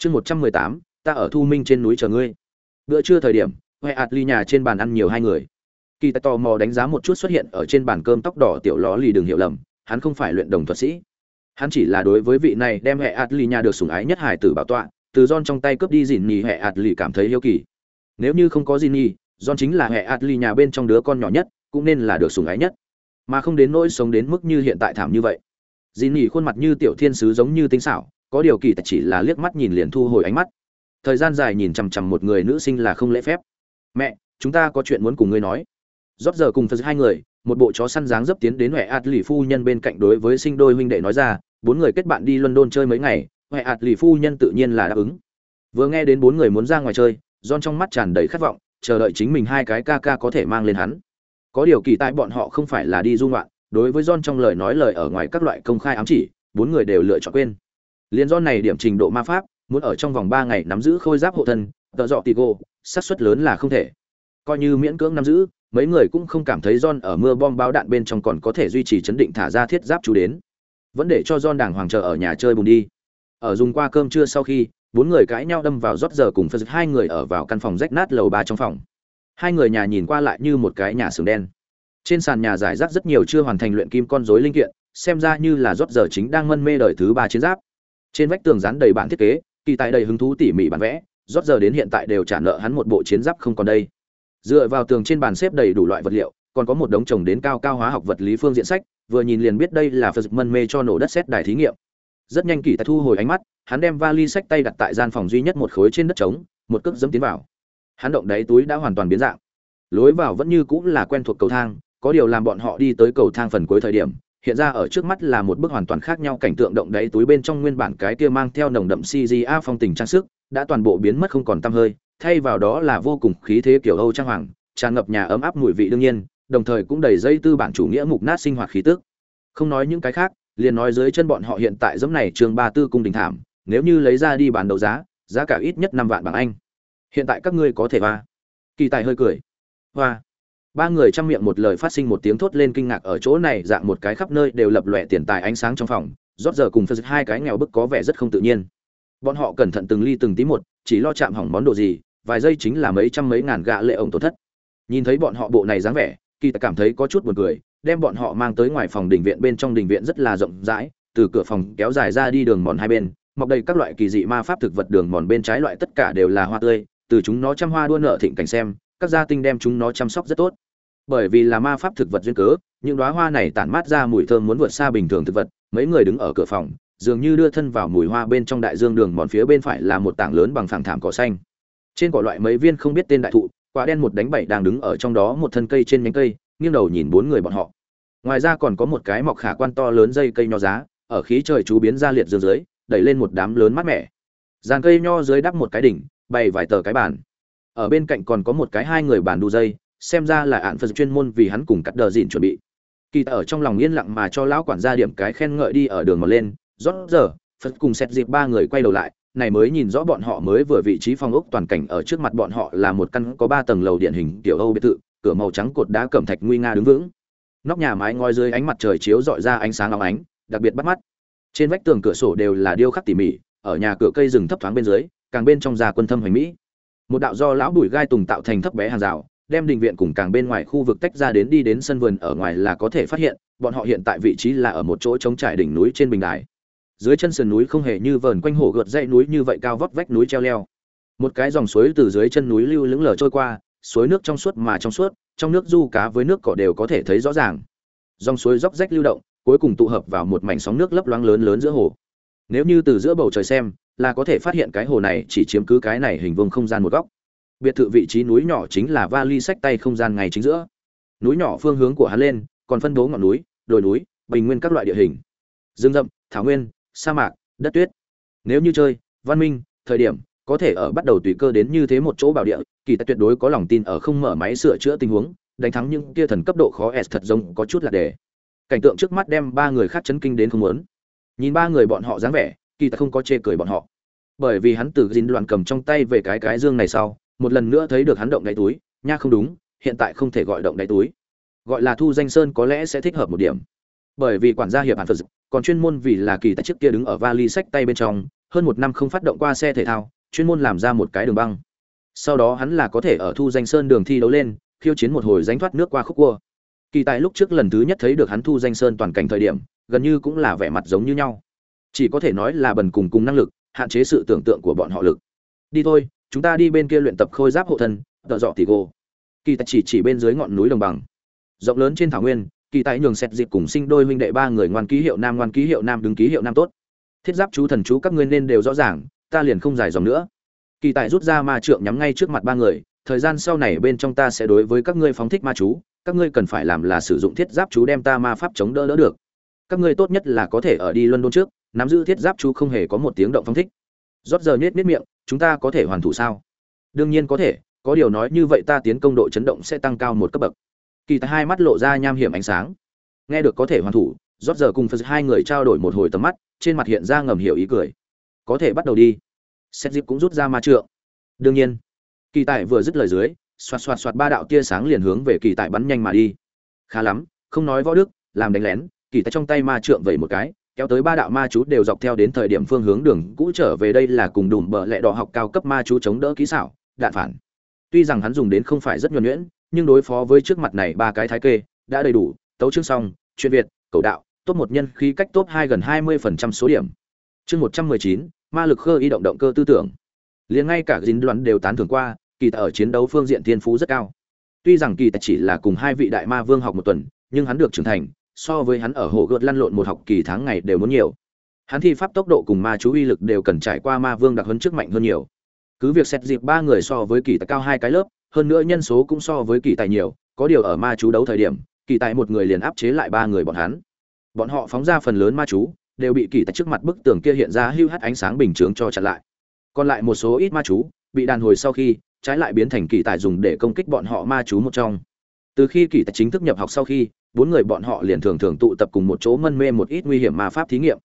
chương một trăm mười tám, ta ở thu minh trên núi chờ ngươi. Bữa trưa thời điểm, huệ ạt ly nhà trên bàn ăn nhiều hai người. Kỳ tài tò mò đánh giá một chút xuất hiện ở trên bàn cơm tóc đỏ tiểu ló lì đừng hiểu lầm, hắn không phải luyện đồng thuật sĩ. Hắn chỉ là đối với vị này đem hệ ạt lì nhà được sủng ái nhất hải tử bảo tọa, từ don trong tay cướp đi dìn nhì hệ ạt lì cảm thấy yêu kỳ. Nếu như không có dìn nhì don chính là hệ ạt lì nhà bên trong đứa con nhỏ nhất, cũng nên là được sủng ái nhất. Mà không đến nỗi sống đến mức như hiện tại thảm như vậy. Dìn nhì khuôn mặt như tiểu thiên sứ giống như tinh xảo có điều kỳ tài chỉ là liếc mắt nhìn liền thu hồi ánh mắt. Thời gian dài nhìn chằm chằm một người nữ sinh là không lễ phép. Mẹ, chúng ta có chuyện muốn cùng ngươi nói. Rót giờ cùng phật hai người, một bộ chó săn dáng dấp tiến đến huệ ạt lì phu nhân bên cạnh đối với sinh đôi huynh đệ nói ra, bốn người kết bạn đi london chơi mấy ngày, huệ ạt lì phu nhân tự nhiên là đáp ứng. Vừa nghe đến bốn người muốn ra ngoài chơi don trong mắt tràn đầy khát vọng, chờ đợi chính mình hai cái ca ca có thể mang lên hắn. Có điều kỳ tại bọn họ không phải là đi du ngoạn, đối với don trong lời nói lời ở ngoài các loại công khai ám chỉ, bốn người đều lựa chọn quên liên do này điểm trình độ ma pháp muốn ở trong vòng ba ngày nắm giữ khôi giáp hộ thân tợ dọ tì gô xác suất lớn là không thể coi như miễn cưỡng nắm giữ mấy người cũng không cảm thấy John ở mưa bom bao đạn bên trong còn có thể duy trì chấn định thả ra thiết giáp chú đến. Vẫn để cho John đàng hoàng chờ ở nhà chơi bùn đi. Ở dùng qua cơm trưa sau khi, bốn người cãi nhau đâm vào rót giờ cùng phân hai người ở vào căn phòng rách nát lầu ba trong phòng. Hai người nhà nhìn qua lại như một cái nhà xưởng đen. Trên sàn nhà giải rác rất nhiều chưa hoàn thành luyện kim con rối linh kiện, xem ra như là rót giờ chính đang mân mê đời thứ ba chiến giáp. Trên vách tường dán đầy bản thiết kế, kỳ tài đầy hứng thú tỉ mỉ bản vẽ, rót giờ đến hiện tại đều trả nợ hắn một bộ chiến giáp không còn đây. Dựa vào tường trên bàn xếp đầy đủ loại vật liệu còn có một đống trồng đến cao cao hóa học vật lý phương diện sách vừa nhìn liền biết đây là phật mân mê cho nổ đất xét đài thí nghiệm. Rất nhanh kỳ tài thu hồi ánh mắt hắn đem vali sách tay đặt tại gian phòng duy nhất một khối trên đất trống một cước dẫm tiến vào. Hắn động đáy túi đã hoàn toàn biến dạng. Lối vào vẫn như cũng là quen thuộc cầu thang có điều làm bọn họ đi tới cầu thang phần cuối thời điểm hiện ra ở trước mắt là một bức hoàn toàn khác nhau cảnh tượng động đáy túi bên trong nguyên bản cái kia mang theo nồng đậm CGA phong tình trang sức đã toàn bộ biến mất không còn tăm hơi thay vào đó là vô cùng khí thế kiểu Âu trang hoàng, tràn ngập nhà ấm áp mùi vị đương nhiên, đồng thời cũng đầy dây tư bản chủ nghĩa mục nát sinh hoạt khí tức. Không nói những cái khác, liền nói dưới chân bọn họ hiện tại giống này trường ba tư cung đình thảm, nếu như lấy ra đi bán đấu giá, giá cả ít nhất năm vạn bảng Anh. Hiện tại các ngươi có thể va. Kỳ Tài hơi cười. Hoa. Ba người trong miệng một lời phát sinh một tiếng thốt lên kinh ngạc ở chỗ này dạng một cái khắp nơi đều lập lòe tiền tài ánh sáng trong phòng, rót giờ cùng phật hai cái nghèo bức có vẻ rất không tự nhiên. Bọn họ cẩn thận từng ly từng tí một, chỉ lo chạm hỏng món đồ gì, vài giây chính là mấy trăm mấy ngàn gạ lệ ổng tổn thất nhìn thấy bọn họ bộ này dáng vẻ kỳ ta cảm thấy có chút buồn cười đem bọn họ mang tới ngoài phòng đình viện bên trong đình viện rất là rộng rãi từ cửa phòng kéo dài ra đi đường mòn hai bên mọc đầy các loại kỳ dị ma pháp thực vật đường mòn bên trái loại tất cả đều là hoa tươi từ chúng nó chăm hoa đua nợ thịnh cảnh xem các gia tinh đem chúng nó chăm sóc rất tốt bởi vì là ma pháp thực vật duyên cớ, những đóa hoa này tản mát ra mùi thơm muốn vượt xa bình thường thực vật, mấy người đứng ở cửa phòng, dường như đưa thân vào mùi hoa bên trong đại dương đường mòn phía bên phải là một tảng lớn bằng phẳng thảm cỏ xanh. Trên cỏ loại mấy viên không biết tên đại thụ, quả đen một đánh bảy đang đứng ở trong đó một thân cây trên nhánh cây, nghiêng đầu nhìn bốn người bọn họ. Ngoài ra còn có một cái mọc khả quan to lớn dây cây nho giá, ở khí trời chú biến ra liệt dương dưới, đẩy lên một đám lớn mát mẻ. Dàn cây nho dưới đắp một cái đỉnh, bày vài tờ cái bàn. Ở bên cạnh còn có một cái hai người bàn đu dây xem ra là ạn phật chuyên môn vì hắn cùng cắt đờ dịn chuẩn bị kỳ ở trong lòng yên lặng mà cho lão quản gia điểm cái khen ngợi đi ở đường mà lên rót giờ phật cùng xét dịp ba người quay đầu lại này mới nhìn rõ bọn họ mới vừa vị trí phong ốc toàn cảnh ở trước mặt bọn họ là một căn có ba tầng lầu điện hình tiểu Âu biệt thự, cửa màu trắng cột đá cẩm thạch nguy nga đứng vững. Nóc nhà mái ngói dưới ánh mặt trời chiếu dọi ra ánh sáng óng ánh, đặc biệt bắt mắt. Trên vách tường cửa sổ đều là điêu khắc tỉ mỉ, ở nhà cửa cây rừng thấp thoáng bên dưới, càng bên trong già quân thâm hoành mỹ. Một đạo do lão bùi gai tùng tạo thành thấp bé hàng rào, đem đình viện cùng càng bên ngoài khu vực tách ra đến đi đến sân vườn ở ngoài là có thể phát hiện, bọn họ hiện tại vị trí là ở một chỗ trống trải đỉnh núi trên bình đài. Dưới chân sườn núi không hề như vờn quanh hồ gợt dãy núi như vậy cao vóc vách núi treo leo. Một cái dòng suối từ dưới chân núi lưu lững lờ trôi qua suối nước trong suốt mà trong suốt trong nước du cá với nước cỏ đều có thể thấy rõ ràng. Dòng suối róc rách lưu động cuối cùng tụ hợp vào một mảnh sóng nước lấp loáng lớn lớn giữa hồ. Nếu như từ giữa bầu trời xem là có thể phát hiện cái hồ này chỉ chiếm cứ cái này hình vuông không gian một góc biệt thự vị trí núi nhỏ chính là vali sách tay không gian ngay chính giữa. Núi nhỏ phương hướng của hắn lên, còn phân bố ngọn núi, đồi núi, bình nguyên các loại địa hình. Rừng rậm, thảo nguyên, sa mạc, đất tuyết. Nếu như chơi, văn minh, thời điểm, có thể ở bắt đầu tùy cơ đến như thế một chỗ bảo địa, kỳ tài tuyệt đối có lòng tin ở không mở máy sửa chữa tình huống, đánh thắng những kia thần cấp độ khó s thật giống có chút là đề cảnh tượng trước mắt đem ba người khác chấn kinh đến không muốn. Nhìn ba người bọn họ dáng vẻ, kỳ tài không có chê cười bọn họ. Bởi vì hắn từ dính loạn cầm trong tay về cái cái dương này sau một lần nữa thấy được hắn động đáy túi, nha không đúng, hiện tại không thể gọi động đáy túi. Gọi là thu danh sơn có lẽ sẽ thích hợp một điểm. Bởi vì quản gia hiệp hàn phật còn chuyên môn vì là kỳ tại trước kia đứng ở vali sách tay bên trong, hơn một năm không phát động qua xe thể thao, chuyên môn làm ra một cái đường băng. Sau đó hắn là có thể ở thu danh sơn đường thi đấu lên, khiêu chiến một hồi danh thoát nước qua khúc cua. Kỳ tại lúc trước lần thứ nhất thấy được hắn thu danh sơn toàn cảnh thời điểm, gần như cũng là vẻ mặt giống như nhau. Chỉ có thể nói là bần cùng cùng năng lực, hạn chế sự tưởng tượng của bọn họ lực. Đi thôi chúng ta đi bên kia luyện tập khôi giáp hộ thân, tợ dọ tỷ gô. Kỳ tài chỉ chỉ bên dưới ngọn núi đồng bằng. Rộng lớn trên thảo nguyên, kỳ tài nhường xét dịp cùng sinh đôi huynh đệ ba người ngoan ký hiệu nam ngoan ký hiệu nam đứng ký hiệu nam tốt. Thiết giáp chú thần chú các ngươi nên đều rõ ràng, ta liền không dài dòng nữa. Kỳ tài rút ra ma trượng nhắm ngay trước mặt ba người, thời gian sau này bên trong ta sẽ đối với các ngươi phóng thích ma chú, các ngươi cần phải làm là sử dụng thiết giáp chú đem ta ma pháp chống đỡ đỡ được. Các ngươi tốt nhất là có thể ở đi london trước, nắm giữ thiết giáp chú không hề có một tiếng động phóng thích rót giờ nhét nhét miệng, chúng ta có thể hoàn thủ sao? Đương nhiên có thể, có điều nói như vậy ta tiến công độ chấn động sẽ tăng cao một cấp bậc. Kỳ tài hai mắt lộ ra nham hiểm ánh sáng. Nghe được có thể hoàn thủ, rót giờ cùng phật hai người trao đổi một hồi tầm mắt, trên mặt hiện ra ngầm hiểu ý cười. Có thể bắt đầu đi. Xét dịp cũng rút ra ma trượng. Đương nhiên. Kỳ tài vừa dứt lời dưới, xoạt xoạt xoạt ba đạo tia sáng liền hướng về kỳ tài bắn nhanh mà đi. Khá lắm, không nói võ đức, làm đánh lén, kỳ tài trong tay ma trượng vẩy một cái kéo tới ba đạo ma chú đều dọc theo đến thời điểm phương hướng đường cũ trở về đây là cùng đùm bờ lẹ đỏ học cao cấp ma chú chống đỡ kỹ xảo, đạn phản. Tuy rằng hắn dùng đến không phải rất nhuần nhuyễn, nhưng đối phó với trước mặt này ba cái thái kê, đã đầy đủ, tấu chương xong chuyên việt, cầu đạo, top một nhân khí cách top hai gần hai mươi phần trăm số điểm. Chương một trăm mười chín, ma lực khơ y động động cơ tư tưởng. Liền ngay cả dính đoán đều tán thưởng qua, kỳ tài ở chiến đấu phương diện thiên phú rất cao. Tuy rằng kỳ tài chỉ là cùng hai vị đại ma vương học một tuần, nhưng hắn được trưởng thành so với hắn ở hồ gợt lăn lộn một học kỳ tháng ngày đều muốn nhiều. Hắn thi pháp tốc độ cùng ma chú uy lực đều cần trải qua ma vương đặc huấn trước mạnh hơn nhiều. Cứ việc xét dịp ba người so với kỳ tài cao hai cái lớp, hơn nữa nhân số cũng so với kỳ tài nhiều, có điều ở ma chú đấu thời điểm, kỳ tài một người liền áp chế lại ba người bọn hắn. Bọn họ phóng ra phần lớn ma chú, đều bị kỳ tài trước mặt bức tường kia hiện ra hưu hắt ánh sáng bình chướng cho chặn lại. Còn lại một số ít ma chú, bị đàn hồi sau khi, trái lại biến thành kỳ tài dùng để công kích bọn họ ma chú một trong. Từ khi kỳ tài chính thức nhập học sau khi bốn người bọn họ liền thường thường tụ tập cùng một chỗ mân mê một ít nguy hiểm ma pháp thí nghiệm.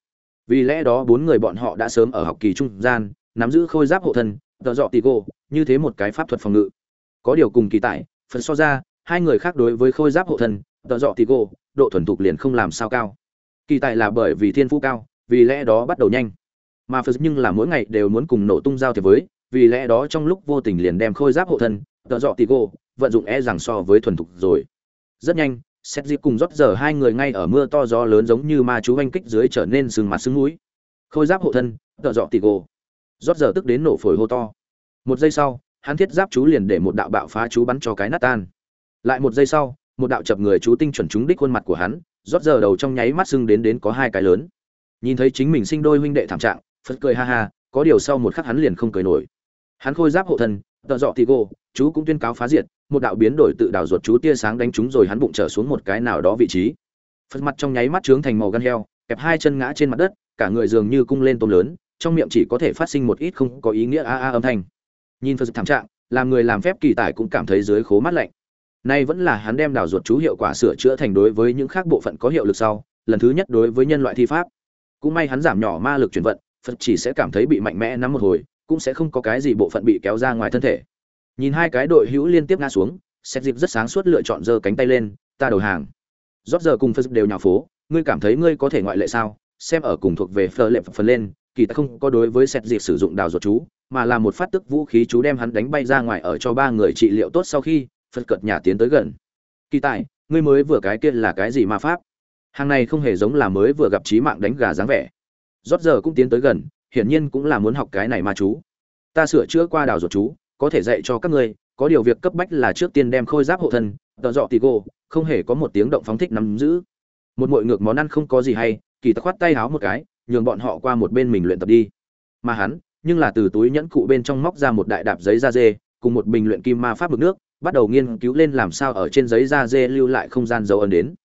Vì lẽ đó bốn người bọn họ đã sớm ở học kỳ trung gian, nắm giữ khôi giáp hộ thân, tợ dọ tì gô, như thế một cái pháp thuật phòng ngự. Có điều cùng kỳ tài, phần so ra, hai người khác đối với khôi giáp hộ thân, tợ dọ tì gô, độ thuần thục liền không làm sao cao. Kỳ tài là bởi vì thiên phú cao, vì lẽ đó bắt đầu nhanh. Mà phật nhưng là mỗi ngày đều muốn cùng nổ tung giao thiệp với, vì lẽ đó trong lúc vô tình liền đem khôi giáp hộ thân, tợ dọ tì gô, vận dụng e rằng so với thuần thục rồi. Rất nhanh xét dịp cùng rót giờ hai người ngay ở mưa to gió lớn giống như ma chú oanh kích dưới trở nên sừng mặt sưng mũi. Khôi giáp hộ thân, tợ dọ tì gồ. Rót giờ tức đến nổ phổi hô to. Một giây sau, hắn thiết giáp chú liền để một đạo bạo phá chú bắn cho cái nát tan. Lại một giây sau, một đạo chập người chú tinh chuẩn trúng đích khuôn mặt của hắn, rót giờ đầu trong nháy mắt sưng đến đến có hai cái lớn. Nhìn thấy chính mình sinh đôi huynh đệ thảm trạng, phật cười ha ha, có điều sau một khắc hắn liền không cười nổi. Hắn khôi giáp hộ thân, tợ dọ thì gồ, chú cũng tuyên cáo phá diệt một đạo biến đổi tự đào ruột chú tia sáng đánh trúng rồi hắn bụng trở xuống một cái nào đó vị trí. Phật mặt trong nháy mắt trướng thành màu gan heo, kẹp hai chân ngã trên mặt đất, cả người dường như cung lên tôm lớn, trong miệng chỉ có thể phát sinh một ít không có ý nghĩa a a âm thanh. Nhìn phật thảm trạng, làm người làm phép kỳ tài cũng cảm thấy dưới khố mắt lạnh. Nay vẫn là hắn đem đào ruột chú hiệu quả sửa chữa thành đối với những khác bộ phận có hiệu lực sau, lần thứ nhất đối với nhân loại thi pháp. Cũng may hắn giảm nhỏ ma lực chuyển vận, phật chỉ sẽ cảm thấy bị mạnh mẽ nắm một hồi, cũng sẽ không có cái gì bộ phận bị kéo ra ngoài thân thể nhìn hai cái đội hữu liên tiếp ngã xuống xét dịp rất sáng suốt lựa chọn giơ cánh tay lên, ta đầu hàng. Rót giờ cùng phật đều nhào phố, ngươi cảm thấy ngươi có thể ngoại lệ sao? Xem ở cùng thuộc về phờ lệ phần lên, kỳ ta không có đối với xét dịp sử dụng đào ruột chú, mà là một phát tức vũ khí chú đem hắn đánh bay ra ngoài ở cho ba người trị liệu tốt sau khi phật cật nhà tiến tới gần. Kỳ tài, ngươi mới vừa cái kia là cái gì ma pháp? Hàng này không hề giống là mới vừa gặp trí mạng đánh gà dáng vẻ. Rót giờ cũng tiến tới gần, hiển nhiên cũng là muốn học cái này ma chú. Ta sửa chữa qua đào ruột chú có thể dạy cho các ngươi, có điều việc cấp bách là trước tiên đem khôi giáp hộ thân, tợ dọ tì gô không hề có một tiếng động phóng thích nắm giữ. Một mội ngược món ăn không có gì hay, kỳ tắc khoát tay háo một cái, nhường bọn họ qua một bên mình luyện tập đi. Mà hắn, nhưng là từ túi nhẫn cụ bên trong móc ra một đại đạp giấy da dê, cùng một bình luyện kim ma pháp mực nước, bắt đầu nghiên cứu lên làm sao ở trên giấy da dê lưu lại không gian dấu ấn đến.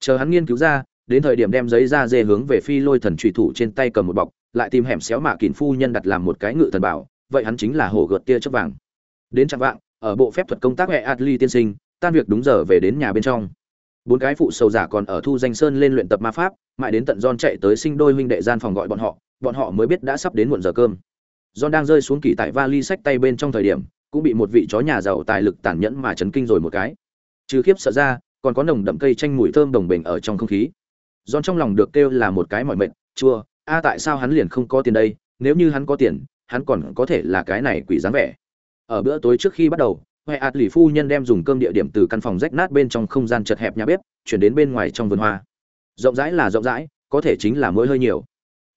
Chờ hắn nghiên cứu ra, đến thời điểm đem giấy da dê hướng về phi lôi thần trùy thủ trên tay cầm một bọc, lại tìm hẻm xéo mạ kín phu nhân đặt làm một cái ngự thần bảo, vậy hắn chính là hổ gợt tia chớp vàng đến chặng vạng ở bộ phép thuật công tác hệ adli tiên sinh tan việc đúng giờ về đến nhà bên trong bốn cái phụ sầu giả còn ở thu danh sơn lên luyện tập ma pháp mãi đến tận don chạy tới sinh đôi huynh đệ gian phòng gọi bọn họ, bọn họ mới biết đã sắp đến muộn giờ cơm. don đang rơi xuống kỳ tại vali sách tay bên trong thời điểm, cũng bị một vị chó nhà giàu tài lực tàn nhẫn mà chấn kinh rồi một cái. Trừ khiếp sợ ra, còn có nồng đậm cây chanh mùi thơm đồng bình ở trong không khí. don trong lòng được kêu là một cái mỏi mệt, chua, a tại sao hắn liền không có tiền đây, nếu như hắn có tiền hắn còn có thể là cái này quỷ dáng vẻ ở bữa tối trước khi bắt đầu huệ ạt lì phu nhân đem dùng cơm địa điểm từ căn phòng rách nát bên trong không gian chật hẹp nhà bếp, chuyển đến bên ngoài trong vườn hoa. Rộng rãi là rộng rãi, có thể chính là mỗi hơi nhiều.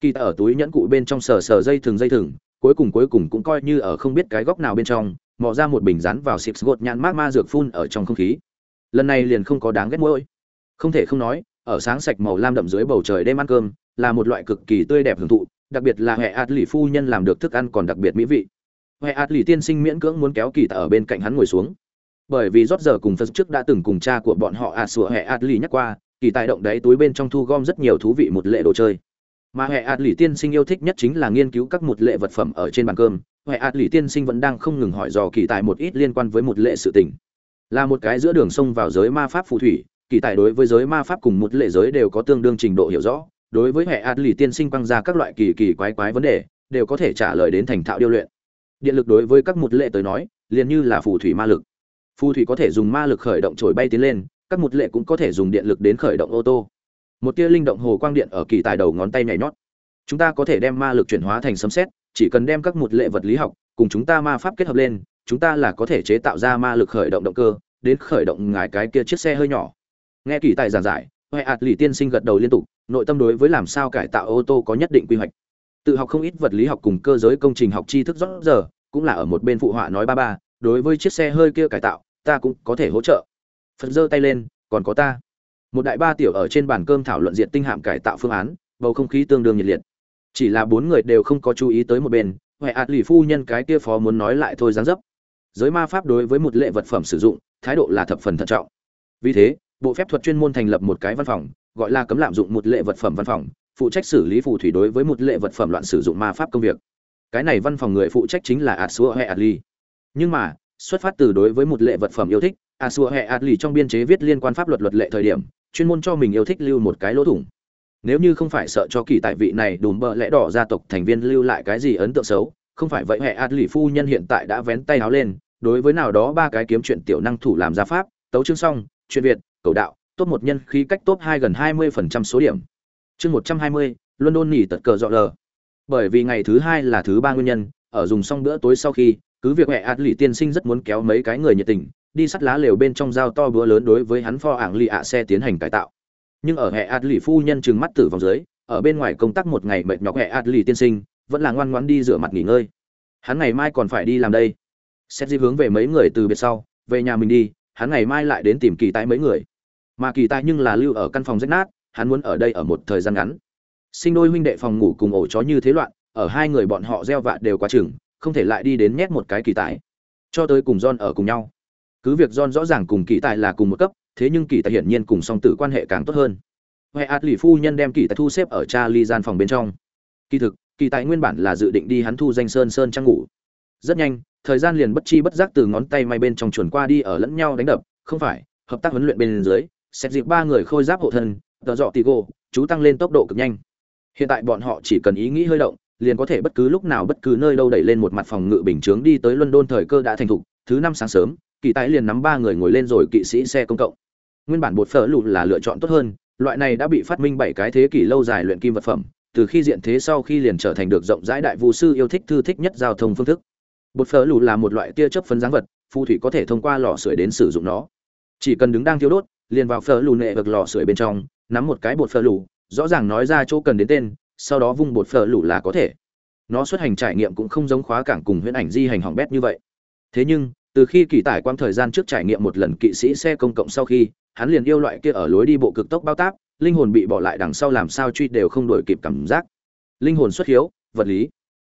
Kỳ ta ở túi nhẫn cụ bên trong sờ sờ dây thừng dây thừng, cuối cùng cuối cùng cũng coi như ở không biết cái góc nào bên trong, mò ra một bình rắn vào xịp gột nhãn mát ma dược phun ở trong không khí. Lần này liền không có đáng ghét mỗi không thể không nói, ở sáng sạch màu lam đậm dưới bầu trời đêm ăn cơm, là một loại cực kỳ tươi đẹp hưởng thụ, đặc biệt là hệ ạt lì phu nhân làm được thức ăn còn đặc biệt mỹ vị hệ ạt lì tiên sinh miễn cưỡng muốn kéo kỳ tạ ở bên cạnh hắn ngồi xuống. Bởi vì rót giờ cùng phật trước đã từng cùng cha của bọn họ à sủa hệ ạt lì nhắc qua, kỳ tài động đáy túi bên trong thu gom rất nhiều thú vị một lệ đồ chơi. Mà hệ ạt lì tiên sinh yêu thích nhất chính là nghiên cứu các một lệ vật phẩm ở trên bàn cơm. Hệ ạt lì tiên sinh vẫn đang không ngừng hỏi dò kỳ tài một ít liên quan với một lệ sự tình. Là một cái giữa đường sông vào giới ma pháp phù thủy, kỳ tài đối với giới ma pháp cùng một lệ giới đều có tương đương trình độ hiểu rõ. Đối với hệ ạt lì tiên sinh quăng ra các loại kỳ kỳ quái quái vấn đề, đều có thể trả lời đến thành thạo điêu luyện điện lực đối với các một lệ tới nói, liền như là phù thủy ma lực. Phù thủy có thể dùng ma lực khởi động trồi bay tiến lên, các một lệ cũng có thể dùng điện lực đến khởi động ô tô. Một tia linh động hồ quang điện ở kỳ tài đầu ngón tay nhảy nhót. Chúng ta có thể đem ma lực chuyển hóa thành sấm xét chỉ cần đem các một lệ vật lý học cùng chúng ta ma pháp kết hợp lên, chúng ta là có thể chế tạo ra ma lực khởi động động cơ, đến khởi động ngài cái kia chiếc xe hơi nhỏ. Nghe kỳ tài giảng giải huệ ạt lì tiên sinh gật đầu liên tục, nội tâm đối với làm sao cải tạo ô tô có nhất định quy hoạch tự học không ít vật lý học cùng cơ giới công trình học tri thức rõ giờ, cũng là ở một bên phụ họa nói ba ba, đối với chiếc xe hơi kia cải tạo, ta cũng có thể hỗ trợ. Phật giơ tay lên, còn có ta. Một đại ba tiểu ở trên bàn cơm thảo luận diện tinh hạm cải tạo phương án, bầu không khí tương đương nhiệt liệt. Chỉ là bốn người đều không có chú ý tới một bên, huệ ạt lì phu nhân cái kia phó muốn nói lại thôi dáng dấp. Giới ma pháp đối với một lệ vật phẩm sử dụng, thái độ là thập phần thận trọng. Vì thế, bộ phép thuật chuyên môn thành lập một cái văn phòng, gọi là cấm lạm dụng một lệ vật phẩm văn phòng phụ trách xử lý phù thủy đối với một lệ vật phẩm loạn sử dụng ma pháp công việc cái này văn phòng người phụ trách chính là Asua hay Adli. Nhưng mà, xuất phát từ đối với một lệ vật phẩm yêu thích, Asua hay Adli trong biên chế viết liên quan pháp luật luật lệ thời điểm, chuyên môn cho mình yêu thích lưu một cái lỗ thủng. Nếu như không phải sợ cho kỳ tại vị này đùm bờ lẽ đỏ gia tộc thành viên lưu lại cái gì ấn tượng xấu, không phải vậy hệ Adli phu nhân hiện tại đã vén tay áo lên, đối với nào đó ba cái kiếm chuyện tiểu năng thủ làm gia pháp, tấu chương xong, chuyện Việt, cầu đạo, tốt một nhân khí cách tốt hai gần 20% số điểm. Chương 120, London nhỉ tật cờ dọ lờ. Bởi vì ngày thứ hai là thứ ba nguyên nhân ở dùng xong bữa tối sau khi cứ việc hệ ạt lì tiên sinh rất muốn kéo mấy cái người nhiệt tình đi sắt lá lều bên trong dao to bữa lớn đối với hắn pho ảng lì ạ xe tiến hành cải tạo. Nhưng ở hệ ạt lì phu nhân trừng mắt tử vòng dưới ở bên ngoài công tác một ngày mệt nhọc hệ ạt lì tiên sinh vẫn là ngoan ngoãn đi rửa mặt nghỉ ngơi. Hắn ngày mai còn phải đi làm đây. Xét di hướng về mấy người từ biệt sau về nhà mình đi hắn ngày mai lại đến tìm kỳ tái mấy người. Mà kỳ tái nhưng là lưu ở căn phòng rách nát hắn muốn ở đây ở một thời gian ngắn. Sinh đôi huynh đệ phòng ngủ cùng ổ chó như thế loạn, ở hai người bọn họ gieo vạ đều quá chừng, không thể lại đi đến nhét một cái kỳ tài. Cho tới cùng John ở cùng nhau. Cứ việc John rõ ràng cùng kỳ tài là cùng một cấp, thế nhưng kỳ tài hiển nhiên cùng song tử quan hệ càng tốt hơn. Huệ ạt lì phu nhân đem kỳ tài thu xếp ở cha ly gian phòng bên trong. Kỳ thực, kỳ tài nguyên bản là dự định đi hắn thu danh sơn sơn trang ngủ. Rất nhanh, thời gian liền bất chi bất giác từ ngón tay may bên trong chuồn qua đi ở lẫn nhau đánh đập, không phải, hợp tác huấn luyện bên dưới, xét dịp ba người khôi giáp hộ thân tờ dọ tì gô chú tăng lên tốc độ cực nhanh. Hiện tại bọn họ chỉ cần ý nghĩ hơi động, liền có thể bất cứ lúc nào bất cứ nơi đâu đẩy lên một mặt phòng ngự bình chướng đi tới london thời cơ đã thành thục, thứ năm sáng sớm, kỳ tái liền nắm ba người ngồi lên rồi kỵ sĩ xe công cộng. Nguyên bản bột phở lụt là lựa chọn tốt hơn, loại này đã bị phát minh bảy cái thế kỷ lâu dài luyện kim vật phẩm, từ khi diện thế sau khi liền trở thành được rộng rãi đại vũ sư yêu thích thư thích nhất giao thông phương thức. Bột phở lụt là một loại tia chớp phấn dáng vật, phù thủy có thể thông qua lò sưởi đến sử dụng nó. Chỉ cần đứng đang thiếu đốt liền vào phở lù nệ vực lò sưởi bên trong, nắm một cái bột phở lù, rõ ràng nói ra chỗ cần đến tên, sau đó vung bột phở lù là có thể. Nó xuất hành trải nghiệm cũng không giống khóa cảng cùng huyễn ảnh di hành hỏng bét như vậy. Thế nhưng, từ khi kỳ tải quang thời gian trước trải nghiệm một lần kỵ sĩ xe công cộng sau khi, hắn liền yêu loại kia ở lối đi bộ cực tốc bao táp, linh hồn bị bỏ lại đằng sau làm sao truy đều không đổi kịp cảm giác. Linh hồn xuất hiếu, vật lý.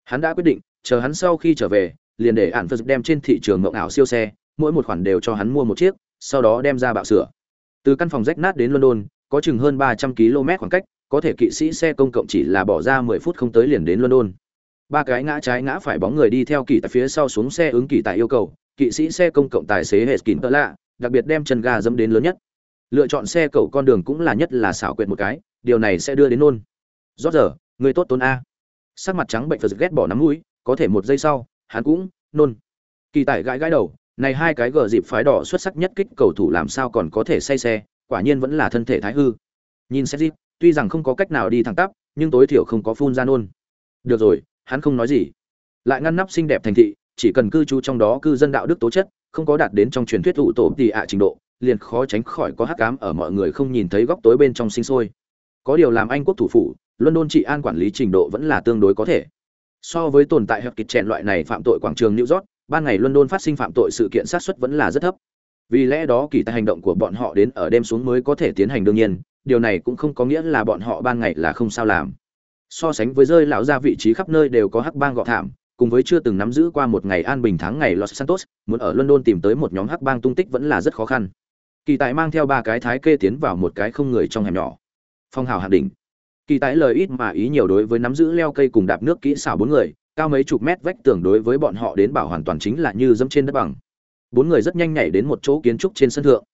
Hắn đã quyết định, chờ hắn sau khi trở về, liền để ạn phật đem trên thị trường mộng ảo siêu xe, mỗi một khoản đều cho hắn mua một chiếc, sau đó đem ra bạo sửa từ căn phòng rách nát đến london có chừng hơn ba trăm km khoảng cách có thể kỵ sĩ xe công cộng chỉ là bỏ ra 10 phút không tới liền đến London. Ba cái ngã trái ngã phải bóng người đi theo kỳ tại phía sau xuống xe ứng kỳ tại yêu cầu, kỵ sĩ xe công cộng tài xế hệ kín tơ lạ, đặc biệt đem chân ga dẫm đến lớn nhất. Lựa chọn xe cầu con đường cũng là nhất là xảo quyệt một cái, điều này sẽ đưa đến nôn. rót giờ, người tốt tốn a. Sắc mặt trắng bệnh phật ghét bỏ nắm mũi, có thể một giây sau, hắn cũng nôn. Kỳ tại gãi gãi đầu, này hai cái gờ dịp phái đỏ xuất sắc nhất kích cầu thủ làm sao còn có thể say xe, quả nhiên vẫn là thân thể thái hư. Nhìn xét dịp, tuy rằng không có cách nào đi thẳng tắp nhưng tối thiểu không có phun ra nôn được rồi hắn không nói gì. Lại ngăn nắp xinh đẹp thành thị chỉ cần cư trú trong đó cư dân đạo đức tố chất không có đạt đến trong truyền thuyết ủ tổ tì ạ trình độ liền khó tránh khỏi có hắc ám ở mọi người không nhìn thấy góc tối bên trong sinh sôi. Có điều làm anh quốc thủ phủ london trị an quản lý trình độ vẫn là tương đối có thể. So với tồn tại hợp kịch chèn loại này phạm tội quảng trường new york ban ngày london phát sinh phạm tội sự kiện sát xuất vẫn là rất thấp. Vì lẽ đó kỳ tài hành động của bọn họ đến ở đêm xuống mới có thể tiến hành đương nhiên, điều này cũng không có nghĩa là bọn họ ban ngày là không sao làm. So sánh với rơi lão ra vị trí khắp nơi đều có hắc bang gọ thảm, cùng với chưa từng nắm giữ qua một ngày an bình tháng ngày los santos, muốn ở london tìm tới một nhóm hắc bang tung tích vẫn là rất khó khăn. Kỳ tài mang theo ba cái thái kê tiến vào một cái không người trong hẻm nhỏ. Phong hào hạng đỉnh. Kỳ tài lời ít mà ý nhiều đối với nắm giữ leo cây cùng đạp nước kỹ xảo bốn người cao mấy chục mét vách tường đối với bọn họ đến bảo hoàn toàn chính là như dẫm trên đất bằng. Bốn người rất nhanh nhảy đến một chỗ kiến trúc trên sân thượng.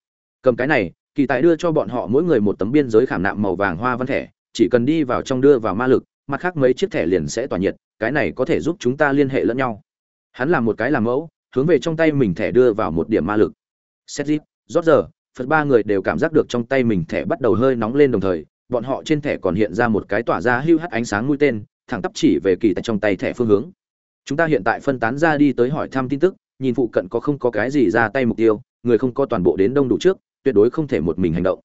Cầm cái này, kỳ tài đưa cho bọn họ mỗi người một tấm biên giới khảm nạm màu vàng hoa văn thẻ, chỉ cần đi vào trong đưa vào ma lực, mặt khác mấy chiếc thẻ liền sẽ tỏa nhiệt, cái này có thể giúp chúng ta liên hệ lẫn nhau. Hắn làm một cái làm mẫu, hướng về trong tay mình thẻ đưa vào một điểm ma lực. Xét dịp rót giờ, phật ba người đều cảm giác được trong tay mình thẻ bắt đầu hơi nóng lên đồng thời, bọn họ trên thẻ còn hiện ra một cái tỏa ra hưu hắt ánh sáng mũi tên thẳng tắp chỉ về kỳ tại trong tay thẻ phương hướng. Chúng ta hiện tại phân tán ra đi tới hỏi thăm tin tức, nhìn phụ cận có không có cái gì ra tay mục tiêu, người không có toàn bộ đến đông đủ trước, tuyệt đối không thể một mình hành động.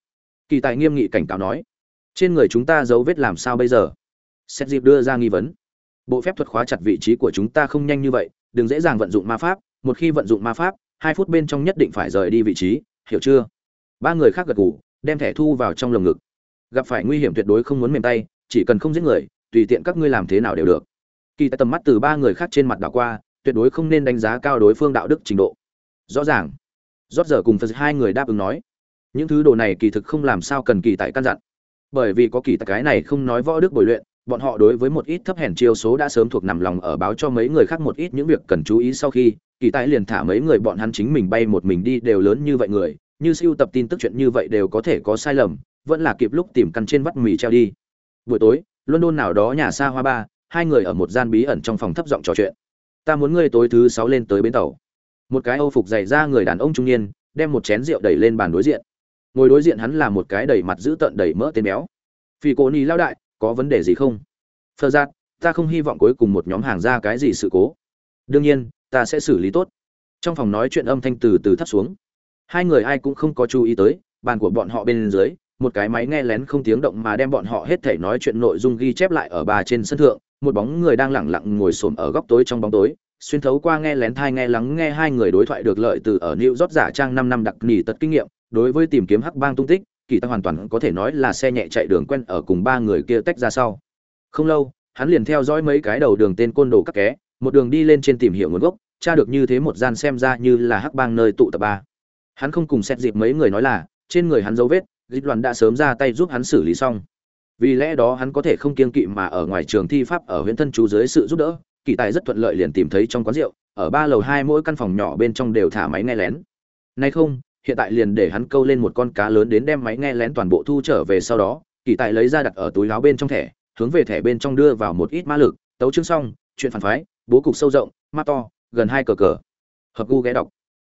Kỳ tài nghiêm nghị cảnh cáo nói, trên người chúng ta dấu vết làm sao bây giờ? Xét dịp đưa ra nghi vấn. Bộ phép thuật khóa chặt vị trí của chúng ta không nhanh như vậy, đừng dễ dàng vận dụng ma pháp, một khi vận dụng ma pháp, hai phút bên trong nhất định phải rời đi vị trí, hiểu chưa? Ba người khác gật gù, đem thẻ thu vào trong lồng ngực. Gặp phải nguy hiểm tuyệt đối không muốn mềm tay, chỉ cần không giết người tùy tiện các ngươi làm thế nào đều được. Kỳ tại tầm mắt từ ba người khác trên mặt đảo qua, tuyệt đối không nên đánh giá cao đối phương đạo đức trình độ. Rõ ràng. Rót giờ cùng phật hai người đáp ứng nói, những thứ đồ này kỳ thực không làm sao cần kỳ tại căn dặn. Bởi vì có kỳ tại cái này không nói võ đức bồi luyện, bọn họ đối với một ít thấp hèn chiêu số đã sớm thuộc nằm lòng ở báo cho mấy người khác một ít những việc cần chú ý sau khi, kỳ tại liền thả mấy người bọn hắn chính mình bay một mình đi đều lớn như vậy người, như siêu tập tin tức chuyện như vậy đều có thể có sai lầm, vẫn là kịp lúc tìm căn trên vắt mì treo đi. Buổi tối london nào đó nhà xa hoa ba, hai người ở một gian bí ẩn trong phòng thấp giọng trò chuyện. Ta muốn ngươi tối thứ sáu lên tới bến tàu. Một cái âu phục dày ra người đàn ông trung niên, đem một chén rượu đẩy lên bàn đối diện. Ngồi đối diện hắn là một cái đầy mặt dữ tợn đầy mỡ tên béo. Phi cô ni lao đại, có vấn đề gì không? Phơ giác ta không hy vọng cuối cùng một nhóm hàng ra cái gì sự cố. Đương nhiên, ta sẽ xử lý tốt. Trong phòng nói chuyện âm thanh từ từ thấp xuống. Hai người ai cũng không có chú ý tới, bàn của bọn họ bên dưới một cái máy nghe lén không tiếng động mà đem bọn họ hết thể nói chuyện nội dung ghi chép lại ở bà trên sân thượng một bóng người đang lẳng lặng ngồi xổm ở góc tối trong bóng tối xuyên thấu qua nghe lén thai nghe lắng nghe hai người đối thoại được lợi từ ở New York giả trang 5 năm đặc nỉ tật kinh nghiệm, đối với tìm kiếm hắc bang tung tích, kỳ ta hoàn toàn có thể nói là xe nhẹ chạy đường quen ở cùng ba người kia tách ra sau. Không lâu, hắn liền theo dõi mấy cái đầu đường tên côn đồ các ké, một đường đi lên trên tìm hiểu nguồn gốc, tra được như thế một gian xem ra như là hắc bang nơi tụ tập ba. Hắn không cùng xét dịp mấy người nói là, trên người hắn dấu vết, dịch đoàn đã sớm ra tay giúp hắn xử lý xong. Vì lẽ đó hắn có thể không kiêng kỵ mà ở ngoài trường thi pháp ở huyện thân chú dưới sự giúp đỡ, kỳ tài rất thuận lợi liền tìm thấy trong quán rượu ở ba lầu hai mỗi căn phòng nhỏ bên trong đều thả máy nghe lén. Nay không hiện tại liền để hắn câu lên một con cá lớn đến đem máy nghe lén toàn bộ thu trở về sau đó kỳ tài lấy ra đặt ở túi láo bên trong thẻ hướng về thẻ bên trong đưa vào một ít ma lực tấu chương xong chuyện phản phái bố cục sâu rộng ma to gần hai cờ cờ. Hợp gu ghé đọc.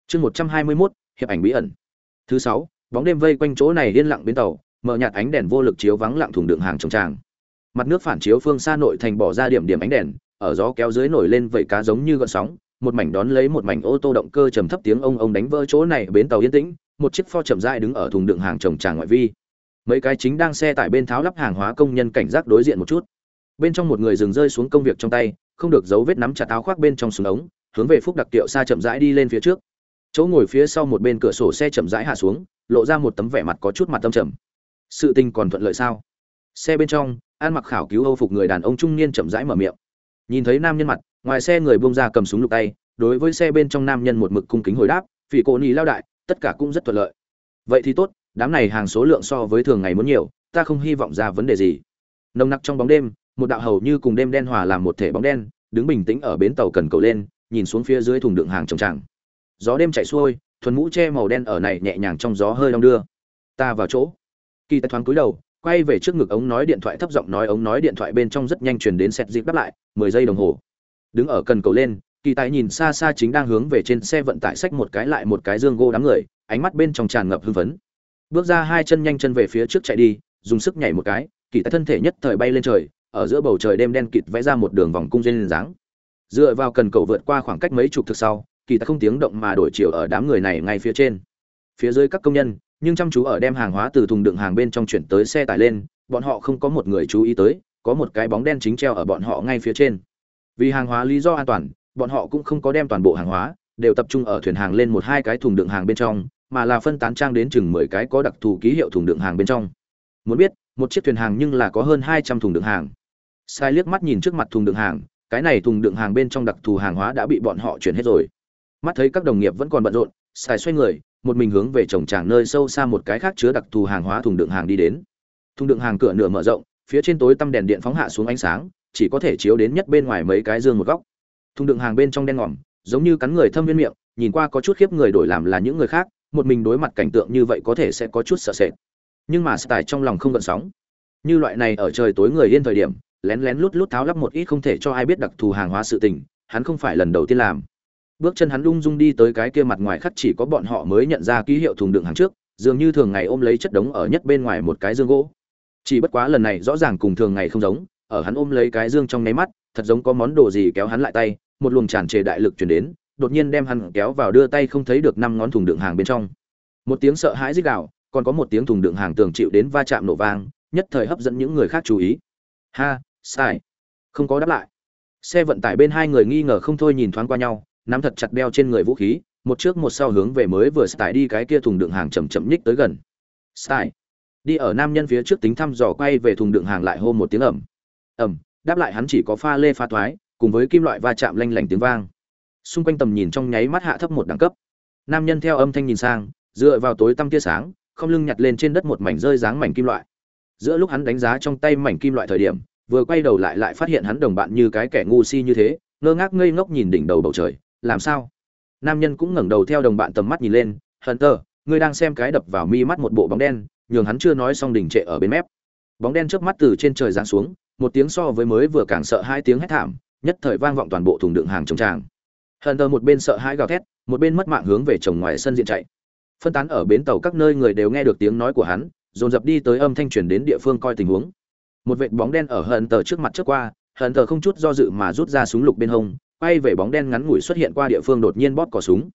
Chương một trăm hai mươi mốt hiệp ảnh bí ẩn. Thứ sáu bóng đêm vây quanh chỗ này yên lặng bến tàu mở nhạt ánh đèn vô lực chiếu vắng lặng thùng đựng hàng trồng tràng mặt nước phản chiếu phương xa nội thành bỏ ra điểm điểm ánh đèn ở gió kéo dưới nổi lên vẩy cá giống như gợn sóng, một mảnh đón lấy một mảnh ô tô động cơ trầm thấp tiếng ông ông đánh vỡ chỗ này bến tàu yên tĩnh, một chiếc pho chậm rãi đứng ở thùng đựng hàng trồng tràng ngoại vi. Mấy cái chính đang xe tải bên tháo lắp hàng hóa công nhân cảnh giác đối diện một chút. Bên trong một người dừng rơi xuống công việc trong tay, không được giấu vết nắm chặt áo khoác bên trong súng ống, hướng về phúc đặc tiệu xa chậm rãi đi lên phía trước. Chỗ ngồi phía sau một bên cửa sổ xe chậm rãi hạ xuống, lộ ra một tấm vẻ mặt có chút mặt tâm trầm. Sự tình còn thuận lợi sao? Xe bên trong, An mặc khảo cứu Âu phục người đàn ông trung niên chậm rãi mở miệng nhìn thấy nam nhân mặt ngoài xe người buông ra cầm súng lục tay đối với xe bên trong nam nhân một mực cung kính hồi đáp phỉ cổ nỉ lao đại tất cả cũng rất thuận lợi vậy thì tốt đám này hàng số lượng so với thường ngày muốn nhiều ta không hy vọng ra vấn đề gì nồng nặc trong bóng đêm một đạo hầu như cùng đêm đen hòa làm một thể bóng đen đứng bình tĩnh ở bến tàu cần cầu lên nhìn xuống phía dưới thùng đựng hàng trồng tràng gió đêm chạy xuôi, thuần mũ che màu đen ở này nhẹ nhàng trong gió hơi đong đưa. Ta vào chỗ. Kỳ tài thoáng cúi đầu, quay về trước ngực ống nói điện thoại thấp giọng nói ống nói điện thoại bên trong rất nhanh truyền đến sẹt dịp đáp lại, mười giây đồng hồ. Đứng ở cần cầu lên, kỳ tài nhìn xa xa chính đang hướng về trên xe vận tải sách một cái lại một cái dương gỗ đám người, ánh mắt bên trong tràn ngập hưng phấn. Bước ra hai chân nhanh chân về phía trước chạy đi, dùng sức nhảy một cái, kỳ tài thân thể nhất thời bay lên trời, ở giữa bầu trời đêm đen kịt vẽ ra một đường vòng cung dây lên dáng. Dựa vào cần cầu vượt qua khoảng cách mấy chục thực sau kỳ ta không tiếng động mà đổi chiều ở đám người này ngay phía trên. Phía dưới các công nhân, nhưng chăm chú ở đem hàng hóa từ thùng đựng hàng bên trong chuyển tới xe tải lên, bọn họ không có một người chú ý tới, có một cái bóng đen chính treo ở bọn họ ngay phía trên. Vì hàng hóa lý do an toàn, bọn họ cũng không có đem toàn bộ hàng hóa, đều tập trung ở thuyền hàng lên một hai cái thùng đựng hàng bên trong, mà là phân tán trang đến chừng mười cái có đặc thù ký hiệu thùng đựng hàng bên trong. Muốn biết, một chiếc thuyền hàng nhưng là có hơn hai trăm thùng đựng hàng. Sai liếc mắt nhìn trước mặt thùng đựng hàng, cái này thùng đựng hàng bên trong đặc thù hàng hóa đã bị bọn họ chuyển hết rồi mắt thấy các đồng nghiệp vẫn còn bận rộn xài xoay người, một mình hướng về trồng tràng nơi sâu xa một cái khác chứa đặc thù hàng hóa thùng đựng hàng đi đến. Thùng đựng hàng cửa nửa mở rộng, phía trên tối tăm đèn điện phóng hạ xuống ánh sáng, chỉ có thể chiếu đến nhất bên ngoài mấy cái dương một góc. Thùng đựng hàng bên trong đen ngòm, giống như cắn người thâm viên miệng, nhìn qua có chút khiếp người đổi làm là những người khác, một mình đối mặt cảnh tượng như vậy có thể sẽ có chút sợ sệt. Nhưng mà style trong lòng không gợn sóng. Như loại này ở trời tối người yên thời điểm, lén lén lút lút tháo lắp một ít không thể cho ai biết đặc thù hàng hóa sự tình, hắn không phải lần đầu tiên làm bước chân hắn lung dung đi tới cái kia mặt ngoài khắc chỉ có bọn họ mới nhận ra ký hiệu thùng đựng hàng trước, dường như thường ngày ôm lấy chất đống ở nhất bên ngoài một cái dương gỗ. Chỉ bất quá lần này rõ ràng cùng thường ngày không giống, ở hắn ôm lấy cái dương trong nháy mắt, thật giống có món đồ gì kéo hắn lại tay, một luồng tràn trề đại lực chuyển đến, đột nhiên đem hắn kéo vào đưa tay không thấy được năm ngón thùng đựng hàng bên trong. Một tiếng sợ hãi rít gào, còn có một tiếng thùng đựng hàng tường chịu đến va chạm nổ vang, nhất thời hấp dẫn những người khác chú ý. Ha, sai. Không có đáp lại. Xe vận tải bên hai người nghi ngờ không thôi nhìn thoáng qua nhau nắm thật chặt đeo trên người vũ khí, một trước một sau hướng về mới vừa tải đi cái kia thùng đựng hàng chậm chậm nhích tới gần. Tải đi ở nam nhân phía trước tính thăm dò quay về thùng đựng hàng lại hô một tiếng ẩm ẩm đáp lại hắn chỉ có pha lê pha thoái, cùng với kim loại va chạm lanh lảnh tiếng vang. Xung quanh tầm nhìn trong nháy mắt hạ thấp một đẳng cấp. Nam nhân theo âm thanh nhìn sang, dựa vào tối tăm tia sáng, không lưng nhặt lên trên đất một mảnh rơi dáng mảnh kim loại. Giữa lúc hắn đánh giá trong tay mảnh kim loại thời điểm, vừa quay đầu lại lại phát hiện hắn đồng bạn như cái kẻ ngu si như thế, ngơ ngác ngây ngốc nhìn đỉnh đầu bầu trời làm sao? Nam nhân cũng ngẩng đầu theo đồng bạn tầm mắt nhìn lên hận tờ ngươi đang xem cái đập vào mi mắt một bộ bóng đen, nhường hắn chưa nói xong đỉnh trệ ở bên mép. Bóng đen trước mắt từ trên trời giáng xuống, một tiếng so với mới vừa càng sợ hai tiếng hét thảm, nhất thời vang vọng toàn bộ thùng đựng hàng trồng tràng. Hận tờ một bên sợ hãi gào thét, một bên mất mạng hướng về chồng ngoài sân diện chạy. Phân tán ở bến tàu các nơi người đều nghe được tiếng nói của hắn, dồn dập đi tới âm thanh truyền đến địa phương coi tình huống. Một vệt bóng đen ở hận tờ trước mặt trước qua hận tờ không chút do dự mà rút ra súng lục bên hông quay về bóng đen ngắn ngủi xuất hiện qua địa phương đột nhiên bóp cò súng.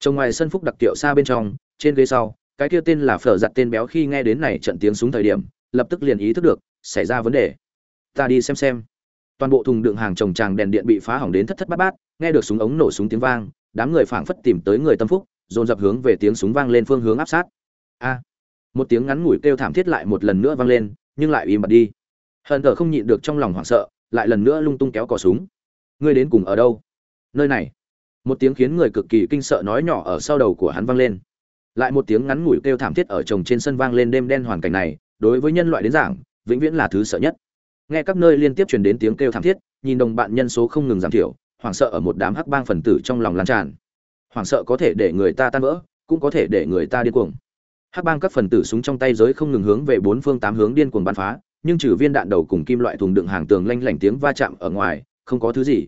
Trong ngoài sân phúc đặc tiệu xa bên trong, trên ghế sau, cái kia tên là phở giặt tên béo khi nghe đến này trận tiếng súng thời điểm, lập tức liền ý thức được, xảy ra vấn đề. Ta đi xem xem. Toàn bộ thùng đựng hàng trồng tràng đèn điện bị phá hỏng đến thất thất bát bát, nghe được súng ống nổ súng tiếng vang, đám người phảng phất tìm tới người tâm phúc, dồn dập hướng về tiếng súng vang lên phương hướng áp sát. A! Một tiếng ngắn ngủi kêu thảm thiết lại một lần nữa vang lên, nhưng lại im bặt đi. Hận thờ không nhịn được trong lòng hoảng sợ, lại lần nữa lung tung kéo cò súng ngươi đến cùng ở đâu? Nơi này. Một tiếng khiến người cực kỳ kinh sợ nói nhỏ ở sau đầu của hắn vang lên. Lại một tiếng ngắn ngủi kêu thảm thiết ở trồng trên sân vang lên đêm đen hoàn cảnh này, đối với nhân loại đến giảng, vĩnh viễn là thứ sợ nhất. Nghe các nơi liên tiếp truyền đến tiếng kêu thảm thiết, nhìn đồng bạn nhân số không ngừng giảm thiểu, hoảng sợ ở một đám hắc bang phần tử trong lòng lan tràn. Hoảng sợ có thể để người ta tan vỡ, cũng có thể để người ta điên cuồng. Hắc bang các phần tử súng trong tay giới không ngừng hướng về bốn phương tám hướng điên cuồng bắn phá, nhưng trừ viên đạn đầu cùng kim loại thùng đựng hàng tường lanh lảnh tiếng va chạm ở ngoài không có thứ gì.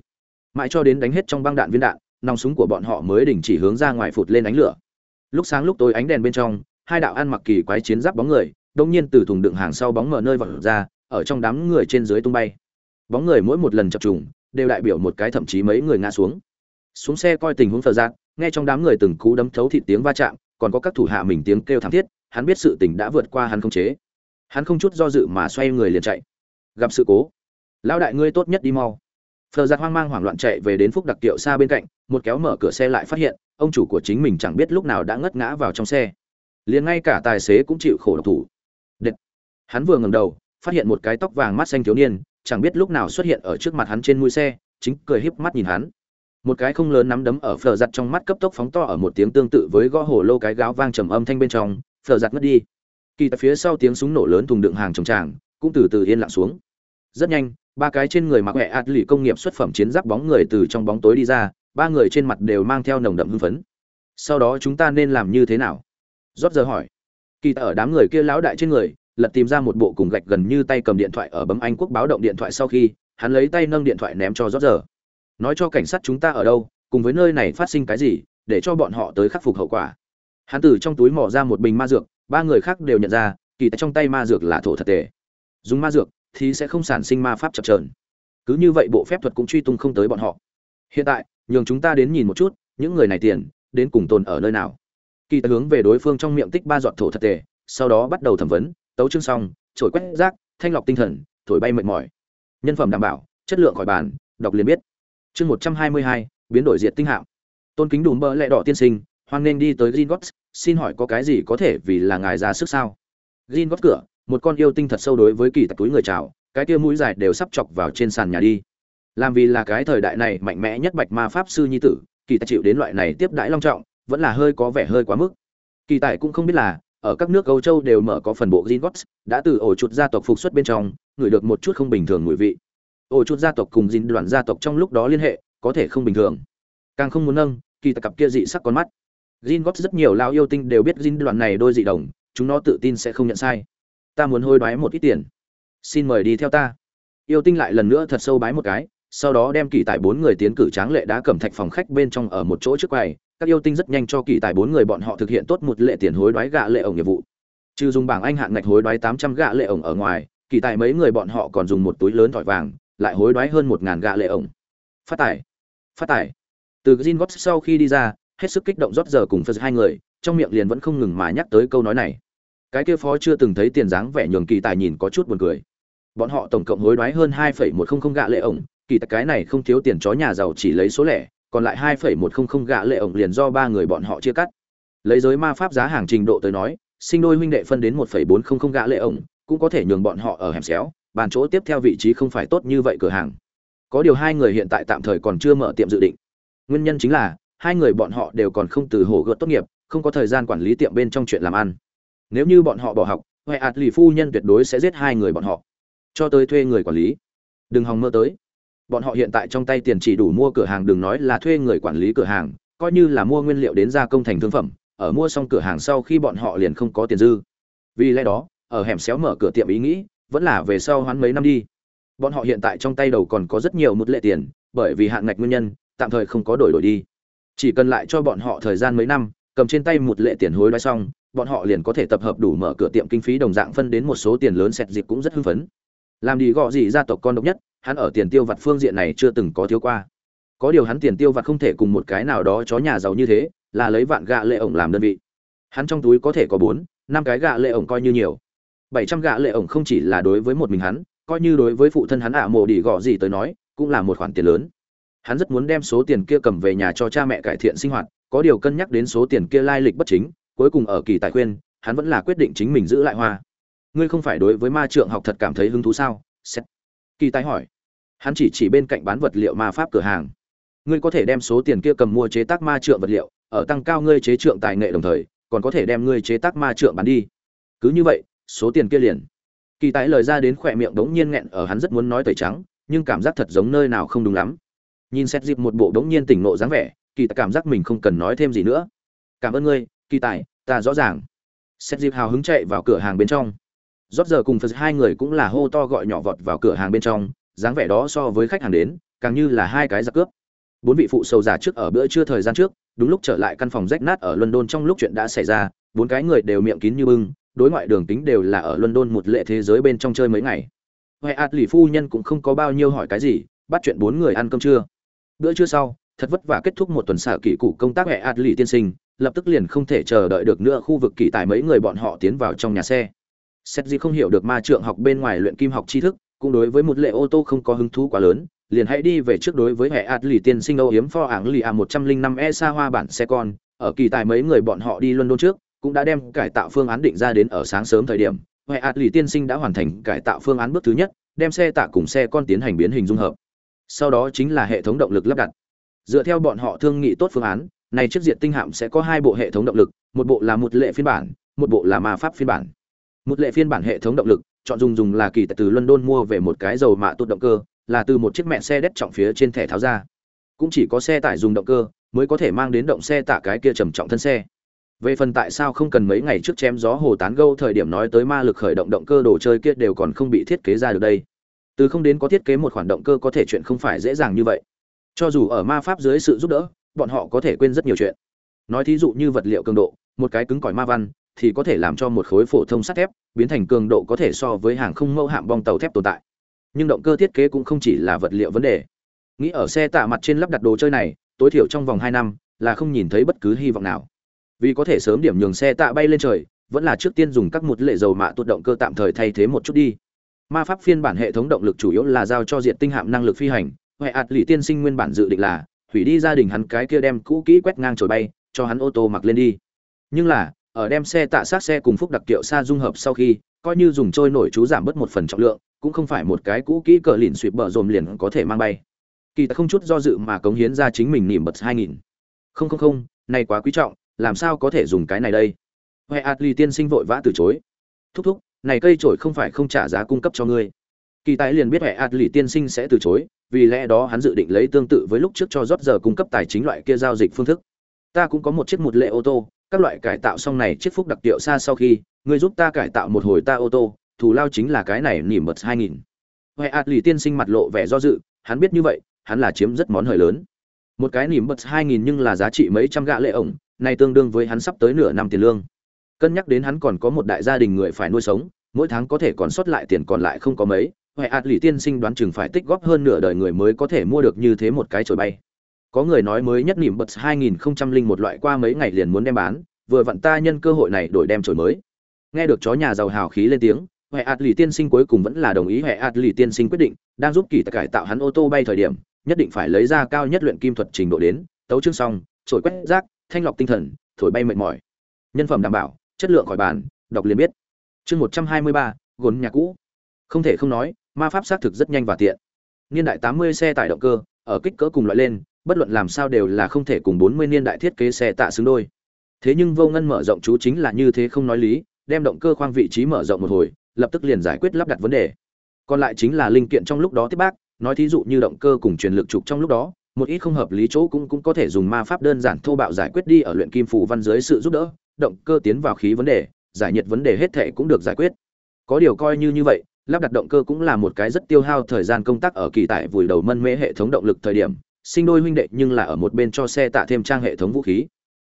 Mãi cho đến đánh hết trong băng đạn viên đạn, nòng súng của bọn họ mới đình chỉ hướng ra ngoài phụt lên ánh lửa. Lúc sáng lúc tối ánh đèn bên trong, hai đạo ăn mặc kỳ quái chiến giáp bóng người, đông nhiên từ thùng đựng hàng sau bóng mở nơi vọt ra, ở trong đám người trên dưới tung bay. Bóng người mỗi một lần chập trùng, đều đại biểu một cái thậm chí mấy người ngã xuống. Xuống xe coi tình huống phờ giác nghe trong đám người từng cú đấm thấu thịt tiếng va chạm, còn có các thủ hạ mình tiếng kêu thảm thiết, hắn biết sự tình đã vượt qua hắn không chế. Hắn không chút do dự mà xoay người liền chạy. Gặp sự cố. Lão đại ngươi tốt nhất đi mau phờ giặc hoang mang hoảng loạn chạy về đến phúc đặc kiệu xa bên cạnh, một kéo mở cửa xe lại phát hiện, ông chủ của chính mình chẳng biết lúc nào đã ngất ngã vào trong xe. Liền ngay cả tài xế cũng chịu khổ độc thủ. Đệt. hắn vừa ngầm đầu, phát hiện một cái tóc vàng mắt xanh thiếu niên, chẳng biết lúc nào xuất hiện ở trước mặt hắn trên mũi xe, chính cười híp mắt nhìn hắn. Một cái không lớn nắm đấm ở phờ giặt trong mắt cấp tốc phóng to ở một tiếng tương tự với gõ hồ lô cái gáo vang trầm âm thanh bên trong, phờ giặt mất đi. Kỳ tại phía sau tiếng súng nổ lớn thùng đựng hàng trồng tràng, cũng từ từ yên lặng xuống. Rất nhanh ba cái trên người mặc hệ ạt lì công nghiệp xuất phẩm chiến giáp bóng người từ trong bóng tối đi ra, ba người trên mặt đều mang theo nồng đậm hưng phấn. Sau đó chúng ta nên làm như thế nào? Rót giờ hỏi. Kỳ ở đám người kia lão đại trên người, lật tìm ra một bộ cùng gạch gần như tay cầm điện thoại ở bấm anh quốc báo động điện thoại sau khi, hắn lấy tay nâng điện thoại ném cho rót giờ. Nói cho cảnh sát chúng ta ở đâu, cùng với nơi này phát sinh cái gì, để cho bọn họ tới khắc phục hậu quả. Hắn từ trong túi mỏ ra một bình ma dược, ba người khác đều nhận ra, kỳ tại trong tay ma dược là thổ thật tệ. Dùng ma dược thì sẽ không sản sinh ma pháp chập trờn cứ như vậy bộ phép thuật cũng truy tung không tới bọn họ hiện tại nhường chúng ta đến nhìn một chút những người này tiền đến cùng tồn ở nơi nào kỳ ta hướng về đối phương trong miệng tích ba giọt thổ thật tề. sau đó bắt đầu thẩm vấn tấu chương xong trổi quét rác thanh lọc tinh thần thổi bay mệt mỏi nhân phẩm đảm bảo chất lượng khỏi bàn đọc liền biết chương một trăm hai mươi hai biến đổi diệt tinh hạo. tôn kính đùm bơ lẹ đỏ tiên sinh hoan nên đi tới Gringotts, xin hỏi có cái gì có thể vì là ngài ra sức sao? Gringotts cửa, một con yêu tinh thật sâu đối với kỳ tặc túi người chào, cái kia mũi dài đều sắp chọc vào trên sàn nhà đi. Làm vì là cái thời đại này mạnh mẽ nhất bạch ma pháp sư nhi tử, kỳ tài chịu đến loại này tiếp đãi long trọng, vẫn là hơi có vẻ hơi quá mức. Kỳ tài cũng không biết là, ở các nước Âu Châu đều mở có phần bộ Gringotts, đã từ ổ chuột gia tộc phục xuất bên trong, ngửi được một chút không bình thường mùi vị. Ổ chuột gia tộc cùng Gin đoàn gia tộc trong lúc đó liên hệ, có thể không bình thường. Càng không muốn nâng, kỳ tài cặp kia dị sắc con mắt Jin gót rất nhiều lao yêu tinh đều biết Jin đoạn này đôi dị đồng, chúng nó tự tin sẽ không nhận sai. Ta muốn hối đoái một ít tiền. Xin mời đi theo ta. Yêu tinh lại lần nữa thật sâu bái một cái, sau đó đem kỳ tài bốn người tiến cử tráng lệ đã cẩm thạch phòng khách bên trong ở một chỗ trước quầy. Các yêu tinh rất nhanh cho kỳ tài bốn người bọn họ thực hiện tốt một lệ tiền hối đoái gạ lệ ổng nghiệp vụ. Trừ dùng bảng anh hạng ngạch hối đoái 800 gạ lệ ổng ở ngoài, kỳ tài mấy người bọn họ còn dùng một túi lớn thỏi vàng, lại hối đoái hơn một ngàn gạ lệ ổng. Phát tải, phát tải. Từ gin gót sau khi đi ra, hết sức kích động rót giờ cùng phật hai người trong miệng liền vẫn không ngừng mà nhắc tới câu nói này cái kia phó chưa từng thấy tiền dáng vẻ nhường kỳ tài nhìn có chút buồn cười. Bọn họ tổng cộng hối đoái hơn hai phẩy một không không gạ lệ ổng, kỳ tài cái này không thiếu tiền chó nhà giàu chỉ lấy số lẻ, còn lại hai phẩy một không không gạ lệ ổng liền do ba người bọn họ chia cắt. Lấy giới ma pháp giá hàng trình độ tới nói, sinh đôi huynh đệ phân đến một phẩy bốn không không gạ lệ ổng, cũng có thể nhường bọn họ ở hẻm xéo, bàn chỗ tiếp theo vị trí không phải tốt như vậy cửa hàng. Có điều hai người hiện tại tạm thời còn chưa mở tiệm dự định. Nguyên nhân chính là, hai người bọn họ đều còn không từ hồ gợt tốt nghiệp, không có thời gian quản lý tiệm bên trong chuyện làm ăn nếu như bọn họ bỏ học, huệ ạt lì phu nhân tuyệt đối sẽ giết hai người bọn họ. Cho tới thuê người quản lý. Đừng hòng mơ tới. Bọn họ hiện tại trong tay tiền chỉ đủ mua cửa hàng, đừng nói là thuê người quản lý cửa hàng, coi như là mua nguyên liệu đến gia công thành thương phẩm, ở mua xong cửa hàng sau khi bọn họ liền không có tiền dư. Vì lẽ đó, ở hẻm xéo mở cửa tiệm ý nghĩ, vẫn là về sau hoán mấy năm đi. Bọn họ hiện tại trong tay đầu còn có rất nhiều mức lệ tiền, bởi vì hạn ngạch nguyên nhân, tạm thời không có đổi đổi đi. Chỉ cần lại cho bọn họ thời gian mấy năm, cầm trên tay một lệ tiền hối đoái xong bọn họ liền có thể tập hợp đủ mở cửa tiệm kinh phí đồng dạng phân đến một số tiền lớn sẹt dịp cũng rất hưng phấn. Làm đi gọ gì gia tộc con độc nhất, hắn ở tiền tiêu vặt phương diện này chưa từng có thiếu qua. Có điều hắn tiền tiêu vặt không thể cùng một cái nào đó chó nhà giàu như thế, là lấy vạn gạ lệ ổng làm đơn vị. Hắn trong túi có thể có bốn, năm cái gạ lệ ổng coi như nhiều. Bảy trăm gạ lệ ổng không chỉ là đối với một mình hắn, coi như đối với phụ thân hắn ạ à mộ đi gọ gì tới nói, cũng là một khoản tiền lớn. Hắn rất muốn đem số tiền kia cầm về nhà cho cha mẹ cải thiện sinh hoạt, có điều cân nhắc đến số tiền kia lai lịch bất chính cuối cùng ở kỳ tài khuyên, hắn vẫn là quyết định chính mình giữ lại hoa. Ngươi không phải đối với ma trượng học thật cảm thấy hứng thú sao? Xét. kỳ tài hỏi. Hắn chỉ chỉ bên cạnh bán vật liệu ma pháp cửa hàng. Ngươi có thể đem số tiền kia cầm mua chế tác ma trượng vật liệu, ở tăng cao ngươi chế trượng tài nghệ đồng thời, còn có thể đem ngươi chế tác ma trượng bán đi. Cứ như vậy, số tiền kia liền. Kỳ tài lời ra đến khỏe miệng đống nhiên nghẹn ở hắn rất muốn nói tẩy trắng, nhưng cảm giác thật giống nơi nào không đúng lắm. Nhìn xét dịp một bộ đống nhiên tỉnh nộ dáng vẻ, kỳ tài cảm giác mình không cần nói thêm gì nữa. Cảm ơn ngươi kỳ tài, ta rõ ràng. Xét dịp hào hứng chạy vào cửa hàng bên trong. Rót giờ cùng phật hai người cũng là hô to gọi nhỏ vọt vào cửa hàng bên trong, dáng vẻ đó so với khách hàng đến, càng như là hai cái giặc cướp. Bốn vị phụ sầu giả trước ở bữa trưa thời gian trước, đúng lúc trở lại căn phòng rách nát ở london trong lúc chuyện đã xảy ra, bốn cái người đều miệng kín như bưng, đối ngoại đường tính đều là ở london một lệ thế giới bên trong chơi mấy ngày. Huệ ạt lì phu nhân cũng không có bao nhiêu hỏi cái gì, bắt chuyện bốn người ăn cơm trưa. Bữa trưa sau, thật vất vả kết thúc một tuần xả kỷ cụ công tác huệ ạt lì tiên sinh lập tức liền không thể chờ đợi được nữa, khu vực kỳ tài mấy người bọn họ tiến vào trong nhà xe. Xét gì không hiểu được ma trượng học bên ngoài luyện kim học tri thức, cũng đối với một lệ ô tô không có hứng thú quá lớn, liền hãy đi về trước đối với hệ ạt lì tiên sinh âu hiếm pho ảng lì a một trăm linh năm e xa hoa bản xe con. Ở kỳ tài mấy người bọn họ đi london trước, cũng đã đem cải tạo phương án định ra đến ở sáng sớm thời điểm, hệ ạt lì tiên sinh đã hoàn thành cải tạo phương án bước thứ nhất, đem xe tạ cùng xe con tiến hành biến hình dung hợp. Sau đó chính là hệ thống động lực lắp đặt. Dựa theo bọn họ thương nghị tốt phương án này chiếc diện tinh hạm sẽ có hai bộ hệ thống động lực, một bộ là một lệ phiên bản, một bộ là ma pháp phiên bản. Một lệ phiên bản hệ thống động lực, chọn dùng dùng là kỳ từ london mua về một cái dầu mạ tốt động cơ, là từ một chiếc mẹ xe đét trọng phía trên thẻ tháo ra. Cũng chỉ có xe tải dùng động cơ, mới có thể mang đến động xe tạ cái kia trầm trọng thân xe. Về phần tại sao không cần mấy ngày trước chém gió hồ tán gâu thời điểm nói tới ma lực khởi động động cơ đồ chơi kia đều còn không bị thiết kế ra được đây. Từ không đến có thiết kế một khoản động cơ có thể chuyện không phải dễ dàng như vậy. Cho dù ở ma pháp dưới sự giúp đỡ bọn họ có thể quên rất nhiều chuyện. Nói thí dụ như vật liệu cường độ, một cái cứng cỏi ma văn thì có thể làm cho một khối phổ thông sắt thép biến thành cường độ có thể so với hàng không mẫu hạm bong tàu thép tồn tại. Nhưng động cơ thiết kế cũng không chỉ là vật liệu vấn đề. Nghĩ ở xe tạ mặt trên lắp đặt đồ chơi này, tối thiểu trong vòng hai năm là không nhìn thấy bất cứ hy vọng nào. Vì có thể sớm điểm nhường xe tạ bay lên trời, vẫn là trước tiên dùng các một lệ dầu mạ tuột động cơ tạm thời thay thế một chút đi. Ma pháp phiên bản hệ thống động lực chủ yếu là giao cho diện tinh hạm năng lực phi hành. Huệ ạt lì tiên sinh nguyên bản dự định là hủy đi gia đình hắn cái kia đem cũ kỹ quét ngang trồi bay, cho hắn ô tô mặc lên đi. Nhưng là, ở đem xe tạ sát xe cùng phúc đặc kiệu xa dung hợp sau khi, coi như dùng trôi nổi chú giảm bớt một phần trọng lượng, cũng không phải một cái cũ kỹ cờ lìn suỵt bờ dồn liền có thể mang bay. Kỳ ta không chút do dự mà cống hiến ra chính mình nỉm bật hai nghìn. Không không không, này quá quý trọng, làm sao có thể dùng cái này đây? Huệ atli tiên sinh vội vã từ chối. Thúc thúc, này cây trổi không phải không trả giá cung cấp cho ngươi. Kỳ tài liền biết huệ atli tiên sinh sẽ từ chối vì lẽ đó hắn dự định lấy tương tự với lúc trước cho rót giờ cung cấp tài chính loại kia giao dịch phương thức. Ta cũng có một chiếc một lệ ô tô, các loại cải tạo xong này chiếc phúc đặc tiệu xa sau khi ngươi giúp ta cải tạo một hồi ta ô tô, thù lao chính là cái này nỉm mật hai nghìn. Huệ lì tiên sinh mặt lộ vẻ do dự, hắn biết như vậy, hắn là chiếm rất món hời lớn. Một cái nỉm mật hai nghìn nhưng là giá trị mấy trăm gạ lệ ổng, này tương đương với hắn sắp tới nửa năm tiền lương. Cân nhắc đến hắn còn có một đại gia đình người phải nuôi sống, mỗi tháng có thể còn sót lại tiền còn lại không có mấy huệ ạt lì tiên sinh đoán chừng phải tích góp hơn nửa đời người mới có thể mua được như thế một cái chổi bay. Có người nói mới nhất nỉm bật 2001 loại qua mấy ngày liền muốn đem bán, vừa vặn ta nhân cơ hội này đổi đem chổi mới. Nghe được chó nhà giàu hào khí lên tiếng huệ ạt lì tiên sinh cuối cùng vẫn là đồng ý huệ ạt lì tiên sinh quyết định, đang giúp kỳ cải tạo hắn ô tô bay thời điểm, nhất định phải lấy ra cao nhất luyện kim thuật trình độ đến, tấu chương xong trổi quét rác, thanh lọc tinh thần, thổi bay mệt mỏi. Nhân phẩm đảm bảo, chất lượng khỏi bàn, đọc liền biết. Chương một trăm hai mươi ba nhà cũ. Không thể không nói ma pháp xác thực rất nhanh và tiện. Niên đại tám mươi xe tải động cơ, ở kích cỡ cùng loại lên, bất luận làm sao đều là không thể cùng bốn mươi niên đại thiết kế xe tạ xứng đôi. Thế nhưng vô ngân mở rộng chú chính là như thế không nói lý, đem động cơ khoang vị trí mở rộng một hồi, lập tức liền giải quyết lắp đặt vấn đề. Còn lại chính là linh kiện trong lúc đó tiếp bác, nói thí dụ như động cơ cùng truyền lực trục trong lúc đó, một ít không hợp lý chỗ cũng cũng có thể dùng ma pháp đơn giản thô bạo giải quyết đi ở luyện kim phù văn dưới sự giúp đỡ, động cơ tiến vào khí vấn đề, giải nhiệt vấn đề hết thể cũng được giải quyết. Có điều coi như như vậy lắp đặt động cơ cũng là một cái rất tiêu hao thời gian công tác ở kỳ tại vùi đầu mân mê hệ thống động lực thời điểm, sinh đôi huynh đệ nhưng là ở một bên cho xe tạ thêm trang hệ thống vũ khí.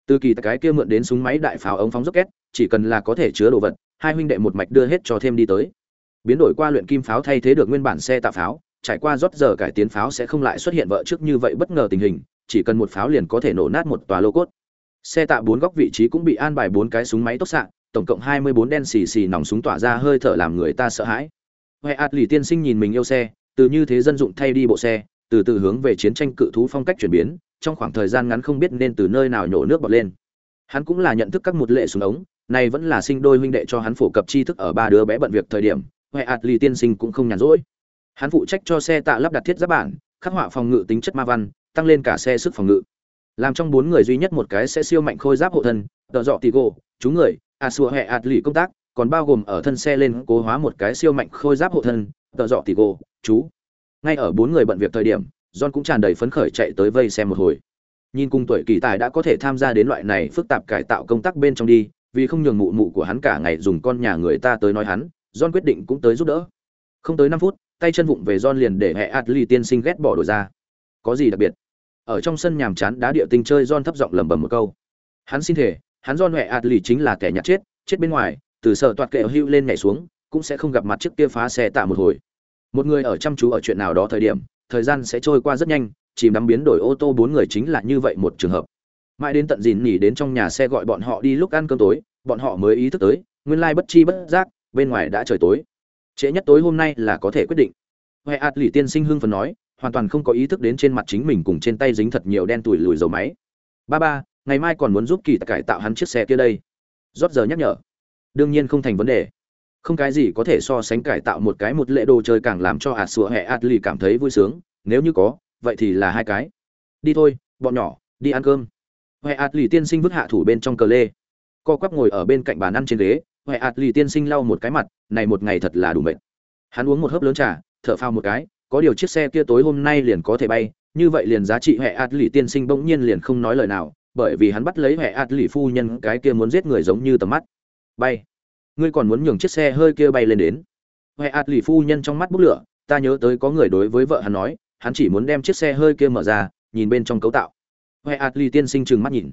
Từ kỳ cái kia mượn đến súng máy đại pháo ống phóng rocket, chỉ cần là có thể chứa đồ vật, hai huynh đệ một mạch đưa hết cho thêm đi tới. Biến đổi qua luyện kim pháo thay thế được nguyên bản xe tạ pháo, trải qua rót giờ cải tiến pháo sẽ không lại xuất hiện vợ trước như vậy bất ngờ tình hình, chỉ cần một pháo liền có thể nổ nát một tòa lô cốt. Xe tạ bốn góc vị trí cũng bị an bài bốn cái súng máy tốc xạ, tổng cộng hai mươi bốn đen xì xì nòng súng tỏa ra hơi thở làm người ta sợ hãi huệ ạt lì tiên sinh nhìn mình yêu xe, từ như thế dân dụng thay đi bộ xe, từ từ hướng về chiến tranh cự thú phong cách chuyển biến, trong khoảng thời gian ngắn không biết nên từ nơi nào nhổ nước bọt lên. Hắn cũng là nhận thức các một lệ súng ống này vẫn là sinh đôi huynh đệ cho hắn phổ cập tri thức ở ba đứa bé bận việc thời điểm huệ ạt lì tiên sinh cũng không nhàn rỗi. Hắn phụ trách cho xe tạ lắp đặt thiết giáp bản, khắc họa phòng ngự tính chất ma văn, tăng lên cả xe sức phòng ngự. Làm trong bốn người duy nhất một cái sẽ siêu mạnh khôi giáp hộ thân, tợ dọ tì gỗ, chú người, a xua hẹ ạt lì công tác còn bao gồm ở thân xe lên cố hóa một cái siêu mạnh khôi giáp hộ thân tợ dọ tì gỗ chú ngay ở bốn người bận việc thời điểm john cũng tràn đầy phấn khởi chạy tới vây xem một hồi nhìn cùng tuổi kỳ tài đã có thể tham gia đến loại này phức tạp cải tạo công tác bên trong đi vì không nhường mụ mụ của hắn cả ngày dùng con nhà người ta tới nói hắn john quyết định cũng tới giúp đỡ không tới năm phút tay chân vụng về John liền để hệ adli tiên sinh ghét bỏ đổi ra. Có gì đặc biệt? Ở trong sân nhàm chán đá địa tinh chơi John thấp giọng lẩm bẩm một câu. Hắn xin thể, hắn John hệ adli chính là kẻ nhặt chết, chết bên ngoài, từ sở toạt kệ hưu lên nhảy xuống, cũng sẽ không gặp mặt trước kia phá xe tạ một hồi. Một người ở chăm chú ở chuyện nào đó thời điểm, thời gian sẽ trôi qua rất nhanh, chìm đắm biến đổi ô tô bốn người chính là như vậy một trường hợp. Mãi đến tận dìn nghỉ đến trong nhà xe gọi bọn họ đi lúc ăn cơm tối, bọn họ mới ý thức tới, nguyên lai bất chi bất giác, bên ngoài đã trời tối. Trễ nhất tối hôm nay là có thể quyết định. Huệ ạt lì tiên sinh hưng phần nói hoàn toàn không có ý thức đến trên mặt chính mình cùng trên tay dính thật nhiều đen tủi lùi dầu máy. Ba ba ngày mai còn muốn giúp kỳ cải tạo hắn chiếc xe kia đây. Rót giờ nhắc nhở đương nhiên không thành vấn đề. Không cái gì có thể so sánh cải tạo một cái một lễ đồ chơi càng làm cho ạt sủa hệ ạt lì cảm thấy vui sướng, nếu như có, vậy thì là hai cái. Đi thôi, bọn nhỏ, đi ăn cơm. Huệ ạt lì tiên sinh vứt hạ thủ bên trong cờ lê. Co quắp ngồi ở bên cạnh bàn ăn trên ghế huệ ạt lì tiên sinh lau một cái mặt, này một ngày thật là đủ mệt. Hắn uống một hớp lớn trà, thở phao một cái, có điều chiếc xe kia tối hôm nay liền có thể bay, như vậy liền giá trị huệ ạt lì tiên sinh bỗng nhiên liền không nói lời nào, bởi vì hắn bắt lấy huệ ạt lì phu nhân cái kia muốn giết người giống như tầm mắt bay. Ngươi còn muốn nhường chiếc xe hơi kia bay lên đến. Huệ ạt lì phu nhân trong mắt bốc lửa, ta nhớ tới có người đối với vợ hắn nói, hắn chỉ muốn đem chiếc xe hơi kia mở ra, nhìn bên trong cấu tạo. Huệ ạt lì tiên sinh trừng mắt nhìn.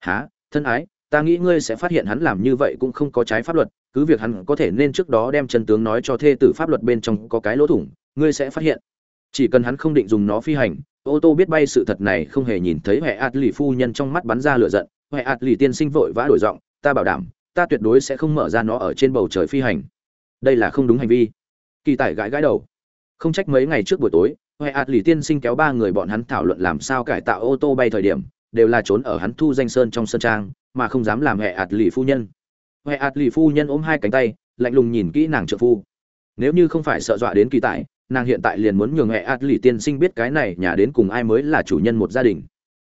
Há thân ái, ta nghĩ ngươi sẽ phát hiện hắn làm như vậy cũng không có trái pháp luật, cứ việc hắn có thể nên trước đó đem chân tướng nói cho thê tử pháp luật bên trong có cái lỗ thủng, ngươi sẽ phát hiện. Chỉ cần hắn không định dùng nó phi hành, ô tô biết bay sự thật này không hề nhìn thấy huệ ạt lì phu nhân trong mắt bắn ra lửa giận. Huệ ạt lì tiên sinh vội vã đổi giọng, ta bảo đảm ta tuyệt đối sẽ không mở ra nó ở trên bầu trời phi hành. Đây là không đúng hành vi. Kỳ tải gãi gãi đầu. Không trách mấy ngày trước buổi tối, huệ ạt lì tiên sinh kéo ba người bọn hắn thảo luận làm sao cải tạo ô tô bay thời điểm, đều là trốn ở hắn thu danh sơn trong sân trang, mà không dám làm huệ ạt lì phu nhân. Huệ ạt lì phu nhân ôm hai cánh tay, lạnh lùng nhìn kỹ nàng trợ phu. Nếu như không phải sợ dọa đến kỳ tải nàng hiện tại liền muốn nhường huệ ạt lì tiên sinh biết cái này nhà đến cùng ai mới là chủ nhân một gia đình.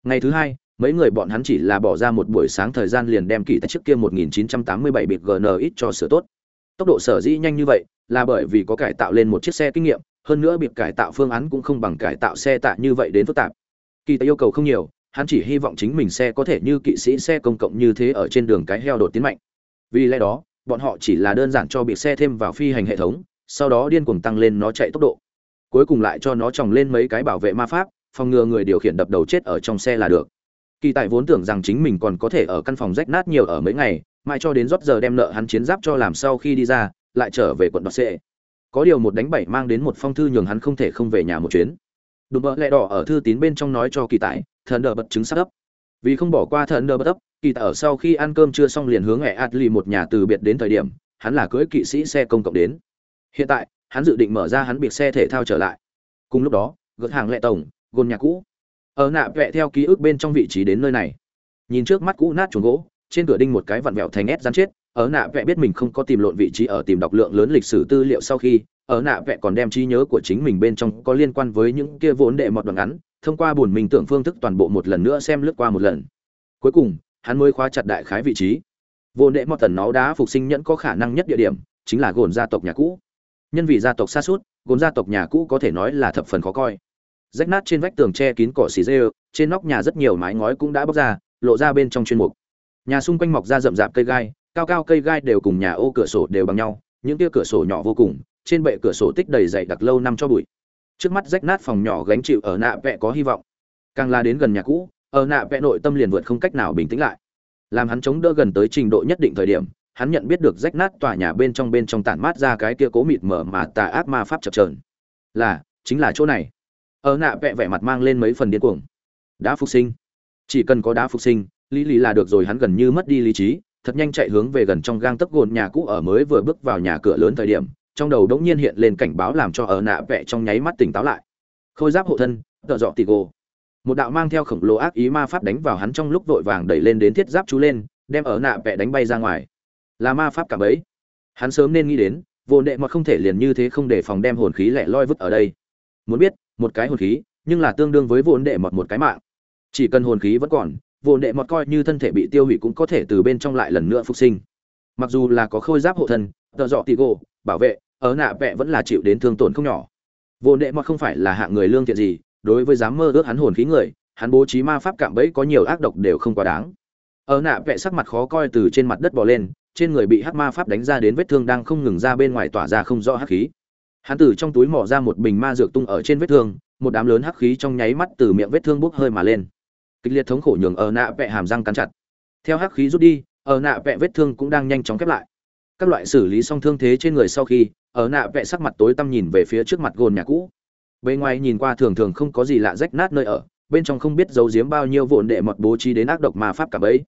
Ngày thứ hai mấy người bọn hắn chỉ là bỏ ra một buổi sáng thời gian liền đem kỳ tại trước kia 1987 bịt gn ít cho sửa tốt. Tốc độ sở dĩ nhanh như vậy là bởi vì có cải tạo lên một chiếc xe kinh nghiệm, hơn nữa bịt cải tạo phương án cũng không bằng cải tạo xe tạ như vậy đến phức tạp. Kỳ tại yêu cầu không nhiều, hắn chỉ hy vọng chính mình xe có thể như kỵ sĩ xe công cộng như thế ở trên đường cái heo đột tiến mạnh. Vì lẽ đó, bọn họ chỉ là đơn giản cho bị xe thêm vào phi hành hệ thống, sau đó điên cuồng tăng lên nó chạy tốc độ. Cuối cùng lại cho nó trồng lên mấy cái bảo vệ ma pháp, phòng ngừa người điều khiển đập đầu chết ở trong xe là được kỳ tài vốn tưởng rằng chính mình còn có thể ở căn phòng rách nát nhiều ở mấy ngày mãi cho đến rót giờ đem nợ hắn chiến giáp cho làm sau khi đi ra lại trở về quận đọc sệ có điều một đánh bảy mang đến một phong thư nhường hắn không thể không về nhà một chuyến. Đùm vậy, lẹ đỏ ở thư tín bên trong nói cho kỳ tài thần đờ bật chứng sắc ấp. Vì không bỏ qua thần đờ bật ấp kỳ tài ở sau khi ăn cơm chưa xong liền hướng ẹ ạt lì một nhà từ biệt đến thời điểm hắn là cưỡi kỵ sĩ xe công cộng đến. Hiện tại hắn dự định mở ra hắn biệt xe thể thao trở lại. Cùng lúc đó gợt hàng lệ tổng gôn nhà cũ ở nạ vẽ theo ký ức bên trong vị trí đến nơi này. Nhìn trước mắt cũ nát chuồng gỗ, trên cửa đinh một cái vặn vẹo thành ép rắn chết, ở nạ vẽ biết mình không có tìm lộn vị trí ở tìm đọc lượng lớn lịch sử tư liệu sau khi, ở nạ vẽ còn đem trí nhớ của chính mình bên trong có liên quan với những kia vốn đệ mọt đoạn ngắn, thông qua buồn mình tưởng phương thức toàn bộ một lần nữa xem lướt qua một lần. Cuối cùng, hắn mới khóa chặt đại khái vị trí. Vốn đệ mọt tần nó đã phục sinh nhẫn có khả năng nhất địa điểm chính là gồn gia tộc nhà cũ. Nhân vì gia tộc xa suốt, gồn gia tộc nhà cũ có thể nói là thập phần khó coi rách nát trên vách tường che kín cỏ xì dê trên nóc nhà rất nhiều mái ngói cũng đã bóc ra, lộ ra bên trong chuyên mục. Nhà xung quanh mọc ra rậm rạp cây gai, cao cao cây gai đều cùng nhà ô cửa sổ đều bằng nhau, những kia cửa sổ nhỏ vô cùng, trên bệ cửa sổ tích đầy dày đặc lâu năm cho bụi. Trước mắt rách nát phòng nhỏ gánh chịu ở nạ vẹ có hy vọng. Càng la đến gần nhà cũ, ở nạ vẹ nội tâm liền vượt không cách nào bình tĩnh lại. Làm hắn chống đỡ gần tới trình độ nhất định thời điểm, hắn nhận biết được rách nát tòa nhà bên trong bên trong tản mát ra cái kia cố mịt mở mà tà ác ma pháp chập trờn là, chính là chỗ này ở nạ vẹ vẻ mặt mang lên mấy phần điên cuồng. Đã phục sinh. Chỉ cần có đá phục sinh, lý lý là được rồi, hắn gần như mất đi lý trí, thật nhanh chạy hướng về gần trong gang tấc gồn nhà cũ ở mới vừa bước vào nhà cửa lớn thời điểm, trong đầu đống nhiên hiện lên cảnh báo làm cho ở nạ vẹ trong nháy mắt tỉnh táo lại. Khôi giáp hộ thân, tợ dọ tì gồ. Một đạo mang theo khổng lồ ác ý ma pháp đánh vào hắn trong lúc vội vàng đẩy lên đến thiết giáp chú lên, đem ở nạ vẹ đánh bay ra ngoài. Là ma pháp cảm ấy. Hắn sớm nên nghĩ đến, vô nệ mà không thể liền như thế không để phòng đem hồn khí lẻ loi vứt ở đây. Muốn biết một cái hồn khí, nhưng là tương đương với vô đệ mọt một cái mạng. Chỉ cần hồn khí vẫn còn vô đệ mọt coi như thân thể bị tiêu hủy cũng có thể từ bên trong lại lần nữa phục sinh. Mặc dù là có khôi giáp hộ thân, tợ dọ tị gỗ, bảo vệ, ở nạ vẹ vẫn là chịu đến thương tổn không nhỏ. Vô đệ mọt không phải là hạng người lương thiện gì, đối với dám mơ ước hắn hồn khí người, hắn bố trí ma pháp cạm bẫy có nhiều ác độc đều không quá đáng. Ở nạ vẹ sắc mặt khó coi từ trên mặt đất bò lên, trên người bị hắc ma pháp đánh ra đến vết thương đang không ngừng ra bên ngoài tỏa ra không rõ hắc khí hắn từ trong túi mỏ ra một bình ma dược tung ở trên vết thương, một đám lớn hắc khí trong nháy mắt từ miệng vết thương bốc hơi mà lên. Kịch liệt thống khổ nhường ở nạ vẹ hàm răng cắn chặt. Theo hắc khí rút đi, ở nạ vẹ vết thương cũng đang nhanh chóng khép lại. Các loại xử lý xong thương thế trên người sau khi, ở nạ vẹ sắc mặt tối tăm nhìn về phía trước mặt gồn nhà cũ. Bề ngoài nhìn qua thường thường không có gì lạ rách nát nơi ở, bên trong không biết giấu giếm bao nhiêu vụn đệ mọt bố trí đến ác độc mà pháp cả bấy.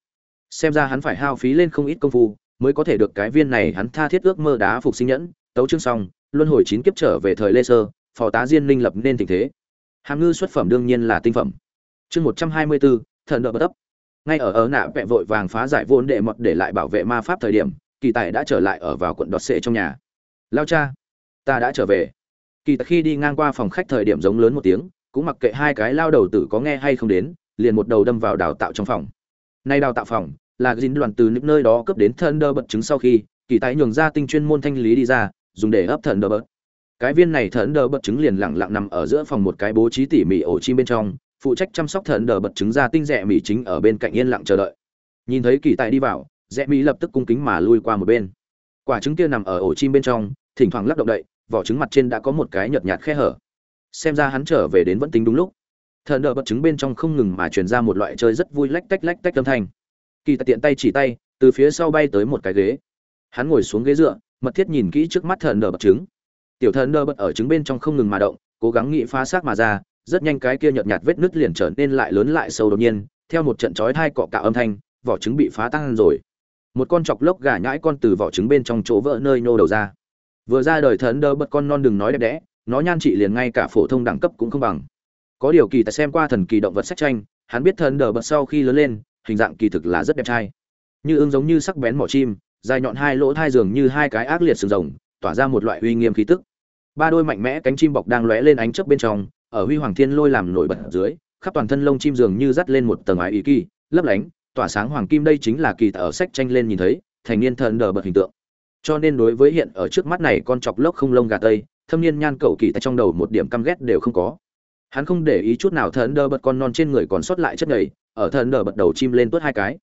Xem ra hắn phải hao phí lên không ít công phu, mới có thể được cái viên này hắn tha thiết ước mơ đá phục sinh nhẫn, tấu chương xong luân hồi chín kiếp trở về thời lê sơ phò tá diên linh lập nên tình thế. Hàm ngư xuất phẩm đương nhiên là tinh phẩm. Chương một trăm hai mươi bốn, thần đỡ bất ấp. Ngay ở ở nạ vẹ vội vàng phá giải vốn đệ mật để lại bảo vệ ma pháp thời điểm, kỳ tài đã trở lại ở vào quận đọt sệ trong nhà. Lao cha, ta đã trở về. Kỳ tài khi đi ngang qua phòng khách thời điểm giống lớn một tiếng, cũng mặc kệ hai cái lao đầu tử có nghe hay không đến, liền một đầu đâm vào đào tạo trong phòng. Nay đào tạo phòng là dính đoàn từ những nơi đó cấp đến thân đơ bật chứng sau khi, kỳ tài nhường ra tinh chuyên môn thanh lý đi ra dùng để ấp thần đờ bớt. cái viên này thần đờ bật trứng liền lẳng lặng nằm ở giữa phòng một cái bố trí tỉ mỉ ổ chim bên trong, phụ trách chăm sóc thần đờ bật trứng ra tinh rẻ mỉ chính ở bên cạnh yên lặng chờ đợi. Nhìn thấy kỳ tài đi vào rẽ mỹ lập tức cung kính mà lui qua một bên. Quả trứng kia nằm ở ổ chim bên trong, thỉnh thoảng lắc động đậy, vỏ trứng mặt trên đã có một cái nhợt nhạt khe hở. Xem ra hắn trở về đến vẫn tính đúng lúc. Thần đờ bật trứng bên trong không ngừng mà truyền ra một loại chơi rất vui lách tách lách tách âm thanh. Kỳ tài tiện tay chỉ tay, từ phía sau bay tới một cái ghế. Hắn ngồi xuống ghế dựa mật thiết nhìn kỹ trước mắt thần đờ bật trứng. Tiểu thần đờ bật ở trứng bên trong không ngừng mà động, cố gắng nghĩ phá xác mà ra, rất nhanh cái kia nhợt nhạt vết nứt liền trở nên lại lớn lại sâu đột nhiên, theo một trận chói thai cọ cạo âm thanh, vỏ trứng bị phá tan rồi. Một con chọc lốc gà nhãi con từ vỏ trứng bên trong chỗ vỡ nơi nô đầu ra. Vừa ra đời thần đờ bật con non đừng nói đẹp đẽ, nó nhan trị liền ngay cả phổ thông đẳng cấp cũng không bằng. Có điều kỳ tại xem qua thần kỳ động vật sách tranh, hắn biết thần đờ bật sau khi lớn lên, hình dạng kỳ thực là rất đẹp trai. Như ương giống như sắc bén mỏ chim dài nhọn hai lỗ thai dường như hai cái ác liệt sừng rồng, tỏa ra một loại uy nghiêm khí tức. Ba đôi mạnh mẽ cánh chim bọc đang lóe lên ánh chớp bên trong, ở huy hoàng thiên lôi làm nổi bật dưới, khắp toàn thân lông chim dường như dắt lên một tầng ái ý kỳ, lấp lánh, tỏa sáng hoàng kim đây chính là kỳ ở sách tranh lên nhìn thấy, thành niên thần đờ bật hình tượng. Cho nên đối với hiện ở trước mắt này con chọc lốc không lông gà tây, thâm niên nhan cậu kỳ tại trong đầu một điểm căm ghét đều không có. Hắn không để ý chút nào thần đờ bật con non trên người còn sót lại chất nhầy, ở thần đờ bật đầu chim lên tuốt hai cái.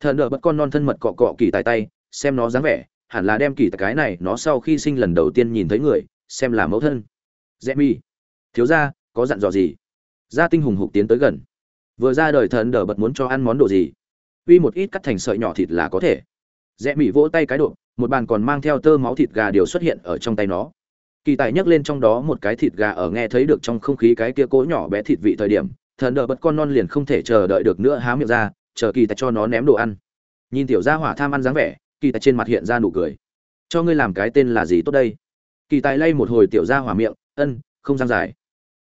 Thần đờ bật con non thân mật cọ cọ kỳ tại tay xem nó dáng vẻ, hẳn là đem kỳ tài cái này nó sau khi sinh lần đầu tiên nhìn thấy người, xem là mẫu thân. Dễ mi. Thiếu ra có dặn dò gì? Gia tinh hùng hục tiến tới gần. Vừa ra đời thần đờ bật muốn cho ăn món đồ gì? Uy một ít cắt thành sợi nhỏ thịt là có thể. Rẽ mỹ vỗ tay cái độ, một bàn còn mang theo tơ máu thịt gà đều xuất hiện ở trong tay nó. Kỳ tài nhấc lên trong đó một cái thịt gà ở nghe thấy được trong không khí cái kia cố nhỏ bé thịt vị thời điểm, thần đờ bật con non liền không thể chờ đợi được nữa há miệng ra, chờ kỳ tài cho nó ném đồ ăn. Nhìn tiểu gia hỏa tham ăn dáng vẻ kỳ tài trên mặt hiện ra nụ cười. Cho ngươi làm cái tên là gì tốt đây? Kỳ tài lay một hồi tiểu ra hỏa miệng, ân, không gian dài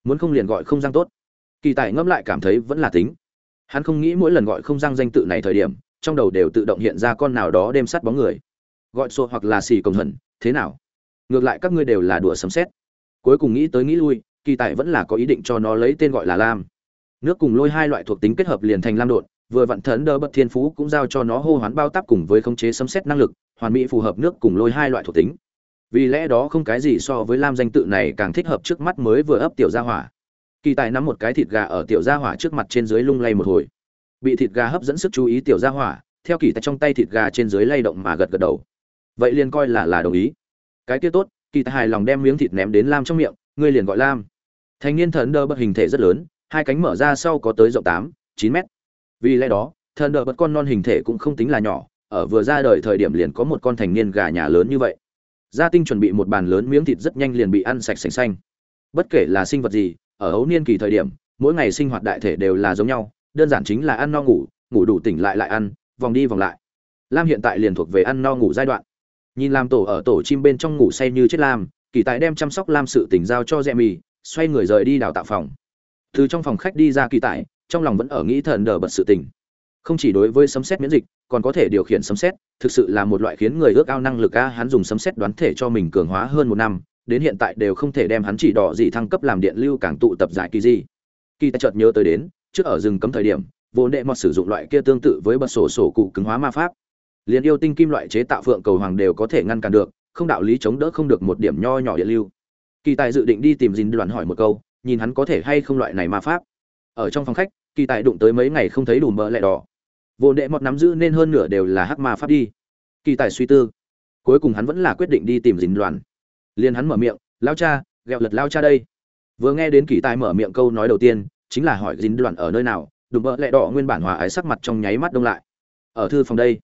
muốn không liền gọi không gian tốt. Kỳ tài ngẫm lại cảm thấy vẫn là tính. Hắn không nghĩ mỗi lần gọi không gian danh tự này thời điểm, trong đầu đều tự động hiện ra con nào đó đêm sắt bóng người. Gọi xô hoặc là xì công hận, thế nào? Ngược lại các ngươi đều là đùa sấm xét cuối cùng nghĩ tới nghĩ lui, kỳ tại vẫn là có ý định cho nó lấy tên gọi là lam. Nước cùng lôi hai loại thuộc tính kết hợp liền thành lam đột vừa vặn thấn đỡ bất thiên phú cũng giao cho nó hô hoán bao táp cùng với khống chế sấm xét năng lực, hoàn mỹ phù hợp nước cùng lôi hai loại thuộc tính. Vì lẽ đó không cái gì so với lam danh tự này càng thích hợp trước mắt mới vừa ấp tiểu gia hỏa. Kỳ tài nắm một cái thịt gà ở tiểu gia hỏa trước mặt trên dưới lung lay một hồi. Bị thịt gà hấp dẫn sức chú ý tiểu gia hỏa, theo kỳ tài trong tay thịt gà trên dưới lay động mà gật gật đầu. Vậy liền coi là là đồng ý. Cái kia tốt, kỳ tài hài lòng đem miếng thịt ném đến lam trong miệng, ngươi liền gọi lam. Thanh niên thần đơ bật hình thể rất lớn, hai cánh mở ra sau có tới rộng tám, chín mét vì lẽ đó, thần đỡ bật con non hình thể cũng không tính là nhỏ, ở vừa ra đời thời điểm liền có một con thành niên gà nhà lớn như vậy. Gia tinh chuẩn bị một bàn lớn miếng thịt rất nhanh liền bị ăn sạch sành xanh. Bất kể là sinh vật gì, ở ấu niên kỳ thời điểm, mỗi ngày sinh hoạt đại thể đều là giống nhau, đơn giản chính là ăn no ngủ ngủ đủ tỉnh lại lại ăn, vòng đi vòng lại. Lam hiện tại liền thuộc về ăn no ngủ giai đoạn. Nhìn lam tổ ở tổ chim bên trong ngủ say như chết lam, kỳ tài đem chăm sóc lam sự tỉnh giao cho rẽ mì xoay người rời đi đào tạo phòng. Từ trong phòng khách đi ra kỳ tài trong lòng vẫn ở nghĩ thần đờ bật sự tình. Không chỉ đối với sấm xét miễn dịch, còn có thể điều khiển sấm xét thực sự là một loại khiến người ước ao năng lực a, hắn dùng sấm xét đoán thể cho mình cường hóa hơn một năm, đến hiện tại đều không thể đem hắn chỉ đỏ gì thăng cấp làm điện lưu càng tụ tập giải kỳ gì. Kỳ tài chợt nhớ tới đến, trước ở rừng cấm thời điểm, vô đệ mọt sử dụng loại kia tương tự với bật sổ sổ cụ cứng hóa ma pháp. Liền yêu tinh kim loại chế tạo phượng cầu hoàng đều có thể ngăn cản được, không đạo lý chống đỡ không được một điểm nho nhỏ điện lưu. Kỳ tài dự định đi tìm dìn đoàn hỏi một câu, nhìn hắn có thể hay không loại này ma pháp. Ở trong phòng khách kỳ tài đụng tới mấy ngày không thấy đủ mỡ lẹ đỏ. Vô đệ mọt nắm giữ nên hơn nửa đều là hắc ma pháp đi. Kỳ tài suy tư. Cuối cùng hắn vẫn là quyết định đi tìm dìn đoàn liền hắn mở miệng lao cha ghẹo lật lao cha đây. Vừa nghe đến kỳ tài mở miệng câu nói đầu tiên, chính là hỏi dìn đoàn ở nơi nào đùm mỡ lẹ đỏ nguyên bản hòa ái sắc mặt trong nháy mắt đông lại. Ở thư phòng đây.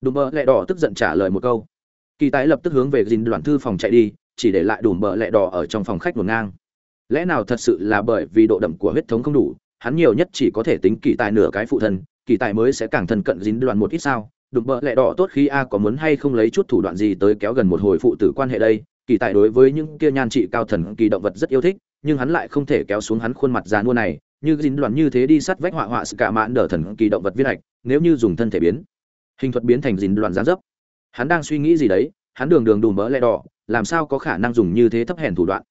Đùm bỡ lẹ đỏ tức giận trả lời một câu. Kỳ Tài lập tức hướng về dìn đoàn thư phòng chạy đi, chỉ để lại đùm bỡ lẹ đỏ ở trong phòng khách một ngang. Lẽ nào thật sự là bởi vì độ đậm của huyết thống không đủ hắn nhiều nhất chỉ có thể tính kỳ tài nửa cái phụ thân, kỳ tài mới sẽ càng thân cận dính đoàn một ít sao. Đụng bợ lẹ đỏ tốt khi a có muốn hay không lấy chút thủ đoạn gì tới kéo gần một hồi phụ tử quan hệ đây. Kỳ tài đối với những kia nhan trị cao thần, kỳ động vật rất yêu thích, nhưng hắn lại không thể kéo xuống hắn khuôn mặt già nua này. Như dính đoàn như thế đi sát vách họa họa sự cả mãn đỡ thần, kỳ động vật viên hạch, nếu như dùng thân thể biến, hình thuật biến thành dính đoàn gián dấp. Hắn đang suy nghĩ gì đấy? Hắn đường đường đùm bỡ lẹ đỏ, làm sao có khả năng dùng như thế thấp hèn thủ đoạn?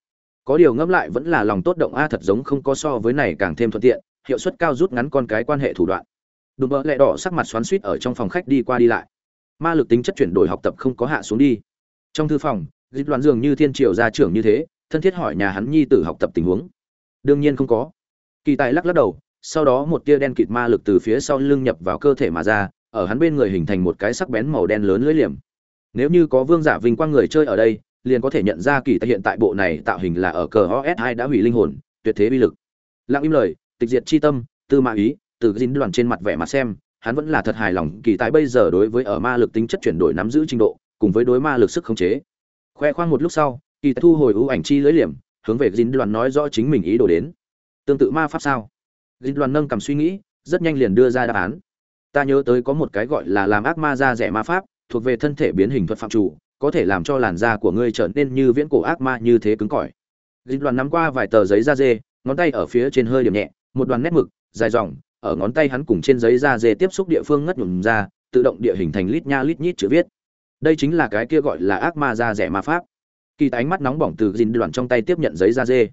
Có điều ngẫm lại vẫn là lòng tốt động a thật giống không có so với này càng thêm thuận tiện, hiệu suất cao rút ngắn con cái quan hệ thủ đoạn. Đùm bỡ lẹ đỏ sắc mặt xoắn suýt ở trong phòng khách đi qua đi lại. Ma lực tính chất chuyển đổi học tập không có hạ xuống đi. Trong thư phòng, dịch đoàn dường như thiên triều gia trưởng như thế, thân thiết hỏi nhà hắn nhi tử học tập tình huống. Đương nhiên không có. Kỳ tài lắc lắc đầu, sau đó một tia đen kịt ma lực từ phía sau lưng nhập vào cơ thể mà ra, ở hắn bên người hình thành một cái sắc bén màu đen lớn lưỡi liềm. Nếu như có vương giả vinh quang người chơi ở đây liền có thể nhận ra kỳ tại hiện tại bộ này tạo hình là ở cờ os 2 đã hủy linh hồn, tuyệt thế uy lực. Lặng im lời, tịch diệt chi tâm, tư mã ý, từ dính đoàn trên mặt vẻ mặt xem, hắn vẫn là thật hài lòng, kỳ tại bây giờ đối với ở ma lực tính chất chuyển đổi nắm giữ trình độ, cùng với đối ma lực sức khống chế. Khoe khoang một lúc sau, kỳ tài thu hồi ưu ảnh chi lưỡi liềm, hướng về dính đoàn nói rõ chính mình ý đồ đến. Tương tự ma pháp sao? Dính đoàn nâng cầm suy nghĩ, rất nhanh liền đưa ra đáp án. Ta nhớ tới có một cái gọi là làm ác ma ra rẻ ma pháp, thuộc về thân thể biến hình thuật phạm chủ có thể làm cho làn da của ngươi trở nên như viễn cổ ác ma như thế cứng cỏi. Dịch đoàn nắm qua vài tờ giấy da dê, ngón tay ở phía trên hơi điểm nhẹ, một đoàn nét mực, dài dòng, ở ngón tay hắn cùng trên giấy da dê tiếp xúc địa phương ngất nhùm ra, tự động địa hình thành lít nha lít nhít chữ viết. Đây chính là cái kia gọi là ác ma da rẻ ma pháp. Kỳ ánh mắt nóng bỏng từ dìn đoàn trong tay tiếp nhận giấy da dê.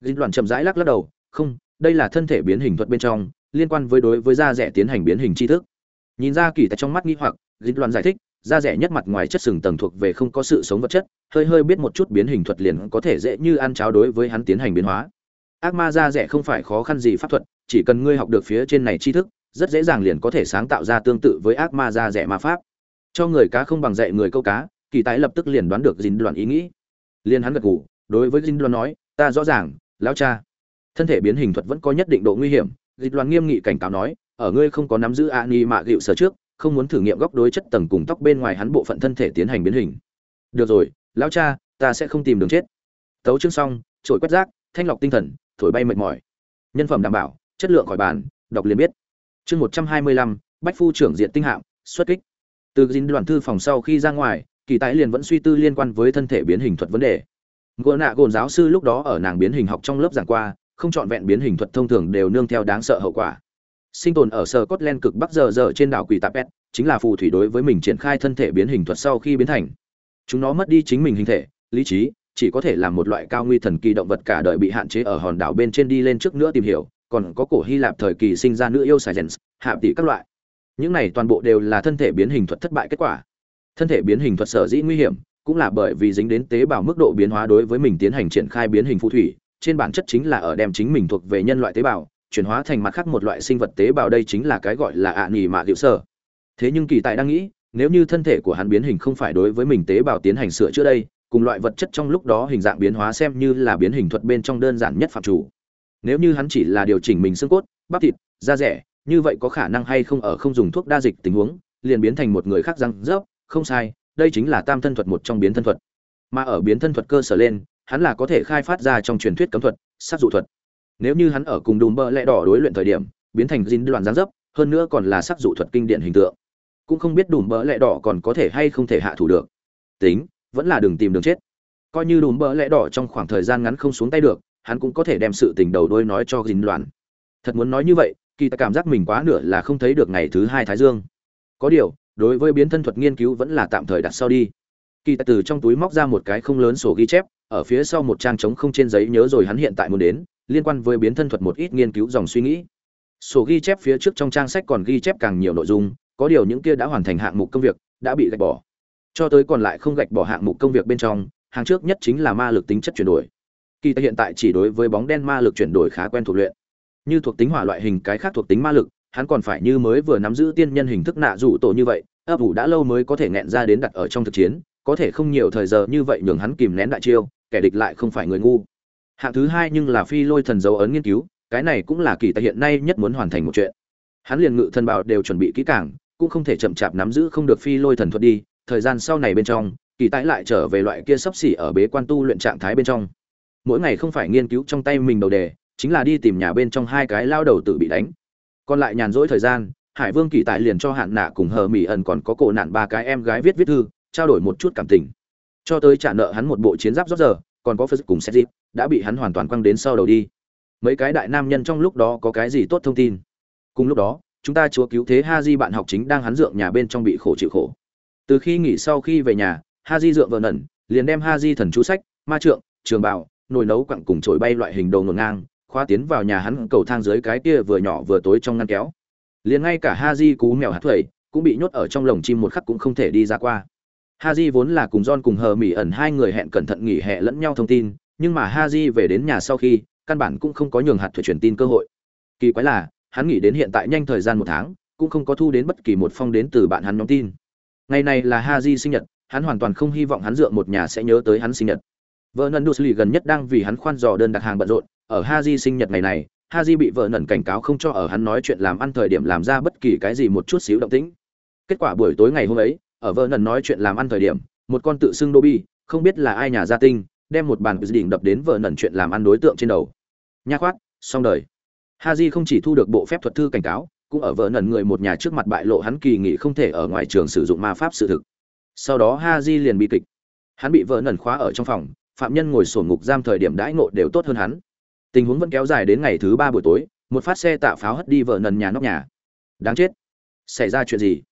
Dìn đoàn chậm rãi lắc lắc đầu, không, đây là thân thể biến hình thuật bên trong, liên quan với đối với da rẻ tiến hành biến hình tri thức. Nhìn ra kỳ tại trong mắt nghi hoặc dìn đoàn giải thích da rẻ nhất mặt ngoài chất sừng tầng thuộc về không có sự sống vật chất, hơi hơi biết một chút biến hình thuật liền có thể dễ như ăn cháo đối với hắn tiến hành biến hóa. Ác ma da rẻ không phải khó khăn gì pháp thuật, chỉ cần ngươi học được phía trên này tri thức, rất dễ dàng liền có thể sáng tạo ra tương tự với ác ma da rẻ ma pháp. Cho người cá không bằng dạy người câu cá, kỳ tái lập tức liền đoán được dính đoàn ý nghĩ. Liền hắn gật gù, đối với dính đoàn nói, ta rõ ràng, lão cha. Thân thể biến hình thuật vẫn có nhất định độ nguy hiểm dính đoàn nghiêm nghị cảnh cáo nói, ở ngươi không có nắm giữ a ni mạ gịu sở trước không muốn thử nghiệm góc đối chất tầng cùng tóc bên ngoài hắn bộ phận thân thể tiến hành biến hình. Được rồi, lão cha, ta sẽ không tìm đường chết. Tấu chương xong trội quét rác, thanh lọc tinh thần, thổi bay mệt mỏi. Nhân phẩm đảm bảo, chất lượng khỏi bàn, đọc liền biết. Chương một trăm hai mươi lăm, bách phu trưởng diện tinh hạng xuất kích. Từ dính đoàn thư phòng sau khi ra ngoài, kỳ tái liền vẫn suy tư liên quan với thân thể biến hình thuật vấn đề. Gỗ nạ gồn giáo sư lúc đó ở nàng biến hình học trong lớp giảng qua, không chọn vẹn biến hình thuật thông thường đều nương theo đáng sợ hậu quả sinh tồn ở sở cốt len cực bắc giờ giờ trên đảo quỷ tạp pet chính là phù thủy đối với mình triển khai thân thể biến hình thuật sau khi biến thành. Chúng nó mất đi chính mình hình thể, lý trí, chỉ có thể là một loại cao nguy thần kỳ động vật cả đời bị hạn chế ở hòn đảo bên trên đi lên trước nữa tìm hiểu, còn có cổ hy lạp thời kỳ sinh ra nữ yêu science hạ tỷ các loại. Những này toàn bộ đều là thân thể biến hình thuật thất bại kết quả. Thân thể biến hình thuật sở dĩ nguy hiểm, cũng là bởi vì dính đến tế bào mức độ biến hóa đối với mình tiến hành triển khai biến hình phù thủy, trên bản chất chính là ở đem chính mình thuộc về nhân loại tế bào chuyển hóa thành mặt khác một loại sinh vật tế bào đây chính là cái gọi là ạ à nghỉ mạ hiệu sở thế nhưng kỳ tại đang nghĩ, nếu như thân thể của hắn biến hình không phải đối với mình tế bào tiến hành sửa chữa đây, cùng loại vật chất trong lúc đó hình dạng biến hóa xem như là biến hình thuật bên trong đơn giản nhất phạm chủ. Nếu như hắn chỉ là điều chỉnh mình xương cốt, bắp thịt, da rẻ, như vậy có khả năng hay không ở không dùng thuốc đa dịch tình huống, liền biến thành một người khác răng rớp, không sai, đây chính là tam thân thuật một trong biến thân thuật. Mà ở biến thân thuật cơ sở lên, hắn là có thể khai phát ra trong truyền thuyết cấm thuật, sát dụ thuật nếu như hắn ở cùng đùm bơ lẽ đỏ đối luyện thời điểm, biến thành dính đoạn gián dấp, hơn nữa còn là sắc dụ thuật kinh điển hình tượng. Cũng không biết đùm bơ lẽ đỏ còn có thể hay không thể hạ thủ được. Tính, vẫn là đừng tìm đường chết. Coi như đùm bơ lẽ đỏ trong khoảng thời gian ngắn không xuống tay được, hắn cũng có thể đem sự tình đầu đôi nói cho dính đoạn thật muốn nói như vậy, kỳ ta cảm giác mình quá nửa là không thấy được ngày thứ hai thái dương. Có điều, đối với biến thân thuật nghiên cứu vẫn là tạm thời đặt sau đi. Kỳ ta từ trong túi móc ra một cái không lớn sổ ghi chép, ở phía sau một trang trống không trên giấy nhớ rồi hắn hiện tại muốn đến liên quan với biến thân thuật một ít nghiên cứu dòng suy nghĩ. Sổ ghi chép phía trước trong trang sách còn ghi chép càng nhiều nội dung, có điều những kia đã hoàn thành hạng mục công việc, đã bị gạch bỏ. Cho tới còn lại không gạch bỏ hạng mục công việc bên trong, hàng trước nhất chính là ma lực tính chất chuyển đổi. Kỳ ta hiện tại chỉ đối với bóng đen ma lực chuyển đổi khá quen thuộc luyện. Như thuộc tính hỏa loại hình cái khác thuộc tính ma lực, hắn còn phải như mới vừa nắm giữ tiên nhân hình thức nạ rủ tổ như vậy, ấp ủ đã lâu mới có thể nghẹn ra đến đặt ở trong thực chiến, có thể không nhiều thời giờ như vậy nhường hắn kìm nén đại chiêu, kẻ địch lại không phải người ngu hạng thứ hai nhưng là phi lôi thần dấu ấn nghiên cứu, cái này cũng là kỳ tại hiện nay nhất muốn hoàn thành một chuyện. Hắn liền ngự thần bảo đều chuẩn bị kỹ càng, cũng không thể chậm chạp nắm giữ không được phi lôi thần thuật đi, thời gian sau này bên trong, kỳ tái lại trở về loại kia sấp xỉ ở bế quan tu luyện trạng thái bên trong. Mỗi ngày không phải nghiên cứu trong tay mình đầu đề, chính là đi tìm nhà bên trong hai cái lao đầu tự bị đánh. Còn lại nhàn rỗi thời gian, hải vương kỳ tại liền cho hạn nạ cùng hờ mỹ ẩn còn có cổ nạn ba cái em gái viết viết thư, trao đổi một chút cảm tình. Cho tới trả nợ hắn một bộ chiến giáp rót giờ còn có phật cùng xét dịp đã bị hắn hoàn toàn quăng đến sau đầu đi. Mấy cái đại nam nhân trong lúc đó có cái gì tốt thông tin? Cùng lúc đó, chúng ta chúa cứu thế ha di bạn học chính đang hắn dượng nhà bên trong bị khổ chịu khổ. Từ khi nghỉ sau khi về nhà ha di dượng vợ nẩn, liền đem ha di thần chú sách, ma trượng, trường bảo nồi nấu quặng cùng trổi bay loại hình đồ ngổn ngang, khóa tiến vào nhà hắn cầu thang dưới cái kia vừa nhỏ vừa tối trong ngăn kéo. Liền ngay cả ha di cú mèo hạt thuẩy cũng bị nhốt ở trong lồng chim một khắc cũng không thể đi ra qua ha vốn là cùng john cùng hờ mỹ ẩn hai người hẹn cẩn thận nghỉ hè lẫn nhau thông tin nhưng mà ha về đến nhà sau khi căn bản cũng không có nhường hạt thủy truyền tin cơ hội. Kỳ quái là hắn nghỉ đến hiện tại nhanh thời gian một tháng cũng không có thu đến bất kỳ một phong đến từ bạn hắn nhóm tin. Ngày này là ha sinh nhật hắn hoàn toàn không hy vọng hắn dựa một nhà sẽ nhớ tới hắn sinh nhật. Vợ nần đô gần nhất đang vì hắn khoan dò đơn đặt hàng bận rộn ở Haji sinh nhật ngày này, Haji bị vợ nần cảnh cáo không cho ở hắn nói chuyện làm ăn thời điểm làm ra bất kỳ cái gì một chút xíu động tĩnh. Kết quả buổi tối ngày hôm ấy, ở vợ nần nói chuyện làm ăn thời điểm, một con tự xưng Dobby, không biết là ai nhà gia tinh, đem một bàn đỉnh đập đến vợ nần chuyện làm ăn đối tượng trên đầu. Nha khoát xong đời. Haji không chỉ thu được bộ phép thuật thư cảnh cáo cũng ở vợ nần người một nhà trước mặt bại lộ hắn kỳ nghị không thể ở ngoài trường sử dụng ma pháp sự thực. Sau đó haji liền bị kịch. Hắn bị vợ nần khóa ở trong phòng phạm nhân ngồi sổn ngục giam thời điểm đãi ngộ đều tốt hơn hắn. Tình huống vẫn kéo dài đến ngày thứ ba buổi tối một phát xe tạ pháo hất đi vợ nần nhà nóc nhà. Đáng chết. Xảy ra chuyện gì?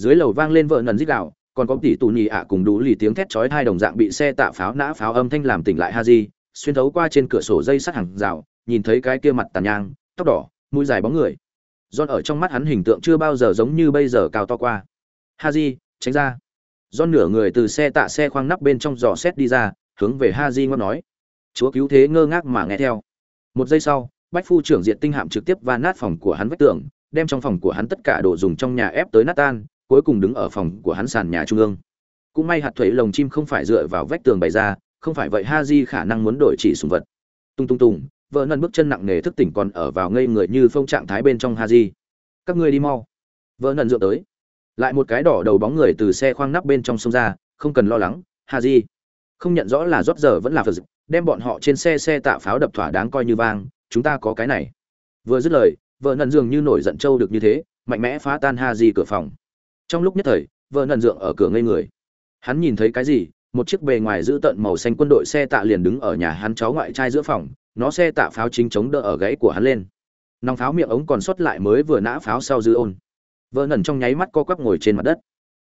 Dưới lầu vang lên vợ nần rít gạo còn có tỷ tù nhì ạ cùng đủ lì tiếng thét chói hai đồng dạng bị xe tạ pháo nã pháo âm thanh làm tỉnh lại ha di xuyên thấu qua trên cửa sổ dây sắt hàng rào, nhìn thấy cái kia mặt tàn nhang, tóc đỏ, mũi dài bóng người. John ở trong mắt hắn hình tượng chưa bao giờ giống như bây giờ cao to qua. ha di tránh ra. John nửa người từ xe tạ xe khoang nắp bên trong giò xét đi ra, hướng về Haji ngoan nói. Chúa cứu thế ngơ ngác mà nghe theo. Một giây sau, Bách phu trưởng diện tinh hạm trực tiếp va nát phòng của hắn vách tường, đem trong phòng của hắn tất cả đồ dùng trong nhà ép tới nát tan, cuối cùng đứng ở phòng của hắn sàn nhà trung ương. Cũng may hạt thuế lồng chim không phải dựa vào vách tường bày ra, không phải vậy ha di khả năng muốn đổi chỉ sùng vật. Tung tung tung, vợ nần bước chân nặng nề thức tỉnh còn ở vào ngây người như phong trạng thái bên trong ha di các ngươi đi mau. Vợ nần dựa tới. Lại một cái đỏ đầu bóng người từ xe khoang nắp bên trong sông ra, không cần lo lắng ha di không nhận rõ là rót giờ vẫn là phật đem bọn họ trên xe xe tạ pháo đập thỏa đáng coi như vang, chúng ta có cái này. Vừa dứt lời, vợ nần dường như nổi giận trâu được như thế, mạnh mẽ phá tan ha di cửa phòng trong lúc nhất thời, vợ nần dượng ở cửa ngây người. Hắn nhìn thấy cái gì? Một chiếc bề ngoài giữ tận màu xanh quân đội xe tạ liền đứng ở nhà hắn cháu ngoại trai giữa phòng, nó xe tạ pháo chính chống đỡ ở gãy của hắn lên. Nòng pháo miệng ống còn sót lại mới vừa nã pháo sau dư ôn. Vợ nần trong nháy mắt co quắp ngồi trên mặt đất.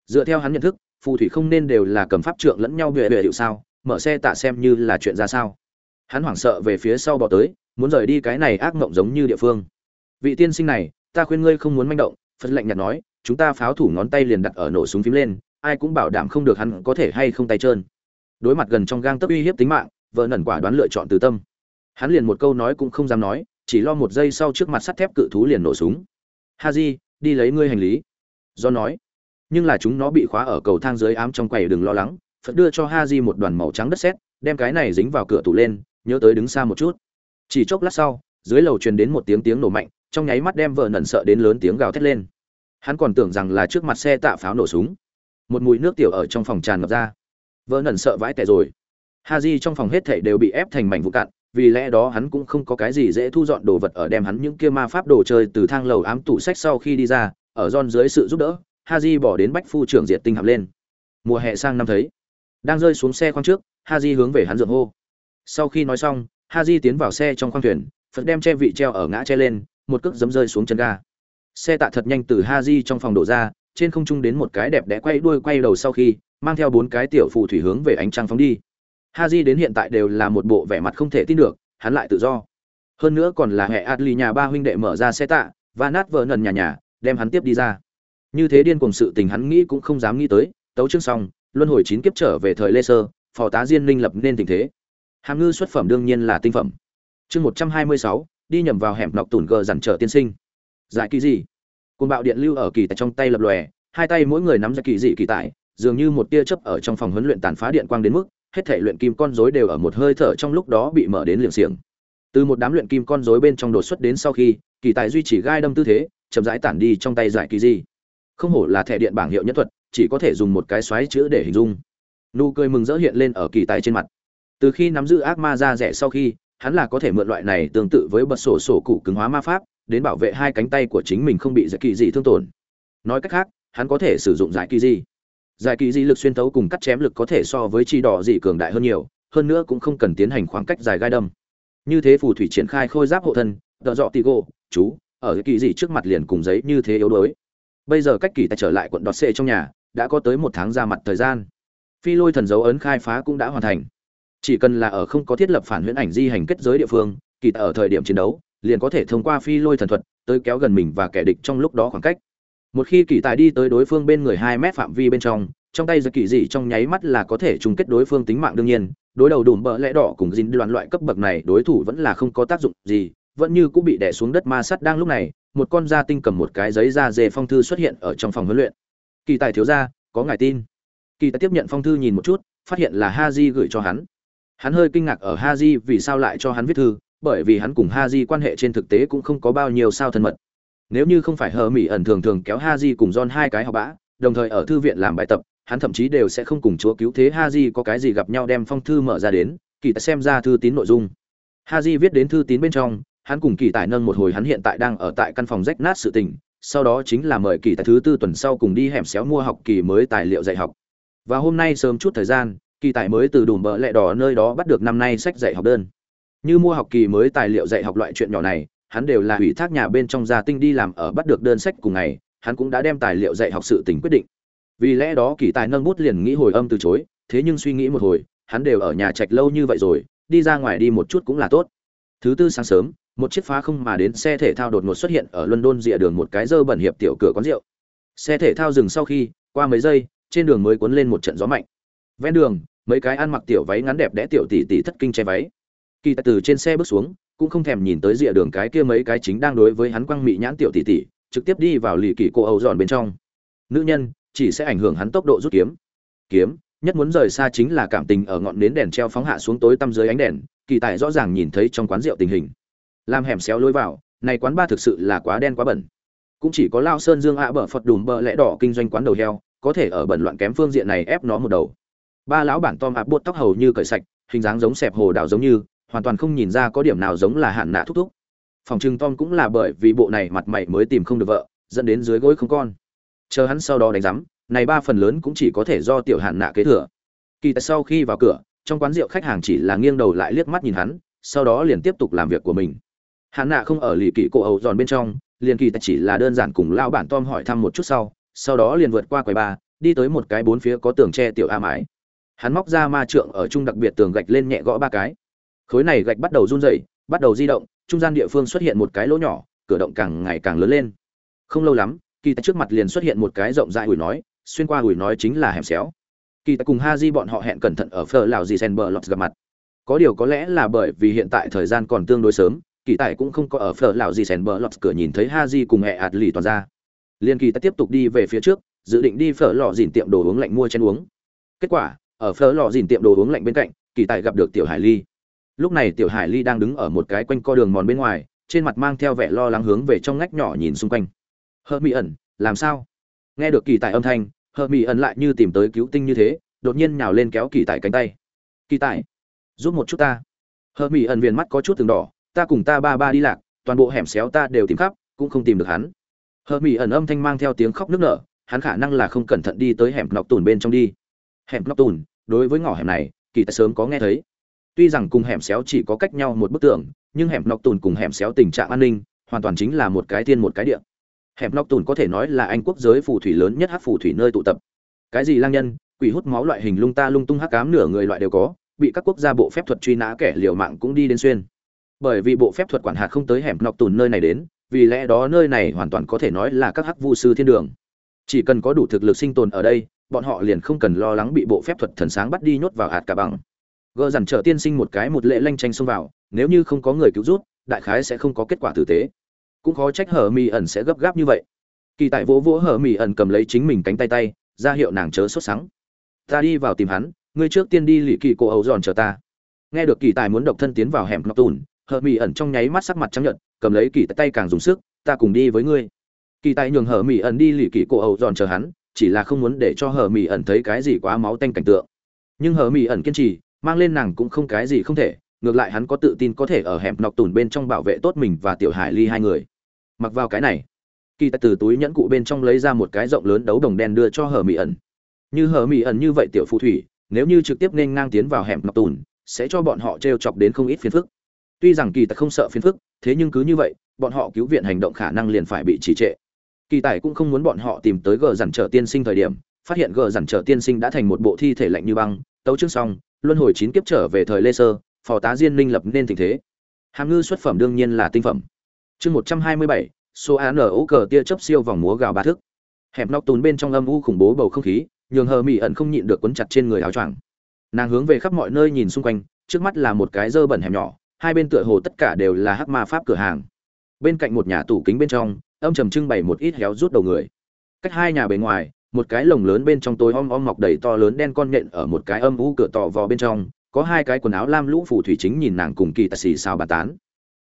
Dựa theo hắn nhận thức, phù thủy không nên đều là cầm pháp trượng lẫn nhau bệ bệ hiệu sao, mở xe tạ xem như là chuyện ra sao. Hắn hoảng sợ về phía sau bỏ tới, muốn rời đi cái này ác mộng giống như địa phương. Vị tiên sinh này, ta khuyên ngươi không muốn manh động, phật lệnh nhạt nói chúng ta pháo thủ ngón tay liền đặt ở nổ súng phím lên, ai cũng bảo đảm không được hắn có thể hay không tay trơn. Đối mặt gần trong gang tấp uy hiếp tính mạng, vợ nần quả đoán lựa chọn từ tâm. Hắn liền một câu nói cũng không dám nói, chỉ lo một giây sau trước mặt sắt thép cự thú liền nổ súng. Ha di, đi lấy ngươi hành lý. Do nói. Nhưng là chúng nó bị khóa ở cầu thang dưới ám trong quầy đừng lo lắng, phật đưa cho ha di một đoàn màu trắng đất sét, đem cái này dính vào cửa tủ lên, nhớ tới đứng xa một chút. Chỉ chốc lát sau, dưới lầu truyền đến một tiếng tiếng nổ mạnh, trong nháy mắt đem vợ nần sợ đến lớn tiếng gào thét lên hắn còn tưởng rằng là trước mặt xe tạ pháo nổ súng. Một mùi nước tiểu ở trong phòng tràn ngập ra. Vợ nần sợ vãi tẻ rồi. Ha di trong phòng hết thảy đều bị ép thành mảnh vụ cạn, vì lẽ đó hắn cũng không có cái gì dễ thu dọn đồ vật ở đem hắn những kia ma pháp đồ chơi từ thang lầu ám tủ sách sau khi đi ra, ở giòn dưới sự giúp đỡ ha di bỏ đến bách phu trưởng diệt tinh hạp lên. Mùa hè sang năm thấy. Đang rơi xuống xe khoang trước ha di hướng về hắn dượng hô. Sau khi nói xong ha di tiến vào xe trong khoang thuyền, phật đem che vị treo ở ngã che lên, một cước giấm rơi xuống chân ga xe tạ thật nhanh từ ha di trong phòng đổ ra, trên không trung đến một cái đẹp đẽ quay đuôi quay đầu sau khi, mang theo bốn cái tiểu phù thủy hướng về ánh trăng phóng đi. Ha di đến hiện tại đều là một bộ vẻ mặt không thể tin được, hắn lại tự do. Hơn nữa còn là hệ adli nhà ba huynh đệ mở ra xe tạ, và nát vợ nần nhà nhà, đem hắn tiếp đi ra. Như thế điên cùng sự tình hắn nghĩ cũng không dám nghĩ tới, tấu chương xong, luân hồi chín kiếp trở về thời lê sơ, phò tá diên linh lập nên tình thế. Hàm ngư xuất phẩm đương nhiên là tinh phẩm. Chương một trăm hai mươi sáu, đi nhầm vào hẻm nọc tủn gờ dằn trở tiên sinh giải kỳ gì côn bạo điện lưu ở kỳ tại trong tay lập lòe, hai tay mỗi người nắm ra kỳ dị kỳ tại dường như một tia chớp ở trong phòng huấn luyện tàn phá điện quang đến mức, hết thể luyện kim con rối đều ở một hơi thở trong lúc đó bị mở đến liềm xiềng. Từ một đám luyện kim con rối bên trong đột xuất đến sau khi, kỳ tài duy trì gai đâm tư thế, chậm rãi tản đi trong tay giải kỳ di không hổ là thẻ điện bảng hiệu nhất thuật, chỉ có thể dùng một cái xoáy chữ để hình dung. Nụ cười mừng rỡ hiện lên ở kỳ tài trên mặt. Từ khi nắm giữ ác ma ra rẻ sau khi, hắn là có thể mượn loại này tương tự với bật sổ sổ cụ cứng hóa ma pháp đến bảo vệ hai cánh tay của chính mình không bị giải kỳ gì thương tổn. Nói cách khác, hắn có thể sử dụng giải kỳ gì. giải kỳ gì lực xuyên tấu cùng cắt chém lực có thể so với chi đỏ dị cường đại hơn nhiều, hơn nữa cũng không cần tiến hành khoảng cách dài gai đâm. Như thế phù thủy triển khai khôi giáp hộ thân đỡ dọ tì gỗ, chú, ở kỳ dị trước mặt liền cùng giấy như thế yếu đuối. Bây giờ cách kỳ tài trở lại quận đọt xệ trong nhà, đã có tới một tháng ra mặt thời gian. Phi lôi thần dấu ấn khai phá cũng đã hoàn thành. Chỉ cần là ở không có thiết lập phản huyễn ảnh di hành kết giới địa phương, kỳ ở thời điểm chiến đấu liền có thể thông qua phi lôi thần thuật tới kéo gần mình và kẻ địch trong lúc đó khoảng cách. Một khi kỳ tài đi tới đối phương bên người hai mét phạm vi bên trong trong tay giật kỳ dị trong nháy mắt là có thể chung kết đối phương tính mạng đương nhiên, đối đầu đùm bỡ lẽ đỏ cùng dính đoàn loại cấp bậc này, đối thủ vẫn là không có tác dụng gì, vẫn như cũng bị đè xuống đất ma sắt đang lúc này, một con da tinh cầm một cái giấy da dê phong thư xuất hiện ở trong phòng huấn luyện. Kỳ tài thiếu gia, có ngài tin? Kỳ tài tiếp nhận phong thư nhìn một chút, phát hiện là ha di gửi cho hắn. Hắn hơi kinh ngạc ở ha di vì sao lại cho hắn viết thư bởi vì hắn cùng ha di quan hệ trên thực tế cũng không có bao nhiêu sao thân mật. Nếu như không phải hờ mỹ ẩn thường thường kéo ha di cùng john hai cái học bã đồng thời ở thư viện làm bài tập, hắn thậm chí đều sẽ không cùng chúa cứu thế ha di có cái gì gặp nhau đem phong thư mở ra đến, kỳ tài xem ra thư tín nội dung. Ha di viết đến thư tín bên trong, hắn cùng kỳ tài nâng một hồi hắn hiện tại đang ở tại căn phòng rách nát sự tình, sau đó chính là mời kỳ tài thứ tư tuần sau cùng đi hẻm xéo mua học kỳ mới tài liệu dạy học. Và hôm nay sớm chút thời gian, kỳ tài mới từ đùm bợ lẹ đỏ nơi đó bắt được năm nay sách dạy học đơn như mua học kỳ mới tài liệu dạy học loại chuyện nhỏ này, hắn đều là ủy thác nhà bên trong gia tinh đi làm ở bắt được đơn sách cùng ngày, hắn cũng đã đem tài liệu dạy học sự tình quyết định. Vì lẽ đó kỳ tài nâng bút liền nghĩ hồi âm từ chối, thế nhưng suy nghĩ một hồi, hắn đều ở nhà trạch lâu như vậy rồi, đi ra ngoài đi một chút cũng là tốt. Thứ tư sáng sớm, một chiếc phá không mà đến xe thể thao đột ngột xuất hiện ở london rìa đường một cái dơ bẩn hiệp tiểu cửa quán rượu. Xe thể thao dừng sau khi, qua mấy giây, trên đường mới cuốn lên một trận gió mạnh. Ven đường, mấy cái ăn mặc tiểu váy ngắn đẹp đẽ tiểu tỷ tỷ thất kinh che váy kỳ tài từ trên xe bước xuống, cũng không thèm nhìn tới rìa đường cái kia mấy cái chính đang đối với hắn quăng mị nhãn tiểu tỷ tỷ, trực tiếp đi vào lì kỳ cô âu dọn bên trong. Nữ nhân, chỉ sẽ ảnh hưởng hắn tốc độ rút kiếm. Kiếm, nhất muốn rời xa chính là cảm tình ở ngọn nến đèn treo phóng hạ xuống tối tăm dưới ánh đèn, kỳ tài rõ ràng nhìn thấy trong quán rượu tình hình. Làm hẻm xéo lối vào, này quán ba thực sự là quá đen quá bẩn. Cũng chỉ có lao sơn dương ạ bờ phật đùm bờ lẽ đỏ kinh doanh quán đầu heo, có thể ở bẩn loạn kém phương diện này ép nó một đầu. Ba lão bản tom áp buốt tóc hầu như cởi sạch, hình dáng giống sẹp hồ đào giống như hoàn toàn không nhìn ra có điểm nào giống là hạn nạ thúc thúc. Phòng trừng tom cũng là bởi vì bộ này mặt mày mới tìm không được vợ, dẫn đến dưới gối không con. Chờ hắn sau đó đánh giám, này ba phần lớn cũng chỉ có thể do tiểu hạn nạ kế thừa. Kỳ tại sau khi vào cửa, trong quán rượu khách hàng chỉ là nghiêng đầu lại liếc mắt nhìn hắn, sau đó liền tiếp tục làm việc của mình. Hạn nạ không ở lì kỳ cổ ẩu giòn bên trong, liền kỳ tại chỉ là đơn giản cùng lao bản tom hỏi thăm một chút sau sau đó liền vượt qua quầy ba, đi tới một cái bốn phía có tường tre tiểu a mái. Hắn móc ra ma trượng ở trung đặc biệt tường gạch lên nhẹ gõ ba cái khối này gạch bắt đầu run rẩy, bắt đầu di động, trung gian địa phương xuất hiện một cái lỗ nhỏ, cửa động càng ngày càng lớn lên. Không lâu lắm, kỳ tại trước mặt liền xuất hiện một cái rộng rãi ủi nói, xuyên qua ủi nói chính là hẻm xéo. Kỳ tại cùng ha di bọn họ hẹn cẩn thận ở phở lào gì sen bờ lọt gặp mặt. Có điều có lẽ là bởi vì hiện tại thời gian còn tương đối sớm, kỳ tại cũng không có ở phở lào gì sen bờ lọt cửa nhìn thấy ha di cùng hệ ạt lì toàn ra. Liên kỳ tại tiếp tục đi về phía trước, dự định đi phở lò dìn tiệm đồ uống lạnh mua chén uống. Kết quả, ở phở lò dìn tiệm đồ uống lạnh bên cạnh, kỳ tại gặp được tiểu hải ly lúc này tiểu hải ly đang đứng ở một cái quanh co đường mòn bên ngoài, trên mặt mang theo vẻ lo lắng hướng về trong ngách nhỏ nhìn xung quanh. Hơ mỹ ẩn, làm sao? Nghe được kỳ tài âm thanh, hơ mỹ ẩn lại như tìm tới cứu tinh như thế, đột nhiên nhào lên kéo kỳ tài cánh tay. Kỳ tài, giúp một chút ta. Hơ mỹ ẩn viền mắt có chút từng đỏ, ta cùng ta ba ba đi lạc, toàn bộ hẻm xéo ta đều tìm khắp, cũng không tìm được hắn. Hơ mỹ ẩn âm thanh mang theo tiếng khóc nức nở, hắn khả năng là không cẩn thận đi tới hẻm nọc tùn bên trong đi. Hẻm nọc tùn, đối với ngõ hẻm này, kỳ tài sớm có nghe thấy tuy rằng cùng hẻm xéo chỉ có cách nhau một bức tường, nhưng hẻm nọc tùn cùng hẻm xéo tình trạng an ninh hoàn toàn chính là một cái thiên một cái địa. Hẻm nọc tùn có thể nói là anh quốc giới phù thủy lớn nhất hát phù thủy nơi tụ tập. Cái gì lang nhân, quỷ hút máu loại hình lung ta lung tung hắc cám nửa người loại đều có, bị các quốc gia bộ phép thuật truy nã kẻ liều mạng cũng đi đến xuyên. Bởi vì bộ phép thuật quản hạt không tới hẻm nọc tùn nơi này đến, vì lẽ đó nơi này hoàn toàn có thể nói là các hắc vu sư thiên đường. Chỉ cần có đủ thực lực sinh tồn ở đây, bọn họ liền không cần lo lắng bị bộ phép thuật thần sáng bắt đi nhốt vào hạt cả bằng gờ dằn trở tiên sinh một cái một lệ lanh tranh xông vào, nếu như không có người cứu rút đại khái sẽ không có kết quả tử tế. Cũng khó trách hở mì ẩn sẽ gấp gáp như vậy. Kỳ tại vỗ vỗ hở mì ẩn cầm lấy chính mình cánh tay tay, ra hiệu nàng chớ sốt sắng. Ta đi vào tìm hắn, ngươi trước tiên đi lì kỳ cổ ấu giòn chờ ta. Nghe được kỳ tài muốn độc thân tiến vào hẻm ngọc tùn, hở mì ẩn trong nháy mắt sắc mặt trắng nhận cầm lấy kỳ tay càng dùng sức, ta cùng đi với ngươi. Kỳ tài nhường hở mì ẩn đi lì kỳ cổ ấu giòn chờ hắn, chỉ là không muốn để cho hở mì ẩn thấy cái gì quá máu tanh cảnh tượng. Nhưng hở mì ẩn kiên trì mang lên nàng cũng không cái gì không thể, ngược lại hắn có tự tin có thể ở hẻm nọc tùn bên trong bảo vệ tốt mình và tiểu hải ly hai người. Mặc vào cái này, kỳ tài từ túi nhẫn cụ bên trong lấy ra một cái rộng lớn đấu đồng đen đưa cho hờ mỹ ẩn. Như hờ mỹ ẩn như vậy tiểu phù thủy, nếu như trực tiếp nên ngang tiến vào hẻm nọc tùn, sẽ cho bọn họ t r e o chọc đến không ít phiền phức. Tuy rằng kỳ tài không sợ phiền phức, thế nhưng cứ như vậy, bọn họ cứu viện hành động khả năng liền phải bị trì trệ. Kỳ tài cũng không muốn bọn họ tìm tới gờ dằn trở tiên sinh thời điểm, phát hiện gờ dằn trở tiên sinh đã thành một bộ thi thể lạnh như băng, tấu chương xong luân hồi chín kiếp trở về thời lê sơ, phò tá diên minh lập nên tình thế. Hàm ngư xuất phẩm đương nhiên là tinh phẩm. Chương một trăm hai mươi bảy, số án ở ố cờ tia chớp siêu vòng múa gào ba thức. Hẹp nóc tùn bên trong âm u khủng bố bầu không khí, nhường hờ mỹ ẩn không nhịn được quấn chặt trên người áo choàng. Nàng hướng về khắp mọi nơi nhìn xung quanh, trước mắt là một cái dơ bẩn hẻm nhỏ, hai bên tựa hồ tất cả đều là hắc ma pháp cửa hàng. Bên cạnh một nhà tủ kính bên trong, âm trầm trưng bày một ít héo rút đầu người. Cách hai nhà bề ngoài một cái lồng lớn bên trong tối om om mọc đầy to lớn đen con nhện ở một cái âm u cửa tò vò bên trong, có hai cái quần áo lam lũ phù thủy chính nhìn nàng cùng kỳ tài xì xào bàn tán.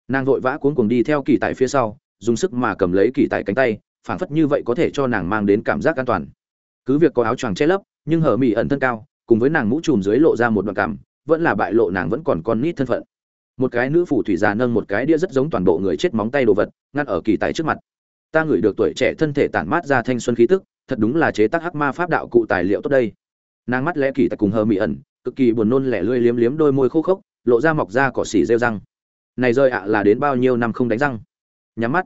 Nàng vội vã cuống cuồng đi theo kỳ tại phía sau, dùng sức mà cầm lấy kỳ tại cánh tay, phảng phất như vậy có thể cho nàng mang đến cảm giác an toàn. Cứ việc có áo choàng che lấp, nhưng hở mỹ ẩn thân cao, cùng với nàng mũ trùm dưới lộ ra một đoạn cảm, vẫn là bại lộ nàng vẫn còn con nít thân phận. Một cái nữ phù thủy già nâng một cái đĩa rất giống toàn bộ người chết móng tay đồ vật ngắt ở kỳ tài trước mặt. Ta ngửi được tuổi trẻ thân thể tản mát ra thanh xuân khí tức thật đúng là chế tác hắc ma pháp đạo cụ tài liệu tốt đây. Nàng mắt lẽ kỳ tại cùng hờ mị ẩn, cực kỳ buồn nôn lẻ lươi liếm liếm đôi môi khô khốc, lộ ra mọc ra cỏ xỉ rêu răng. Này rơi ạ, là đến bao nhiêu năm không đánh răng? Nhắm mắt.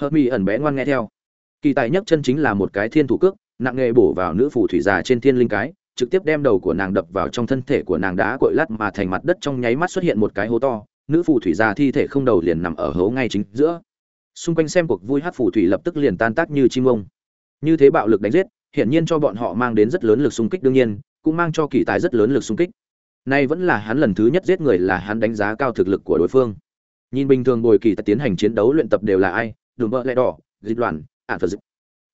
Hờ mị ẩn bé ngoan nghe theo. Kỳ tài nhất chân chính là một cái thiên thủ cước, nặng nghề bổ vào nữ phù thủy già trên thiên linh cái, trực tiếp đem đầu của nàng đập vào trong thân thể của nàng đá cội lát mà thành mặt đất trong nháy mắt xuất hiện một cái hố to, nữ phù thủy già thi thể không đầu liền nằm ở hố ngay chính giữa. Xung quanh xem cuộc vui hát phù thủy lập tức liền tan tác như chim ông như thế bạo lực đánh giết, hiển nhiên cho bọn họ mang đến rất lớn lực xung kích đương nhiên, cũng mang cho kỳ tài rất lớn lực xung kích. Nay vẫn là hắn lần thứ nhất giết người là hắn đánh giá cao thực lực của đối phương. Nhìn bình thường bồi kỳ tài tiến hành chiến đấu luyện tập đều là ai? Đùm bợ lẽ đỏ, dịch loạn ạn phật dịch.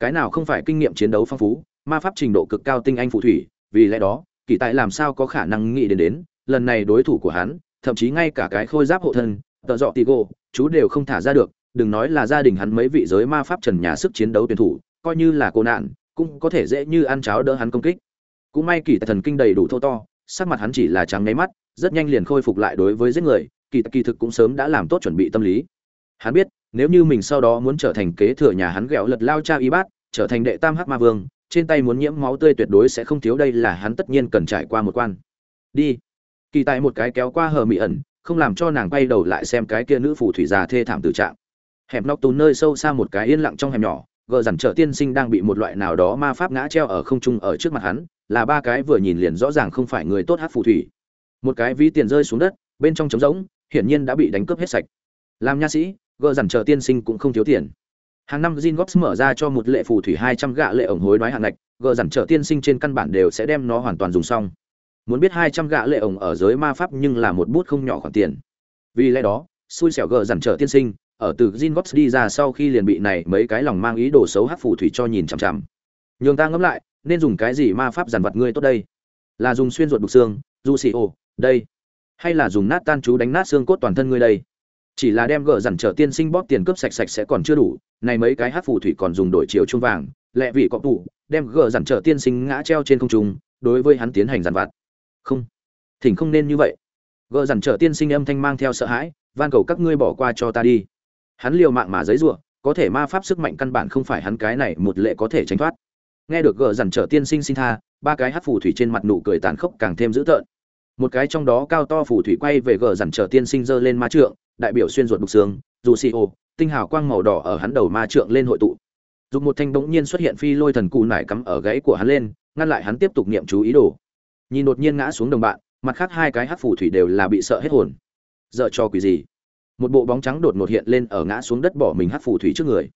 Cái nào không phải kinh nghiệm chiến đấu phong phú, ma pháp trình độ cực cao tinh anh phù thủy, vì lẽ đó, kỳ tài làm sao có khả năng nghĩ đến đến, lần này đối thủ của hắn, thậm chí ngay cả cái khôi giáp hộ thân, tợ dọ tigo, chú đều không thả ra được, đừng nói là gia đình hắn mấy vị giới ma pháp trần nhà sức chiến đấu tuyển thủ coi như là cô nạn, cũng có thể dễ như ăn cháo đỡ hắn công kích. Cũng may kỳ tài thần kinh đầy đủ thô to, sắc mặt hắn chỉ là trắng nháy mắt, rất nhanh liền khôi phục lại đối với giết người, kỳ kỳ thực cũng sớm đã làm tốt chuẩn bị tâm lý. Hắn biết, nếu như mình sau đó muốn trở thành kế thừa nhà hắn ghẹo lật lao cha y bát, trở thành đệ tam hắc ma vương, trên tay muốn nhiễm máu tươi tuyệt đối sẽ không thiếu đây là hắn tất nhiên cần trải qua một quan. Đi. Kỳ tại một cái kéo qua hờ mị ẩn, không làm cho nàng quay đầu lại xem cái kia nữ phù thủy già thê thảm tử trạng. Hẹp nóc tún nơi sâu xa một cái yên lặng trong hẻm nhỏ gờ dằn trở tiên sinh đang bị một loại nào đó ma pháp ngã treo ở không trung ở trước mặt hắn, là ba cái vừa nhìn liền rõ ràng không phải người tốt hát phù thủy. Một cái ví tiền rơi xuống đất, bên trong trống rỗng, hiển nhiên đã bị đánh cướp hết sạch. Làm nha sĩ, gờ dằn trở tiên sinh cũng không thiếu tiền. Hàng năm gin góp mở ra cho một lệ phù thủy hai trăm gạ lệ ổng hối đoái hạng ngạch, gờ dằn trở tiên sinh trên căn bản đều sẽ đem nó hoàn toàn dùng xong. Muốn biết hai trăm gạ lệ ổng ở giới ma pháp nhưng là một bút không nhỏ khoản tiền. Vì lẽ đó, xui xẻo gờ dằn trở tiên sinh ở từ Zingots đi ra sau khi liền bị này mấy cái lòng mang ý đồ xấu hắc phù thủy cho nhìn chằm chằm. nhưng ta ngẫm lại, nên dùng cái gì ma pháp giàn vật ngươi tốt đây? Là dùng xuyên ruột đục xương, dù xì ồ, đây. Hay là dùng nát tan chú đánh nát xương cốt toàn thân ngươi đây? Chỉ là đem gỡ dằn trở tiên sinh bóp tiền cướp sạch sạch sẽ còn chưa đủ, này mấy cái hắc phù thủy còn dùng đổi chiều trung vàng, lẹ vị cọp tủ, đem gỡ dằn trở tiên sinh ngã treo trên không trung, đối với hắn tiến hành giàn vặt. Không, thỉnh không nên như vậy. Gỡ dằn trở tiên sinh âm thanh mang theo sợ hãi, van cầu các ngươi bỏ qua cho ta đi hắn liều mạng mà giấy rủa, có thể ma pháp sức mạnh căn bản không phải hắn cái này một lệ có thể tránh thoát. Nghe được gờ dằn trở tiên sinh xin tha, ba cái hát phù thủy trên mặt nụ cười tàn khốc càng thêm dữ tợn. Một cái trong đó cao to phù thủy quay về gờ dằn trở tiên sinh giơ lên ma trượng, đại biểu xuyên ruột đục xương, dù xì ô tinh hào quang màu đỏ ở hắn đầu ma trượng lên hội tụ. Dùng một thanh bỗng nhiên xuất hiện phi lôi thần cù nải cắm ở gãy của hắn lên, ngăn lại hắn tiếp tục niệm chú ý đồ. Nhìn đột nhiên ngã xuống đồng bạn, mặt khác hai cái hát phù thủy đều là bị sợ hết hồn. Dợ cho quỷ gì? Một bộ bóng trắng đột ngột hiện lên ở ngã xuống đất bỏ mình hát phù thủy trước người.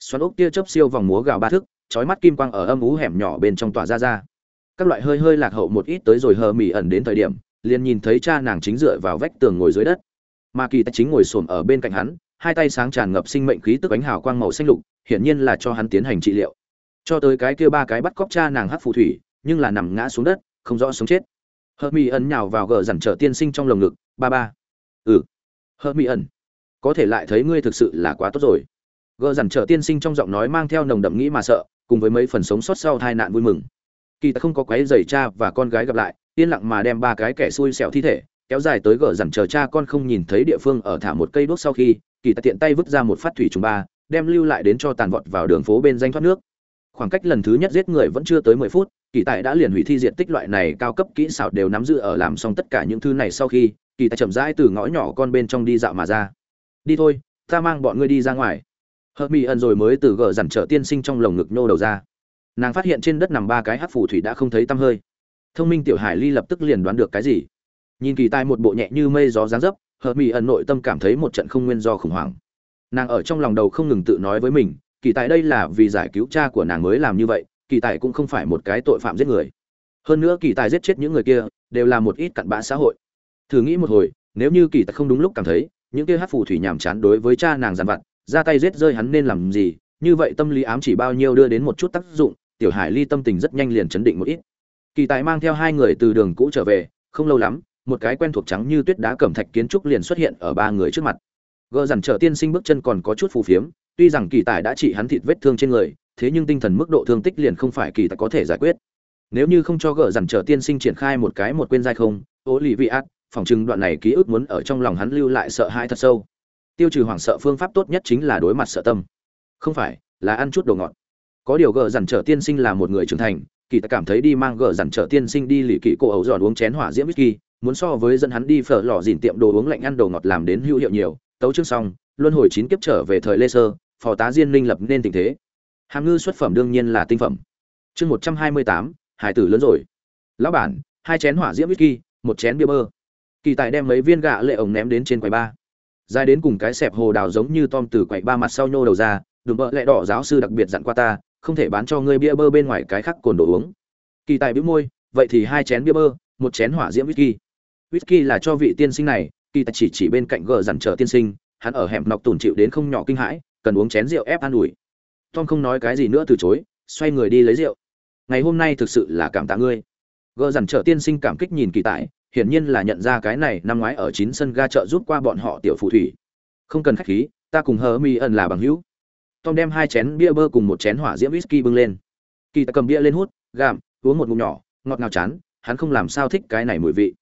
Xoắn ốc tia chớp siêu vòng múa gào ba thức, chói mắt kim quang ở âm ú hẻm nhỏ bên trong tòa ra ra. Các loại hơi hơi lạc hậu một ít tới rồi hờ mỉ ẩn đến thời điểm, liền nhìn thấy cha nàng chính dựa vào vách tường ngồi dưới đất. Mà kỳ tài chính ngồi xổm ở bên cạnh hắn, hai tay sáng tràn ngập sinh mệnh khí tức ánh hào quang màu xanh lục, hiển nhiên là cho hắn tiến hành trị liệu. Cho tới cái kia ba cái bắt cóc cha nàng hát phù thủy, nhưng là nằm ngã xuống đất, không rõ sống chết. Hờ mỹ ẩn nhào vào gờ dằn trở tiên sinh trong lồng ngực, ba ba. Ừ hờ mỹ ẩn. Có thể lại thấy ngươi thực sự là quá tốt rồi. Gờ dằn trở tiên sinh trong giọng nói mang theo nồng đậm nghĩ mà sợ, cùng với mấy phần sống sót sau tai nạn vui mừng. Kỳ ta không có quấy giày cha và con gái gặp lại, yên lặng mà đem ba cái kẻ xui xẻo thi thể, kéo dài tới gờ dằn chờ cha con không nhìn thấy địa phương ở thả một cây đuốc sau khi, kỳ ta tiện tay vứt ra một phát thủy trùng ba, đem lưu lại đến cho tàn vọt vào đường phố bên danh thoát nước. Khoảng cách lần thứ nhất giết người vẫn chưa tới mười phút, kỳ tài đã liền hủy thi diện tích loại này cao cấp kỹ xảo đều nắm giữ ở làm xong tất cả những thứ này sau khi kỳ tài chậm rãi từ ngõ nhỏ con bên trong đi dạo mà ra. Đi thôi, ta mang bọn ngươi đi ra ngoài. Hợp mỹ ẩn rồi mới từ gờ dằn trở tiên sinh trong lồng ngực nhô đầu ra. Nàng phát hiện trên đất nằm ba cái hát phù thủy đã không thấy tăm hơi. Thông minh tiểu hải ly lập tức liền đoán được cái gì. Nhìn kỳ tài một bộ nhẹ như mây gió dáng dấp, hợp mỹ ẩn nội tâm cảm thấy một trận không nguyên do khủng hoảng. Nàng ở trong lòng đầu không ngừng tự nói với mình, kỳ tài đây là vì giải cứu cha của nàng mới làm như vậy, kỳ tài cũng không phải một cái tội phạm giết người. Hơn nữa kỳ tài giết chết những người kia, đều là một ít cặn bã xã hội thử nghĩ một hồi, nếu như kỳ tài không đúng lúc cảm thấy, những kia hát phù thủy nhàm chán đối với cha nàng giàn vặt, ra tay giết rơi hắn nên làm gì, như vậy tâm lý ám chỉ bao nhiêu đưa đến một chút tác dụng, tiểu hải ly tâm tình rất nhanh liền chấn định một ít. Kỳ tài mang theo hai người từ đường cũ trở về, không lâu lắm, một cái quen thuộc trắng như tuyết đá cẩm thạch kiến trúc liền xuất hiện ở ba người trước mặt. Gờ dằn trở tiên sinh bước chân còn có chút phù phiếm, tuy rằng kỳ tài đã trị hắn thịt vết thương trên người, thế nhưng tinh thần mức độ thương tích liền không phải kỳ tài có thể giải quyết. Nếu như không cho gờ dằn trở tiên sinh triển khai một cái một quên dai không ô lì vị ác phòng chừng đoạn này ký ức muốn ở trong lòng hắn lưu lại sợ hãi thật sâu. Tiêu trừ hoảng sợ phương pháp tốt nhất chính là đối mặt sợ tâm. Không phải, là ăn chút đồ ngọt. Có điều gờ dằn trở tiên sinh là một người trưởng thành, kỳ ta cảm thấy đi mang gờ dằn trở tiên sinh đi lì kỳ cổ ẩu giòn uống chén hỏa diễm whisky, muốn so với dẫn hắn đi phở lò dìn tiệm đồ uống lạnh ăn đồ ngọt làm đến hữu hiệu nhiều, tấu chương xong, luân hồi chín kiếp trở về thời lê sơ, phò tá diên linh lập nên tình thế. Hàm ngư xuất phẩm đương nhiên là tinh phẩm. Chương một trăm hai mươi tám, hải tử lớn rồi. Lão bản, hai chén hỏa diễm whisky, một chén bia bơ kỳ tài đem mấy viên gạ lệ ổng ném đến trên quầy ba. Dài đến cùng cái xẹp hồ đào giống như tom từ quầy ba mặt sau nhô đầu ra, đùm bợ lẹ đỏ giáo sư đặc biệt dặn qua ta, không thể bán cho ngươi bia bơ bên ngoài cái khác cồn đồ uống. Kỳ tài bĩu môi, vậy thì hai chén bia bơ, một chén hỏa diễm whisky. Whisky là cho vị tiên sinh này, kỳ tài chỉ chỉ bên cạnh gờ dằn chờ tiên sinh, hắn ở hẻm nọc tủn chịu đến không nhỏ kinh hãi, cần uống chén rượu ép an ủi. Tom không nói cái gì nữa từ chối, xoay người đi lấy rượu. Ngày hôm nay thực sự là cảm tạ ngươi. Gờ dằn trở tiên sinh cảm kích nhìn kỳ tài hiển nhiên là nhận ra cái này năm ngoái ở chín sân ga chợ giúp qua bọn họ tiểu phù thủy. Không cần khách khí ta cùng hờ mi ẩn là bằng hữu. Tom đem hai chén bia bơ cùng một chén hỏa diễm whisky bưng lên. Kỳ ta cầm bia lên hút gạm, uống một ngụm nhỏ ngọt ngào chán hắn không làm sao thích cái này mùi vị.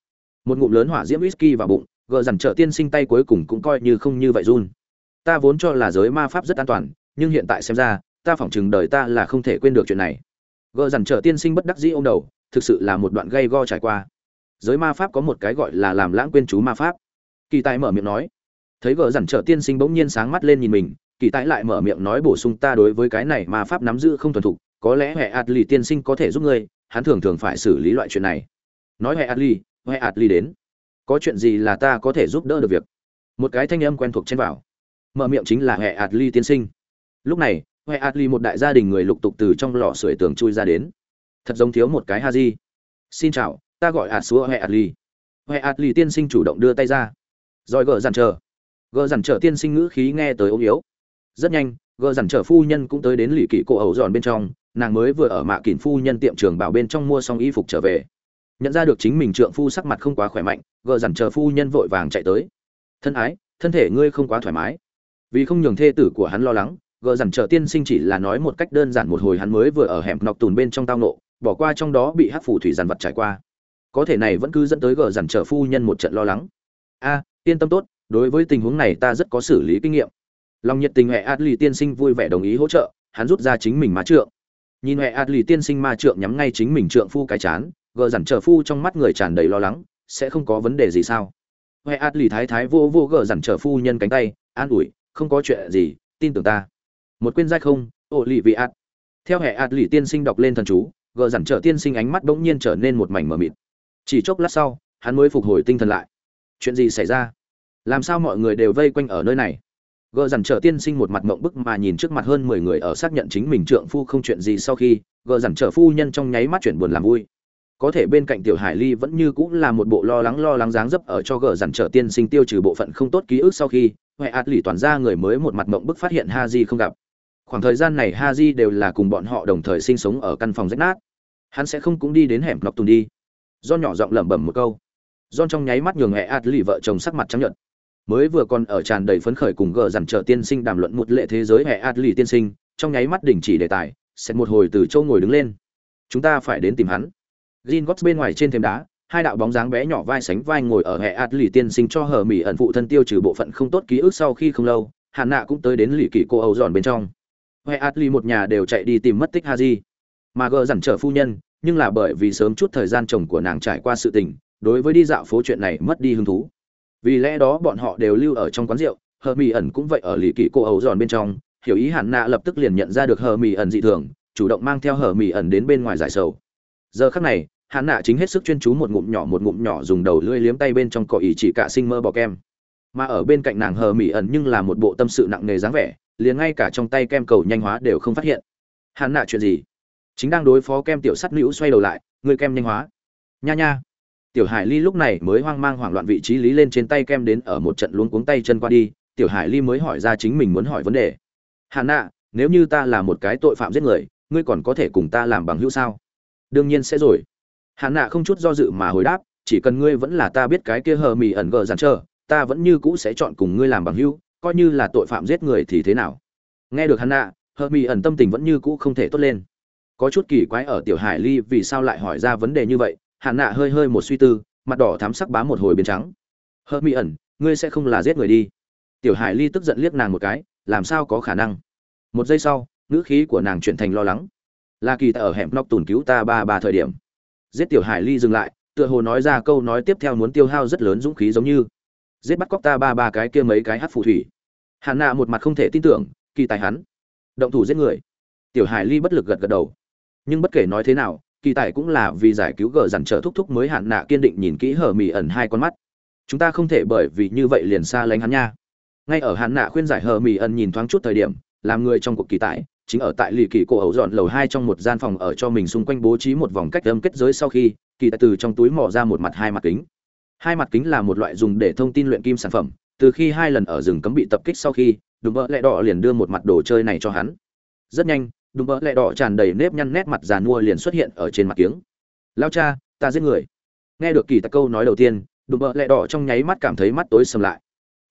Một ngụm lớn hỏa diễm whisky vào bụng gờ dằn trợ tiên sinh tay cuối cùng cũng coi như không như vậy run. Ta vốn cho là giới ma pháp rất an toàn nhưng hiện tại xem ra ta phỏng chừng đời ta là không thể quên được chuyện này. Gờ dằn trợ tiên sinh bất đắc dĩ ô đầu thực sự là một đoạn gây go trải qua giới ma pháp có một cái gọi là làm lãng quên chú ma pháp. Kỳ tài mở miệng nói. Thấy gờ dằn trợ tiên sinh bỗng nhiên sáng mắt lên nhìn mình, kỳ tài lại mở miệng nói bổ sung ta đối với cái này ma pháp nắm giữ không thuần thục, có lẽ hệ lì tiên sinh có thể giúp ngươi, hắn thường thường phải xử lý loại chuyện này. Nói hệ adli hệ lì đến. Có chuyện gì là ta có thể giúp đỡ được việc? Một cái thanh âm quen thuộc trên vào. Mở miệng chính là hệ lì tiên sinh. Lúc này, hệ lì một đại gia đình người lục tục từ trong lò sưởi tường chui ra đến. Thật giống thiếu một cái ha di. Xin chào ta gọi ạt xúa hệ adli hệ ly tiên sinh chủ động đưa tay ra. Rồi gờ dằn chờ gờ dằn chờ tiên sinh ngữ khí nghe tới ống yếu. Rất nhanh gờ dằn chờ phu nhân cũng tới đến lì kỵ cổ ẩu giòn bên trong. Nàng mới vừa ở mạ kỳn phu nhân tiệm trường bảo bên trong mua xong y phục trở về. Nhận ra được chính mình trượng phu sắc mặt không quá khỏe mạnh gờ dằn chờ phu nhân vội vàng chạy tới. Thân ái, thân thể ngươi không quá thoải mái. Vì không nhường thê tử của hắn lo lắng gờ dằn chờ tiên sinh chỉ là nói một cách đơn giản một hồi hắn mới vừa ở hẻm nọc tùn bên trong tao nộ bỏ qua trong đó bị hát phủ thủy dàn vật trải qua có thể này vẫn cứ dẫn tới gờ dằn trở phu nhân một trận lo lắng. A, yên tâm tốt, đối với tình huống này ta rất có xử lý kinh nghiệm. Lòng nhiệt tình hệ adli tiên sinh vui vẻ đồng ý hỗ trợ, hắn rút ra chính mình má trượng. Nhìn hệ adli tiên sinh ma trượng nhắm ngay chính mình trượng phu cái chán, gờ dằn trở phu trong mắt người tràn đầy lo lắng, sẽ không có vấn đề gì sao? Huệ ạt lì thái thái vô vô gờ dằn trở phu nhân cánh tay, an ủi, không có chuyện gì, tin tưởng ta. Một quên dai không ổ lì vị ạt theo hệ ạt lì tiên sinh đọc lên thần chú, gờ dằn trở tiên sinh ánh mắt bỗng nhiên trở nên một mảnh mờ mịt chỉ chốc lát sau, hắn mới phục hồi tinh thần lại. Chuyện gì xảy ra? Làm sao mọi người đều vây quanh ở nơi này? Gờ dằn trở tiên sinh một mặt mộng bức mà nhìn trước mặt hơn mười người ở xác nhận chính mình trượng phu không chuyện gì sau khi, gờ dằn trở phu nhân trong nháy mắt chuyển buồn làm vui. Có thể bên cạnh tiểu hải ly vẫn như cũng là một bộ lo lắng lo lắng dáng dấp ở cho gờ dằn trở tiên sinh tiêu trừ bộ phận không tốt ký ức sau khi, huệ ạt lì toàn ra người mới một mặt mộng bức phát hiện ha di không gặp. Khoảng thời gian này ha di đều là cùng bọn họ đồng thời sinh sống ở căn phòng rách nát. Hắn sẽ không cũng đi đến hẻm nọc tùng đi do nhỏ giọng lẩm bẩm một câu. Do trong nháy mắt nhường huệ ạt lì vợ chồng sắc mặt trắng nhợt. Mới vừa còn ở tràn đầy phấn khởi cùng gờ dằn trở tiên sinh đàm luận một lệ thế giới huệ ạt lì tiên sinh trong nháy mắt đình chỉ đề tài xét một hồi từ châu ngồi đứng lên. Chúng ta phải đến tìm hắn. Jin Gots bên ngoài trên thềm đá, hai đạo bóng dáng bé nhỏ vai sánh vai ngồi ở hệ ạt lì tiên sinh cho hờ mỹ ẩn phụ thân tiêu trừ bộ phận không tốt ký ức sau khi không lâu, Hàn Nạ cũng tới đến lì kỳ cô Âu dọn bên trong. Hệ ạt lì một nhà đều chạy đi tìm mất tích Haji, mà gờ dằn trở phu nhân, nhưng là bởi vì sớm chút thời gian chồng của nàng trải qua sự tình, đối với đi dạo phố chuyện này mất đi hứng thú. Vì lẽ đó bọn họ đều lưu ở trong quán rượu, hờ mị ẩn cũng vậy ở lì kỳ cô ấu giòn bên trong, hiểu ý Hàn Nạ lập tức liền nhận ra được hờ mị ẩn dị thường, chủ động mang theo hờ mị ẩn đến bên ngoài giải sầu. Giờ khắc này hắn nạ chính hết sức chuyên chú một ngụm nhỏ một ngụm nhỏ dùng đầu lưỡi liếm tay bên trong cỏ ý chỉ cả sinh mơ bò kem. Mà ở bên cạnh nàng hờ mị ẩn nhưng là một bộ tâm sự nặng nề dáng vẻ liền ngay cả trong tay kem cầu nhanh hóa đều không phát hiện. Hắn nạ chuyện gì? Chính đang đối phó kem tiểu sắt nữ xoay đầu lại, người kem nhanh hóa. Nha nha. Tiểu hải ly lúc này mới hoang mang hoảng loạn vị trí lý lên trên tay kem đến ở một trận luống cuống tay chân qua đi, tiểu hải ly mới hỏi ra chính mình muốn hỏi vấn đề. Hà nạ, nếu như ta là một cái tội phạm giết người, ngươi còn có thể cùng ta làm bằng hữu sao? Đương nhiên sẽ rồi. Hà nạ không chút do dự mà hồi đáp, chỉ cần ngươi vẫn là ta biết cái kia hờ mì ẩn gờ dàn trơ ta vẫn như cũ sẽ chọn cùng ngươi làm bằng hữu, coi như là tội phạm giết người thì thế nào? Nghe được hắn nạ, hờ mì ẩn tâm tình vẫn như cũ không thể tốt lên có chút kỳ quái ở tiểu hải ly vì sao lại hỏi ra vấn đề như vậy hạn nạ hơi hơi một suy tư, mặt đỏ thắm sắc bá một hồi biến trắng. Hơ mỹ ẩn, ngươi sẽ không là giết người đi. Tiểu hải ly tức giận liếc nàng một cái, làm sao có khả năng? Một giây sau, ngữ khí của nàng chuyển thành lo lắng. Là kỳ ta ở hẻm nóc tùn cứu ta ba ba thời điểm. Giết tiểu hải ly dừng lại, tựa hồ nói ra câu nói tiếp theo muốn tiêu hao rất lớn dũng khí giống như. Giết bắt cóc ta ba ba cái kia mấy cái hát phù thủy. Hạn nạ một mặt không thể tin tưởng, kỳ tài hắn. Động thủ giết người. Tiểu hải ly bất lực gật gật đầu nhưng bất kể nói thế nào, kỳ tài cũng là vì giải cứu gờ dằn trở thúc thúc mới hạn nạ kiên định nhìn kỹ hở mì ẩn hai con mắt. Chúng ta không thể bởi vì như vậy liền xa lánh hắn nha. Ngay ở hạn nạ khuyên giải hờ mì ẩn nhìn thoáng chút thời điểm, làm người trong cuộc kỳ tài, chính ở tại lì kỳ cổ ẩu dọn lầu hai trong một gian phòng ở cho mình xung quanh bố trí một vòng cách âm kết giới sau khi, kỳ tài từ trong túi mò ra một mặt hai mặt kính. Hai mặt kính là một loại dùng để thông tin luyện kim sản phẩm, từ khi hai lần ở rừng cấm bị tập kích sau khi, đùm bỡ lẹ đỏ liền đưa một mặt đồ chơi này cho hắn. Rất nhanh đùm bỡ lẹ đỏ tràn đầy nếp nhăn nét mặt già nua liền xuất hiện ở trên mặt kiếng. Lao cha, ta giết người. Nghe được kỳ tặc câu nói đầu tiên, đùm bỡ lẹ đỏ trong nháy mắt cảm thấy mắt tối sầm lại.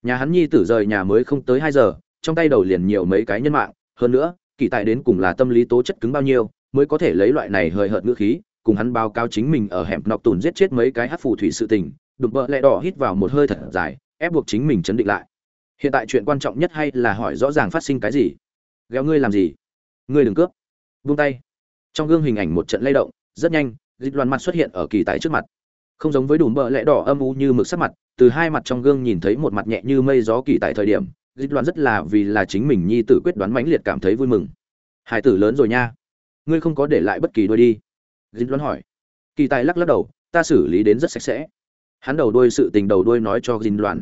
Nhà hắn nhi tử rời nhà mới không tới hai giờ, trong tay đầu liền nhiều mấy cái nhân mạng. Hơn nữa, kỳ tài đến cùng là tâm lý tố chất cứng bao nhiêu, mới có thể lấy loại này hời hợt ngữ khí, cùng hắn báo cáo chính mình ở hẻm nọc tùn giết chết mấy cái hát phù thủy sự tình. Đụng bợ lẹ đỏ hít vào một hơi thật dài, ép buộc chính mình chấn định lại. Hiện tại chuyện quan trọng nhất hay là hỏi rõ ràng phát sinh cái gì? Ghéo ngươi làm gì? Ngươi đừng cướp. Vung tay. Trong gương hình ảnh một trận lay động, rất nhanh, dịch loan mặt xuất hiện ở kỳ tài trước mặt. Không giống với đủ mỡ lẽ đỏ âm u như mực sắc mặt, từ hai mặt trong gương nhìn thấy một mặt nhẹ như mây gió kỳ tại thời điểm, dịch loan rất là vì là chính mình nhi tử quyết đoán mãnh liệt cảm thấy vui mừng. Hải tử lớn rồi nha. Ngươi không có để lại bất kỳ đôi đi. Dịch loan hỏi. Kỳ tài lắc lắc đầu, ta xử lý đến rất sạch sẽ. Hắn đầu đuôi sự tình đầu đuôi nói cho dịch loan.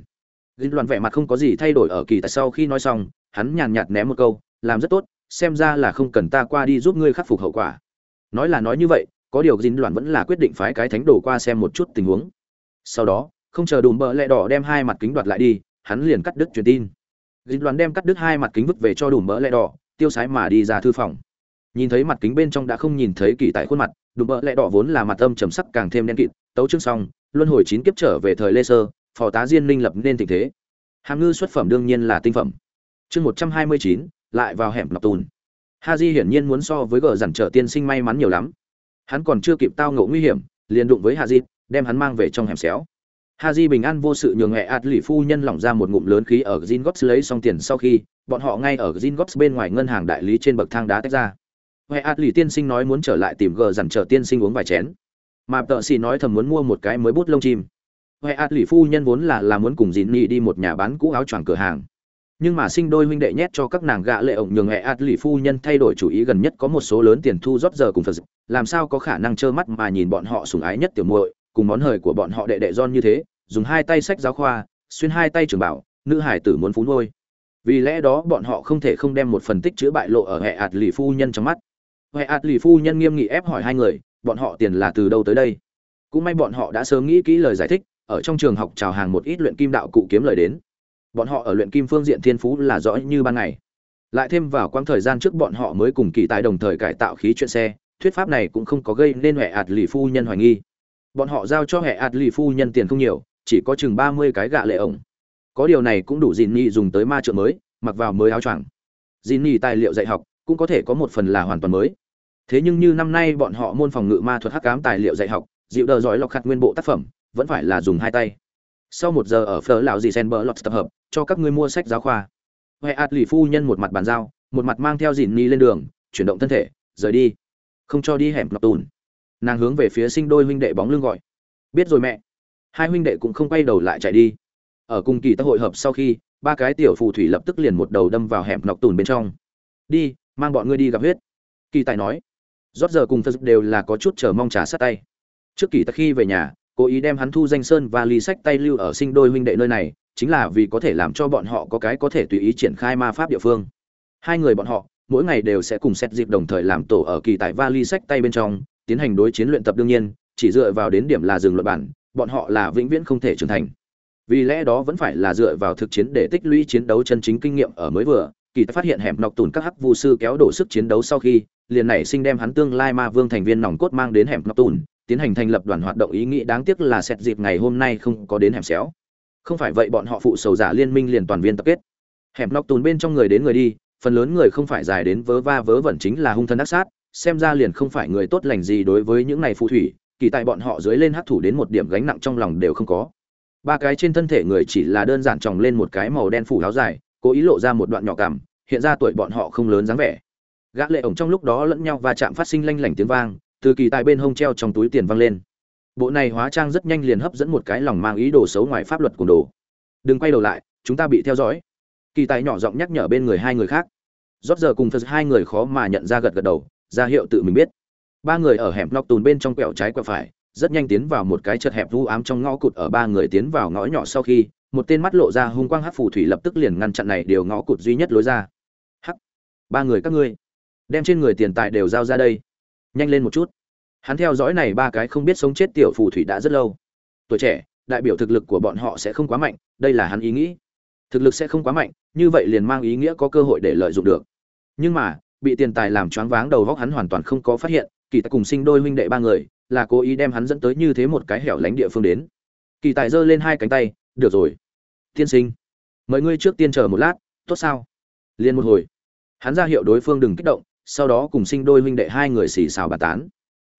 Dịch loan vẻ mặt không có gì thay đổi ở kỳ tại sau khi nói xong, hắn nhàn nhạt ném một câu, làm rất tốt xem ra là không cần ta qua đi giúp ngươi khắc phục hậu quả. Nói là nói như vậy, có điều dính loạn vẫn là quyết định phái cái thánh đồ qua xem một chút tình huống. Sau đó, không chờ đùm bợ lẹ đỏ đem hai mặt kính đoạt lại đi, hắn liền cắt đứt truyền tin. Dính loạn đem cắt đứt hai mặt kính vứt về cho đùm bợ lẹ đỏ, tiêu sái mà đi ra thư phòng. Nhìn thấy mặt kính bên trong đã không nhìn thấy kỳ tại khuôn mặt, đùm bợ lẹ đỏ vốn là mặt âm trầm sắc càng thêm đen kịt, tấu chương xong, luân hồi chín kiếp trở về thời lê sơ, phò tá diên minh lập nên tình thế. Hàm ngư xuất phẩm đương nhiên là tinh phẩm. Chương một trăm hai mươi chín lại vào hẻm lọc tùn. Ha di hiển nhiên muốn so với gờ dằn trở tiên sinh may mắn nhiều lắm. Hắn còn chưa kịp tao ngộ nguy hiểm, liền đụng với ha di đem hắn mang về trong hẻm xéo. Ha di bình an vô sự nhường hẹ ạt lì phu nhân lỏng ra một ngụm lớn khí ở gin gót lấy xong tiền sau khi, bọn họ ngay ở gin gót bên ngoài ngân hàng đại lý trên bậc thang đá tách ra. Hẹ ạt lì tiên sinh nói muốn trở lại tìm gờ dằn trở tiên sinh uống vài chén. Mà tợ xì nói thầm muốn mua một cái mới bút lông chim. Huệ ạt lì phu nhân vốn là là muốn cùng dìn nhị đi một nhà bán cũ áo choàng cửa hàng nhưng mà sinh đôi huynh đệ nhét cho các nàng gạ lệ ổng nhường hệ ạt lì phu nhân thay đổi chủ ý gần nhất có một số lớn tiền thu rót giờ cùng phật làm sao có khả năng trơ mắt mà nhìn bọn họ sùng ái nhất tiểu muội, cùng món hời của bọn họ đệ đệ don như thế, dùng hai tay sách giáo khoa, xuyên hai tay trường bảo, nữ hải tử muốn phú nuôi. Vì lẽ đó bọn họ không thể không đem một phần tích chữa bại lộ ở hệ ạt lì phu nhân trong mắt. Hệ ạt lì phu nhân nghiêm nghị ép hỏi hai người, bọn họ tiền là từ đâu tới đây? Cũng may bọn họ đã sớm nghĩ kỹ lời giải thích, ở trong trường học chào hàng một ít luyện kim đạo cụ kiếm lời đến bọn họ ở luyện kim phương diện thiên phú là rõ như ban ngày. Lại thêm vào quãng thời gian trước bọn họ mới cùng kỳ tài đồng thời cải tạo khí chuyện xe, thuyết pháp này cũng không có gây nên hệ ạt lì phu nhân hoài nghi. Bọn họ giao cho hệ ạt lì phu nhân tiền không nhiều, chỉ có chừng ba mươi cái gạ lệ ổng. Có điều này cũng đủ dìn nhi dùng tới ma trợ mới, mặc vào mới áo choàng. Dìn nhi tài liệu dạy học cũng có thể có một phần là hoàn toàn mới. Thế nhưng như năm nay bọn họ môn phòng ngự ma thuật hắc cám tài liệu dạy học, dịu đờ giỏi lọc khặt nguyên bộ tác phẩm, vẫn phải là dùng hai tay sau một giờ ở phở lão dì sen bờ lọt tập hợp, cho các ngươi mua sách giáo khoa. Huệ ạt lì phu nhân một mặt bàn giao, một mặt mang theo dìn ni lên đường, chuyển động thân thể, rời đi. Không cho đi hẻm lọc tùn. Nàng hướng về phía sinh đôi huynh đệ bóng lưng gọi. Biết rồi mẹ. Hai huynh đệ cũng không quay đầu lại chạy đi. Ở cùng kỳ tác hội hợp sau khi, ba cái tiểu phù thủy lập tức liền một đầu đâm vào hẻm lọc tùn bên trong. Đi, mang bọn ngươi đi gặp huyết. Kỳ tài nói. Rót giờ cùng phật đều là có chút chờ mong trả sát tay. Trước kỳ tắc khi về nhà cố ý đem hắn thu danh sơn và ly sách tay lưu ở sinh đôi huynh đệ nơi này, chính là vì có thể làm cho bọn họ có cái có thể tùy ý triển khai ma pháp địa phương. Hai người bọn họ, mỗi ngày đều sẽ cùng xét dịp đồng thời làm tổ ở kỳ tại vali sách tay bên trong, tiến hành đối chiến luyện tập đương nhiên, chỉ dựa vào đến điểm là dừng luật bản, bọn họ là vĩnh viễn không thể trưởng thành. Vì lẽ đó vẫn phải là dựa vào thực chiến để tích lũy chiến đấu chân chính kinh nghiệm ở mới vừa, kỳ phát hiện hẻm nọc tùn các hắc vu sư kéo đổ sức chiến đấu sau khi, liền nảy sinh đem hắn tương lai ma vương thành viên nòng cốt mang đến hẻm nọc tùn tiến hành thành lập đoàn hoạt động ý nghĩ đáng tiếc là xét dịp ngày hôm nay không có đến hẻm xéo. Không phải vậy bọn họ phụ sầu giả liên minh liền toàn viên tập kết. Hẻm nóc tùn bên trong người đến người đi, phần lớn người không phải dài đến vớ va vớ vẩn chính là hung thân ác sát, xem ra liền không phải người tốt lành gì đối với những này phù thủy, kỳ tại bọn họ dưới lên hắc thủ đến một điểm gánh nặng trong lòng đều không có. Ba cái trên thân thể người chỉ là đơn giản tròng lên một cái màu đen phủ áo dài, cố ý lộ ra một đoạn nhỏ cảm hiện ra tuổi bọn họ không lớn dáng vẻ. Gã lệ ổng trong lúc đó lẫn nhau và chạm phát sinh lanh lảnh tiếng vang từ kỳ tài bên hông treo trong túi tiền văng lên. Bộ này hóa trang rất nhanh liền hấp dẫn một cái lòng mang ý đồ xấu ngoài pháp luật của đồ. Đừng quay đầu lại, chúng ta bị theo dõi. Kỳ tài nhỏ giọng nhắc nhở bên người hai người khác. Rót giờ cùng phật hai người khó mà nhận ra gật gật đầu, ra hiệu tự mình biết. Ba người ở hẻm nóc tùn bên trong quẹo trái quẹo phải, rất nhanh tiến vào một cái chật hẹp vu ám trong ngõ cụt ở ba người tiến vào ngõ nhỏ sau khi, một tên mắt lộ ra hung quang hắc phù thủy lập tức liền ngăn chặn này điều ngõ cụt duy nhất lối ra. Hắc. Ba người các ngươi, đem trên người tiền tài đều giao ra đây. Nhanh lên một chút hắn theo dõi này ba cái không biết sống chết tiểu phù thủy đã rất lâu. Tuổi trẻ, đại biểu thực lực của bọn họ sẽ không quá mạnh, đây là hắn ý nghĩ. Thực lực sẽ không quá mạnh, như vậy liền mang ý nghĩa có cơ hội để lợi dụng được. Nhưng mà, bị tiền tài làm choáng váng đầu góc hắn hoàn toàn không có phát hiện, kỳ tài cùng sinh đôi huynh đệ ba người, là cố ý đem hắn dẫn tới như thế một cái hẻo lánh địa phương đến. Kỳ tài giơ lên hai cánh tay, được rồi, tiên sinh, mời ngươi trước tiên chờ một lát, tốt sao? Liền một hồi, hắn ra hiệu đối phương đừng kích động, sau đó cùng sinh đôi huynh đệ hai người xì xào bà tán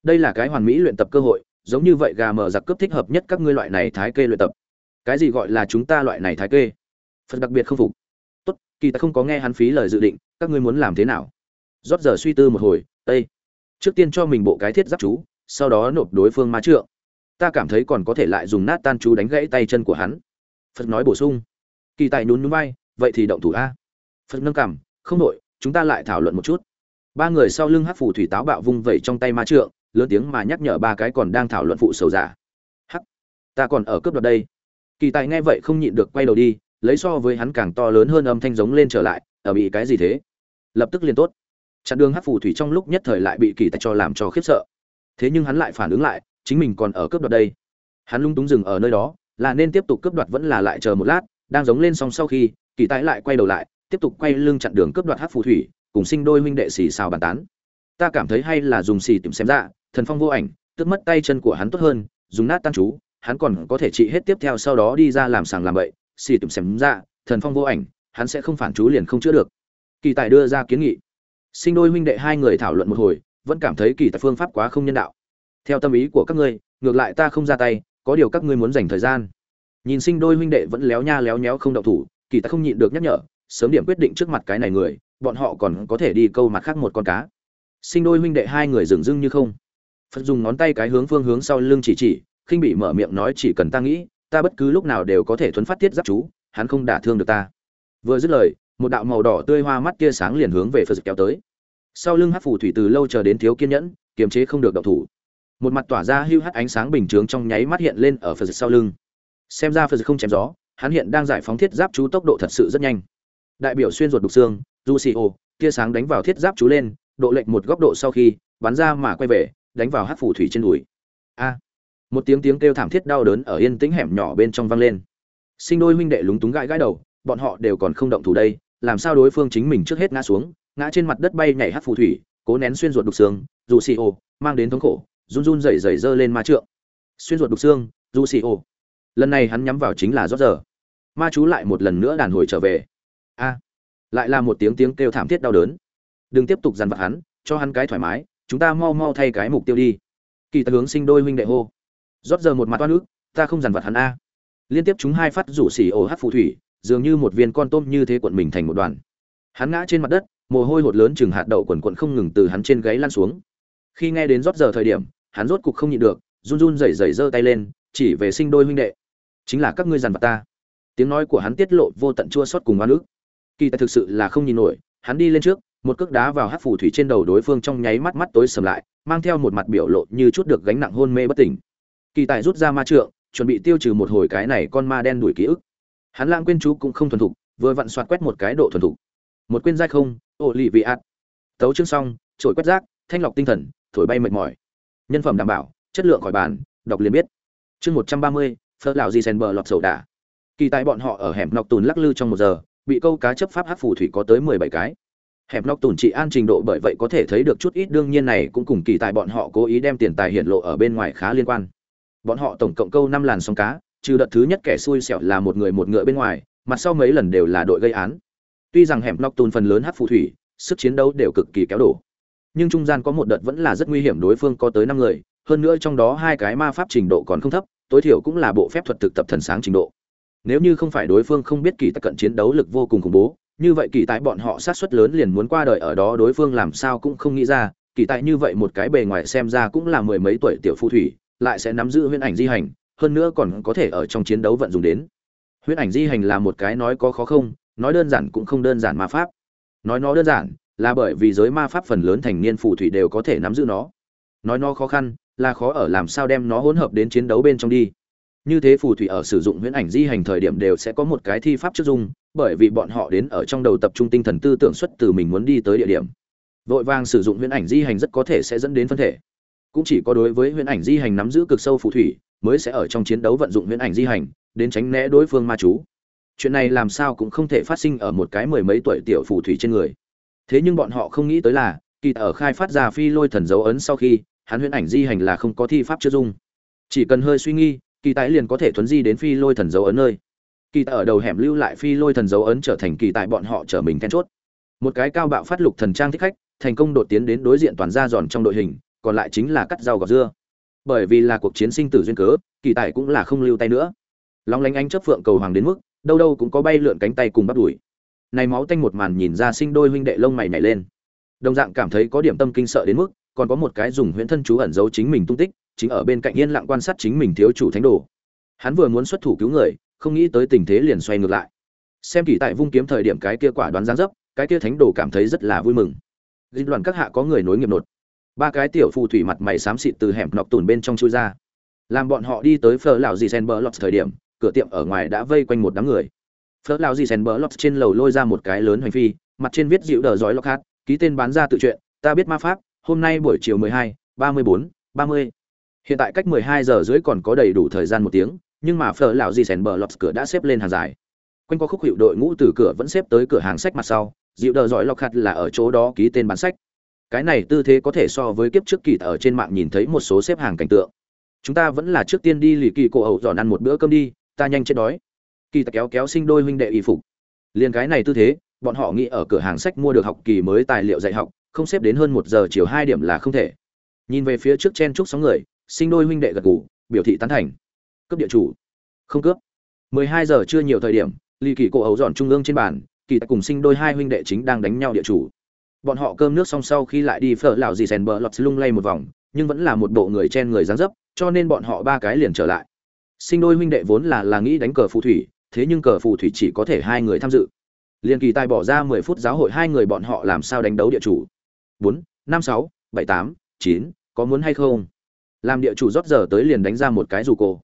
đây là cái hoàn mỹ luyện tập cơ hội, giống như vậy gà mờ giặc cướp thích hợp nhất các ngươi loại này thái kê luyện tập. Cái gì gọi là chúng ta loại này thái kê? Phật đặc biệt không phục. Tốt, kỳ ta không có nghe hắn phí lời dự định, các ngươi muốn làm thế nào? Rót giờ suy tư một hồi tây trước tiên cho mình bộ cái thiết giáp chú, sau đó nộp đối phương ma trượng. Ta cảm thấy còn có thể lại dùng nát tan chú đánh gãy tay chân của hắn. Phật nói bổ sung. Kỳ tài nhún nhún vai, vậy thì động thủ a. Phật nâng cảm không đội chúng ta lại thảo luận một chút. Ba người sau lưng hát phù thủy táo bạo vung vẩy trong tay ma trượng lớn tiếng mà nhắc nhở ba cái còn đang thảo luận phụ sầu giả. Hắc, ta còn ở cướp đoạt đây. Kỳ tài nghe vậy không nhịn được quay đầu đi, lấy so với hắn càng to lớn hơn âm thanh giống lên trở lại, ở bị cái gì thế? Lập tức liền tốt. Chặn đường hắc phù thủy trong lúc nhất thời lại bị kỳ tài cho làm cho khiếp sợ. Thế nhưng hắn lại phản ứng lại, chính mình còn ở cướp đoạt đây. Hắn lung túng dừng ở nơi đó, là nên tiếp tục cướp đoạt vẫn là lại chờ một lát, đang giống lên xong sau khi, kỳ tài lại quay đầu lại, tiếp tục quay lưng chặn đường cướp đoạt hắc phù thủy, cùng sinh đôi huynh đệ xì xào bàn tán ta cảm thấy hay là dùng xì tìm xem ra thần phong vô ảnh, tức mất tay chân của hắn tốt hơn, dùng nát tan chú, hắn còn có thể trị hết tiếp theo sau đó đi ra làm sàng làm bậy, xì tìm xem ra thần phong vô ảnh, hắn sẽ không phản chú liền không chữa được. Kỳ tài đưa ra kiến nghị. Sinh đôi huynh đệ hai người thảo luận một hồi, vẫn cảm thấy kỳ tài phương pháp quá không nhân đạo. Theo tâm ý của các ngươi, ngược lại ta không ra tay, có điều các ngươi muốn dành thời gian. Nhìn sinh đôi huynh đệ vẫn léo nha léo nhéo không động thủ, kỳ tài không nhịn được nhắc nhở, sớm điểm quyết định trước mặt cái này người, bọn họ còn có thể đi câu mặt khác một con cá sinh đôi huynh đệ hai người dừng dưng như không. Phật dùng ngón tay cái hướng phương hướng sau lưng chỉ chỉ, khinh bị mở miệng nói chỉ cần ta nghĩ, ta bất cứ lúc nào đều có thể thuấn phát tiết giáp chú, hắn không đả thương được ta. Vừa dứt lời, một đạo màu đỏ tươi hoa mắt tia sáng liền hướng về phật kéo tới. Sau lưng hát phù thủy từ lâu chờ đến thiếu kiên nhẫn, kiềm chế không được động thủ. Một mặt tỏa ra hưu hắt ánh sáng bình chướng trong nháy mắt hiện lên ở phật sau lưng. Xem ra phật không chém gió, hắn hiện đang giải phóng thiết giáp chú tốc độ thật sự rất nhanh. Đại biểu xuyên ruột đục xương du xì ô tia sáng đánh vào thiết giáp chú lên độ lệch một góc độ sau khi, bắn ra mà quay về, đánh vào hát phù thủy trên đùi. A. Một tiếng tiếng kêu thảm thiết đau đớn ở yên tĩnh hẻm nhỏ bên trong vang lên. Sinh đôi huynh đệ lúng túng gãi gãi đầu, bọn họ đều còn không động thủ đây, làm sao đối phương chính mình trước hết ngã xuống, ngã trên mặt đất bay nhảy hát phù thủy, cố nén xuyên ruột đục xương, dù xì ô mang đến thống khổ, run run rẩy rẩy giơ lên ma trượng. Xuyên ruột đục xương, dù xì ô lần này hắn nhắm vào chính là rót giờ. Ma chú lại một lần nữa đàn hồi trở về. A. Lại là một tiếng tiếng kêu thảm thiết đau đớn đừng tiếp tục dằn vặt hắn cho hắn cái thoải mái chúng ta mau mau thay cái mục tiêu đi. Kỳ tật hướng sinh đôi huynh đệ hô. Rót giờ một mặt toát nước, ta không dằn vặt hắn a. Liên tiếp chúng hai phát rủ xỉ ổ hát phù thủy dường như một viên con tôm như thế cuộn mình thành một đoàn. Hắn ngã trên mặt đất mồ hôi hột lớn chừng hạt đậu quần quận không ngừng từ hắn trên gáy lăn xuống. Khi nghe đến rót giờ thời điểm hắn rốt cục không nhịn được run run rẩy rẩy giơ tay lên chỉ về sinh đôi huynh đệ. Chính là các ngươi dằn vặt ta. Tiếng nói của hắn tiết lộ vô tận chua xót cùng oan ức. Kỳ tài thực sự là không nhìn nổi hắn đi lên trước một cước đá vào hát phù thủy trên đầu đối phương trong nháy mắt mắt tối sầm lại, mang theo một mặt biểu lộ như chút được gánh nặng hôn mê bất tỉnh. Kỳ tài rút ra ma trượng, chuẩn bị tiêu trừ một hồi cái này con ma đen đuổi ký ức. Hắn lãng quên chú cũng không thuần thục, vừa vặn soạt quét một cái độ thuần thục. Một quên dai không ổ lì vị ạt tấu chương xong trổi quét rác, thanh lọc tinh thần, thổi bay mệt mỏi. Nhân phẩm đảm bảo, chất lượng khỏi bàn, đọc liền biết. Chương một trăm ba mươi, phớt lào di sen bờ lọt sầu đà kỳ tại bọn họ ở hẻm nọc tùn lắc lư trong một giờ, bị câu cá chấp pháp hát phù thủy có tới mười bảy cái hẻm nóc tùn trị an trình độ bởi vậy có thể thấy được chút ít đương nhiên này cũng cùng kỳ tài bọn họ cố ý đem tiền tài hiện lộ ở bên ngoài khá liên quan. Bọn họ tổng cộng câu năm làn sóng cá, trừ đợt thứ nhất kẻ xui xẻo là một người một ngựa bên ngoài, mặt sau mấy lần đều là đội gây án. Tuy rằng hẻm nóc tùn phần lớn hát phù thủy, sức chiến đấu đều cực kỳ kéo đổ. Nhưng trung gian có một đợt vẫn là rất nguy hiểm đối phương có tới năm người, hơn nữa trong đó hai cái ma pháp trình độ còn không thấp, tối thiểu cũng là bộ phép thuật thực tập thần sáng trình độ. Nếu như không phải đối phương không biết kỳ tại cận chiến đấu lực vô cùng khủng bố như vậy kỳ tại bọn họ sát suất lớn liền muốn qua đời ở đó đối phương làm sao cũng không nghĩ ra, kỳ tại như vậy một cái bề ngoài xem ra cũng là mười mấy tuổi tiểu phù thủy, lại sẽ nắm giữ huyễn ảnh di hành, hơn nữa còn có thể ở trong chiến đấu vận dụng đến. Huyễn ảnh di hành là một cái nói có khó không, nói đơn giản cũng không đơn giản ma pháp. Nói nó đơn giản là bởi vì giới ma pháp phần lớn thành niên phù thủy đều có thể nắm giữ nó. Nói nó khó khăn là khó ở làm sao đem nó hỗn hợp đến chiến đấu bên trong đi. Như thế phù thủy ở sử dụng huyễn ảnh di hành thời điểm đều sẽ có một cái thi pháp trước dung bởi vì bọn họ đến ở trong đầu tập trung tinh thần tư tưởng xuất từ mình muốn đi tới địa điểm. Vội vàng sử dụng huyễn ảnh di hành rất có thể sẽ dẫn đến phân thể. Cũng chỉ có đối với huyễn ảnh di hành nắm giữ cực sâu phù thủy, mới sẽ ở trong chiến đấu vận dụng huyễn ảnh di hành, đến tránh né đối phương ma chú. Chuyện này làm sao cũng không thể phát sinh ở một cái mười mấy tuổi tiểu phù thủy trên người. Thế nhưng bọn họ không nghĩ tới là, kỳ ở khai phát ra phi lôi thần dấu ấn sau khi, hắn huyễn ảnh di hành là không có thi pháp chưa dung. Chỉ cần hơi suy nghi kỳ tại liền có thể thuấn di đến phi lôi thần dấu ấn nơi kỳ tại ở đầu hẻm lưu lại phi lôi thần dấu ấn trở thành kỳ tại bọn họ trở mình then chốt. Một cái cao bạo phát lục thần trang thích khách, thành công đột tiến đến đối diện toàn gia giòn trong đội hình, còn lại chính là cắt rau gọt dưa. Bởi vì là cuộc chiến sinh tử duyên cớ, kỳ tại cũng là không lưu tay nữa. Long lánh ánh chấp phượng cầu hoàng đến mức, đâu đâu cũng có bay lượn cánh tay cùng bắt đuổi này máu tanh một màn nhìn ra sinh đôi huynh đệ lông mày nhảy lên. Đồng dạng cảm thấy có điểm tâm kinh sợ đến mức, còn có một cái dùng huyễn thân chú ẩn giấu chính mình tung tích, chính ở bên cạnh yên lặng quan sát chính mình thiếu chủ thánh đồ. Hắn vừa muốn xuất thủ cứu người không nghĩ tới tình thế liền xoay ngược lại. Xem kỳ tại vung kiếm thời điểm cái kia quả đoán giáng dấp, cái kia thánh đồ cảm thấy rất là vui mừng. Dịch đoàn các hạ có người nối nghiệp nột. Ba cái tiểu phù thủy mặt mày xám xịt từ hẻm nọc tùn bên trong chui ra. Làm bọn họ đi tới phở lão dì sen bờ lọt thời điểm, cửa tiệm ở ngoài đã vây quanh một đám người. Phở lão dì sen bờ lọt trên lầu lôi ra một cái lớn hành phi, mặt trên viết dịu đờ giói lọc hát ký tên bán ra tự chuyện ta biết ma pháp, hôm nay buổi chiều mười hai, ba mươi bốn, ba mươi. Hiện tại cách mười hai giờ rưỡi còn có đầy đủ thời gian một tiếng nhưng mà phở lão gì sèn bờ lọt cửa đã xếp lên hàng dài. Quanh có khúc hiệu đội ngũ từ cửa vẫn xếp tới cửa hàng sách mặt sau dịu đờ giỏi lọc hạt là ở chỗ đó ký tên bán sách. Cái này tư thế có thể so với kiếp trước kỳ ở trên mạng nhìn thấy một số xếp hàng cảnh tượng. Chúng ta vẫn là trước tiên đi lì kỳ cổ ẩu dọn ăn một bữa cơm đi, ta nhanh chết đói. Kỳ ta kéo kéo sinh đôi huynh đệ y phục. Liền cái này tư thế, bọn họ nghĩ ở cửa hàng sách mua được học kỳ mới tài liệu dạy học, không xếp đến hơn một giờ chiều hai điểm là không thể. Nhìn về phía trước chen chúc sóng người, sinh đôi huynh đệ gật gù, biểu thị tán thành cướp địa chủ. Không cướp. Mười hai giờ chưa nhiều thời điểm lì kỳ cổ ấu dọn trung ương trên bàn, kỳ tại cùng sinh đôi hai huynh đệ chính đang đánh nhau địa chủ. Bọn họ cơm nước xong sau khi lại đi phở lão gì sèn bờ lọt lung lay một vòng, nhưng vẫn là một bộ người chen người dáng dấp, cho nên bọn họ ba cái liền trở lại. Sinh đôi huynh đệ vốn là là nghĩ đánh cờ phù thủy, thế nhưng cờ phù thủy chỉ có thể hai người tham dự. Liền kỳ tài bỏ ra mười phút giáo hội hai người bọn họ làm sao đánh đấu địa chủ. Bốn, năm sáu, bảy tám, chín, có muốn hay không? Làm địa chủ rót giờ tới liền đánh ra một cái dù cổ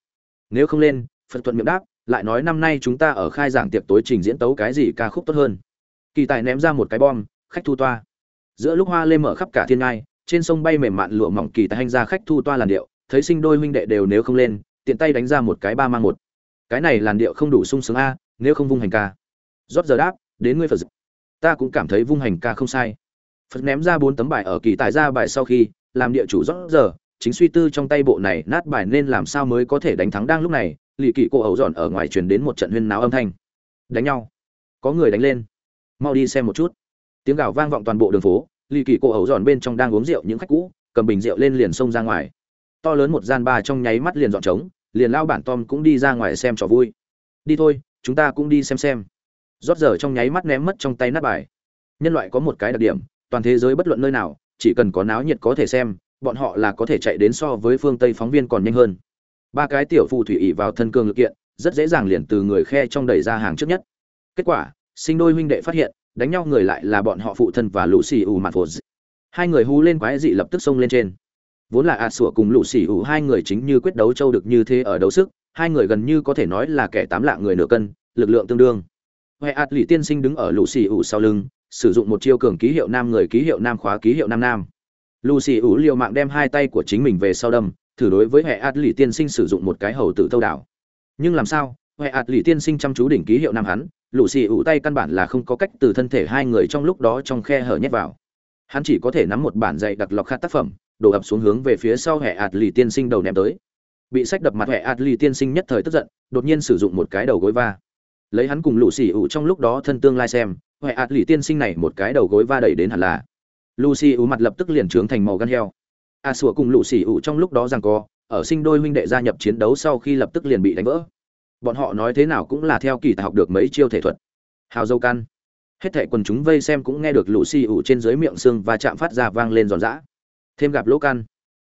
nếu không lên, phật thuận miệng đáp, lại nói năm nay chúng ta ở khai giảng tiệc tối trình diễn tấu cái gì ca khúc tốt hơn. Kỳ tài ném ra một cái bom, khách thu toa. Giữa lúc hoa lê mở khắp cả thiên ngai, trên sông bay mềm mạn lụa mỏng kỳ tài hành ra khách thu toa làn điệu, thấy sinh đôi huynh đệ đều nếu không lên, tiện tay đánh ra một cái ba mang một. Cái này làn điệu không đủ sung sướng a, nếu không vung hành ca. Rót giờ đáp, đến ngươi phật ta cũng cảm thấy vung hành ca không sai. Phật ném ra bốn tấm bài ở kỳ tài ra bài sau khi, làm địa chủ rót giờ chính suy tư trong tay bộ này, nát bài nên làm sao mới có thể đánh thắng đang lúc này, lì kỳ cô ẩu dọn ở ngoài truyền đến một trận huyên náo âm thanh. Đánh nhau. Có người đánh lên. Mau đi xem một chút. Tiếng gào vang vọng toàn bộ đường phố, lì kỳ cô ẩu dọn bên trong đang uống rượu những khách cũ, cầm bình rượu lên liền xông ra ngoài. To lớn một gian ba trong nháy mắt liền dọn trống, liền lao bản tom cũng đi ra ngoài xem trò vui. Đi thôi, chúng ta cũng đi xem xem. Rót giờ trong nháy mắt ném mất trong tay nát bài. Nhân loại có một cái đặc điểm, toàn thế giới bất luận nơi nào, chỉ cần có náo nhiệt có thể xem bọn họ là có thể chạy đến so với phương tây phóng viên còn nhanh hơn. Ba cái tiểu phù thủy ỉ vào thân cương lực kiện, rất dễ dàng liền từ người khe trong đẩy ra hàng trước nhất. Kết quả, sinh đôi huynh đệ phát hiện, đánh nhau người lại là bọn họ phụ thân và lũ xì ù mặt phột hai người hú lên quái dị lập tức xông lên trên. Vốn là ạt sủa cùng lũ xì ù hai người chính như quyết đấu châu được như thế ở đấu sức, hai người gần như có thể nói là kẻ tám lạng người nửa cân, lực lượng tương đương. Huệ ạt lì tiên sinh đứng ở lũ xì ù sau lưng, sử dụng một chiêu cường ký hiệu nam người ký hiệu nam khóa ký hiệu nam nam lũ xì ủ liều mạng đem hai tay của chính mình về sau đâm, thử đối với hệ ạt lì tiên sinh sử dụng một cái hầu tử thâu đảo. Nhưng làm sao? Hệ ạt lì tiên sinh chăm chú đỉnh ký hiệu nam hắn lũ xì ủ tay căn bản là không có cách từ thân thể hai người trong lúc đó trong khe hở nhét vào. Hắn chỉ có thể nắm một bản dạy đặc lọc khát tác phẩm, đổ ập xuống hướng về phía sau hệ ạt lì tiên sinh đầu ném tới. Bị sách đập mặt hệ ạt lì tiên sinh nhất thời tức giận, đột nhiên sử dụng một cái đầu gối va. Lấy hắn cùng lũ xì ủ trong lúc đó thân tương lai xem hệ ạt lì tiên sinh này một cái đầu gối va đẩy đến hẳn là lucy ủ mặt lập tức liền trướng thành màu gan heo. A sủa cùng lũ xì ủ trong lúc đó rằng co ở sinh đôi huynh đệ gia nhập chiến đấu sau khi lập tức liền bị đánh vỡ. Bọn họ nói thế nào cũng là theo kỳ tài học được mấy chiêu thể thuật. Hào dâu can, hết thảy quần chúng vây xem cũng nghe được lũ xì ủ trên dưới miệng xương và chạm phát ra vang lên giòn giã. Thêm gặp lỗ can,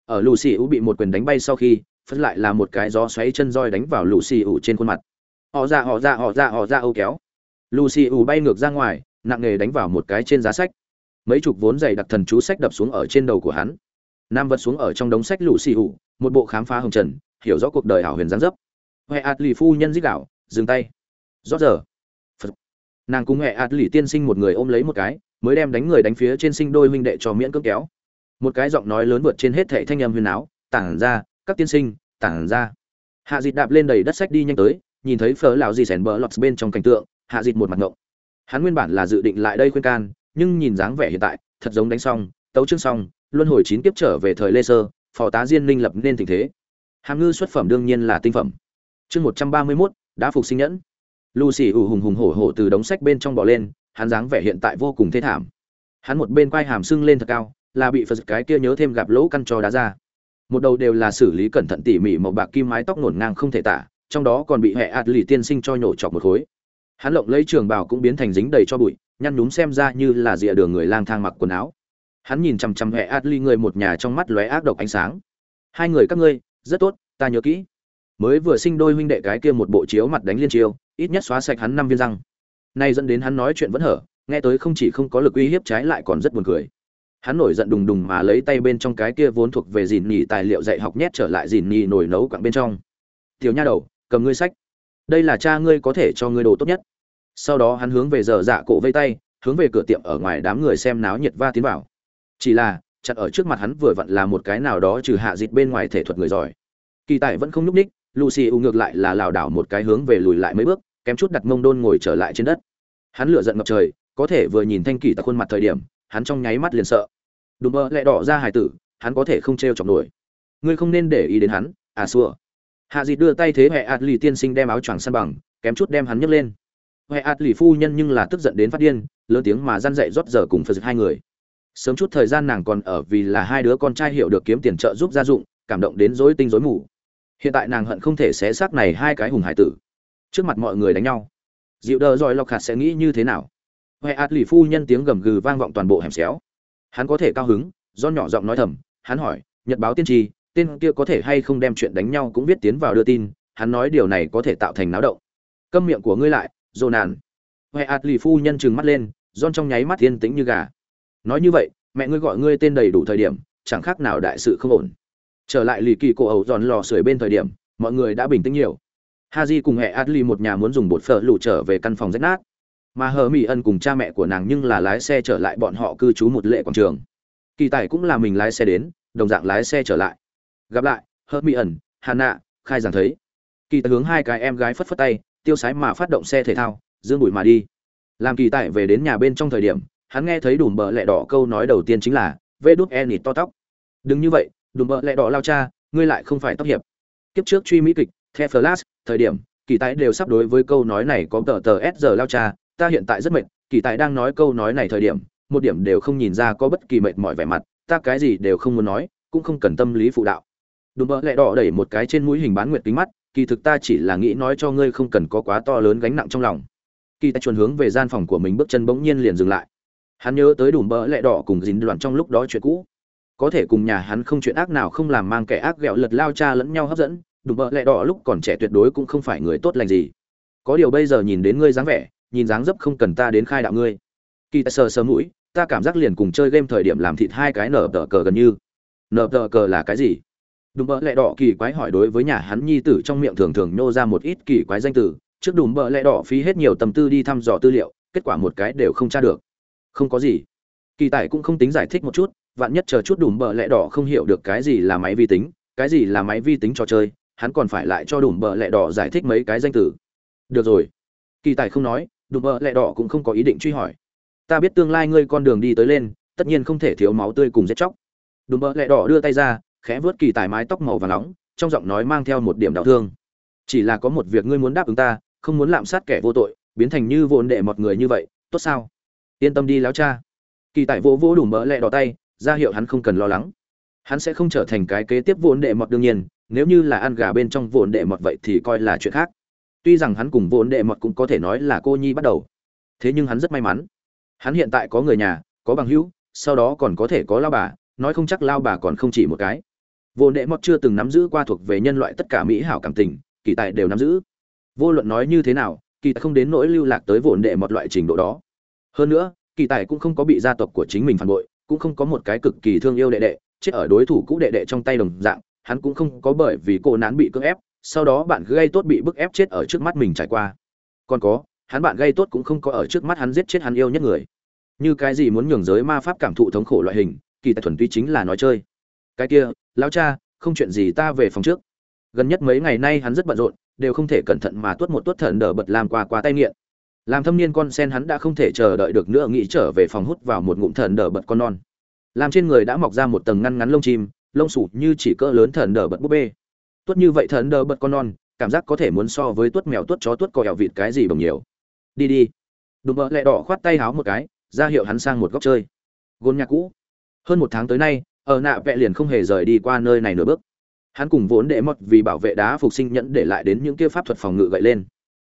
ở lũ xì ủ bị một quyền đánh bay sau khi phân lại là một cái gió xoáy chân roi đánh vào lũ xì ủ trên khuôn mặt. Họ ra họ ra họ ra họ ra âu kéo. Lucy xì ủ bay ngược ra ngoài nặng nề đánh vào một cái trên giá sách mấy chục vốn dày đặc thần chú sách đập xuống ở trên đầu của hắn. Nam vật xuống ở trong đống sách lũ xì hụ một bộ khám phá hồng trần, hiểu rõ cuộc đời hảo huyền giáng dấp. Huệ ạt lì phu nhân dích đảo dừng tay. Rót giờ. Phật. nàng cùng huệ ạt lì tiên sinh một người ôm lấy một cái, mới đem đánh người đánh phía trên sinh đôi huynh đệ cho miễn cưỡng kéo. Một cái giọng nói lớn vượt trên hết thệ thanh âm huyền áo, tản ra, các tiên sinh, tản ra. Hạ dịt đạp lên đầy đất sách đi nhanh tới, nhìn thấy phở lão gì sèn bờ lọt bên trong cảnh tượng, hạ dịt một mặt ngộng. Hắn nguyên bản là dự định lại đây khuyên can nhưng nhìn dáng vẻ hiện tại, thật giống đánh xong, tấu chương xong, luân hồi chín kiếp trở về thời lê sơ phó tá diên linh lập nên tình thế. Hàm ngư xuất phẩm đương nhiên là tinh phẩm. Chương một trăm ba mươi mốt, đã phục sinh nhẫn. Lucy ủ hùng hùng hổ hổ từ đống sách bên trong bỏ lên, hắn dáng vẻ hiện tại vô cùng thê thảm. Hắn một bên quay hàm sưng lên thật cao, là bị phật cái kia nhớ thêm gặp lỗ căn cho đá ra. Một đầu đều là xử lý cẩn thận tỉ mỉ màu bạc kim mái tóc nổn ngang không thể tả, trong đó còn bị hệ ạt lì tiên sinh cho nhổ chọc một khối. Hắn lộng lấy trường bào cũng biến thành dính đầy cho bụi nhăn nhúm xem ra như là rìa đường người lang thang mặc quần áo. Hắn nhìn chằm chằm hệ át ly người một nhà trong mắt lóe ác độc ánh sáng. Hai người, các ngươi, rất tốt, ta nhớ kỹ. Mới vừa sinh đôi huynh đệ cái kia một bộ chiếu mặt đánh liên chiêu, ít nhất xóa sạch hắn năm viên răng. Nay dẫn đến hắn nói chuyện vẫn hở, nghe tới không chỉ không có lực uy hiếp trái lại còn rất buồn cười. Hắn nổi giận đùng đùng mà lấy tay bên trong cái kia vốn thuộc về dìn nhì tài liệu dạy học nhét trở lại dìn nhì nồi nấu quặng bên trong. Tiểu nha đầu, cầm ngươi sách. Đây là cha ngươi có thể cho ngươi đồ tốt nhất sau đó hắn hướng về giờ dạ cổ vây tay, hướng về cửa tiệm ở ngoài đám người xem náo nhiệt va tiến vào. Chỉ là, chặt ở trước mặt hắn vừa vặn là một cái nào đó trừ hạ dịch bên ngoài thể thuật người giỏi. Kỳ tài vẫn không nhúc ních lucy u ngược lại là lảo đảo một cái hướng về lùi lại mấy bước, kém chút đặt mông đôn ngồi trở lại trên đất. Hắn lửa giận ngập trời, có thể vừa nhìn thanh kỳ tại khuôn mặt thời điểm, hắn trong nháy mắt liền sợ. Đùm mơ lại đỏ ra hài tử, hắn có thể không t r e o chọc nổi. Ngươi không nên để ý đến hắn à xua. Hạ dịt đưa tay thế hệ ạt lì tiên sinh đem áo choàng săn bằng, kém chút đem hắn nhấc lên hệ ạt lì phu nhân nhưng là tức giận đến phát điên, lớn tiếng mà răn dậy rót giờ cùng phật hai người. Sớm chút thời gian nàng còn ở vì là hai đứa con trai hiểu được kiếm tiền trợ giúp gia dụng, cảm động đến rối tinh rối mù. Hiện tại nàng hận không thể xé xác này hai cái hùng hải tử. Trước mặt mọi người đánh nhau. Dịu đờ giỏi lọc hạt sẽ nghĩ như thế nào? Huệ ạt lì phu nhân tiếng gầm gừ vang vọng toàn bộ hẻm xéo. Hắn có thể cao hứng, do nhỏ giọng nói thầm, hắn hỏi, nhật báo tiên tri, tên kia có thể hay không đem chuyện đánh nhau cũng viết tiến vào đưa tin, hắn nói điều này có thể tạo thành náo động. Câm miệng của ngươi lại dồ nàn. Huệ ạt lì phu nhân trừng mắt lên don trong nháy mắt yên tĩnh như gà. Nói như vậy, mẹ ngươi gọi ngươi tên đầy đủ thời điểm, chẳng khác nào đại sự không ổn. Trở lại lì kỳ cổ ẩu giòn lò sưởi bên thời điểm, mọi người đã bình tĩnh nhiều. Haji cùng hệ adli một nhà muốn dùng bột phở lụ trở về căn phòng rách nát. Mà hờ mỹ ân cùng cha mẹ của nàng nhưng là lái xe trở lại bọn họ cư trú một lệ quảng trường. Kỳ tài cũng là mình lái xe đến, đồng dạng lái xe trở lại. Gặp lại, hờ mỹ ẩn hà nạ khai giảng thấy. Kỳ tài hướng hai cái em gái phất phất tay tiêu sái mà phát động xe thể thao, dương bụi mà đi. Làm kỳ tài về đến nhà bên trong thời điểm, hắn nghe thấy đùm Bợ lẹ đỏ câu nói đầu tiên chính là, vê đút e nịt to tóc. Đừng như vậy, đùm bợ lẹ đỏ lao cha, ngươi lại không phải tóc hiệp. Kiếp trước truy mỹ kịch, the flash, thời điểm, kỳ tài đều sắp đối với câu nói này có tờ tờ s giờ lao cha, ta hiện tại rất mệt, kỳ tài đang nói câu nói này thời điểm, một điểm đều không nhìn ra có bất kỳ mệt mỏi vẻ mặt, ta cái gì đều không muốn nói, cũng không cần tâm lý phụ đạo. Đùm bợ lẹ đỏ đẩy một cái trên mũi hình bán nguyệt kính mắt kỳ thực ta chỉ là nghĩ nói cho ngươi không cần có quá to lớn gánh nặng trong lòng. Kỳ ta chuẩn hướng về gian phòng của mình bước chân bỗng nhiên liền dừng lại. Hắn nhớ tới đùm bỡ lẹ đỏ cùng dính đoạn trong lúc đó chuyện cũ. Có thể cùng nhà hắn không chuyện ác nào không làm mang kẻ ác ghẹo lật lao cha lẫn nhau hấp dẫn, đùm bỡ lẹ đỏ lúc còn trẻ tuyệt đối cũng không phải người tốt lành gì. Có điều bây giờ nhìn đến ngươi dáng vẻ, nhìn dáng dấp không cần ta đến khai đạo ngươi. Kỳ ta sờ sờ mũi, ta cảm giác liền cùng chơi game thời điểm làm thịt hai cái nở tờ cờ gần như. Nở tờ cờ là cái gì? Đùm bợ lẹ đỏ kỳ quái hỏi đối với nhà hắn nhi tử trong miệng thường thường nhô ra một ít kỳ quái danh tử trước đùm bợ lẹ đỏ phí hết nhiều tâm tư đi thăm dò tư liệu, kết quả một cái đều không tra được. Không có gì. Kỳ tài cũng không tính giải thích một chút, vạn nhất chờ chút đùm bờ lẹ đỏ không hiểu được cái gì là máy vi tính, cái gì là máy vi tính trò chơi, hắn còn phải lại cho đùm bờ lẹ đỏ giải thích mấy cái danh từ. Được rồi. Kỳ tài không nói, đùm bờ lẹ đỏ cũng không có ý định truy hỏi. Ta biết tương lai ngươi con đường đi tới lên, tất nhiên không thể thiếu máu tươi cùng giết chóc. Đùm bờ lẹ đỏ đưa tay ra khẽ vớt kỳ tài mái tóc màu và nóng, trong giọng nói mang theo một điểm đau thương. Chỉ là có một việc ngươi muốn đáp ứng ta, không muốn lạm sát kẻ vô tội, biến thành như vồn đệ một người như vậy, tốt sao? Yên tâm đi láo cha. Kỳ tài vỗ vỗ đủ mỡ lẹ đỏ tay, ra hiệu hắn không cần lo lắng. Hắn sẽ không trở thành cái kế tiếp vốn đệ mọt đương nhiên, nếu như là ăn gà bên trong vốn đệ mọt vậy thì coi là chuyện khác. Tuy rằng hắn cùng vốn đệ mọt cũng có thể nói là cô nhi bắt đầu. Thế nhưng hắn rất may mắn. Hắn hiện tại có người nhà, có bằng hữu, sau đó còn có thể có lao bà, nói không chắc lao bà còn không chỉ một cái vô đệ mọt chưa từng nắm giữ qua thuộc về nhân loại tất cả mỹ hảo cảm tình, kỳ tài đều nắm giữ. Vô luận nói như thế nào, kỳ tài không đến nỗi lưu lạc tới vô đệ một loại trình độ đó. Hơn nữa, kỳ tài cũng không có bị gia tộc của chính mình phản bội, cũng không có một cái cực kỳ thương yêu đệ đệ, chết ở đối thủ cũ đệ đệ trong tay đồng dạng, hắn cũng không có bởi vì cô nán bị cưỡng ép, sau đó bạn gây tốt bị bức ép chết ở trước mắt mình trải qua. Còn có, hắn bạn gây tốt cũng không có ở trước mắt hắn giết chết hắn yêu nhất người. Như cái gì muốn nhường giới ma pháp cảm thụ thống khổ loại hình, kỳ tài thuần túy chính là nói chơi cái kia, lão cha, không chuyện gì ta về phòng trước. Gần nhất mấy ngày nay hắn rất bận rộn, đều không thể cẩn thận mà tuốt một tuốt thần đờ bật làm qua qua tay nghiện. Làm thâm niên con sen hắn đã không thể chờ đợi được nữa, nghĩ trở về phòng hút vào một ngụm thần đờ bật con non. Làm trên người đã mọc ra một tầng ngăn ngắn lông chim, lông sủ như chỉ cỡ lớn thần đờ bật búp bê. Tuốt như vậy thần đờ bật con non, cảm giác có thể muốn so với tuốt mèo tuốt chó tuốt cò hẹo vịt cái gì bằng nhiều. Đi đi. Đùm bợ lẹ đỏ khoát tay háo một cái, ra hiệu hắn sang một góc chơi. Gôn nhà cũ. Hơn một tháng tới nay ở nạ vẽ liền không hề rời đi qua nơi này nửa bước. Hắn cùng vốn đệ mọt vì bảo vệ đá phục sinh nhẫn để lại đến những kia pháp thuật phòng ngự gậy lên.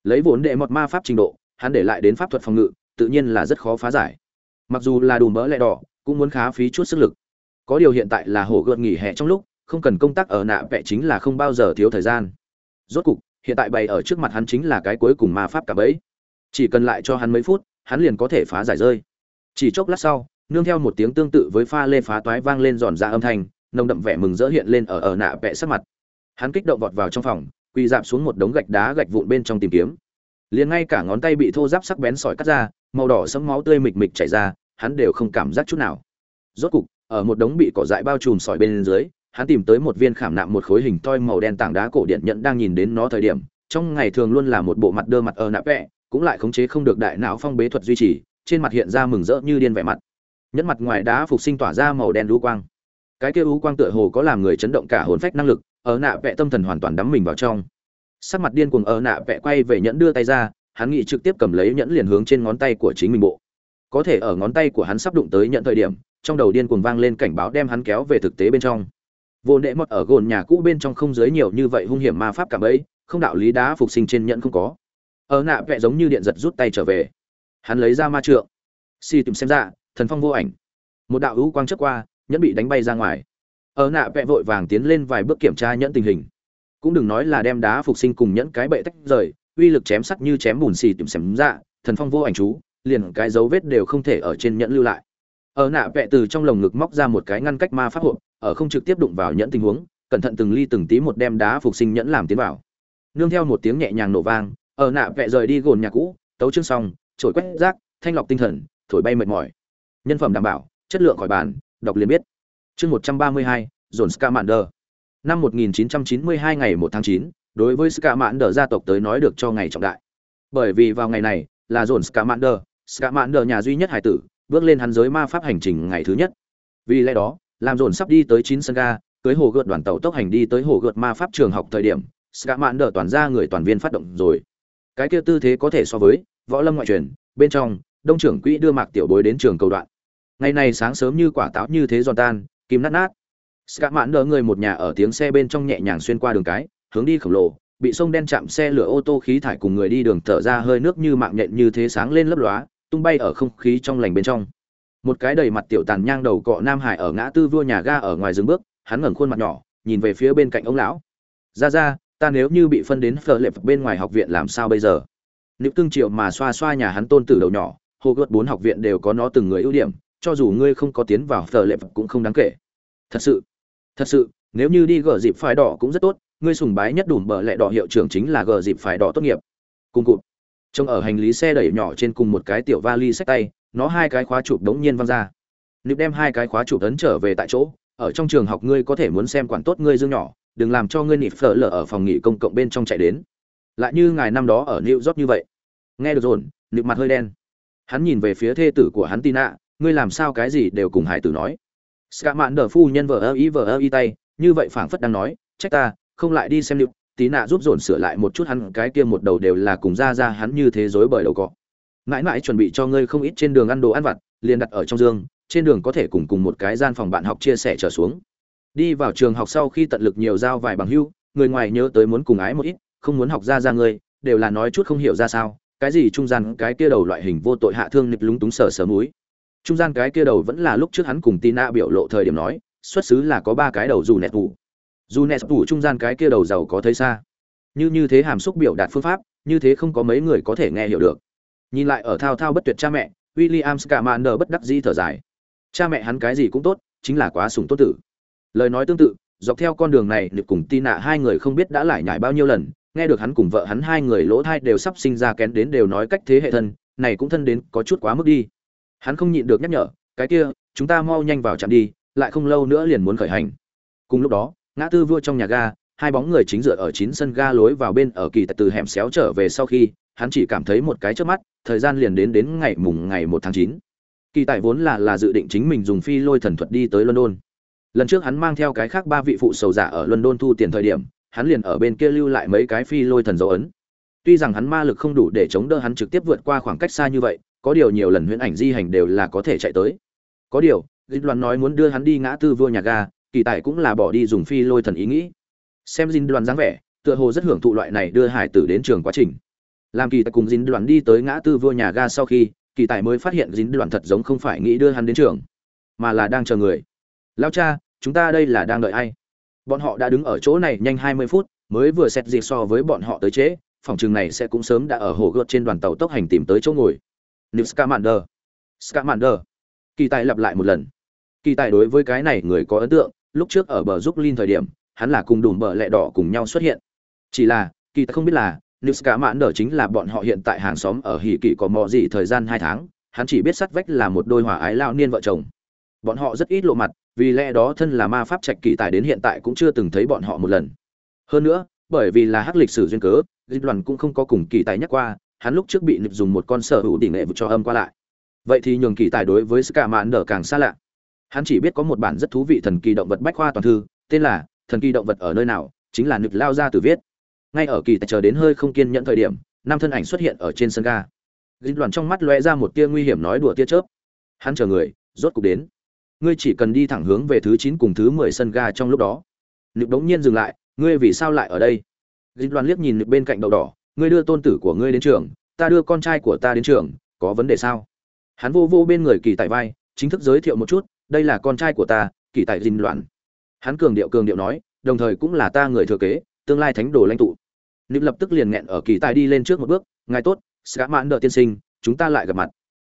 Lấy vốn đệ mọt ma pháp trình độ, hắn để lại đến pháp thuật phòng ngự, tự nhiên là rất khó phá giải. Mặc dù là đủ mỡ lẹ đỏ, cũng muốn khá phí chút sức lực. Có điều hiện tại là hổ gợn nghỉ hè trong lúc, không cần công tác ở nạ vẽ chính là không bao giờ thiếu thời gian. Rốt cục, hiện tại bày ở trước mặt hắn chính là cái cuối cùng ma pháp cả bấy chỉ cần lại cho hắn mấy phút, hắn liền có thể phá giải rơi. Chỉ chốc lát sau nương theo một tiếng tương tự với pha lê phá toái vang lên giòn ra âm thanh, nồng đậm vẻ mừng rỡ hiện lên ở ở nạ vẽ sắc mặt. Hắn kích động vọt vào trong phòng, quỳ dạp xuống một đống gạch đá gạch vụn bên trong tìm kiếm. Liền ngay cả ngón tay bị thô giáp sắc bén sỏi cắt ra, màu đỏ sẫm máu tươi mịch mịch chảy ra, hắn đều không cảm giác chút nào. Rốt cục, ở một đống bị cỏ dại bao trùm sỏi bên dưới, hắn tìm tới một viên khảm nạm một khối hình toi màu đen tảng đá cổ điện nhận đang nhìn đến nó thời điểm. Trong ngày thường luôn là một bộ mặt đơ mặt ở nạ vẽ cũng lại khống chế không được đại não phong bế thuật duy trì, trên mặt hiện ra mừng rỡ như điên vẻ mặt nhẫn mặt ngoài đá phục sinh tỏa ra màu đen lũ quang. Cái kia u quang tựa hồ có làm người chấn động cả hồn phách năng lực, ở nạ vẽ tâm thần hoàn toàn đắm mình vào trong. Sắc mặt điên cuồng ở nạ vẽ quay về nhẫn đưa tay ra, hắn nghĩ trực tiếp cầm lấy nhẫn liền hướng trên ngón tay của chính mình bộ. Có thể ở ngón tay của hắn sắp đụng tới nhận thời điểm, trong đầu điên cuồng vang lên cảnh báo đem hắn kéo về thực tế bên trong. Vô nệ mọt ở gồn nhà cũ bên trong không giới nhiều như vậy hung hiểm ma pháp cả ấy, không đạo lý đá phục sinh trên nhẫn không có. Ở nạ vẽ giống như điện giật rút tay trở về. Hắn lấy ra ma trượng. Si tìm xem ra thần phong vô ảnh. Một đạo hữu quang chớp qua, nhẫn bị đánh bay ra ngoài. Ở nạ vẽ vội vàng tiến lên vài bước kiểm tra nhẫn tình hình. Cũng đừng nói là đem đá phục sinh cùng nhẫn cái bệ tách rời, uy lực chém sắt như chém bùn xì tìm xém dạ thần phong vô ảnh chú, liền cái dấu vết đều không thể ở trên nhẫn lưu lại. Ở nạ vẽ từ trong lồng ngực móc ra một cái ngăn cách ma pháp hộp, ở không trực tiếp đụng vào nhẫn tình huống, cẩn thận từng ly từng tí một đem đá phục sinh nhẫn làm tiến vào. Nương theo một tiếng nhẹ nhàng nổ vang, ở nạ vẽ rời đi gồn nhà cũ, tấu chương xong trổi quét rác, thanh lọc tinh thần, thổi bay mệt mỏi nhân phẩm đảm bảo, chất lượng khỏi bàn, đọc liền biết. Chương một trăm ba mươi hai, dồn scamander. Năm một nghìn chín trăm chín mươi hai ngày một tháng chín, đối với scamander gia tộc tới nói được cho ngày trọng đại. Bởi vì vào ngày này là dồn scamander scamander nhà duy nhất hải tử, bước lên hắn giới ma pháp hành trình ngày thứ nhất. Vì lẽ đó, làm dồn sắp đi tới chín sân ga, cưới hồ gợt đoàn tàu tốc hành đi tới hồ gợt ma pháp trường học thời điểm, scamander toàn ra người toàn viên phát động rồi. Cái kia tư thế có thể so với võ lâm ngoại truyền, bên trong, đông trưởng quỹ đưa mạc tiểu bối đến trường cầu đoạn ngày này sáng sớm như quả táo như thế giòn tan kim nát nát. Scạ mãn đỡ người một nhà ở tiếng xe bên trong nhẹ nhàng xuyên qua đường cái, hướng đi khổng lồ, bị sông đen chạm xe lửa ô tô khí thải cùng người đi đường thở ra hơi nước như mạng nhện như thế sáng lên lấp lóa, tung bay ở không khí trong lành bên trong. Một cái đầy mặt tiểu tàn nhang đầu cọ nam hải ở ngã tư vua nhà ga ở ngoài dừng bước, hắn ngẩng khuôn mặt nhỏ, nhìn về phía bên cạnh ông lão. Ra ra, ta nếu như bị phân đến phở lệ bên ngoài học viện làm sao bây giờ? Nếu tương triệu mà xoa xoa nhà hắn tôn tử đầu nhỏ hồ gợt bốn học viện đều có nó từng người ưu điểm cho dù ngươi không có tiến vào tờ lệ cũng không đáng kể. Thật sự thật sự nếu như đi gờ dịp phải đỏ cũng rất tốt ngươi sùng bái nhất đủ bờ lẹ đỏ hiệu trưởng chính là gờ dịp phải đỏ tốt nghiệp. Cùng cụt trông ở hành lý xe đẩy nhỏ trên cùng một cái tiểu vali sách tay nó hai cái khóa chụp đống nhiên văng ra. Nịp đem hai cái khóa chụp ấn trở về tại chỗ ở trong trường học ngươi có thể muốn xem quản tốt ngươi dương nhỏ đừng làm cho ngươi nịp phở lở ở phòng nghỉ công cộng bên trong chạy đến. Lại như ngài năm đó ở new york như vậy. Nghe được rồn, nịp mặt hơi đen. Hắn nhìn về phía thê tử của hắn tina ngươi làm sao cái gì đều cùng hải tử nói Ska mạn đờ phu nhân vợ ơ ý vợ ơ ý tay, như vậy phảng phất đang nói, trách ta, không lại đi xem liệu, tí nạ giúp dồn sửa lại một chút hắn cái kia một đầu đều là cùng ra ra hắn như thế rối bởi đầu cọ. Mãi mãi chuẩn bị cho ngươi không ít trên đường ăn đồ ăn vặt, liền đặt ở trong dương, trên đường có thể cùng cùng một cái gian phòng bạn học chia sẻ trở xuống. đi vào trường học sau khi tận lực nhiều giao vài bằng hưu người ngoài nhớ tới muốn cùng ái một ít không muốn học ra ra ngươi, đều là nói chút không hiểu ra sao cái gì trung gian cái kia đầu loại hình vô tội hạ thương nịch lúng túng sở sờ múi trung gian cái kia đầu vẫn là lúc trước hắn cùng tina biểu lộ thời điểm nói, xuất xứ là có ba cái đầu dù nẹt tủ. Dù nẹt tủ trung gian cái kia đầu giàu có thấy xa. Như như thế hàm xúc biểu đạt phương pháp, như thế không có mấy người có thể nghe hiểu được. Nhìn lại ở thao thao bất tuyệt cha mẹ, William Scamander bất đắc dĩ thở dài. Cha mẹ hắn cái gì cũng tốt, chính là quá sủng tốt tử. Lời nói tương tự, dọc theo con đường này được cùng Tina hai người không biết đã lại nhải bao nhiêu lần, nghe được hắn cùng vợ hắn hai người lỗ thai đều sắp sinh ra kén đến đều nói cách thế hệ thân, này cũng thân đến có chút quá mức đi hắn không nhịn được nhắc nhở, cái kia, chúng ta mau nhanh vào chạm đi, lại không lâu nữa liền muốn khởi hành. Cùng lúc đó, ngã tư vua trong nhà ga, hai bóng người chính dựa ở chín sân ga lối vào bên ở kỳ tật từ hẻm xéo trở về sau khi, hắn chỉ cảm thấy một cái trước mắt, thời gian liền đến đến ngày mùng ngày một tháng chín. Kỳ tài vốn là là dự định chính mình dùng phi lôi thần thuật đi tới london. Lần trước hắn mang theo cái khác ba vị phụ sầu giả ở london thu tiền thời điểm, hắn liền ở bên kia lưu lại mấy cái phi lôi thần dấu ấn. Tuy rằng hắn ma lực không đủ để chống đỡ hắn trực tiếp vượt qua khoảng cách xa như vậy có điều nhiều lần huyễn ảnh di hành đều là có thể chạy tới. Có điều, dịch đoàn nói muốn đưa hắn đi ngã tư vua nhà ga, kỳ tài cũng là bỏ đi dùng phi lôi thần ý nghĩ. Xem dinh đoàn dáng vẻ, tựa hồ rất hưởng thụ loại này đưa hải tử đến trường quá trình. Làm kỳ tài cùng dinh đoàn đi tới ngã tư vua nhà ga sau khi, kỳ tài mới phát hiện dinh đoàn thật giống không phải nghĩ đưa hắn đến trường, mà là đang chờ người. Lao cha, chúng ta đây là đang đợi ai? Bọn họ đã đứng ở chỗ này nhanh hai mươi phút, mới vừa xét dịp so với bọn họ tới trễ, phòng trường này sẽ cũng sớm đã ở hồ gợt trên đoàn tàu tốc hành tìm tới chỗ ngồi nữ Scamander. Scamander. Kỳ tài lặp lại một lần. Kỳ tài đối với cái này người có ấn tượng, lúc trước ở bờ giúp Linh thời điểm, hắn là cùng đùm bờ lẹ đỏ cùng nhau xuất hiện. Chỉ là, kỳ tài không biết là, nữ Scamander chính là bọn họ hiện tại hàng xóm ở hỉ kỳ có mò gì thời gian hai tháng, hắn chỉ biết sắt vách là một đôi hòa ái lao niên vợ chồng. Bọn họ rất ít lộ mặt, vì lẽ đó thân là ma pháp trạch kỳ tài đến hiện tại cũng chưa từng thấy bọn họ một lần. Hơn nữa, bởi vì là hắc lịch sử duyên cớ, Dịch đoàn cũng không có cùng kỳ tài nhắc qua, hắn lúc trước bị nịp dùng một con sở hữu đỉnh lệ vực cho âm qua lại. Vậy thì nhường kỳ tài đối với ska mạn nở càng xa lạ. Hắn chỉ biết có một bản rất thú vị thần kỳ động vật bách khoa toàn thư, tên là thần kỳ động vật ở nơi nào, chính là nịp lao ra từ viết. Ngay ở kỳ tài chờ đến hơi không kiên nhẫn thời điểm, năm thân ảnh xuất hiện ở trên sân ga. Dính đoàn trong mắt lóe ra một tia nguy hiểm nói đùa tia chớp. Hắn chờ người, rốt cục đến. Ngươi chỉ cần đi thẳng hướng về thứ chín cùng thứ mười sân ga trong lúc đó. Nịp đống nhiên dừng lại, ngươi vì sao lại ở đây? Dính đoàn liếc nhìn nịp bên cạnh đầu đỏ ngươi đưa tôn tử của ngươi đến trường, ta đưa con trai của ta đến trường, có vấn đề sao? Hắn vô vô bên người kỳ tài vai, chính thức giới thiệu một chút, đây là con trai của ta, kỳ tài dinh loạn. Hắn cường điệu cường điệu nói, đồng thời cũng là ta người thừa kế, tương lai thánh đồ lãnh tụ. Nịp lập tức liền nghẹn ở kỳ tài đi lên trước một bước, ngài tốt, scamander tiên sinh, chúng ta lại gặp mặt.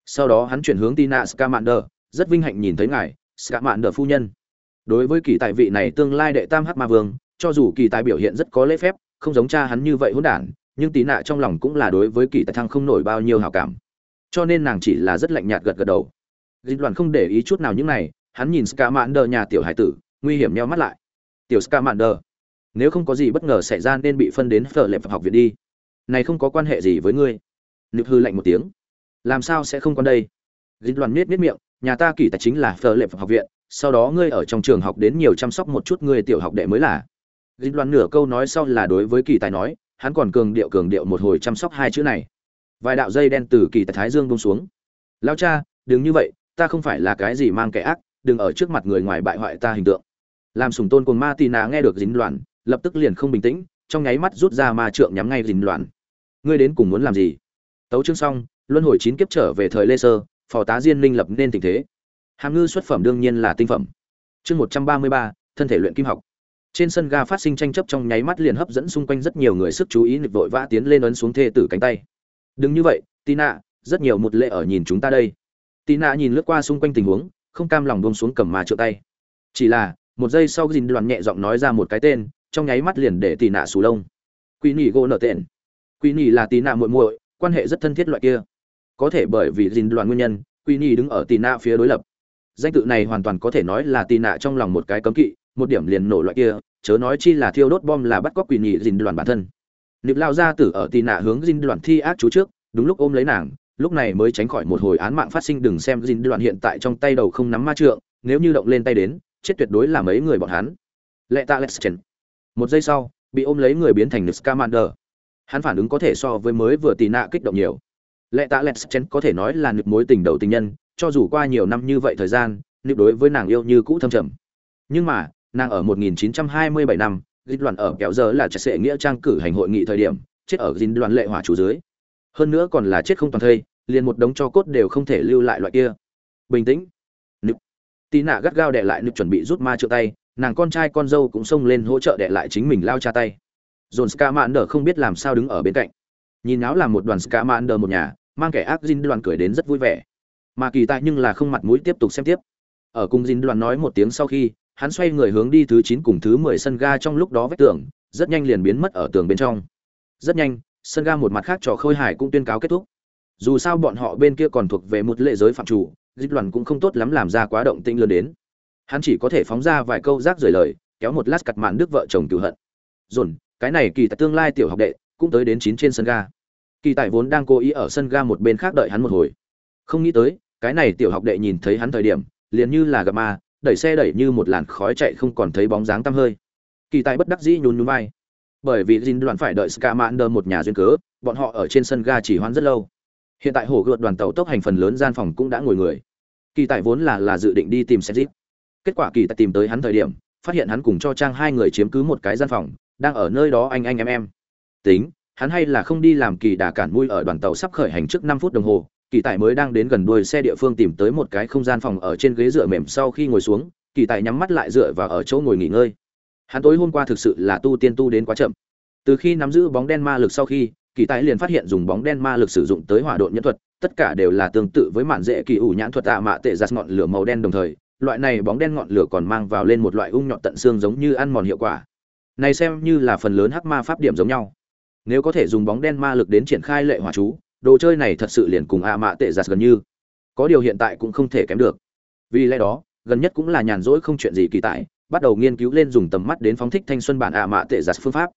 Sau đó hắn chuyển hướng tina scamander, rất vinh hạnh nhìn thấy ngài, scamander phu nhân. Đối với kỳ tài vị này tương lai đệ tam hắc ma vương, cho dù kỳ tài biểu hiện rất có lễ phép, không giống cha hắn như vậy hỗn đản nhưng tí nạ trong lòng cũng là đối với kỳ tài thăng không nổi bao nhiêu hào cảm. Cho nên nàng chỉ là rất lạnh nhạt gật gật đầu. Dịch đoàn không để ý chút nào những này, hắn nhìn scamander nhà tiểu hải tử, nguy hiểm nheo mắt lại. Tiểu scamander, nếu không có gì bất ngờ xảy ra nên bị phân đến phở lệp học viện đi. Này không có quan hệ gì với ngươi. Nực hư lạnh một tiếng. Làm sao sẽ không còn đây? Dịch đoàn miết miết miệng, nhà ta kỳ tài chính là phở lệp học viện, sau đó ngươi ở trong trường học đến nhiều chăm sóc một chút ngươi tiểu học đệ mới là. Dịch đoàn nửa câu nói sau là đối với kỳ tài nói hắn còn cường điệu cường điệu một hồi chăm sóc hai chữ này. Vài đạo dây đen từ kỳ tại thái dương bông xuống. Lao cha, đừng như vậy, ta không phải là cái gì mang kẻ ác, đừng ở trước mặt người ngoài bại hoại ta hình tượng. Làm sùng tôn cồn ma tì nà nghe được dính loạn, lập tức liền không bình tĩnh, trong nháy mắt rút ra ma trượng nhắm ngay dính loạn. Ngươi đến cùng muốn làm gì? Tấu chương xong, luân hồi chín kiếp trở về thời lê sơ, phò tá diên linh lập nên tình thế. Hàm ngư xuất phẩm đương nhiên là tinh phẩm. Chương một trăm ba mươi ba, thân thể luyện kim học trên sân ga phát sinh tranh chấp trong nháy mắt liền hấp dẫn xung quanh rất nhiều người sức chú ý nịch vội vã tiến lên ấn xuống thê tử cánh tay. Đừng như vậy, tina, rất nhiều một lệ ở nhìn chúng ta đây. Tina nhìn lướt qua xung quanh tình huống, không cam lòng bông xuống cầm mà trượng tay. Chỉ là, một giây sau gìn đoàn nhẹ giọng nói ra một cái tên, trong nháy mắt liền để tì nạ sù lông. Quy nỉ gỗ nợ tên quy nỉ là tì nạ muội muội, quan hệ rất thân thiết loại kia. Có thể bởi vì gìn đoàn nguyên nhân quy nỉ đứng ở tì nạ phía đối lập. Danh tự này hoàn toàn có thể nói là tì nạ trong lòng một cái cấm kỵ một điểm liền nổ loại kia, chớ nói chi là thiêu đốt bom là bắt cóc quỷ nhị dìn đoàn bản thân. Nịp lao ra tử ở tì nạ hướng dìn đoàn thi ác chú trước, đúng lúc ôm lấy nàng, lúc này mới tránh khỏi một hồi án mạng phát sinh đừng xem dìn đoàn hiện tại trong tay đầu không nắm ma trượng, nếu như động lên tay đến, chết tuyệt đối là mấy người bọn hắn. Lệ tạ lệ leschen một giây sau, bị ôm lấy người biến thành scamander. Hắn phản ứng có thể so với mới vừa tì nạ kích động nhiều. Lệ tạ lệ leschen có thể nói là nịp mối tình đầu tình nhân, cho dù qua nhiều năm như vậy thời gian, nịp đối với nàng yêu như cũ thâm trầm. Nhưng mà nàng ở 1927 năm dịch loạn ở kẹo giờ là trạch sệ nghĩa trang cử hành hội nghị thời điểm, chết ở dính đoàn lệ hỏa chủ dưới. Hơn nữa còn là chết không toàn thây, liền một đống cho cốt đều không thể lưu lại loại kia. Bình tĩnh. Nực. Tí nạ gắt gao đệ lại nực chuẩn bị rút ma trượng tay, nàng con trai con dâu cũng xông lên hỗ trợ đệ lại chính mình lao cha tay. Dồn ska mạn đờ không biết làm sao đứng ở bên cạnh. Nhìn áo là một đoàn ska mạn đờ một nhà, mang kẻ ác dinh đoàn cười đến rất vui vẻ. Mà kỳ tại nhưng là không mặt mũi tiếp tục xem tiếp. Ở cùng dinh đoàn nói một tiếng sau khi hắn xoay người hướng đi thứ chín cùng thứ mười sân ga trong lúc đó vách tường, rất nhanh liền biến mất ở tường bên trong. Rất nhanh, sân ga một mặt khác trò khôi hài cũng tuyên cáo kết thúc. Dù sao bọn họ bên kia còn thuộc về một lệ giới phạm chủ, dịch loạn cũng không tốt lắm làm ra quá động tĩnh lớn đến. Hắn chỉ có thể phóng ra vài câu rác rời lời, kéo một lát cặt mạn đức vợ chồng cừu hận. Dồn, cái này kỳ tại tương lai tiểu học đệ, cũng tới đến chín trên sân ga. Kỳ tại vốn đang cố ý ở sân ga một bên khác đợi hắn một hồi. Không nghĩ tới, cái này tiểu học đệ nhìn thấy hắn thời điểm, liền như là gặp ma đẩy xe đẩy như một làn khói chạy không còn thấy bóng dáng tăm hơi. Kỳ tài bất đắc dĩ nhún nhún vai. Bởi vì dinh đoàn phải đợi scamander một nhà duyên cớ, bọn họ ở trên sân ga chỉ hoãn rất lâu. Hiện tại hổ gợt đoàn tàu tốc hành phần lớn gian phòng cũng đã ngồi người. Kỳ tài vốn là là dự định đi tìm xét kết quả kỳ tài tìm tới hắn thời điểm, phát hiện hắn cùng cho trang hai người chiếm cứ một cái gian phòng, đang ở nơi đó anh anh em em. Tính, hắn hay là không đi làm kỳ đà cản mui ở đoàn tàu sắp khởi hành trước năm phút đồng hồ kỳ tài mới đang đến gần đuôi xe địa phương tìm tới một cái không gian phòng ở trên ghế dựa mềm sau khi ngồi xuống, kỳ tài nhắm mắt lại dựa vào ở chỗ ngồi nghỉ ngơi. Hắn tối hôm qua thực sự là tu tiên tu đến quá chậm. Từ khi nắm giữ bóng đen ma lực sau khi, kỳ tài liền phát hiện dùng bóng đen ma lực sử dụng tới hỏa độn nhân thuật, tất cả đều là tương tự với mạn dễ kỳ ủ nhãn thuật tạ mạ tệ giặt ngọn lửa màu đen đồng thời, loại này bóng đen ngọn lửa còn mang vào lên một loại ung nhọn tận xương giống như ăn mòn hiệu quả. Này xem như là phần lớn hắc ma pháp điểm giống nhau. Nếu có thể dùng bóng đen ma lực đến triển khai lệ hỏa chú đồ chơi này thật sự liền cùng ạ mạ tệ giặt gần như. Có điều hiện tại cũng không thể kém được. Vì lẽ đó, gần nhất cũng là nhàn rỗi không chuyện gì kỳ tại, bắt đầu nghiên cứu lên dùng tầm mắt đến phóng thích thanh xuân bản ạ mạ tệ giặt phương pháp.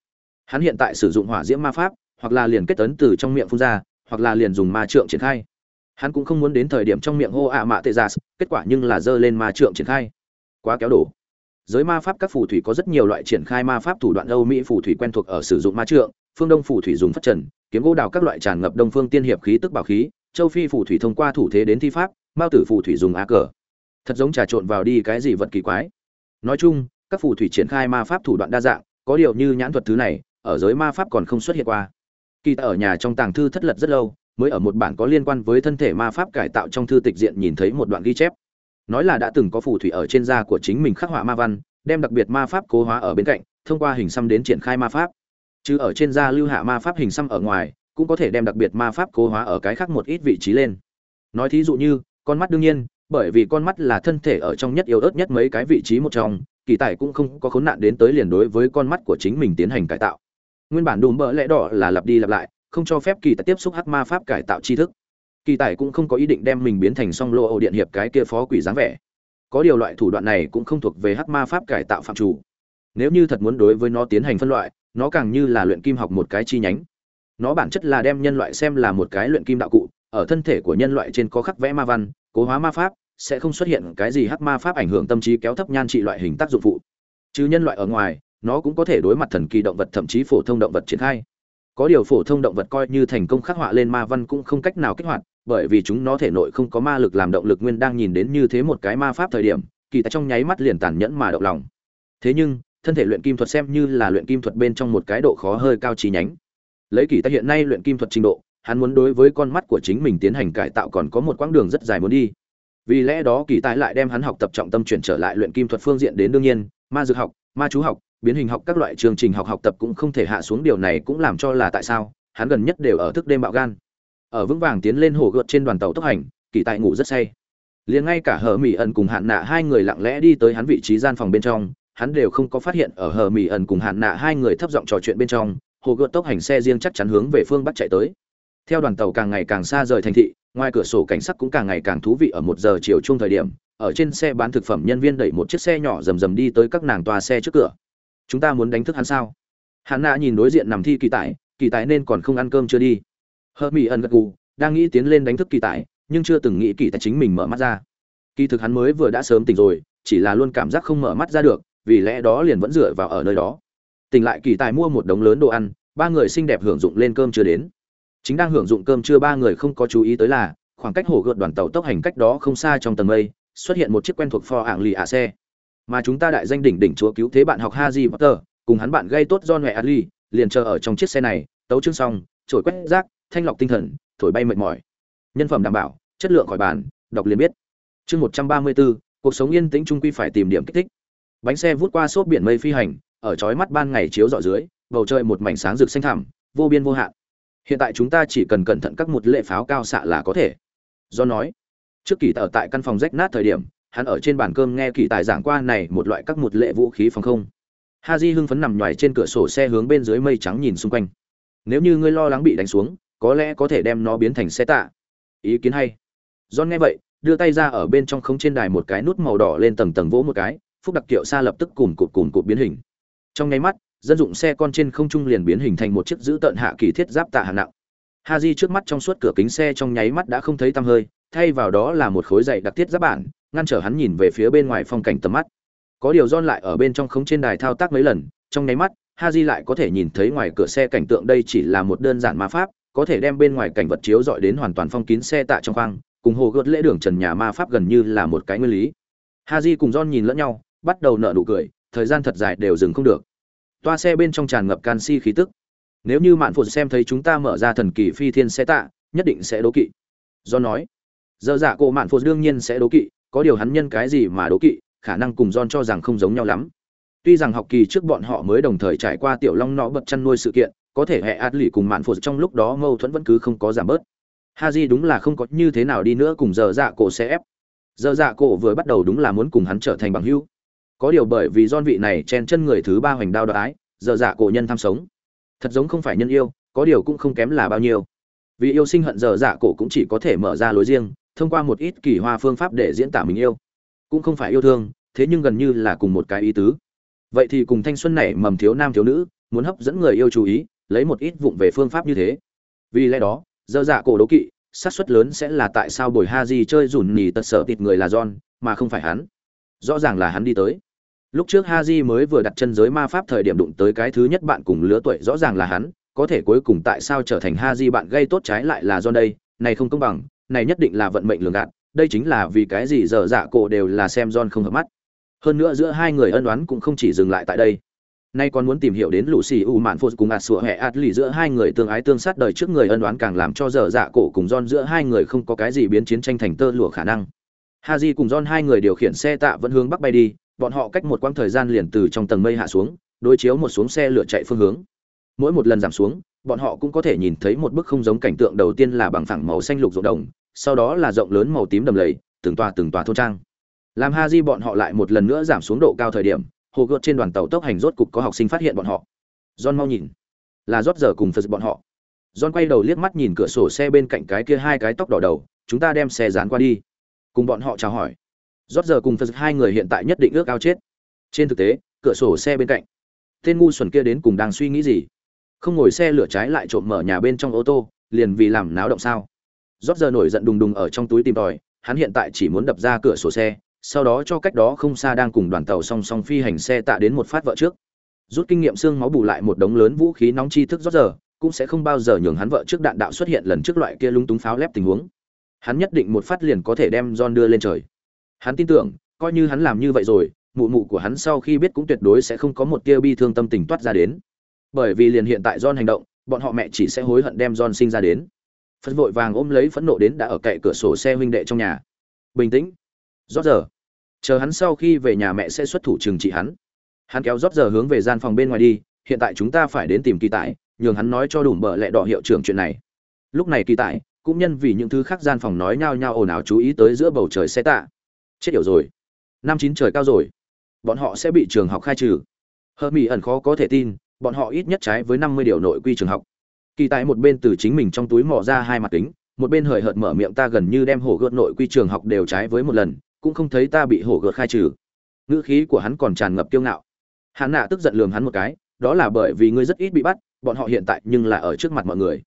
Hắn hiện tại sử dụng hỏa diễm ma pháp, hoặc là liền kết tấn từ trong miệng phun ra, hoặc là liền dùng ma trượng triển khai. Hắn cũng không muốn đến thời điểm trong miệng hô ạ mạ tệ giặt, kết quả nhưng là dơ lên ma trượng triển khai. Quá kéo đổ. Giới ma pháp các phù thủy có rất nhiều loại triển khai ma pháp thủ đoạn âu mỹ phù thủy quen thuộc ở sử dụng ma trượng, phương đông phù thủy dùng phát trần kiếm gỗ đào các loại tràn ngập đông phương tiên hiệp khí tức bảo khí, châu phi phù thủy thông qua thủ thế đến thi pháp, mao tử phù thủy dùng á cờ. Thật giống trà trộn vào đi cái gì vật kỳ quái. Nói chung, các phù thủy triển khai ma pháp thủ đoạn đa dạng, có điều như nhãn thuật thứ này, ở giới ma pháp còn không xuất hiện qua. Kỳ ta ở nhà trong tàng thư thất lật rất lâu, mới ở một bản có liên quan với thân thể ma pháp cải tạo trong thư tịch diện nhìn thấy một đoạn ghi chép. Nói là đã từng có phù thủy ở trên da của chính mình khắc họa ma văn, đem đặc biệt ma pháp cố hóa ở bên cạnh, thông qua hình xăm đến triển khai ma pháp chứ ở trên da lưu hạ ma pháp hình xăm ở ngoài, cũng có thể đem đặc biệt ma pháp cố hóa ở cái khác một ít vị trí lên. Nói thí dụ như, con mắt đương nhiên, bởi vì con mắt là thân thể ở trong nhất yếu ớt nhất mấy cái vị trí một trong, kỳ tài cũng không có khốn nạn đến tới liền đối với con mắt của chính mình tiến hành cải tạo. Nguyên bản đùm bỡ lẽ đỏ là lặp đi lặp lại, không cho phép kỳ tài tiếp xúc hắc ma pháp cải tạo tri thức. Kỳ tài cũng không có ý định đem mình biến thành song lô ổ điện hiệp cái kia phó quỷ dáng vẻ. Có điều loại thủ đoạn này cũng không thuộc về hắc ma pháp cải tạo phạm chủ. Nếu như thật muốn đối với nó tiến hành phân loại nó càng như là luyện kim học một cái chi nhánh. Nó bản chất là đem nhân loại xem là một cái luyện kim đạo cụ, ở thân thể của nhân loại trên có khắc vẽ ma văn, cố hóa ma pháp, sẽ không xuất hiện cái gì hắc ma pháp ảnh hưởng tâm trí kéo thấp nhan trị loại hình tác dụng phụ. Chứ nhân loại ở ngoài, nó cũng có thể đối mặt thần kỳ động vật thậm chí phổ thông động vật triển khai. Có điều phổ thông động vật coi như thành công khắc họa lên ma văn cũng không cách nào kích hoạt, bởi vì chúng nó thể nội không có ma lực làm động lực nguyên đang nhìn đến như thế một cái ma pháp thời điểm, kỳ tại trong nháy mắt liền tàn nhẫn mà động lòng. Thế nhưng thân thể luyện kim thuật xem như là luyện kim thuật bên trong một cái độ khó hơi cao trí nhánh. Lấy kỳ tại hiện nay luyện kim thuật trình độ, hắn muốn đối với con mắt của chính mình tiến hành cải tạo còn có một quãng đường rất dài muốn đi. Vì lẽ đó kỳ tài lại đem hắn học tập trọng tâm chuyển trở lại luyện kim thuật phương diện đến đương nhiên, ma dược học, ma chú học, biến hình học các loại chương trình học học tập cũng không thể hạ xuống điều này cũng làm cho là tại sao, hắn gần nhất đều ở thức đêm bạo gan. Ở vững vàng tiến lên hồ gợt trên đoàn tàu tốc hành, kỳ tài ngủ rất say. Liền ngay cả hở mỹ ẩn cùng hạn nạ hai người lặng lẽ đi tới hắn vị trí gian phòng bên trong hắn đều không có phát hiện ở hờ mỹ ẩn cùng hạn nạ hai người thấp giọng trò chuyện bên trong, hồ gợt tốc hành xe riêng chắc chắn hướng về phương bắc chạy tới. Theo đoàn tàu càng ngày càng xa rời thành thị, ngoài cửa sổ cảnh sắc cũng càng ngày càng thú vị ở một giờ chiều chung thời điểm, ở trên xe bán thực phẩm nhân viên đẩy một chiếc xe nhỏ rầm rầm đi tới các nàng tòa xe trước cửa. Chúng ta muốn đánh thức hắn sao? Hắn nạ nhìn đối diện nằm thi kỳ tài kỳ tài nên còn không ăn cơm chưa đi? Hơ mỹ ẩn gật gù, đang nghĩ tiến lên đánh thức kỳ tài nhưng chưa từng nghĩ kỳ tài chính mình mở mắt ra. Kỳ thực hắn mới vừa đã sớm tỉnh rồi, chỉ là luôn cảm giác không mở mắt ra được vì lẽ đó liền vẫn dựa vào ở nơi đó. Tỉnh lại kỳ tài mua một đống lớn đồ ăn, ba người xinh đẹp hưởng dụng lên cơm chưa đến. Chính đang hưởng dụng cơm trưa ba người không có chú ý tới là, khoảng cách hồ gợt đoàn tàu tốc hành cách đó không xa trong tầng mây, xuất hiện một chiếc quen thuộc pho hạng lì ạ xe. Mà chúng ta đại danh đỉnh đỉnh chúa cứu thế bạn học Haji Potter, cùng hắn bạn gây tốt John Huệ Adley, liền chờ ở trong chiếc xe này, tấu chương xong trổi quét rác, thanh lọc tinh thần, thổi bay mệt mỏi. Nhân phẩm đảm bảo, chất lượng khỏi bàn, đọc liền biết. Chương một trăm ba mươi bốn cuộc sống yên tĩnh trung quy phải tìm điểm kích thích bánh xe vút qua xốp biển mây phi hành, ở chói mắt ban ngày chiếu rọi dưới, bầu trời một mảnh sáng rực xanh thẳm, vô biên vô hạn. Hiện tại chúng ta chỉ cần cẩn thận các một lệ pháo cao xạ là có thể. Do nói, trước kỳ ở tại căn phòng rách nát thời điểm, hắn ở trên bàn cơm nghe kỳ tài giảng qua này một loại các một lệ vũ khí phòng không. Ha di hưng phấn nằm nhoài trên cửa sổ xe hướng bên dưới mây trắng nhìn xung quanh. Nếu như ngươi lo lắng bị đánh xuống, có lẽ có thể đem nó biến thành xe tạ. Ý kiến hay. John nghe vậy, đưa tay ra ở bên trong không trên đài một cái nút màu đỏ lên tầng tầng vỗ một cái phúc đặc kiệu xa lập tức cùng cụt cùng cụt biến hình. Trong nháy mắt, dân dụng xe con trên không trung liền biến hình thành một chiếc giữ tận hạ kỳ thiết giáp tạ hạng nặng. Ha di trước mắt trong suốt cửa kính xe trong nháy mắt đã không thấy tăm hơi, thay vào đó là một khối dày đặc thiết giáp bản, ngăn trở hắn nhìn về phía bên ngoài phong cảnh tầm mắt. Có điều don lại ở bên trong không trên đài thao tác mấy lần, trong nháy mắt ha di lại có thể nhìn thấy ngoài cửa xe cảnh tượng đây chỉ là một đơn giản ma pháp, có thể đem bên ngoài cảnh vật chiếu dọi đến hoàn toàn phong kín xe tạ trong khoang, cùng hồ gợt lễ đường trần nhà ma pháp gần như là một cái nguyên lý. Ha di cùng don nhìn lẫn nhau bắt đầu nợ nụ cười thời gian thật dài đều dừng không được toa xe bên trong tràn ngập canxi khí tức nếu như mạn phụ xem thấy chúng ta mở ra thần kỳ phi thiên xe tạ nhất định sẽ đố kỵ do nói giờ dạ cổ mạn phụ đương nhiên sẽ đố kỵ có điều hắn nhân cái gì mà đố kỵ khả năng cùng John cho rằng không giống nhau lắm. Tuy rằng học kỳ trước bọn họ mới đồng thời trải qua tiểu long nọ bật chăn nuôi sự kiện, có thể hệ ạt lì cùng mạn phụ trong lúc đó mâu thuẫn vẫn cứ không có giảm bớt. Haji đúng là không có như thế nào đi nữa cùng giờ dạ cổ sẽ ép. Giờ dạ cổ vừa bắt đầu đúng là muốn cùng hắn trở thành bằng hữu. Có điều bởi vì don vị này chen chân người thứ ba hoành đao đoái, dở dạ cổ nhân tham sống. Thật giống không phải nhân yêu, có điều cũng không kém là bao nhiêu. Vì yêu sinh hận dở dạ cổ cũng chỉ có thể mở ra lối riêng, thông qua một ít kỳ hoa phương pháp để diễn tả mình yêu. Cũng không phải yêu thương thế nhưng gần như là cùng một cái ý tứ. Vậy thì cùng thanh xuân này mầm thiếu nam thiếu nữ muốn hấp dẫn người yêu chú ý lấy một ít vụng về phương pháp như thế. Vì lẽ đó dơ dạ cổ đố kỵ xác suất lớn sẽ là tại sao bồi ha di chơi rủn nỉ tật sợ tịt người là john mà không phải hắn. Rõ ràng là hắn đi tới lúc trước ha mới vừa đặt chân giới ma pháp thời điểm đụng tới cái thứ nhất bạn cùng lứa tuổi rõ ràng là hắn có thể cuối cùng tại sao trở thành ha bạn gây tốt trái lại là do đây này không công bằng này nhất định là vận mệnh lường gạt đây chính là vì cái gì giờ dạ cổ đều là xem John không hợp mắt. Hơn nữa giữa hai người ân oán cũng không chỉ dừng lại tại đây. Nay còn muốn tìm hiểu đến Lucy U Mạn Phô cùng ạt sủa Hệ lì giữa hai người tương ái tương sát đời trước người ân oán càng làm cho giờ dạ cổ cùng John giữa hai người không có cái gì biến chiến tranh thành tơ lụa khả năng. Haji cùng John hai người điều khiển xe tạ vẫn hướng bắc bay đi, bọn họ cách một quãng thời gian liền từ trong tầng mây hạ xuống, đối chiếu một xuống xe lửa chạy phương hướng. Mỗi một lần giảm xuống, bọn họ cũng có thể nhìn thấy một bức không giống cảnh tượng đầu tiên là bằng phẳng màu xanh lục rộng đồng, sau đó là rộng lớn màu tím đầm lầy từng tòa từng tòa thôn trang. Làm ha di bọn họ lại một lần nữa giảm xuống độ cao thời điểm hồ gợt trên đoàn tàu tốc hành rốt cục có học sinh phát hiện bọn họ. John mau nhìn. Là rót giờ cùng phật bọn họ. John quay đầu liếc mắt nhìn cửa sổ xe bên cạnh cái kia hai cái tóc đỏ đầu chúng ta đem xe dán qua đi. Cùng bọn họ chào hỏi rót giờ cùng phật hai người hiện tại nhất định ước ao chết. Trên thực tế, cửa sổ xe bên cạnh, tên ngu xuẩn kia đến cùng đang suy nghĩ gì? Không ngồi xe lửa trái lại trộm mở nhà bên trong ô tô, liền vì làm náo động sao? Rót giờ nổi giận đùng đùng ở trong túi tìm tòi, hắn hiện tại chỉ muốn đập ra cửa sổ xe, sau đó cho cách đó không xa đang cùng đoàn tàu song song phi hành xe tạ đến một phát vợ trước. Rút kinh nghiệm xương máu bù lại một đống lớn vũ khí nóng chi thức rót giờ, cũng sẽ không bao giờ nhường hắn vợ trước đạn đạo xuất hiện lần trước loại kia lung túng pháo lép tình huống. Hắn nhất định một phát liền có thể đem John đưa lên trời hắn tin tưởng, coi như hắn làm như vậy rồi, mụ mụ của hắn sau khi biết cũng tuyệt đối sẽ không có một tia bi thương tâm tình toát ra đến. Bởi vì liền hiện tại John hành động, bọn họ mẹ chỉ sẽ hối hận đem John sinh ra đến. Phật vội vàng ôm lấy phẫn nộ đến đã ở cậy cửa sổ xe huynh đệ trong nhà. Bình tĩnh. Rót giờ chờ hắn sau khi về nhà mẹ sẽ xuất thủ trừng trị hắn. Hắn kéo rót giờ hướng về gian phòng bên ngoài đi, hiện tại chúng ta phải đến tìm kỳ tại nhường hắn nói cho đủ bợ lẹ đỏ hiệu trưởng chuyện này. Lúc này kỳ tại cũng nhân vì những thứ khác gian phòng nói nhao nhao ồn ào chú ý tới giữa bầu trời xe tạ chết hiểu rồi. Năm chín trời cao rồi. Bọn họ sẽ bị trường học khai trừ. Hơ mỹ ẩn khó có thể tin, bọn họ ít nhất trái với năm mươi điều nội quy trường học. Kỳ tại một bên từ chính mình trong túi mò ra hai mặt kính, một bên hời hợt mở miệng ta gần như đem hổ gợt nội quy trường học đều trái với một lần, cũng không thấy ta bị hổ gợt khai trừ. Ngữ khí của hắn còn tràn ngập kiêu ngạo. Hắn nạ tức giận lườm hắn một cái, đó là bởi vì ngươi rất ít bị bắt, bọn họ hiện tại nhưng là ở trước mặt mọi người.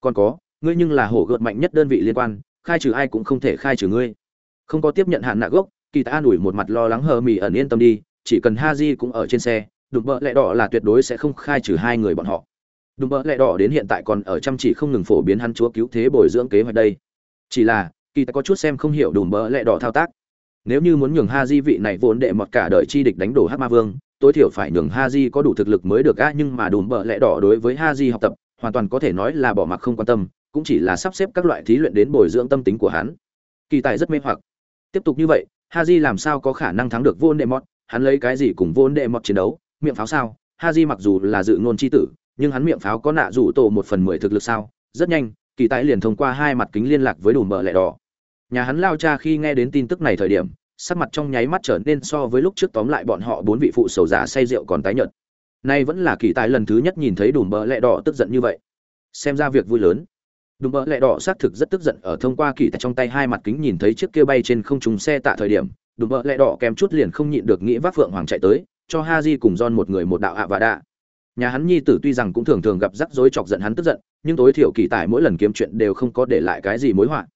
Còn có, ngươi nhưng là hổ gợt mạnh nhất đơn vị liên quan, khai trừ ai cũng không thể khai trừ ngươi không có tiếp nhận hạn nạ gốc, kỳ ta an ủi một mặt lo lắng hờ mì ẩn yên tâm đi, chỉ cần ha di cũng ở trên xe, Đùm bợ lẹ đỏ là tuyệt đối sẽ không khai trừ hai người bọn họ. Đùm bợ lẹ đỏ đến hiện tại còn ở chăm chỉ không ngừng phổ biến hắn chúa cứu thế bồi dưỡng kế hoạch đây. Chỉ là, kỳ ta có chút xem không hiểu đùm bợ lẹ đỏ thao tác. Nếu như muốn nhường ha di vị này vốn đệ mọt cả đời chi địch đánh đổ hát ma vương, tối thiểu phải nhường ha di có đủ thực lực mới được á, nhưng mà đùm bợ lẹ đỏ đối với ha di học tập, hoàn toàn có thể nói là bỏ mặc không quan tâm, cũng chỉ là sắp xếp các loại thí luyện đến bồi dưỡng tâm tính của hắn. Kỳ tài rất mê hoặc tiếp tục như vậy ha làm sao có khả năng thắng được vô đệ mọt hắn lấy cái gì cùng vô đệ mọt chiến đấu? Miệng pháo sao? Ha mặc dù là dự ngôn c h i tử, nhưng hắn miệng pháo có nạ rủ tổ một phần mười thực lực sao? Rất nhanh, kỳ tài liền thông qua hai mặt kính liên lạc với đủ mở lẻ đỏ. Nhà hắn lao cha khi nghe đến tin tức này thời điểm, sắc mặt trong nháy mắt trở nên so với lúc trước tóm lại bọn họ bốn vị phụ sầu giả say rượu còn tái nhợt. Nay vẫn là kỳ tài lần thứ nhất nhìn thấy đủ bợ lẹ đỏ tức giận như vậy. Xem ra việc vui lớn đùm bợ lẹ đỏ xác thực rất tức giận, ở thông qua kỳ tài trong tay hai mặt kính nhìn thấy chiếc kia bay trên không trùng xe tạ thời điểm. Đùm bợ lẹ đỏ kèm chút liền không nhịn được nghĩ vác phượng hoàng chạy tới, cho ha di cùng don một người một đạo ạ và đạ. Nhà hắn nhi tử tuy rằng cũng thường thường gặp rắc rối chọc giận hắn tức giận, nhưng tối thiểu kỳ tài mỗi lần kiếm chuyện đều không có để lại cái gì mối họa.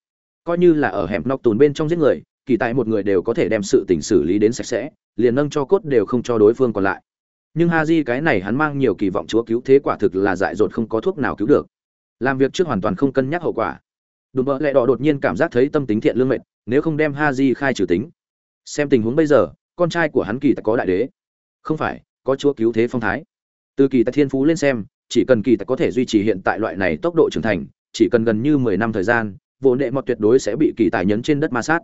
Coi như là ở hẻm nóc tùn bên trong giết người, kỳ tài một người đều có thể đem sự tình xử lý đến sạch sẽ, liền nâng cho cốt đều không cho đối phương còn lại. Nhưng ha di cái này hắn mang nhiều kỳ vọng chúa cứu thế quả thực là dại dột không có thuốc nào cứu được làm việc trước hoàn toàn không cân nhắc hậu quả. Đùm bợ lẹ đỏ đột nhiên cảm giác thấy tâm tính thiện lương mệt, nếu không đem ha di khai trừ tính. Xem tình huống bây giờ, con trai của hắn kỳ tài có đại đế. Không phải, có chúa cứu thế phong thái. Từ kỳ tài thiên phú lên xem, chỉ cần kỳ tài có thể duy trì hiện tại loại này tốc độ trưởng thành, chỉ cần gần như mười năm thời gian, vô nệ mọt tuyệt đối sẽ bị kỳ tài nhấn trên đất ma sát.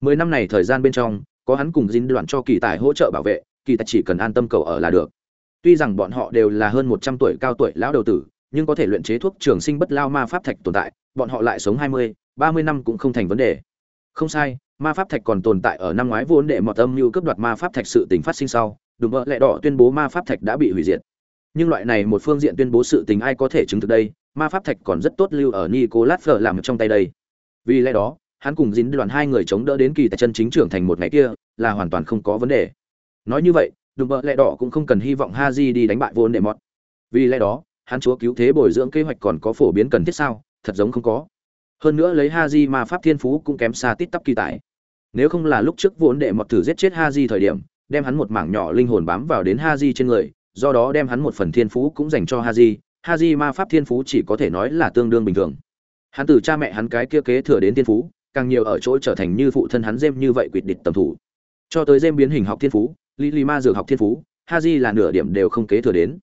Mười năm này thời gian bên trong, có hắn cùng dính đoạn cho kỳ tài hỗ trợ bảo vệ, kỳ tài chỉ cần an tâm cầu ở là được. Tuy rằng bọn họ đều là hơn một trăm tuổi cao tuổi lão đầu tử nhưng có thể luyện chế thuốc trường sinh bất lao ma pháp thạch tồn tại, bọn họ lại sống hai mươi, ba mươi năm cũng không thành vấn đề. Không sai, ma pháp thạch còn tồn tại ở năm ngoái vốn để mọt âm như cướp đoạt ma pháp thạch sự tình phát sinh sau đúng vợ lẹ đỏ tuyên bố ma pháp thạch đã bị hủy diệt. Nhưng loại này một phương diện tuyên bố sự tình ai có thể chứng thực đây? Ma pháp thạch còn rất tốt lưu ở nicolas Fleur làm trong tay đây. Vì lẽ đó, hắn cùng dính đoàn hai người chống đỡ đến kỳ tại chân chính trưởng thành một ngày kia, là hoàn toàn không có vấn đề. Nói như vậy, đùm bợ lẹ đỏ cũng không cần hy vọng haji đi đánh bại vốn đệ mọt. Vì lẽ đó hắn chúa cứu thế bồi dưỡng kế hoạch còn có phổ biến cần thiết sao? Thật giống không có. Hơn nữa lấy ha di ma pháp thiên phú cũng kém xa tít tắp kỳ tại nếu không là lúc trước vốn đệ mọt thử giết chết ha di thời điểm đem hắn một mảng nhỏ linh hồn bám vào đến ha di trên người do đó đem hắn một phần thiên phú cũng dành cho ha di ha di ma pháp thiên phú chỉ có thể nói là tương đương bình thường. Hắn từ cha mẹ hắn cái kia kế thừa đến thiên phú càng nhiều ở chỗ trở thành như phụ thân hắn dêm như vậy quỵt địch tầm thủ. Cho tới dêm biến hình học thiên phú, Lily Ma dược học thiên phú, Haji là nửa điểm đều không kế thừa đến.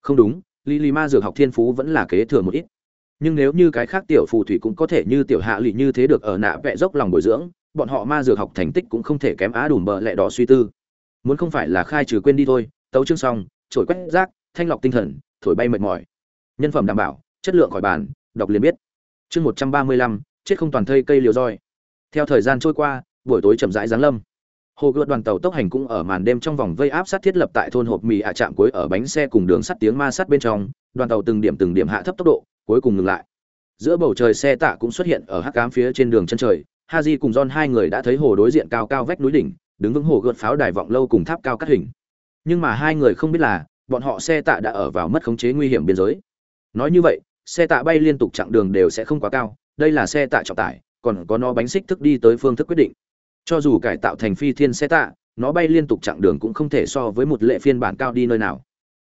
Không đúng, Lý Ma dược học thiên phú vẫn là kế thừa một ít. Nhưng nếu như cái khác tiểu phù thủy cũng có thể như tiểu hạ lụy như thế được ở nạ vẽ dốc lòng bồi dưỡng, bọn họ ma dược học thành tích cũng không thể kém á đùm bờ lẹ đỏ suy tư. Muốn không phải là khai trừ quên đi thôi, tấu chương xong, trổi quét rác, thanh lọc tinh thần, thổi bay mệt mỏi. Nhân phẩm đảm bảo, chất lượng khỏi bàn, đọc liền biết. Chương 135, chết không toàn thây cây liều roi theo thời gian trôi qua buổi tối chậm rãi giáng lâm hồ gợt đoàn tàu tốc hành cũng ở màn đêm trong vòng vây áp sát thiết lập tại thôn hộp mì ạ trạm cuối ở bánh xe cùng đường sắt tiếng ma sát bên trong, đoàn tàu từng điểm từng điểm hạ thấp tốc độ, cuối cùng ngừng lại. Giữa bầu trời xe tạ cũng xuất hiện ở hắc cám phía trên đường chân trời, haji cùng john hai người đã thấy hồ đối diện cao cao vách núi đỉnh, đứng vững hồ gợt pháo đài vọng lâu cùng tháp cao cắt hình. Nhưng mà hai người không biết là, bọn họ xe tạ đã ở vào mất khống chế nguy hiểm biên giới. Nói như vậy, xe tạ bay liên tục chặng đường đều sẽ không quá cao, đây là xe tạ trọng tải, còn có nó bánh xích thức đi tới phương thức quyết định cho dù cải tạo thành phi thiên xe tạ nó bay liên tục chặng đường cũng không thể so với một lệ phiên bản cao đi nơi nào.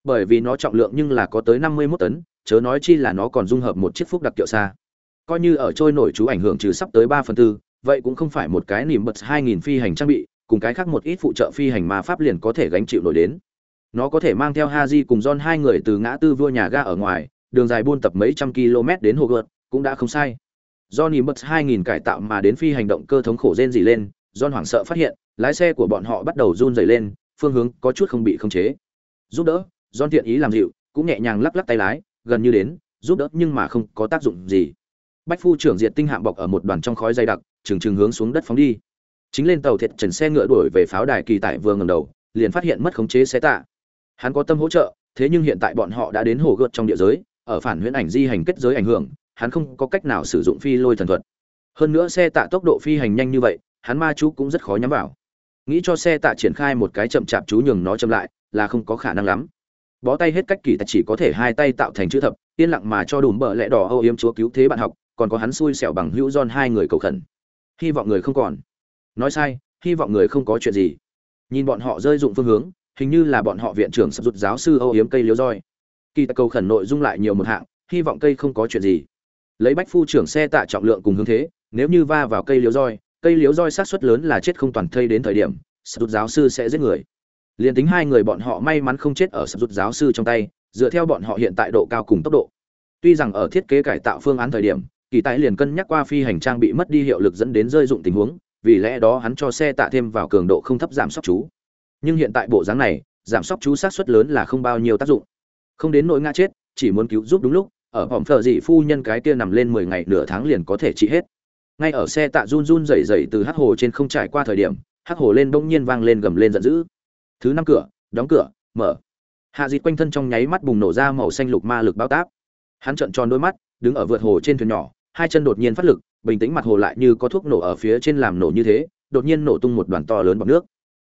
Bởi vì nó trọng lượng nhưng là có tới năm mươi 51 tấn chớ nói chi là nó còn dung hợp một chiếc phúc đặc kiệu xa. Coi như ở trôi nổi chú ảnh hưởng trừ sắp tới ba phần tư vậy cũng không phải một cái nỉm bật hai nghìn phi hành trang bị cùng cái khác một ít phụ trợ phi hành mà pháp liền có thể gánh chịu nổi đến. Nó có thể mang theo haji cùng john hai người từ ngã tư vua nhà ga ở ngoài đường dài buôn tập mấy trăm km đến hồ gợt cũng đã không sai. Do nỉ bật 2000 cải tạo mà đến phi hành động cơ thống khổ rên rỉ lên, John hoảng sợ phát hiện, lái xe của bọn họ bắt đầu run rẩy lên, phương hướng có chút không bị khống chế. Giúp đỡ, John thiện ý làm dịu, cũng nhẹ nhàng lắc lắc tay lái, gần như đến, giúp đỡ nhưng mà không có tác dụng gì. Bách phu trưởng diệt tinh hạm bọc ở một đoàn trong khói dày đặc, trường trường hướng xuống đất phóng đi. Chính lên tàu thiệt trần xe ngựa đuổi về pháo đài kỳ tại vừa ngẩng đầu, liền phát hiện mất khống chế xe tạ. Hắn có tâm hỗ trợ, thế nhưng hiện tại bọn họ đã đến hồ gợt trong địa giới, ở phản huyễn ảnh di hành kết giới ảnh hưởng, hắn không có cách nào sử dụng phi lôi thần thuật hơn nữa xe tạ tốc độ phi hành nhanh như vậy hắn ma chú cũng rất khó nhắm vào. Nghĩ cho xe tạ triển khai một cái chậm chạp chú nhường nó chậm lại, là không có khả năng lắm. Bó tay hết cách kỳ tạ chỉ có thể hai tay tạo thành chữ thập, yên lặng mà cho đùm bờ lẽ đỏ âu yếm chúa cứu thế bạn học, còn có hắn xui xẻo bằng hữu don hai người cầu khẩn. Hy vọng người không còn. Nói sai, hy vọng người không có chuyện gì. Nhìn bọn họ rơi dụng phương hướng, hình như là bọn họ viện trưởng sắp rụt giáo sư âu yếm cây liếu roi. Kỳ tạ cầu khẩn nội dung lại nhiều một hạng, hy vọng cây không có chuyện gì. Lấy bách phu trưởng xe tạ trọng lượng cùng hướng thế, nếu như va vào cây liếu roi cây liếu roi sát suất lớn là chết không toàn thây đến thời điểm, sập rụt giáo sư sẽ giết người. Liền tính hai người bọn họ may mắn không chết ở sập rụt giáo sư trong tay, dựa theo bọn họ hiện tại độ cao cùng tốc độ. Tuy rằng ở thiết kế cải tạo phương án thời điểm, kỳ tài liền cân nhắc qua phi hành trang bị mất đi hiệu lực dẫn đến rơi dụng tình huống, vì lẽ đó hắn cho xe tạ thêm vào cường độ không thấp giảm sóc chú. Nhưng hiện tại bộ dáng này, giảm sóc chú sát suất lớn là không bao nhiêu tác dụng. Không đến nỗi ngã chết, chỉ muốn cứu giúp đúng lúc, ở hòm phở dị phu nhân cái kia nằm lên mười ngày nửa tháng liền có thể trị hết ngay ở xe tạ run run rẩy rẩy từ hắc hồ trên không trải qua thời điểm, hắc hồ lên bỗng nhiên vang lên gầm lên giận dữ. Thứ năm cửa, đóng cửa, mở. Hạ dịt quanh thân trong nháy mắt bùng nổ ra màu xanh lục ma lực bao táp. Hắn trợn tròn đôi mắt, đứng ở vượt hồ trên thuyền nhỏ, hai chân đột nhiên phát lực, bình tĩnh mặt hồ lại như có thuốc nổ ở phía trên làm nổ như thế, đột nhiên nổ tung một đoàn to lớn bọt nước.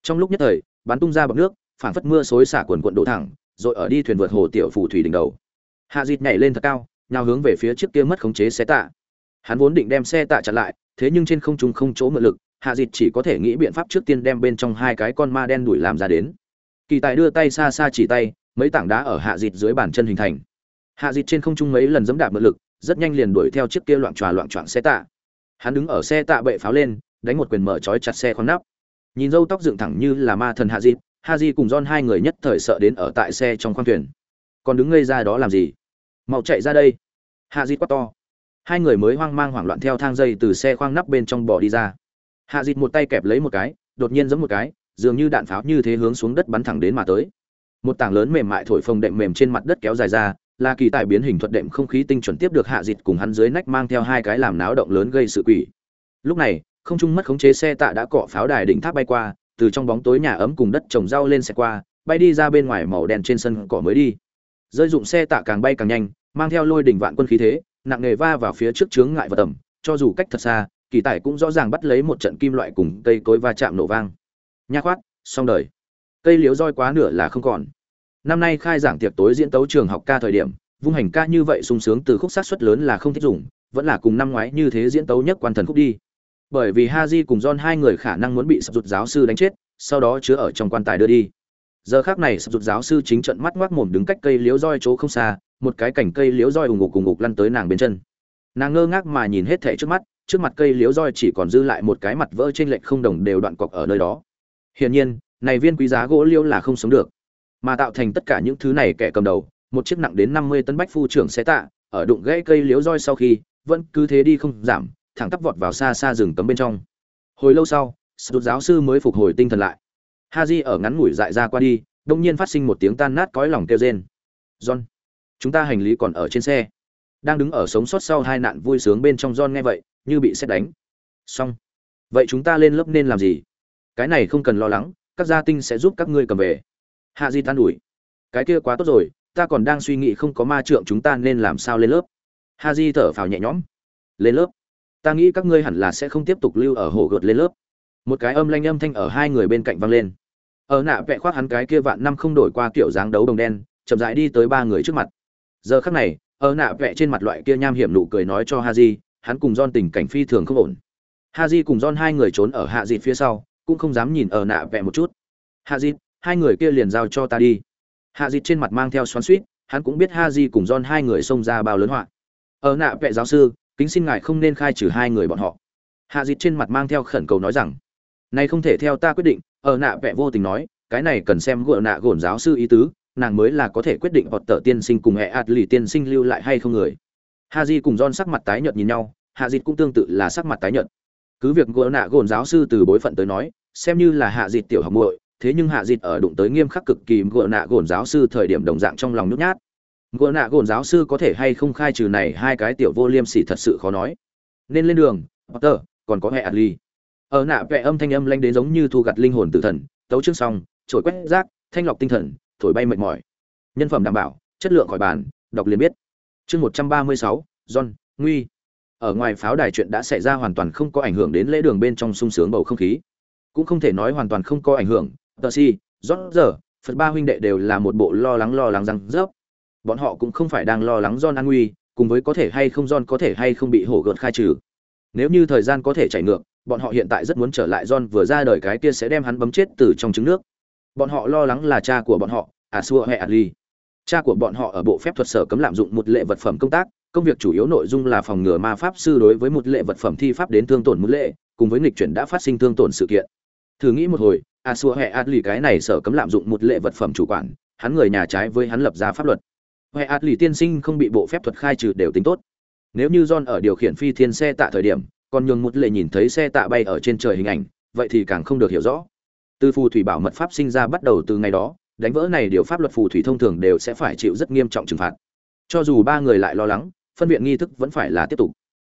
Trong lúc nhất thời, bắn tung ra bọt nước, phảng phất mưa xối xả quần quận đổ thẳng, rồi ở đi thuyền vượt hồ tiểu phủ thủy đỉnh đầu. Hạ dịt nhảy lên thật cao, nhào hướng về phía trước kia mất khống chế xe tạ hắn vốn định đem xe tạ chặn lại, thế nhưng trên không trung không chỗ mượn lực, hạ dịt chỉ có thể nghĩ biện pháp trước tiên đem bên trong hai cái con ma đen đuổi làm ra đến. Kỳ tài đưa tay xa xa chỉ tay, mấy tảng đá ở hạ dịt dưới bàn chân hình thành. Hạ dịt trên không trung mấy lần dẫm đạp mượn lực, rất nhanh liền đuổi theo chiếc kia loạn tròa loạn choạng xe tạ. Hắn đứng ở xe tạ bệ pháo lên, đánh một quyền mở trói chặt xe khoang nắp. Nhìn râu tóc dựng thẳng như là ma thần hạ dịt ha di cùng don hai người nhất thời sợ đến ở tại xe trong khoang thuyền. Còn đứng ngây ra đó làm gì? Mau chạy ra đây. Hạ di quát to hai người mới hoang mang hoảng loạn theo thang dây từ xe khoang nắp bên trong bỏ đi ra. Hạ dịt một tay kẹp lấy một cái, đột nhiên giẫm một cái, dường như đạn pháo như thế hướng xuống đất bắn thẳng đến mà tới. Một tảng lớn mềm mại thổi phồng đệm mềm trên mặt đất kéo dài ra, là kỳ tài biến hình thuật đệm không khí tinh chuẩn tiếp được hạ dịt cùng hắn dưới nách mang theo hai cái làm náo động lớn gây sự quỷ. Lúc này, không trung mất khống chế xe tạ đã cọ pháo đài đỉnh tháp bay qua, từ trong bóng tối nhà ấm cùng đất trồng rau lên xe qua, bay đi ra bên ngoài màu đen trên sân cỏ mới đi. Rơi dụng xe tạ càng bay càng nhanh, mang theo lôi đỉnh vạn quân khí thế nặng nề va vào phía trước chướng ngại vật tầm cho dù cách thật xa kỳ tài cũng rõ ràng bắt lấy một trận kim loại cùng cây cối va chạm nổ vang. Nha khoát xong đời. Cây liếu roi quá nửa là không còn. Năm nay khai giảng tiệc tối diễn tấu trường học ca thời điểm vung hành ca như vậy sung sướng từ khúc sát xuất lớn là không thích dùng vẫn là cùng năm ngoái như thế diễn tấu nhất quan thần khúc đi. Bởi vì ha di cùng John hai người khả năng muốn bị sập rụt giáo sư đánh chết, sau đó chứa ở trong quan tài đưa đi. Giờ khác này sập rụt giáo sư chính trận mắt ngoác mồm đứng cách cây liễu roi chỗ không xa, một cái cảnh cây liễu roi ùng ục ùng ục lăn tới nàng bên chân. Nàng ngơ ngác mà nhìn hết thẻ trước mắt, trước mặt cây liễu roi chỉ còn dư lại một cái mặt vỡ trên lệch không đồng đều đoạn cọc ở nơi đó. Hiển nhiên, này viên quý giá gỗ liễu là không sống được, mà tạo thành tất cả những thứ này kẻ cầm đầu, một chiếc nặng đến 50 tấn bách phu trưởng xe tạ, ở đụng gãy cây liễu roi sau khi, vẫn cứ thế đi không giảm, thẳng tắp vọt vào xa xa rừng cấm bên trong hồi lâu sau sụt giáo sư mới phục hồi tinh thần lại ha ở ngắn ngủi dại ra qua đi, đông nhiên phát sinh một tiếng tan nát cõi lòng kêu rên. John, chúng ta hành lý còn ở trên xe. Đang đứng ở sống sót sau hai nạn vui sướng bên trong john nghe vậy, như bị xét đánh. Xong. Vậy chúng ta lên lớp nên làm gì? Cái này không cần lo lắng, các gia tinh sẽ giúp các ngươi cầm về. Haji tan ủi. Cái kia quá tốt rồi, ta còn đang suy nghĩ không có ma trượng chúng ta nên làm sao lên lớp. Ha thở phào nhẹ nhõm. Lên lớp. Ta nghĩ các ngươi hẳn là sẽ không tiếp tục lưu ở hồ gợt lên lớp một cái âm lanh âm thanh ở hai người bên cạnh vang lên. Ở nạ vẽ khoác hắn cái kia vạn năm không đổi qua kiểu dáng đấu đồng đen, chậm rãi đi tới ba người trước mặt. Giờ khắc này, ở nạ vẽ trên mặt loại kia nham hiểm nụ cười nói cho haji, hắn cùng don tình cảnh phi thường không ổn. Haji cùng don hai người trốn ở hạ dịt phía sau, cũng không dám nhìn ở nạ vẽ một chút. Hạ dịt, hai người kia liền giao cho ta đi. Hạ dịt trên mặt mang theo xoắn suýt hắn cũng biết haji cùng don hai người xông ra bao lớn họa. Ở nạ vẽ giáo sư, kính xin ngài không nên khai trừ hai người bọn họ. Hạ dịt trên mặt mang theo khẩn cầu nói rằng này không thể theo ta quyết định, ở nạ vẽ vô tình nói, cái này cần xem gỡ nạ gổn giáo sư ý tứ, nàng mới là có thể quyết định hoặc tờ tiên sinh cùng hệ ạt lì tiên sinh lưu lại hay không người. Ha di cùng don sắc mặt tái nhợt nhìn nhau, hạ dịt cũng tương tự là sắc mặt tái nhợt. Cứ việc gỡ nạ gồn giáo sư từ bối phận tới nói, xem như là hạ dịt tiểu học muội, thế nhưng hạ dịt ở đụng tới nghiêm khắc cực kỳ gỡ nạ gồn giáo sư thời điểm đồng dạng trong lòng nhút nhát. Gỡ nạ gồn giáo sư có thể hay không khai trừ này hai cái tiểu vô liêm sỉ thật sự khó nói. Nên lên đường, potter, còn có hệ lì ở nạ vẽ âm thanh âm lanh đến giống như thu gặt linh hồn tử thần tấu chương xong trổi quét rác thanh lọc tinh thần thổi bay mệt mỏi. Nhân phẩm đảm bảo chất lượng khỏi bàn đọc liền biết. Chương một trăm ba mươi sáu john nguy. Ở ngoài pháo đài chuyện đã xảy ra hoàn toàn không có ảnh hưởng đến lễ đường bên trong sung sướng bầu không khí. Cũng không thể nói hoàn toàn không có ảnh hưởng. Tờ si rót giờ phật ba huynh đệ đều là một bộ lo lắng lo lắng răng rớp. Bọn họ cũng không phải đang lo lắng John an nguy, cùng với có thể hay không John có thể hay không bị hổ gợt khai trừ. Nếu như thời gian có thể chảy ngược, bọn họ hiện tại rất muốn trở lại John vừa ra đời cái kia sẽ đem hắn bấm chết từ trong trứng nước. Bọn họ lo lắng là cha của bọn họ, à, Asua hay Ali. Cha của bọn họ ở bộ phép thuật sở cấm lạm dụng một lệ vật phẩm công tác, công việc chủ yếu nội dung là phòng ngừa ma pháp sư đối với một lệ vật phẩm thi pháp đến thương tổn một lệ, cùng với nghịch chuyển đã phát sinh thương tổn sự kiện thử nghĩ một hồi à, Asua xua hệ cái này sở cấm lạm dụng một lệ vật phẩm chủ quản hắn người nhà trái với hắn lập ra pháp luật hệ adli tiên sinh không bị bộ phép thuật khai trừ đều tính tốt nếu như john ở điều khiển phi thiên xe tại thời điểm còn nhường một lệ nhìn thấy xe tạ bay ở trên trời hình ảnh, vậy thì càng không được hiểu rõ. Từ phù thủy bảo mật pháp sinh ra bắt đầu từ ngày đó, đánh vỡ này điều pháp luật phù thủy thông thường đều sẽ phải chịu rất nghiêm trọng trừng phạt. Cho dù ba người lại lo lắng, phân viện nghi thức vẫn phải là tiếp tục.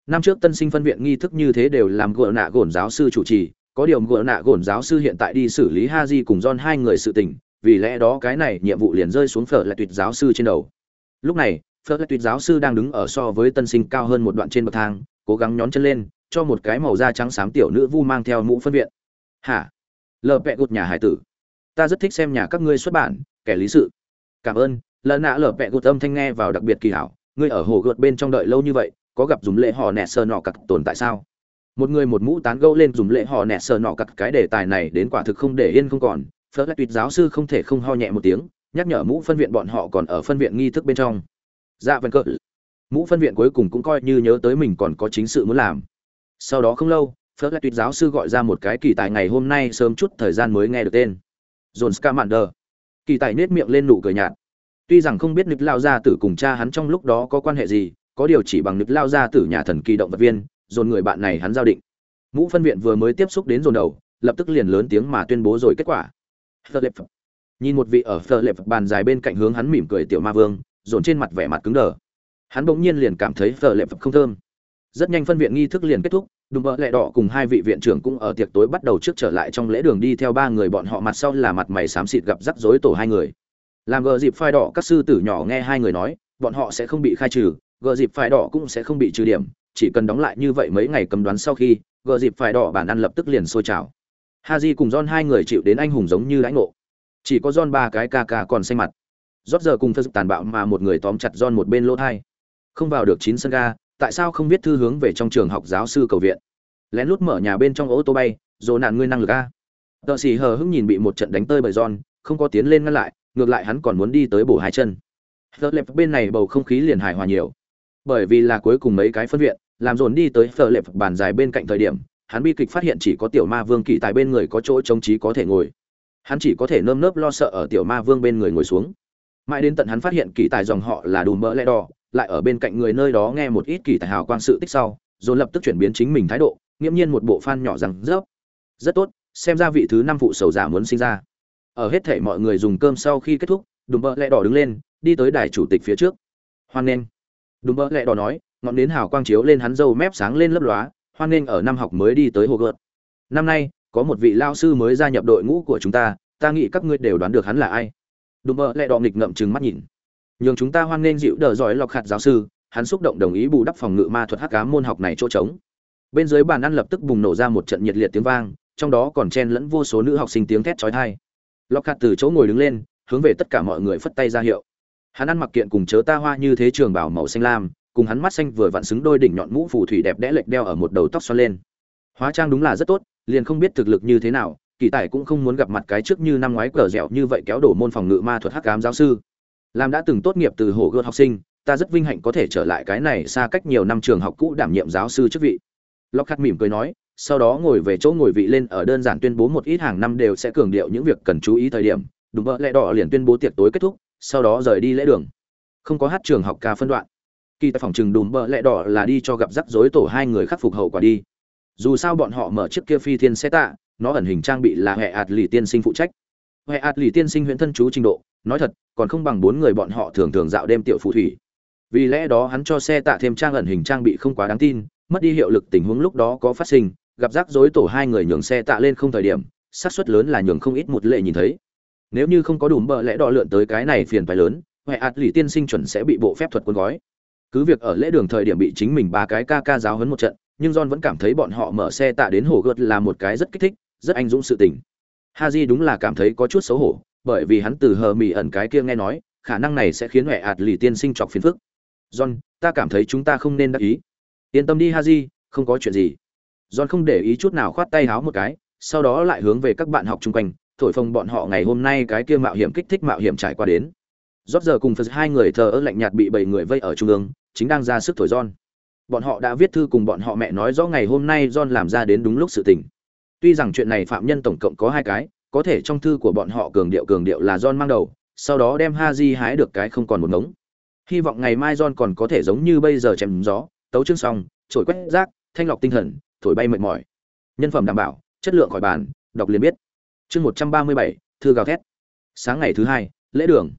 Năm trước tân sinh phân viện nghi thức như thế đều làm gỡ nạ gồn giáo sư chủ trì, có điều gỡ nạ gồn giáo sư hiện tại đi xử lý ha di cùng don hai người sự tình, vì lẽ đó cái này nhiệm vụ liền rơi xuống phở lại tuyệt giáo sư trên đầu. Lúc này, phở lại tuyệt giáo sư đang đứng ở so với tân sinh cao hơn một đoạn trên bậc thang, cố gắng nhón chân lên cho một cái màu da trắng xám tiểu nữ vu mang theo mũ phân viện. Hả? Lờ vẹ gột nhà hải tử. Ta rất thích xem nhà các ngươi xuất bản, kẻ lý sự. Cảm ơn lần nạ lờ vẹ gột âm thanh nghe vào đặc biệt kỳ hảo. Ngươi ở hồ gợt bên trong đợi lâu như vậy, có gặp dùng lễ họ nẹt sờ nọ cặc tồn tại sao? Một người một mũ tán gẫu lên dùng lễ họ nẹt sờ nọ cặc cái đề tài này đến quả thực không để yên không còn. Phớt lại tuyệt giáo sư không thể không ho nhẹ một tiếng, nhắc nhở mũ phân viện bọn họ còn ở phân viện nghi thức bên trong. Dạ vân cỡ mũ phân viện cuối cùng cũng coi như nhớ tới mình còn có chính sự muốn làm sau đó không lâu, phớt lại tuyệt giáo sư gọi ra một cái kỳ tài ngày hôm nay sớm chút thời gian mới nghe được tên. John scamander. Kỳ tài nết miệng lên nụ cười nhạt. Tuy rằng không biết nịch lao gia tử cùng cha hắn trong lúc đó có quan hệ gì, có điều chỉ bằng nịch lao gia tử nhà thần kỳ động vật viên, dồn người bạn này hắn giao định. Ngũ phân viện vừa mới tiếp xúc đến dồn đầu, lập tức liền lớn tiếng mà tuyên bố rồi kết quả. Nhìn một vị ở Philip bàn dài bên cạnh hướng hắn mỉm cười tiểu ma vương, dồn trên mặt vẻ mặt cứng đờ. Hắn bỗng nhiên liền cảm thấy Philip không thơm rất nhanh phân viện nghi thức liền kết thúc đùm bợ lẹ đỏ cùng hai vị viện trưởng cũng ở tiệc tối bắt đầu trước trở lại trong lễ đường đi theo ba người bọn họ, mặt sau là mặt mày xám xịt gặp rắc rối tổ hai người. Làm gờ dịp phai đỏ, các sư tử nhỏ nghe hai người nói, bọn họ sẽ không bị khai trừ, gờ dịp phai đỏ cũng sẽ không bị trừ điểm, chỉ cần đóng lại như vậy mấy ngày cầm đoán sau khi, gờ dịp phai đỏ bản ăn lập tức liền sôi trào. Ha di cùng don hai người chịu đến anh hùng giống như lãnh ngộ. Chỉ có don ba cái ca ca còn xanh mặt. Rót giờ cùng phật tàn bạo mà một người tóm chặt don một bên lỗ thai. Không vào được chín sân ga tại sao không biết thư hướng về trong trường học giáo sư cầu viện? Lén lút mở nhà bên trong ô tô bay, dồ nạn ngươi năng lực a. Tợ xì hờ hững nhìn bị một trận đánh tơi bởi giòn không có tiến lên ngăn lại, ngược lại hắn còn muốn đi tới bổ hai chân. Thợ lệp bên này bầu không khí liền hài hòa nhiều. Bởi vì là cuối cùng mấy cái phân viện, làm dồn đi tới thợ lệp bàn dài bên cạnh thời điểm, hắn bi kịch phát hiện chỉ có tiểu ma vương kỳ tại bên người có chỗ trống trí có thể ngồi. Hắn chỉ có thể nơm nớp lo sợ ở tiểu ma vương bên người ngồi xuống. Mãi đến tận hắn phát hiện kỳ tài dòng họ là đùm mỡ lẽ đỏ lại ở bên cạnh người nơi đó nghe một ít kỳ tài hào quang sự tích sau dồn lập tức chuyển biến chính mình thái độ, nghiễm nhiên một bộ fan nhỏ rằng rớp rất tốt, xem ra vị thứ năm phụ sầu giả muốn sinh ra. Ở hết thể mọi người dùng cơm sau khi kết thúc, đùm bơ lẹ đỏ đứng lên, đi tới đài chủ tịch phía trước. Hoan nghênh. Đùm bơ lẹ đỏ nói, ngọn nến hào quang chiếu lên hắn râu mép sáng lên lấp lóa, hoan nghênh ở năm học mới đi tới hồ gợt. Năm nay, có một vị lao sư mới gia nhập đội ngũ của chúng ta ta nghĩ các ngươi đều đoán được hắn là ai. Đùm bơ lẹ đỏ nghịch ngậm chừng mắt nhìn nhường chúng ta hoan nghênh dịu đờ giỏi lọc hạt giáo sư, hắn xúc động đồng ý bù đắp phòng ngự ma thuật hắc cá môn học này chỗ trống. Bên dưới bàn ăn lập tức bùng nổ ra một trận nhiệt liệt tiếng vang, trong đó còn chen lẫn vô số nữ học sinh tiếng thét trói thai lọc hạt từ chỗ ngồi đứng lên, hướng về tất cả mọi người phất tay ra hiệu. Hắn ăn mặc kiện cùng chớ ta hoa như thế trường bảo màu xanh lam, cùng hắn mắt xanh vừa vặn xứng đôi đỉnh nhọn mũ phù thủy đẹp đẽ lệch đeo ở một đầu tóc xoăn lên. Hóa trang đúng là rất tốt, liền không biết thực lực như thế nào, kỳ tài cũng không muốn gặp mặt cái trước như năm ngoái cờ dẻo như vậy kéo đổ môn phòng ngự ma thuật hắc ám giáo sư làm đã từng tốt nghiệp từ hồ gươm học sinh, ta rất vinh hạnh có thể trở lại cái này xa cách nhiều năm trường học cũ đảm nhiệm giáo sư chức vị. Lockhart mỉm cười nói, sau đó ngồi về chỗ ngồi vị lên ở đơn giản tuyên bố một ít hàng năm đều sẽ cường điệu những việc cần chú ý thời điểm, đúng vợ lẽ đỏ liền tuyên bố tiệc tối kết thúc, sau đó rời đi lễ đường. Không có hát trường học ca phân đoạn. Kỳ tại phòng trường đùm bợ lẹ đỏ là đi cho gặp rắc rối tổ hai người khắc phục hậu quả đi. Dù sao bọn họ mở chiếc kia phi thiên xe tạ, nó ẩn hình trang bị là hệ ạt lì tiên sinh phụ trách hệ ạt lì tiên sinh huyễn thân chú trình độ, nói thật, còn không bằng bốn người bọn họ thường thường dạo đêm tiểu phù thủy. Vì lẽ đó hắn cho xe tạ thêm trang ẩn hình trang bị không quá đáng tin, mất đi hiệu lực tình huống lúc đó có phát sinh, gặp rắc rối tổ hai người nhường xe tạ lên không thời điểm, xác suất lớn là nhường không ít một lệ nhìn thấy. Nếu như không có đủ bờ lẽ đo lượn tới cái này phiền phải lớn huệ ạt lì tiên sinh chuẩn sẽ bị bộ phép thuật cuốn gói. Cứ việc ở lễ đường thời điểm bị chính mình ba cái ca ca giáo hấn một trận, nhưng john vẫn cảm thấy bọn họ mở xe tạ đến hồ gợt là một cái rất kích thích, rất anh dũng sự tình haji đúng là cảm thấy có chút xấu hổ, bởi vì hắn từ hờ mỹ ẩn cái kia nghe nói, khả năng này sẽ khiến huệ ạt lì tiên sinh chọc phiền phức john, ta cảm thấy chúng ta không nên đắc ý yên tâm đi, haji, không có chuyện gì john không để ý chút nào khoát tay háo một cái, sau đó lại hướng về các bạn học chung quanh, thổi phồng bọn họ ngày hôm nay cái kia mạo hiểm kích thích mạo hiểm trải qua đến rót giờ cùng phật hai người thờ ơ lạnh nhạt bị bảy người vây ở trung ương, chính đang ra sức thổi John. bọn họ đã viết thư cùng bọn họ mẹ nói rõ ngày hôm nay John làm ra đến đúng lúc sự tình. Tuy rằng chuyện này phạm nhân tổng cộng có hai cái, có thể trong thư của bọn họ cường điệu cường điệu là John mang đầu, sau đó đem Haji hái được cái không còn một ngống. Hy vọng ngày mai John còn có thể giống như bây giờ chém gió, tấu chương xong, trổi quét rác, thanh lọc tinh thần, thổi bay mệt mỏi. Nhân phẩm đảm bảo, chất lượng khỏi bàn, đọc liền biết. Chương 137, thư gào thét. Sáng ngày thứ hai, lễ đường.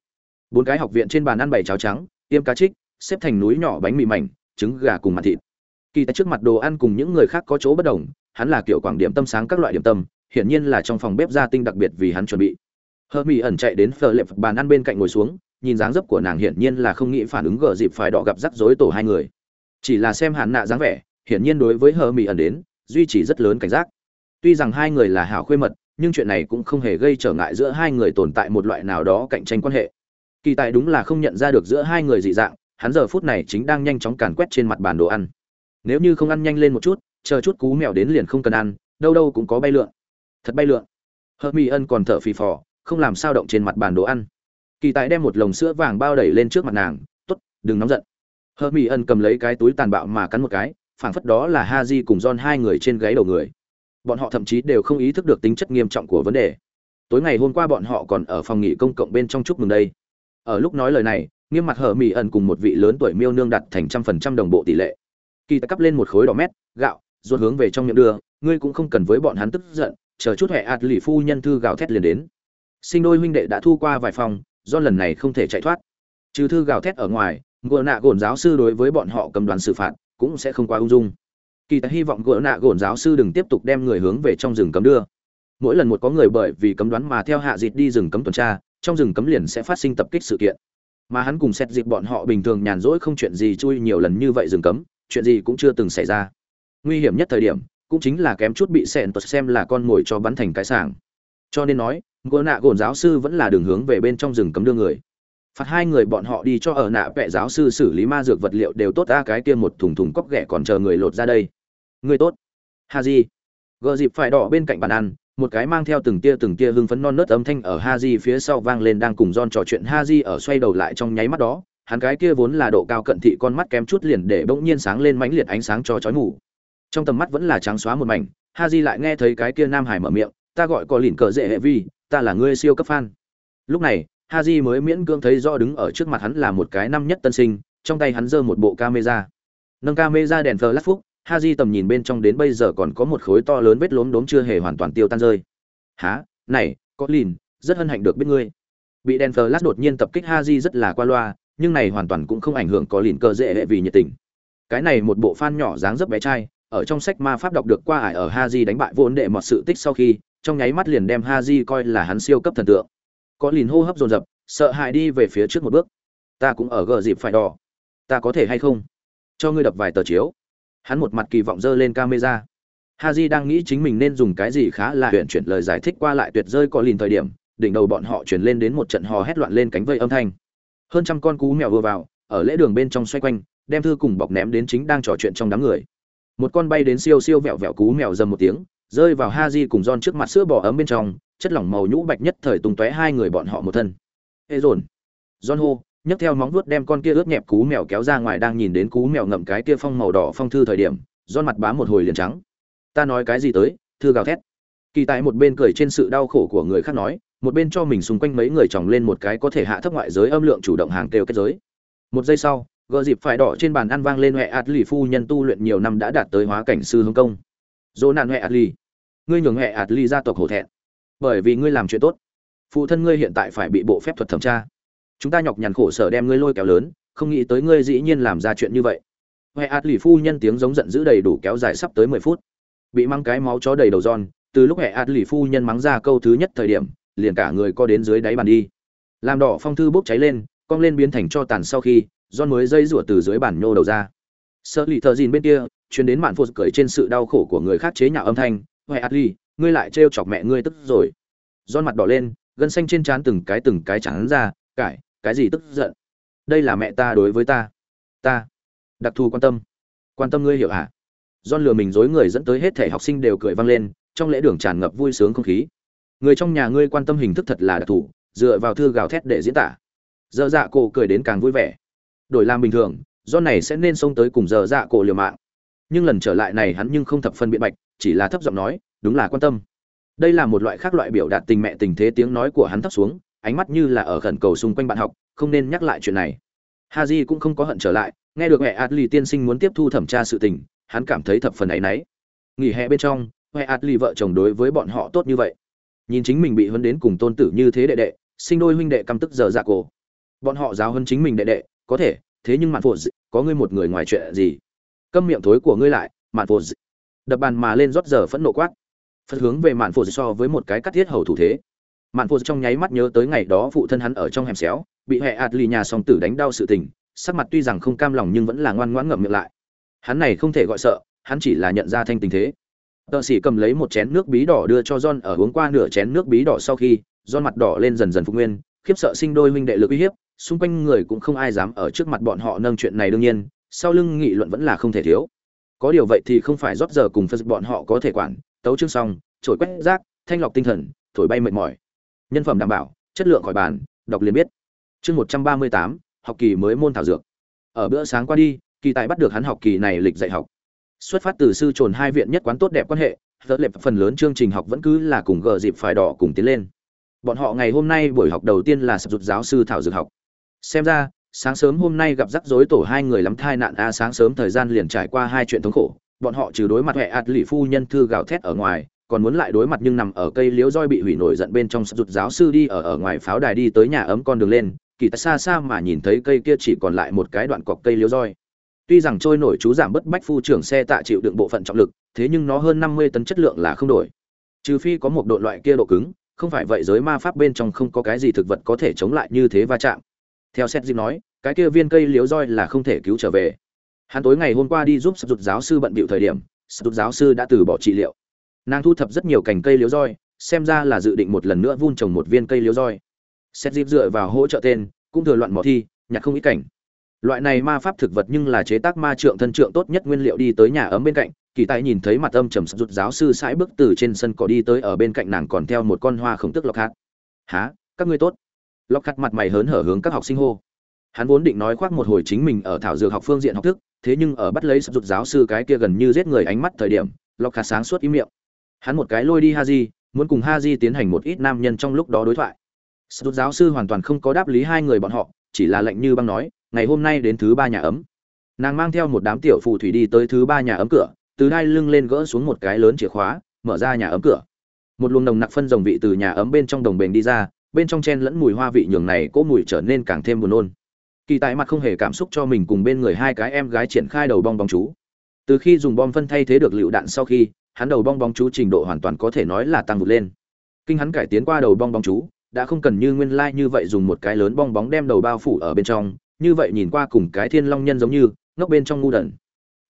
Bốn cái học viện trên bàn ăn bảy cháo trắng, tiêm cá trích, xếp thành núi nhỏ bánh mì mảnh, trứng gà cùng mặt thịt. Kỳ tại trước mặt đồ ăn cùng những người khác có chỗ bất đồng, hắn là kiểu quảng điểm tâm sáng các loại điểm tâm, hiển nhiên là trong phòng bếp gia tinh đặc biệt vì hắn chuẩn bị. Hơ Mị ẩn chạy đến phờ lệp bàn ăn bên cạnh ngồi xuống, nhìn dáng dấp của nàng hiển nhiên là không nghĩ phản ứng gờ dịp phải đọ gặp rắc rối tổ hai người. Chỉ là xem hắn nạ dáng vẻ, hiển nhiên đối với Hơ Mị ẩn đến, duy trì rất lớn cảnh giác. Tuy rằng hai người là hảo khuê mật, nhưng chuyện này cũng không hề gây trở ngại giữa hai người tồn tại một loại nào đó cạnh tranh quan hệ. Kỳ tài đúng là không nhận ra được giữa hai người dị dạng, hắn giờ phút này chính đang nhanh chóng càn quét trên mặt bàn đồ ăn. Nếu như không ăn nhanh lên một chút, chờ chút cú mèo đến liền không cần ăn, đâu đâu cũng có bay lượn. Thật bay lượn. Hợp Mỹ Ân còn thở phì phò, không làm sao động trên mặt bàn đồ ăn. Kỳ tài đem một lồng sữa vàng bao đẩy lên trước mặt nàng, "Tốt, đừng nóng giận." Hợp Mỹ Ân cầm lấy cái túi tàn bạo mà cắn một cái, phảng phất đó là Haji cùng Don hai người trên gáy đầu người. Bọn họ thậm chí đều không ý thức được tính chất nghiêm trọng của vấn đề. Tối ngày hôm qua bọn họ còn ở phòng nghỉ công cộng bên trong chúc mừng đây. Ở lúc nói lời này, nghiêm mặt hở mỹ ẩn cùng một vị lớn tuổi miêu nương đặt thành trăm phần trăm đồng bộ tỷ lệ kỳ Tài cắp lên một khối đỏ mét gạo ruột hướng về trong miệng đưa, ngươi cũng không cần với bọn hắn tức giận, chờ chút hệ ạt lì phu nhân thư gào thét liền đến. Sinh đôi huynh đệ đã thu qua vài phòng, do lần này không thể chạy thoát. Trừ thư gào thét ở ngoài gỡ nạ gồn giáo sư đối với bọn họ cầm đoàn xử phạt cũng sẽ không quá ung dung. Kỳ ta hy vọng gỡ nạ gồn giáo sư đừng tiếp tục đem người hướng về trong rừng cấm đưa. Mỗi lần một có người bởi vì cấm đoán mà theo hạ dịt đi rừng cấm tuần tra, trong rừng cấm liền sẽ phát sinh tập kích sự kiện. Mà hắn cùng xét dịp bọn họ bình thường nhàn rỗi không chuyện gì chui nhiều lần như vậy rừng cấm, chuyện gì cũng chưa từng xảy ra nguy hiểm nhất thời điểm cũng chính là kém chút bị sẹn tật xem là con mồi cho bắn thành cái sàng cho nên nói gỗ nạ gồn giáo sư vẫn là đường hướng về bên trong rừng cấm đưa người. Phạt hai người bọn họ đi cho ở nạ vẽ giáo sư xử lý ma dược vật liệu đều tốt ra cái kia một thùng thùng cóc ghẻ còn chờ người lột ra đây. Người tốt. Ha di. Gợ dịp phải đỏ bên cạnh bàn ăn một cái mang theo từng tia từng tia hưng phấn non nớt âm thanh ở ha di phía sau vang lên đang cùng don trò chuyện. Ha di ở xoay đầu lại trong nháy mắt đó, hắn cái kia vốn là độ cao cận thị con mắt kém chút liền để bỗng nhiên sáng lên mãnh liệt ánh sáng cho chói mù. Trong tầm mắt vẫn là trắng xóa một mảnh, Ha Haji lại nghe thấy cái kia Nam Hải mở miệng, "Ta gọi có lỉnh cờ dễ hệ vi, ta là người siêu cấp fan." Lúc này, Ha Haji mới miễn cưỡng thấy rõ đứng ở trước mặt hắn là một cái năm nhất tân sinh, trong tay hắn giơ một bộ camera. Nâng camera đèn flash phúc, Ha Haji tầm nhìn bên trong đến bây giờ còn có một khối to lớn vết lốm đốm chưa hề hoàn toàn tiêu tan rơi. "Hả? Này, có lìn, rất hân hạnh được biết ngươi." Bị đèn flash đột nhiên tập kích Ha Haji rất là qua loa, nhưng này hoàn toàn cũng không ảnh hưởng có lìn cờ dễ hệ vì nhiệt tình. Cái này một bộ fan nhỏ dáng dấp bé trai, ở trong sách ma pháp đọc được qua ải ở Haji đánh bại vốn đệ một sự tích sau khi, trong nháy mắt liền đem Haji coi là hắn siêu cấp thần tượng. Có lìn hô hấp dồn dập, sợ hãi đi về phía trước một bước. Ta cũng ở gờ dịp phải đỏ. Ta có thể hay không? Cho ngươi đập vài tờ chiếu hắn một mặt kỳ vọng dơ lên camera haji đang nghĩ chính mình nên dùng cái gì khá là huyền chuyển lời giải thích qua lại tuyệt rơi có lìn thời điểm đỉnh đầu bọn họ chuyển lên đến một trận hò hét loạn lên cánh vây âm thanh hơn trăm con cú mèo vừa vào ở lễ đường bên trong xoay quanh đem thư cùng bọc ném đến chính đang trò chuyện trong đám người một con bay đến siêu siêu vẹo vẹo cú mèo dầm một tiếng, rơi vào haji cùng don trước mặt sữa bò ấm bên trong, chất lỏng màu nhũ bạch nhất thời tung tóe hai người bọn họ một thân. Ê dồn. Don hô, nhấc theo móng vuốt đem con kia ướt nhẹp cú mèo kéo ra ngoài đang nhìn đến cú mèo ngậm cái kia phong màu đỏ phong thư thời điểm don mặt bám một hồi liền trắng. Ta nói cái gì tới, thư gào thét. Kỳ tại một bên cười trên sự đau khổ của người khác nói, một bên cho mình xung quanh mấy người chồng lên một cái có thể hạ thấp ngoại giới âm lượng chủ động hàng kêu kết giới. Một giây sau gờ dịp phải đỏ trên bàn ăn vang lên huệ ạt lì phu nhân tu luyện nhiều năm đã đạt tới hóa cảnh sư hương công dỗ nạn huệ ạt lì, ngươi nhường huệ ạt lì gia tộc hổ thẹn, bởi vì ngươi làm chuyện tốt. Phụ thân ngươi hiện tại phải bị bộ phép thuật thẩm tra. Chúng ta nhọc nhằn khổ sở đem ngươi lôi kéo lớn, không nghĩ tới ngươi dĩ nhiên làm ra chuyện như vậy. Huệ ạt lì phu nhân tiếng giống giận dữ đầy đủ kéo dài sắp tới mười phút. Bị mang cái máu chó đầy đầu giòn, từ lúc huệ ạt lì phu nhân mắng ra câu thứ nhất thời điểm, liền cả người co đến dưới đáy bàn đi. Làm đỏ phong thư bốc cháy lên, cong lên biến thành cho tàn sau khi John mới dây rủa từ dưới bàn nhô đầu ra. Sở lì thợ dìn bên kia chuyến đến mạn phụt cười trên sự đau khổ của người khác chế nhạo âm thanh. Huệ Atli, ngươi lại trêu chọc mẹ ngươi tức rồi. John mặt đỏ lên gân xanh trên trán từng cái từng cái trắng ra. Cải cái gì tức giận? Đây là mẹ ta đối với ta. Ta. Đặc thù quan tâm. Quan tâm ngươi hiểu hả? John lừa mình dối người dẫn tới hết thể học sinh đều cười vang lên trong lễ đường tràn ngập vui sướng không khí. Người trong nhà ngươi quan tâm hình thức thật là đặc thù dựa vào thư gào thét để diễn tả. Dở dạ cổ cười đến càng vui vẻ đổi làm bình thường, do này sẽ nên xông tới cùng giờ dạ cổ liều mạng. Nhưng lần trở lại này hắn nhưng không thập phân biện bạch, chỉ là thấp giọng nói, đúng là quan tâm. Đây là một loại khác loại biểu đạt tình mẹ tình thế tiếng nói của hắn thấp xuống, ánh mắt như là ở khẩn cầu xung quanh bạn học, không nên nhắc lại chuyện này. Ha cũng không có hận trở lại, nghe được mẹ adli tiên sinh muốn tiếp thu thẩm tra sự tình, hắn cảm thấy thập phần ấy nấy nghỉ hè bên trong mẹ adli vợ chồng đối với bọn họ tốt như vậy. Nhìn chính mình bị huấn đến cùng tôn tử như thế đệ đệ, sinh đôi huynh đệ căm tức giờ dạ cổ. Bọn họ giáo hơn chính mình đệ đệ có thể, thế nhưng mạn phụ có ngươi một người ngoài chuyện gì? Câm miệng thối của ngươi lại, mạn phụ đập bàn mà lên rót giờ phẫn nộ quát. Phật hướng về mạn phụ so với một cái cắt thiết hầu thủ thế. Mạn phụ trong nháy mắt nhớ tới ngày đó phụ thân hắn ở trong hẻm xéo, bị hệ ạt lì nhà song tử đánh đau sự tình, sắc mặt tuy rằng không cam lòng nhưng vẫn là ngoan ngoãn ngậm miệng lại. Hắn này không thể gọi sợ, hắn chỉ là nhận ra thanh tình thế. Tợ sĩ cầm lấy một chén nước bí đỏ đưa cho john ở uống qua nửa chén nước bí đỏ sau khi, john mặt đỏ lên dần dần phục nguyên, khiếp sợ sinh đôi huynh đệ lực uy hiếp xung quanh người cũng không ai dám ở trước mặt bọn họ nâng chuyện này đương nhiên, sau lưng nghị luận vẫn là không thể thiếu. Có điều vậy thì không phải rót giờ cùng phân bọn họ có thể quản, tấu chương xong trổi quét rác, thanh lọc tinh thần, thổi bay mệt mỏi. Nhân phẩm đảm bảo, chất lượng khỏi bàn, đọc liền biết. Chương một trăm ba mươi tám, học kỳ mới môn thảo dược. Ở bữa sáng qua đi, kỳ tài bắt được hắn học kỳ này lịch dạy học. Xuất phát từ sư trồn hai viện nhất quán tốt đẹp quan hệ, tớ lệp phần lớn chương trình học vẫn cứ là cùng gờ dịp phải đỏ cùng tiến lên. Bọn họ ngày hôm nay buổi học đầu tiên là sập rụt giáo sư thảo dược học xem ra, sáng sớm hôm nay gặp rắc rối tổ hai người lắm thai nạn a sáng sớm thời gian liền trải qua hai chuyện thống khổ. Bọn họ trừ đối mặt hệ ạt lì phu nhân thư gào thét ở ngoài, còn muốn lại đối mặt nhưng nằm ở cây liễu roi bị hủy nổi giận bên trong sập rụt giáo sư đi ở ở ngoài pháo đài đi tới nhà ấm con đường lên, kỳ xa xa mà nhìn thấy cây kia chỉ còn lại một cái đoạn cọc cây liễu roi. Tuy rằng trôi nổi chú giảm bất bách phu trưởng xe tạ chịu đựng bộ phận trọng lực, thế nhưng nó hơn năm mươi tấn chất lượng là không đổi. Trừ phi có một độ loại kia độ cứng, không phải vậy giới ma pháp bên trong không có cái gì thực vật có thể chống lại như thế va chạm theo xét dịp nói, cái kia viên cây liếu roi là không thể cứu trở về. Hắn tối ngày hôm qua đi giúp sập giáo sư bận bịu thời điểm sập giáo sư đã từ bỏ trị liệu. Nàng thu thập rất nhiều cành cây liếu roi, xem ra là dự định một lần nữa vun trồng một viên cây liếu roi. Xét dịp dựa vào hỗ trợ tên, cũng thừa loạn mỏ thi, nhặt không ít cảnh loại này ma pháp thực vật nhưng là chế tác ma trượng thân trượng tốt nhất nguyên liệu đi tới nhà ấm bên cạnh, kỳ tài nhìn thấy mặt âm trầm rụt giáo sư sãi bước từ trên sân cỏ đi tới ở bên cạnh nàng còn theo một con hoa khổng tức lọc hạt. Há các ngươi tốt lọc hạt mặt mày hớn hở hướng các học sinh hô. Hắn vốn định nói khoác một hồi chính mình ở thảo dược học phương diện học thức, thế nhưng ở bắt lấy rụt giáo sư cái kia gần như giết người ánh mắt thời điểm lọc hạt sáng suốt ý miệng. Hắn một cái lôi đi Ha haji, muốn cùng Ha haji tiến hành một ít nam nhân trong lúc đó đối thoại. Rụt giáo sư hoàn toàn không có đáp lý hai người bọn họ, chỉ là lệnh như băng nói, ngày hôm nay đến thứ ba nhà ấm. Nàng mang theo một đám tiểu phù thủy đi tới thứ ba nhà ấm cửa, từ đai lưng lên gỡ xuống một cái lớn chìa khóa, mở ra nhà ấm cửa. Một luồng nồng nặc phân rồng vị từ nhà ấm bên trong đồng bền đi ra bên trong chen lẫn mùi hoa vị nhường này cỗ mùi trở nên càng thêm buồn nôn. Kỳ tại mặt không hề cảm xúc cho mình cùng bên người hai cái em gái triển khai đầu bong bóng chú. Từ khi dùng bom phân thay thế được lựu đạn sau khi, hắn đầu bong bóng chú trình độ hoàn toàn có thể nói là tăng vụt lên. Kinh hắn cải tiến qua đầu bong bóng chú, đã không cần như nguyên lai like như vậy dùng một cái lớn bong bóng đem đầu bao phủ ở bên trong, như vậy nhìn qua cùng cái thiên long nhân giống như, ngốc bên trong ngu đần.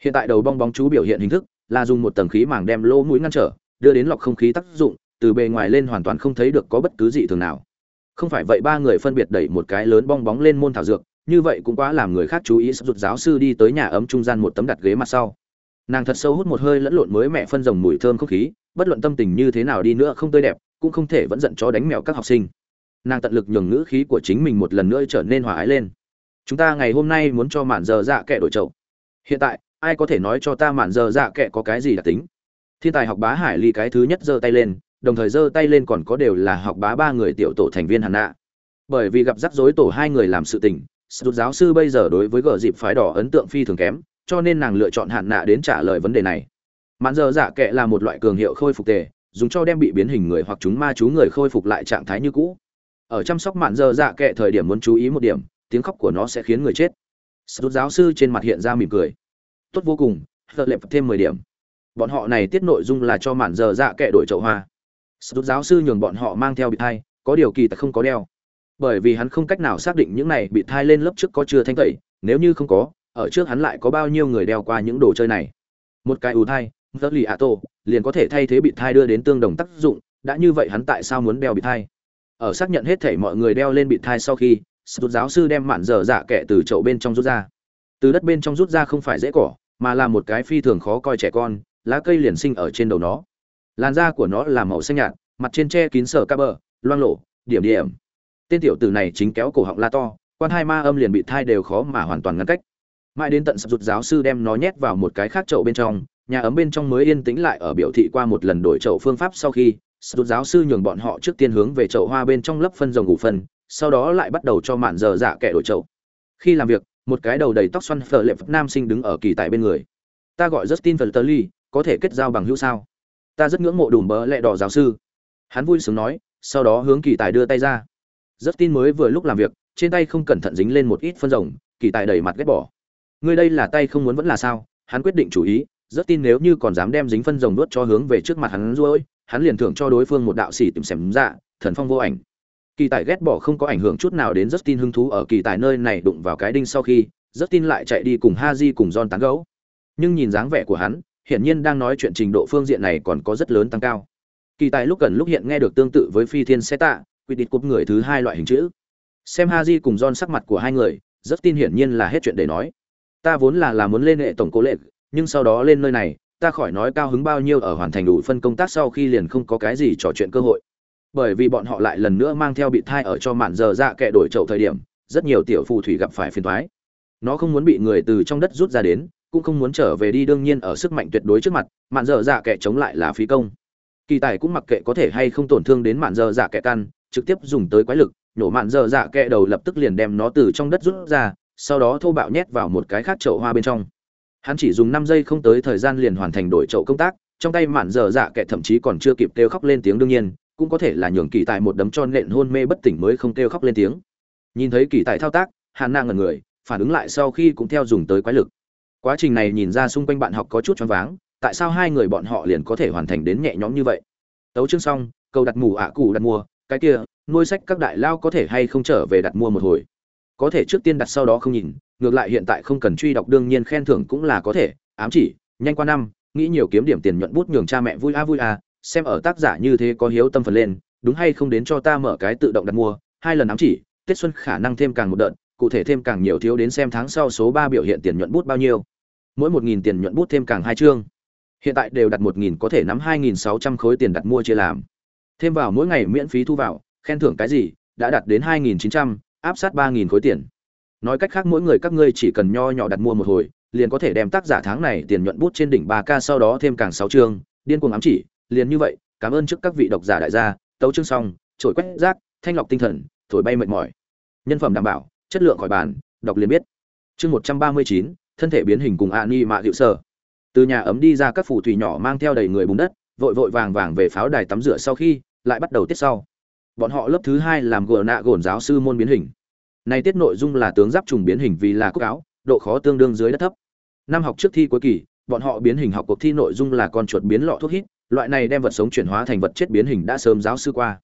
Hiện tại đầu bong bóng chú biểu hiện hình thức là dùng một tầng khí màng đem lỗ mũi ngăn trở, đưa đến lọc không khí tác dụng, từ bề ngoài lên hoàn toàn không thấy được có bất cứ gì thường nào không phải vậy ba người phân biệt đẩy một cái lớn bong bóng lên môn thảo dược, như vậy cũng quá làm người khác chú ý sắp rụt giáo sư đi tới nhà ấm trung gian một tấm đặt ghế mặt sau. Nàng thật sâu hút một hơi lẫn lộn mới mẹ phân rồng mùi thơm không khí, bất luận tâm tình như thế nào đi nữa không tươi đẹp, cũng không thể vẫn giận chó đánh mèo các học sinh. Nàng tận lực nhường ngữ khí của chính mình một lần nữa trở nên hòa ái lên. Chúng ta ngày hôm nay muốn cho mạn giờ dạ kệ đổi chậu. Hiện tại, ai có thể nói cho ta mạn giờ dạ kệ có cái gì đặc tính? Thiên tài học bá hải ly cái thứ nhất giơ tay lên đồng thời giơ tay lên còn có đều là học bá ba người tiểu tổ thành viên hàn nạ bởi vì gặp rắc rối tổ hai người làm sự tình, sụt giáo sư bây giờ đối với gờ dịp phái đỏ ấn tượng phi thường kém, cho nên nàng lựa chọn hạn nạ đến trả lời vấn đề này. Mạn giờ giả kệ là một loại cường hiệu khôi phục tề, dùng cho đem bị biến hình người hoặc chúng ma chú người khôi phục lại trạng thái như cũ. Ở chăm sóc mạn giờ dạ kệ thời điểm muốn chú ý một điểm, tiếng khóc của nó sẽ khiến người chết. Sút giáo sư trên mặt hiện ra mỉm cười. Tốt vô cùng thợ lệp thêm mười điểm. Bọn họ này tiết nội dung là cho mạn giờ dạ kệ đổi chậu hoa sút giáo sư nhường bọn họ mang theo bị thai, có điều kỳ ta không có đeo. Bởi vì hắn không cách nào xác định những này bị thai lên lớp trước có chưa thanh tẩy, nếu như không có, ở trước hắn lại có bao nhiêu người đeo qua những đồ chơi này. Một cái ủ thai rất lì ạ tổ, liền có thể thay thế bị thai đưa đến tương đồng tác dụng, đã như vậy hắn tại sao muốn đeo bị thai? Ở xác nhận hết thể mọi người đeo lên bị thai sau khi sút giáo sư đem mạn dở dạ kẻ từ chậu bên trong rút ra. Từ đất bên trong rút ra không phải dễ cỏ, mà là một cái phi thường khó coi trẻ con, lá cây liền sinh ở trên đầu nó làn da của nó là màu xanh nhạt mặt trên tre kín sở ca bờ loang lộ điểm điểm. Tên tiểu tử này chính kéo cổ họng la to quan hai ma âm liền bị thai đều khó mà hoàn toàn ngăn cách. Mãi đến tận sập rụt giáo sư đem nó nhét vào một cái khác chậu bên trong nhà ấm bên trong mới yên tĩnh lại ở biểu thị qua một lần đổi chậu phương pháp sau khi sập rụt giáo sư nhường bọn họ trước tiên hướng về chậu hoa bên trong lấp phân rồng ngủ phân sau đó lại bắt đầu cho mạn giờ dạ kẻ đổi chậu. Khi làm việc một cái đầu đầy tóc xoăn phở lệ nam sinh đứng ở kỳ tại bên người. Ta gọi justin Felterly, có thể kết giao bằng hữu sao? Ta rất ngưỡng mộ đùm bỡ lẹ đỏ giáo sư. Hắn vui sướng nói, sau đó hướng kỳ tài đưa tay ra. Rất tin mới vừa lúc làm việc, trên tay không cẩn thận dính lên một ít phân rồng, kỳ tài đầy mặt ghét bỏ. Ngươi đây là tay không muốn vẫn là sao? Hắn quyết định chủ ý rất tin nếu như còn dám đem dính phân rồng nuốt cho hướng về trước mặt hắn ruôi hắn liền thưởng cho đối phương một đạo xỉ tìm xem dạ thần phong vô ảnh. Kỳ tài ghét bỏ không có ảnh hưởng chút nào đến rất tin hứng thú ở kỳ tài nơi này đụng vào cái đinh sau khi rất tin lại chạy đi cùng haji cùng don tán gấu nhưng nhìn dáng vẻ của hắn hiển nhiên đang nói chuyện trình độ phương diện này còn có rất lớn tăng cao. Kỳ tài lúc gần lúc hiện nghe được tương tự với phi thiên xe tạ, quy định cúp người thứ hai loại hình chữ. Xem haji cùng john sắc mặt của hai người, rất tin hiển nhiên là hết chuyện để nói. Ta vốn là là muốn lên hệ tổng cố lệ nhưng sau đó lên nơi này, ta khỏi nói cao hứng bao nhiêu ở hoàn thành đủ phân công tác sau khi liền không có cái gì trò chuyện cơ hội. Bởi vì bọn họ lại lần nữa mang theo bị thai ở cho mạn giờ dạ kẻ đổi chậu thời điểm, rất nhiều tiểu phù thủy gặp phải phiền toái. Nó không muốn bị người từ trong đất rút ra đến cũng không muốn trở về đi đương nhiên ở sức mạnh tuyệt đối trước mặt, mạn dở dạ kẻ chống lại là phí công. Kỳ tài cũng mặc kệ có thể hay không tổn thương đến mạn dở dạ kẻ căn trực tiếp dùng tới quái lực, nhổ mạn dở dạ kẻ đầu lập tức liền đem nó từ trong đất rút ra, sau đó thô bạo nhét vào một cái khác chậu hoa bên trong. Hắn chỉ dùng năm giây không tới thời gian liền hoàn thành đổi chậu công tác, trong tay mạn dở dạ kẻ thậm chí còn chưa kịp kêu khóc lên tiếng đương nhiên, cũng có thể là nhường kỳ tài một đấm cho nện hôn mê bất tỉnh mới không kêu khóc lên tiếng. Nhìn thấy kỳ tài thao tác, hàn na ngẩn người, phản ứng lại sau khi cũng theo dùng tới quái lực quá trình này nhìn ra xung quanh bạn học có chút choáng váng, tại sao hai người bọn họ liền có thể hoàn thành đến nhẹ nhõm như vậy? Tấu chương xong câu đặt mù ạ à cụ đặt mua, cái kia, nuôi sách các đại lao có thể hay không trở về đặt mua một hồi? Có thể trước tiên đặt sau đó không nhìn, ngược lại hiện tại không cần truy đọc đương nhiên khen thưởng cũng là có thể, ám chỉ, nhanh qua năm, nghĩ nhiều kiếm điểm tiền nhuận bút nhường cha mẹ vui a vui a, xem ở tác giả như thế có hiếu tâm phần lên, đúng hay không đến cho ta mở cái tự động đặt mua, hai lần ám chỉ, tết xuân khả năng thêm càng một đợt, cụ thể thêm càng nhiều thiếu đến xem tháng sau số ba biểu hiện tiền nhuận bút bao nhiêu mỗi một nghìn tiền nhuận bút thêm càng hai chương. Hiện tại đều đặt một nghìn, có thể nắm hai nghìn sáu trăm khối tiền đặt mua chia làm. Thêm vào mỗi ngày miễn phí thu vào, khen thưởng cái gì, đã đặt đến hai nghìn chín trăm, áp sát ba nghìn khối tiền. Nói cách khác mỗi người các ngươi chỉ cần nho nhỏ đặt mua một hồi, liền có thể đem tác giả tháng này tiền nhuận bút trên đỉnh ba k sau đó thêm càng sáu chương. Điên cuồng ám chỉ, liền như vậy, cảm ơn trước các vị độc giả đại gia, tấu chương xong trổi quét rác, thanh lọc tinh thần, thổi bay mệt mỏi. Nhân phẩm đảm bảo, chất lượng khỏi bàn, đọc liền biết. Chương một trăm ba mươi chín thân thể biến hình cùng ạ ni mạ hiệu sơ từ nhà ấm đi ra các phù thủy nhỏ mang theo đầy người bùn đất, vội vội vàng vàng về pháo đài tắm rửa sau khi, lại bắt đầu tiết sau. Bọn họ lớp thứ hai làm gờ nạ gồn giáo sư môn biến hình. Nay tiết nội dung là tướng giáp trùng biến hình vì là cốc áo, độ khó tương đương dưới đất thấp. Năm học trước thi cuối kỳ, bọn họ biến hình học cuộc thi nội dung là con chuột biến lọ thuốc hít, loại này đem vật sống chuyển hóa thành vật chết biến hình đã sớm giáo sư qua.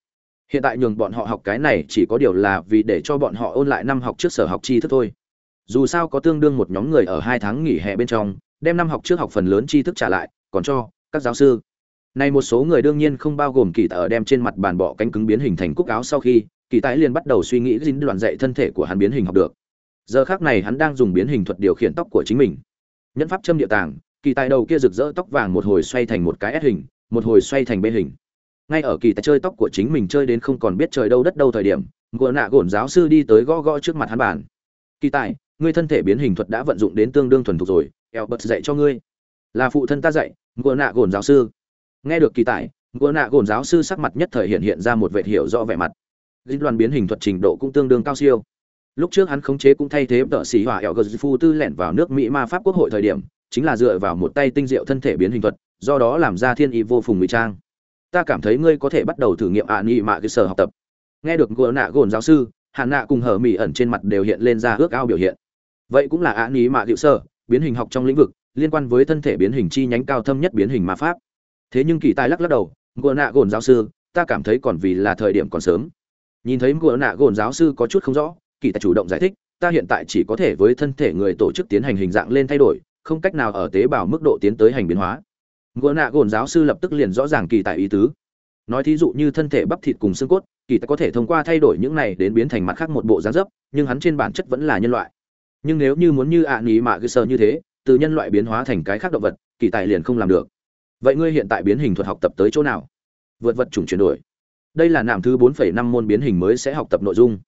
Hiện tại nhường bọn họ học cái này chỉ có điều là vì để cho bọn họ ôn lại năm học trước sở học tri thức thôi dù sao có tương đương một nhóm người ở hai tháng nghỉ hè bên trong, đem năm học trước học phần lớn tri thức trả lại, còn cho các giáo sư. Này một số người đương nhiên không bao gồm kỳ tại ở đem trên mặt bàn bọ cánh cứng biến hình thành cúc áo sau khi, kỳ tài liền bắt đầu suy nghĩ dính đoạn dạy thân thể của hắn biến hình học được. Giờ khác này hắn đang dùng biến hình thuật điều khiển tóc của chính mình. Nhẫn pháp châm địa tàng, kỳ tài đầu kia rực rỡ tóc vàng một hồi xoay thành một cái S hình, một hồi xoay thành B hình. Ngay ở kỳ tài chơi tóc của chính mình chơi đến không còn biết trời đâu đất đâu thời điểm gỗ nạ gổn giáo sư đi tới gõ gõ trước mặt hắn bàn. Kỳ tài ngươi thân thể biến hình thuật đã vận dụng đến tương đương thuần thục rồi eo bật dạy cho ngươi. Là phụ thân ta dạy gỗ nạ gổn giáo sư. Nghe được kỳ tài gỗ nạ gổn giáo sư sắc mặt nhất thời hiện hiện ra một vệ hiểu rõ vẻ mặt. Dinh đoàn biến hình thuật trình độ cũng tương đương cao siêu. Lúc trước hắn khống chế cũng thay thế tợ sĩ hỏa eo gờ phu tư lẻn vào nước mỹ ma pháp quốc hội thời điểm, chính là dựa vào một tay tinh diệu thân thể biến hình thuật, do đó làm ra thiên y vô phùng ngụy trang. Ta cảm thấy ngươi có thể bắt đầu thử nghiệm ạ à nghị mạ cơ sở học tập. Nghe được gỗ nạ gồn giáo sư, Hàn nạ cùng hở mỹ ẩn trên mặt đều hiện lên ra ước ao biểu hiện vậy cũng là ạ ní mạ liệu sơ, biến hình học trong lĩnh vực, liên quan với thân thể biến hình chi nhánh cao thâm nhất biến hình ma pháp. Thế nhưng kỳ tài lắc lắc đầu ngựa nạ gồn giáo sư, ta cảm thấy còn vì là thời điểm còn sớm. Nhìn thấy ngựa nạ gồn giáo sư có chút không rõ, kỳ tài chủ động giải thích, ta hiện tại chỉ có thể với thân thể người tổ chức tiến hành hình dạng lên thay đổi, không cách nào ở tế bào mức độ tiến tới hành biến hóa. Ngựa nạ gồn giáo sư lập tức liền rõ ràng kỳ tài ý tứ. Nói thí dụ như thân thể bắp thịt cùng xương cốt, kỳ tài có thể thông qua thay đổi những này đến biến thành mặt khác một bộ dáng dấp, nhưng hắn trên bản chất vẫn là nhân loại nhưng nếu như muốn như ạ à nghĩ mạ cơ sở như thế từ nhân loại biến hóa thành cái khác động vật kỳ tài liền không làm được. Vậy ngươi hiện tại biến hình thuật học tập tới chỗ nào? Vượt vật chủng chuyển đổi. Đây là nạm thứ 4,5 môn biến hình mới sẽ học tập nội dung.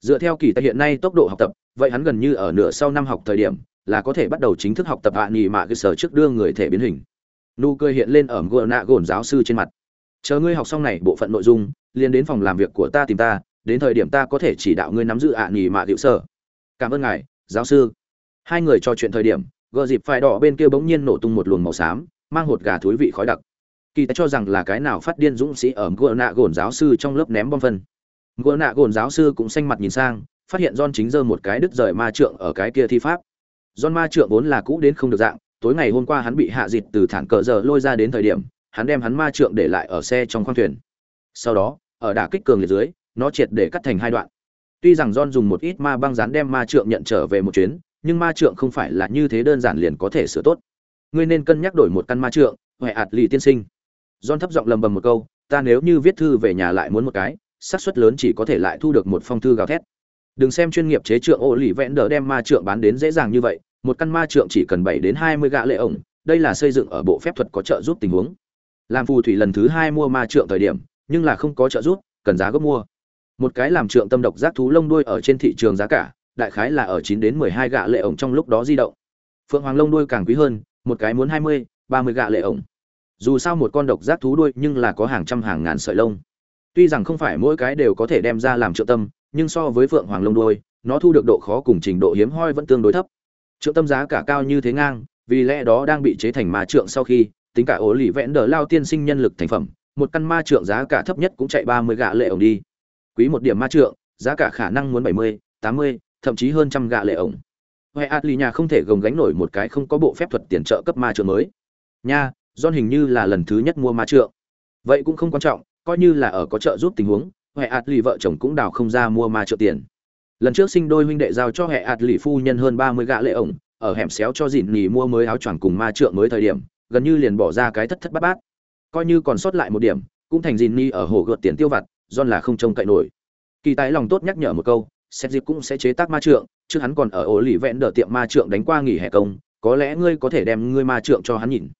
Dựa theo kỳ tài hiện nay tốc độ học tập vậy hắn gần như ở nửa sau năm học thời điểm là có thể bắt đầu chính thức học tập hạ nghỉ mạ cơ sở trước đưa người thể biến hình. Nụ cười hiện lên ở gờ nạ gồn giáo sư trên mặt. Chờ ngươi học xong này bộ phận nội dung liền đến phòng làm việc của ta tìm ta đến thời điểm ta có thể chỉ đạo ngươi nắm giữ ạ à nghỉ mạ hiệu sở cảm ơn ngài giáo sư. Hai người trò chuyện thời điểm gợ dịp phải đỏ bên kia bỗng nhiên nổ tung một luồng màu xám, mang hột gà thúi vị khói đặc. Kỳ ta cho rằng là cái nào phát điên dũng sĩ ở gờ nạ gồn giáo sư trong lớp ném bom phân. Gờ nạ gồn giáo sư cũng xanh mặt nhìn sang, phát hiện don chính giơ một cái đứt rời ma trượng ở cái kia thi pháp. Don ma trượng vốn là cũ đến không được dạng, tối ngày hôm qua hắn bị hạ dịt từ thản cờ giờ lôi ra đến thời điểm, hắn đem hắn ma trượng để lại ở xe trong khoang thuyền. Sau đó, ở đả kích cường liệt dưới, nó triệt để cắt thành hai đoạn tuy rằng John dùng một ít ma băng dán đem ma trượng nhận trở về một chuyến, nhưng ma trượng không phải là như thế đơn giản liền có thể sửa tốt. Ngươi nên cân nhắc đổi một căn ma trượng hoại ạt lì tiên sinh. John thấp giọng lầm bầm một câu, ta nếu như viết thư về nhà lại muốn một cái, xác suất lớn chỉ có thể lại thu được một phong thư gào thét. Đừng xem chuyên nghiệp chế trượng ô lì vẽn đỡ đem ma trượng bán đến dễ dàng như vậy, một căn ma trượng chỉ cần bảy đến hai mươi gạ lệ ổng, đây là xây dựng ở bộ phép thuật có trợ giúp tình huống. Làm phù thủy lần thứ hai mua ma trượng thời điểm, nhưng là không có trợ giúp, cần giá gấp mua một cái làm trượng tâm độc giác thú lông đuôi ở trên thị trường giá cả, đại khái là ở chín đến mười hai gạ lệ ổng trong lúc đó di động. Phượng hoàng lông đuôi càng quý hơn, một cái muốn hai mươi, ba mươi gạ lệ ổng. Dù sao một con độc giác thú đuôi nhưng là có hàng trăm hàng ngàn sợi lông. Tuy rằng không phải mỗi cái đều có thể đem ra làm trượng tâm, nhưng so với phượng hoàng lông đuôi, nó thu được độ khó cùng trình độ hiếm hoi vẫn tương đối thấp. Trượng tâm giá cả cao như thế ngang, vì lẽ đó đang bị chế thành ma trượng sau khi, tính cả ổ lì vẽn đờ lao tiên sinh nhân lực thành phẩm, một căn ma trượng giá cả thấp nhất cũng chạy ba mươi gạ lệ ổng đi quý một điểm ma trượng, giá cả khả năng muốn bảy mươi, tám mươi, thậm chí hơn trăm gạ lệ ổng. Huệ Atli nhà không thể gồng gánh nổi một cái không có bộ phép thuật tiền trợ cấp ma trượng mới. Nha, john hình như là lần thứ nhất mua ma trượng. Vậy cũng không quan trọng, coi như là ở có trợ giúp tình huống, huệ Atli vợ chồng cũng đào không ra mua ma trượng tiền. Lần trước sinh đôi huynh đệ giao cho hệ ạt lì phu nhân hơn ba mươi gạ lệ ổng, ở hẻm xéo cho dịn nhì mua mới áo choàng cùng ma trượng mới thời điểm, gần như liền bỏ ra cái thất thất bát bát. Coi như còn sót lại một điểm, cũng thành dịn nhì ở hồ gợt tiền tiêu vặt John là không trông cậy nổi kỳ tài lòng tốt nhắc nhở một câu xét dịp cũng sẽ chế tác ma trượng chứ hắn còn ở ổ lì vẹn đỡ tiệm ma trượng đánh qua nghỉ hè công có lẽ ngươi có thể đem ngươi ma trượng cho hắn nhìn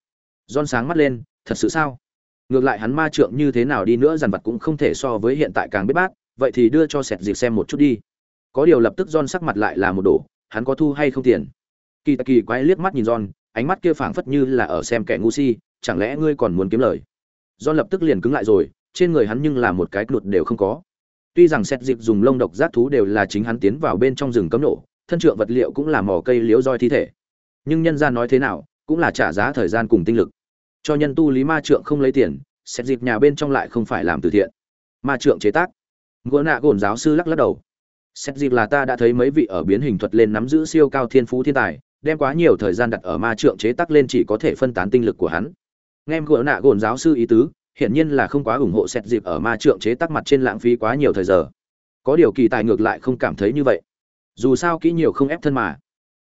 John sáng mắt lên thật sự sao ngược lại hắn ma trượng như thế nào đi nữa dàn vật cũng không thể so với hiện tại càng biết bát vậy thì đưa cho sẹt dịp xem một chút đi có điều lập tức John sắc mặt lại là một đổ, hắn có thu hay không tiền? Kỳ tài Kỳ quái liếc mắt nhìn John, ánh mắt kia phảng phất như là ở xem kẻ ngu si, chẳng lẽ ngươi còn muốn kiếm lời? John lập tức liền cứng lại rồi, trên người hắn nhưng là một cái cột đều không có. Tuy rằng xét dịp dùng lông độc giác thú đều là chính hắn tiến vào bên trong rừng cấm nổ, thân trượng vật liệu cũng là mỏ cây liễu roi thi thể. Nhưng nhân gian nói thế nào, cũng là trả giá thời gian cùng tinh lực. Cho nhân tu lý ma trượng không lấy tiền, xét dịp nhà bên trong lại không phải làm từ thiện. Ma trượng chế tác. Gỗ nạ gồn giáo sư lắc lắc đầu xét dịp là ta đã thấy mấy vị ở biến hình thuật lên nắm giữ siêu cao thiên phú thiên tài đem quá nhiều thời gian đặt ở ma trượng chế tác lên chỉ có thể phân tán tinh lực của hắn nghe gỗ nạ gồn giáo sư ý tứ hiển nhiên là không quá ủng hộ xét dịp ở ma trượng chế tác mặt trên lãng phí quá nhiều thời giờ. Có điều kỳ tài ngược lại không cảm thấy như vậy. Dù sao kỹ nhiều không ép thân mà.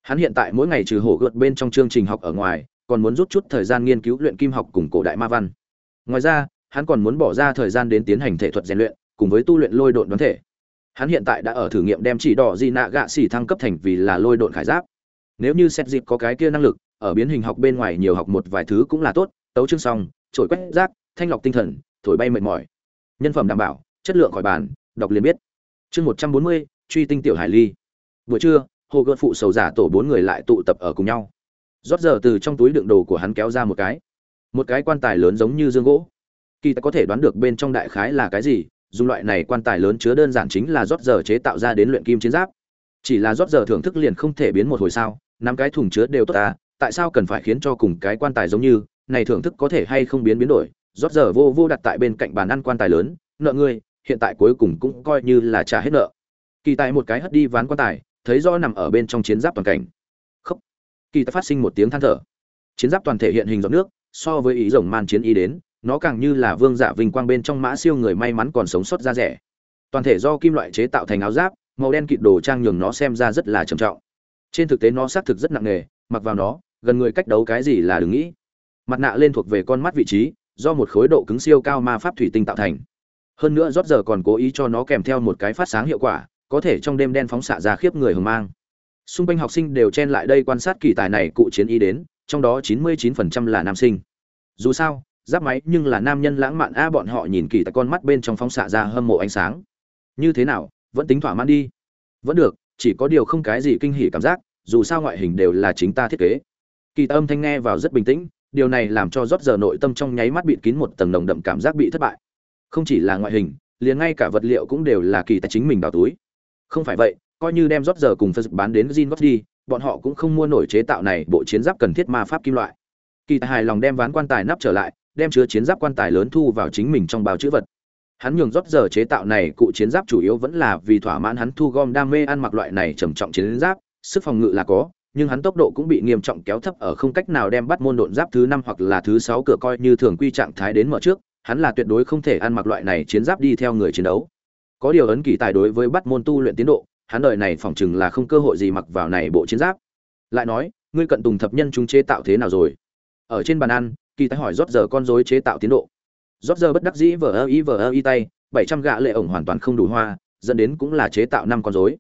Hắn hiện tại mỗi ngày trừ hổ gợt bên trong chương trình học ở ngoài, còn muốn rút chút thời gian nghiên cứu luyện kim học cùng cổ đại ma văn. Ngoài ra, hắn còn muốn bỏ ra thời gian đến tiến hành thể thuật rèn luyện, cùng với tu luyện lôi độn đoán thể. Hắn hiện tại đã ở thử nghiệm đem chỉ đỏ di nạ gạ xỉ thăng cấp thành vì là lôi độn khải giáp. Nếu như xét dịp có cái kia năng lực, ở biến hình học bên ngoài nhiều học một vài thứ cũng là tốt. Tấu chương xong trổi quét rác thanh lọc tinh thần, thổi bay mệt mỏi. Nhân phẩm đảm bảo, chất lượng khỏi bàn, đọc liền biết. Chương một trăm bốn mươi, truy tinh tiểu hải ly. Buổi trưa, hồ gợn phụ sầu giả tổ bốn người lại tụ tập ở cùng nhau. Rót giờ từ trong túi đựng đồ của hắn kéo ra một cái. Một cái quan tài lớn giống như dương gỗ. Kỳ ta có thể đoán được bên trong đại khái là cái gì, dùng loại này quan tài lớn chứa đơn giản chính là rót giờ chế tạo ra đến luyện kim chiến giáp. Chỉ là rót giờ thưởng thức liền không thể biến một hồi sao, năm cái thùng chứa đều tốt ta tại sao cần phải khiến cho cùng cái quan tài giống như, này thưởng thức có thể hay không biến biến đổi rót giờ vô vô đặt tại bên cạnh bàn ăn quan tài lớn, nợ ngươi, hiện tại cuối cùng cũng coi như là trả hết nợ. Kỳ tài một cái hất đi ván quan tài, thấy do nằm ở bên trong chiến giáp toàn cảnh. Khóc kỳ tài phát sinh một tiếng than thở. Chiến giáp toàn thể hiện hình giọt nước, so với ý rồng man chiến ý đến, nó càng như là vương giả vinh quang bên trong mã siêu người may mắn còn sống sót ra rẻ. Toàn thể do kim loại chế tạo thành áo giáp, màu đen kịt đồ trang nhường nó xem ra rất là trầm trọng. Trên thực tế nó xác thực rất nặng nề, mặc vào nó, gần người cách đấu cái gì là đừng nghĩ. Mặt nạ lên thuộc về con mắt vị trí do một khối độ cứng siêu cao ma pháp thủy tinh tạo thành. Hơn nữa rót giờ còn cố ý cho nó kèm theo một cái phát sáng hiệu quả, có thể trong đêm đen phóng xạ ra khiếp người hừng mang. Xung quanh học sinh đều chen lại đây quan sát kỳ tài này cụ chiến ý đến, trong đó 99% là nam sinh. Dù sao, giáp máy nhưng là nam nhân lãng mạn a bọn họ nhìn kỳ tại con mắt bên trong phóng xạ ra hâm mộ ánh sáng. Như thế nào, vẫn tính thỏa mãn đi. Vẫn được, chỉ có điều không cái gì kinh hỉ cảm giác, dù sao ngoại hình đều là chính ta thiết kế. Kỳ âm thanh nghe vào rất bình tĩnh điều này làm cho rót giờ nội tâm trong nháy mắt bịt kín một tầng nồng đậm cảm giác bị thất bại. Không chỉ là ngoại hình, liền ngay cả vật liệu cũng đều là kỳ tài chính mình đào túi. Không phải vậy, coi như đem rót giờ cùng phật bán đến gin gót đi, bọn họ cũng không mua nổi chế tạo này bộ chiến giáp cần thiết ma pháp kim loại. Kỳ tài hài lòng đem ván quan tài nắp trở lại, đem chứa chiến giáp quan tài lớn thu vào chính mình trong bao chữ vật. Hắn nhường rót giờ chế tạo này cụ chiến giáp chủ yếu vẫn là vì thỏa mãn hắn thu gom đam mê ăn mặc loại này trầm trọng chiến giáp, sức phòng ngự là có nhưng hắn tốc độ cũng bị nghiêm trọng kéo thấp ở không cách nào đem bắt môn độn giáp thứ năm hoặc là thứ sáu cửa coi như thường quy trạng thái đến mở trước, hắn là tuyệt đối không thể ăn mặc loại này chiến giáp đi theo người chiến đấu. Có điều ấn kỳ tài đối với bắt môn tu luyện tiến độ, hắn đời này phỏng chừng là không cơ hội gì mặc vào này bộ chiến giáp. Lại nói, ngươi cận tùng thập nhân chúng chế tạo thế nào rồi? Ở trên bàn ăn, kỳ tài hỏi rót giờ con rối chế tạo tiến độ. Rót giờ bất đắc dĩ vờ ơ y vờ ơ y tay, bảy trăm gạ lệ ổng hoàn toàn không đủ hoa, dẫn đến cũng là chế tạo năm con rối.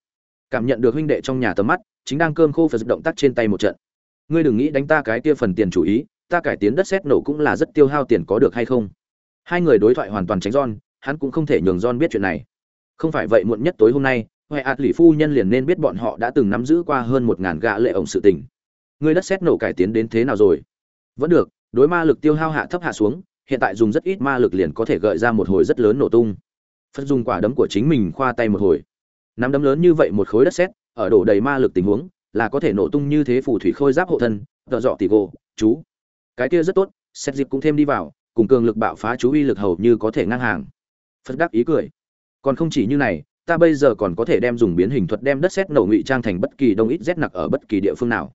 Cảm nhận được huynh đệ trong nhà tầm mắt chính đang cơm khô phải động tác trên tay một trận. Ngươi đừng nghĩ đánh ta cái kia phần tiền chủ ý ta cải tiến đất xét nổ cũng là rất tiêu hao tiền có được hay không? Hai người đối thoại hoàn toàn tránh John, hắn cũng không thể nhường John biết chuyện này. Không phải vậy muộn nhất tối hôm nay huệ ạt lì phu nhân liền nên biết bọn họ đã từng nắm giữ qua hơn một ngàn gạ lệ ổng sự tình. Ngươi đất xét nổ cải tiến đến thế nào rồi? Vẫn được đối ma lực tiêu hao hạ thấp hạ xuống hiện tại dùng rất ít ma lực liền có thể gợi ra một hồi rất lớn nổ tung. Phật dùng quả đấm của chính mình khoa tay một hồi. Nắm đấm lớn như vậy một khối đất sét ở đổ đầy ma lực tình huống, là có thể nổ tung như thế phù thủy khôi giáp hộ thân, tợ dọ tỷ gỗ chú. Cái kia rất tốt xét dịp cũng thêm đi vào, cùng cường lực bạo phá chú uy lực hầu như có thể ngang hàng. Phật đắc ý cười. Còn không chỉ như này, ta bây giờ còn có thể đem dùng biến hình thuật đem đất xét nổ ngụy trang thành bất kỳ đông ít rét nặc ở bất kỳ địa phương nào.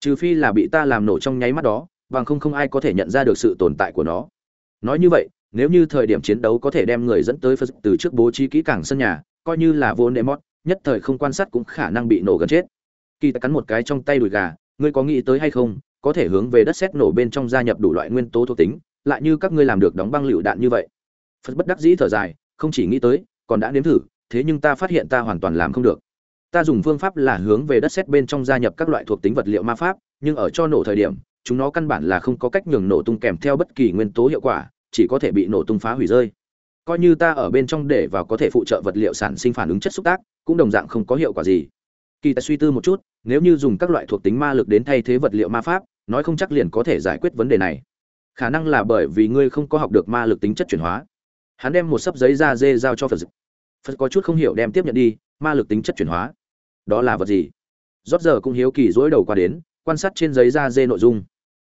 Trừ phi là bị ta làm nổ trong nháy mắt đó, bằng không không ai có thể nhận ra được sự tồn tại của nó. Nói như vậy, nếu như thời điểm chiến đấu có thể đem người dẫn tới phật từ trước bố trí kỹ càng sân nhà, coi như là vô nệm mót nhất thời không quan sát cũng khả năng bị nổ gần chết. Kỳ ta cắn một cái trong tay đùi gà, ngươi có nghĩ tới hay không, có thể hướng về đất xét nổ bên trong gia nhập đủ loại nguyên tố thuộc tính, lại như các ngươi làm được đóng băng lựu đạn như vậy. Phật bất đắc dĩ thở dài, không chỉ nghĩ tới, còn đã nếm thử, thế nhưng ta phát hiện ta hoàn toàn làm không được. Ta dùng phương pháp là hướng về đất xét bên trong gia nhập các loại thuộc tính vật liệu ma pháp, nhưng ở cho nổ thời điểm, chúng nó căn bản là không có cách nhường nổ tung kèm theo bất kỳ nguyên tố hiệu quả, chỉ có thể bị nổ tung phá hủy rơi coi như ta ở bên trong để vào có thể phụ trợ vật liệu sản sinh phản ứng chất xúc tác, cũng đồng dạng không có hiệu quả gì. Kỳ ta suy tư một chút, nếu như dùng các loại thuộc tính ma lực đến thay thế vật liệu ma pháp, nói không chắc liền có thể giải quyết vấn đề này. Khả năng là bởi vì ngươi không có học được ma lực tính chất chuyển hóa. Hắn đem một sấp giấy da dê giao cho phật phật có chút không hiểu đem tiếp nhận đi, ma lực tính chất chuyển hóa. Đó là vật gì? Rót giờ cũng hiếu kỳ dối đầu qua đến, quan sát trên giấy da dê nội dung.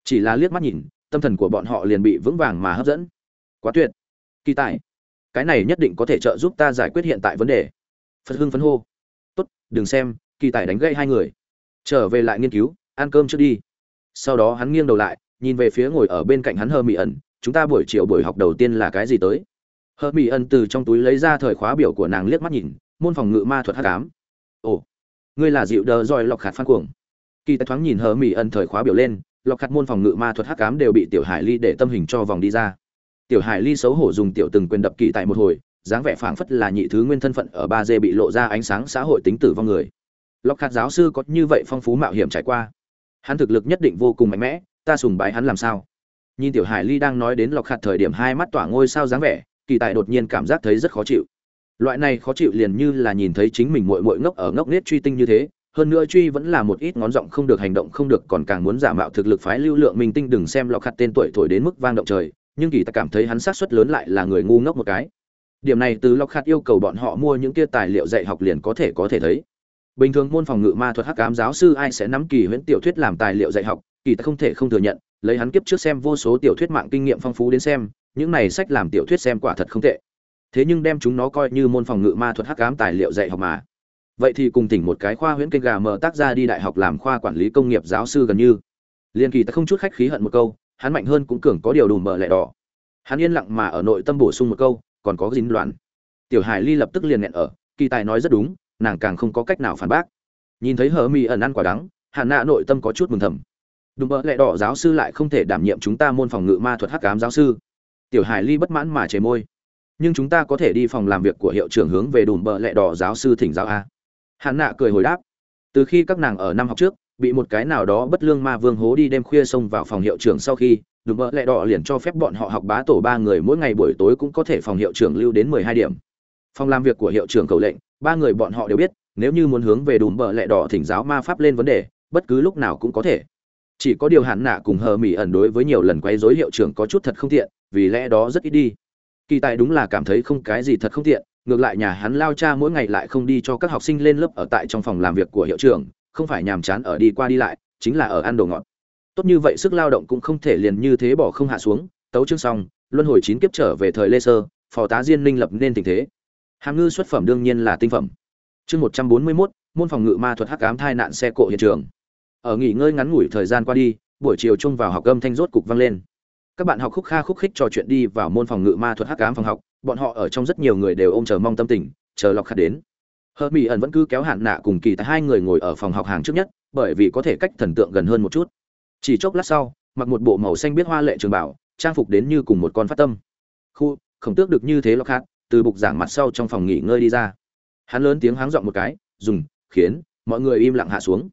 Chỉ là liếc mắt nhìn, tâm thần của bọn họ liền bị vững vàng mà hấp dẫn. Quá tuyệt. Kỳ tài cái này nhất định có thể trợ giúp ta giải quyết hiện tại vấn đề. Phật hưng phấn hô. Tốt, đừng xem, kỳ tài đánh gây hai người. Trở về lại nghiên cứu, ăn cơm trước đi. Sau đó hắn nghiêng đầu lại, nhìn về phía ngồi ở bên cạnh hắn hơ mỹ ẩn, chúng ta buổi chiều buổi học đầu tiên là cái gì tới? Hơ mỹ ẩn từ trong túi lấy ra thời khóa biểu của nàng liếc mắt nhìn, môn phòng ngự ma thuật h tám ồ, ngươi là dịu đờ roi lọc khạt phan cuồng. Kỳ tài thoáng nhìn hơ mỹ ẩn thời khóa biểu lên lọc khạt môn phòng ngự ma thuật hắc ám đều bị tiểu hải ly để tâm hình cho vòng đi ra tiểu hải ly xấu hổ dùng tiểu từng quyền đập kỳ tại một hồi, dáng vẻ phảng phất là nhị thứ nguyên thân phận ở ba d bị lộ ra ánh sáng xã hội tính tử vong người. Lọc khạt giáo sư có như vậy phong phú mạo hiểm trải qua. Hắn thực lực nhất định vô cùng mạnh mẽ, ta sùng bái hắn làm sao? Nhìn tiểu hải ly đang nói đến lọc khạt thời điểm hai mắt tỏa ngôi sao dáng vẻ, kỳ tại đột nhiên cảm giác thấy rất khó chịu. Loại này khó chịu liền như là nhìn thấy chính mình muội muội ngốc ở ngốc nết truy tinh như thế, hơn nữa truy vẫn là một ít ngón giọng không được hành động không được, còn càng muốn giả mạo thực lực phái lưu lượng minh tinh đừng xem lọc khặt tên tuổi thổi đến mức vang động trời nhưng kỳ ta cảm thấy hắn sát suất lớn lại là người ngu ngốc một cái. Điểm này từ lọc khát yêu cầu bọn họ mua những kia tài liệu dạy học liền có thể có thể thấy. Bình thường môn phòng ngự ma thuật hắc ám giáo sư ai sẽ nắm kỳ huyễn tiểu thuyết làm tài liệu dạy học, kỳ ta không thể không thừa nhận, lấy hắn kiếp trước xem vô số tiểu thuyết mạng kinh nghiệm phong phú đến xem, những này sách làm tiểu thuyết xem quả thật không tệ. Thế nhưng đem chúng nó coi như môn phòng ngự ma thuật hắc ám tài liệu dạy học mà. Vậy thì cùng tỉnh một cái khoa huyễn kênh gà mở tác ra đi đại học làm khoa quản lý công nghiệp giáo sư gần như. Liên kỳ ta không chút khách khí hận một câu hắn mạnh hơn cũng cường có điều đủ mở lẹ đỏ. Hắn yên lặng mà ở nội tâm bổ sung một câu, còn có dính loạn. Tiểu hải ly lập tức liền nghẹn ở, kỳ tài nói rất đúng, nàng càng không có cách nào phản bác. Nhìn thấy hờ mi ẩn ăn quả đắng hạn nạ nội tâm có chút mừng thầm. Đùm mở lẹ đỏ giáo sư lại không thể đảm nhiệm chúng ta môn phòng ngự ma thuật hắc cám giáo sư. Tiểu hải ly bất mãn mà chề môi. Nhưng chúng ta có thể đi phòng làm việc của hiệu trưởng hướng về đùm bợ lẹ đỏ giáo sư thỉnh giáo a. Hạn nạ cười hồi đáp. Từ khi các nàng ở năm học trước bị một cái nào đó bất lương ma vương hố đi đêm khuya xông vào phòng hiệu trưởng sau khi, đùm bỡ lẹ đỏ liền cho phép bọn họ học bá tổ ba người mỗi ngày buổi tối cũng có thể phòng hiệu trưởng lưu đến mười hai điểm. Phòng làm việc của hiệu trưởng cầu lệnh, ba người bọn họ đều biết, nếu như muốn hướng về đùm bỡ lẹ đỏ thỉnh giáo ma pháp lên vấn đề, bất cứ lúc nào cũng có thể. Chỉ có điều hạn nạ cùng hờ mỹ ẩn đối với nhiều lần quấy rối hiệu trưởng có chút thật không tiện, vì lẽ đó rất ít đi. Kỳ tài đúng là cảm thấy không cái gì thật không tiện, ngược lại nhà hắn lao cha mỗi ngày lại không đi cho các học sinh lên lớp ở tại trong phòng làm việc của hiệu trưởng không phải nhàm chán ở đi qua đi lại, chính là ở ăn đồ ngọt. Tốt như vậy sức lao động cũng không thể liền như thế bỏ không hạ xuống, tấu chương xong, luân hồi chín kiếp trở về thời lê sơ, phò tá diên ninh lập nên tình thế. Hàm ngư xuất phẩm đương nhiên là tinh phẩm. Chương một trăm bốn mươi mốt, môn phòng ngự ma thuật hắc ám thai nạn xe cộ hiện trường. Ở nghỉ ngơi ngắn ngủi thời gian qua đi, buổi chiều chung vào học âm thanh rốt cục vang lên. Các bạn học khúc kha khúc khích trò chuyện đi vào môn phòng ngự ma thuật hắc ám phòng học, bọn họ ở trong rất nhiều người đều ôm chờ mong tâm tình, chờ lọc khát đến hờ mỹ ẩn vẫn cứ kéo hạn nạ cùng kỳ tại hai người ngồi ở phòng học hàng trước nhất, bởi vì có thể cách thần tượng gần hơn một chút. Chỉ chốc lát sau, mặc một bộ màu xanh biết hoa lệ trường bảo, trang phục đến như cùng một con phát tâm. Khu, khổng tước được như thế lọc khát từ bục giảng mặt sau trong phòng nghỉ ngơi đi ra. Hắn lớn tiếng háng dọn một cái, dùng, khiến, mọi người im lặng hạ xuống.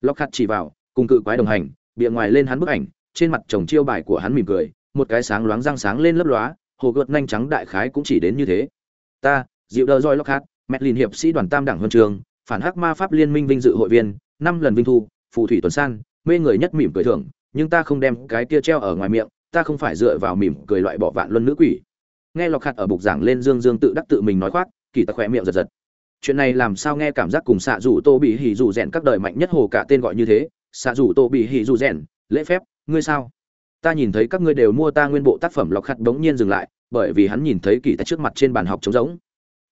Lọc khát chỉ vào, cùng cự quái đồng hành bìa ngoài lên hắn bức ảnh, trên mặt chồng chiêu bài của hắn mỉm cười, một cái sáng loáng răng sáng lên lấp lóa, hồ gợt nhanh trắng đại khái cũng chỉ đến như thế. Ta, dịu đờ roi lóc hát mẹ liền hiệp sĩ đoàn tam đẳng huân trường, phản hắc ma pháp liên minh vinh dự hội viên, năm lần vinh thu, phù thủy tuần san, mê người nhất mỉm cười thưởng, nhưng ta không đem cái kia treo ở ngoài miệng, ta không phải dựa vào mỉm cười loại bỏ vạn luân nữ quỷ. Nghe lọc hạt ở bục giảng lên dương dương tự đắc tự mình nói khoác, kỳ ta khỏe miệng giật giật. Chuyện này làm sao nghe cảm giác cùng xạ rủ tô bị hỉ rủ rèn các đời mạnh nhất hồ cả tên gọi như thế, xạ rủ tô bị hỉ rủ rèn lễ phép, ngươi sao? Ta nhìn thấy các ngươi đều mua ta nguyên bộ tác phẩm lọc hạt bỗng nhiên dừng lại, bởi vì hắn nhìn thấy kỳ tại trước mặt trên bàn học trống rỗng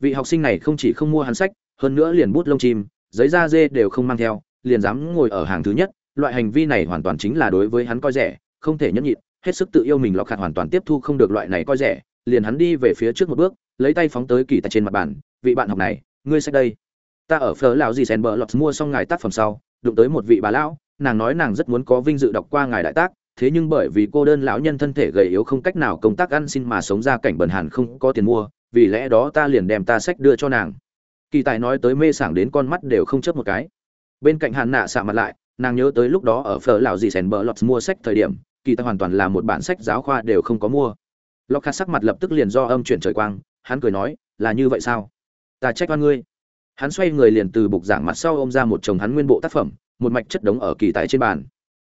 vị học sinh này không chỉ không mua hắn sách, hơn nữa liền bút lông chim, giấy da dê đều không mang theo, liền dám ngồi ở hàng thứ nhất, loại hành vi này hoàn toàn chính là đối với hắn coi rẻ, không thể nhẫn nhịn, hết sức tự yêu mình lọc khặt hoàn toàn tiếp thu không được loại này coi rẻ, liền hắn đi về phía trước một bước, lấy tay phóng tới kỳ tại trên mặt bàn, vị bạn học này, ngươi sách đây. Ta ở phở lão gì sen bờ lọt mua xong ngài tác phẩm sau, đụng tới một vị bà lão, nàng nói nàng rất muốn có vinh dự đọc qua ngài đại tác, thế nhưng bởi vì cô đơn lão nhân thân thể gầy yếu không cách nào công tác ăn xin mà sống ra cảnh bần hàn không có tiền mua vì lẽ đó ta liền đem ta sách đưa cho nàng. Kỳ tài nói tới mê sảng đến con mắt đều không chớp một cái. Bên cạnh hàn nạ xạ mặt lại, nàng nhớ tới lúc đó ở phở lão dì sèn bờ lọt mua sách thời điểm, kỳ tài hoàn toàn là một bản sách giáo khoa đều không có mua. Lọc khát sắc mặt lập tức liền do âm chuyển trời quang, hắn cười nói, là như vậy sao? Ta trách oan ngươi. Hắn xoay người liền từ bục giảng mặt sau ôm ra một chồng hắn nguyên bộ tác phẩm, một mạch chất đống ở kỳ tài trên bàn.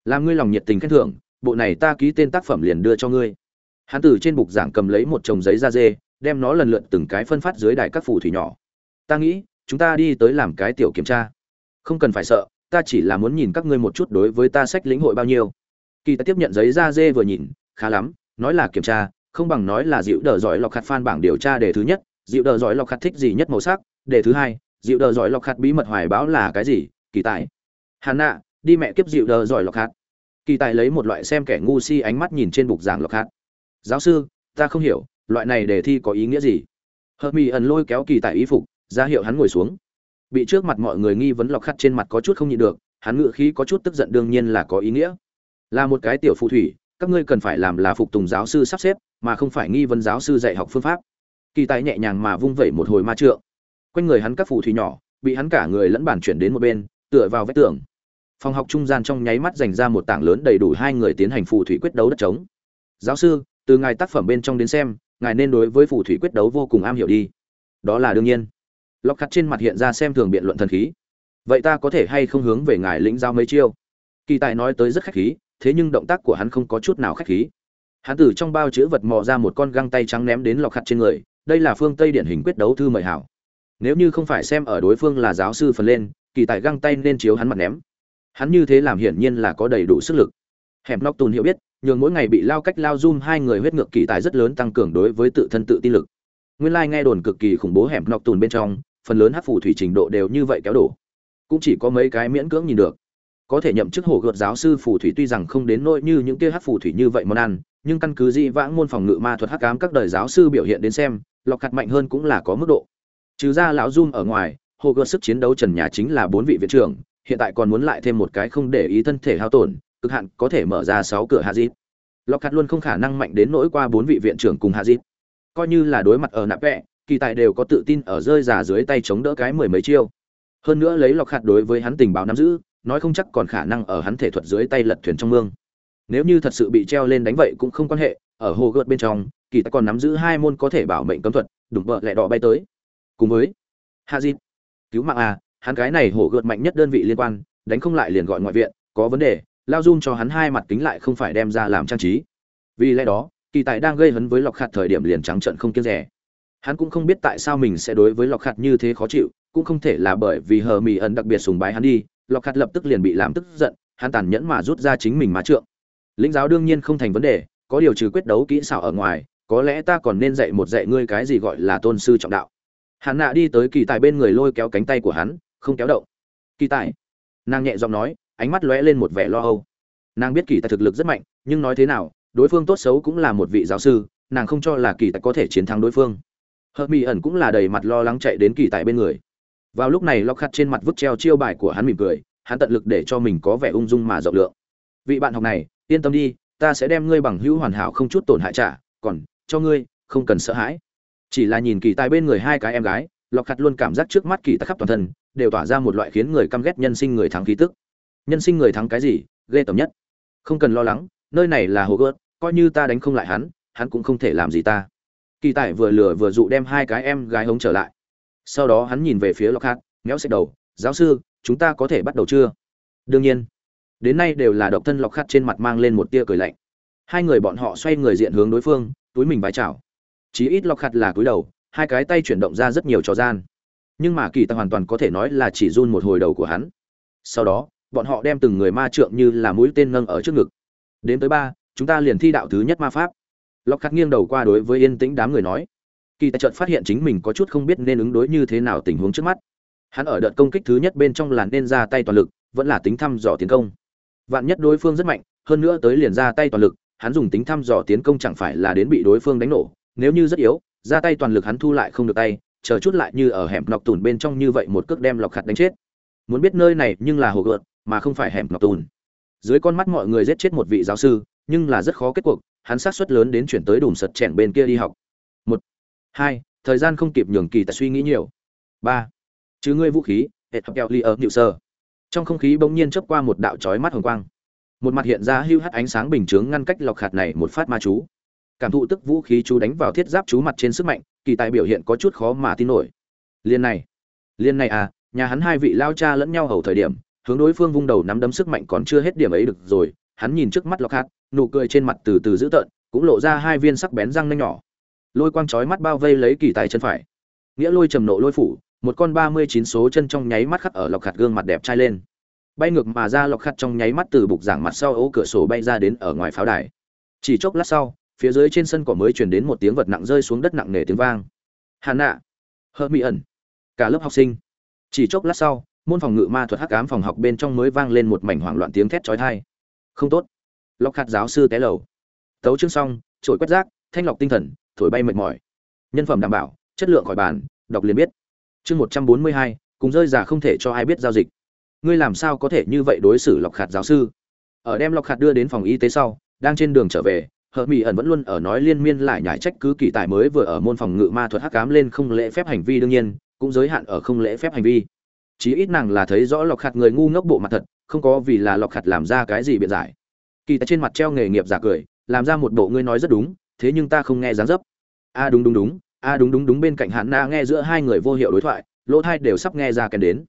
Làm ngươi lòng nhiệt tình khen thưởng, bộ này ta ký tên tác phẩm liền đưa cho ngươi. Hắn từ trên bục giảng cầm lấy một chồng giấy da dê đem nó lần lượt từng cái phân phát dưới đài các phù thủy nhỏ. Ta nghĩ, chúng ta đi tới làm cái tiểu kiểm tra. Không cần phải sợ, ta chỉ là muốn nhìn các ngươi một chút đối với ta sách lĩnh hội bao nhiêu. Kỳ ta tiếp nhận giấy da dê vừa nhìn, khá lắm, nói là kiểm tra, không bằng nói là dịu đờ giỏi lọc khát phan bảng điều tra đề thứ nhất, dịu đờ giỏi lọc khát thích gì nhất màu sắc, đề thứ hai, dịu đờ giỏi lọc khát bí mật hoài báo là cái gì, kỳ tài. Hà nạ, đi mẹ kiếp dịu đờ giỏi lọc khát kỳ tài lấy một loại xem kẻ ngu si ánh mắt nhìn trên bục giảng lọc khát giáo sư, ta không hiểu loại này đề thi có ý nghĩa gì? Hợp mỹ ẩn lôi kéo kỳ tài ý phục, ra hiệu hắn ngồi xuống. Bị trước mặt mọi người nghi vấn lọc khắt trên mặt có chút không nhịn được, hắn ngự khí có chút tức giận đương nhiên là có ý nghĩa. Là một cái tiểu phù thủy, các ngươi cần phải làm là phục tùng giáo sư sắp xếp, mà không phải nghi vấn giáo sư dạy học phương pháp. Kỳ tài nhẹ nhàng mà vung vẩy một hồi ma trượng. Quanh người hắn các phù thủy nhỏ, bị hắn cả người lẫn bản chuyển đến một bên, tựa vào vách tường. Phòng học trung gian trong nháy mắt dành ra một tảng lớn đầy đủ hai người tiến hành phù thủy quyết đấu đất trống. Giáo sư, từ ngài tác phẩm bên trong đến xem ngài nên đối với phù thủy quyết đấu vô cùng am hiểu đi. Đó là đương nhiên. Lọc khắc trên mặt hiện ra xem thường biện luận thần khí. Vậy ta có thể hay không hướng về ngài lĩnh giao mấy chiêu? Kỳ tài nói tới rất khách khí, thế nhưng động tác của hắn không có chút nào khách khí. Hắn từ trong bao chữ vật mò ra một con găng tay trắng ném đến lọc khắc trên người, đây là phương tây điển hình quyết đấu thư mời hảo. Nếu như không phải xem ở đối phương là giáo sư phần lên, kỳ tài găng tay nên chiếu hắn mặt ném. Hắn như thế làm hiển nhiên là có đầy đủ sức lực. Hẹp nóc tùn hiểu biết nhường mỗi ngày bị lao cách lao zoom hai người huyết ngược kỳ tài rất lớn tăng cường đối với tự thân tự tin lực. Nguyên lai、like、nghe đồn cực kỳ khủng bố hẻm nọc tùn bên trong, phần lớn hát phù thủy trình độ đều như vậy kéo đổ. Cũng chỉ có mấy cái miễn cưỡng nhìn được. Có thể nhậm chức hồ gợt giáo sư phù thủy tuy rằng không đến nỗi như những kia hát phù thủy như vậy món ăn, nhưng căn cứ dị vãng môn phòng ngự ma thuật hắc cám các đời giáo sư biểu hiện đến xem, lọc hạt mạnh hơn cũng là có mức độ. Trừ ra lão zoom ở ngoài, hồ gợt sức chiến đấu trần nhà chính là bốn vị viện trưởng, hiện tại còn muốn lại thêm một cái không để ý thân thể hao tổn cực hạn, có thể mở ra sáu cửa hạ dịp lọc hạt luôn không khả năng mạnh đến nỗi qua bốn vị viện trưởng cùng hạ dịp coi như là đối mặt ở nạp vẽ kỳ tài đều có tự tin ở rơi giả dưới tay chống đỡ cái mười mấy chiêu. Hơn nữa lấy lọc hạt đối với hắn tình báo nắm giữ, nói không chắc còn khả năng ở hắn thể thuật dưới tay lật thuyền trong mương. Nếu như thật sự bị treo lên đánh vậy cũng không quan hệ, ở hồ gợt bên trong, kỳ tài còn nắm giữ hai môn có thể bảo mệnh cấm thuật, đụng vợ lẹ đỏ bay tới. Cùng với hạ dịp cứu mạng à hắn cái này hổ gợt mạnh nhất đơn vị liên quan, đánh không lại liền gọi ngoại viện, có vấn đề lao dung cho hắn hai mặt kính lại không phải đem ra làm trang trí. Vì lẽ đó, kỳ tài đang gây hấn với lọc khạt thời điểm liền trắng trận không kiêng rẻ. Hắn cũng không biết tại sao mình sẽ đối với lọc khạt như thế khó chịu, cũng không thể là bởi vì hờ mỹ ẩn đặc biệt sùng bái hắn đi lọc khạt lập tức liền bị làm tức giận, hắn tàn nhẫn mà rút ra chính mình má trượng. Lĩnh giáo đương nhiên không thành vấn đề, có điều trừ quyết đấu kỹ xảo ở ngoài, có lẽ ta còn nên dạy một dạy ngươi cái gì gọi là tôn sư trọng đạo. Hắn nạ đi tới kỳ tài bên người lôi kéo cánh tay của hắn, không kéo động. Kỳ tài, nàng nhẹ giọng nói ánh mắt lóe lên một vẻ lo âu. Nàng biết kỳ tài thực lực rất mạnh, nhưng nói thế nào, đối phương tốt xấu cũng là một vị giáo sư, nàng không cho là kỳ tài có thể chiến thắng đối phương. Hợp mỹ ẩn cũng là đầy mặt lo lắng chạy đến kỳ tài bên người. Vào lúc này lóc khắc trên mặt vứt treo chiêu bài của hắn mỉm cười, hắn tận lực để cho mình có vẻ ung dung mà rộng lượng. Vị bạn học này, yên tâm đi, ta sẽ đem ngươi bằng hữu hoàn hảo không chút tổn hại trả, còn cho ngươi, không cần sợ hãi. Chỉ là nhìn kỳ tài bên người hai cái em gái lọc khặt luôn cảm giác trước mắt kỳ tài khắp toàn thân, đều tỏa ra một loại khiến người căm ghét nhân sinh người thắng khí tức nhân sinh người thắng cái gì, ghê tởm nhất. Không cần lo lắng, nơi này là hồ gớt coi như ta đánh không lại hắn hắn cũng không thể làm gì ta. Kỳ tài vừa lừa vừa dụ đem hai cái em gái hống trở lại. Sau đó hắn nhìn về phía lọc khát méo xích đầu, giáo sư, chúng ta có thể bắt đầu chưa? Đương nhiên. Đến nay đều là độc thân lọc khát trên mặt mang lên một tia cười lạnh. Hai người bọn họ xoay người diện hướng đối phương, túi mình vái chào. Chí ít lọc khát là cúi đầu, hai cái tay chuyển động ra rất nhiều trò gian. Nhưng mà kỳ ta hoàn toàn có thể nói là chỉ run một hồi đầu của hắn. Sau đó bọn họ đem từng người ma trượng như là mũi tên nâng ở trước ngực. Đến tới ba, chúng ta liền thi đạo thứ nhất ma pháp. Lọc khát nghiêng đầu qua đối với yên tĩnh đám người nói. Kỳ tài chợt phát hiện chính mình có chút không biết nên ứng đối như thế nào tình huống trước mắt. Hắn ở đợt công kích thứ nhất bên trong làn nên ra tay toàn lực, vẫn là tính thăm dò tiến công. Vạn nhất đối phương rất mạnh, hơn nữa tới liền ra tay toàn lực, hắn dùng tính thăm dò tiến công chẳng phải là đến bị đối phương đánh nổ. Nếu như rất yếu, ra tay toàn lực hắn thu lại không được tay, chờ chút lại như ở hẻm nọc tùn bên trong như vậy một cước đem lọc khặt đánh chết. Muốn biết nơi này nhưng là hồ gợt mà không phải hẻm ngọc tùn. Dưới con mắt mọi người giết chết một vị giáo sư, nhưng là rất khó kết cuộc, hắn sát suất lớn đến chuyển tới đùm sật chèn bên kia đi học. Một, hai, thời gian không kịp nhường kỳ tại suy nghĩ nhiều. Ba, chứ ngươi vũ khí, hệ thập kẹo ly ở nhự sơ trong không khí bỗng nhiên chớp qua một đạo chói mắt hồng quang. Một mặt hiện ra hưu hắt ánh sáng bình chướng ngăn cách lọc hạt này một phát ma chú. Cảm thụ tức vũ khí chú đánh vào thiết giáp chú mặt trên sức mạnh, kỳ tài biểu hiện có chút khó mà tin nổi. Liên này liên này à nhà hắn hai vị lao cha lẫn nhau hầu thời điểm hướng đối phương vung đầu nắm đấm sức mạnh còn chưa hết điểm ấy được rồi, hắn nhìn trước mắt lọc hạt nụ cười trên mặt từ từ dữ tợn, cũng lộ ra hai viên sắc bén răng nanh nhỏ. Lôi quang chói mắt bao vây lấy kỳ tài chân phải. Nghĩa lôi trầm nộ lôi phủ, một con ba mươi chín số chân trong nháy mắt khắc ở lọc khạt gương mặt đẹp trai lên. Bay ngược mà ra lọc khạt trong nháy mắt từ bục giảng mặt sau ố cửa sổ bay ra đến ở ngoài pháo đài. Chỉ chốc lát sau, phía dưới trên sân cỏ mới truyền đến một tiếng vật nặng rơi xuống đất nặng nề tiếng vang. Hàn nạ. Hơ mỹ ẩn. Cả lớp học sinh. Chỉ chốc lát sau môn phòng ngự ma thuật hắc ám phòng học bên trong mới vang lên một mảnh hoảng loạn tiếng thét chói tai. Không tốt. Lộc khạt giáo sư té lầu. Tấu chương xong trội quét rác, thanh lọc tinh thần, thổi bay mệt mỏi. Nhân phẩm đảm bảo, chất lượng khỏi bàn, đọc liền biết. Chương một trăm bốn mươi hai, cùng rơi giả không thể cho ai biết giao dịch. Ngươi làm sao có thể như vậy đối xử Lộc khạt giáo sư? Ở đem Lộc khạt đưa đến phòng y tế sau, đang trên đường trở về Hợp mỹ ẩn vẫn luôn ở nói liên miên lại nhải trách cứ kỳ tài mới vừa ở môn phòng ngự ma thuật hắc ám lên không lễ phép hành vi đương nhiên, cũng giới hạn ở không lễ phép hành vi chí ít nàng là thấy rõ lọc khạt người ngu ngốc bộ mặt thật, không có vì là lọc khạt làm ra cái gì biện giải. Kỳ tài trên mặt treo nghề nghiệp giả cười, làm ra một bộ ngươi nói rất đúng, thế nhưng ta không nghe dáng dấp. A đúng đúng đúng a đúng đúng đúng bên cạnh hạn na nghe giữa hai người vô hiệu đối thoại, lỗ thai đều sắp nghe ra kèn đến.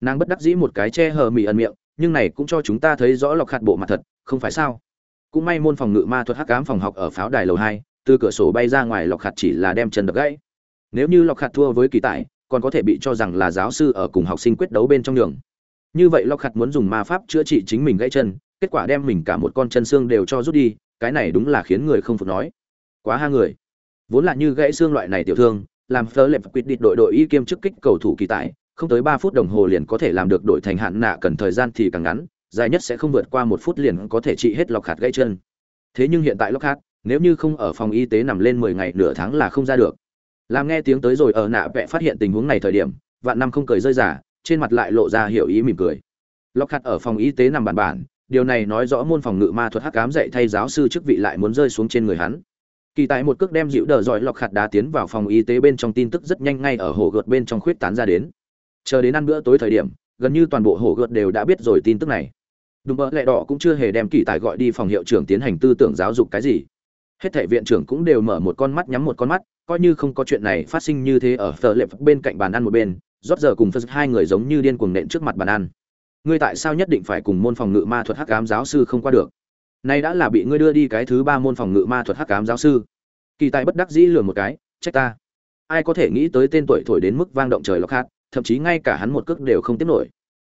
Nàng bất đắc dĩ một cái che hờ mì ẩn miệng, nhưng này cũng cho chúng ta thấy rõ lọc khạt bộ mặt thật, không phải sao? Cũng may môn phòng ngự ma thuật hắc ám phòng học ở pháo đài lầu hai, từ cửa sổ bay ra ngoài lọc khạt chỉ là đem chân đập gãy. Nếu như lọc khạt thua với kỳ tài còn có thể bị cho rằng là giáo sư ở cùng học sinh quyết đấu bên trong đường như vậy lộc khạt muốn dùng ma pháp chữa trị chính mình gãy chân, kết quả đem mình cả một con chân xương đều cho rút đi, cái này đúng là khiến người không phục nói. Quá ha người. Vốn là như gãy xương loại này tiểu thương, làm phớ lệp quyết định đội đội y kiêm chức kích cầu thủ kỳ tài, không tới ba phút đồng hồ liền có thể làm được đội thành hạn nạ cần thời gian thì càng ngắn, dài nhất sẽ không vượt qua một phút liền có thể trị hết lọc hạt gãy chân. Thế nhưng hiện tại lọc hạt nếu như không ở phòng y tế nằm lên mười ngày nửa tháng là không ra được làm nghe tiếng tới rồi, ở nạ vẽ phát hiện tình huống này thời điểm, vạn năm không cười rơi giả trên mặt lại lộ ra hiểu ý mỉm cười. Lọc hạt ở phòng y tế nằm bản bản, điều này nói rõ môn phòng ngự ma thuật hắc cám dạy thay giáo sư chức vị lại muốn rơi xuống trên người hắn. Kỳ tại một cước đem dịu đờ dọi lọc hạt đá tiến vào phòng y tế bên trong tin tức rất nhanh ngay ở hồ gợt bên trong khuyết tán ra đến. Chờ đến ăn bữa tối thời điểm, gần như toàn bộ hồ gợt đều đã biết rồi tin tức này. Đùm bỡ lẹ đỏ cũng chưa hề đem kỳ tài gọi đi phòng hiệu trưởng tiến hành tư tưởng giáo dục cái gì. Hết thảy viện trưởng cũng đều mở một con mắt nhắm một con mắt coi như không có chuyện này phát sinh như thế ở tờ lệp bên cạnh bàn ăn một bên, rót giờ cùng phật hai người giống như điên cuồng nện trước mặt bàn ăn. Ngươi tại sao nhất định phải cùng môn phòng ngự ma thuật hắc ám giáo sư không qua được? Nay đã là bị ngươi đưa đi cái thứ ba môn phòng ngự ma thuật hắc ám giáo sư. Kỳ tài bất đắc dĩ lừa một cái, trách ta. Ai có thể nghĩ tới tên tuổi thổi đến mức vang động trời lọc hạt, thậm chí ngay cả hắn một cước đều không tiếp nổi.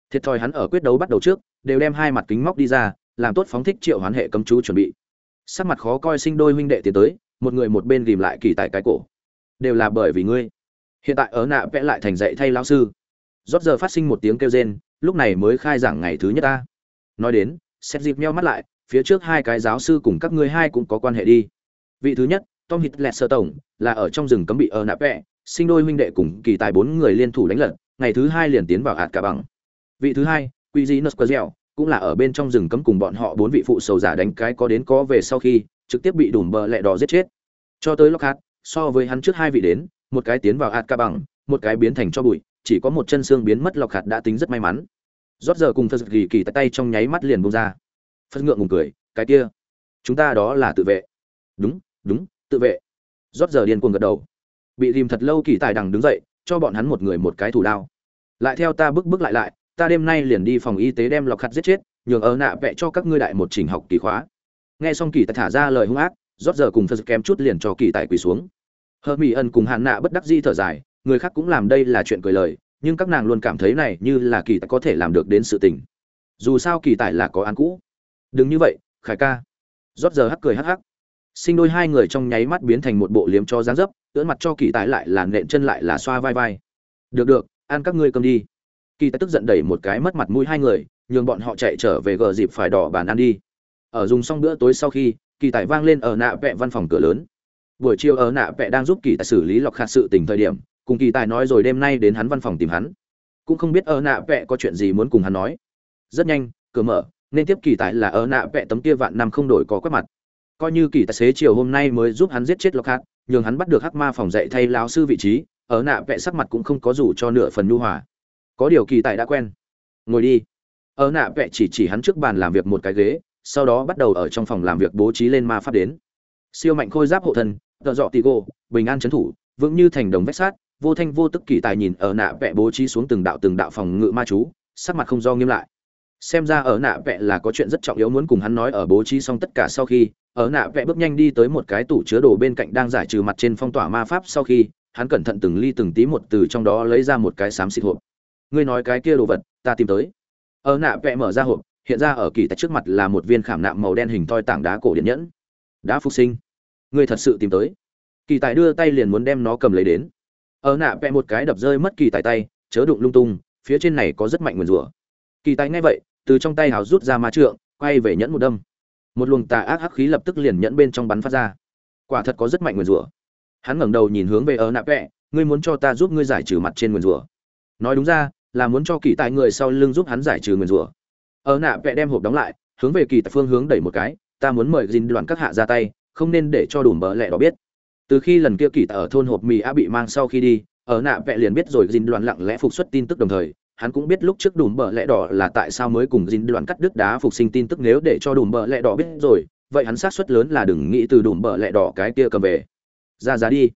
Thiệt thòi hắn ở quyết đấu bắt đầu trước, đều đem hai mặt kính móc đi ra, làm tốt phóng thích triệu hoán hệ cấm chú chuẩn bị. Sắc mặt khó coi sinh đôi huynh đệ tiến tới một người một bên ghìm lại kỳ tài cái cổ. Đều là bởi vì ngươi. Hiện tại ở nạ vẽ lại thành dạy thay lao sư. Rót giờ phát sinh một tiếng kêu rên, lúc này mới khai giảng ngày thứ nhất ta. Nói đến xét dịp meo mắt lại, phía trước hai cái giáo sư cùng các ngươi hai cũng có quan hệ đi. Vị thứ nhất, tom hitler sơ tổng, là ở trong rừng cấm bị ở nạ vẽ, sinh đôi huynh đệ cùng kỳ tài bốn người liên thủ đánh lận ngày thứ hai liền tiến vào hạt cả bằng. Vị thứ hai quy dĩ nusquazel cũng là ở bên trong rừng cấm cùng bọn họ bốn vị phụ sầu giả đánh cái có đến có về sau khi trực tiếp bị đùm bờ lẹ đỏ giết chết. Cho tới lockhart so với hắn trước hai vị đến một cái tiến vào hạt ca bằng một cái biến thành cho bụi chỉ có một chân xương biến mất lọc hạt đã tính rất may mắn. Rót giờ cùng phật gỉ kỳ tay, tay trong nháy mắt liền bông ra. Phật ngượng ngùng cười cái kia chúng ta đó là tự vệ. Đúng đúng tự vệ. Rót giờ điên cuồng gật đầu. Bị tìm thật lâu kỳ tài đằng đứng dậy cho bọn hắn một người một cái thủ đao. Lại theo ta bước bước lại lại ta đêm nay liền đi phòng y tế đem lọc hạt giết chết nhường ở nạ vẽ cho các ngươi đại một trình học kỳ khóa nghe xong kỳ tài thả ra lời hung ác, rót giờ cùng phật kém chút liền cho kỳ tài quỳ xuống. Hờ mỹ ân cùng hạn nạ bất đắc di thở dài, người khác cũng làm đây là chuyện cười lời, nhưng các nàng luôn cảm thấy này như là kỳ tài có thể làm được đến sự tình. Dù sao kỳ tài là có án cũ. Đừng như vậy, khải ca. Rót giờ hắc cười hắc hắc. Sinh đôi hai người trong nháy mắt biến thành một bộ liếm cho dáng dấp, ưỡn mặt cho kỳ tài lại là nện chân lại là xoa vai vai. Được được, ăn các ngươi cầm đi. Kỳ tài tức giận đẩy một cái mất mặt mũi hai người, nhường bọn họ chạy trở về gờ dịp phải đỏ bàn ăn đi ở dùng xong bữa tối sau khi, kỳ tài vang lên ở nạ vẽ văn phòng cửa lớn. Buổi chiều ở nạ vẽ đang giúp kỳ tài xử lý lọc khạt sự tình thời điểm, cùng kỳ tài nói rồi đêm nay đến hắn văn phòng tìm hắn. Cũng không biết ở nạ vẽ có chuyện gì muốn cùng hắn nói. Rất nhanh, cửa mở, nên tiếp kỳ tài là ở nạ vẽ tấm kia vạn năm không đổi có quét mặt. Coi như kỳ tài xế chiều hôm nay mới giúp hắn giết chết lọc khạt nhường hắn bắt được hắc ma phòng dạy thay lão sư vị trí, ở nạ vẽ sắc mặt cũng không có dù cho nửa phần nhu hòa. Có điều kỳ tài đã quen. Ngồi đi. Ở nạ vẽ chỉ chỉ hắn trước bàn làm việc một cái ghế sau đó bắt đầu ở trong phòng làm việc bố trí lên ma pháp đến. Siêu mạnh khôi giáp hộ thân, tợ dọ tì gô, bình an trấn thủ, vững như thành đồng vách sát vô thanh vô tức kỳ tài nhìn ở nạ vẽ bố trí xuống từng đạo từng đạo phòng ngự ma chú, sắc mặt không do nghiêm lại. Xem ra ở nạ vẽ là có chuyện rất trọng yếu muốn cùng hắn nói ở bố trí xong tất cả sau khi, ở nạ vẽ bước nhanh đi tới một cái tủ chứa đồ bên cạnh đang giải trừ mặt trên phong tỏa ma pháp sau khi, hắn cẩn thận từng ly từng tí một từ trong đó lấy ra một cái xám xịt hộp. Ngươi nói cái kia đồ vật, ta tìm tới. Ở nạ vẽ mở ra hộp hiện ra ở kỳ tại trước mặt là một viên khảm nạm màu đen hình thoi tảng đá cổ điện nhẫn. Đã phục sinh. Ngươi thật sự tìm tới. Kỳ tài đưa tay liền muốn đem nó cầm lấy đến. Ở nạ vẽ một cái đập rơi mất kỳ tài tay, chớ đụng lung tung, phía trên này có rất mạnh nguyền rủa. Kỳ tài nghe vậy, từ trong tay hào rút ra ma trượng, quay về nhẫn một đâm. Một luồng tà ác hắc khí lập tức liền nhẫn bên trong bắn phát ra. Quả thật có rất mạnh nguyền rủa. Hắn ngẩng đầu nhìn hướng về ở nạ vẽ ngươi muốn cho ta giúp ngươi giải trừ mặt trên nguyền rủa. Nói đúng ra, là muốn cho kỳ tài người sau lưng giúp hắn giải trừ nguyền rủa ở nạ vẽ đem hộp đóng lại, hướng về kỳ tài phương hướng đẩy một cái, ta muốn mời dinh đoàn các hạ ra tay, không nên để cho đùm bờ lẹ đó biết. Từ khi lần kia kỳ tài ở thôn hộp mì a bị mang sau khi đi, ở nạ vẽ liền biết rồi dinh đoàn lặng lẽ phục xuất tin tức đồng thời, hắn cũng biết lúc trước đùm bờ lẹ đỏ là tại sao mới cùng dinh đoàn cắt đứt đá phục sinh tin tức nếu để cho đùm bờ lẹ đỏ biết rồi, vậy hắn sát suất lớn là đừng nghĩ từ đùm bờ lẹ đỏ cái kia cầm về. Ra giá đi.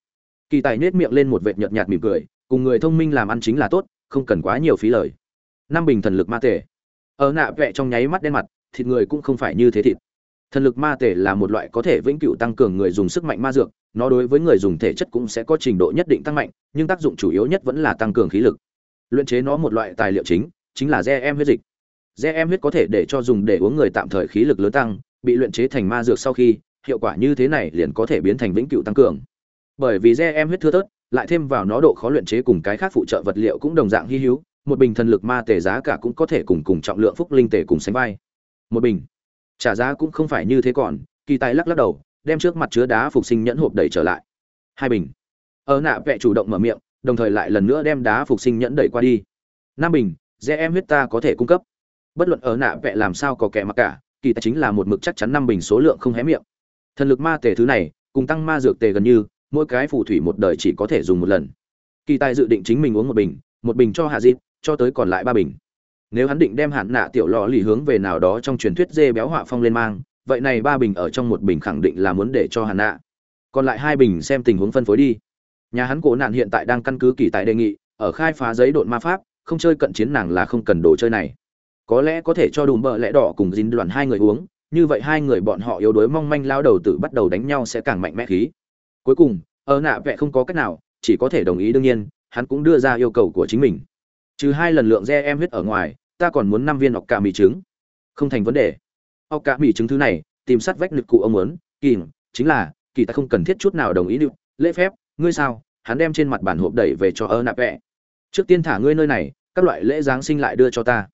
Kỳ tài nết miệng lên một vệt nhợt nhạt mỉm cười, cùng người thông minh làm ăn chính là tốt, không cần quá nhiều phí lời. Năm bình thần lực ma tể ở nạ vẽ trong nháy mắt đen mặt, thịt người cũng không phải như thế thịt. Thần lực ma tể là một loại có thể vĩnh cửu tăng cường người dùng sức mạnh ma dược, nó đối với người dùng thể chất cũng sẽ có trình độ nhất định tăng mạnh, nhưng tác dụng chủ yếu nhất vẫn là tăng cường khí lực. Luyện chế nó một loại tài liệu chính chính là re em huyết dịch. Re em huyết có thể để cho dùng để uống người tạm thời khí lực lớn tăng, bị luyện chế thành ma dược sau khi, hiệu quả như thế này liền có thể biến thành vĩnh cửu tăng cường. Bởi vì re em huyết thưa tớt lại thêm vào nó độ khó luyện chế cùng cái khác phụ trợ vật liệu cũng đồng dạng hy hữu một bình thần lực ma tể giá cả cũng có thể cùng cùng trọng lượng phúc linh tể cùng sánh vai. Một bình. Trả giá cũng không phải như thế còn, kỳ tài lắc lắc đầu, đem trước mặt chứa đá phục sinh nhẫn hộp đẩy trở lại. Hai bình. Ở nạ vẽ chủ động mở miệng, đồng thời lại lần nữa đem đá phục sinh nhẫn đẩy qua đi. Năm bình, dễ em huyết ta có thể cung cấp. Bất luận ở nạ vẽ làm sao có kẻ mặc cả, kỳ tài chính là một mực chắc chắn năm bình số lượng không hé miệng. Thần lực ma tể thứ này, cùng tăng ma dược tề gần như, mỗi cái phù thủy một đời chỉ có thể dùng một lần. Kỳ tài dự định chính mình uống một bình một bình cho hạ dịp cho tới còn lại ba bình. Nếu hắn định đem hạn nạ tiểu lò lì hướng về nào đó trong truyền thuyết dê béo họa phong lên mang, vậy này ba bình ở trong một bình khẳng định là muốn để cho hạn nạ. Còn lại hai bình xem tình huống phân phối đi. Nhà hắn cổ nạn hiện tại đang căn cứ kỳ tại đề nghị, ở khai phá giấy độn ma pháp, không chơi cận chiến nàng là không cần đồ chơi này. Có lẽ có thể cho đùm bợ lẽ đỏ cùng dính đoàn hai người uống, như vậy hai người bọn họ yếu đuối mong manh lao đầu tử bắt đầu đánh nhau sẽ càng mạnh mẽ khí. Cuối cùng, ở nạ vẽ không có cách nào, chỉ có thể đồng ý đương nhiên, hắn cũng đưa ra yêu cầu của chính mình trừ hai lần lượng re em huyết ở ngoài, ta còn muốn năm viên ọc cả mì trứng. Không thành vấn đề. Ọc cả mì trứng thứ này, tìm sát vách lực cụ ông muốn, kỳ chính là, kỳ ta không cần thiết chút nào đồng ý được. Lễ phép, ngươi sao? Hắn đem trên mặt bản hộp đẩy về cho ơ nạp vẽ trước tiên thả ngươi nơi này, các loại lễ giáng sinh lại đưa cho ta.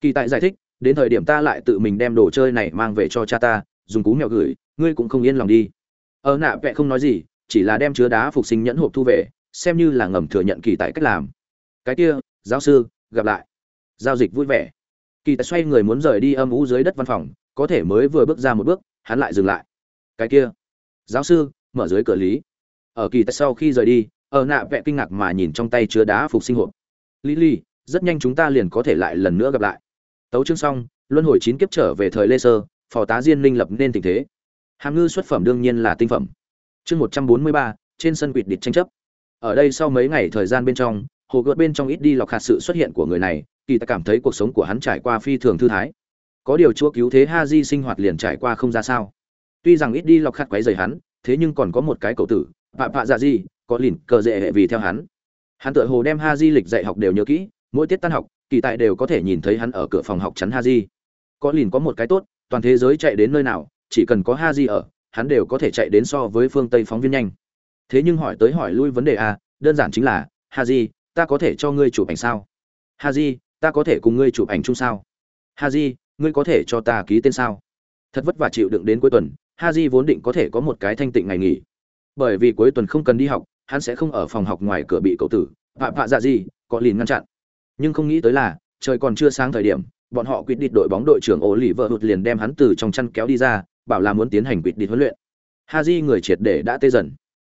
Kỳ tại giải thích, đến thời điểm ta lại tự mình đem đồ chơi này mang về cho cha ta, dùng cú mèo gửi, ngươi cũng không yên lòng đi. Ơ nạ vẽ không nói gì, chỉ là đem chứa đá phục sinh nhẫn hộp thu về, xem như là ngầm thừa nhận kỳ tại cách làm. Cái kia giáo sư, gặp lại. Giao dịch vui vẻ. Kỳ tài xoay người muốn rời đi âm ú dưới đất văn phòng, có thể mới vừa bước ra một bước, hắn lại dừng lại. Cái kia. Giáo sư, mở dưới cửa lý. Ở kỳ tài sau khi rời đi, ở nạ vẽ kinh ngạc mà nhìn trong tay chứa đá phục sinh hộp. Lý lý, rất nhanh chúng ta liền có thể lại lần nữa gặp lại. Tấu chương xong, luân hồi chín kiếp trở về thời lê sơ, phò tá diên linh lập nên tình thế. Hàm ngư xuất phẩm đương nhiên là tinh phẩm. Chương một trăm bốn mươi ba, trên sân quỵt địch tranh chấp. Ở đây sau mấy ngày thời gian bên trong hồ gợt bên trong ít đi lọc hạt sự xuất hiện của người này, kỳ ta cảm thấy cuộc sống của hắn trải qua phi thường thư thái. Có điều chúa cứu thế ha di sinh hoạt liền trải qua không ra sao. Tuy rằng ít đi lọc hạt quấy rầy hắn, thế nhưng còn có một cái cậu tử, pạ pạ dạ di, có lìn cờ dễ hệ vì theo hắn. Hắn tự hồ đem ha di lịch dạy học đều nhớ kỹ, mỗi tiết tan học, kỳ tại đều có thể nhìn thấy hắn ở cửa phòng học chắn ha di. Có lìn có một cái tốt, toàn thế giới chạy đến nơi nào, chỉ cần có ha di ở, hắn đều có thể chạy đến so với phương tây phóng viên nhanh. Thế nhưng hỏi tới hỏi lui vấn đề a, đơn giản chính là, ha di ta có thể cho ngươi chụp ảnh sao? Ha di ta có thể cùng ngươi chụp ảnh chung sao? Ha di ngươi có thể cho ta ký tên sao? Thật vất vả chịu đựng đến cuối tuần ha di vốn định có thể có một cái thanh tịnh ngày nghỉ. Bởi vì cuối tuần không cần đi học, hắn sẽ không ở phòng học ngoài cửa bị cậu tử, vạ vạ dạ gì, có lìn ngăn chặn. Nhưng không nghĩ tới là, trời còn chưa sáng thời điểm, bọn họ quyết định đội bóng đội trưởng ổ lì vợ hụt liền đem hắn từ trong chăn kéo đi ra, bảo là muốn tiến hành quyết định huấn luyện. Ha di người triệt để đã tê dần.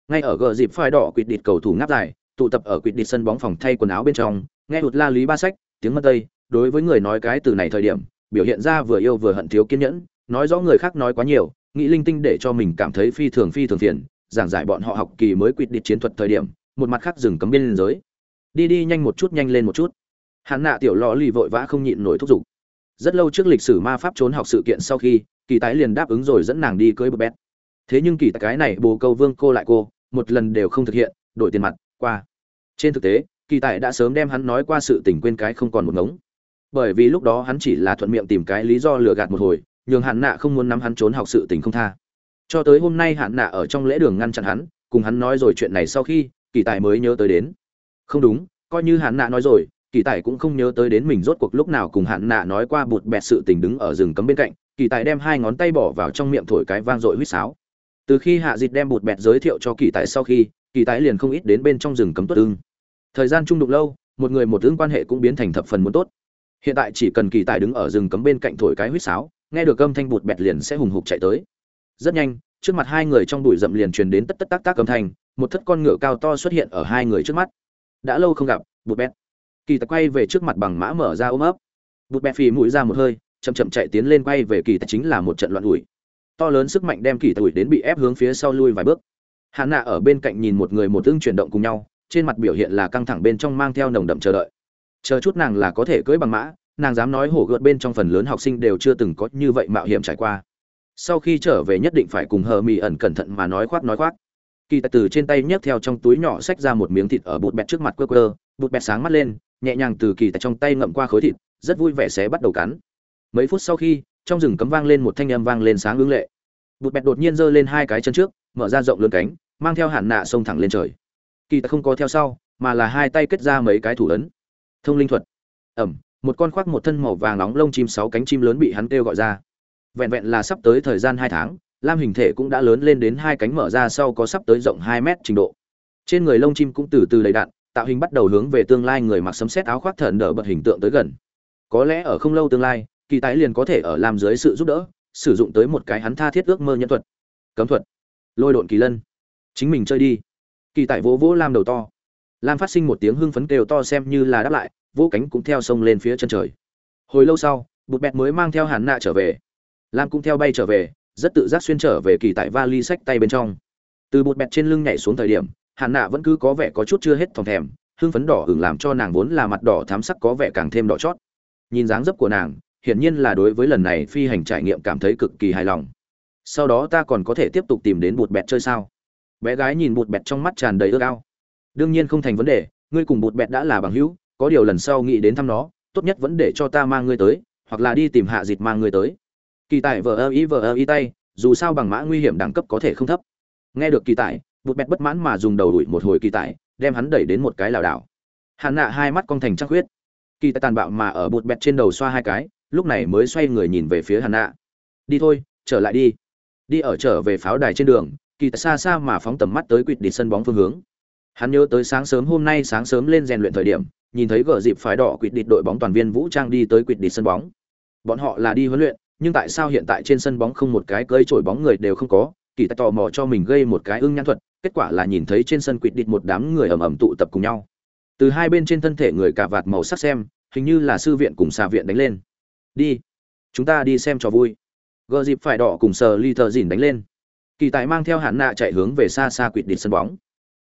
Ngay ở gờ dịp phai đỏ quyết định cầu thủ ngáp dài tụ tập ở quỵt đi sân bóng phòng thay quần áo bên trong, nghe hụt la lý ba sách, tiếng mân tây, đối với người nói cái từ này thời điểm, biểu hiện ra vừa yêu vừa hận thiếu kiên nhẫn, nói rõ người khác nói quá nhiều, nghĩ linh tinh để cho mình cảm thấy phi thường phi thường phiền, giảng giải bọn họ học kỳ mới quỵt đi chiến thuật thời điểm, một mặt khác dừng cấm biên giới. Đi đi nhanh một chút, nhanh lên một chút. Hắn nạ tiểu lò lì vội vã không nhịn nổi thúc giục. Rất lâu trước lịch sử ma pháp trốn học sự kiện sau khi, kỳ tái liền đáp ứng rồi dẫn nàng đi cưới bờ bét. Thế nhưng kỳ cái này bồ câu vương cô lại cô, một lần đều không thực hiện, đổi tiền mặt qua. Trên thực tế, kỳ tài đã sớm đem hắn nói qua sự tình quên cái không còn một ngống. Bởi vì lúc đó hắn chỉ là thuận miệng tìm cái lý do lừa gạt một hồi, nhường hạn nạ không muốn nắm hắn trốn học sự tình không tha. Cho tới hôm nay hạn nạ ở trong lễ đường ngăn chặn hắn, cùng hắn nói rồi chuyện này sau khi, kỳ tài mới nhớ tới đến. Không đúng, coi như hạn nạ nói rồi, kỳ tài cũng không nhớ tới đến mình rốt cuộc lúc nào cùng hạn nạ nói qua bụt bẹt sự tình đứng ở rừng cấm bên cạnh, kỳ tài đem hai ngón tay bỏ vào trong miệng thổi cái vang dội huýt sáo. Từ khi hạ dịch đem bụt bẹt giới thiệu cho kỳ tài sau khi kỳ tài liền không ít đến bên trong rừng cấm tuất ưng. Thời gian trung đụng lâu, một người một tướng quan hệ cũng biến thành thập phần muốn tốt. Hiện tại chỉ cần kỳ tài đứng ở rừng cấm bên cạnh thổi cái huýt sáo, nghe được âm thanh bụt bẹt liền sẽ hùng hục chạy tới. Rất nhanh, trước mặt hai người trong bụi rậm liền truyền đến tất tất tác tác âm thanh, một thất con ngựa cao to xuất hiện ở hai người trước mắt. Đã lâu không gặp, bụt bẹt. Kỳ tài quay về trước mặt bằng mã mở ra ôm ấp. Bụt bẹt phì mũi ra một hơi, chậm chậm chạy tiến lên quay về kỳ tài chính là một trận loạn ủi. To lớn sức mạnh đem kỳ tài ủi đến bị ép hướng phía sau lui vài bước hạn nạ ở bên cạnh nhìn một người một tương chuyển động cùng nhau, trên mặt biểu hiện là căng thẳng bên trong mang theo nồng đậm chờ đợi. Chờ chút nàng là có thể cưỡi bằng mã, nàng dám nói hổ gợt bên trong phần lớn học sinh đều chưa từng có như vậy mạo hiểm trải qua. Sau khi trở về nhất định phải cùng hờ mì ẩn cẩn thận mà nói khoác nói khoác. Kỳ tài từ trên tay nhấc theo trong túi nhỏ xách ra một miếng thịt ở bụt bẹt trước mặt quơ quơ, bụt bẹt sáng mắt lên, nhẹ nhàng từ kỳ tài trong tay ngậm qua khối thịt, rất vui vẻ xé bắt đầu cắn. Mấy phút sau khi, trong rừng cấm vang lên một thanh âm vang lên sáng ứng lệ bụt bẹt đột nhiên giơ lên hai cái chân trước, mở ra rộng lớn cánh, mang theo hạn nạ xông thẳng lên trời. Kỳ tài không có theo sau, mà là hai tay kết ra mấy cái thủ ấn. Thông linh thuật. Ẩm, một con khoác một thân màu vàng nóng lông chim sáu cánh chim lớn bị hắn kêu gọi ra. Vẹn vẹn là sắp tới thời gian hai tháng, lam hình thể cũng đã lớn lên đến hai cánh mở ra sau có sắp tới rộng hai mét trình độ. Trên người lông chim cũng từ từ đầy đạn tạo hình bắt đầu hướng về tương lai người mặc sấm xét áo khoác thần đỡ bật hình tượng tới gần. Có lẽ ở không lâu tương lai, kỳ tái liền có thể ở làm dưới sự giúp đỡ sử dụng tới một cái hắn tha thiết ước mơ nhân thuật. Cấm thuật. Lôi độn kỳ lân. Chính mình chơi đi. Kỳ tại vỗ vỗ lam đầu to. Lam phát sinh một tiếng hưng phấn kêu to xem như là đáp lại, vỗ cánh cũng theo sông lên phía chân trời. Hồi lâu sau, bụt bẹt mới mang theo hàn nạ trở về. Lam cũng theo bay trở về, rất tự giác xuyên trở về kỳ tại vali sách tay bên trong. Từ bụt bẹt trên lưng nhảy xuống thời điểm, hàn nạ vẫn cứ có vẻ có chút chưa hết thòng thèm, hưng phấn đỏ hưởng làm cho nàng vốn là mặt đỏ thám sắc có vẻ càng thêm đỏ chót. Nhìn dáng dấp của nàng hiển nhiên là đối với lần này phi hành trải nghiệm cảm thấy cực kỳ hài lòng. Sau đó ta còn có thể tiếp tục tìm đến bụt bẹt chơi sao? Bé gái nhìn bụt bẹt trong mắt tràn đầy ước ao. Đương nhiên không thành vấn đề, ngươi cùng bụt bẹt đã là bằng hữu, có điều lần sau nghĩ đến thăm nó, tốt nhất vẫn để cho ta mang ngươi tới, hoặc là đi tìm hạ dịt mang ngươi tới. Kỳ tài vờ ơ ý vờ ơ ý tay, dù sao bằng mã nguy hiểm đẳng cấp có thể không thấp. Nghe được kỳ tài, bụt bẹt bất mãn mà dùng đầu đuổi một hồi kỳ tài, đem hắn đẩy đến một cái lảo đảo. Hạn nạ hai mắt cong thành trăng huyết kỳ tài tàn bạo mà ở bụt bẹt trên đầu xoa hai cái lúc này mới xoay người nhìn về phía hàn nạ. Đi thôi, trở lại đi. Đi ở trở về pháo đài trên đường, kỳ xa xa mà phóng tầm mắt tới quỵt đi sân bóng phương hướng. Hắn nhớ tới sáng sớm hôm nay sáng sớm lên rèn luyện thời điểm, nhìn thấy gờ dịp phái đỏ quỵt địch đội bóng toàn viên vũ trang đi tới quỵt địch sân bóng. Bọn họ là đi huấn luyện, nhưng tại sao hiện tại trên sân bóng không một cái cơi trổi bóng người đều không có? Kỳ tài tò mò cho mình gây một cái ưng nhãn thuật, kết quả là nhìn thấy trên sân quỵt địch một đám người ầm ầm tụ tập cùng nhau. Từ hai bên trên thân thể người cả vạt màu sắc xem, hình như là sư viện cùng xà viện đánh lên đi. Chúng ta đi xem trò vui. Gờ dịp phải đỏ cùng sờ ly thờ dìn đánh lên. Kỳ tài mang theo hạn nạ chạy hướng về xa xa quỵt địch sân bóng.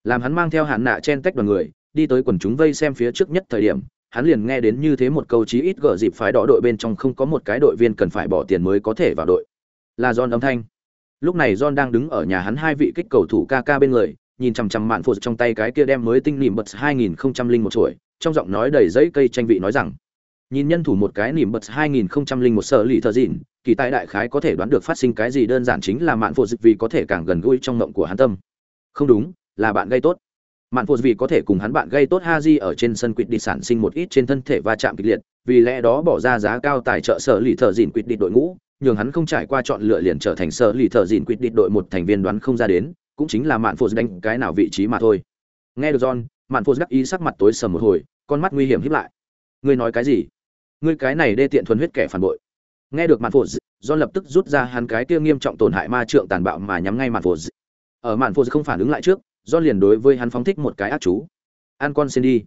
Làm hắn mang theo hạn nạ chen tách đoàn người, đi tới quần chúng vây xem phía trước nhất thời điểm, hắn liền nghe đến như thế một câu chí ít gờ dịp phải đỏ đội bên trong không có một cái đội viên cần phải bỏ tiền mới có thể vào đội. Là John âm thanh. Lúc này John đang đứng ở nhà hắn hai vị kích cầu thủ ca ca bên người, nhìn chằm chằm mạn phụ trong tay cái kia đem mới tinh nỉm bật 2001 chuỗi trong giọng nói đầy giấy cây tranh vị nói rằng nhìn nhân thủ một cái nỉm bật 2001 sở lì thờ dịn, kỳ tài đại khái có thể đoán được phát sinh cái gì đơn giản chính là mạn phụ dịch vì có thể càng gần gũi trong mộng của hắn tâm. Không đúng, là bạn gây tốt. Mạn phụ vì có thể cùng hắn bạn gây tốt ha di ở trên sân quỵt đi sản sinh một ít trên thân thể va chạm kịch liệt, vì lẽ đó bỏ ra giá cao tài trợ sở lì thợ dịn quỵt đi đội ngũ, nhường hắn không trải qua chọn lựa liền trở thành sở lì thợ dịn quỵt đi đội một thành viên đoán không ra đến, cũng chính là mạn phụ đánh cái nào vị trí mà thôi. Nghe được john, mạn phụ đắc ý sắc mặt tối sầm một hồi, con mắt nguy hiểm hiếp lại. Ngươi nói cái gì? Ngươi cái này đê tiện thuần huyết kẻ phản bội. Nghe được mạn phụ john lập tức rút ra hắn cái kia nghiêm trọng tổn hại ma trượng tàn bạo mà nhắm ngay mạn phụ ở mạn phụ không phản ứng lại trước do liền đối với hắn phóng thích một cái ác chú. An con xin đi.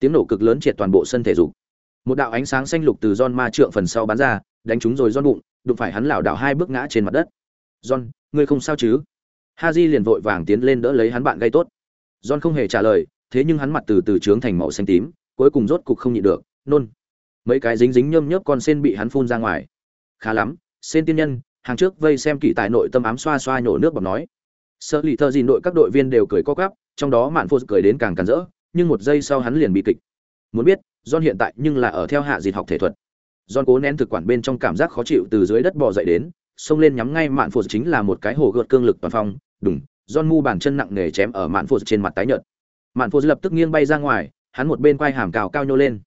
Tiếng nổ cực lớn triệt toàn bộ sân thể dục. Một đạo ánh sáng xanh lục từ John ma trượng phần sau bắn ra, đánh trúng rồi John bụng, đụng phải hắn lảo đảo hai bước ngã trên mặt đất. John, ngươi không sao chứ? Haji liền vội vàng tiến lên đỡ lấy hắn bạn gây tốt. John không hề trả lời, thế nhưng hắn mặt từ từ trướng thành màu xanh tím, cuối cùng rốt cục không nhịn được, nôn mấy cái dính dính nhơm nhớp con sen bị hắn phun ra ngoài. Khá lắm, sen tiên nhân, hàng trước vây xem kỳ tài nội tâm ám xoa xoa nhổ nước bọt nói. Sợ lì thợ dìn đội các đội viên đều cười co cắp trong đó mạn phô cười đến càng càn rỡ, nhưng một giây sau hắn liền bị kịch. Muốn biết, john hiện tại nhưng là ở theo hạ dịt học thể thuật. John cố nén thực quản bên trong cảm giác khó chịu từ dưới đất bò dậy đến, xông lên nhắm ngay mạn phô chính là một cái hồ gợt cương lực toàn phong, đùng, john mu bàn chân nặng nề chém ở mạn phô trên mặt tái nhợt. Mạn phô lập tức nghiêng bay ra ngoài, hắn một bên quay hàm cào cao nhô lên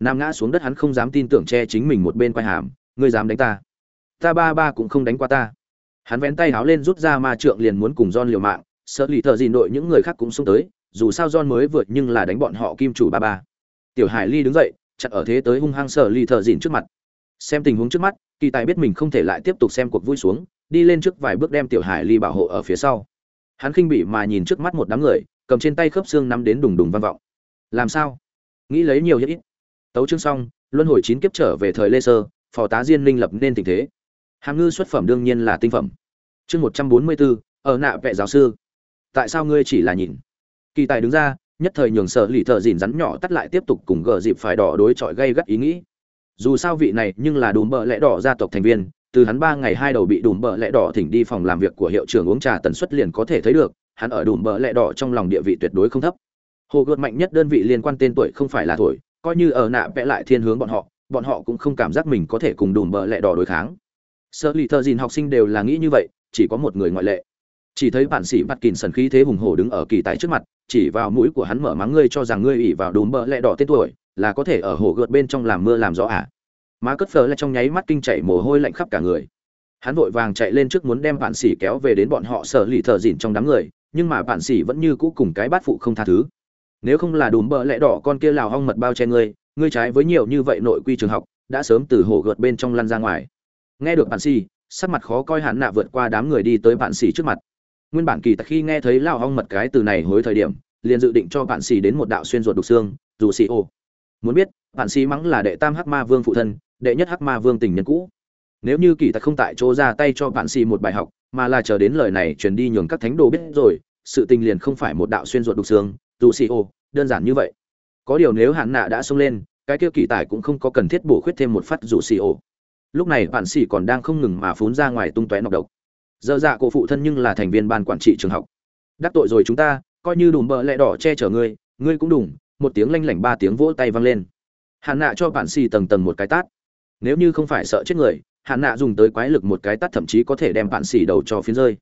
nam ngã xuống đất hắn không dám tin tưởng che chính mình một bên quay hàm ngươi dám đánh ta ta ba ba cũng không đánh qua ta hắn vén tay háo lên rút ra ma trượng liền muốn cùng John liều mạng, sợ lì thợ gì nội những người khác cũng xông tới, dù sao John mới vượt nhưng là đánh bọn họ kim chủ ba ba. Tiểu Hải Ly đứng dậy, chặn ở thế tới hung hăng sợ lì thợ gìn trước mặt. Xem tình huống trước mắt, kỳ tài biết mình không thể lại tiếp tục xem cuộc vui xuống, đi lên trước vài bước đem Tiểu Hải Ly bảo hộ ở phía sau. Hắn khinh bị mà nhìn trước mắt một đám người, cầm trên tay khớp xương nắm đến đùng đùng vang vọng. Làm sao? Nghĩ lấy nhiều nhất ít. Tấu chương xong, luân hồi chín kiếp trở về thời Lê Sơ, phò tá Diên Linh lập nên tình thế. Hàm ngư xuất phẩm đương nhiên là tinh phẩm. Chương một trăm bốn mươi bốn ở nạ vệ giáo sư. Tại sao ngươi chỉ là nhìn? Kỳ tài đứng ra nhất thời nhường sợ lì thợ dìn rắn nhỏ tắt lại tiếp tục cùng gờ dịp phải đỏ đối chọi gây gắt ý nghĩ. Dù sao vị này nhưng là đùm bợ lẽ đỏ gia tộc thành viên từ hắn ba ngày hai đầu bị đùm bợ lẽ đỏ thỉnh đi phòng làm việc của hiệu trưởng uống trà tần suất liền có thể thấy được hắn ở đùm bợ lẽ đỏ trong lòng địa vị tuyệt đối không thấp. Hồ gợt mạnh nhất đơn vị liên quan tên tuổi không phải là thổi coi như ở nạ vẽ lại thiên hướng bọn họ bọn họ cũng không cảm giác mình có thể cùng đùm bợ lẹ đỏ đối kháng. Sợ lì thợ dìn học sinh đều là nghĩ như vậy, chỉ có một người ngoại lệ. Chỉ thấy bạn sĩ bắt kìn sần khí thế hùng hổ đứng ở kỳ tài trước mặt, chỉ vào mũi của hắn mở mắng ngươi cho rằng ngươi ỉ vào đùm bợ lẹ đỏ tên tuổi, là có thể ở hồ gợt bên trong làm mưa làm gió à. má cất phở lại trong nháy mắt kinh chảy mồ hôi lạnh khắp cả người. Hắn vội vàng chạy lên trước muốn đem bạn sĩ kéo về đến bọn họ sợ lì thợ dìn trong đám người, nhưng mà bạn sĩ vẫn như cũ cùng cái bát phụ không tha thứ nếu không là đùm bợ lẽ đỏ con kia lào hong mật bao che ngươi ngươi trái với nhiều như vậy nội quy trường học, đã sớm từ hồ gợt bên trong lăn ra ngoài. Nghe được bạn xì, sắc mặt khó coi hạn nạ vượt qua đám người đi tới bạn xì trước mặt. Nguyên bản kỳ tặc khi nghe thấy lào hong mật cái từ này hối thời điểm, liền dự định cho bạn xì đến một đạo xuyên ruột đục xương, dù xì ô muốn biết, bạn xì mắng là đệ tam hắc ma vương phụ thân, đệ nhất hắc ma vương tình nhân cũ. Nếu như kỳ tặc không tại chỗ ra tay cho bạn xì một bài học, mà là chờ đến lời này truyền đi nhường các thánh đồ biết rồi, sự tình liền không phải một đạo xuyên ruột đục xương dù xì ô, đơn giản như vậy. Có điều nếu hạn nạ đã xông lên, cái kia kỳ tài cũng không có cần thiết bổ khuyết thêm một phát dù xì ô. Lúc này bạn xì còn đang không ngừng mà phún ra ngoài tung tóe nọc độc. Dơ dạ cổ phụ thân nhưng là thành viên ban quản trị trường học. Đắc tội rồi chúng ta, coi như đùm bợ lẹ đỏ che chở ngươi ngươi cũng đủng một tiếng lanh lảnh ba tiếng vỗ tay vang lên. Hạn nạ cho bạn xì tầng tầng một cái tát. Nếu như không phải sợ chết người hạn nạ dùng tới quái lực một cái tát thậm chí có thể đem bạn xì đầu cho phiến rơi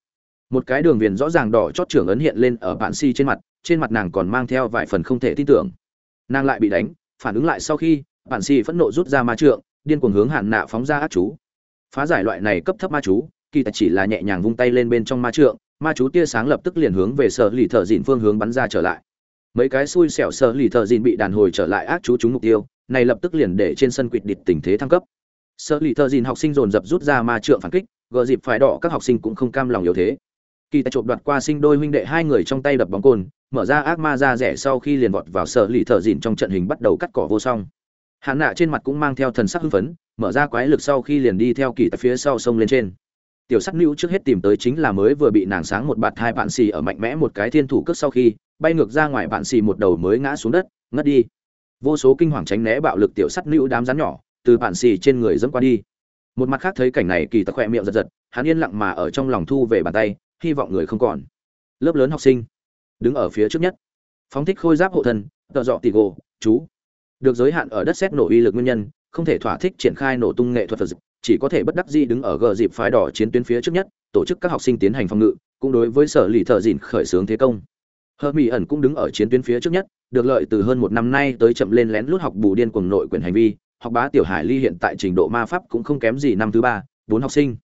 một cái đường viền rõ ràng đỏ chót trưởng ấn hiện lên ở bạn si trên mặt trên mặt nàng còn mang theo vài phần không thể tin tưởng. Nàng lại bị đánh, phản ứng lại sau khi, bạn si phẫn nộ rút ra ma trượng, điên cuồng hướng hạn nạ phóng ra ác chú. Phá giải loại này cấp thấp ma chú, kỳ tài chỉ là nhẹ nhàng vung tay lên bên trong ma trượng, ma chú tia sáng lập tức liền hướng về sở lì thợ dìn phương hướng bắn ra trở lại. Mấy cái xui xẻo sở lì thợ dìn bị đàn hồi trở lại ác chú trúng mục tiêu, này lập tức liền để trên sân quỵt địch tình thế thăng cấp. Sở lì thợ dìn học sinh dồn dập rút ra ma trượng phản kích gợ dịp phải đỏ các học sinh cũng không cam lòng yếu thế kỳ tài trộm đoạt qua sinh đôi huynh đệ hai người trong tay đập bóng cồn mở ra ác ma ra rẻ sau khi liền vọt vào sở lì thợ dịn trong trận hình bắt đầu cắt cỏ vô song. Hạn nạ trên mặt cũng mang theo thần sắc hưng phấn, mở ra quái lực sau khi liền đi theo kỳ tại phía sau sông lên trên. Tiểu sắc nữ trước hết tìm tới chính là mới vừa bị nàng sáng một bạt hai bạn xì ở mạnh mẽ một cái thiên thủ cước sau khi, bay ngược ra ngoài bạn xì một đầu mới ngã xuống đất, ngất đi. Vô số kinh hoàng tránh né bạo lực tiểu sắt nữ đám rắn nhỏ, từ bạn xì trên người dẫm qua đi. Một mặt khác thấy cảnh này kỳ tặc khỏe miệng giật giật, hắn yên lặng mà ở trong lòng thu về bàn tay hy vọng người không còn. Lớp lớn học sinh, đứng ở phía trước nhất. Phóng thích khôi giáp hộ thân, tợ dọ tì gồ, chú. Được giới hạn ở đất xét nổ uy lực nguyên nhân, không thể thỏa thích triển khai nổ tung nghệ thuật phật chỉ có thể bất đắc dĩ đứng ở gờ dịp phái đỏ chiến tuyến phía trước nhất, tổ chức các học sinh tiến hành phòng ngự, cũng đối với sở lì thợ dịn khởi xướng thế công. Hơ mỹ ẩn cũng đứng ở chiến tuyến phía trước nhất, được lợi từ hơn một năm nay tới chậm lên lén lút học bù điên cuồng nội quyền hành vi, học bá tiểu hải ly hiện tại trình độ ma pháp cũng không kém gì năm thứ ba, bốn học sinh.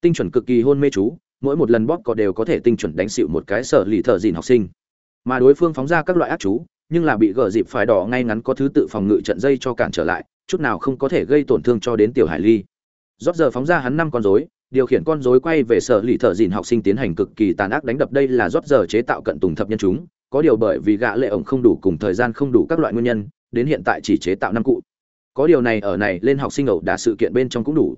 Tinh chuẩn cực kỳ hôn mê chú mỗi một lần bóp có đều có thể tinh chuẩn đánh xịu một cái sở lì thợ dìn học sinh. Mà đối phương phóng ra các loại ác chú, nhưng là bị gờ dịp phải đỏ ngay ngắn có thứ tự phòng ngự trận dây cho cản trở lại, chút nào không có thể gây tổn thương cho đến tiểu hải ly. Rót giờ phóng ra hắn năm con rối, điều khiển con rối quay về sở lì thợ dìn học sinh tiến hành cực kỳ tàn ác đánh đập. Đây là rót giờ chế tạo cận tùng thập nhân chúng, có điều bởi vì gã lệ ổng không đủ cùng thời gian không đủ các loại nguyên nhân, đến hiện tại chỉ chế tạo năm cụ. Có điều này ở này lên học sinh ẩu đả sự kiện bên trong cũng đủ.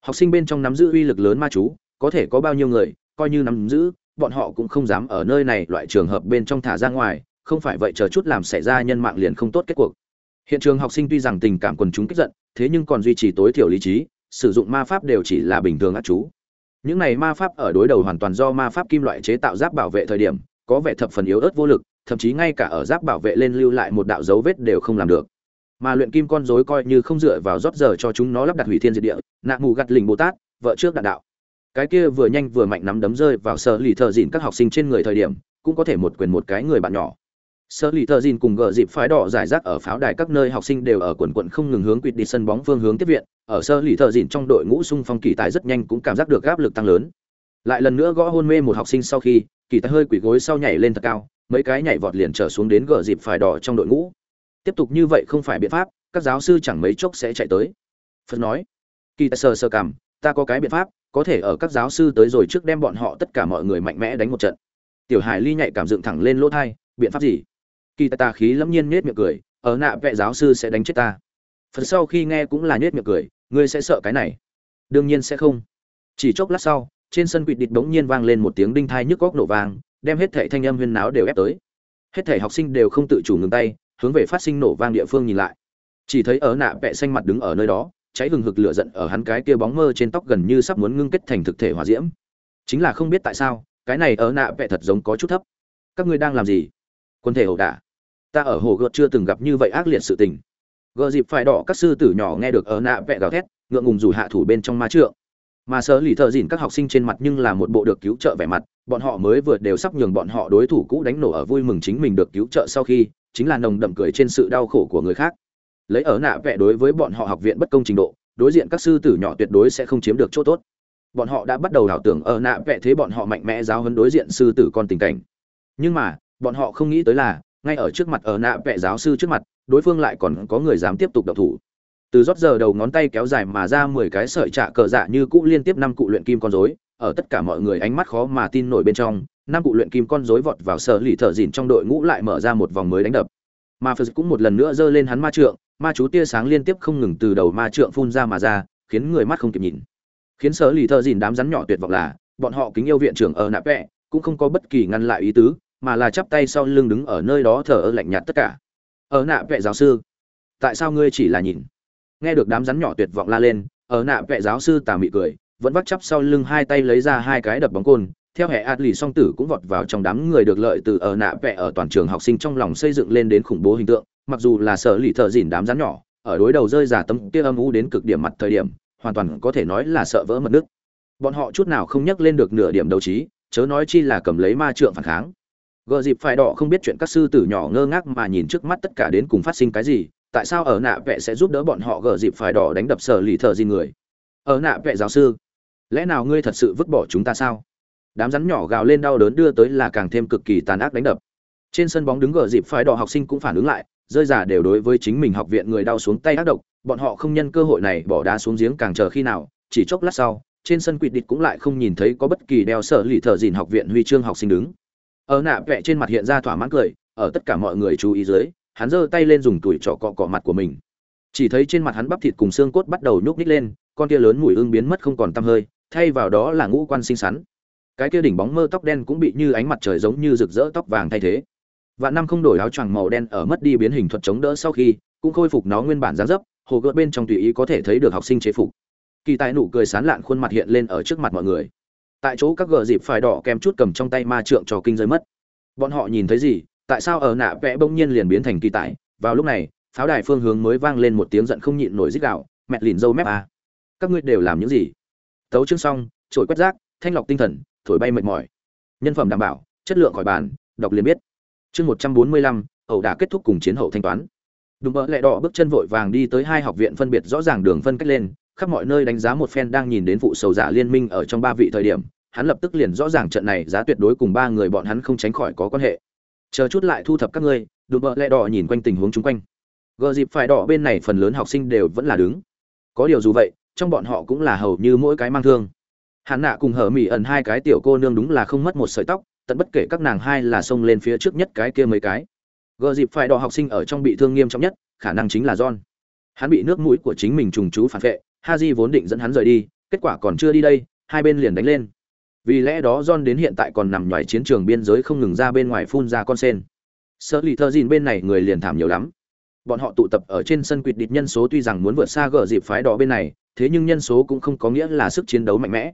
Học sinh bên trong nắm giữ uy lực lớn ma chú có thể có bao nhiêu người, coi như nắm giữ, bọn họ cũng không dám ở nơi này loại trường hợp bên trong thả ra ngoài, không phải vậy chờ chút làm xảy ra nhân mạng liền không tốt kết cuộc. Hiện trường học sinh tuy rằng tình cảm quần chúng kích giận, thế nhưng còn duy trì tối thiểu lý trí, sử dụng ma pháp đều chỉ là bình thường ác chú. Những này ma pháp ở đối đầu hoàn toàn do ma pháp kim loại chế tạo giáp bảo vệ thời điểm, có vẻ thập phần yếu ớt vô lực, thậm chí ngay cả ở giáp bảo vệ lên lưu lại một đạo dấu vết đều không làm được. Mà luyện kim con rối coi như không dựa vào rót giờ cho chúng nó lắp đặt hủy thiên diệt địa, nạ mù gặt lình bồ tát, vợ trước đạn đạo cái kia vừa nhanh vừa mạnh nắm đấm rơi vào sở lì thợ dìn các học sinh trên người thời điểm cũng có thể một quyền một cái người bạn nhỏ Sở lì thợ Dìn cùng gờ dịp phái đỏ giải rác ở pháo đài các nơi học sinh đều ở quần quận không ngừng hướng quỵt đi sân bóng phương hướng tiếp viện, ở Sở lì thợ Dìn trong đội ngũ xung phong kỳ tài rất nhanh cũng cảm giác được áp lực tăng lớn. Lại lần nữa gõ hôn mê một học sinh sau khi, kỳ tài hơi quỳ gối sau nhảy lên thật cao, mấy cái nhảy vọt liền trở xuống đến gờ dịp phái đỏ trong đội ngũ. Tiếp tục như vậy không phải biện pháp, các giáo sư chẳng mấy chốc sẽ chạy tới. Phật nói, kỳ tài sờ sờ cảm ta có cái biện pháp, có thể ở các giáo sư tới rồi trước đem bọn họ tất cả mọi người mạnh mẽ đánh một trận. Tiểu Hải Ly nhạy cảm dựng thẳng lên lỗ thai, biện pháp gì? kỳ tà khí lẫm nhiên nết miệng cười ở nạ vệ giáo sư sẽ đánh chết ta. Phần sau khi nghe cũng là nết miệng cười ngươi sẽ sợ cái này. Đương nhiên sẽ không. Chỉ chốc lát sau trên sân quỵt địch bỗng nhiên vang lên một tiếng đinh thai nhức góc nổ vang đem hết thảy thanh âm huyên náo đều ép tới. Hết thảy học sinh đều không tự chủ ngừng tay hướng về phát sinh nổ vang địa phương nhìn lại. Chỉ thấy ở nạ vệ xanh mặt đứng ở nơi đó cháy hừng hực lửa giận ở hắn cái kia bóng mơ trên tóc gần như sắp muốn ngưng kết thành thực thể hỏa diễm. Chính là không biết tại sao, cái này ở nạ vẻ thật giống có chút thấp. Các ngươi đang làm gì? Quân thể ẩu đả. Ta ở hồ gợt chưa từng gặp như vậy ác liệt sự tình. Gợ dịp phải đỏ các sư tử nhỏ nghe được ở nạ vẻ gào thét, ngượng ngùng rủ hạ thủ bên trong ma trượng. Mà sơ lì thợ dỉn các học sinh trên mặt nhưng là một bộ được cứu trợ vẻ mặt, bọn họ mới vừa đều sắp nhường bọn họ đối thủ cũ đánh nổ ở vui mừng chính mình được cứu trợ sau khi, chính là nồng đậm cười trên sự đau khổ của người khác lấy ở nạ vẽ đối với bọn họ học viện bất công trình độ, đối diện các sư tử nhỏ tuyệt đối sẽ không chiếm được chỗ tốt. Bọn họ đã bắt đầu đảo tưởng ở nạ vẽ thế bọn họ mạnh mẽ giáo hơn đối diện sư tử con tình cảnh. Nhưng mà, bọn họ không nghĩ tới là, ngay ở trước mặt ở nạ vẽ giáo sư trước mặt, đối phương lại còn có người dám tiếp tục đậu thủ. Từ rót giờ đầu ngón tay kéo dài mà ra mười cái sợi trạ cờ dạ như cũ liên tiếp năm cụ luyện kim con rối, ở tất cả mọi người ánh mắt khó mà tin nổi bên trong, năm cụ luyện kim con rối vọt vào sở lì thợ dìn trong đội ngũ lại mở ra một vòng mới đánh đập. Mà phật cũng một lần nữa giơ lên hắn ma trượng ma chú tia sáng liên tiếp không ngừng từ đầu ma trượng phun ra mà ra, khiến người mắt không kịp nhìn. Khiến sở lì thợ dìn đám rắn nhỏ tuyệt vọng là, bọn họ kính yêu viện trưởng ở nạ vẽ cũng không có bất kỳ ngăn lại ý tứ, mà là chắp tay sau lưng đứng ở nơi đó thở ơ lạnh nhạt tất cả. Ở nạ vẹ giáo sư, tại sao ngươi chỉ là nhìn? Nghe được đám rắn nhỏ tuyệt vọng la lên, ở nạ vệ giáo sư tà mị cười, vẫn vắt chắp sau lưng hai tay lấy ra hai cái đập bóng côn theo hệ Atli, song tử cũng vọt vào trong đám người được lợi từ ở nạ vẽ ở toàn trường học sinh trong lòng xây dựng lên đến khủng bố hình tượng, mặc dù là sở lì thợ dỉn đám rắn nhỏ, ở đối đầu rơi giả tấm kia âm u đến cực điểm mặt thời điểm, hoàn toàn có thể nói là sợ vỡ mật nước. Bọn họ chút nào không nhắc lên được nửa điểm đấu trí, chớ nói chi là cầm lấy ma trượng phản kháng. Gờ dịp phải đỏ không biết chuyện các sư tử nhỏ ngơ ngác mà nhìn trước mắt tất cả đến cùng phát sinh cái gì, tại sao ở nạ vẽ sẽ giúp đỡ bọn họ gờ dịp phải đỏ đánh đập sở lì thợ dìn người? Ở nạ vẽ giáo sư, lẽ nào ngươi thật sự vứt bỏ chúng ta sao? Đám rắn nhỏ gào lên đau đớn đưa tới là càng thêm cực kỳ tàn ác đánh đập. Trên sân bóng đứng gờ dịp phái đỏ học sinh cũng phản ứng lại, rơi giả đều đối với chính mình học viện người đau xuống tay ác độc, bọn họ không nhân cơ hội này bỏ đá xuống giếng càng chờ khi nào, chỉ chốc lát sau, trên sân quỵt địch cũng lại không nhìn thấy có bất kỳ đeo sở lì thợ dìn học viện huy chương học sinh đứng. Ở nạ vẽ trên mặt hiện ra thỏa mãn cười, ở tất cả mọi người chú ý dưới, hắn giơ tay lên dùng tuổi trọ cọ cọ mặt của mình. Chỉ thấy trên mặt hắn bắp thịt cùng xương cốt bắt đầu nhúc ních lên, con kia lớn mùi ương biến mất không còn tăm hơi, thay vào đó là ngũ quan xinh xắn cái kia đỉnh bóng mơ tóc đen cũng bị như ánh mặt trời giống như rực rỡ tóc vàng thay thế. Vạn năm không đổi áo choàng màu đen ở mất đi biến hình thuật chống đỡ sau khi, cũng khôi phục nó nguyên bản dáng dấp, hồ gợt bên trong tùy ý có thể thấy được học sinh chế phục. Kỳ tài nụ cười sán lạn khuôn mặt hiện lên ở trước mặt mọi người. Tại chỗ các gờ dịp phải đỏ kèm chút cầm trong tay ma trượng trò kinh rơi mất. Bọn họ nhìn thấy gì, tại sao ở nạ vẽ bỗng nhiên liền biến thành kỳ tài? Vào lúc này, pháo đài phương hướng mới vang lên một tiếng giận không nhịn nổi rít gạo mẹ lìn dâu mép à. các ngươi đều làm những gì? Tấu chương xong trội quét rác, thanh lọc tinh thần thổi bay mệt mỏi. Nhân phẩm đảm bảo, chất lượng khỏi bàn, đọc liền biết. Chương một trăm bốn mươi lăm, ẩu đả kết thúc cùng chiến hậu thanh toán. Đúng bỡ lẹ đỏ bước chân vội vàng đi tới hai học viện phân biệt rõ ràng đường phân cách lên, khắp mọi nơi đánh giá một phen đang nhìn đến vụ sầu giả liên minh ở trong ba vị thời điểm, hắn lập tức liền rõ ràng trận này giá tuyệt đối cùng ba người bọn hắn không tránh khỏi có quan hệ. Chờ chút lại thu thập các ngươi đùm bỡ lẹ đỏ nhìn quanh tình huống chung quanh. Gờ dịp phải đỏ bên này phần lớn học sinh đều vẫn là đứng. Có điều dù vậy, trong bọn họ cũng là hầu như mỗi cái mang thương hạn nạ cùng hở mỹ ẩn hai cái tiểu cô nương đúng là không mất một sợi tóc, tận bất kể các nàng hai là xông lên phía trước nhất cái kia mấy cái. Gờ dịp phải đỏ học sinh ở trong bị thương nghiêm trọng nhất, khả năng chính là john. Hắn bị nước mũi của chính mình trùng chú phản vệ, haji vốn định dẫn hắn rời đi, kết quả còn chưa đi đây, hai bên liền đánh lên. Vì lẽ đó john đến hiện tại còn nằm ngoài chiến trường biên giới không ngừng ra bên ngoài phun ra con sen. Sợ lì thơ dìn bên này người liền thảm nhiều lắm. Bọn họ tụ tập ở trên sân quỵt địch nhân số tuy rằng muốn vượt xa gờ dịp phái đỏ bên này, thế nhưng nhân số cũng không có nghĩa là sức chiến đấu mạnh mẽ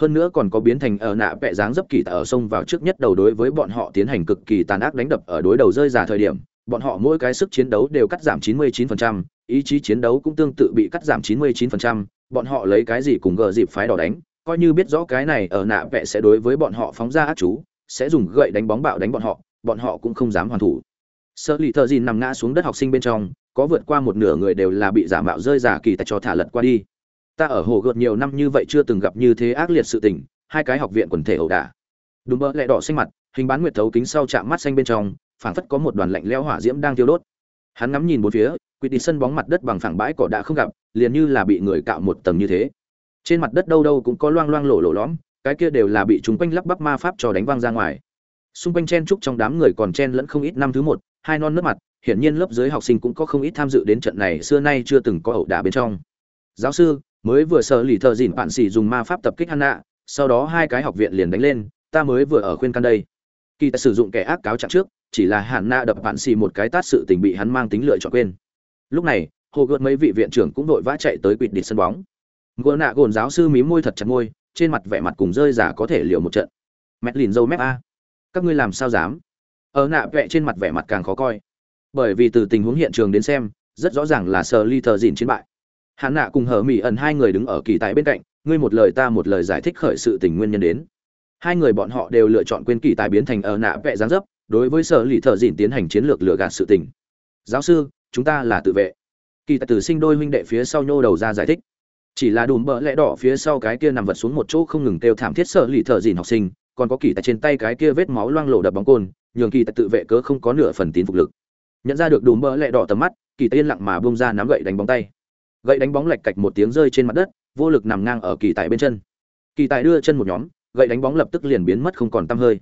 hơn nữa còn có biến thành ở nạ vẽ dáng dấp kỳ ở sông vào trước nhất đầu đối với bọn họ tiến hành cực kỳ tàn ác đánh đập ở đối đầu rơi giả thời điểm bọn họ mỗi cái sức chiến đấu đều cắt giảm 99%, ý chí chiến đấu cũng tương tự bị cắt giảm 99%, bọn họ lấy cái gì cùng gờ dịp phái đỏ đánh coi như biết rõ cái này ở nạ vẽ sẽ đối với bọn họ phóng ra ác chú sẽ dùng gậy đánh bóng bạo đánh bọn họ bọn họ cũng không dám hoàn thủ. Sơ lì thợ dìn nằm ngã xuống đất học sinh bên trong có vượt qua một nửa người đều là bị giả mạo rơi giả kỳ tại cho thả lật qua đi ta ở hồ gợt nhiều năm như vậy chưa từng gặp như thế ác liệt sự tình, hai cái học viện quần thể ẩu đả. Đúng mơ lẹ đỏ xanh mặt, hình bán nguyệt thấu kính sau chạm mắt xanh bên trong, phảng phất có một đoàn lạnh leo hỏa diễm đang tiêu đốt. Hắn ngắm nhìn bốn phía quy đi sân bóng mặt đất bằng phẳng bãi cỏ đã không gặp, liền như là bị người cạo một tầng như thế. Trên mặt đất đâu đâu cũng có loang loang lổ lổ lõm, cái kia đều là bị chúng quanh lắp bắp ma pháp cho đánh văng ra ngoài. Xung quanh chen trúc trong đám người còn chen lẫn không ít năm thứ một, hai non nước mặt, hiển nhiên lớp dưới học sinh cũng có không ít tham dự đến trận này xưa nay chưa từng có ẩu đả bên trong. Giáo sư mới vừa sợ lì thợ dìn bạn xỉ dùng ma pháp tập kích hắn nạ sau đó hai cái học viện liền đánh lên, ta mới vừa ở khuyên can đây. Kỳ ta sử dụng kẻ ác cáo trạng trước, chỉ là hạn nạ đập bạn xì một cái tát sự tình bị hắn mang tính lựa chọn quên. Lúc này, hồ gợt mấy vị viện trưởng cũng đội vã chạy tới quỵt địch sân bóng. Ngựa nạ gồn giáo sư mí môi thật chặt môi, trên mặt vẻ mặt cùng rơi giả có thể liều một trận. Mét lìn dâu mép a. Các ngươi làm sao dám? Ở nạ vẽ trên mặt vẻ mặt càng khó coi. Bởi vì từ tình huống hiện trường đến xem, rất rõ ràng là sờ ly thờ dìn chiến bại hạn nạ cùng hờ mỹ ẩn hai người đứng ở kỳ tại bên cạnh, ngươi một lời ta một lời giải thích khởi sự tình nguyên nhân đến. Hai người bọn họ đều lựa chọn quên kỳ tài biến thành ở nạ vẽ giáng dấp, đối với sở lì thợ dìn tiến hành chiến lược lừa gạt sự tình. Giáo sư, chúng ta là tự vệ. Kỳ tài tử sinh đôi huynh đệ phía sau nhô đầu ra giải thích. Chỉ là đùm bỡ lẽ đỏ phía sau cái kia nằm vật xuống một chỗ không ngừng kêu thảm thiết sở lì thợ dìn học sinh, còn có kỳ tại trên tay cái kia vết máu loang lổ đập bóng côn, nhường kỳ tại tự vệ cớ không có nửa phần tín phục lực. Nhận ra được đùm bỡ lẽ đỏ tầm mắt, kỳ tại yên lặng mà bông ra nắm gậy đánh bóng tay gậy đánh bóng lạch cạch một tiếng rơi trên mặt đất vô lực nằm ngang ở kỳ tài bên chân. Kỳ tài đưa chân một nhóm gậy đánh bóng lập tức liền biến mất không còn tăm hơi.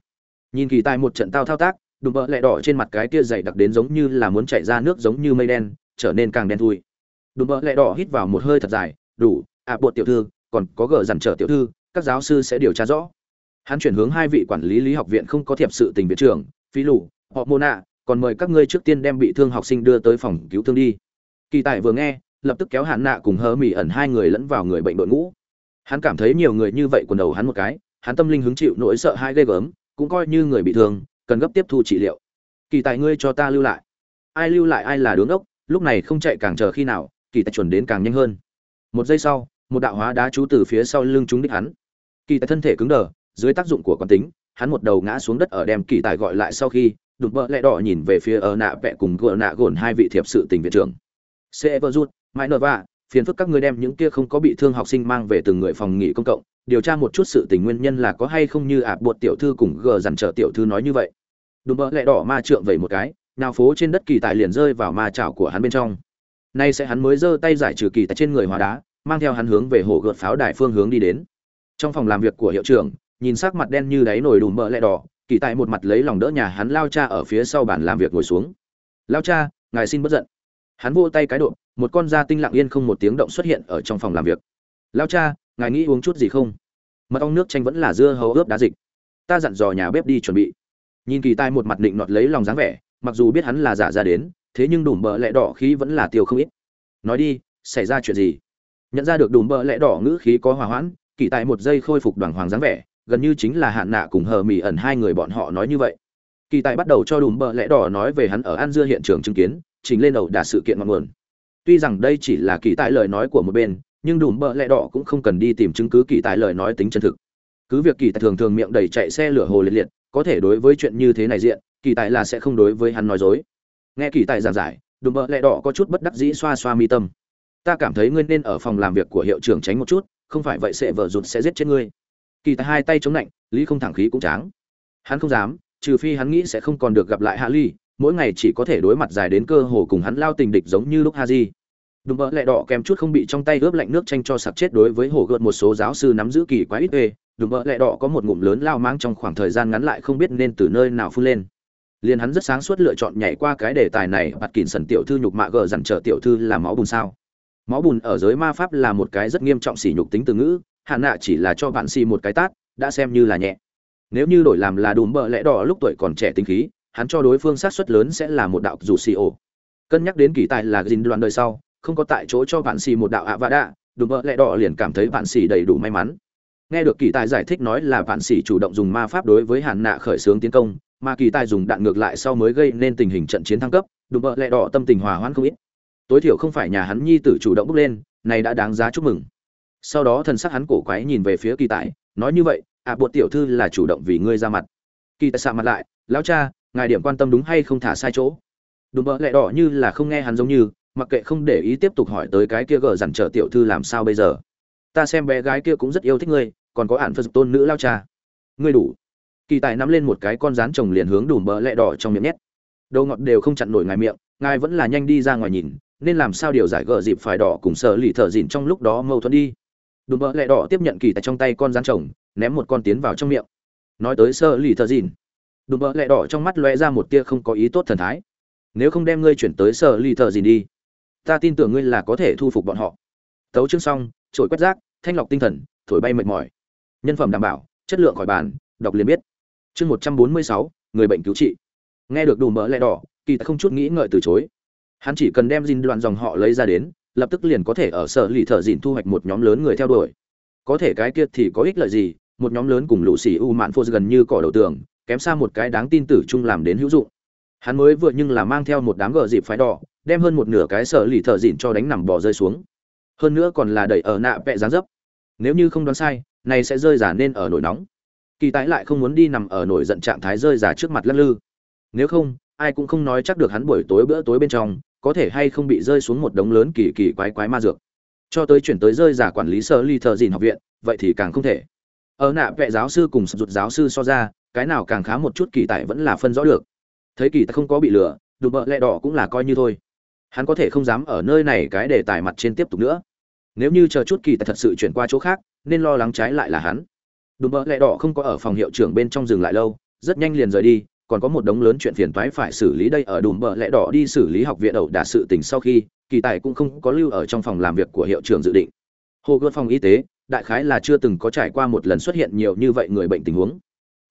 Nhìn kỳ tài một trận tao thao tác đùm bỡ lẹ đỏ trên mặt cái tia dày đặc đến giống như là muốn chạy ra nước giống như mây đen trở nên càng đen thui. Đùm bỡ lẹ đỏ hít vào một hơi thật dài đủ ạ à, bột tiểu thư còn có gờ dằn trở tiểu thư các giáo sư sẽ điều tra rõ. Hắn chuyển hướng hai vị quản lý lý học viện không có thiệp sự tình viện trưởng phi lù họ mô nạ còn mời các ngươi trước tiên đem bị thương học sinh đưa tới phòng cứu thương đi. Kỳ tài vừa nghe lập tức kéo hạn nạ cùng hơ mỹ ẩn hai người lẫn vào người bệnh đội ngũ. Hắn cảm thấy nhiều người như vậy quần đầu hắn một cái, hắn tâm linh hứng chịu nỗi sợ hai ghê gớm, cũng coi như người bị thương, cần gấp tiếp thu trị liệu. Kỳ tài ngươi cho ta lưu lại. Ai lưu lại ai là đứng ốc lúc này không chạy càng chờ khi nào, kỳ tài chuẩn đến càng nhanh hơn. Một giây sau, một đạo hóa đá chú từ phía sau lưng chúng đích hắn. Kỳ tài thân thể cứng đờ, dưới tác dụng của quán tính, hắn một đầu ngã xuống đất ở đem kỳ tài gọi lại sau khi đụng vợ lẹ đỏ nhìn về phía ở nạ vẹ cùng gỡ nạ gồn hai vị thiệp sự tình viện trưởng. Severus mãi nợ vạ, phiền phức các ngươi đem những kia không có bị thương học sinh mang về từng người phòng nghỉ công cộng, điều tra một chút sự tình nguyên nhân là có hay không như ạp buộc tiểu thư cùng gờ dằn trở tiểu thư nói như vậy. Đùm bỡ lẹ đỏ ma trượng vẩy một cái, nào phố trên đất kỳ tài liền rơi vào ma chảo của hắn bên trong. Nay sẽ hắn mới giơ tay giải trừ kỳ tại trên người hóa đá, mang theo hắn hướng về hồ gợt pháo đài phương hướng đi đến. Trong phòng làm việc của hiệu trưởng, nhìn sắc mặt đen như đáy nồi đùm bỡ lẹ đỏ, kỳ tài một mặt lấy lòng đỡ nhà hắn lao cha ở phía sau bàn làm việc ngồi xuống. Lao cha, ngài xin bất giận hắn vô tay cái độ, một con da tinh lặng yên không một tiếng động xuất hiện ở trong phòng làm việc. Lao cha, ngài nghĩ uống chút gì không? Mật ong nước chanh vẫn là dưa hấu ướp đá dịch. Ta dặn dò nhà bếp đi chuẩn bị. Nhìn kỳ tài một mặt định nọt lấy lòng dáng vẻ, mặc dù biết hắn là giả ra đến, thế nhưng đùm bợ lẹ đỏ khí vẫn là tiêu không ít. Nói đi, xảy ra chuyện gì? Nhận ra được đùm bợ lẹ đỏ ngữ khí có hòa hoãn, kỳ tài một giây khôi phục đoàn hoàng dáng vẻ, gần như chính là hạn nạ cùng hờ mỹ ẩn hai người bọn họ nói như vậy. Kỳ tài bắt đầu cho đùm bợ lẽ đỏ nói về hắn ở an dưa hiện trường chứng kiến chính lên đầu đả sự kiện ngọn nguồn. Tuy rằng đây chỉ là kỳ tài lời nói của một bên, nhưng đùm bợ lẹ đỏ cũng không cần đi tìm chứng cứ kỳ tài lời nói tính chân thực. Cứ việc kỳ tài thường thường miệng đầy chạy xe lửa hồ liệt liệt, có thể đối với chuyện như thế này diện, kỳ tài là sẽ không đối với hắn nói dối. Nghe kỳ tài giảng giải, đùm bợ lẹ đỏ có chút bất đắc dĩ xoa xoa mi tâm. Ta cảm thấy ngươi nên ở phòng làm việc của hiệu trưởng tránh một chút, không phải vậy sẽ vợ rụt sẽ giết chết ngươi. Kỳ tài hai tay chống lạnh lý không thẳng khí cũng tráng. Hắn không dám, trừ phi hắn nghĩ sẽ không còn được gặp lại hạ ly mỗi ngày chỉ có thể đối mặt dài đến cơ hồ cùng hắn lao tình địch giống như lúc Haji. Đúng vậy, lẹ đỏ kèm chút không bị trong tay ướp lạnh nước chanh cho sặc chết đối với hồ gợt một số giáo sư nắm giữ kỳ quá ít về. Đúng vậy, lẹ đỏ có một ngụm lớn lao mang trong khoảng thời gian ngắn lại không biết nên từ nơi nào phun lên liền hắn rất sáng suốt lựa chọn nhảy qua cái đề tài này bạt kỉn sần tiểu thư nhục mạ gờ dằn trở tiểu thư là máu bùn sao máu bùn ở giới ma pháp là một cái rất nghiêm trọng sỉ nhục tính từ ngữ hạn nạ chỉ là cho bạn si một cái tát đã xem như là nhẹ nếu như đổi làm là đùm bợ lẽ đỏ lúc tuổi còn trẻ tinh khí hắn cho đối phương sát suất lớn sẽ là một đạo dù xì ổ. Cân nhắc đến kỳ tài là dinh đoàn đời sau không có tại chỗ cho bạn xì một đạo ạ vạ đạ đùm bợ lẹ đỏ liền cảm thấy bạn xì đầy đủ may mắn. Nghe được kỳ tài giải thích nói là bạn xì chủ động dùng ma pháp đối với hàn nạ khởi xướng tiến công mà kỳ tài dùng đạn ngược lại sau mới gây nên tình hình trận chiến thăng cấp đùm bợ lẹ đỏ tâm tình hòa hoãn không ít. Tối thiểu không phải nhà hắn nhi tử chủ động bước lên này đã đáng giá chúc mừng. Sau đó thần sắc hắn cổ quái nhìn về phía kỳ tài nói như vậy ạ à, bột tiểu thư là chủ động vì ngươi ra mặt. Kỳ tài xạ mặt lại lão cha ngài điểm quan tâm đúng hay không thả sai chỗ? Đùm bợ lẹ đỏ như là không nghe hắn giống như, mặc kệ không để ý tiếp tục hỏi tới cái kia gờ dằn trở tiểu thư làm sao bây giờ. Ta xem bé gái kia cũng rất yêu thích ngươi, còn có ạn phật tôn nữ lao cha. Ngươi đủ. Kỳ tài nắm lên một cái con rán trồng liền hướng đùm bợ lẹ đỏ trong miệng nhét. Đồ ngọt đều không chặn nổi ngài miệng, ngài vẫn là nhanh đi ra ngoài nhìn, nên làm sao điều giải gờ dịp phải đỏ cùng sợ lì thở dịn trong lúc đó mâu thuẫn đi. Đùm bợ lẹ đỏ tiếp nhận kỳ tài trong tay con rán trồng ném một con tiến vào trong miệng. Nói tới sơ lì thợ dịn đùm bợ lẹ đỏ trong mắt lóe ra một tia không có ý tốt thần thái. Nếu không đem ngươi chuyển tới sở ly thợ gì đi. Ta tin tưởng ngươi là có thể thu phục bọn họ. Tấu chương xong trổi quét rác, thanh lọc tinh thần, thổi bay mệt mỏi. Nhân phẩm đảm bảo, chất lượng khỏi bàn, đọc liền biết. Chương một trăm bốn mươi sáu, người bệnh cứu trị. Nghe được đùm bợ lẹ đỏ, kỳ ta không chút nghĩ ngợi từ chối. Hắn chỉ cần đem dìn đoạn dòng họ lấy ra đến, lập tức liền có thể ở sở lì thợ dìn thu hoạch một nhóm lớn người theo đuổi. Có thể cái kia thì có ích lợi gì, một nhóm lớn cùng lũ xì u mạn phô gần như cỏ đầu tường kém xa một cái đáng tin tử chung làm đến hữu dụng. Hắn mới vừa nhưng là mang theo một đám gờ dịp phái đỏ, đem hơn một nửa cái sở lì thợ dịn cho đánh nằm bỏ rơi xuống. Hơn nữa còn là đẩy ở nạ vẹ dáng dấp. Nếu như không đoán sai, này sẽ rơi giả nên ở nổi nóng. Kỳ tái lại không muốn đi nằm ở nổi giận trạng thái rơi giả trước mặt lắc lư. Nếu không, ai cũng không nói chắc được hắn buổi tối bữa tối bên trong, có thể hay không bị rơi xuống một đống lớn kỳ kỳ quái quái ma dược. Cho tới chuyển tới rơi giả quản lý sở ly thợ dìn học viện, vậy thì càng không thể. Ở nạ vệ giáo sư cùng sụt giáo sư so ra cái nào càng khá một chút kỳ tài vẫn là phân rõ được. Thấy kỳ tài không có bị lừa đùm bợ lẹ đỏ cũng là coi như thôi. Hắn có thể không dám ở nơi này cái đề tài mặt trên tiếp tục nữa. Nếu như chờ chút kỳ tài thật sự chuyển qua chỗ khác, nên lo lắng trái lại là hắn. Đùm bợ lẹ đỏ không có ở phòng hiệu trưởng bên trong dừng lại lâu, rất nhanh liền rời đi, còn có một đống lớn chuyện phiền toái phải xử lý đây ở đùm bợ lẹ đỏ đi xử lý học viện ẩu đả sự tình sau khi, kỳ tài cũng không có lưu ở trong phòng làm việc của hiệu trưởng dự định. Hồ gươm phòng y tế, đại khái là chưa từng có trải qua một lần xuất hiện nhiều như vậy người bệnh tình huống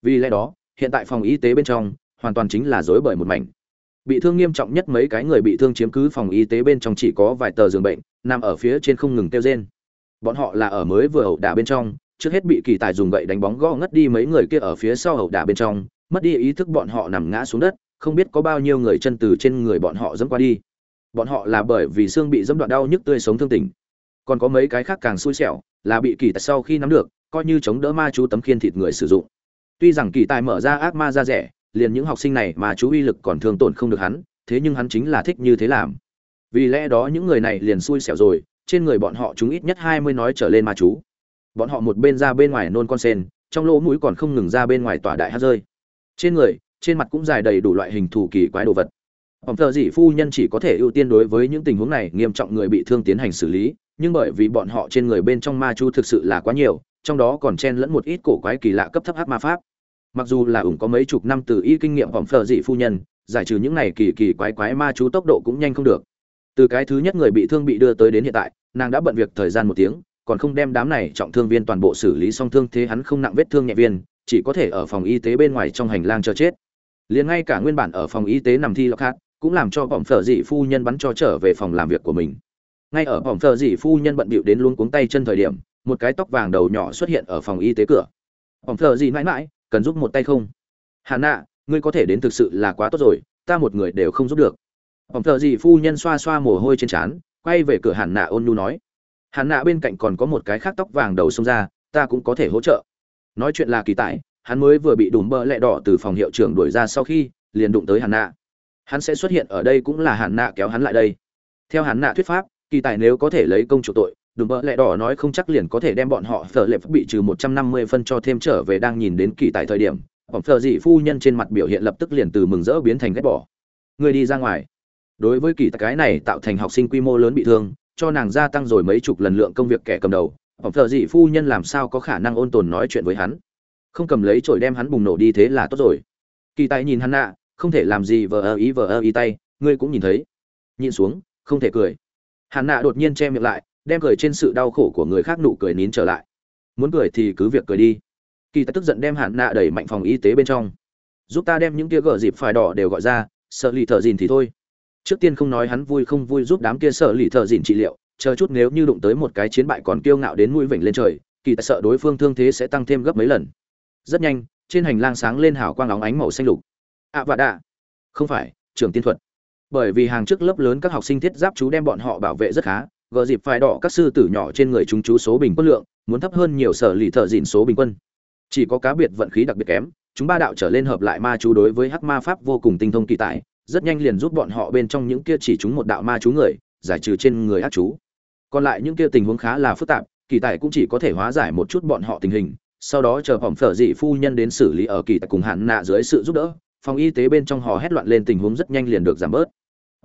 vì lẽ đó, hiện tại phòng y tế bên trong, hoàn toàn chính là dối bởi một mảnh. Bị thương nghiêm trọng nhất mấy cái người bị thương chiếm cứ phòng y tế bên trong chỉ có vài tờ giường bệnh, nằm ở phía trên không ngừng kêu rên. Bọn họ là ở mới vừa ẩu đả bên trong, trước hết bị kỳ tài dùng gậy đánh bóng gõ ngất đi mấy người kia ở phía sau ẩu đả bên trong, mất đi ý thức bọn họ nằm ngã xuống đất, không biết có bao nhiêu người chân từ trên người bọn họ dẫm qua đi. Bọn họ là bởi vì xương bị dẫm đoạn đau nhức tươi sống thương tình. Còn có mấy cái khác càng xui xẻo, là bị kỳ tài sau khi nắm được, coi như chống đỡ ma chú tấm khiên thịt người sử dụng tuy rằng kỳ tài mở ra ác ma ra rẻ liền những học sinh này mà chú uy lực còn thường tổn không được hắn thế nhưng hắn chính là thích như thế làm. Vì lẽ đó những người này liền xui xẻo rồi trên người bọn họ chúng ít nhất hai mươi nói trở lên ma chú. Bọn họ một bên ra bên ngoài nôn con sen trong lỗ mũi còn không ngừng ra bên ngoài tỏa đại hát rơi. Trên người trên mặt cũng dài đầy đủ loại hình thù kỳ quái đồ vật. Phòng thờ dị phu nhân chỉ có thể ưu tiên đối với những tình huống này nghiêm trọng người bị thương tiến hành xử lý, nhưng bởi vì bọn họ trên người bên trong ma chú thực sự là quá nhiều, trong đó còn chen lẫn một ít cổ quái kỳ lạ cấp thấp hắc ma pháp. Mặc dù là ủng có mấy chục năm từ y kinh nghiệm phòng phở dị phu nhân, giải trừ những này kỳ kỳ quái quái ma chú tốc độ cũng nhanh không được. Từ cái thứ nhất người bị thương bị đưa tới đến hiện tại, nàng đã bận việc thời gian một tiếng, còn không đem đám này trọng thương viên toàn bộ xử lý xong thương thế hắn không nặng vết thương nhẹ viên, chỉ có thể ở phòng y tế bên ngoài trong hành lang chờ chết. Liền ngay cả nguyên bản ở phòng y tế nằm thi lọc khác, cũng làm cho bỏng phở dị phu nhân bắn cho trở về phòng làm việc của mình ngay ở bỏng phở dị phu nhân bận bịu đến luôn cuống tay chân thời điểm một cái tóc vàng đầu nhỏ xuất hiện ở phòng y tế cửa bỏng phở dị mãi mãi cần giúp một tay không? Hà nạ, ngươi có thể đến thực sự là quá tốt rồi, ta một người đều không giúp được. Bỏng thợ dị phu nhân xoa xoa mồ hôi trên trán, quay về cửa hàn nạ ôn nhu nói. Hàn nạ bên cạnh còn có một cái khác tóc vàng đầu xông ra, ta cũng có thể hỗ trợ. Nói chuyện là kỳ tại hắn mới vừa bị đùm bơ lẹ đỏ từ phòng hiệu trưởng đuổi ra sau khi, liền đụng tới hàn nạ. Hắn sẽ xuất hiện ở đây cũng là Hàn nạ kéo hắn lại đây. Theo Hàn nạ thuyết pháp, kỳ tài nếu có thể lấy công chủ tội đùm bỡ lẹ đỏ nói không chắc liền có thể đem bọn họ phở lệ bị trừ một trăm năm mươi phân cho thêm trở về đang nhìn đến kỳ tại thời điểm, bọn phở dị phu nhân trên mặt biểu hiện lập tức liền từ mừng rỡ biến thành ghét bỏ. Người đi ra ngoài. Đối với kỳ tài cái này tạo thành học sinh quy mô lớn bị thương, cho nàng gia tăng rồi mấy chục lần lượng công việc kẻ cầm đầu, bọn phở dị phu nhân làm sao có khả năng ôn tồn nói chuyện với hắn? Không cầm lấy chổi đem hắn bùng nổ đi thế là tốt rồi. Kỳ tại nhìn hắn nạ, không thể làm gì vờ ơ ý vờ ơ ý tay, ngươi cũng nhìn thấy. Nhìn xuống, không thể cười. Hắn nạ đột nhiên che miệng lại đem cười trên sự đau khổ của người khác nụ cười nín trở lại. Muốn cười thì cứ việc cười đi. Kỳ tài tức giận đem hạn nạ đẩy mạnh phòng y tế bên trong. Giúp ta đem những kia gở dịp phải đỏ đều gọi ra, sợ lì thợ dìn thì thôi. Trước tiên không nói hắn vui không vui giúp đám kia sợ lì thợ dìn trị liệu, chờ chút nếu như đụng tới một cái chiến bại còn kiêu ngạo đến mũi vểnh lên trời, kỳ tài sợ đối phương thương thế sẽ tăng thêm gấp mấy lần. Rất nhanh, trên hành lang sáng lên hào quang óng ánh màu xanh lục. Ạ vạ đạ. Không phải trường tiên thuật. Bởi vì hàng trước lớp lớn các học sinh thiết giáp chú đem bọn họ bảo vệ rất khá gờ dịp phải đỏ các sư tử nhỏ trên người chúng chú số bình quân lượng, muốn thấp hơn nhiều sở lì thợ dịn số bình quân. Chỉ có cá biệt vận khí đặc biệt kém, chúng ba đạo trở lên hợp lại ma chú đối với hắc ma pháp vô cùng tinh thông kỳ tài, rất nhanh liền giúp bọn họ bên trong những kia chỉ chúng một đạo ma chú người, giải trừ trên người ác chú. Còn lại những kia tình huống khá là phức tạp, kỳ tài cũng chỉ có thể hóa giải một chút bọn họ tình hình, sau đó chờ phỏng phở dị phu nhân đến xử lý ở kỳ tài cùng hạn nạ dưới sự giúp đỡ, phòng y tế bên trong hò hét loạn lên tình huống rất nhanh liền được giảm bớt.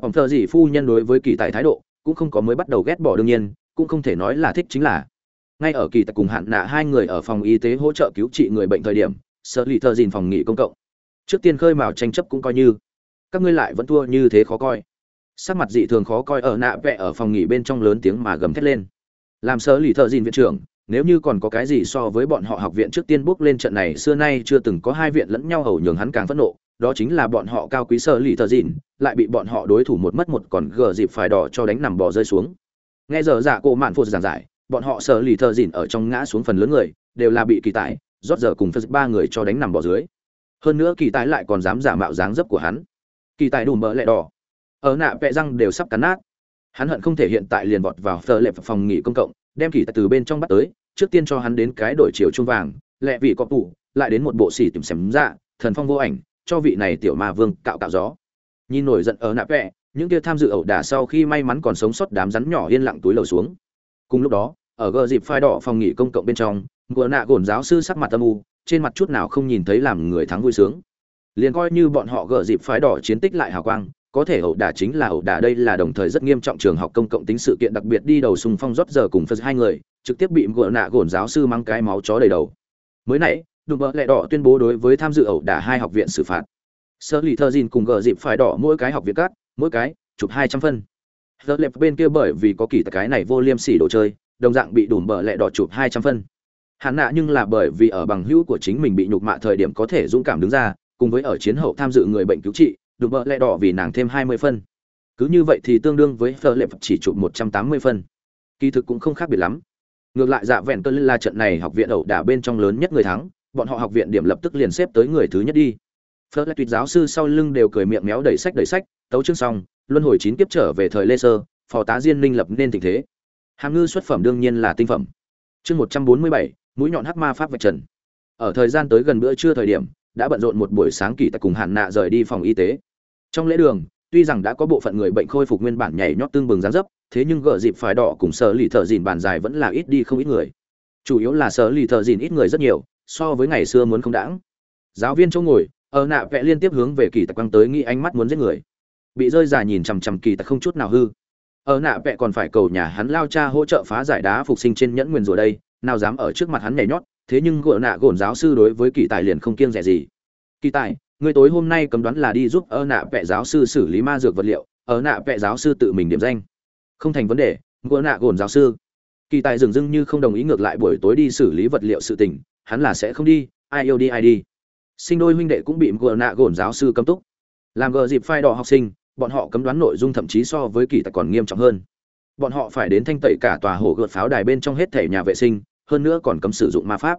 Phỏng phở dị phu nhân đối với kỳ tài thái độ cũng không có mới bắt đầu ghét bỏ đương nhiên, cũng không thể nói là thích chính là. Ngay ở kỳ tại cùng hạn nạ hai người ở phòng y tế hỗ trợ cứu trị người bệnh thời điểm, sợ lì thợ dìn phòng nghỉ công cộng. Trước tiên khơi mào tranh chấp cũng coi như. Các ngươi lại vẫn thua như thế khó coi. Sắc mặt dị thường khó coi ở nạ vẽ ở phòng nghỉ bên trong lớn tiếng mà gầm thét lên. Làm sợ lì thợ dìn viện trưởng, nếu như còn có cái gì so với bọn họ học viện trước tiên bước lên trận này, xưa nay chưa từng có hai viện lẫn nhau hầu nhường hắn càng phẫn nộ đó chính là bọn họ cao quý sơ lì thờ dịn, lại bị bọn họ đối thủ một mất một còn gờ dịp phải đỏ cho đánh nằm bò rơi xuống. Nghe giờ giả cổ mạn phô giảng giải, bọn họ sơ lì thờ dịn ở trong ngã xuống phần lớn người, đều là bị kỳ tài, rót giờ cùng phật ba người cho đánh nằm bò dưới. Hơn nữa kỳ tài lại còn dám giả mạo dáng dấp của hắn. Kỳ tài đủ mỡ lẹ đỏ. Ở nạ vẹ răng đều sắp cắn nát. Hắn hận không thể hiện tại liền vọt vào phờ lệ phòng nghỉ công cộng, đem kỳ tài từ bên trong bắt tới, trước tiên cho hắn đến cái đổi chiều trung vàng, lẹ vị có tủ, lại đến một bộ xỉ tìm xém dạ thần phong vô ảnh cho vị này tiểu ma vương cạo cạo gió. Nhìn nổi giận ở nạp vẹ, những kia tham dự ẩu đả sau khi may mắn còn sống sót đám rắn nhỏ yên lặng túi lầu xuống. Cùng lúc đó, ở gờ dịp phai đỏ phòng nghỉ công cộng bên trong, ngựa nạ gồn giáo sư sắc mặt âm u, trên mặt chút nào không nhìn thấy làm người thắng vui sướng. Liền coi như bọn họ gờ dịp phái đỏ chiến tích lại hào quang, có thể ẩu đả chính là ẩu đả đây là đồng thời rất nghiêm trọng trường học công cộng tính sự kiện đặc biệt đi đầu sùng phong rót giờ cùng phật hai người, trực tiếp bị ngựa nạ gồn giáo sư mang cái máu chó đầy đầu. Mới nãy đùm bợ lẹ đỏ tuyên bố đối với tham dự ẩu đả hai học viện xử phạt. Sơ lì thơ dìn cùng gờ dịp phải đỏ mỗi cái học viện cắt mỗi cái, chụp hai trăm phân. Thơ lẹp bên kia bởi vì có kỳ cái này vô liêm sỉ đồ chơi, đồng dạng bị đùm bợ lẹ đỏ chụp hai trăm phân. Hạn nạ nhưng là bởi vì ở bằng hữu của chính mình bị nhục mạ thời điểm có thể dũng cảm đứng ra, cùng với ở chiến hậu tham dự người bệnh cứu trị, đùm bợ lẹ đỏ vì nàng thêm hai mươi phân. Cứ như vậy thì tương đương với phở lẹp chỉ chụp một trăm tám mươi phân. Kỳ thực cũng không khác biệt lắm. Ngược lại dạ vẹn lên là trận này học viện ẩu đả bên trong lớn nhất người thắng bọn họ học viện điểm lập tức liền xếp tới người thứ nhất đi. Phớt lại tuyệt giáo sư sau lưng đều cười miệng méo đầy sách đầy sách, tấu chương xong, luân hồi chín kiếp trở về thời lê sơ, phò tá diên linh lập nên tình thế. Hàm ngư xuất phẩm đương nhiên là tinh phẩm. Chương một trăm bốn mươi bảy, mũi nhọn hắc ma pháp vạch trần. Ở thời gian tới gần bữa trưa thời điểm, đã bận rộn một buổi sáng kỳ tại cùng hạn nạ rời đi phòng y tế. Trong lễ đường, tuy rằng đã có bộ phận người bệnh khôi phục nguyên bản nhảy nhót tương bừng dáng dấp, thế nhưng gỡ dịp phải đỏ cùng sở lì thợ dìn bàn dài vẫn là ít đi không ít người. Chủ yếu là sở lì thợ dìn ít người rất nhiều so với ngày xưa muốn không đãng. Giáo viên chỗ ngồi, ở nạ vẽ liên tiếp hướng về kỳ tặc quăng tới nghĩ ánh mắt muốn giết người. Bị rơi dài nhìn chằm chằm kỳ tặc không chút nào hư. Ở nạ vẽ còn phải cầu nhà hắn lao cha hỗ trợ phá giải đá phục sinh trên nhẫn nguyên rùa đây, nào dám ở trước mặt hắn nhảy nhót, thế nhưng gỗ nạ gồn giáo sư đối với kỳ tài liền không kiêng rẻ gì. Kỳ tài, người tối hôm nay cấm đoán là đi giúp ở nạ vẽ giáo sư xử lý ma dược vật liệu, ở nạ vẽ giáo sư tự mình điểm danh. Không thành vấn đề, gỗ nạ gồn giáo sư. Kỳ tài dừng dưng như không đồng ý ngược lại buổi tối đi xử lý vật liệu sự tình hắn là sẽ không đi, ai yêu đi ai đi. Sinh đôi huynh đệ cũng bị gỡ nạ gồn giáo sư cấm túc. Làm gờ dịp phai đỏ học sinh, bọn họ cấm đoán nội dung thậm chí so với kỳ tài còn nghiêm trọng hơn. Bọn họ phải đến thanh tẩy cả tòa hồ gợt pháo đài bên trong hết thể nhà vệ sinh, hơn nữa còn cấm sử dụng ma pháp.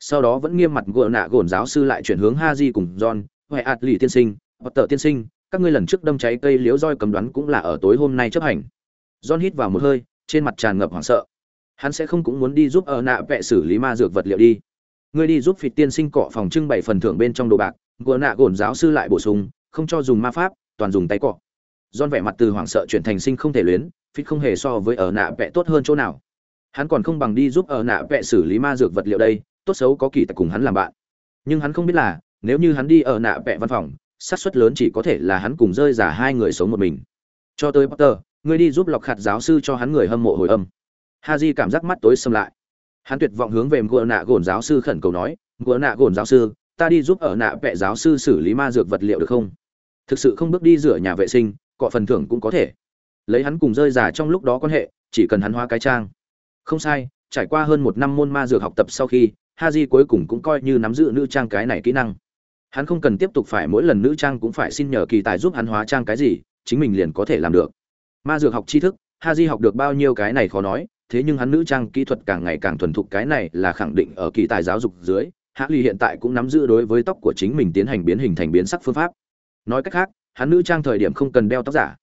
Sau đó vẫn nghiêm mặt gỡ nạ gồn giáo sư lại chuyển hướng ha di cùng john huệ ạt lì tiên sinh hoặc tờ tiên sinh, các ngươi lần trước đâm cháy cây liếu roi cấm đoán cũng là ở tối hôm nay chấp hành. John hít vào một hơi, trên mặt tràn ngập hoảng sợ. Hắn sẽ không cũng muốn đi giúp ở nạ vẽ xử lý ma dược vật liệu đi ngươi đi giúp phịt tiên sinh cọ phòng trưng bày phần thưởng bên trong đồ bạc gỡ nạ gồn giáo sư lại bổ sung không cho dùng ma pháp toàn dùng tay cọ don vẻ mặt từ hoảng sợ chuyển thành sinh không thể luyến, phịt không hề so với ở nạ vẽ tốt hơn chỗ nào. Hắn còn không bằng đi giúp ở nạ vẽ xử lý ma dược vật liệu đây, tốt xấu có kỳ tại cùng hắn làm bạn. Nhưng hắn không biết là, nếu như hắn đi ở nạ vẽ văn phòng, xác suất lớn chỉ có thể là hắn cùng rơi giả hai người sống một mình. Cho tới Potter, ngươi đi giúp lọc khạt giáo sư cho hắn người hâm mộ hồi âm. Haji cảm giác mắt tối sầm lại. Hắn tuyệt vọng hướng về Ngựa nạ gồn giáo sư khẩn cầu nói, "Ngựa nạ gồn giáo sư, ta đi giúp ở nạ Vệ giáo sư xử lý ma dược vật liệu được không?" Thực sự không bước đi rửa nhà vệ sinh, cọ phần thưởng cũng có thể. Lấy hắn cùng rơi giả trong lúc đó quan hệ chỉ cần hắn hóa cái trang. Không sai trải qua hơn một năm môn ma dược học tập sau khi ha di cuối cùng cũng coi như nắm giữ nữ trang cái này kỹ năng. Hắn không cần tiếp tục phải mỗi lần nữ trang cũng phải xin nhờ kỳ tài giúp hắn hóa trang cái gì chính mình liền có thể làm được. Ma dược học tri thức ha di học được bao nhiêu cái này khó nói thế nhưng hắn nữ trang kỹ thuật càng ngày càng thuần thục, cái này là khẳng định ở kỳ tài giáo dục dưới, hạ ly hiện tại cũng nắm giữ đối với tóc của chính mình tiến hành biến hình thành biến sắc phương pháp. Nói cách khác, hắn nữ trang thời điểm không cần đeo tóc giả.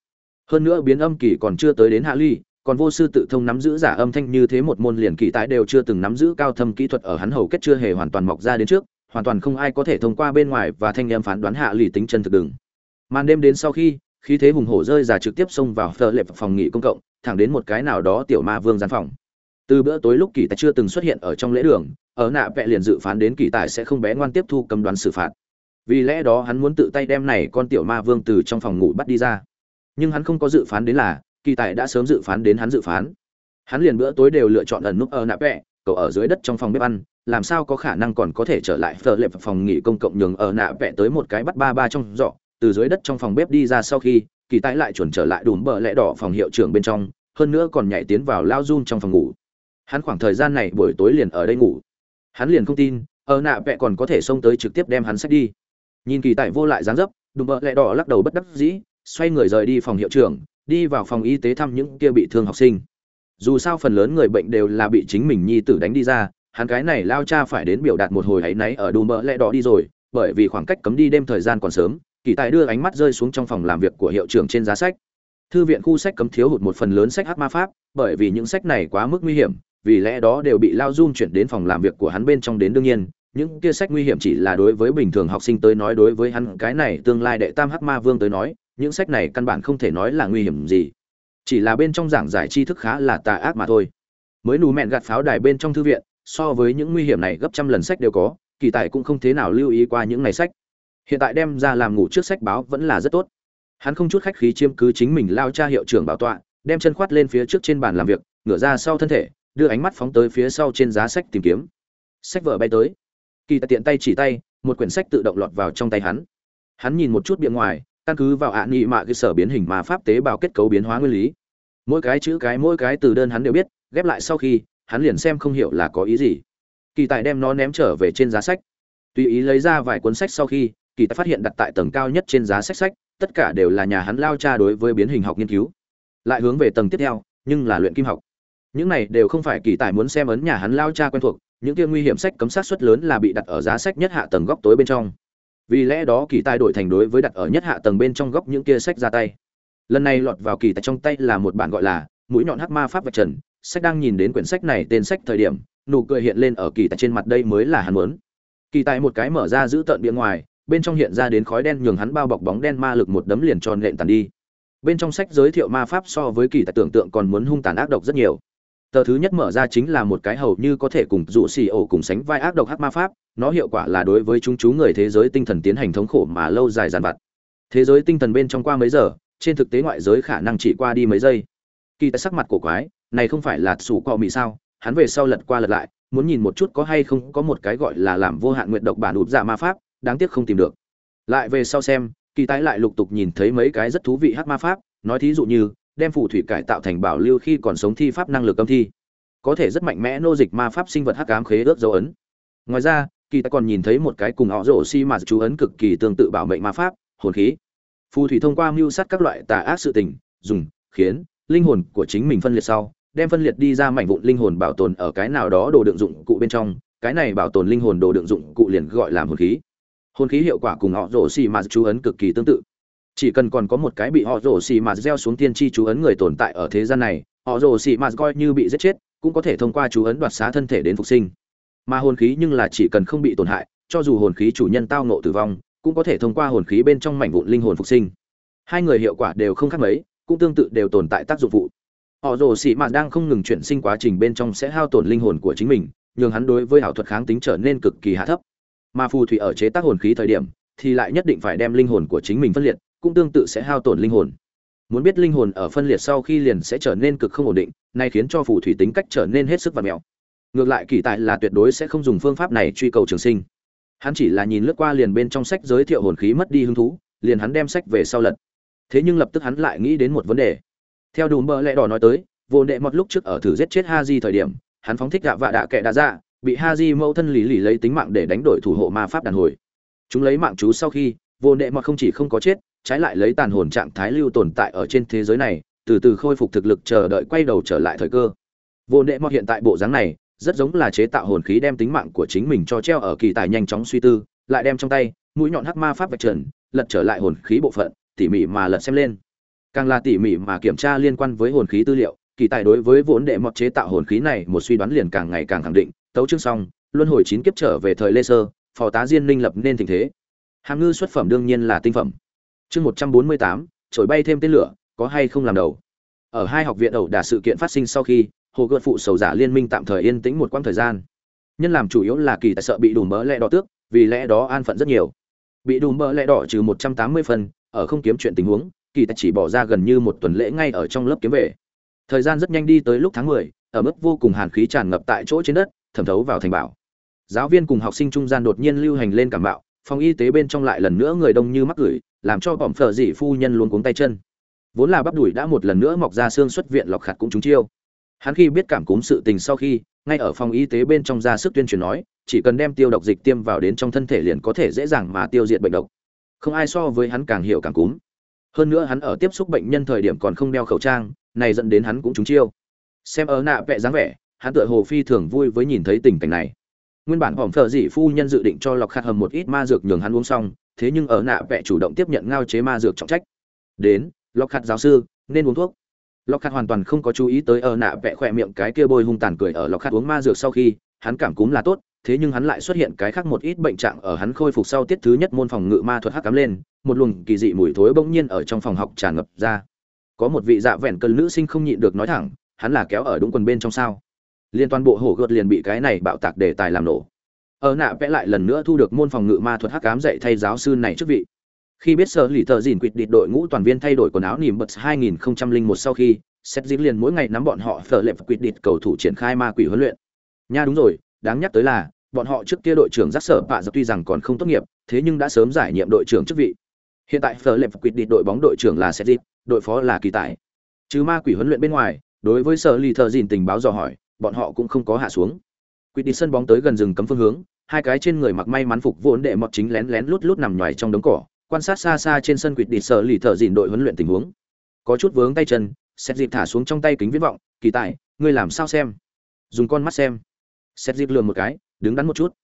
Hơn nữa biến âm kỳ còn chưa tới đến hạ ly còn vô sư tự thông nắm giữ giả âm thanh như thế một môn liền kỳ tái đều chưa từng nắm giữ cao thâm kỹ thuật ở hắn hầu kết chưa hề hoàn toàn mọc ra đến trước, hoàn toàn không ai có thể thông qua bên ngoài và thanh em phán đoán hạ ly tính chân thực đừng. Màn đêm đến sau khi, khí thế hùng hổ rơi giả trực tiếp xông vào phở lệp phòng nghỉ công cộng thẳng đến một cái nào đó tiểu ma vương gian phòng. Từ bữa tối lúc kỳ tài chưa từng xuất hiện ở trong lễ đường, ở nạ vẽ liền dự phán đến kỳ tài sẽ không bé ngoan tiếp thu cầm đoán xử phạt. Vì lẽ đó hắn muốn tự tay đem này con tiểu ma vương từ trong phòng ngủ bắt đi ra. Nhưng hắn không có dự phán đến là, kỳ tài đã sớm dự phán đến hắn dự phán. Hắn liền bữa tối đều lựa chọn ẩn núp ở nạ vẽ cậu ở dưới đất trong phòng bếp ăn, làm sao có khả năng còn có thể trở lại phở lệp phòng nghỉ công cộng nhường ở nạ vẽ tới một cái bắt ba ba trong dọ từ dưới đất trong phòng bếp đi ra sau khi kỳ tái lại chuẩn trở lại đùm bờ lẽ đỏ phòng hiệu trưởng bên trong, hơn nữa còn nhảy tiến vào lao run trong phòng ngủ. Hắn khoảng thời gian này buổi tối liền ở đây ngủ. Hắn liền không tin, ở nạ vẹ còn có thể xông tới trực tiếp đem hắn sách đi. Nhìn kỳ tài vô lại dáng dấp, đùm bợ lẹ đỏ lắc đầu bất đắc dĩ, xoay người rời đi phòng hiệu trưởng, đi vào phòng y tế thăm những kia bị thương học sinh. Dù sao phần lớn người bệnh đều là bị chính mình nhi tử đánh đi ra, hắn cái này lao cha phải đến biểu đạt một hồi hãy náy ở đùm bợ lẹ đỏ đi rồi, bởi vì khoảng cách cấm đi đêm thời gian còn sớm kỳ tài đưa ánh mắt rơi xuống trong phòng làm việc của hiệu trưởng trên giá sách. Thư viện khu sách cấm thiếu hụt một phần lớn sách hát ma pháp, bởi vì những sách này quá mức nguy hiểm, vì lẽ đó đều bị lao dung chuyển đến phòng làm việc của hắn bên trong đến đương nhiên. Những kia sách nguy hiểm chỉ là đối với bình thường học sinh tới nói, đối với hắn, cái này tương lai đệ tam hắc ma vương tới nói, những sách này căn bản không thể nói là nguy hiểm gì. Chỉ là bên trong giảng giải tri thức khá là tà ác mà thôi. Mới nù mẹn gạt pháo đài bên trong thư viện, so với những nguy hiểm này gấp trăm lần sách đều có, kỳ tài cũng không thế nào lưu ý qua những ngày sách hiện tại đem ra làm ngủ trước sách báo vẫn là rất tốt. Hắn không chút khách khí chiếm cứ chính mình lao cha hiệu trưởng bảo tọa, đem chân khoát lên phía trước trên bàn làm việc, ngửa ra sau thân thể, đưa ánh mắt phóng tới phía sau trên giá sách tìm kiếm. Sách vở bay tới. Kỳ tài tiện tay chỉ tay, một quyển sách tự động lọt vào trong tay hắn. Hắn nhìn một chút bìa ngoài, căn cứ vào ạ nghị mạ cơ sở biến hình mà pháp tế bào kết cấu biến hóa nguyên lý. Mỗi cái chữ cái, mỗi cái từ đơn hắn đều biết, ghép lại sau khi, hắn liền xem không hiểu là có ý gì. Kỳ tài đem nó ném trở về trên giá sách. Tùy ý lấy ra vài cuốn sách sau khi kỳ tài phát hiện đặt tại tầng cao nhất trên giá sách sách, tất cả đều là nhà hắn lao cha đối với biến hình học nghiên cứu. Lại hướng về tầng tiếp theo, nhưng là luyện kim học. Những này đều không phải kỳ tài muốn xem ấn nhà hắn lao cha quen thuộc, những kia nguy hiểm sách cấm sát suất lớn là bị đặt ở giá sách nhất hạ tầng góc tối bên trong. Vì lẽ đó kỳ tài đổi thành đối với đặt ở nhất hạ tầng bên trong góc những kia sách ra tay. Lần này lọt vào kỳ tài trong tay là một bản gọi là mũi nhọn hắc ma pháp vạch trần, sách đang nhìn đến quyển sách này tên sách thời điểm, nụ cười hiện lên ở kỳ tài trên mặt đây mới là hắn muốn. Kỳ tài một cái mở ra giữ tận bìa ngoài bên trong hiện ra đến khói đen nhường hắn bao bọc bóng đen ma lực một đấm liền tròn lện tàn đi. Bên trong sách giới thiệu ma pháp so với kỳ tài tưởng tượng còn muốn hung tàn ác độc rất nhiều. Tờ thứ nhất mở ra chính là một cái hầu như có thể cùng dụ xì ổ cùng sánh vai ác độc hắc ma pháp, nó hiệu quả là đối với chúng chú người thế giới tinh thần tiến hành thống khổ mà lâu dài dàn vặt. Thế giới tinh thần bên trong qua mấy giờ, trên thực tế ngoại giới khả năng chỉ qua đi mấy giây. Kỳ tại sắc mặt cổ quái, này không phải là sủ cọ mị sao? Hắn về sau lật qua lật lại, muốn nhìn một chút có hay không có một cái gọi là làm vô hạn nguyện độc bản ụp dạ ma pháp đáng tiếc không tìm được. Lại về sau xem, kỳ tái lại lục tục nhìn thấy mấy cái rất thú vị hắc ma pháp, nói thí dụ như, đem phù thủy cải tạo thành bảo lưu khi còn sống thi pháp năng lực âm thi. Có thể rất mạnh mẽ nô dịch ma pháp sinh vật hắc ám khế ước dấu ấn. Ngoài ra, kỳ ta còn nhìn thấy một cái cùng họ rổ xi mà chú ấn cực kỳ tương tự bảo mệnh ma pháp, hồn khí. Phù thủy thông qua mưu sát các loại tà ác sự tình, dùng, khiến, linh hồn của chính mình phân liệt sau, đem phân liệt đi ra mảnh vụn linh hồn bảo tồn ở cái nào đó đồ đựng dụng cụ bên trong. Cái này bảo tồn linh hồn đồ đựng dụng cụ liền gọi là hồn khí hồn khí hiệu quả cùng họ rổ xì mà chú ấn cực kỳ tương tự. Chỉ cần còn có một cái bị họ rổ xì mà gieo xuống tiên tri chú ấn người tồn tại ở thế gian này, họ rổ xì mà coi như bị giết chết, cũng có thể thông qua chú ấn đoạt xá thân thể đến phục sinh. Mà hồn khí nhưng là chỉ cần không bị tổn hại, cho dù hồn khí chủ nhân tao nộ tử vong, cũng có thể thông qua hồn khí bên trong mảnh vụn linh hồn phục sinh. Hai người hiệu quả đều không khác mấy, cũng tương tự đều tồn tại tác dụng phụ. Họ rồ xì mạt đang không ngừng chuyển sinh quá trình bên trong sẽ hao tổn linh hồn của chính mình, nhường hắn đối với ảo thuật kháng tính trở nên cực kỳ hạ thấp mà phù thủy ở chế tác hồn khí thời điểm, thì lại nhất định phải đem linh hồn của chính mình phân liệt, cũng tương tự sẽ hao tổn linh hồn. Muốn biết linh hồn ở phân liệt sau khi liền sẽ trở nên cực không ổn định này khiến cho phù thủy tính cách trở nên hết sức vật mèo ngược lại kỳ tài là tuyệt đối sẽ không dùng phương pháp này truy cầu trường sinh. Hắn chỉ là nhìn lướt qua liền bên trong sách giới thiệu hồn khí mất đi hứng thú, liền hắn đem sách về sau lật. Thế nhưng lập tức hắn lại nghĩ đến một vấn đề. Theo đùm bơ lẽ đỏ nói tới, vô đệ một lúc trước ở thử giết chết ha di thời điểm, hắn phóng thích gạ vạ đạ kệ đạ dạ bị ha di mẫu thân lý lì lấy tính mạng để đánh đổi thủ hộ ma pháp đàn hồi. Chúng lấy mạng chú sau khi, vô đệ một không chỉ không có chết, trái lại lấy tàn hồn trạng thái lưu tồn tại ở trên thế giới này, từ từ khôi phục thực lực chờ đợi quay đầu trở lại thời cơ. Vô đệ một hiện tại bộ dáng này, rất giống là chế tạo hồn khí đem tính mạng của chính mình cho treo ở kỳ tài nhanh chóng suy tư, lại đem trong tay mũi nhọn hắc ma pháp vạch trần, lật trở lại hồn khí bộ phận, tỉ mỉ mà lật xem lên. Càng là tỉ mỉ mà kiểm tra liên quan với hồn khí tư liệu, kỳ tài đối với vốn đệ mọt chế tạo hồn khí này một suy đoán liền càng ngày càng khẳng định tấu chương xong luân hồi chín kiếp trở về thời lê sơ phò tá diên linh lập nên tình thế. Hàm ngư xuất phẩm đương nhiên là tinh phẩm. Chương một trăm bốn mươi tám trổi bay thêm tên lửa có hay không làm đầu. Ở hai học viện ẩu đả sự kiện phát sinh sau khi hồ gợt phụ sầu giả liên minh tạm thời yên tĩnh một quãng thời gian. Nhân làm chủ yếu là kỳ tại sợ bị đủ mỡ lẽ đỏ tước vì lẽ đó an phận rất nhiều. Bị đủ mỡ lẽ đỏ trừ một trăm tám mươi phần ở không kiếm chuyện tình huống kỳ tài chỉ bỏ ra gần như một tuần lễ ngay ở trong lớp kiếm về. Thời gian rất nhanh đi tới lúc tháng mười, ở mức vô cùng hàn khí tràn ngập tại chỗ trên đất thẩm thấu vào thành bảo. Giáo viên cùng học sinh trung gian đột nhiên lưu hành lên cảm bạo, phòng y tế bên trong lại lần nữa người đông như mắc gửi, làm cho bỏm phở dị phu nhân luôn cuống tay chân. Vốn là bắp đùi đã một lần nữa mọc ra xương xuất viện lọc khạt cũng trúng chiêu. Hắn khi biết cảm cúm sự tình sau khi, ngay ở phòng y tế bên trong ra sức tuyên truyền nói, chỉ cần đem tiêu độc dịch tiêm vào đến trong thân thể liền có thể dễ dàng mà tiêu diệt bệnh độc. Không ai so với hắn càng hiểu càng cúm. Hơn nữa hắn ở tiếp xúc bệnh nhân thời điểm còn không đeo khẩu trang, này dẫn đến hắn cũng trúng chiêu. Xem ở nạ vẽ dáng vẻ hắn tựa hồ phi thường vui với nhìn thấy tình cảnh này. Nguyên bản hỏng thợ dị phu nhân dự định cho lọc khát hầm một ít ma dược nhường hắn uống xong, thế nhưng ở nạ vẽ chủ động tiếp nhận ngao chế ma dược trọng trách. Đến, lọc khát giáo sư, nên uống thuốc. Lọc khát hoàn toàn không có chú ý tới ở nạ vẽ khỏe miệng cái kia bôi hung tàn cười ở lọc khát uống ma dược sau khi, hắn cảm cúm là tốt, thế nhưng hắn lại xuất hiện cái khác một ít bệnh trạng ở hắn khôi phục sau tiết thứ nhất môn phòng ngự ma thuật hắc cắm lên, một luồng kỳ dị mùi thối bỗng nhiên ở trong phòng học tràn ngập ra. Có một vị dạ vẹn cơn nữ sinh không nhịn được nói thẳng, hắn là kéo ở đúng quần bên trong sao? Liên toàn bộ hổ gợt liền bị cái này bạo tạc đề tài làm nổ. Ở nạ vẽ lại lần nữa thu được môn phòng ngự ma thuật hắc cám dạy thay giáo sư này trước vị. Khi biết sở lì tờ dìn quỵt địt đội ngũ toàn viên thay đổi quần áo nỉm bật 2001 sau khi xét dính liền mỗi ngày nắm bọn họ phở lệp quỵt địt cầu thủ triển khai ma quỷ huấn luyện. Nha đúng rồi, đáng nhắc tới là, bọn họ trước kia đội trưởng giác sở bạ dập tuy rằng còn không tốt nghiệp, thế nhưng đã sớm giải nhiệm đội trưởng chức vị. Hiện tại phở lệp quỵt địt đội bóng đội trưởng là xét dính đội phó là kỳ tài. Chứ ma quỷ huấn luyện bên ngoài, đối với sở lì thợ dìn tình báo dò hỏi bọn họ cũng không có hạ xuống. Quỵt đi sân bóng tới gần rừng cấm phương hướng, hai cái trên người mặc may mắn phục vốn đệ mọt chính lén lén lút lút nằm ngoài trong đống cỏ, quan sát xa xa trên sân quỵt đi sợ lì thợ dìn đội huấn luyện tình huống. Có chút vướng tay chân xét dịp thả xuống trong tay kính viễn vọng, kỳ tài, ngươi làm sao xem? Dùng con mắt xem. Xét dịp lườm một cái, đứng đắn một chút.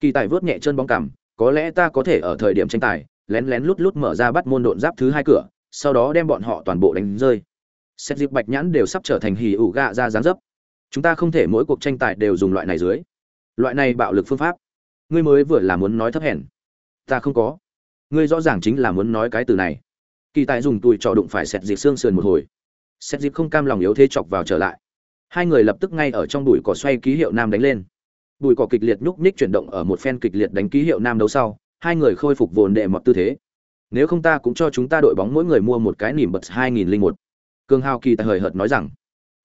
Kỳ tài vớt nhẹ chân bóng cằm, có lẽ ta có thể ở thời điểm tranh tài, lén lén lút lút mở ra bắt môn độn giáp thứ hai cửa, sau đó đem bọn họ toàn bộ đánh rơi. Xét dịp bạch nhãn đều sắp trở thành hì ủ gạ ra dáng dấp chúng ta không thể mỗi cuộc tranh tài đều dùng loại này dưới. Loại này bạo lực phương pháp. Ngươi mới vừa là muốn nói thấp hèn. Ta không có. Ngươi rõ ràng chính là muốn nói cái từ này. Kỳ tài dùng tùi trò đụng phải sẹt dịp xương sườn một hồi. Xét dịp không cam lòng yếu thế chọc vào trở lại. Hai người lập tức ngay ở trong bụi cỏ xoay ký hiệu nam đánh lên. Bụi cỏ kịch liệt nhúc nhích chuyển động ở một phen kịch liệt đánh ký hiệu nam đấu sau, hai người khôi phục vồn đệ mọt tư thế. Nếu không ta cũng cho chúng ta đội bóng mỗi người mua một cái nỉm bật hai nghìn linh một. Cường hào kỳ tài hời hợt nói rằng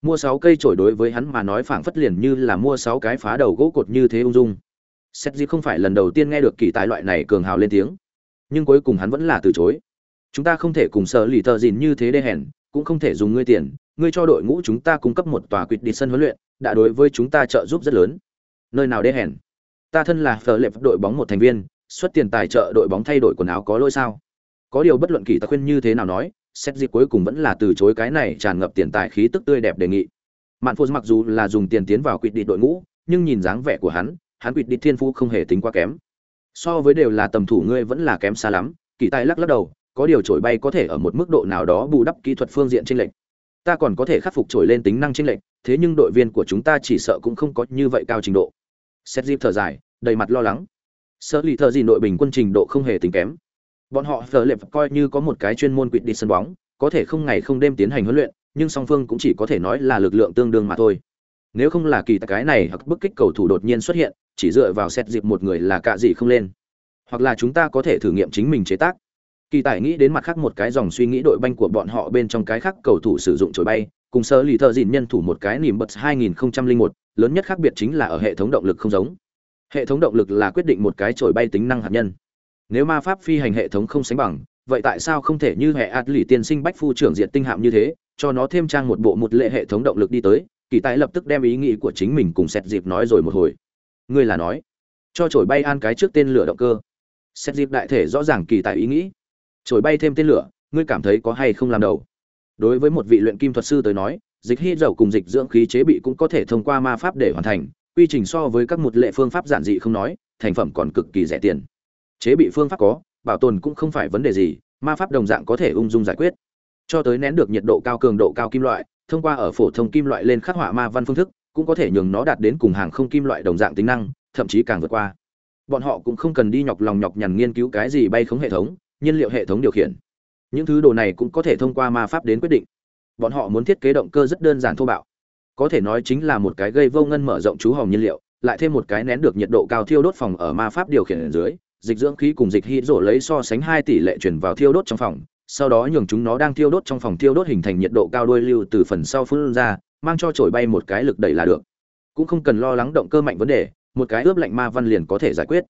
mua sáu cây chổi đối với hắn mà nói phảng phất liền như là mua sáu cái phá đầu gỗ cột như thế ung dung. Xét gì không phải lần đầu tiên nghe được kỳ tài loại này cường hào lên tiếng, nhưng cuối cùng hắn vẫn là từ chối. Chúng ta không thể cùng sở lì tờ dìn như thế đê hèn, cũng không thể dùng ngươi tiền, ngươi cho đội ngũ chúng ta cung cấp một tòa quỵt đi sân huấn luyện, đã đối với chúng ta trợ giúp rất lớn. Nơi nào đê hèn? Ta thân là phở lệp đội bóng một thành viên, xuất tiền tài trợ đội bóng thay đổi quần áo có lỗi sao? Có điều bất luận kỳ ta khuyên như thế nào nói xét dịp cuối cùng vẫn là từ chối cái này tràn ngập tiền tài khí tức tươi đẹp đề nghị. Mạn phô mặc dù là dùng tiền tiến vào quỵt định đội ngũ, nhưng nhìn dáng vẻ của hắn hắn quỵt định thiên phú không hề tính quá kém. So với đều là tầm thủ ngươi vẫn là kém xa lắm, kỳ tài lắc lắc đầu, có điều trổi bay có thể ở một mức độ nào đó bù đắp kỹ thuật phương diện trên lệnh ta còn có thể khắc phục trổi lên tính năng trên lệnh thế nhưng đội viên của chúng ta chỉ sợ cũng không có như vậy cao trình độ. Xét dịp thở dài, đầy mặt lo lắng. Sợ lì thợ gì nội bình quân trình độ không hề tính kém bọn họ phở lệp coi như có một cái chuyên môn quỵt đi sân bóng có thể không ngày không đêm tiến hành huấn luyện nhưng song phương cũng chỉ có thể nói là lực lượng tương đương mà thôi. Nếu không là kỳ tài cái này hoặc bức kích cầu thủ đột nhiên xuất hiện chỉ dựa vào xét dịp một người là cạ gì không lên. Hoặc là chúng ta có thể thử nghiệm chính mình chế tác. Kỳ tài nghĩ đến mặt khác một cái dòng suy nghĩ đội banh của bọn họ bên trong cái khác cầu thủ sử dụng chổi bay cùng sơ lì thợ dịn nhân thủ một cái niềm bật 2001, lớn nhất khác biệt chính là ở hệ thống động lực không giống. Hệ thống động lực là quyết định một cái chổi bay tính năng hạt nhân nếu ma pháp phi hành hệ thống không sánh bằng, vậy tại sao không thể như hệ ạt lì tiên sinh bách phu trưởng diện tinh hạm như thế, cho nó thêm trang một bộ một lệ hệ thống động lực đi tới, kỳ tài lập tức đem ý nghĩ của chính mình cùng xét dịp nói rồi một hồi. Ngươi là nói, cho trổi bay an cái trước tên lửa động cơ. Xét dịp đại thể rõ ràng kỳ tài ý nghĩ. Trổi bay thêm tên lửa, ngươi cảm thấy có hay không làm đầu? Đối với một vị luyện kim thuật sư tới nói, dịch hy dầu cùng dịch dưỡng khí chế bị cũng có thể thông qua ma pháp để hoàn thành, quy trình so với các một lệ phương pháp giản dị không nói, thành phẩm còn cực kỳ rẻ tiền chế bị phương pháp có, bảo tồn cũng không phải vấn đề gì, ma pháp đồng dạng có thể ung dung giải quyết. Cho tới nén được nhiệt độ cao cường độ cao kim loại, thông qua ở phổ thông kim loại lên khắc họa ma văn phương thức, cũng có thể nhường nó đạt đến cùng hàng không kim loại đồng dạng tính năng, thậm chí càng vượt qua. Bọn họ cũng không cần đi nhọc lòng nhọc nhằn nghiên cứu cái gì bay khống hệ thống, nhiên liệu hệ thống điều khiển. Những thứ đồ này cũng có thể thông qua ma pháp đến quyết định. Bọn họ muốn thiết kế động cơ rất đơn giản thô bạo. Có thể nói chính là một cái gây vô ngân mở rộng chú hồng nhiên liệu, lại thêm một cái nén được nhiệt độ cao thiêu đốt phòng ở ma pháp điều khiển ở dưới dịch dưỡng khí cùng dịch hít rổ lấy so sánh hai tỷ lệ chuyển vào thiêu đốt trong phòng, sau đó nhường chúng nó đang thiêu đốt trong phòng thiêu đốt hình thành nhiệt độ cao đuôi lưu từ phần sau phun ra, mang cho trổi bay một cái lực đẩy là được. Cũng không cần lo lắng động cơ mạnh vấn đề, một cái ướp lạnh ma văn liền có thể giải quyết.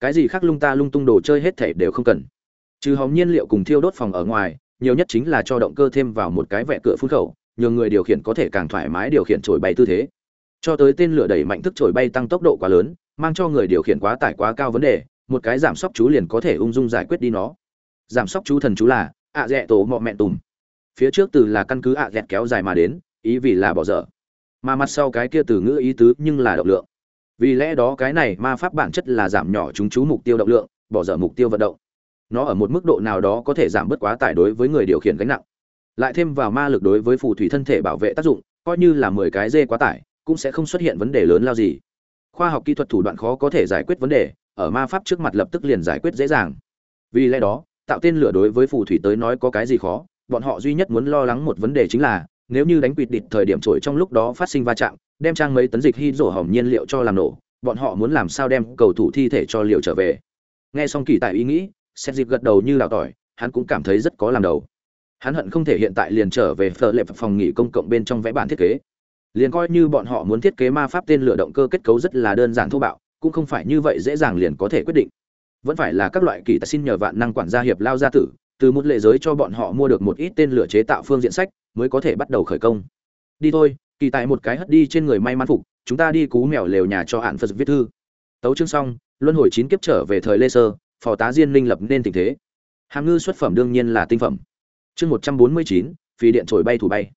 Cái gì khác lung ta lung tung đồ chơi hết thể đều không cần. Trừ hóng nhiên liệu cùng thiêu đốt phòng ở ngoài, nhiều nhất chính là cho động cơ thêm vào một cái vẹ cửa phun khẩu, nhường người điều khiển có thể càng thoải mái điều khiển trổi bay tư thế. Cho tới tên lửa đẩy mạnh thức trổi bay tăng tốc độ quá lớn, mang cho người điều khiển quá tải quá cao vấn đề một cái giảm sóc chú liền có thể ung dung giải quyết đi nó. Giảm sóc chú thần chú là ạ dẹ tổ mọ mẹ tùm. Phía trước từ là căn cứ ạ dẹt kéo dài mà đến, ý vì là bỏ dở. Mà mặt sau cái kia từ ngữ ý tứ nhưng là động lượng. Vì lẽ đó cái này ma pháp bản chất là giảm nhỏ chúng chú mục tiêu động lượng, bỏ dở mục tiêu vận động. Nó ở một mức độ nào đó có thể giảm bớt quá tải đối với người điều khiển gánh nặng. Lại thêm vào ma lực đối với phù thủy thân thể bảo vệ tác dụng, coi như là mười cái dê quá tải, cũng sẽ không xuất hiện vấn đề lớn lao gì. Khoa học kỹ thuật thủ đoạn khó có thể giải quyết vấn đề ở ma pháp trước mặt lập tức liền giải quyết dễ dàng. Vì lẽ đó, tạo tên lửa đối với phù thủy tới nói có cái gì khó, bọn họ duy nhất muốn lo lắng một vấn đề chính là, nếu như đánh quỵt địch thời điểm trổi trong lúc đó phát sinh va chạm, đem trang mấy tấn dịch hy rổ hỏng nhiên liệu cho làm nổ, bọn họ muốn làm sao đem cầu thủ thi thể cho liệu trở về. Nghe xong kỳ tại ý nghĩ xét dịp gật đầu như lão tỏi, hắn cũng cảm thấy rất có làm đầu. Hắn hận không thể hiện tại liền trở về phở lệ phòng nghỉ công cộng bên trong vẽ bản thiết kế. Liền coi như bọn họ muốn thiết kế ma pháp tên lửa động cơ kết cấu rất là đơn giản thô bạo cũng không phải như vậy dễ dàng liền có thể quyết định. Vẫn phải là các loại kỳ tài xin nhờ vạn năng quản gia hiệp lao gia tử, từ một lệ giới cho bọn họ mua được một ít tên lửa chế tạo phương diện sách, mới có thể bắt đầu khởi công. Đi thôi, kỳ tài một cái hất đi trên người may mắn phục, chúng ta đi cú mèo lều nhà cho hạn phật viết thư. Tấu chương xong, luân hồi chín kiếp trở về thời lê sơ, phò tá diên linh lập nên tình thế. Hàm ngư xuất phẩm đương nhiên là tinh phẩm. Chương một trăm bốn mươi chín phi điện trồi bay thủ bay.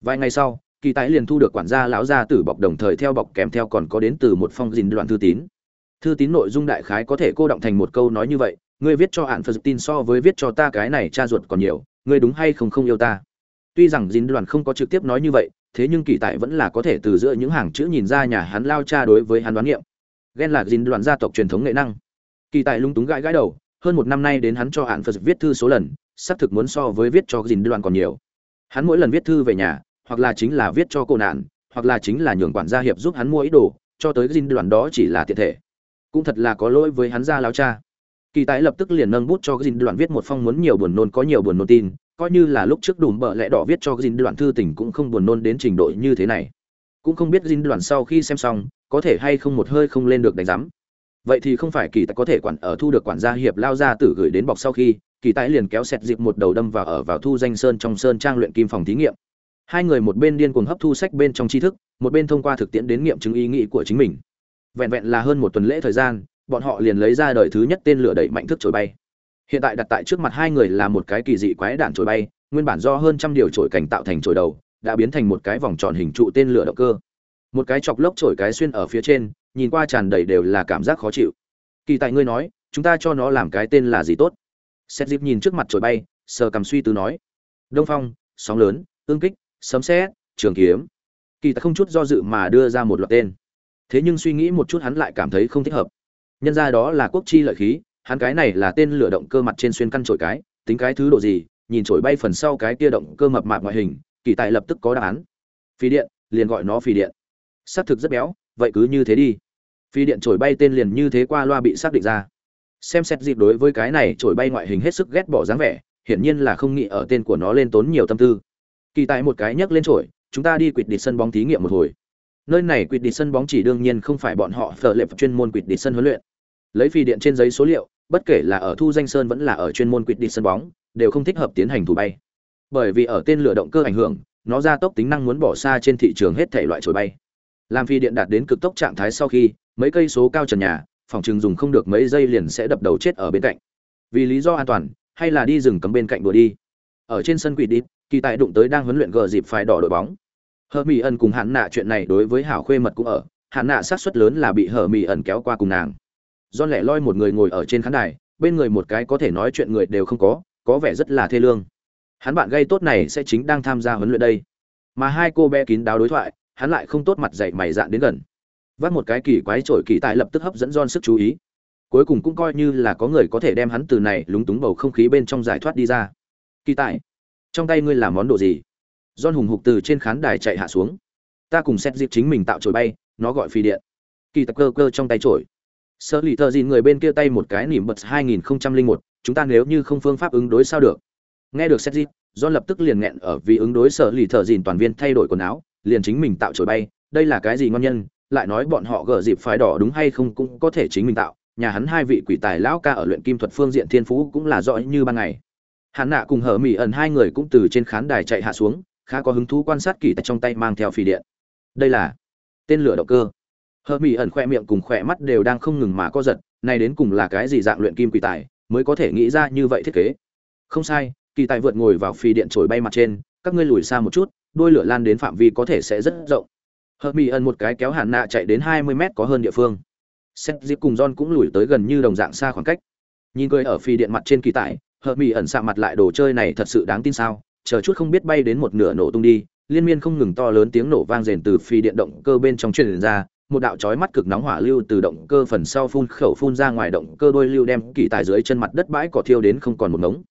Vài ngày sau kỳ tái liền thu được quản gia lão gia tử bọc đồng thời theo bọc kèm theo còn có đến từ một phong dìn đoạn thư tín. Thư tín nội dung đại khái có thể cô động thành một câu nói như vậy, ngươi viết cho hạn phật tin so với viết cho ta cái này cha ruột còn nhiều, ngươi đúng hay không không yêu ta? Tuy rằng dìn đoạn không có trực tiếp nói như vậy, thế nhưng kỳ tại vẫn là có thể từ giữa những hàng chữ nhìn ra nhà hắn lao cha đối với hắn đoán nghiệm ghen là dìn đoạn gia tộc truyền thống nghệ năng. Kỳ tại lung túng gãi gãi đầu, hơn một năm nay đến hắn cho hạn phật viết thư số lần, xác thực muốn so với viết cho dìn đoạn còn nhiều. Hắn mỗi lần viết thư về nhà hoặc là chính là viết cho cô nạn, hoặc là chính là nhường quản gia hiệp giúp hắn mua ý đồ, cho tới dinh đoàn đó chỉ là tiện thể. Cũng thật là có lỗi với hắn gia láo cha. Kỳ tái lập tức liền nâng bút cho dinh đoàn viết một phong muốn nhiều buồn nôn có nhiều buồn nôn tin, coi như là lúc trước đùm bợ lẽ đỏ viết cho dinh đoàn thư tình cũng không buồn nôn đến trình độ như thế này. Cũng không biết dinh đoàn sau khi xem xong, có thể hay không một hơi không lên được đánh giám. Vậy thì không phải kỳ tài có thể quản ở thu được quản gia hiệp lao ra tử gửi đến bọc sau khi, kỳ tài liền kéo sẹt dịp một đầu đâm vào ở vào thu danh sơn trong sơn trang luyện kim phòng thí nghiệm hai người một bên điên cuồng hấp thu sách bên trong tri thức, một bên thông qua thực tiễn đến nghiệm chứng ý nghĩ của chính mình. Vẹn vẹn là hơn một tuần lễ thời gian, bọn họ liền lấy ra đời thứ nhất tên lửa đẩy mạnh thức trổi bay. Hiện tại đặt tại trước mặt hai người là một cái kỳ dị quái đạn trổi bay, nguyên bản do hơn trăm điều trổi cảnh tạo thành trổi đầu, đã biến thành một cái vòng tròn hình trụ tên lửa động cơ. Một cái chọc lốc trổi cái xuyên ở phía trên, nhìn qua tràn đầy đều là cảm giác khó chịu. Kỳ tại ngươi nói, chúng ta cho nó làm cái tên là gì tốt? Xét dịp nhìn trước mặt trổi bay, sờ cầm suy tư nói. Đông phong, sóng lớn, ương kích sấm xét trường kiếm. Kỳ ta không chút do dự mà đưa ra một loạt tên. Thế nhưng suy nghĩ một chút hắn lại cảm thấy không thích hợp. Nhân ra đó là quốc chi lợi khí, hắn cái này là tên lửa động cơ mặt trên xuyên căn trổi cái, tính cái thứ độ gì, nhìn trổi bay phần sau cái kia động cơ mập mạp ngoại hình, kỳ tài lập tức có đáp án. Phi điện, liền gọi nó phi điện. Xác thực rất béo, vậy cứ như thế đi. Phi điện trổi bay tên liền như thế qua loa bị xác định ra. Xem xét dịp đối với cái này trổi bay ngoại hình hết sức ghét bỏ dáng vẻ, hiển nhiên là không nghĩ ở tên của nó lên tốn nhiều tâm tư kỳ tại một cái nhấc lên trổi chúng ta đi quỵt đi sân bóng thí nghiệm một hồi. Nơi này quỵt đi sân bóng chỉ đương nhiên không phải bọn họ phở lệ chuyên môn quỵt đi sân huấn luyện. Lấy phi điện trên giấy số liệu, bất kể là ở thu danh sơn vẫn là ở chuyên môn quỵt đi sân bóng, đều không thích hợp tiến hành thủ bay. Bởi vì ở tên lửa động cơ ảnh hưởng, nó ra tốc tính năng muốn bỏ xa trên thị trường hết thể loại trồi bay. Làm phi điện đạt đến cực tốc trạng thái sau khi, mấy cây số cao trần nhà, phòng chừng dùng không được mấy giây liền sẽ đập đầu chết ở bên cạnh. Vì lý do an toàn, hay là đi rừng cấm bên cạnh đùa đi. Ở trên sân quỵt đi kỳ tài đụng tới đang huấn luyện gờ dịp phải đỏ đội bóng. Hờ mỹ ẩn cùng hạn nạ chuyện này đối với hảo khuê mật cũng ở. Hạn nạ sát suất lớn là bị hờ mỹ ẩn kéo qua cùng nàng. Do lẻ loi một người ngồi ở trên khán đài, bên người một cái có thể nói chuyện người đều không có có vẻ rất là thê lương. Hắn bạn gây tốt này sẽ chính đang tham gia huấn luyện đây. Mà hai cô bé kín đáo đối thoại, hắn lại không tốt mặt dạy mày dạn đến gần. Vác một cái kỳ quái trổi kỳ tài lập tức hấp dẫn don sức chú ý. Cuối cùng cũng coi như là có người có thể đem hắn từ này lúng túng bầu không khí bên trong giải thoát đi ra. Kỳ tài trong tay ngươi làm món đồ gì? Don hùng hục từ trên khán đài chạy hạ xuống. Ta cùng xét dịp chính mình tạo trồi bay nó gọi phi điện. Kỳ tập cơ cơ trong tay trổi. Sơ lì thợ dìn người bên kia tay một cái nỉm bật 2001, chúng ta nếu như không phương pháp ứng đối sao được? Nghe được xét dịp Don lập tức liền nghẹn ở vì ứng đối sơ lì thợ dìn toàn viên thay đổi quần áo liền chính mình tạo trồi bay. Đây là cái gì ngon nhân? Lại nói bọn họ gỡ dịp phái đỏ đúng hay không cũng có thể chính mình tạo. Nhà hắn hai vị quỷ tài lão ca ở luyện kim thuật phương diện thiên phú cũng là rõ như ban ngày hắn nạ cùng hở mỹ ẩn hai người cũng từ trên khán đài chạy hạ xuống, khá có hứng thú quan sát kỳ tại trong tay mang theo phi điện. Đây là tên lửa động cơ. Hở mỹ ẩn khoe miệng cùng khoe mắt đều đang không ngừng mà co giật, này đến cùng là cái gì dạng luyện kim quỷ tài, mới có thể nghĩ ra như vậy thiết kế? Không sai, kỳ tài vượt ngồi vào phi điện trồi bay mặt trên, các ngươi lùi xa một chút đuôi lửa lan đến phạm vi có thể sẽ rất rộng. Hờ mỹ ẩn một cái kéo hàn nạ chạy đến hai mươi mét có hơn địa phương. Xét dịp cùng john cũng lùi tới gần như đồng dạng xa khoảng cách. Nhìn cười ở phi điện mặt trên kỳ tài hợp mỹ ẩn xạ mặt lại đồ chơi này thật sự đáng tin sao? Chờ chút không biết bay đến một nửa nổ tung đi liên miên không ngừng to lớn tiếng nổ vang rền từ phi điện động cơ bên trong truyền ra một đạo chói mắt cực nóng hỏa lưu từ động cơ phần sau phun khẩu phun ra ngoài động cơ đôi lưu đem kỳ tài dưới chân mặt đất bãi cỏ thiêu đến không còn một ngống.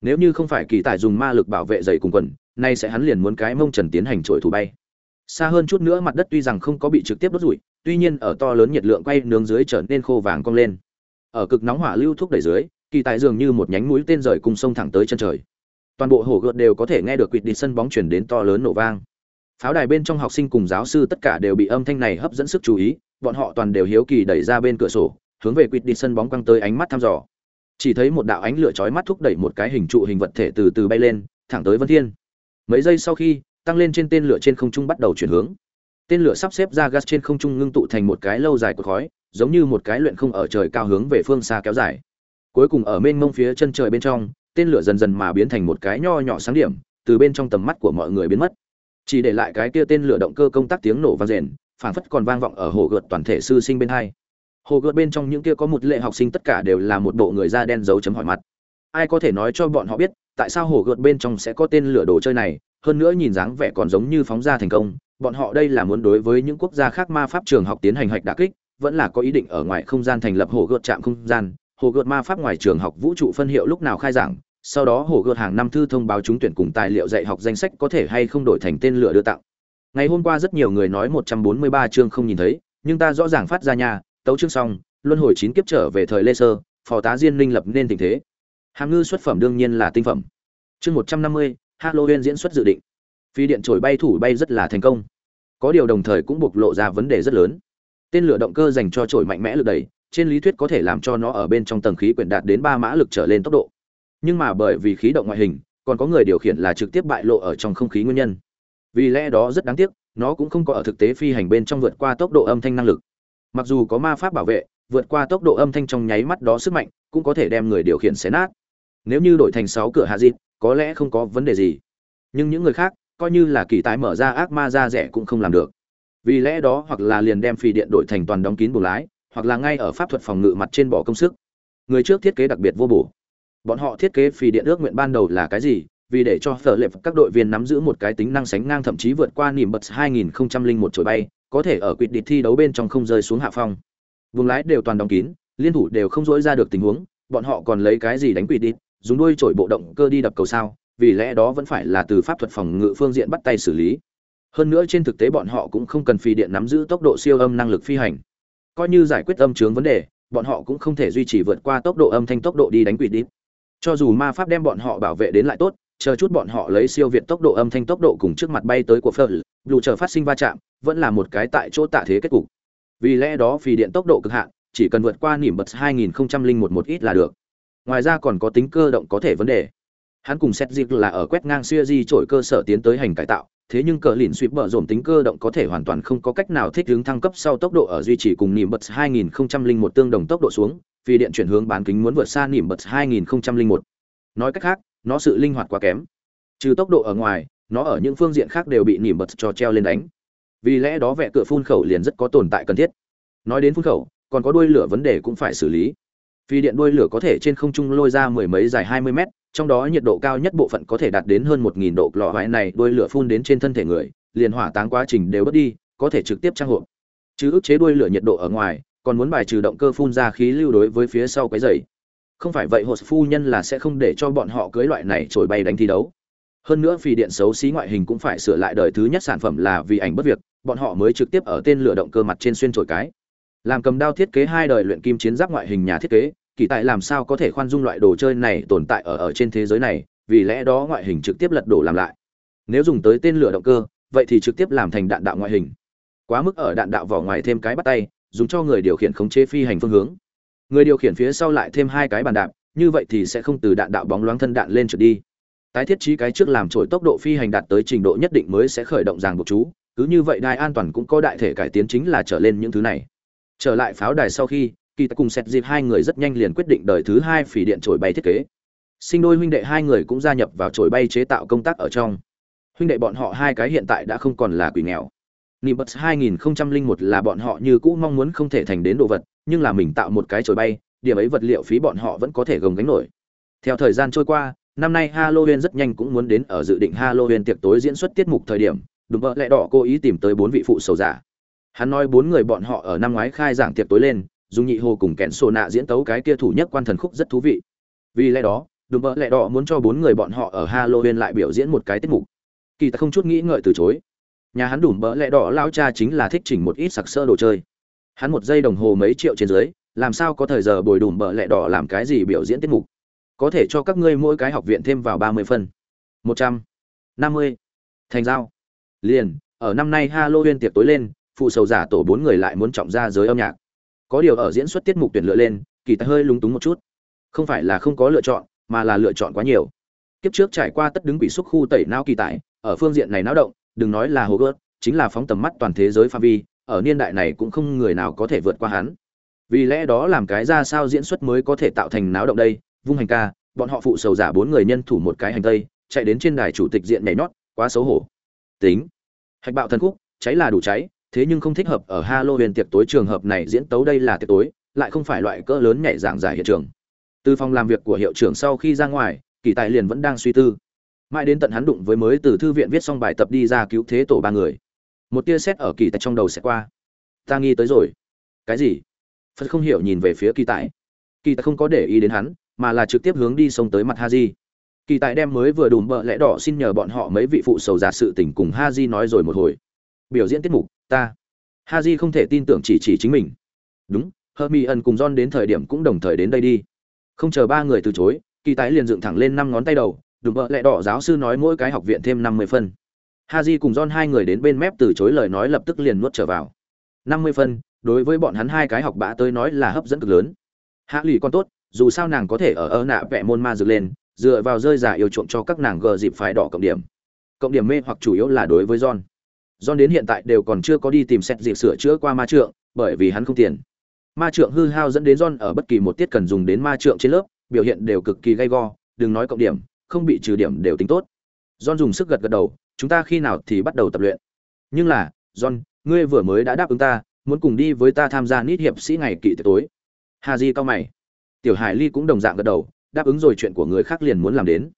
Nếu như không phải kỳ tài dùng ma lực bảo vệ dày cùng quần nay sẽ hắn liền muốn cái mông trần tiến hành trội thủ bay. Xa hơn chút nữa mặt đất tuy rằng không có bị trực tiếp đốt rụi, tuy nhiên ở to lớn nhiệt lượng quay nướng dưới trở nên khô vàng cong lên. Ở cực nóng hỏa lưu thúc đẩy dưới kỳ tài dường như một nhánh mũi tên rời cùng sông thẳng tới chân trời. Toàn bộ hồ gợt đều có thể nghe được quỵt đi sân bóng chuyển đến to lớn nổ vang. Pháo đài bên trong học sinh cùng giáo sư tất cả đều bị âm thanh này hấp dẫn sức chú ý, bọn họ toàn đều hiếu kỳ đẩy ra bên cửa sổ, hướng về quỵt đi sân bóng quăng tới ánh mắt thăm dò. Chỉ thấy một đạo ánh lửa chói mắt thúc đẩy một cái hình trụ hình vật thể từ từ bay lên, thẳng tới vân thiên. Mấy giây sau khi, tăng lên trên tên lửa trên không trung bắt đầu chuyển hướng. Tên lửa sắp xếp ra gas trên không trung ngưng tụ thành một cái lâu dài của khói, giống như một cái luyện không ở trời cao hướng về phương xa kéo dài cuối cùng ở mênh mông phía chân trời bên trong, tên lửa dần dần mà biến thành một cái nho nhỏ sáng điểm, từ bên trong tầm mắt của mọi người biến mất. Chỉ để lại cái kia tên lửa động cơ công tác tiếng nổ vang rền, phảng phất còn vang vọng ở hồ gợt toàn thể sư sinh bên hai. Hồ gợt bên trong những kia có một lệ học sinh tất cả đều là một bộ người da đen dấu chấm hỏi mặt. Ai có thể nói cho bọn họ biết, tại sao hồ gợt bên trong sẽ có tên lửa đồ chơi này, hơn nữa nhìn dáng vẻ còn giống như phóng ra thành công, bọn họ đây là muốn đối với những quốc gia khác ma pháp trường học tiến hành hạch đả kích, vẫn là có ý định ở ngoài không gian thành lập hồ gợt trạm không gian hồ gợt ma pháp ngoài trường học vũ trụ phân hiệu lúc nào khai giảng, sau đó hồ gợt hàng năm thư thông báo trúng tuyển cùng tài liệu dạy học danh sách có thể hay không đổi thành tên lửa đưa tặng. Ngày hôm qua rất nhiều người nói một trăm bốn mươi ba chương không nhìn thấy, nhưng ta rõ ràng phát ra nhà tấu chương xong, luân hồi chín kiếp trở về thời lê sơ, phò tá diên linh lập nên tình thế. Hàm ngư xuất phẩm đương nhiên là tinh phẩm. Chương một trăm năm mươi, halloween diễn xuất dự định. Phi điện trổi bay thủ bay rất là thành công. Có điều đồng thời cũng bộc lộ ra vấn đề rất lớn. Tên lửa động cơ dành cho trổi mạnh mẽ lực đẩy trên lý thuyết có thể làm cho nó ở bên trong tầng khí quyển đạt đến ba mã lực trở lên tốc độ. Nhưng mà bởi vì khí động ngoại hình, còn có người điều khiển là trực tiếp bại lộ ở trong không khí nguyên nhân. Vì lẽ đó rất đáng tiếc, nó cũng không có ở thực tế phi hành bên trong vượt qua tốc độ âm thanh năng lực. Mặc dù có ma pháp bảo vệ, vượt qua tốc độ âm thanh trong nháy mắt đó sức mạnh cũng có thể đem người điều khiển xé nát. Nếu như đổi thành sáu cửa hạ dịp có lẽ không có vấn đề gì. Nhưng những người khác, coi như là kỳ tái mở ra ác ma ra rẻ cũng không làm được. Vì lẽ đó hoặc là liền đem phi điện đổi thành toàn đóng kín buồng lái hoặc là ngay ở pháp thuật phòng ngự mặt trên bỏ công sức. Người trước thiết kế đặc biệt vô bổ. Bọn họ thiết kế phi điện ước nguyện ban đầu là cái gì? Vì để cho phở lệ các đội viên nắm giữ một cái tính năng sánh ngang thậm chí vượt qua nỉm bật 2001 trồi bay, có thể ở quyết định thi đấu bên trong không rơi xuống hạ phong. Vùng lái đều toàn đóng kín, liên thủ đều không dỗi ra được tình huống, bọn họ còn lấy cái gì đánh quyết địch dùng đuôi trổi bộ động cơ đi đập cầu sao? Vì lẽ đó vẫn phải là từ pháp thuật phòng ngự phương diện bắt tay xử lý. Hơn nữa trên thực tế bọn họ cũng không cần phi điện nắm giữ tốc độ siêu âm năng lực phi hành coi như giải quyết âm chướng vấn đề, bọn họ cũng không thể duy trì vượt qua tốc độ âm thanh tốc độ đi đánh quỷ đít cho dù ma pháp đem bọn họ bảo vệ đến lại tốt, chờ chút bọn họ lấy siêu việt tốc độ âm thanh tốc độ cùng trước mặt bay tới của phở lù chờ phát sinh va chạm, vẫn là một cái tại chỗ tạ thế kết cục. Vì lẽ đó phi điện tốc độ cực hạn, chỉ cần vượt qua nỉm bật 2001 một ít là được. Ngoài ra còn có tính cơ động có thể vấn đề. Hắn cùng xét dịp là ở quét ngang xuya di trổi cơ sở tiến tới hành cải tạo thế nhưng cờ lìn suýt bở dồn tính cơ động có thể hoàn toàn không có cách nào thích ứng thăng cấp sau tốc độ ở duy trì cùng nỉm bật 2001 tương đồng tốc độ xuống, vì điện chuyển hướng bán kính muốn vượt xa nỉm bật 2001. nói cách khác, nó sự linh hoạt quá kém. Trừ tốc độ ở ngoài, nó ở những phương diện khác đều bị nỉm bật cho treo lên đánh. Vì lẽ đó vẽ cửa phun khẩu liền rất có tồn tại cần thiết. Nói đến phun khẩu, còn có đuôi lửa vấn đề cũng phải xử lý. Vì điện đuôi lửa có thể trên không trung lôi ra mười mấy dài 20 mét trong đó nhiệt độ cao nhất bộ phận có thể đạt đến hơn 1000 độ, lò hoại này đuôi lửa phun đến trên thân thể người, liền hỏa táng quá trình đều bất đi, có thể trực tiếp trang hộp. Chứ ức chế đuôi lửa nhiệt độ ở ngoài, còn muốn bài trừ động cơ phun ra khí lưu đối với phía sau cái dậy. không phải vậy hộ phu nhân là sẽ không để cho bọn họ cưới loại này trồi bay đánh thi đấu. Hơn nữa vì điện xấu xí ngoại hình cũng phải sửa lại đời thứ nhất sản phẩm là vì ảnh bất việc, bọn họ mới trực tiếp ở tên lửa động cơ mặt trên xuyên trồi cái. Làm cầm đao thiết kế hai đời luyện kim chiến giáp ngoại hình nhà thiết kế kỳ tại làm sao có thể khoan dung loại đồ chơi này tồn tại ở ở trên thế giới này, vì lẽ đó ngoại hình trực tiếp lật đổ làm lại. Nếu dùng tới tên lửa động cơ, vậy thì trực tiếp làm thành đạn đạo ngoại hình. Quá mức ở đạn đạo vỏ ngoài thêm cái bắt tay, dùng cho người điều khiển khống chế phi hành phương hướng. Người điều khiển phía sau lại thêm hai cái bàn đạp, như vậy thì sẽ không từ đạn đạo bóng loáng thân đạn lên trượt đi. Tái thiết trí cái trước làm trổi tốc độ phi hành đạt tới trình độ nhất định mới sẽ khởi động ràng buộc chú, cứ như vậy đài an toàn cũng có đại thể cải tiến chính là trở lên những thứ này. Trở lại pháo đài sau khi kỳ tài cùng xét dịp hai người rất nhanh liền quyết định đời thứ hai phỉ điện trổi bay thiết kế sinh đôi huynh đệ hai người cũng gia nhập vào trổi bay chế tạo công tác ở trong huynh đệ bọn họ hai cái hiện tại đã không còn là quỷ nghèo Nimbus 2001 là bọn họ như cũ mong muốn không thể thành đến đồ vật, nhưng là mình tạo một cái trổi bay, điểm ấy vật liệu phí bọn họ vẫn có thể gồng gánh nổi. Theo thời gian trôi qua, năm nay Halloween rất nhanh cũng muốn đến ở dự định Halloween tiệc tối diễn xuất tiết mục thời điểm, đúng vợ lẽ đỏ cố ý tìm tới bốn vị phụ sầu giả. Hắn nói bốn người bọn họ ở năm ngoái khai giảng tiệc tối lên, dùng nhị hồ cùng kẹn sổ nạ diễn tấu cái kia thủ nhất quan thần khúc rất thú vị. Vì lẽ đó, đùm bỡ lẽ đỏ muốn cho bốn người bọn họ ở Halloween lại biểu diễn một cái tiết mục. Kỳ ta không chút nghĩ ngợi từ chối. Nhà hắn đùm bỡ lẽ đỏ lão cha chính là thích chỉnh một ít sặc sơ đồ chơi. Hắn một giây đồng hồ mấy triệu trên dưới làm sao có thời giờ bồi đùm bỡ lẽ đỏ làm cái gì biểu diễn tiết mục? Có thể cho các ngươi mỗi cái học viện thêm vào ba mươi phân. Một trăm. Năm mươi. Thành giao. Liền ở năm nay halloween tiệc tối lên phụ sầu giả tổ bốn người lại muốn trọng ra giới âm nhạc có điều ở diễn xuất tiết mục tuyển lựa lên, kỳ tài hơi lúng túng một chút. Không phải là không có lựa chọn, mà là lựa chọn quá nhiều. Kiếp trước trải qua tất đứng quỷ xúc khu tẩy não kỳ tài, ở phương diện này náo động, đừng nói là hồ gớt, chính là phóng tầm mắt toàn thế giới phạm vi, ở niên đại này cũng không người nào có thể vượt qua hắn. Vì lẽ đó làm cái ra sao diễn xuất mới có thể tạo thành náo động đây, vung hành ca, bọn họ phụ sầu giả bốn người nhân thủ một cái hành tây, chạy đến trên đài chủ tịch diện nhảy nhót, quá xấu hổ. Tính. Hạch bạo thần khúc, cháy là đủ cháy thế nhưng không thích hợp ở halloween tiệc tối trường hợp này diễn tấu đây là tiệc tối, lại không phải loại cỡ lớn nhảy giảng giải hiện trường. Từ phòng làm việc của hiệu trưởng sau khi ra ngoài, kỳ tài liền vẫn đang suy tư. Mãi đến tận hắn đụng với mới từ thư viện viết xong bài tập đi ra cứu thế tổ ba người. Một tia xét ở kỳ tài trong đầu sẽ qua. Ta nghi tới rồi. Cái gì? Phật không hiểu nhìn về phía kỳ tài. Kỳ tài không có để ý đến hắn, mà là trực tiếp hướng đi sông tới mặt Haji. Kỳ tài đem mới vừa đùm bợ lẽ đỏ xin nhờ bọn họ mấy vị phụ sầu giả sự tình cùng Haji nói rồi một hồi. Biểu diễn tiết mục ta. Ha di không thể tin tưởng chỉ chỉ chính mình. Đúng hermi ẩn cùng john đến thời điểm cũng đồng thời đến đây đi. Không chờ ba người từ chối, kỳ tài liền dựng thẳng lên năm ngón tay đầu, đùm bợ lẽ đỏ giáo sư nói mỗi cái học viện thêm năm mươi phân. Ha di cùng john hai người đến bên mép từ chối lời nói lập tức liền nuốt trở vào. năm mươi phân, đối với bọn hắn hai cái học bạ tới nói là hấp dẫn cực lớn. Hạ lụy con tốt, dù sao nàng có thể ở ơ nạ vẽ môn ma dược lên, dựa vào rơi giả yêu chuộng cho các nàng gờ dịp phải đỏ cộng điểm. Cộng điểm mê hoặc chủ yếu là đối với john john đến hiện tại đều còn chưa có đi tìm xét dịp sửa chữa qua ma trượng, bởi vì hắn không tiền. Ma trượng hư hao dẫn đến john ở bất kỳ một tiết cần dùng đến ma trượng trên lớp, biểu hiện đều cực kỳ gay go, đừng nói cộng điểm, không bị trừ điểm đều tính tốt. John dùng sức gật gật đầu, chúng ta khi nào thì bắt đầu tập luyện? Nhưng là, john, ngươi vừa mới đã đáp ứng ta, muốn cùng đi với ta tham gia nít hiệp sĩ ngày kỵ tối. Hà di cao mày. Tiểu hải ly cũng đồng dạng gật đầu, đáp ứng rồi chuyện của người khác liền muốn làm đến.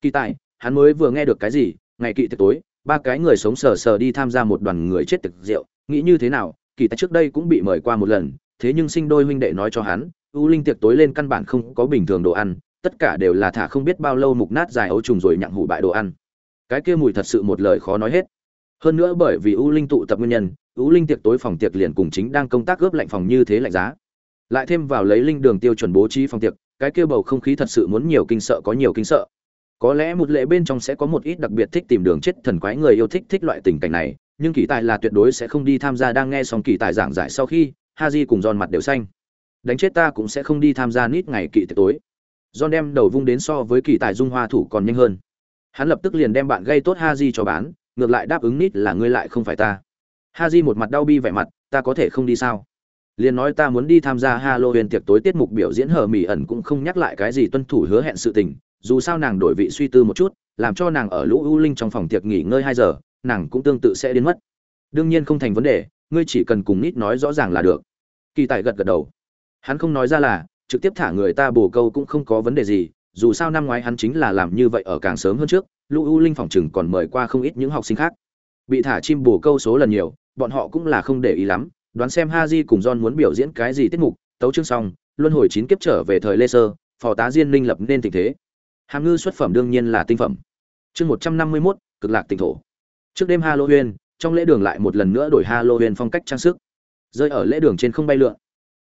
Kỳ tại hắn mới vừa nghe được cái gì, ngày kỵ tối ba cái người sống sờ sờ đi tham gia một đoàn người chết tiệc rượu, nghĩ như thế nào, kỳ tài trước đây cũng bị mời qua một lần, thế nhưng sinh đôi huynh đệ nói cho hắn, u linh tiệc tối lên căn bản không có bình thường đồ ăn, tất cả đều là thả không biết bao lâu mục nát dài ấu trùng rồi nhặng hủ bại đồ ăn. Cái kia mùi thật sự một lời khó nói hết. Hơn nữa bởi vì u linh tụ tập nguyên nhân, u linh tiệc tối phòng tiệc liền cùng chính đang công tác gấp lạnh phòng như thế lạnh giá. Lại thêm vào lấy linh đường tiêu chuẩn bố trí phòng tiệc, cái kia bầu không khí thật sự muốn nhiều kinh sợ có nhiều kinh sợ có lẽ một lệ bên trong sẽ có một ít đặc biệt thích tìm đường chết thần quái người yêu thích thích loại tình cảnh này nhưng kỳ tài là tuyệt đối sẽ không đi tham gia đang nghe xong kỳ tài giảng giải sau khi ha di cùng giòn mặt đều xanh đánh chết ta cũng sẽ không đi tham gia nít ngày kỵ tối John đem đầu vung đến so với kỳ tài dung hoa thủ còn nhanh hơn. Hắn lập tức liền đem bạn gây tốt Haji cho bán, ngược lại đáp ứng nít là ngươi lại không phải ta. Haji một mặt đau bi vẻ mặt, ta có thể không đi sao? Liền nói ta muốn đi tham gia Halloween tiệc tối tiết mục biểu diễn hờ mỉ ẩn cũng không nhắc lại cái gì tuân thủ hứa hẹn sự tình, dù sao nàng đổi vị suy tư một chút, làm cho nàng ở lũ u linh trong phòng tiệc nghỉ ngơi hai giờ, nàng cũng tương tự sẽ đến mất. Đương nhiên không thành vấn đề, ngươi chỉ cần cùng nít nói rõ ràng là được. Kỳ Tài gật gật đầu. Hắn không nói ra là, trực tiếp thả người ta bổ câu cũng không có vấn đề gì dù sao năm ngoái hắn chính là làm như vậy ở càng sớm hơn trước lũ u linh phòng chừng còn mời qua không ít những học sinh khác bị thả chim bổ câu số lần nhiều bọn họ cũng là không để ý lắm đoán xem ha di cùng john muốn biểu diễn cái gì tiết mục tấu chương xong luân hồi chín kiếp trở về thời lê sơ phò tá diên linh lập nên tình thế hàm ngư xuất phẩm đương nhiên là tinh phẩm. Chương một trăm năm mươi mốt, cực lạc tỉnh thổ. Trước đêm halloween, trong lễ đường lại một lần nữa đổi halloween phong cách trang sức. Rơi ở lễ đường trên không bay lượn.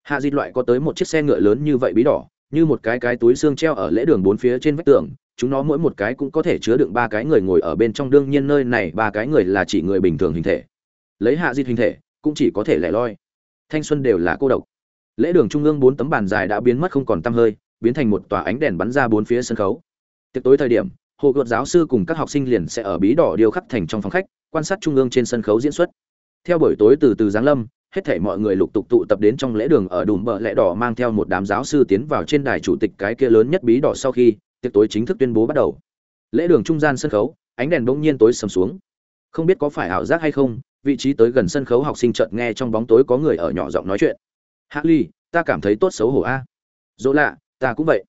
Hạ dịt loại có tới một chiếc xe ngựa lớn như vậy bí đỏ, như một cái cái túi xương treo ở lễ đường bốn phía trên vách tường. Chúng nó mỗi một cái cũng có thể chứa đựng ba cái người ngồi ở bên trong. Đương nhiên nơi này ba cái người là chỉ người bình thường hình thể. Lấy hạ dịt hình thể, cũng chỉ có thể lẻ loi. Thanh xuân đều là cô độc. Lễ đường trung ương bốn tấm bàn dài đã biến mất không còn tăm hơi, biến thành một tòa ánh đèn bắn ra bốn phía sân khấu tiệc tối thời điểm, hồ gợt giáo sư cùng các học sinh liền sẽ ở bí đỏ điêu khắc thành trong phòng khách, quan sát trung ương trên sân khấu diễn xuất. Theo buổi tối từ từ giáng lâm, hết thảy mọi người lục tục tụ tập đến trong lễ đường ở đùm bờ lẽ đỏ mang theo một đám giáo sư tiến vào trên đài chủ tịch cái kia lớn nhất bí đỏ sau khi tiệc tối chính thức tuyên bố bắt đầu. Lễ đường trung gian sân khấu, ánh đèn bỗng nhiên tối sầm xuống. Không biết có phải ảo giác hay không, vị trí tới gần sân khấu học sinh chợt nghe trong bóng tối có người ở nhỏ giọng nói chuyện. Hạ ly, ta cảm thấy tốt xấu hổ a. Dỗ lạ, ta cũng vậy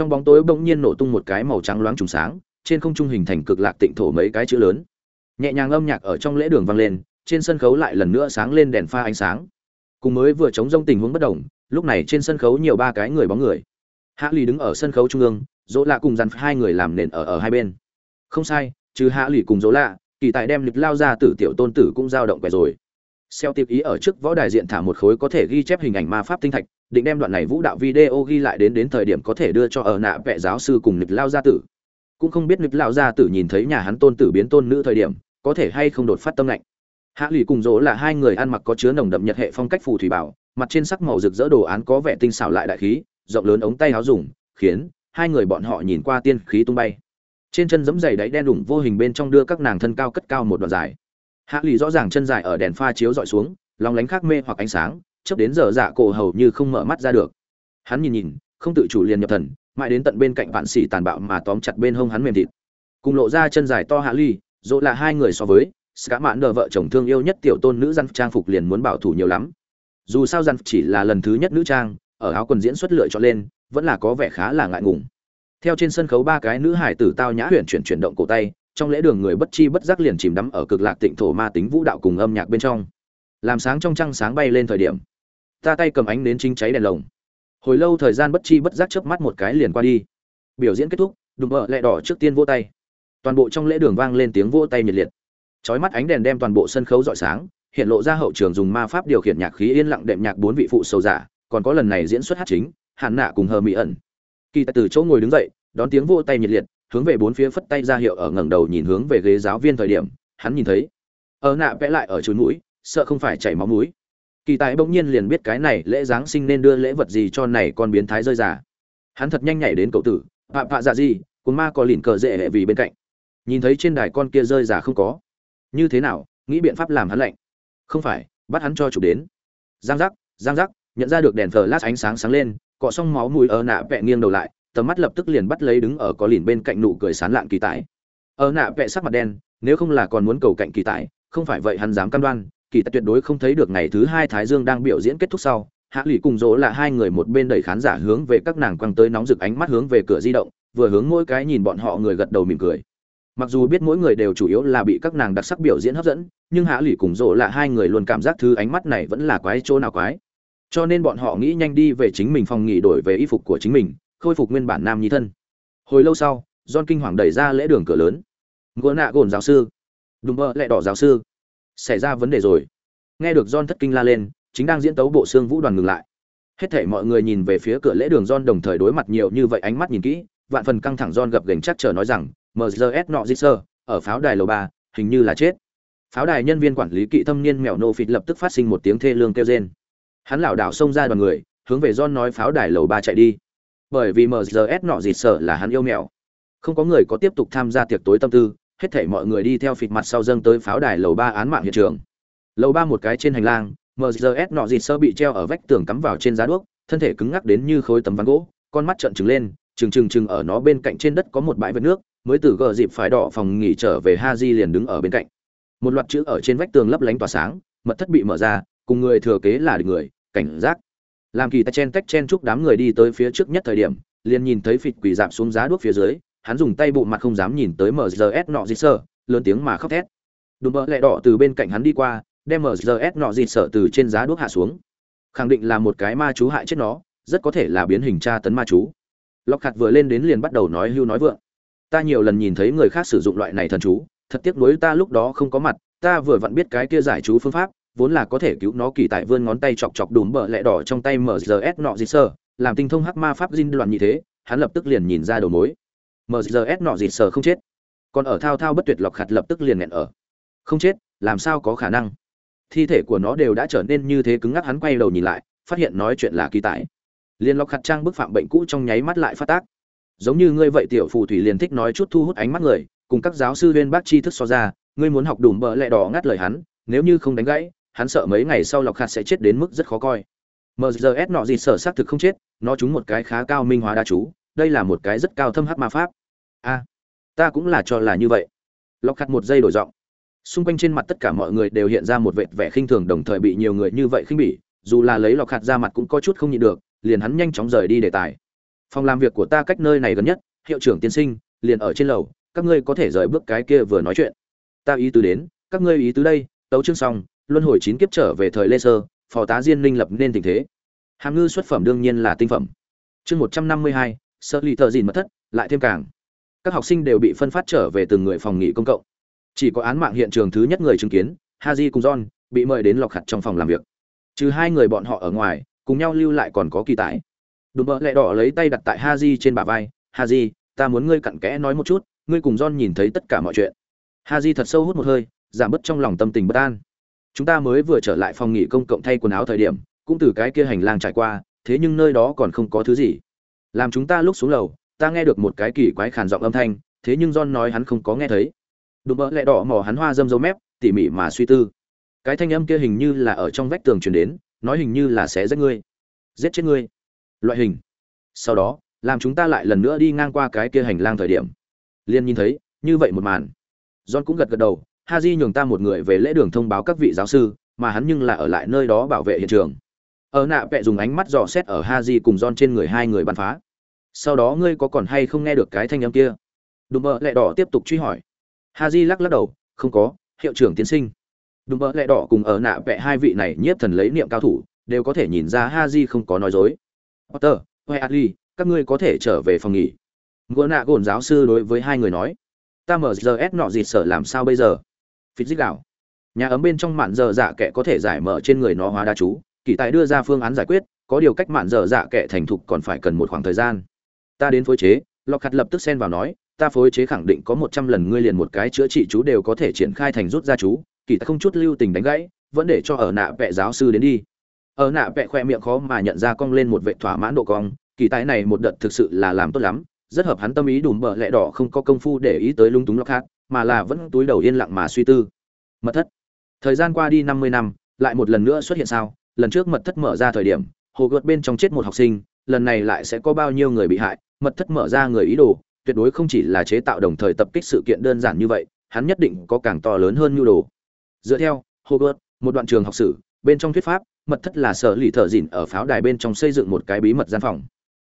trong bóng tối bỗng nhiên nổ tung một cái màu trắng loáng trùng sáng, trên không trung hình thành cực lạc tịnh thổ mấy cái chữ lớn. Nhẹ nhàng âm nhạc ở trong lễ đường vang lên, trên sân khấu lại lần nữa sáng lên đèn pha ánh sáng. Cùng mới vừa chống rông tình huống bất đồng, lúc này trên sân khấu nhiều ba cái người bóng người. Hạ lì đứng ở sân khấu trung ương, dỗ lạ cùng dàn hai người làm nền ở ở hai bên. Không sai, trừ hạ lì cùng dỗ lạ, kỳ tài đem lịch lao ra tử tiểu tôn tử cũng dao động về rồi xeo tiệp ý ở trước võ đài diện thả một khối có thể ghi chép hình ảnh ma pháp tinh thạch, định đem đoạn này vũ đạo video ghi lại đến đến thời điểm có thể đưa cho ở nạ vẽ giáo sư cùng lịch lao gia tử. Cũng không biết lịch lao gia tử nhìn thấy nhà hắn tôn tử biến tôn nữ thời điểm, có thể hay không đột phát tâm lạnh. Hạ lì cùng dỗ là hai người ăn mặc có chứa nồng đậm nhật hệ phong cách phù thủy bảo, mặt trên sắc màu rực rỡ đồ án có vẻ tinh xảo lại đại khí, rộng lớn ống tay áo dùng, khiến hai người bọn họ nhìn qua tiên khí tung bay. Trên chân giấm dày đáy đen đủng vô hình bên trong đưa các nàng thân cao cất cao một đoạn dài hạ lì rõ ràng chân dài ở đèn pha chiếu dọi xuống lòng lánh khắc mê hoặc ánh sáng, chớp đến giờ dạ cổ hầu như không mở mắt ra được. Hắn nhìn nhìn, không tự chủ liền nhập thần, mãi đến tận bên cạnh bạn xỉ tàn bạo mà tóm chặt bên hông hắn mềm thịt. Cùng lộ ra chân dài to hạ ly dỗ là hai người so với cả mạn đờ vợ chồng thương yêu nhất tiểu tôn nữ dân trang phục liền muốn bảo thủ nhiều lắm. Dù sao dân chỉ là lần thứ nhất nữ trang, ở áo quần diễn xuất lựa cho lên, vẫn là có vẻ khá là ngại ngùng. Theo trên sân khấu ba cái nữ hải tử tao nhã huyền chuyển chuyển động cổ tay trong lễ đường người bất chi bất giác liền chìm đắm ở cực lạc tịnh thổ ma tính vũ đạo cùng âm nhạc bên trong. Làm sáng trong trăng sáng bay lên thời điểm, ta tay cầm ánh đến chính cháy đèn lồng. Hồi lâu thời gian bất chi bất giác chớp mắt một cái liền qua đi. Biểu diễn kết thúc, đùm bợ lẹ đỏ trước tiên vỗ tay. Toàn bộ trong lễ đường vang lên tiếng vỗ tay nhiệt liệt. Chói mắt ánh đèn đem toàn bộ sân khấu rọi sáng, hiện lộ ra hậu trường dùng ma pháp điều khiển nhạc khí yên lặng đệm nhạc bốn vị phụ sầu giả, còn có lần này diễn xuất hát chính hạn nạ cùng hờ mỹ ẩn. Kỳ tại từ chỗ ngồi đứng dậy, đón tiếng vỗ tay nhiệt liệt hướng về bốn phía phất tay ra hiệu ở ngẩng đầu nhìn hướng về ghế giáo viên thời điểm, hắn nhìn thấy, ở nạ vẽ lại ở chốn mũi, sợ không phải chảy máu mũi. Kỳ tài bỗng nhiên liền biết cái này lễ giáng sinh nên đưa lễ vật gì cho này con biến thái rơi giả hắn thật nhanh nhảy đến cậu tử pạ pạ dạ gì cuốn ma có lìn cờ dễ hệ vì bên cạnh. Nhìn thấy trên đài con kia rơi giả không có. Như thế nào, nghĩ biện pháp làm hắn lạnh. Không phải, bắt hắn cho chủ đến. Giang giác giang giác, nhận ra được đèn flash ánh sáng sáng lên, cọ xong máu mùi ở nạ vẽ nghiêng đầu lại tầm mắt lập tức liền bắt lấy đứng ở có lìn bên cạnh nụ cười sán lạn kỳ tài. Ở nạ vẽ sắc mặt đen, nếu không là còn muốn cầu cạnh kỳ tài, không phải vậy hắn dám cam đoan, kỳ tài tuyệt đối không thấy được ngày thứ hai thái dương đang biểu diễn kết thúc sau, hạ lụy cùng dỗ là hai người một bên đẩy khán giả hướng về các nàng quăng tới nóng rực ánh mắt hướng về cửa di động, vừa hướng mỗi cái nhìn bọn họ người gật đầu mỉm cười. Mặc dù biết mỗi người đều chủ yếu là bị các nàng đặc sắc biểu diễn hấp dẫn, nhưng hạ lụy cùng dỗ là hai người luôn cảm giác thứ ánh mắt này vẫn là quái chỗ nào quái. Cho nên bọn họ nghĩ nhanh đi về chính mình phòng nghỉ đổi về y phục của chính mình khôi phục nguyên bản nam nhi thân. Hồi lâu sau, john kinh hoàng đẩy ra lễ đường cửa lớn. Gỗ nạ gồn giáo sư. Đùm bơ lẹ đỏ giáo sư. Xảy ra vấn đề rồi. Nghe được john thất kinh la lên, chính đang diễn tấu bộ xương vũ đoàn ngừng lại. Hết thảy mọi người nhìn về phía cửa lễ đường john đồng thời đối mặt nhiều như vậy ánh mắt nhìn kỹ, vạn phần căng thẳng john gập gành chắc chờ nói rằng mrs nọ di sơ, ở pháo đài lầu ba, hình như là chết. Pháo đài nhân viên quản lý kỵ thâm niên mèo nô phịt lập tức phát sinh một tiếng thê lương kêu rên. Hắn lảo đảo xông ra đoàn người, hướng về john nói pháo đài lầu ba chạy đi bởi vì mrs nọ dịt sợ là hắn yêu mèo không có người có tiếp tục tham gia tiệc tối tâm tư, hết thảy mọi người đi theo phịt mặt sau dâng tới pháo đài lầu ba án mạng hiện trường. Lầu ba một cái trên hành lang mrs nọ dịt sơ bị treo ở vách tường cắm vào trên giá đuốc, thân thể cứng ngắc đến như khối tấm ván gỗ, con mắt trợn trừng lên, trừng trừng trừng ở nó bên cạnh trên đất có một bãi vết nước, mới từ gờ dịp phải đỏ phòng nghỉ trở về ha di liền đứng ở bên cạnh. Một loạt chữ ở trên vách tường lấp lánh tỏa sáng, mật thất bị mở ra, cùng người thừa kế là người, cảnh giác làm kỳ tay chen tách chen chúc đám người đi tới phía trước nhất thời điểm, liền nhìn thấy phịch quỷ dạp xuống giá đuốc phía dưới, hắn dùng tay bộ mặt không dám nhìn tới mrs nọ dịt sợ lớn tiếng mà khóc thét. Đùm bỡ lẹ đỏ từ bên cạnh hắn đi qua, đem mrs nọ dịt sợ từ trên giá đuốc hạ xuống. Khẳng định là một cái ma chú hại chết nó, rất có thể là biến hình tra tấn ma chú. Lọc hạt vừa lên đến liền bắt đầu nói hưu nói vượng. Ta nhiều lần nhìn thấy người khác sử dụng loại này thần chú, thật tiếc nuối ta lúc đó không có mặt, ta vừa vặn biết cái kia giải chú phương pháp vốn là có thể cứu nó kỳ tại vươn ngón tay chọc chọc đùm bờ lẹ đỏ trong tay mrs nọ dịt sơ làm tinh thông hắc ma pháp dinh loạn như thế, hắn lập tức liền nhìn ra đầu mối. Mrs nọ dịt sơ không chết. Còn ở thao thao bất tuyệt lọc khặt lập tức liền nghẹn ở. Không chết, làm sao có khả năng? Thi thể của nó đều đã trở nên như thế cứng ngắc, hắn quay đầu nhìn lại, phát hiện nói chuyện là kỳ tại. Liền lọc khặt trang bức phạm bệnh cũ trong nháy mắt lại phát tác. Giống như ngươi vậy tiểu phù thủy liền thích nói chút thu hút ánh mắt người, cùng các giáo sư viên bác tri thức so ra, ngươi muốn học đùm bờ lẹ đỏ ngắt lời hắn, nếu như không đánh gãy hắn sợ mấy ngày sau lọc khạt sẽ chết đến mức rất khó coi. Mgs nọ gì sở xác thực không chết, nó trúng một cái khá cao minh hóa đa chú, đây là một cái rất cao thâm hát ma pháp. A, ta cũng là cho là như vậy. Lọc khạt một giây đổi giọng. Xung quanh trên mặt tất cả mọi người đều hiện ra một vệt vẻ khinh thường đồng thời bị nhiều người như vậy khinh bỉ, dù là lấy lọc khạt ra mặt cũng có chút không nhịn được, liền hắn nhanh chóng rời đi đề tài. Phòng làm việc của ta cách nơi này gần nhất, hiệu trưởng tiên sinh, liền ở trên lầu, các ngươi có thể rời bước cái kia vừa nói chuyện. Ta ý tứ đến, các ngươi ý tứ đây, tấu chương xong luân hồi chín kiếp trở về thời lê sơ, phò tá diên linh lập nên tình thế. Hàm ngư xuất phẩm đương nhiên là tinh phẩm. Chương một trăm năm mươi hai sơ lì thợ dìn mất thất, lại thêm càng. Các học sinh đều bị phân phát trở về từng người phòng nghỉ công cộng. Chỉ có án mạng hiện trường thứ nhất người chứng kiến, haji cùng john, bị mời đến lọc khặt trong phòng làm việc. Trừ hai người bọn họ ở ngoài, cùng nhau lưu lại còn có kỳ tải đùm bợ lẹ đỏ lấy tay đặt tại haji trên bả vai, haji, ta muốn ngươi cặn kẽ nói một chút, ngươi cùng john nhìn thấy tất cả mọi chuyện. Haji thật sâu hút một hơi, giảm bớt trong lòng tâm tình bất an chúng ta mới vừa trở lại phòng nghỉ công cộng thay quần áo thời điểm, cũng từ cái kia hành lang trải qua, thế nhưng nơi đó còn không có thứ gì. Làm chúng ta lúc xuống lầu, ta nghe được một cái kỳ quái khàn giọng âm thanh, thế nhưng john nói hắn không có nghe thấy. Đùm bỡ lại đỏ mỏ hắn hoa dâm dâu mép, tỉ mỉ mà suy tư. Cái thanh âm kia hình như là ở trong vách tường truyền đến, nói hình như là sẽ giết ngươi. Giết chết ngươi. Loại hình. Sau đó, làm chúng ta lại lần nữa đi ngang qua cái kia hành lang thời điểm. Liền nhìn thấy, như vậy một màn. John cũng gật gật đầu ha di nhường ta một người về lễ đường thông báo các vị giáo sư, mà hắn nhưng là ở lại nơi đó bảo vệ hiện trường. Ở nạ vẽ dùng ánh mắt dò xét ở ha di cùng Don trên người hai người bắn phá. Sau đó ngươi có còn hay không nghe được cái thanh âm kia? Đùm bợ lẹ đỏ tiếp tục truy hỏi. Ha di lắc lắc đầu, không có, hiệu trưởng tiến sinh. Đùm bợ lẹ đỏ cùng ở nạ vẽ hai vị này nhiếp thần lấy niệm cao thủ, đều có thể nhìn ra ha di không có nói dối. Potter, huệ adli các ngươi có thể trở về phòng nghỉ. Ngựa nạ gồn giáo sư đối với hai người nói. Ta mở giờ ép nọ dịt sở làm sao bây giờ? Phít dích đảo nhà ấm bên trong mạn dở dạ kệ có thể giải mở trên người nó hóa đa chú, kỳ tài đưa ra phương án giải quyết, có điều cách mạn dở dạ kệ thành thục còn phải cần một khoảng thời gian. Ta đến phối chế lọc hạt lập tức xen vào nói, ta phối chế khẳng định có một trăm lần ngươi liền một cái chữa trị chú đều có thể triển khai thành rút ra chú, kỳ tài không chút lưu tình đánh gãy, vẫn để cho ở nạ vẽ giáo sư đến đi. Ở nạ vẽ khoe miệng khó mà nhận ra cong lên một vệ thỏa mãn độ cong, kỳ tài này một đợt thực sự là làm tốt lắm, rất hợp hắn tâm ý đùm bợ lẽ đỏ không có công phu để ý tới lung túng lọc hạt mà là vẫn túi đầu yên lặng mà suy tư. Mật thất. Thời gian qua đi năm mươi năm, lại một lần nữa xuất hiện sao? Lần trước mật thất mở ra thời điểm, hồ gợt bên trong chết một học sinh, lần này lại sẽ có bao nhiêu người bị hại? Mật thất mở ra người ý đồ, tuyệt đối không chỉ là chế tạo đồng thời tập kích sự kiện đơn giản như vậy, hắn nhất định có càng to lớn hơn nhu đồ. Dựa theo, hồ gợt, một đoạn trường học sử, bên trong thuyết pháp, mật thất là sở lì thợ dỉn ở pháo đài bên trong xây dựng một cái bí mật gian phòng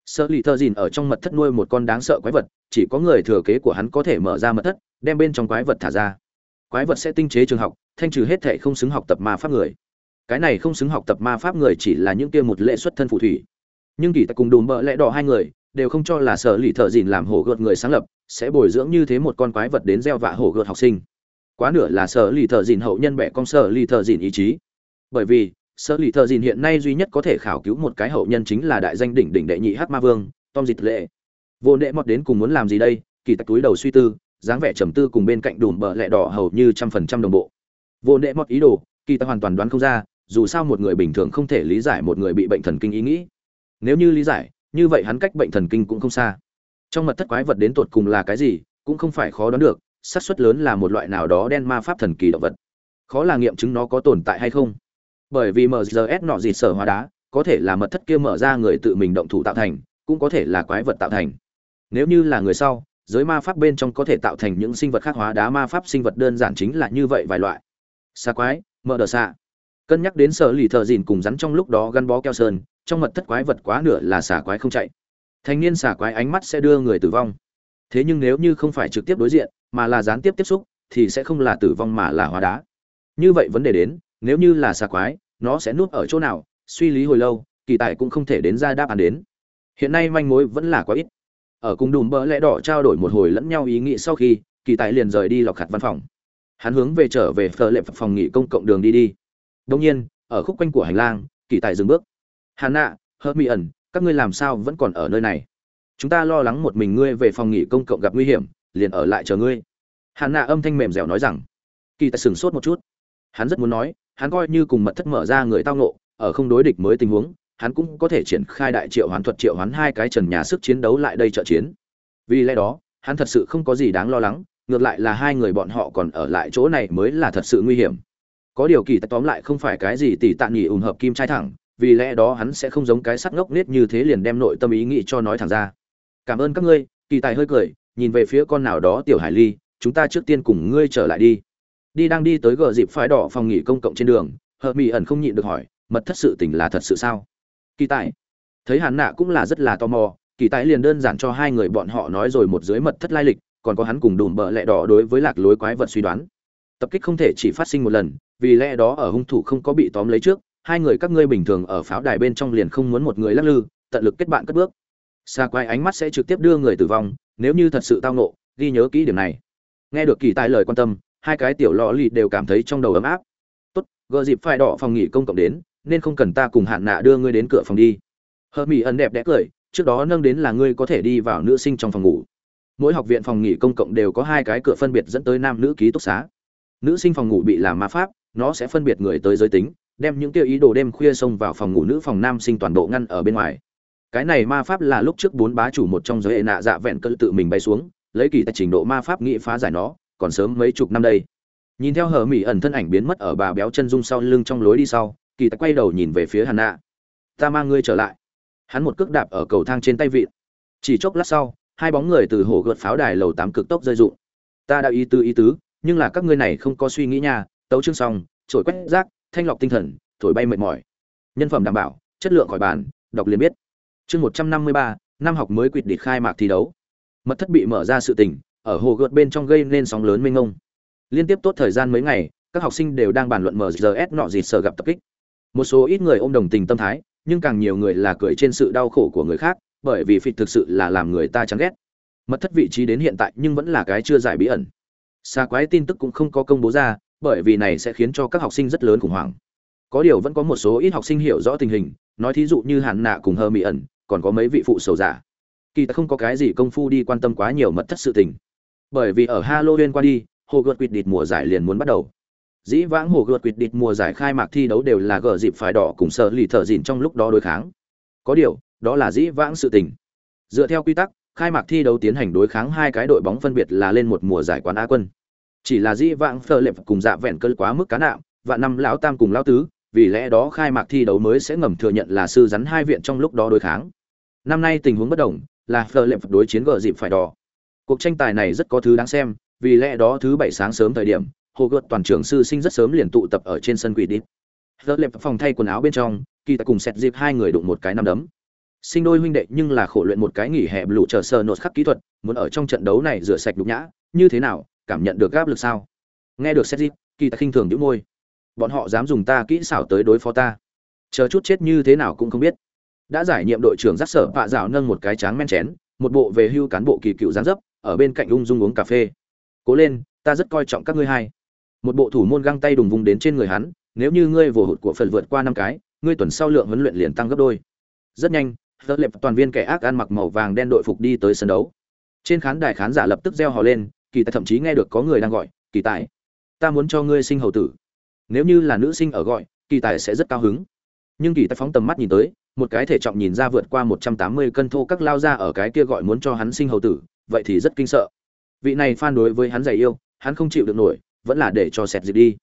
sở lì thợ dìn ở trong mật thất nuôi một con đáng sợ quái vật, chỉ có người thừa kế của hắn có thể mở ra mật thất, đem bên trong quái vật thả ra. Quái vật sẽ tinh chế trường học, thanh trừ hết thệ không xứng học tập ma pháp người. Cái này không xứng học tập ma pháp người chỉ là những kia một lệ xuất thân phù thủy. Nhưng kỳ tại cùng đùm bợ lẽ đỏ hai người, đều không cho là sở lì thợ dìn làm hổ gợt người sáng lập, sẽ bồi dưỡng như thế một con quái vật đến gieo vạ hổ gợt học sinh. Quá nửa là sở lì thợ dìn hậu nhân bẻ con sở lì thợ dìn ý chí. Bởi vì sở lì thợ dìn hiện nay duy nhất có thể khảo cứu một cái hậu nhân chính là đại danh đỉnh đỉnh đệ nhị hát ma vương, tom dịch lệ. Vô đệ mọt đến cùng muốn làm gì đây? Kỳ tạch túi đầu suy tư, dáng vẻ trầm tư cùng bên cạnh đùm bợ lẹ đỏ hầu như trăm phần trăm đồng bộ. Vô đệ mọt ý đồ, kỳ ta hoàn toàn đoán không ra, dù sao một người bình thường không thể lý giải một người bị bệnh thần kinh ý nghĩ. Nếu như lý giải, như vậy hắn cách bệnh thần kinh cũng không xa. Trong mật thất quái vật đến tột cùng là cái gì, cũng không phải khó đoán được, xác suất lớn là một loại nào đó đen ma pháp thần kỳ động vật. Khó là nghiệm chứng nó có tồn tại hay không bởi vì mrs nọ dịt sở hóa đá, có thể là mật thất kia mở ra người tự mình động thủ tạo thành, cũng có thể là quái vật tạo thành. Nếu như là người sau, giới ma pháp bên trong có thể tạo thành những sinh vật khác hóa đá, ma pháp sinh vật đơn giản chính là như vậy vài loại. Xa quái, mờ đờ xạ cân nhắc đến sở lì thợ dìn cùng rắn trong lúc đó gắn bó keo sơn, trong mật thất quái vật quá nửa là xà quái không chạy. Thanh niên xà quái ánh mắt sẽ đưa người tử vong. Thế nhưng nếu như không phải trực tiếp đối diện, mà là gián tiếp tiếp xúc, thì sẽ không là tử vong mà là hóa đá. Như vậy vấn đề đến nếu như là xà quái, nó sẽ nuốt ở chỗ nào, suy lý hồi lâu, kỳ tài cũng không thể đến ra đáp án đến. Hiện nay manh mối vẫn là quá ít. Ở cùng đùm bỡ lẽ đỏ trao đổi một hồi lẫn nhau ý nghĩ sau khi, kỳ tài liền rời đi lọc khặt văn phòng. Hắn hướng về trở về phở lệ phòng nghỉ công cộng đường đi đi. Đông nhiên, ở khúc quanh của hành lang, kỳ tài dừng bước. Hà nạ, hơ mỹ ẩn, các ngươi làm sao vẫn còn ở nơi này? Chúng ta lo lắng một mình ngươi về phòng nghỉ công cộng gặp nguy hiểm, liền ở lại chờ ngươi. Hà nạ âm thanh mềm dẻo nói rằng. Kỳ tài sửng sốt một chút. Hắn rất muốn nói hắn coi như cùng mật thất mở ra người tao nộ ở không đối địch mới tình huống, hắn cũng có thể triển khai đại triệu hoán thuật, triệu hoán hai cái trần nhà sức chiến đấu lại đây trợ chiến. Vì lẽ đó, hắn thật sự không có gì đáng lo lắng, ngược lại là hai người bọn họ còn ở lại chỗ này mới là thật sự nguy hiểm. Có điều kỳ tóm lại không phải cái gì tỷ tạ nghỉ ủng hợp kim trai thẳng, vì lẽ đó hắn sẽ không giống cái sắc ngốc nết như thế liền đem nội tâm ý nghĩ cho nói thẳng ra. Cảm ơn các ngươi, kỳ tài hơi cười, nhìn về phía con nào đó tiểu hải ly, chúng ta trước tiên cùng ngươi trở lại đi đi đang đi tới gờ dịp phái đỏ phòng nghỉ công cộng trên đường hợp mỹ ẩn không nhịn được hỏi, mật thất sự tình là thật sự sao? Kỳ tài. Thấy hắn nạ cũng là rất là tò mò, kỳ tài liền đơn giản cho hai người bọn họ nói rồi một dưới mật thất lai lịch, còn có hắn cùng đùm bợ lẹ đỏ đối với lạc lối quái vật suy đoán. Tập kích không thể chỉ phát sinh một lần, vì lẽ đó ở hung thủ không có bị tóm lấy trước, hai người các ngươi bình thường ở pháo đài bên trong liền không muốn một người lắc lư, tận lực kết bạn cất bước. Xa quay ánh mắt sẽ trực tiếp đưa người tử vong, nếu như thật sự tao nộ ghi nhớ kỹ điểm này. Nghe được kỳ tài lời quan tâm hai cái tiểu lọ lì đều cảm thấy trong đầu ấm áp. Tốt gợ dịp phải đỏ phòng nghỉ công cộng đến, nên không cần ta cùng hạn nạ đưa ngươi đến cửa phòng đi. Hờ mỹ ẩn đẹp đẽ cười, trước đó nâng đến là ngươi có thể đi vào nữ sinh trong phòng ngủ. Mỗi học viện phòng nghỉ công cộng đều có hai cái cửa phân biệt dẫn tới nam nữ ký túc xá. Nữ sinh phòng ngủ bị làm ma pháp, nó sẽ phân biệt người tới giới tính, đem những tiêu ý đồ đêm khuya xông vào phòng ngủ nữ phòng nam sinh toàn bộ ngăn ở bên ngoài. Cái này ma pháp là lúc trước bốn bá chủ một trong giới hệ nạ dạ vẹn cỡ tự mình bay xuống, lấy kỳ tại trình độ ma pháp nghị phá giải nó còn sớm mấy chục năm đây. Nhìn theo hờ mỹ ẩn thân ảnh biến mất ở bà béo chân dung sau lưng trong lối đi sau, kỳ tài quay đầu nhìn về phía hàn nạ. Ta mang ngươi trở lại. Hắn một cước đạp ở cầu thang trên tay vịn. Chỉ chốc lát sau, hai bóng người từ hổ gợt pháo đài lầu tám cực tốc rơi rụng. Ta đã ý tứ ý tứ, nhưng là các ngươi này không có suy nghĩ nha, tấu chương xong trổi quét rác, thanh lọc tinh thần, thổi bay mệt mỏi. Nhân phẩm đảm bảo, chất lượng khỏi bàn, đọc liền biết. Chương một trăm năm mươi ba, năm học mới quyết định khai mạc thi đấu. Mật thất bị mở ra sự tình ở hồ gợt bên trong gây nên sóng lớn mênh ngông liên tiếp tốt thời gian mấy ngày, các học sinh đều đang bàn luận mrs nọ gì sợ gặp tập kích. Một số ít người ôm đồng tình tâm thái, nhưng càng nhiều người là cười trên sự đau khổ của người khác, bởi vì phịt thực sự là làm người ta chán ghét. Mật thất vị trí đến hiện tại nhưng vẫn là cái chưa giải bí ẩn. Xa quái tin tức cũng không có công bố ra, bởi vì này sẽ khiến cho các học sinh rất lớn khủng hoảng. Có điều vẫn có một số ít học sinh hiểu rõ tình hình, nói thí dụ như hàn nạ cùng hơ mỹ ẩn, còn có mấy vị phụ sầu giả. Kỳ ta không có cái gì công phu đi quan tâm quá nhiều mật thất sự tình bởi vì ở halloween qua đi, hồ gợt quỵt địt mùa giải liền muốn bắt đầu. Dĩ vãng hồ gợt quỵt địt mùa giải khai mạc thi đấu đều là gở dịp phải đỏ cùng sở lì thợ dịn trong lúc đó đối kháng. Có điều, đó là dĩ vãng sự tình. Dựa theo quy tắc, khai mạc thi đấu tiến hành đối kháng hai cái đội bóng phân biệt là lên một mùa giải quán á quân. Chỉ là dĩ vãng phở lệp cùng dạ vẹn cơn quá mức cá nạm, và năm lão tam cùng lão tứ, vì lẽ đó khai mạc thi đấu mới sẽ ngầm thừa nhận là sư rắn hai viện trong lúc đó đối kháng. Năm nay tình huống bất đồng, là phở lệp đối chiến gở dịp phải đỏ cuộc tranh tài này rất có thứ đáng xem, vì lẽ đó thứ bảy sáng sớm thời điểm hồ gợt toàn trường sư sinh rất sớm liền tụ tập ở trên sân quỷ đít phơ lệp phòng thay quần áo bên trong, kỳ ta cùng xét dịp hai người đụng một cái năm đấm. Sinh đôi huynh đệ nhưng là khổ luyện một cái nghỉ hè lũ chờ sờ nốt khắc kỹ thuật, muốn ở trong trận đấu này rửa sạch đục nhã, như thế nào, cảm nhận được áp lực sao? Nghe được xét dịp, kỳ ta khinh thường nhíu môi. Bọn họ dám dùng ta kỹ xảo tới đối phó ta. Chờ chút chết như thế nào cũng không biết. Đã giải nhiệm đội trưởng giác sở vạ dạo nâng một cái tráng men chén, một bộ về hưu cán bộ kỳ cựu gián dấp ở bên cạnh ung dung uống cà phê. Cố lên, ta rất coi trọng các ngươi hai. Một bộ thủ môn găng tay đùng vùng đến trên người hắn, nếu như ngươi vồ hụt của phần vượt qua năm cái, ngươi tuần sau lượng huấn luyện liền tăng gấp đôi. Rất nhanh tớ lệp toàn viên kẻ ác ăn mặc màu vàng đen đội phục đi tới sân đấu. Trên khán đài khán giả lập tức reo hò lên, kỳ tài thậm chí nghe được có người đang gọi, kỳ tài, ta muốn cho ngươi sinh hầu tử. Nếu như là nữ sinh ở gọi, kỳ tài sẽ rất cao hứng. Nhưng kỳ tài phóng tầm mắt nhìn tới, một cái thể trọng nhìn ra vượt qua một trăm tám mươi cân thô các lao ra ở cái kia gọi muốn cho hắn sinh hầu tử vậy thì rất kinh sợ. Vị này phan đối với hắn dày yêu, hắn không chịu được nổi, vẫn là để cho sẹt dịp đi.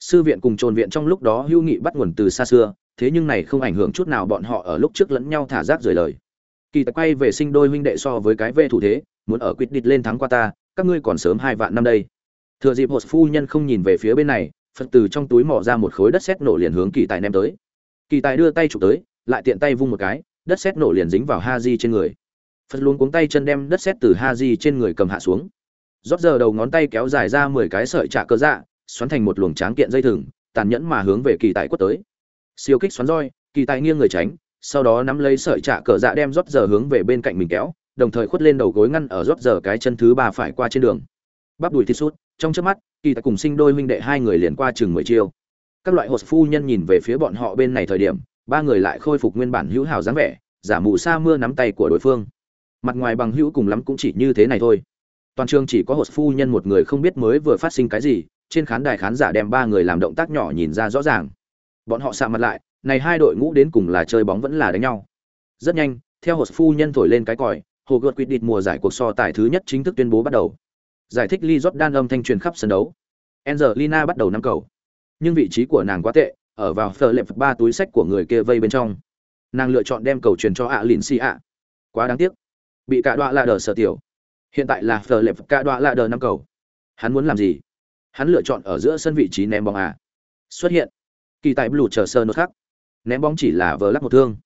Sư viện cùng trồn viện trong lúc đó hưu nghị bắt nguồn từ xa xưa, thế nhưng này không ảnh hưởng chút nào bọn họ ở lúc trước lẫn nhau thả rác rời lời. Kỳ tài quay về sinh đôi huynh đệ so với cái vê thủ thế, muốn ở quyết địch lên thắng qua ta, các ngươi còn sớm hai vạn năm đây. Thừa dịp hột phu nhân không nhìn về phía bên này, phật từ trong túi mỏ ra một khối đất sét nổ liền hướng kỳ tài ném tới. Kỳ tài đưa tay chụp tới, lại tiện tay vung một cái, đất sét nổ liền dính vào ha di trên người phật luôn cuống tay chân đem đất sét từ ha di trên người cầm hạ xuống. Rót giờ đầu ngón tay kéo dài ra mười cái sợi trả cơ dạ xoắn thành một luồng tráng kiện dây thừng, tàn nhẫn mà hướng về kỳ tài quất tới. Siêu kích xoắn roi, kỳ tài nghiêng người tránh, sau đó nắm lấy sợi trả cờ dạ đem rót giờ hướng về bên cạnh mình kéo, đồng thời khuất lên đầu gối ngăn ở rót giờ cái chân thứ ba phải qua trên đường. Bắp đùi thịt sút, trong trước mắt, kỳ tài cùng sinh đôi huynh đệ hai người liền qua chừng mười chiêu. Các loại hột phu nhân nhìn về phía bọn họ bên này thời điểm, ba người lại khôi phục nguyên bản hữu hảo dáng vẻ, giả mù sa mưa nắm tay của đối phương mặt ngoài bằng hữu cùng lắm cũng chỉ như thế này thôi. Toàn trường chỉ có hột phu nhân một người không biết mới vừa phát sinh cái gì, trên khán đài khán giả đem ba người làm động tác nhỏ nhìn ra rõ ràng. Bọn họ sạ mặt lại, này hai đội ngũ đến cùng là chơi bóng vẫn là đánh nhau. Rất nhanh, theo hột phu nhân thổi lên cái còi, hồ gợt quyết định mùa giải cuộc so tài thứ nhất chính thức tuyên bố bắt đầu. Giải thích lee jordan âm thanh truyền khắp sân đấu. Angelina bắt đầu năm cầu. Nhưng vị trí của nàng quá tệ, ở vào phờ lệp ba túi sách của người kia vây bên trong. Nàng lựa chọn đem cầu truyền cho ạ lìn xì ạ. Quá đáng tiếc bị cả đoạn là đờ sở tiểu. Hiện tại là phờ lệp cả đoạn là đờ năm cầu. Hắn muốn làm gì? Hắn lựa chọn ở giữa sân vị trí ném bóng à? Xuất hiện. Kỳ tài blue chờ sơ nốt khác. Ném bóng chỉ là vờ lắc một thương.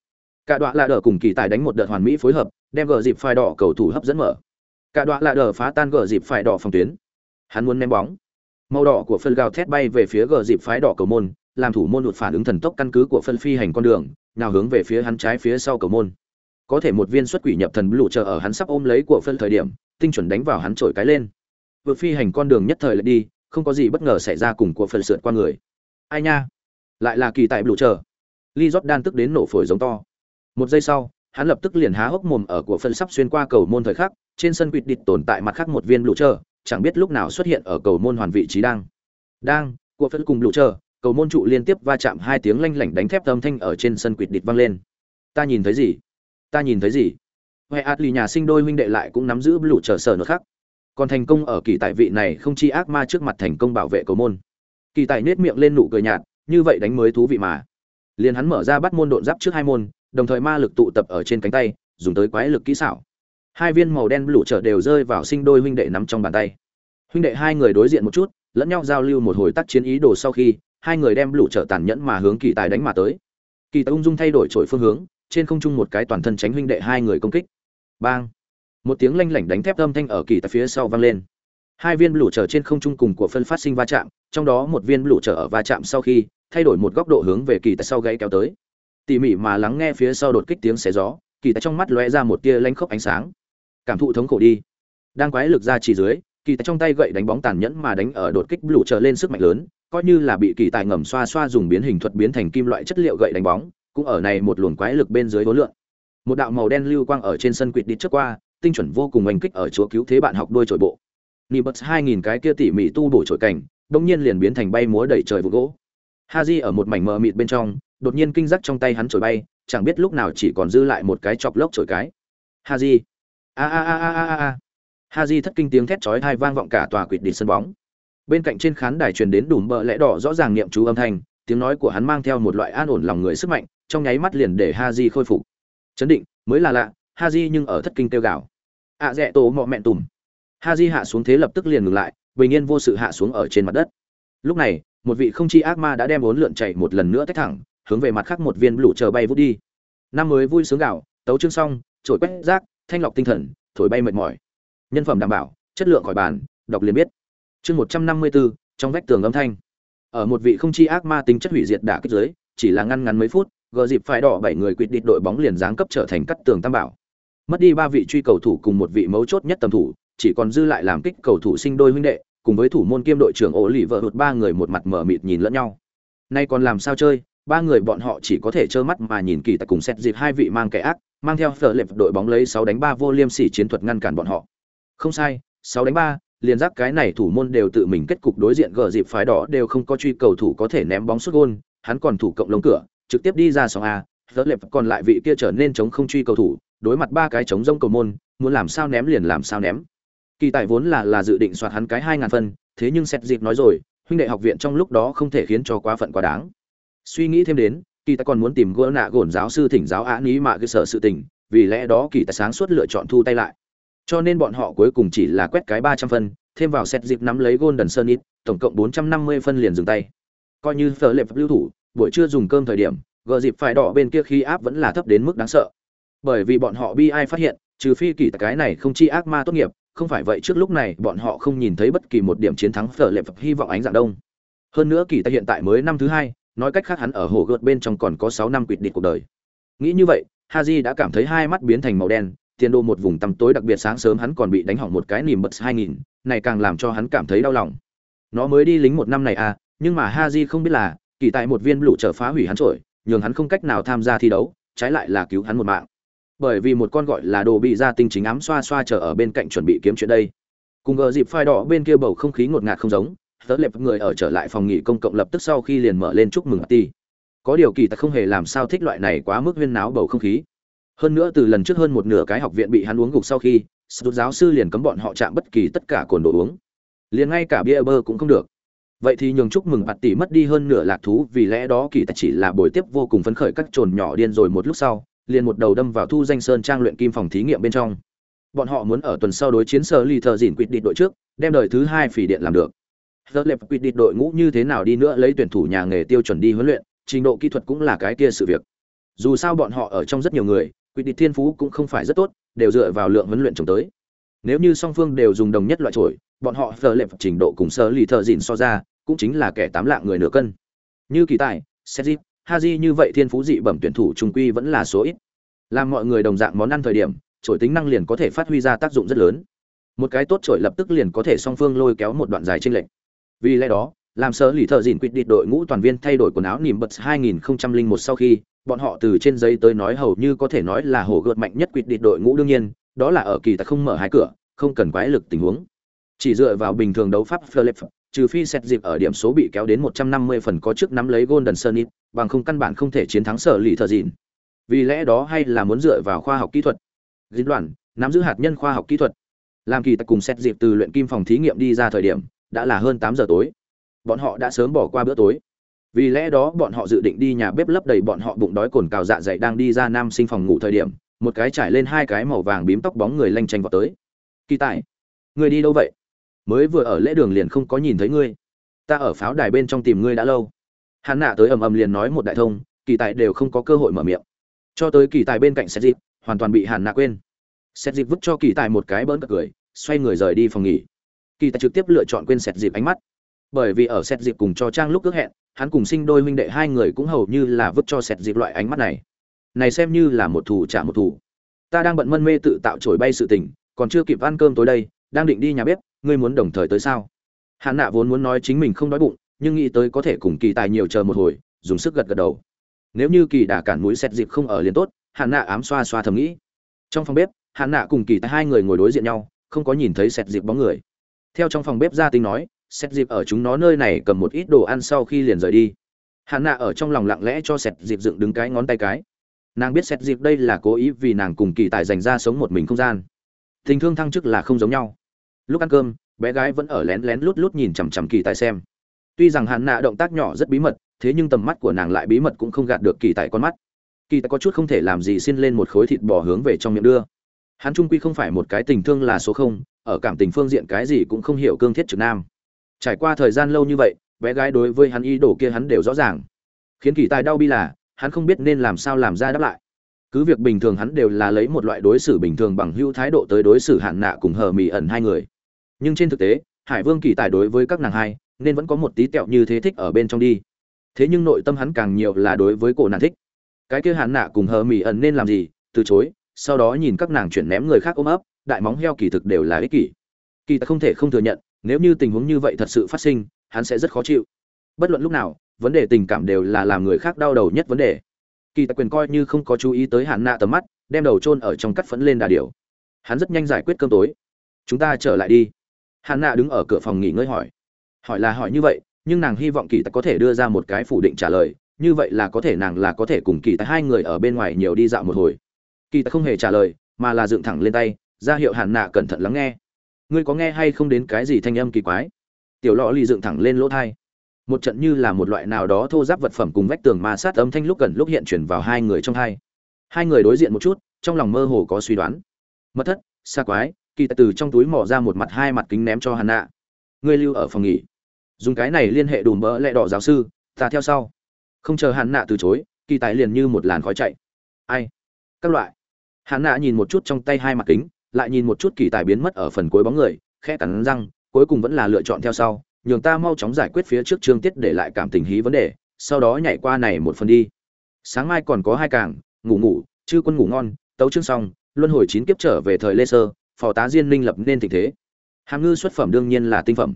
Cả đoạn là đờ cùng kỳ tài đánh một đợt hoàn mỹ phối hợp, đem gờ dịp phai đỏ cầu thủ hấp dẫn mở. Cả đoạn là đờ phá tan gờ dịp phai đỏ phòng tuyến. Hắn muốn ném bóng. Màu đỏ của phân gào thét bay về phía gờ dịp phái đỏ cầu môn, làm thủ môn đột phản ứng thần tốc căn cứ của phân phi hành con đường nào hướng về phía hắn trái phía sau cầu môn có thể một viên xuất quỷ nhập thần lụ chờ ở hắn sắp ôm lấy của phân thời điểm, tinh chuẩn đánh vào hắn trổi cái lên. Vượt phi hành con đường nhất thời lại đi, không có gì bất ngờ xảy ra cùng của phần sượt qua người. Ai nha? Lại là kỳ tại lụ chờ. Lee jordan tức đến nổ phổi giống to. Một giây sau, hắn lập tức liền há hốc mồm ở của phân sắp xuyên qua cầu môn thời khắc, trên sân quỵt địt tồn tại mặt khác một viên lụ chờ, chẳng biết lúc nào xuất hiện ở cầu môn hoàn vị trí đang. Đang, của phân cùng lụ chờ, cầu môn trụ liên tiếp va chạm hai tiếng lanh lảnh đánh thép âm thanh ở trên sân quỵt địt vang lên. Ta nhìn thấy gì? Ta nhìn thấy gì? Huệ ạt lì nhà sinh đôi huynh đệ lại cũng nắm giữ lũ trở sở nữa khác. Còn thành công ở kỳ tại vị này không chi ác ma trước mặt thành công bảo vệ cầu môn. Kỳ tài nết miệng lên nụ cười nhạt, như vậy đánh mới thú vị mà. Liền hắn mở ra bắt môn độn giáp trước hai môn, đồng thời ma lực tụ tập ở trên cánh tay, dùng tới quái lực kỹ xảo. Hai viên màu đen lũ trở đều rơi vào sinh đôi huynh đệ nắm trong bàn tay. Huynh đệ hai người đối diện một chút, lẫn nhau giao lưu một hồi tác chiến ý đồ sau khi, hai người đem lũ trở tàn nhẫn mà hướng kỳ tài đánh mà tới. Kỳ tài ung dung thay đổi trội phương hướng trên không trung một cái toàn thân tránh huynh đệ hai người công kích. Bang! Một tiếng lanh lảnh đánh thép âm thanh ở kỳ tài phía sau vang lên. Hai viên lũ trở trên không trung cùng của phân phát sinh va chạm, trong đó một viên lũ trở ở va chạm sau khi, thay đổi một góc độ hướng về kỳ tài sau gãy kéo tới. Tỉ mỉ mà lắng nghe phía sau đột kích tiếng xé gió, kỳ tài trong mắt lóe ra một tia lanh khốc ánh sáng. Cảm thụ thống khổ đi. Đang quái lực ra chỉ dưới, kỳ tài trong tay gậy đánh bóng tàn nhẫn mà đánh ở đột kích lũ trở lên sức mạnh lớn, coi như là bị kỳ tài ngầm xoa xoa dùng biến hình thuật biến thành kim loại chất liệu gậy đánh bóng cũng ở này một luồng quái lực bên dưới hối lượng một đạo màu đen lưu quang ở trên sân quỵt đi trước qua tinh chuẩn vô cùng oanh kích ở chúa cứu thế bạn học đôi trội bộ Nibus 2000 cái kia tỉ mỉ tu bổ trội cảnh, đột nhiên liền biến thành bay múa đầy trời vụ gỗ. Haji ở một mảnh mờ mịt bên trong, đột nhiên kinh giác trong tay hắn trồi bay, chẳng biết lúc nào chỉ còn dư lại một cái chọc lốc trồi cái. Haji, a a a a a a. Haji thất kinh tiếng thét chói tai vang vọng cả tòa quỷ đi sân bóng. Bên cạnh trên khán đài truyền đến đùm bờ lẽ đỏ rõ ràng niệm chú âm thanh, tiếng nói của hắn mang theo một loại an ổn lòng người sức mạnh, trong nháy mắt liền để Haji khôi phục. Chấn định, mới là lạ, Haji nhưng ở thất kinh tiêu gạo, À rẻ tổ mọ mẹn tùm. Haji hạ xuống thế lập tức liền ngừng lại bình yên vô sự hạ xuống ở trên mặt đất. Lúc này một vị không chi ác ma đã đem bốn lượn chạy một lần nữa tách thẳng hướng về mặt khác một viên lũ chờ bay vút đi. Năm mới vui sướng gạo tấu chương xong trổi quét rác thanh lọc tinh thần thổi bay mệt mỏi. Nhân phẩm đảm bảo chất lượng khỏi bàn đọc liền biết. Chương một trăm năm mươi bốn trong vách tường âm thanh. Ở một vị không chi ác ma tính chất hủy diệt đã kích giới chỉ là ngăn ngắn mấy phút gờ dịp phải đỏ bảy người quyết định đội bóng liền giáng cấp trở thành cắt tường tam bảo mất đi ba vị truy cầu thủ cùng một vị mấu chốt nhất tầm thủ chỉ còn dư lại làm kích cầu thủ sinh đôi huynh đệ, cùng với thủ môn kiêm đội trưởng ổ lì vợ hụt ba người một mặt mở mịt nhìn lẫn nhau. Nay còn làm sao chơi, ba người bọn họ chỉ có thể trơ mắt mà nhìn kỳ tại cùng xét dịp hai vị mang kẻ ác, mang theo phở lệp đội bóng lấy 6 đánh 3 vô liêm sỉ chiến thuật ngăn cản bọn họ. Không sai, 6 đánh 3, liền giác cái này thủ môn đều tự mình kết cục đối diện gờ dịp phái đỏ đều không có truy cầu thủ có thể ném bóng sút gôn, hắn còn thủ cộng lông cửa, trực tiếp đi ra sóng a, phở lệp còn lại vị kia trở nên chống không truy cầu thủ, đối mặt ba cái chống rông cầu môn, muốn làm sao ném liền làm sao ném. Kỳ tài vốn là là dự định soạt hắn cái hai ngàn phân, thế nhưng xét dịp nói rồi, huynh đệ học viện trong lúc đó không thể khiến cho quá phận quá đáng. Suy nghĩ thêm đến, kỳ tài còn muốn tìm gỡ nạ gổn giáo sư thỉnh giáo án ý mà cơ sở sự tình, vì lẽ đó kỳ tài sáng suốt lựa chọn thu tay lại. Cho nên bọn họ cuối cùng chỉ là quét cái ba trăm phân, thêm vào xét dịp nắm lấy Golden ít, tổng cộng bốn trăm năm mươi phân liền dừng tay. Coi như phở lệp lưu thủ, buổi trưa dùng cơm thời điểm, gờ dịp phải đỏ bên kia khi áp vẫn là thấp đến mức đáng sợ. Bởi vì bọn họ bi ai phát hiện, trừ phi kỳ cái này không chi ác ma tốt nghiệp, không phải vậy trước lúc này bọn họ không nhìn thấy bất kỳ một điểm chiến thắng phở lệ phật hy vọng ánh dạng đông. Hơn nữa kỳ tài hiện tại mới năm thứ hai nói cách khác hắn ở hồ gợt bên trong còn có sáu năm quỵt địch cuộc đời. Nghĩ như vậy haji đã cảm thấy hai mắt biến thành màu đen tiền đô một vùng tăm tối đặc biệt sáng sớm hắn còn bị đánh hỏng một cái nìm bật hai nghìn này càng làm cho hắn cảm thấy đau lòng. Nó mới đi lính một năm này à nhưng mà haji không biết là kỳ tại một viên lũ trở phá hủy hắn trội, nhường hắn không cách nào tham gia thi đấu, trái lại là cứu hắn một mạng. Bởi vì một con gọi là đồ bị gia tinh chính ám xoa xoa chờ ở bên cạnh chuẩn bị kiếm chuyện đây. Cùng gờ dịp phai đỏ bên kia bầu không khí ngột ngạt không giống, tớ lệp người ở trở lại phòng nghỉ công cộng lập tức sau khi liền mở lên chúc mừng ti. Có điều kỳ ta không hề làm sao thích loại này quá mức huyên náo bầu không khí. Hơn nữa từ lần trước hơn một nửa cái học viện bị hắn uống gục sau khi sút giáo sư liền cấm bọn họ chạm bất kỳ tất cả cồn đồ uống. Liền ngay cả bia bơ cũng không được vậy thì nhường chúc mừng bạt tỷ mất đi hơn nửa lạc thú, vì lẽ đó kỳ tài chỉ là buổi tiếp vô cùng phấn khởi các trồn nhỏ điên rồi một lúc sau, liền một đầu đâm vào thu danh sơn trang luyện kim phòng thí nghiệm bên trong. Bọn họ muốn ở tuần sau đối chiến sở lì thờ dìn quyết định đội trước, đem đời thứ hai phỉ điện làm được. Giờ lệp quyết định đội ngũ như thế nào đi nữa lấy tuyển thủ nhà nghề tiêu chuẩn đi huấn luyện, trình độ kỹ thuật cũng là cái kia sự việc. Dù sao bọn họ ở trong rất nhiều người quyết định thiên phú cũng không phải rất tốt, đều dựa vào lượng huấn luyện trồng tới. Nếu như song phương đều dùng đồng nhất loại trổi bọn họ giờ lệp trình độ cùng sở lì thợ dìn so ra cũng chính là kẻ tám lạng người nửa cân như kỳ tài sezip Haji như vậy thiên phú dị bẩm tuyển thủ trung quy vẫn là số ít. Làm mọi người đồng dạng món ăn thời điểm, trổi tính năng liền có thể phát huy ra tác dụng rất lớn. Một cái tốt trổi lập tức liền có thể song phương lôi kéo một đoạn dài trên lệnh. Vì lẽ đó, làm sơ lì thợ dìn quyết định đội ngũ toàn viên thay đổi quần áo nỉm bật 2001 sau khi, bọn họ từ trên giấy tới nói hầu như có thể nói là hổ gợt mạnh nhất quyết định đội ngũ đương nhiên, đó là ở kỳ ta không mở hai cửa, không cần quái lực tình huống. Chỉ dựa vào bình thường đấu pháp Philip, trừ phi xét dịp ở điểm số bị kéo đến 150 phần có trước nắm lấy Golden Sunnit, bằng không căn bản không thể chiến thắng sở lì thợ dịn. Vì lẽ đó hay là muốn dựa vào khoa học kỹ thuật. Dính đoạn nắm giữ hạt nhân khoa học kỹ thuật. Làm kỳ tặc cùng xét dịp từ luyện kim phòng thí nghiệm đi ra thời điểm đã là hơn tám giờ tối. Bọn họ đã sớm bỏ qua bữa tối. Vì lẽ đó bọn họ dự định đi nhà bếp lấp đầy bọn họ bụng đói cồn cào dạ dày đang đi ra nam sinh phòng ngủ thời điểm một cái trải lên hai cái màu vàng bím tóc bóng người lanh tranh vào tới. Kỳ tài người đi đâu vậy? Mới vừa ở lễ đường liền không có nhìn thấy ngươi. Ta ở pháo đài bên trong tìm ngươi đã lâu. Hắn nạ tới ầm ầm liền nói một đại thông, kỳ tài đều không có cơ hội mở miệng. Cho tới kỳ tài bên cạnh xét dịp hoàn toàn bị hàn nạ quên. Xét dịp vứt cho kỳ tài một cái bỡn cật cười, xoay người rời đi phòng nghỉ. Kỳ tài trực tiếp lựa chọn quên xét dịp ánh mắt. Bởi vì ở xét dịp cùng cho trang lúc ước hẹn, hắn cùng sinh đôi huynh đệ hai người cũng hầu như là vứt cho xét dịp loại ánh mắt này. Này xem như là một thủ trả một thủ ta đang bận mân mê tự tạo trổi bay sự tình, còn chưa kịp ăn cơm tối đây, đang định đi nhà bếp ngươi muốn đồng thời tới sao? Hạn nạ vốn muốn nói chính mình không đói bụng, nhưng nghĩ tới có thể cùng kỳ tài nhiều chờ một hồi, dùng sức gật gật đầu. Nếu như kỳ Đà cản mũi xét dịp không ở liền tốt hạn nạ ám xoa xoa thầm nghĩ. Trong phòng bếp hạn nạ cùng kỳ tài hai người ngồi đối diện nhau, không có nhìn thấy xét dịp bóng người. Theo trong phòng bếp gia tính nói xét dịp ở chúng nó nơi này cầm một ít đồ ăn sau khi liền rời đi. Hạn nạ ở trong lòng lặng lẽ cho xét dịp dựng đứng cái ngón tay cái. Nàng biết xét dịp đây là cố ý vì nàng cùng kỳ tài dành ra sống một mình không gian. Tình thương thăng chức là không giống nhau lúc ăn cơm, bé gái vẫn ở lén lén lút lút nhìn chằm chằm kỳ tài xem. Tuy rằng hạn nạ động tác nhỏ rất bí mật, thế nhưng tầm mắt của nàng lại bí mật cũng không gạt được kỳ tài con mắt. Kỳ tài có chút không thể làm gì xin lên một khối thịt bò hướng về trong miệng đưa. Hắn trung quy không phải một cái tình thương là số không, ở cảm tình phương diện cái gì cũng không hiểu cương thiết trực nam. Trải qua thời gian lâu như vậy, bé gái đối với hắn ý đồ kia hắn đều rõ ràng. Khiến kỳ tài đau bi là, hắn không biết nên làm sao làm ra đáp lại. Cứ việc bình thường hắn đều là lấy một loại đối xử bình thường bằng hữu thái độ tới đối xử hạn nạ cùng hờ mì ẩn hai người nhưng trên thực tế, hải vương kỳ tài đối với các nàng hai, nên vẫn có một tí tẹo như thế thích ở bên trong đi. Thế nhưng nội tâm hắn càng nhiều là đối với cổ nàng thích. Cái kia hạn nạ cùng hờ mỹ ẩn nên làm gì? Từ chối, sau đó nhìn các nàng chuyển ném người khác ôm ấp, đại móng heo kỳ thực đều là ích kỷ. Kỳ ta không thể không thừa nhận, nếu như tình huống như vậy thật sự phát sinh, hắn sẽ rất khó chịu. Bất luận lúc nào, vấn đề tình cảm đều là làm người khác đau đầu nhất vấn đề. Kỳ tài quyền coi như không có chú ý tới hạn nạ tầm mắt, đem đầu chôn ở trong cắt phẫn lên đà điều hắn rất nhanh giải quyết cơm tối. Chúng ta trở lại đi hạn nạ đứng ở cửa phòng nghỉ ngơi hỏi. Hỏi là hỏi như vậy, nhưng nàng hy vọng kỳ tài có thể đưa ra một cái phủ định trả lời, như vậy là có thể nàng là có thể cùng kỳ tài hai người ở bên ngoài nhiều đi dạo một hồi. Kỳ tài không hề trả lời, mà là dựng thẳng lên tay, ra hiệu hạn nạ cẩn thận lắng nghe. Ngươi có nghe hay không đến cái gì thanh âm kỳ quái? Tiểu lọ lì dựng thẳng lên lỗ thai. Một trận như là một loại nào đó thô giáp vật phẩm cùng vách tường ma sát âm thanh lúc gần lúc hiện chuyển vào hai người trong hai. Hai người đối diện một chút, trong lòng mơ hồ có suy đoán. Mất thất, xa quái kỳ tài từ trong túi mỏ ra một mặt hai mặt kính ném cho hắn nạ. Ngươi lưu ở phòng nghỉ. Dùng cái này liên hệ đùm bỡ lẹ đỏ giáo sư, ta theo sau. Không chờ hắn nạ từ chối, kỳ tài liền như một làn khói chạy. Ai? Các loại. Hắn nạ nhìn một chút trong tay hai mặt kính, lại nhìn một chút kỳ tài biến mất ở phần cuối bóng người, khẽ cắn răng, cuối cùng vẫn là lựa chọn theo sau. Nhường ta mau chóng giải quyết phía trước chương tiết để lại cảm tình hí vấn đề, sau đó nhảy qua này một phần đi. Sáng mai còn có hai càng, ngủ ngủ chư quân ngủ ngon, tấu chương xong, luân hồi chín kiếp trở về thời lê sơ phò tá diên minh lập nên tình thế. Hàm ngư xuất phẩm đương nhiên là tinh phẩm.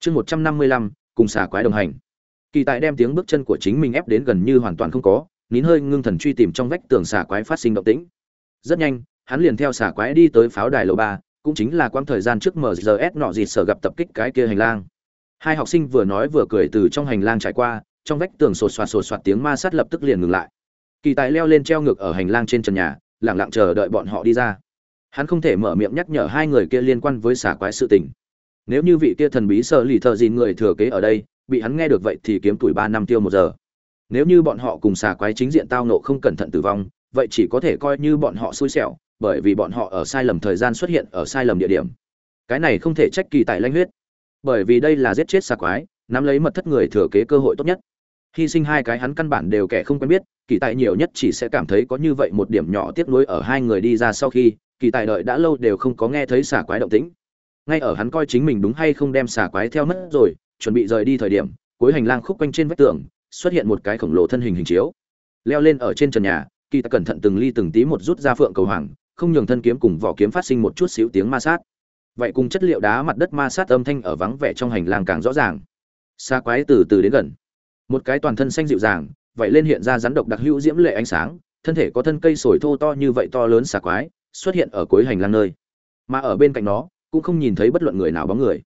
Chương một trăm năm mươi lăm, cùng xà quái đồng hành. Kỳ tại đem tiếng bước chân của chính mình ép đến gần như hoàn toàn không có, nín hơi ngưng thần truy tìm trong vách tường xà quái phát sinh động tĩnh. Rất nhanh, hắn liền theo xà quái đi tới pháo đài lầu ba, cũng chính là quãng thời gian trước mrs nọ dịt sở gặp tập kích cái kia hành lang. Hai học sinh vừa nói vừa cười từ trong hành lang trải qua, trong vách tường sột soạt sột soạt tiếng ma sát lập tức liền ngừng lại. Kỳ tài leo lên treo ngược ở hành lang trên trần nhà lẳng lặng chờ đợi bọn họ đi ra hắn không thể mở miệng nhắc nhở hai người kia liên quan với xà quái sự tình. Nếu như vị kia thần bí sợ lì thợ dìn người thừa kế ở đây, bị hắn nghe được vậy thì kiếm tuổi ba năm tiêu một giờ. Nếu như bọn họ cùng xà quái chính diện tao nộ không cẩn thận tử vong, vậy chỉ có thể coi như bọn họ xui xẻo, bởi vì bọn họ ở sai lầm thời gian xuất hiện ở sai lầm địa điểm. Cái này không thể trách kỳ tại lanh huyết. Bởi vì đây là giết chết xà quái, nắm lấy mật thất người thừa kế cơ hội tốt nhất. Hy sinh hai cái hắn căn bản đều kẻ không quen biết, kỳ tại nhiều nhất chỉ sẽ cảm thấy có như vậy một điểm nhỏ tiếc nuối ở hai người đi ra sau khi kỳ tài đợi đã lâu đều không có nghe thấy xà quái động tĩnh. Ngay ở hắn coi chính mình đúng hay không đem xà quái theo mất rồi, chuẩn bị rời đi thời điểm, cuối hành lang khúc quanh trên vách tường, xuất hiện một cái khổng lồ thân hình hình chiếu. Leo lên ở trên trần nhà, kỳ tài cẩn thận từng ly từng tí một rút ra phượng cầu hoàng, không nhường thân kiếm cùng vỏ kiếm phát sinh một chút xíu tiếng ma sát. Vậy cùng chất liệu đá mặt đất ma sát âm thanh ở vắng vẻ trong hành lang càng rõ ràng. Xa quái từ từ đến gần. Một cái toàn thân xanh dịu dàng, vậy lên hiện ra rắn độc đặc hữu diễm lệ ánh sáng, thân thể có thân cây sồi thô to như vậy to lớn xà quái xuất hiện ở cuối hành lang nơi. Mà ở bên cạnh nó, cũng không nhìn thấy bất luận người nào bóng người.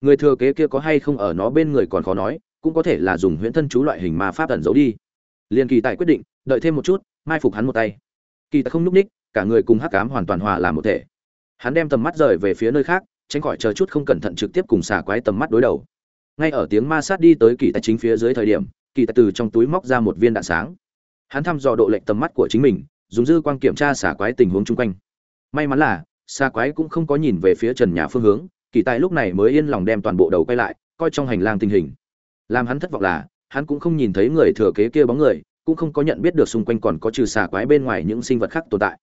Người thừa kế kia có hay không ở nó bên người còn khó nói, cũng có thể là dùng huyễn thân chú loại hình ma pháp ẩn giấu đi. Liền kỳ tài quyết định, đợi thêm một chút, mai phục hắn một tay. Kỳ tài không núp ních, cả người cùng hắc cám hoàn toàn hòa làm một thể. Hắn đem tầm mắt rời về phía nơi khác, tránh khỏi chờ chút không cẩn thận trực tiếp cùng xà quái tầm mắt đối đầu. Ngay ở tiếng ma sát đi tới kỳ tài chính phía dưới thời điểm, kỳ tài từ trong túi móc ra một viên đạn sáng. Hắn thăm dò độ lệch tầm mắt của chính mình, dùng dư quang kiểm tra xà quái tình huống chung quanh may mắn là, xa quái cũng không có nhìn về phía trần nhà phương hướng, kỳ tài lúc này mới yên lòng đem toàn bộ đầu quay lại, coi trong hành lang tình hình. Làm hắn thất vọng là, hắn cũng không nhìn thấy người thừa kế kia bóng người, cũng không có nhận biết được xung quanh còn có trừ xà quái bên ngoài những sinh vật khác tồn tại.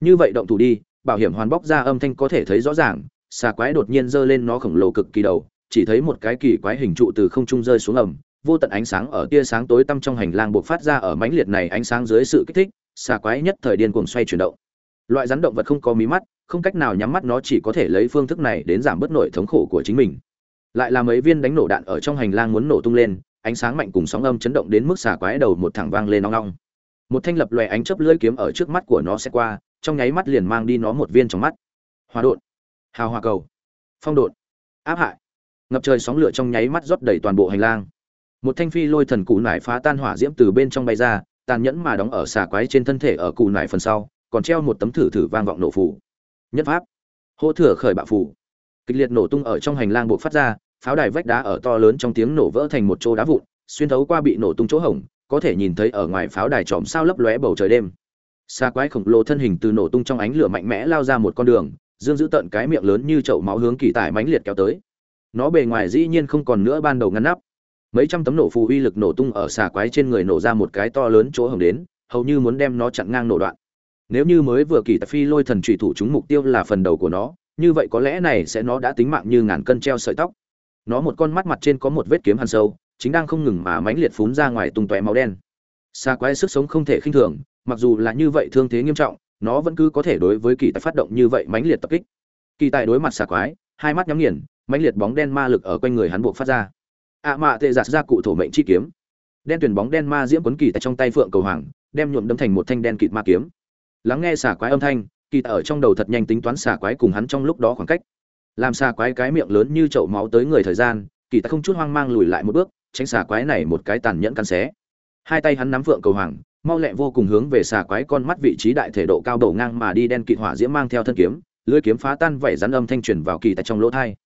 Như vậy động thủ đi, bảo hiểm hoàn bóc ra âm thanh có thể thấy rõ ràng xà quái đột nhiên giơ lên nó khổng lồ cực kỳ đầu, chỉ thấy một cái kỳ quái hình trụ từ không trung rơi xuống ẩm vô tận ánh sáng ở tia sáng tối tăm trong hành lang buộc phát ra ở mãnh liệt này ánh sáng dưới sự kích thích xà quái nhất thời điên cuồng xoay chuyển động loại rắn động vật không có mí mắt, không cách nào nhắm mắt nó chỉ có thể lấy phương thức này đến giảm bớt nỗi thống khổ của chính mình. Lại là mấy viên đánh nổ đạn ở trong hành lang muốn nổ tung lên, ánh sáng mạnh cùng sóng âm chấn động đến mức xà quái đầu một thẳng vang lên nong nong một thanh lập lòe ánh chớp lưỡi kiếm ở trước mắt của nó sẽ qua, trong nháy mắt liền mang đi nó một viên trong mắt. Hòa đột hào hòa cầu. Phong đột áp hại. Ngập trời sóng lửa trong nháy mắt rót đầy toàn bộ hành lang. Một thanh phi lôi thần cụ nải phá tan hỏa diễm từ bên trong bay ra, tàn nhẫn mà đóng ở xà quái trên thân thể ở cụ nải phần sau còn treo một tấm thử thử vang vọng nổ phủ nhất pháp. Hô thừa khởi bạo phủ kịch liệt nổ tung ở trong hành lang buộc phát ra, pháo đài vách đá ở to lớn trong tiếng nổ vỡ thành một chỗ đá vụn, xuyên thấu qua bị nổ tung chỗ hổng, có thể nhìn thấy ở ngoài pháo đài tròm sao lấp lóe bầu trời đêm. Xa quái khổng lồ thân hình từ nổ tung trong ánh lửa mạnh mẽ lao ra một con đường, dương giữ tận cái miệng lớn như chậu máu hướng kỳ tải mãnh liệt kéo tới. Nó bề ngoài dĩ nhiên không còn nữa ban đầu ngăn nắp. Mấy trăm tấm nổ phù uy lực nổ tung ở xà quái trên người nổ ra một cái to lớn chỗ hồng đến, hầu như muốn đem nó chặn ngang nổ đoạn nếu như mới vừa kỳ tài phi lôi thần trùy thủ chúng mục tiêu là phần đầu của nó, như vậy có lẽ này sẽ nó đã tính mạng như ngàn cân treo sợi tóc. Nó một con mắt mặt trên có một vết kiếm hằn sâu, chính đang không ngừng mà mãnh liệt phún ra ngoài tung tóe máu đen. Xa quái sức sống không thể khinh thường, mặc dù là như vậy thương thế nghiêm trọng, nó vẫn cứ có thể đối với kỳ tài phát động như vậy mãnh liệt tập kích. Kỳ tài đối mặt xa quái, hai mắt nhắm nghiền, mãnh liệt bóng đen ma lực ở quanh người hắn buộc phát ra. Ạ à mạ tệ giạt ra cụ thổ mệnh chi kiếm. Đen tuyển bóng đen ma diễm quấn kỳ tại trong tay phượng cầu hoàng, đem nhuộm đâm thành một thanh đen kịt ma kiếm lắng nghe xà quái âm thanh, kỳ tại ở trong đầu thật nhanh tính toán xà quái cùng hắn trong lúc đó khoảng cách. Làm xà quái cái miệng lớn như chậu máu tới người thời gian, kỳ tại không chút hoang mang lùi lại một bước, tránh xà quái này một cái tàn nhẫn căn xé. Hai tay hắn nắm phượng cầu hoàng, mau lẹ vô cùng hướng về xà quái con mắt vị trí đại thể độ cao đầu ngang mà đi đen kịt hỏa diễm mang theo thân kiếm lưỡi kiếm phá tan vảy rắn âm thanh truyền vào kỳ tại trong lỗ thai.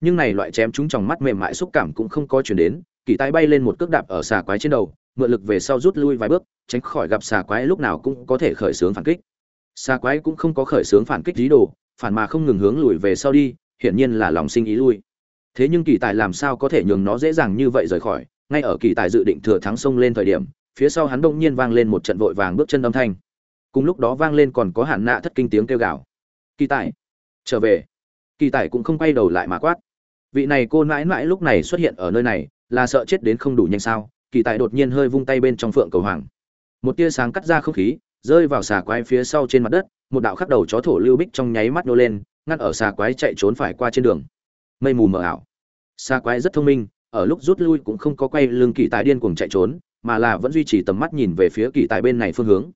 Nhưng này loại chém chúng trong mắt mềm mại xúc cảm cũng không có chuyển đến, kỳ tay bay lên một cước đạp ở xà quái trên đầu, mượn lực về sau rút lui vài bước tránh khỏi gặp xà quái lúc nào cũng có thể khởi xướng phản kích. Xà quái cũng không có khởi xướng phản kích dí đồ, phản mà không ngừng hướng lùi về sau đi, hiển nhiên là lòng sinh ý lui. Thế nhưng kỳ tài làm sao có thể nhường nó dễ dàng như vậy rời khỏi? Ngay ở kỳ tài dự định thừa thắng sông lên thời điểm, phía sau hắn đột nhiên vang lên một trận vội vàng bước chân âm thanh. Cùng lúc đó vang lên còn có hạn nạ thất kinh tiếng kêu gào. Kỳ tài, trở về. Kỳ tài cũng không quay đầu lại mà quát. Vị này cô mãi mãi lúc này xuất hiện ở nơi này, là sợ chết đến không đủ nhanh sao? Kỳ tài đột nhiên hơi vung tay bên trong phượng cầu hoàng một tia sáng cắt ra không khí, rơi vào xà quái phía sau trên mặt đất, một đạo khắc đầu chó thổ lưu bích trong nháy mắt nô lên, ngăn ở xà quái chạy trốn phải qua trên đường. Mây mù mờ ảo. Xà quái rất thông minh, ở lúc rút lui cũng không có quay lưng kỳ tài điên cuồng chạy trốn, mà là vẫn duy trì tầm mắt nhìn về phía kỳ tài bên này phương hướng.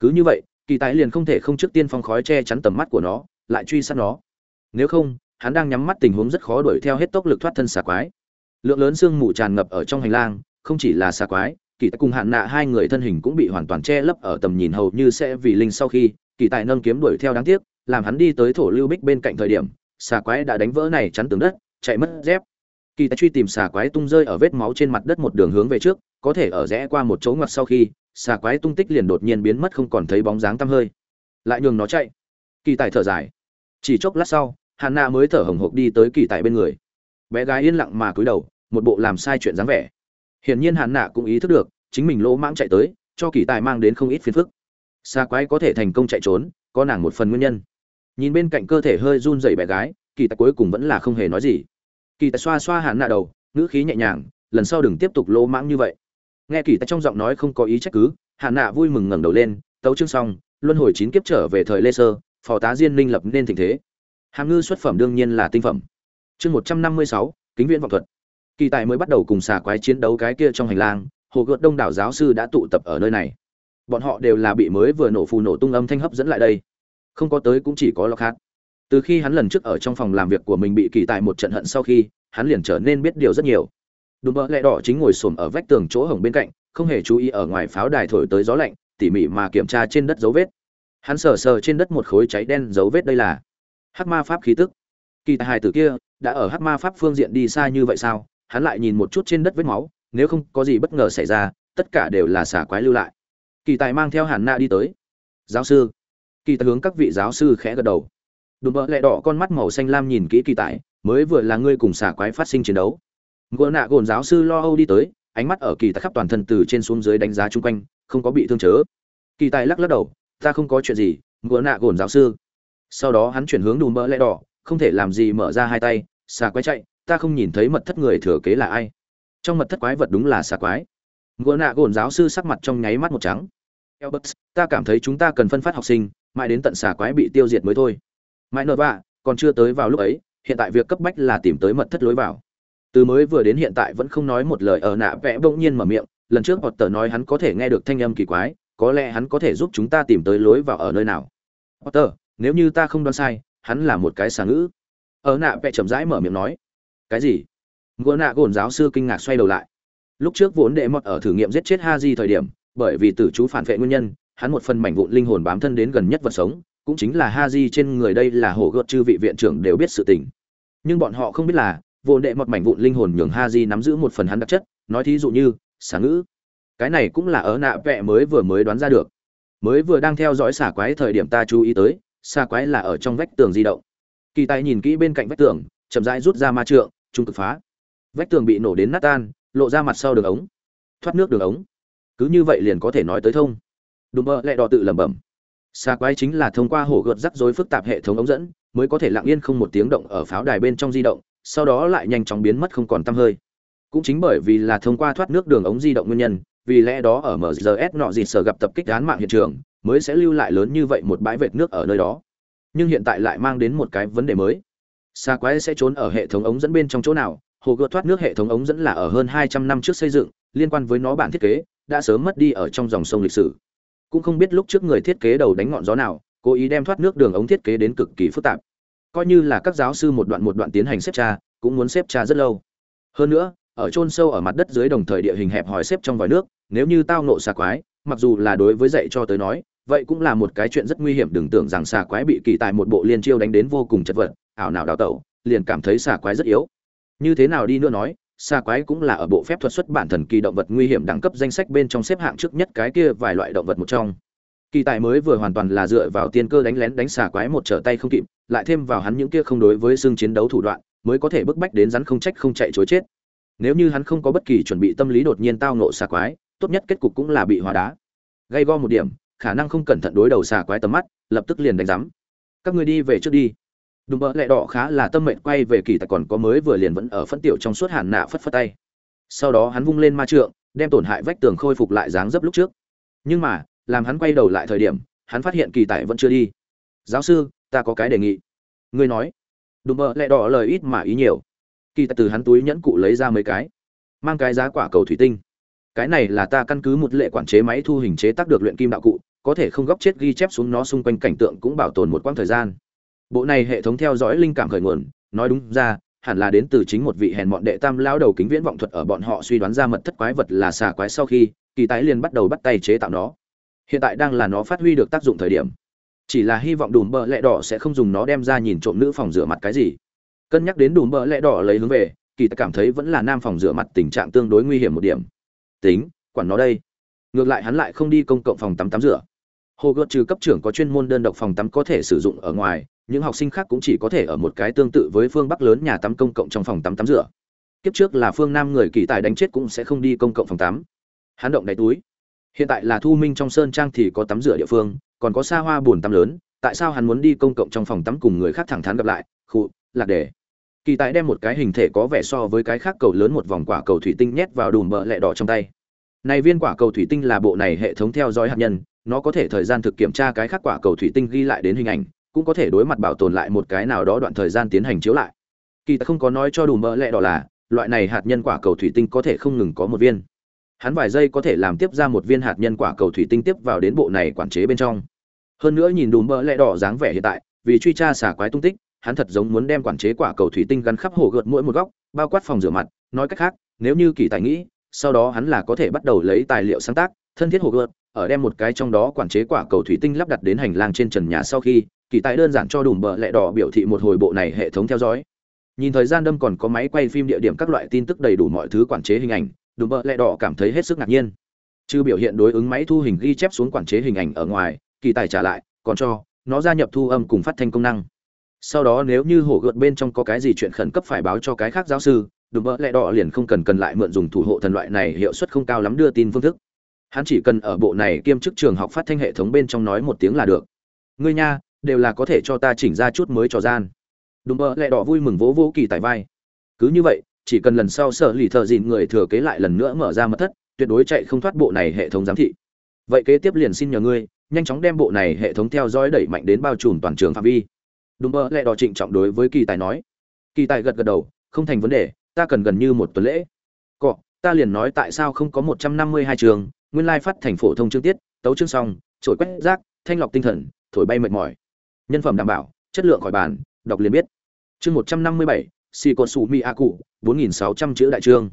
Cứ như vậy, kỳ tài liền không thể không trước tiên phong khói che chắn tầm mắt của nó, lại truy sát nó. Nếu không, hắn đang nhắm mắt tình huống rất khó đuổi theo hết tốc lực thoát thân xà quái. Lượng lớn sương mù tràn ngập ở trong hành lang, không chỉ là xà quái kỳ tài cùng hạn nạ hai người thân hình cũng bị hoàn toàn che lấp ở tầm nhìn hầu như sẽ vì linh sau khi kỳ tài nâng kiếm đuổi theo đáng tiếc, làm hắn đi tới thổ lưu bích bên cạnh thời điểm, xà quái đã đánh vỡ này chắn tường đất, chạy mất dép. Kỳ tài truy tìm xà quái tung rơi ở vết máu trên mặt đất một đường hướng về trước, có thể ở rẽ qua một chỗ ngoặt sau khi, xà quái tung tích liền đột nhiên biến mất không còn thấy bóng dáng tăm hơi. Lại nhường nó chạy. Kỳ tài thở dài. Chỉ chốc lát sau, hạn nạ mới thở hồng hộc đi tới kỳ tài bên người. Bé gái yên lặng mà cúi đầu, một bộ làm sai chuyện dáng vẻ hiển nhiên hàn nạ cũng ý thức được, chính mình lỗ mãng chạy tới, cho kỳ tài mang đến không ít phiền phức. Xa quái có thể thành công chạy trốn, có nàng một phần nguyên nhân. Nhìn bên cạnh cơ thể hơi run rẩy bé gái, kỳ tài cuối cùng vẫn là không hề nói gì. Kỳ tài xoa xoa hàn nạ đầu, ngữ khí nhẹ nhàng, lần sau đừng tiếp tục lỗ mãng như vậy. Nghe kỳ tài trong giọng nói không có ý trách cứ, hàn nạ vui mừng ngẩng đầu lên, tấu chương xong, luân hồi chín kiếp trở về thời lê sơ, phò tá diên linh lập nên tình thế. Hàm ngư xuất phẩm đương nhiên là tinh phẩm. Chương một trăm năm mươi sáu, kính viễn vọng thuật kỳ tài mới bắt đầu cùng xà quái chiến đấu cái kia trong hành lang, hồ gợt đông đảo giáo sư đã tụ tập ở nơi này. Bọn họ đều là bị mới vừa nổ phù nổ tung âm thanh hấp dẫn lại đây. Không có tới cũng chỉ có lọc hát từ khi hắn lần trước ở trong phòng làm việc của mình bị kỳ tài một trận hận sau khi, hắn liền trở nên biết điều rất nhiều. Đùm bỡ lẹ đỏ chính ngồi xổm ở vách tường chỗ hồng bên cạnh, không hề chú ý ở ngoài pháo đài thổi tới gió lạnh, tỉ mỉ mà kiểm tra trên đất dấu vết. Hắn sờ sờ trên đất một khối cháy đen dấu vết đây là hắc ma pháp khí tức. Kỳ tài hài tử kia, đã ở hắc ma pháp phương diện đi xa như vậy sao? Hắn lại nhìn một chút trên đất vết máu, nếu không có gì bất ngờ xảy ra, tất cả đều là xả quái lưu lại. Kỳ tài mang theo hàn na đi tới. Giáo sư. Kỳ tài hướng các vị giáo sư khẽ gật đầu. Đùm bỡ lẹ đỏ con mắt màu xanh lam nhìn kỹ kỳ tài, mới vừa là ngươi cùng xà quái phát sinh chiến đấu. Ngựa nạ gồn giáo sư lo âu đi tới, ánh mắt ở kỳ tài khắp toàn thân từ trên xuống dưới đánh giá chung quanh, không có bị thương chớ. Kỳ tài lắc lắc đầu, ta không có chuyện gì, ngựa nạ gồn giáo sư. Sau đó hắn chuyển hướng đùm bỡ lẹ đỏ, không thể làm gì mở ra hai tay xà quái chạy ta không nhìn thấy mật thất người thừa kế là ai trong mật thất quái vật đúng là xà quái ngựa nạ gồn giáo sư sắc mặt trong nháy mắt một trắng Elbert, ta cảm thấy chúng ta cần phân phát học sinh, mãi đến tận xà quái bị tiêu diệt mới thôi. Mãi nợ vạ, còn chưa tới vào lúc ấy, hiện tại việc cấp bách là tìm tới mật thất lối vào. Từ mới vừa đến hiện tại vẫn không nói một lời ở nạ vẽ bỗng nhiên mở miệng, lần trước Potter nói hắn có thể nghe được thanh âm kỳ quái, có lẽ hắn có thể giúp chúng ta tìm tới lối vào ở nơi nào. Potter, nếu như ta không đoán sai, hắn là một cái xà ngữ. Ở nạ vẽ chậm rãi mở miệng nói. Cái gì? Ngô nạ gồn giáo sư kinh ngạc xoay đầu lại. Lúc trước vốn đệ mọt ở thử nghiệm giết chết ha di thời điểm, bởi vì tử chú phản vệ nguyên nhân, hắn một phần mảnh vụn linh hồn bám thân đến gần nhất vật sống, cũng chính là ha di trên người đây là hổ gợt chư vị viện trưởng đều biết sự tình. Nhưng bọn họ không biết là, vô đệ một mảnh vụn linh hồn nhường ha di nắm giữ một phần hắn đặc chất, nói thí dụ như, xả ngữ. Cái này cũng là ở nạ vẹ mới vừa mới đoán ra được. Mới vừa đang theo dõi xả quái thời điểm ta chú ý tới, xả quái là ở trong vách tường di động. Kỳ tài nhìn kỹ bên cạnh vách tường, chậm rãi rút ra ma trượng, trung cực phá. Vách tường bị nổ đến nát tan, lộ ra mặt sau đường ống. Thoát nước đường ống. Cứ như vậy liền có thể nói tới thông. Đùm bơ lại đò tự lẩm bẩm. Xa quái chính là thông qua hổ gợt rắc rối phức tạp hệ thống ống dẫn mới có thể lặng yên không một tiếng động ở pháo đài bên trong di động sau đó lại nhanh chóng biến mất không còn tăm hơi. Cũng chính bởi vì là thông qua thoát nước đường ống di động nguyên nhân vì lẽ đó ở mrs nọ gì sở gặp tập kích án mạng hiện trường mới sẽ lưu lại lớn như vậy một bãi vệt nước ở nơi đó. Nhưng hiện tại lại mang đến một cái vấn đề mới xa quái sẽ trốn ở hệ thống ống dẫn bên trong chỗ nào? Hồ gợt thoát nước hệ thống ống dẫn là ở hơn hai trăm năm trước xây dựng, liên quan với nó bản thiết kế, đã sớm mất đi ở trong dòng sông lịch sử. Cũng không biết lúc trước người thiết kế đầu đánh ngọn gió nào, cố ý đem thoát nước đường ống thiết kế đến cực kỳ phức tạp. Coi như là các giáo sư một đoạn một đoạn tiến hành xếp tra, cũng muốn xếp tra rất lâu. Hơn nữa, ở chôn sâu ở mặt đất dưới đồng thời địa hình hẹp hòi xếp trong vòi nước, nếu như tao nộ xà quái, mặc dù là đối với dạy cho tới nói, vậy cũng là một cái chuyện rất nguy hiểm. Đừng tưởng rằng xà quái bị kỳ tại một bộ liên chiêu đánh đến vô cùng chật vật ảo nào đào tẩu, liền cảm thấy xà quái rất yếu. Như thế nào đi nữa nói, xà quái cũng là ở bộ phép thuật xuất bản thần kỳ động vật nguy hiểm đẳng cấp danh sách bên trong xếp hạng trước nhất cái kia vài loại động vật một trong. Kỳ tài mới vừa hoàn toàn là dựa vào tiên cơ đánh lén đánh xà quái một trở tay không kịp, lại thêm vào hắn những kia không đối với xương chiến đấu thủ đoạn, mới có thể bức bách đến rắn không trách không chạy chối chết. Nếu như hắn không có bất kỳ chuẩn bị tâm lý đột nhiên tao nộ xà quái, tốt nhất kết cục cũng là bị hóa đá. Gây go một điểm, khả năng không cẩn thận đối đầu xà quái tầm mắt, lập tức liền đánh rắm các người đi về trước đi đùm bợ lẹ đỏ khá là tâm mệnh quay về kỳ tài còn có mới vừa liền vẫn ở phân tiểu trong suốt hàn nạ phất phất tay. Sau đó hắn vung lên ma trượng, đem tổn hại vách tường khôi phục lại dáng dấp lúc trước. Nhưng mà, làm hắn quay đầu lại thời điểm, hắn phát hiện kỳ tài vẫn chưa đi. Giáo sư, ta có cái đề nghị. Ngươi nói. Đùm bợ lẹ đỏ lời ít mà ý nhiều. Kỳ tài từ hắn túi nhẫn cụ lấy ra mấy cái. Mang cái giá quả cầu thủy tinh. Cái này là ta căn cứ một lệ quản chế máy thu hình chế tác được luyện kim đạo cụ, có thể không góc chết ghi chép xuống nó xung quanh cảnh tượng cũng bảo tồn một quãng thời gian bộ này hệ thống theo dõi linh cảm khởi nguồn, nói đúng ra, hẳn là đến từ chính một vị hèn mọn đệ tam lao đầu kính viễn vọng thuật ở bọn họ suy đoán ra mật thất quái vật là xà quái sau khi, kỳ tái liền bắt đầu bắt tay chế tạo nó. Hiện tại đang là nó phát huy được tác dụng thời điểm. Chỉ là hy vọng đùm bợ lẹ đỏ sẽ không dùng nó đem ra nhìn trộm nữ phòng rửa mặt cái gì. Cân nhắc đến đùm bợ lẹ đỏ lấy hướng về, kỳ ta cảm thấy vẫn là nam phòng rửa mặt tình trạng tương đối nguy hiểm một điểm. Tính, quản nó đây. Ngược lại hắn lại không đi công cộng phòng tắm tắm rửa. Hồ gợt trừ cấp trưởng có chuyên môn đơn độc phòng tắm có thể sử dụng ở ngoài những học sinh khác cũng chỉ có thể ở một cái tương tự với phương bắc lớn nhà tắm công cộng trong phòng tắm tắm rửa. Kiếp trước là phương nam người kỳ tài đánh chết cũng sẽ không đi công cộng phòng tắm. Hắn động đáy túi. Hiện tại là thu minh trong sơn trang thì có tắm rửa địa phương, còn có xa hoa bùn tắm lớn. Tại sao hắn muốn đi công cộng trong phòng tắm cùng người khác thẳng thắn gặp lại? Khụ, lạc đề. Kỳ tài đem một cái hình thể có vẻ so với cái khác cầu lớn một vòng quả cầu thủy tinh nhét vào đùm bợ lẹ đỏ trong tay. Này viên quả cầu thủy tinh là bộ này hệ thống theo dõi hạt nhân, nó có thể thời gian thực kiểm tra cái khác quả cầu thủy tinh ghi lại đến hình ảnh cũng có thể đối mặt bảo tồn lại một cái nào đó đoạn thời gian tiến hành chiếu lại. Kỳ ta không có nói cho đủ mỡ lẹ đỏ là, loại này hạt nhân quả cầu thủy tinh có thể không ngừng có một viên. Hắn vài giây có thể làm tiếp ra một viên hạt nhân quả cầu thủy tinh tiếp vào đến bộ này quản chế bên trong. Hơn nữa nhìn đủ mỡ lẹ đỏ dáng vẻ hiện tại, vì truy tra xả quái tung tích, hắn thật giống muốn đem quản chế quả cầu thủy tinh gắn khắp hồ gợt mỗi một góc, bao quát phòng rửa mặt, nói cách khác, nếu như kỳ tài nghĩ, sau đó hắn là có thể bắt đầu lấy tài liệu sáng tác, thân thiết hồ gợt, ở đem một cái trong đó quản chế quả cầu thủy tinh lắp đặt đến hành lang trên trần nhà sau khi kỳ tài đơn giản cho đùm bờ lẹ đỏ biểu thị một hồi bộ này hệ thống theo dõi. Nhìn thời gian đâm còn có máy quay phim địa điểm các loại tin tức đầy đủ mọi thứ quản chế hình ảnh, đùm bờ lẹ đỏ cảm thấy hết sức ngạc nhiên. Chứ biểu hiện đối ứng máy thu hình ghi chép xuống quản chế hình ảnh ở ngoài, kỳ tài trả lại, còn cho, nó gia nhập thu âm cùng phát thanh công năng. Sau đó nếu như hổ gợt bên trong có cái gì chuyện khẩn cấp phải báo cho cái khác giáo sư, đùm bỡ lẹ đỏ liền không cần cần lại mượn dùng thủ hộ thần loại này hiệu suất không cao lắm đưa tin phương thức. Hắn chỉ cần ở bộ này kiêm chức trường học phát thanh hệ thống bên trong nói một tiếng là được. Ngươi nha đều là có thể cho ta chỉnh ra chút mới trò gian. Đùm bơ lẹ đỏ vui mừng vỗ vô kỳ tại vai. Cứ như vậy, chỉ cần lần sau sở lì thợ dịn người thừa kế lại lần nữa mở ra mật thất, tuyệt đối chạy không thoát bộ này hệ thống giám thị. Vậy kế tiếp liền xin nhờ ngươi, nhanh chóng đem bộ này hệ thống theo dõi đẩy mạnh đến bao trùm toàn trường phạm vi. Đùm bơ lẹ đỏ trịnh trọng đối với kỳ tài nói. Kỳ tài gật gật đầu, không thành vấn đề, ta cần gần như một tuần lễ. Cọ, ta liền nói tại sao không có một trăm năm mươi hai trường, nguyên lai phát thành phổ thông chương tiết, tấu chương xong, trổi quét rác, thanh lọc tinh thần, thổi bay mệt mỏi nhân phẩm đảm bảo, chất lượng khỏi bàn, đọc liền biết. Chương một trăm năm mươi bảy si con su mi a cụ bốn nghìn sáu trăm chữ đại trương.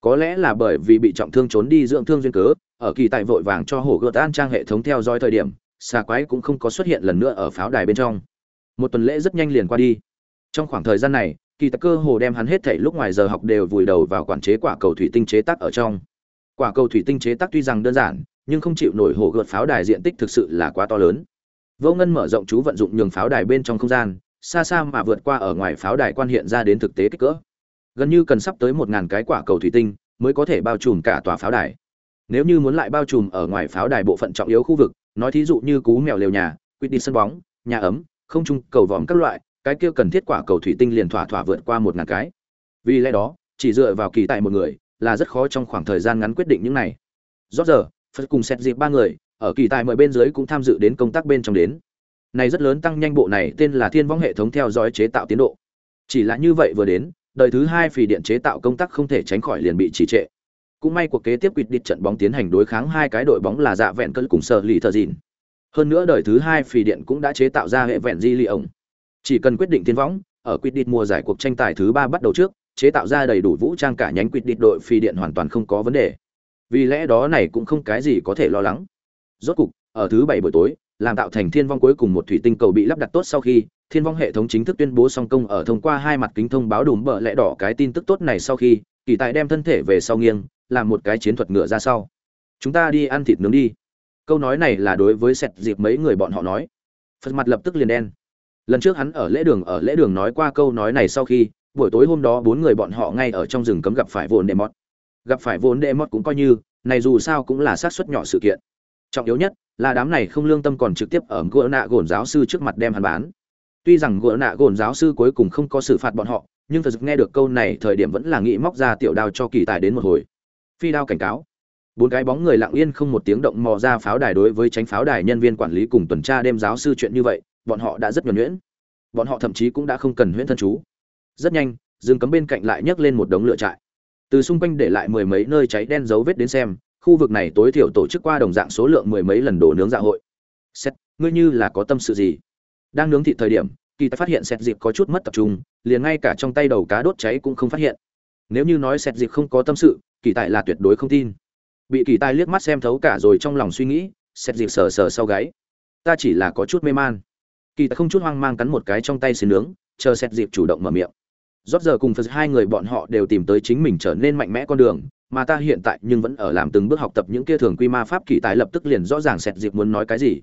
Có lẽ là bởi vì bị trọng thương trốn đi dưỡng thương duyên cớ, ở kỳ tại vội vàng cho hổ gợt an trang hệ thống theo dõi thời điểm, xà quái cũng không có xuất hiện lần nữa ở pháo đài bên trong. Một tuần lễ rất nhanh liền qua đi. Trong khoảng thời gian này, kỳ tặc cơ hồ đem hắn hết thảy lúc ngoài giờ học đều vùi đầu vào quản chế quả cầu thủy tinh chế tác ở trong. Quả cầu thủy tinh chế tác tuy rằng đơn giản, nhưng không chịu nổi hổ gợt pháo đài diện tích thực sự là quá to lớn vô ngân mở rộng chú vận dụng nhường pháo đài bên trong không gian, xa xa mà vượt qua ở ngoài pháo đài quan hiện ra đến thực tế kích cỡ. Gần như cần sắp tới một ngàn cái quả cầu thủy tinh mới có thể bao trùm cả tòa pháo đài. Nếu như muốn lại bao trùm ở ngoài pháo đài bộ phận trọng yếu khu vực, nói thí dụ như cú mèo lều nhà quyết đi sân bóng, nhà ấm, không trung, cầu vòm các loại, cái kia cần thiết quả cầu thủy tinh liền thỏa thỏa vượt qua một ngàn cái. Vì lẽ đó, chỉ dựa vào kỳ tại một người là rất khó trong khoảng thời gian ngắn quyết định những này. Rõ giờ, phật cùng xét dịp ba người ở kỳ tài mời bên dưới cũng tham dự đến công tác bên trong đến. Này rất lớn tăng nhanh bộ này tên là thiên võng hệ thống theo dõi chế tạo tiến độ. Chỉ là như vậy vừa đến, đời thứ hai phì điện chế tạo công tác không thể tránh khỏi liền bị trì trệ. Cũng may cuộc kế tiếp quyết định trận bóng tiến hành đối kháng hai cái đội bóng là dạ vẹn cân cùng sợ lì thợ dìn. Hơn nữa đời thứ hai phì điện cũng đã chế tạo ra hệ vẹn di li ổng chỉ cần quyết định tiến võng, ở quyết định mùa giải cuộc tranh tài thứ ba bắt đầu trước, chế tạo ra đầy đủ vũ trang cả nhánh quyết định đội phì điện hoàn toàn không có vấn đề. Vì lẽ đó này cũng không cái gì có thể lo lắng rốt cục, ở thứ bảy buổi tối, làm tạo thành thiên vong cuối cùng một thủy tinh cầu bị lắp đặt tốt sau khi, thiên vong hệ thống chính thức tuyên bố song công ở thông qua hai mặt kính thông báo đùm bờ lẽ đỏ cái tin tức tốt này sau khi, kỳ tài đem thân thể về sau nghiêng, làm một cái chiến thuật ngựa ra sau. Chúng ta đi ăn thịt nướng đi. Câu nói này là đối với sẹt dịp mấy người bọn họ nói. Phật mặt lập tức liền đen. Lần trước hắn ở lễ đường, ở lễ đường nói qua câu nói này sau khi, buổi tối hôm đó bốn người bọn họ ngay ở trong rừng cấm gặp phải vồn đệ mót. Gặp phải vồn đệ mót cũng coi như, này dù sao cũng là sát suất nhỏ sự kiện trọng yếu nhất là đám này không lương tâm còn trực tiếp ở gỡ nạ gồn giáo sư trước mặt đem hắn bán. Tuy rằng gỡ nạ gồn giáo sư cuối cùng không có xử phạt bọn họ, nhưng thật nghe được câu này, thời điểm vẫn là nghĩ móc ra tiểu đao cho kỳ tài đến một hồi. Phi đao cảnh cáo. Bốn cái bóng người lặng yên không một tiếng động mò ra pháo đài đối với tránh pháo đài nhân viên quản lý cùng tuần tra đêm giáo sư chuyện như vậy, bọn họ đã rất nhuẩn nhuyễn. Bọn họ thậm chí cũng đã không cần huyễn thân chú. Rất nhanh, rừng cấm bên cạnh lại nhấc lên một đống lửa trại. Từ xung quanh để lại mười mấy nơi cháy đen dấu vết đến xem khu vực này tối thiểu tổ chức qua đồng dạng số lượng mười mấy lần đồ nướng dạ hội. Xét ngươi như là có tâm sự gì? Đang nướng thịt thời điểm, kỳ ta phát hiện xét dịp có chút mất tập trung, liền ngay cả trong tay đầu cá đốt cháy cũng không phát hiện. Nếu như nói xét dịp không có tâm sự, kỳ tài là tuyệt đối không tin. Bị kỳ tài liếc mắt xem thấu cả rồi trong lòng suy nghĩ xét dịp sờ sờ sau gáy. Ta chỉ là có chút mê man. Kỳ tài không chút hoang mang cắn một cái trong tay xin nướng, chờ xét dịp chủ động mở miệng. Rót giờ cùng phật hai người bọn họ đều tìm tới chính mình trở nên mạnh mẽ con đường mà ta hiện tại nhưng vẫn ở làm từng bước học tập những kia thường quy ma pháp kỳ tài lập tức liền rõ ràng sẹt dịp muốn nói cái gì.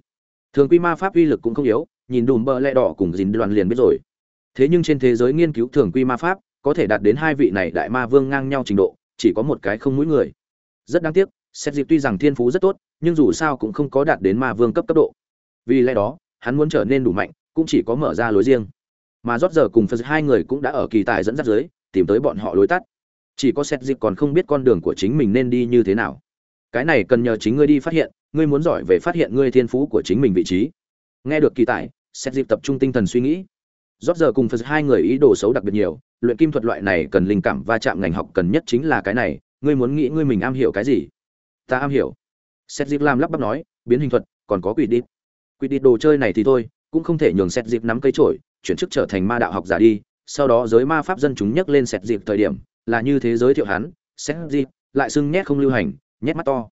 Thường quy ma pháp uy lực cũng không yếu, nhìn đùm bơ lẹ đỏ cùng dính đoàn liền biết rồi. Thế nhưng trên thế giới nghiên cứu thường quy ma pháp, có thể đạt đến hai vị này đại ma vương ngang nhau trình độ, chỉ có một cái không mũi người. Rất đáng tiếc xét dịp tuy rằng thiên phú rất tốt, nhưng dù sao cũng không có đạt đến ma vương cấp cấp độ. Vì lẽ đó, hắn muốn trở nên đủ mạnh, cũng chỉ có mở ra lối riêng. Mà rót giờ cùng phật hai người cũng đã ở kỳ tài dẫn dắt dưới tìm tới bọn họ lối tắt chỉ có xét dịp còn không biết con đường của chính mình nên đi như thế nào. Cái này cần nhờ chính ngươi đi phát hiện, ngươi muốn giỏi về phát hiện ngươi thiên phú của chính mình vị trí. Nghe được kỳ tài xét dịp tập trung tinh thần suy nghĩ. Rót giờ cùng phật hai người ý đồ xấu đặc biệt nhiều, luyện kim thuật loại này cần linh cảm va chạm ngành học cần nhất chính là cái này, ngươi muốn nghĩ ngươi mình am hiểu cái gì? Ta am hiểu. Xét dịp làm lắp bắp nói, biến hình thuật, còn có quỷ đít. Quỷ đít đồ chơi này thì thôi, cũng không thể nhường xét dịp nắm cây trổi chuyển chức trở thành ma đạo học giả đi, sau đó giới ma pháp dân chúng nhắc lên xét dịp thời điểm là như thế giới thiệu hắn xét gì, lại xưng nhét không lưu hành, nhét mắt to.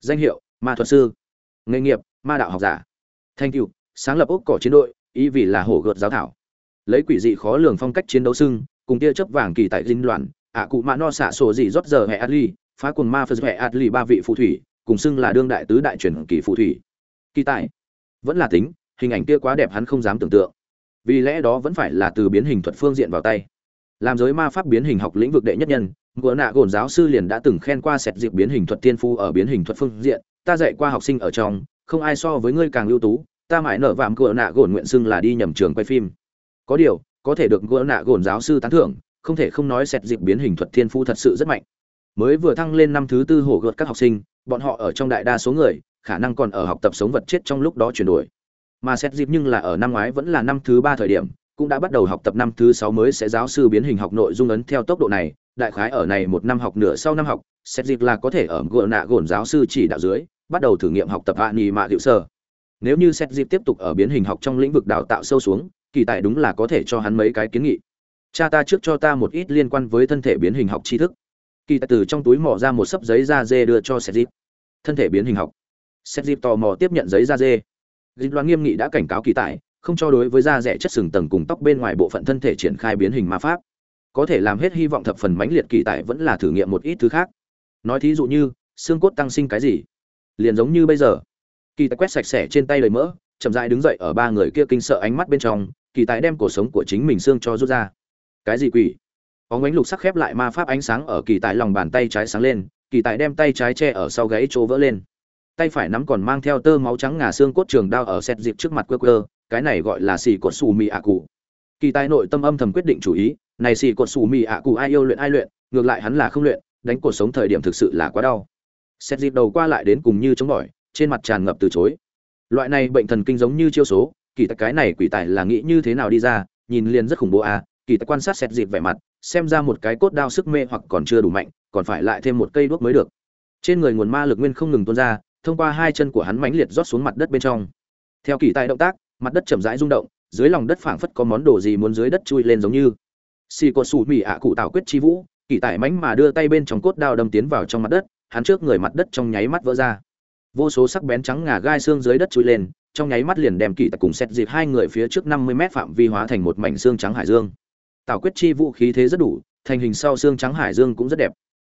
Danh hiệu, ma thuật sư. Nghề nghiệp, ma đạo học giả. Thanh cựu sáng lập ốc cỏ chiến đội, ý vì là hổ gợt giáo thảo. Lấy quỷ dị khó lường phong cách chiến đấu sưng cùng tia chớp vàng kỳ tại dinh loạn, ạ cụ mạ no xạ sổ dị rót giờ hệ adli, phá cùng ma phật hệ adli ba vị phù thủy, cùng xưng là đương đại tứ đại truyền kỳ phù thủy. Kỳ tại vẫn là tính, hình ảnh kia quá đẹp hắn không dám tưởng tượng. Vì lẽ đó vẫn phải là từ biến hình thuật phương diện vào tay làm giới ma pháp biến hình học lĩnh vực đệ nhất nhân, ngựa nạ gồn giáo sư liền đã từng khen qua sẹt dịp biến hình thuật tiên phu ở biến hình thuật phương diện, ta dạy qua học sinh ở trong, không ai so với ngươi càng ưu tú, ta mãi nở vạm ngựa nạ gồn nguyện xưng là đi nhầm trường quay phim. Có điều, có thể được ngựa nạ gồn giáo sư tán thưởng, không thể không nói sẹt dịp biến hình thuật thiên phu thật sự rất mạnh. Mới vừa thăng lên năm thứ tư hổ gợt các học sinh, bọn họ ở trong đại đa số người, khả năng còn ở học tập sống vật chết trong lúc đó chuyển đổi. Mà xét dịp nhưng là ở năm ngoái vẫn là năm thứ ba thời điểm cũng đã bắt đầu học tập năm thứ sáu mới sẽ giáo sư biến hình học nội dung ấn theo tốc độ này, đại khái ở này một năm học nửa sau năm học, xét dịp là có thể ở gỡ nạ gồn giáo sư chỉ đạo dưới, bắt đầu thử nghiệm học tập hạ nghỉ mạ liệu sơ. Nếu như xét dịp tiếp tục ở biến hình học trong lĩnh vực đào tạo sâu xuống, kỳ tài đúng là có thể cho hắn mấy cái kiến nghị. Cha ta trước cho ta một ít liên quan với thân thể biến hình học tri thức. Kỳ tài từ trong túi mỏ ra một sấp giấy da dê đưa cho xét dịp thân thể biến hình học. Xét dịp tò mò tiếp nhận giấy da dê. Dịch loan nghiêm nghị đã cảnh cáo kỳ tài không cho đối với da rẻ chất sừng tầng cùng tóc bên ngoài bộ phận thân thể triển khai biến hình ma pháp. Có thể làm hết hy vọng thập phần mãnh liệt kỳ tại vẫn là thử nghiệm một ít thứ khác. Nói thí dụ như, xương cốt tăng sinh cái gì? Liền giống như bây giờ. Kỳ tài quét sạch sẽ trên tay đầy mỡ, chậm rãi đứng dậy ở ba người kia kinh sợ ánh mắt bên trong, kỳ tài đem cuộc sống của chính mình xương cho rút ra. Cái gì quỷ? Có ánh lục sắc khép lại ma pháp ánh sáng ở kỳ tài lòng bàn tay trái sáng lên, kỳ tài đem tay trái che ở sau gáy chỗ vỡ lên. Tay phải nắm còn mang theo tơ máu trắng ngà xương cốt trường đao ở xét dịp trước mặt quơ quơ cái này gọi là xì cột xù mì ạ cụ. Kỳ tài nội tâm âm thầm quyết định chủ ý, này xì cột xù mì ạ cụ ai yêu luyện ai luyện, ngược lại hắn là không luyện, đánh cuộc sống thời điểm thực sự là quá đau. Xét dịp đầu qua lại đến cùng như chống bỏi trên mặt tràn ngập từ chối. Loại này bệnh thần kinh giống như chiêu số, kỳ tài cái này quỷ tài là nghĩ như thế nào đi ra, nhìn liền rất khủng bố à kỳ tài quan sát xét dịp vẻ mặt, xem ra một cái cốt đao sức mê hoặc còn chưa đủ mạnh, còn phải lại thêm một cây đuốc mới được. Trên người nguồn ma lực nguyên không ngừng tuôn ra, thông qua hai chân của hắn mãnh liệt rót xuống mặt đất bên trong. Theo kỳ tài động tác mặt đất chậm rãi rung động dưới lòng đất phảng phất có món đồ gì muốn dưới đất chui lên giống như. Xì cột sủ mỹ ạ cụ tạo quyết chi vũ kỳ tài mãnh mà đưa tay bên trong cốt đao đâm tiến vào trong mặt đất hắn trước người mặt đất trong nháy mắt vỡ ra. Vô số sắc bén trắng ngà gai xương dưới đất chui lên trong nháy mắt liền đem kỳ tài cùng xét dịp hai người phía trước năm mươi mét phạm vi hóa thành một mảnh xương trắng hải dương. Tạo quyết chi vũ khí thế rất đủ thành hình sau xương trắng hải dương cũng rất đẹp.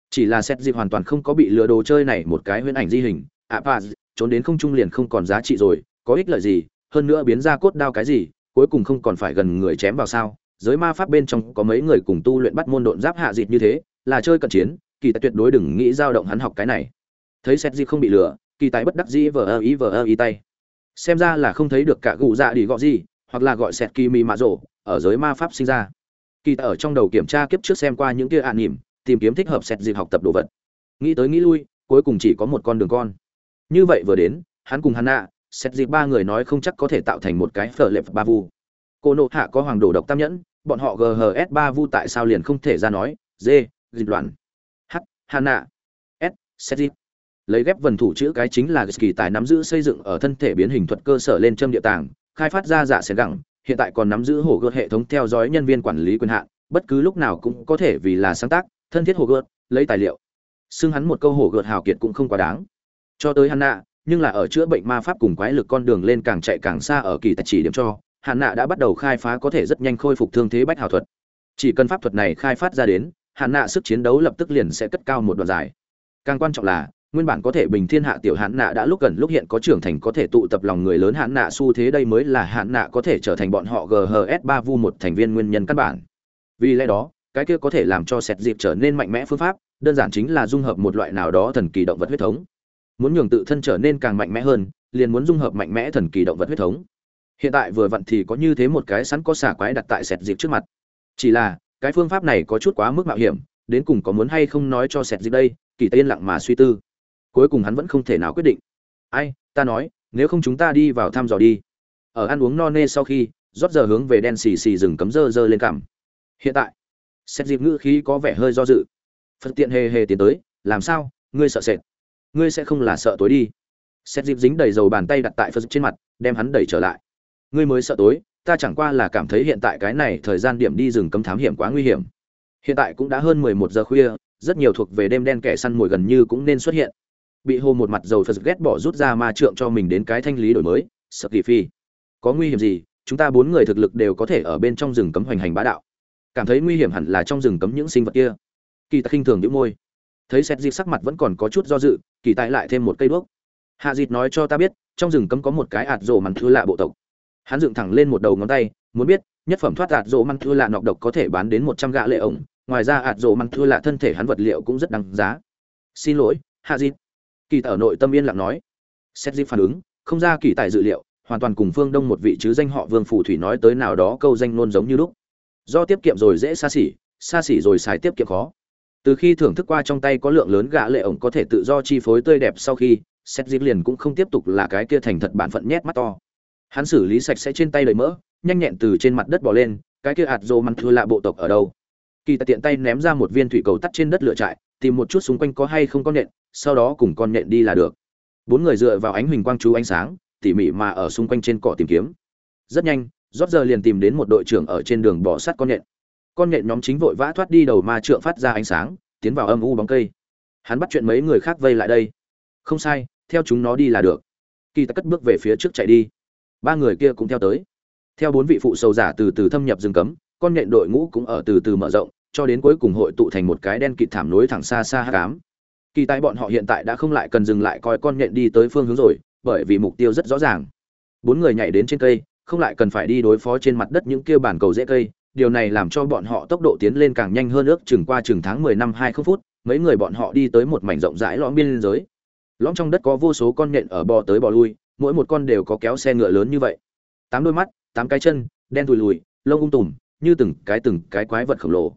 Chỉ là xét dịp hoàn toàn không có bị lừa đồ chơi này một cái huyễn ảnh di hình ạ à, trốn đến không trung liền không còn giá trị rồi có ích lợi gì hơn nữa biến ra cốt đao cái gì, cuối cùng không còn phải gần người chém vào sao. Giới ma pháp bên trong có mấy người cùng tu luyện bắt môn độn giáp hạ dịt như thế, là chơi cận chiến, kỳ tài tuyệt đối đừng nghĩ dao động hắn học cái này. Thấy xét gì không bị lừa, kỳ tài bất đắc dĩ vờ ơ ý vờ ơ ý tay. Xem ra là không thấy được cả gù dạ đi gọi gì, hoặc là gọi sẹt kỳ mì mạ rổ ở giới ma pháp sinh ra. Kỳ tài ở trong đầu kiểm tra kiếp trước xem qua những kia ạ à nỉm tìm kiếm thích hợp sẹt dịp học tập đồ vật. Nghĩ tới nghĩ lui, cuối cùng chỉ có một con đường con. Như vậy vừa đến, hắn cùng hắn nạ xét dịp ba người nói không chắc có thể tạo thành một cái phở lệp ba vu. Cô nộ hạ có hoàng đồ độc tam nhẫn, bọn họ ghs ba vu tại sao liền không thể ra nói? D, dịch loạn. H hana s, xét dịp. Lấy ghép vần thủ chữ cái chính là kỳ tài nắm giữ xây dựng ở thân thể biến hình thuật cơ sở lên châm địa tàng, khai phát ra dạ giả xén gẳng, hiện tại còn nắm giữ hồ gợt hệ thống theo dõi nhân viên quản lý quyền hạn, bất cứ lúc nào cũng có thể vì là sáng tác, thân thiết hồ gợt, lấy tài liệu. Xưng hắn một câu hồ gợt hào kiệt cũng không quá đáng. Cho tới hắn nạ nhưng là ở chữa bệnh ma pháp cùng quái lực con đường lên càng chạy càng xa ở kỳ tài chỉ điểm cho hạn nạ đã bắt đầu khai phá có thể rất nhanh khôi phục thương thế bách hào thuật. Chỉ cần pháp thuật này khai phát ra đến hạn nạ sức chiến đấu lập tức liền sẽ cất cao một đoạn dài. Càng quan trọng là, nguyên bản có thể bình thiên hạ tiểu hạn nạ đã lúc gần lúc hiện có trưởng thành có thể tụ tập lòng người lớn hạn nạ xu thế đây mới là hạn nạ có thể trở thành bọn họ ghs ba vu một thành viên nguyên nhân căn bản. Vì lẽ đó, cái kia có thể làm cho sẹt dịp trở nên mạnh mẽ phương pháp, đơn giản chính là dung hợp một loại nào đó thần kỳ động vật huyết thống muốn nhường tự thân trở nên càng mạnh mẽ hơn, liền muốn dung hợp mạnh mẽ thần kỳ động vật huyết thống. Hiện tại vừa vặn thì có như thế một cái sẵn có xả quái đặt tại sẹt dịp trước mặt. Chỉ là, cái phương pháp này có chút quá mức mạo hiểm, đến cùng có muốn hay không nói cho sẹt dịp đây, kỳ tên lặng mà suy tư. Cuối cùng hắn vẫn không thể nào quyết định. Ai, ta nói, nếu không chúng ta đi vào thăm dò đi. Ở ăn uống no nê sau khi, rót giờ hướng về đen xì xì rừng cấm dơ dơ lên cằm. Hiện tại xét dịp ngữ khí có vẻ hơi do dự. Phật tiện hề hề tiến tới, làm sao? Ngươi sợ sệt ngươi sẽ không là sợ tối đi. Xét dịp dính đầy dầu bàn tay đặt tại phật trên mặt, đem hắn đẩy trở lại. Ngươi mới sợ tối, ta chẳng qua là cảm thấy hiện tại cái này thời gian điểm đi rừng cấm thám hiểm quá nguy hiểm. Hiện tại cũng đã hơn mười một giờ khuya, rất nhiều thuộc về đêm đen kẻ săn mồi gần như cũng nên xuất hiện. Bị hô một mặt dầu phật ghét bỏ rút ra ma trượng cho mình đến cái thanh lý đổi mới, sợ kỳ phi. Có nguy hiểm gì, chúng ta bốn người thực lực đều có thể ở bên trong rừng cấm hoành hành bá đạo. Cảm thấy nguy hiểm hẳn là trong rừng cấm những sinh vật kia. Kỳ ta khinh thường những môi thấy xét dịp sắc mặt vẫn còn có chút do dự, kỳ tại lại thêm một cây đuốc. Hạ dịt nói cho ta biết, trong rừng cấm có một cái ạt rổ mặn thư lạ bộ tộc. Hắn dựng thẳng lên một đầu ngón tay, muốn biết, nhất phẩm thoát ạt rổ mặn thư lạ nọc độc có thể bán đến một trăm gạ lệ ổng, ngoài ra ạt rổ mặn thư lạ thân thể hắn vật liệu cũng rất đáng giá. Xin lỗi, hạ dịt. Kỳ ở nội tâm yên lặng nói. Xét dịp phản ứng, không ra kỳ tài dự liệu, hoàn toàn cùng phương đông một vị chứ danh họ vương phù thủy nói tới nào đó câu danh nôn giống như lúc. Do tiết kiệm rồi dễ xa xỉ xa xỉ rồi xài tiết kiệm khó từ khi thưởng thức qua trong tay có lượng lớn gã lệ ổng có thể tự do chi phối tươi đẹp sau khi xét dịp liền cũng không tiếp tục là cái kia thành thật bản phận nhét mắt to. Hắn xử lý sạch sẽ trên tay đầy mỡ, nhanh nhẹn từ trên mặt đất bò lên, cái kia ạt rô mặn thưa lạ bộ tộc ở đâu? Kỳ tài tiện tay ném ra một viên thủy cầu tắt trên đất lửa trại, tìm một chút xung quanh có hay không có nện sau đó cùng con nện đi là được. Bốn người dựa vào ánh huỳnh quang chú ánh sáng, tỉ mỉ mà ở xung quanh trên cỏ tìm kiếm. Rất nhanh rót giờ liền tìm đến một đội trưởng ở trên đường bỏ sát con nhện con nhện nhóm chính vội vã thoát đi đầu ma trượng phát ra ánh sáng, tiến vào âm u bóng cây. Hắn bắt chuyện mấy người khác vây lại đây. Không sai, theo chúng nó đi là được. Kỳ ta cất bước về phía trước chạy đi. Ba người kia cũng theo tới. Theo bốn vị phụ sầu giả từ từ thâm nhập rừng cấm, con nhện đội ngũ cũng ở từ từ mở rộng, cho đến cuối cùng hội tụ thành một cái đen kịt thảm nối thẳng xa xa hát cám kỳ tại bọn họ hiện tại đã không lại cần dừng lại coi con nhện đi tới phương hướng rồi, bởi vì mục tiêu rất rõ ràng. Bốn người nhảy đến trên cây, không lại cần phải đi đối phó trên mặt đất những kia bản cầu dễ cây điều này làm cho bọn họ tốc độ tiến lên càng nhanh hơn ước chừng qua chừng tháng 10 năm 20 phút, mấy người bọn họ đi tới một mảnh rộng rãi lõm biên giới. Lõm trong đất có vô số con nhện ở bò tới bò lui, mỗi một con đều có kéo xe ngựa lớn như vậy. Tám đôi mắt, tám cái chân, đen tùi lùi, lông ung tùm, như từng cái từng cái quái vật khổng lồ.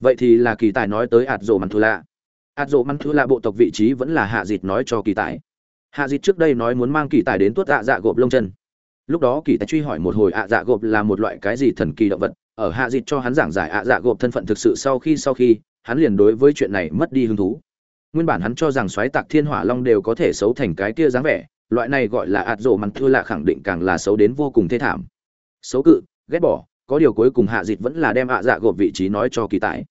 Vậy thì là kỳ tài nói tới ạt rộ măn thua lạ ạt rộ măn thua lạ bộ tộc vị trí vẫn là hạ dịt nói cho kỳ tài. Hạ dịt trước đây nói muốn mang kỳ tài đến tuốt dạ dạ gộp lông chân. Lúc đó kỳ tài truy hỏi một hồi ạ dạ gộp là một loại cái gì thần kỳ động vật ở hạ dịt cho hắn giảng giải ạ dạ gộp thân phận thực sự sau khi sau khi, hắn liền đối với chuyện này mất đi hứng thú. Nguyên bản hắn cho rằng xoáy tạc thiên hỏa long đều có thể xấu thành cái kia dáng vẻ, loại này gọi là ạt rộ mặn thua lạ khẳng định càng là xấu đến vô cùng thê thảm. Xấu cự, ghét bỏ, có điều cuối cùng hạ dịt vẫn là đem ạ dạ gộp vị trí nói cho kỳ tài.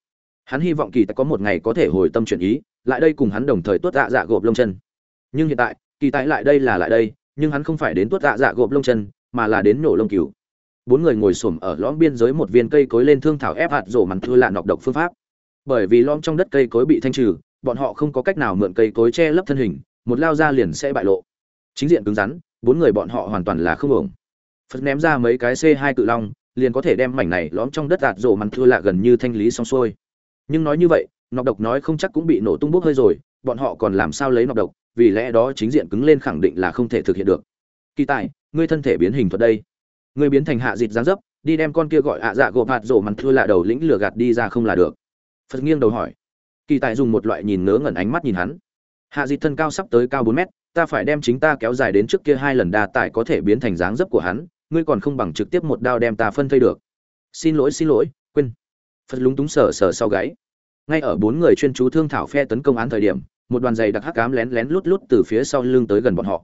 Hắn hy vọng kỳ tài có một ngày có thể hồi tâm chuyển ý, lại đây cùng hắn đồng thời tuốt ạ dạ gộp lông chân. Nhưng hiện tại, kỳ tài lại đây là lại đây, nhưng hắn không phải đến tuốt ạ dạ gộp lông chân, mà là đến nổ lông cừu bốn người ngồi xổm ở lõm biên giới một viên cây cối lên thương thảo ép hạt rổ mặn thua lạ nọc độc phương pháp. Bởi vì lõm trong đất cây cối bị thanh trừ, bọn họ không có cách nào mượn cây cối che lấp thân hình, một lao ra liền sẽ bại lộ. Chính diện cứng rắn, bốn người bọn họ hoàn toàn là không ổng phật ném ra mấy cái c hai cự long, liền có thể đem mảnh này lõm trong đất hạt rổ mặn thua lạ gần như thanh lý xong xuôi. Nhưng nói như vậy, nọc độc nói không chắc cũng bị nổ tung bốc hơi rồi, bọn họ còn làm sao lấy nọc độc, vì lẽ đó chính diện cứng lên khẳng định là không thể thực hiện được. Kỳ tài, ngươi thân thể biến hình thuật đây ngươi biến thành hạ dịt dáng dấp, đi đem con kia gọi ạ dạ gộp hạt rổ mặn thua lạ đầu lĩnh lửa gạt đi ra không là được. Phật nghiêng đầu hỏi. Kỳ tài dùng một loại nhìn ngớ ngẩn ánh mắt nhìn hắn. Hạ dịt thân cao sắp tới cao bốn mét, ta phải đem chính ta kéo dài đến trước kia hai lần đa tài có thể biến thành dáng dấp của hắn, ngươi còn không bằng trực tiếp một đao đem ta phân thây được. Xin lỗi xin lỗi, quên. Phật lúng túng sờ sờ sau gáy. Ngay ở bốn người chuyên chú thương thảo phe tấn công án thời điểm, một đoàn giày đặc hắc cám lén lén lút lút từ phía sau lưng tới gần bọn họ.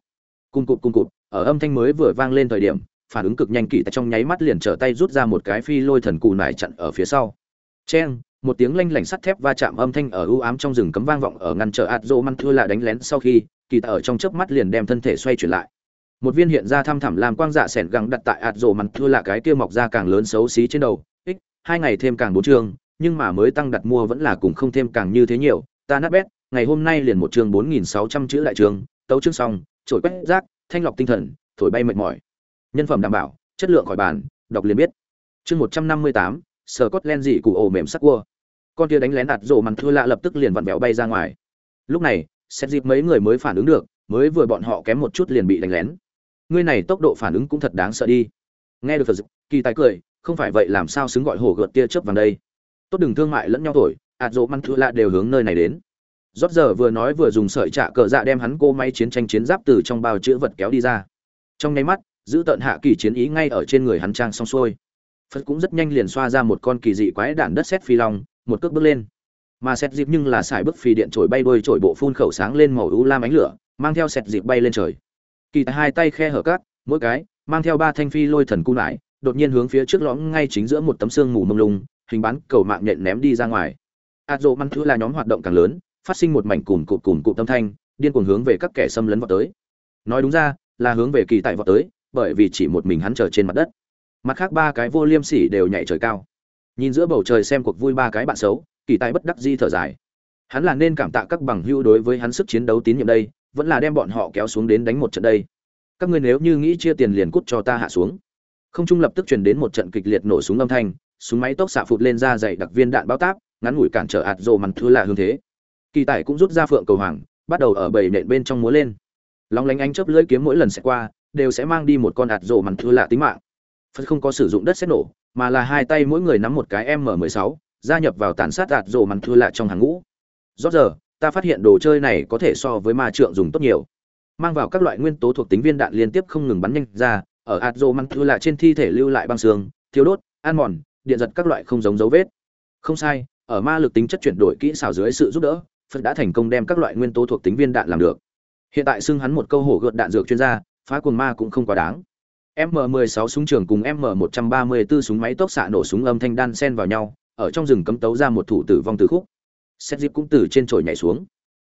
Cung cụt cung cụt, ở âm thanh mới vừa vang lên thời điểm phản ứng cực nhanh kỳ tại trong nháy mắt liền trở tay rút ra một cái phi lôi thần cù nải chặn ở phía sau. Cheng một tiếng lanh lảnh sắt thép va chạm âm thanh ở ưu ám trong rừng cấm vang vọng ở ngăn trở ạt rô măn thua là đánh lén sau khi kỳ tại ở trong chớp mắt liền đem thân thể xoay chuyển lại. Một viên hiện ra thăm thẳm làm quang dạ sẻn găng đặt tại ạt rô măn thua là cái kia mọc ra càng lớn xấu xí trên đầu ích hai ngày thêm càng bốn chương nhưng mà mới tăng đặt mua vẫn là cùng không thêm càng như thế nhiều ta nát bét ngày hôm nay liền một chương bốn nghìn sáu trăm chữ lại trường, tấu chương xong trổi quét rác thanh lọc tinh thần thổi bay mệt mỏi nhân phẩm đảm bảo, chất lượng khỏi bàn, đọc liền biết. Chương một trăm năm mươi tám sờ cốt len dị cụ ổ mềm sắc cua. Con kia đánh lén ạt rổ mặn thua lạ lập tức liền vặn vẹo bay ra ngoài. Lúc này, xét dịp mấy người mới phản ứng được, mới vừa bọn họ kém một chút liền bị đánh lén. Ngươi này tốc độ phản ứng cũng thật đáng sợ đi. Nghe được phật dịp kỳ tài cười, không phải vậy làm sao xứng gọi hổ gợt tia chớp vào đây. Tốt đừng thương mại lẫn nhau thổi, ạt rộ măng thua lạ đều hướng nơi này đến. Rót giờ vừa nói vừa dùng sợi trạ cờ dạ đem hắn cô máy chiến tranh chiến giáp từ trong bao chữ vật kéo đi ra. Trong nháy mắt giữ tận hạ kỳ chiến ý ngay ở trên người hắn trang xong xuôi. Phật cũng rất nhanh liền xoa ra một con kỳ dị quái đản đất xét phi long, một cước bước lên. Mà xét dịp nhưng là xài bước phi điện trổi bay đôi trổi bộ phun khẩu sáng lên màu u lam ánh lửa, mang theo xét dịp bay lên trời. Kỳ tại hai tay khe hở cát, mỗi cái, mang theo ba thanh phi lôi thần cung lại, đột nhiên hướng phía trước lõm ngay chính giữa một tấm xương mù mông lung, hình bán cầu mạng nhện ném đi ra ngoài. Ạt rộ măn thứ là nhóm hoạt động càng lớn, phát sinh một mảnh cùn cụt cùn cụt tâm thanh, điên cuồng hướng về các kẻ xâm lấn vào tới. Nói đúng ra, là hướng về kỳ tại vào tới bởi vì chỉ một mình hắn chờ trên mặt đất. Mặt khác ba cái vô liêm sỉ đều nhảy trời cao. Nhìn giữa bầu trời xem cuộc vui ba cái bạn xấu, kỳ tài bất đắc di thở dài. Hắn là nên cảm tạ các bằng hữu đối với hắn sức chiến đấu tín nhiệm đây, vẫn là đem bọn họ kéo xuống đến đánh một trận đây. Các ngươi nếu như nghĩ chia tiền liền cút cho ta hạ xuống. Không trung lập tức truyền đến một trận kịch liệt nổ súng âm thanh, súng máy tốc xạ phụt lên ra dày đặc viên đạn bao táp, ngắn ngủi cản trở ạt rồ mằn thư là hương thế. Kỳ tài cũng rút ra phượng cầu hoàng, bắt đầu ở bầy nện bên trong múa lên. Lóng lánh ánh chớp lưỡi kiếm mỗi lần sẽ qua đều sẽ mang đi một con ạt rồ mằn thư lạ tính mạng. Phật không có sử dụng đất xét nổ, mà là hai tay mỗi người nắm một cái m 16 gia nhập vào tàn sát ạt rồ mằn thư lạ trong hàng ngũ. Rót giờ, ta phát hiện đồ chơi này có thể so với ma trượng dùng tốt nhiều. Mang vào các loại nguyên tố thuộc tính viên đạn liên tiếp không ngừng bắn nhanh ra, ở ạt rồ mằn thư lạ trên thi thể lưu lại băng xương thiếu đốt, ăn mòn, điện giật các loại không giống dấu vết. Không sai, ở ma lực tính chất chuyển đổi kỹ xảo dưới sự giúp đỡ, phật đã thành công đem các loại nguyên tố thuộc tính viên đạn làm được. Hiện tại xưng hắn một câu hổ gợt đạn dược chuyên gia phá cuồng ma cũng không quá đáng. M 16 súng trường cùng m 134 súng máy tốc xạ nổ súng âm thanh đan xen vào nhau, ở trong rừng cấm tấu ra một thủ tử vong từ khúc. Xét dịp cũng từ trên trời nhảy xuống.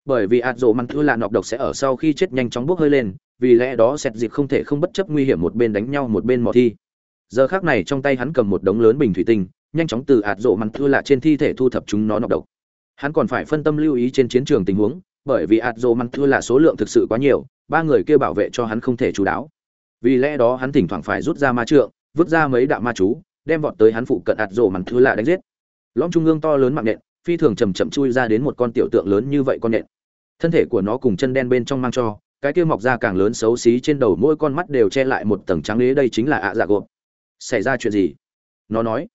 Bởi vì ạt rộ măng thứ là nọc độc sẽ ở sau khi chết nhanh chóng bốc hơi lên, vì lẽ đó xét dịp không thể không bất chấp nguy hiểm một bên đánh nhau một bên mò thi. Giờ khắc này trong tay hắn cầm một đống lớn bình thủy tinh, nhanh chóng từ ạt rộ măng thưa lạ trên thi thể thu thập chúng nó nọc độc. Hắn còn phải phân tâm lưu ý trên chiến trường tình huống, bởi vì ạt rộ măng thưa lạ số lượng thực sự quá nhiều ba người kia bảo vệ cho hắn không thể chú đáo. Vì lẽ đó hắn thỉnh thoảng phải rút ra ma trượng, vứt ra mấy đạo ma chú, đem vọt tới hắn phụ cận ạt rổ măng thứ lạ đánh giết. Lõm trung ương to lớn mạng nện phi thường chầm chậm chui ra đến một con tiểu tượng lớn như vậy con nện thân thể của nó cùng chân đen bên trong mang cho, cái kia mọc ra càng lớn xấu xí trên đầu mỗi con mắt đều che lại một tầng trắng lế đây chính là ạ dạ gộp. Xảy ra chuyện gì? Nó nói,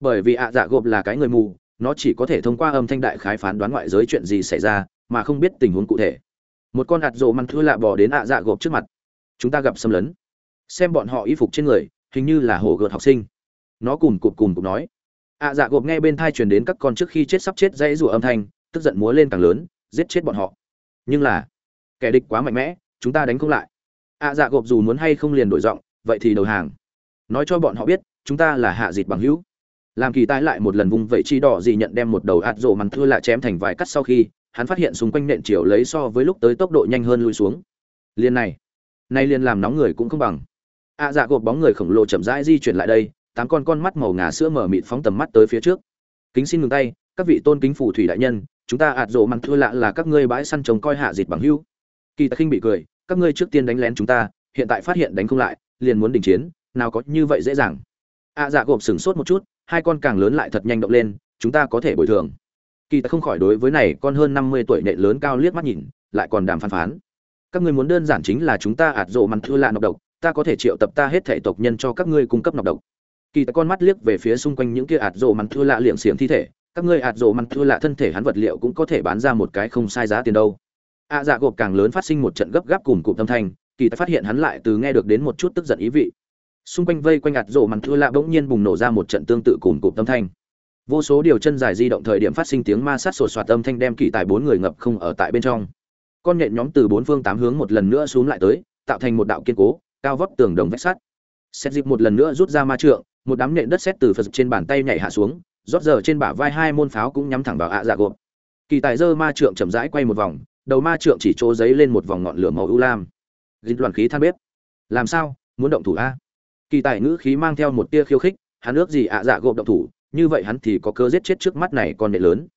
bởi vì ạ dạ gộp là cái người mù, nó chỉ có thể thông qua âm thanh đại khái phán đoán ngoại giới chuyện gì xảy ra, mà không biết tình huống cụ thể một con hạt rộ măng thưa lạ bò đến ạ dạ gộp trước mặt. Chúng ta gặp xâm lấn. Xem bọn họ y phục trên người, hình như là hổ gợt học sinh. Nó cùng cụp cùng cụp nói. Ạ dạ gộp nghe bên thai truyền đến các con trước khi chết sắp chết dãy rủa âm thanh, tức giận múa lên càng lớn, giết chết bọn họ. Nhưng là, kẻ địch quá mạnh mẽ, chúng ta đánh không lại. Ạ dạ gộp dù muốn hay không liền đổi giọng, vậy thì đầu hàng. Nói cho bọn họ biết, chúng ta là hạ dịt bằng hữu. Làm kỳ tái lại một lần vung vẩy chi đỏ gì nhận đem một đầu ạt rộ mắn thưa lạ chém thành vài cắt sau khi hắn phát hiện xung quanh nện chiều lấy so với lúc tới tốc độ nhanh hơn lui xuống. Liên này, nay liên làm nóng người cũng không bằng. Ạ dạ gộp bóng người khổng lồ chậm rãi di chuyển lại đây, tám con con mắt màu ngà sữa mở mịt phóng tầm mắt tới phía trước. Kính xin ngừng tay, các vị tôn kính phù thủy đại nhân, chúng ta ạt rộ mắn thưa lạ là các ngươi bãi săn trồng coi hạ dịt bằng hữu kỳ tài khinh bị cười, các ngươi trước tiên đánh lén chúng ta, hiện tại phát hiện đánh không lại, liền muốn đình chiến, nào có như vậy dễ dàng. Ạ dạ gộp sửng sốt một chút, hai con càng lớn lại thật nhanh động lên, chúng ta có thể bồi thường kỳ ta không khỏi đối với này con hơn năm mươi tuổi nệ lớn cao liếc mắt nhìn, lại còn đàm phán phán. Các ngươi muốn đơn giản chính là chúng ta ạt rộ mặn thưa lạ nọc độc, ta có thể triệu tập ta hết thể tộc nhân cho các ngươi cung cấp nọc độc. Kỳ ta con mắt liếc về phía xung quanh những kia ạt rộ mặn thưa lạ liệng xiềng thi thể, các ngươi ạt rộ mặn thưa lạ thân thể hắn vật liệu cũng có thể bán ra một cái không sai giá tiền đâu. Ạ dạ gộp càng lớn phát sinh một trận gấp gáp cùng cụm tâm thanh, kỳ ta phát hiện hắn lại từ nghe được đến một chút tức giận ý vị. Xung quanh vây quanh ạt rộ mặn thưa lạ bỗng nhiên bùng nổ ra một trận tương tự cùng cụm tâm thanh vô số điều chân dài di động thời điểm phát sinh tiếng ma sát sột soạt âm thanh đem kỳ tài bốn người ngập không ở tại bên trong. Con nhện nhóm từ bốn phương tám hướng một lần nữa xuống lại tới, tạo thành một đạo kiên cố, cao vóc tường đồng vách sắt. Xét dịp một lần nữa rút ra ma trượng, một đám nhện đất xét từ phật trên bàn tay nhảy hạ xuống, rót giờ trên bả vai hai môn pháo cũng nhắm thẳng vào ạ dạ gộp. Kỳ tài dơ ma trượng chậm rãi quay một vòng, đầu ma trượng chỉ chỗ giấy lên một vòng ngọn lửa màu ưu lam. Dịch đoàn khí than bếp. Làm sao? Muốn động thủ a? Kỳ tài ngữ khí mang theo một tia khiêu khích, hắn ước gì ạ dạ gộp động thủ như vậy hắn thì có cơ giết chết trước mắt này con nhện lớn.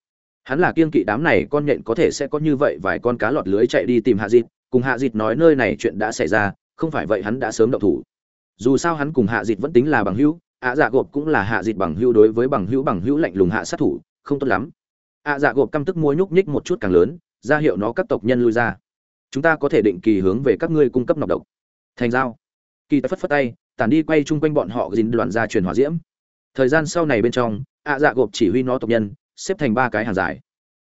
Hắn là kiên kỵ đám này con nhện có thể sẽ có như vậy vài con cá lọt lưới chạy đi tìm hạ dịt, cùng hạ dịt nói nơi này chuyện đã xảy ra, không phải vậy hắn đã sớm động thủ. Dù sao hắn cùng hạ dịt vẫn tính là bằng hữu, ạ dạ gộp cũng là hạ dịt bằng hữu đối với bằng hữu bằng hữu lạnh lùng hạ sát thủ, không tốt lắm. Ạ dạ gộp căm tức mua nhúc nhích một chút càng lớn, ra hiệu nó các tộc nhân lui ra. Chúng ta có thể định kỳ hướng về các ngươi cung cấp nọc độc. Thành giao. Kỳ ta phất phất tay, tản đi quay chung quanh bọn họ dính đoàn ra truyền hỏa diễm thời gian sau này bên trong, ạ dạ gộp chỉ huy nó tộc nhân, xếp thành ba cái hàng dài.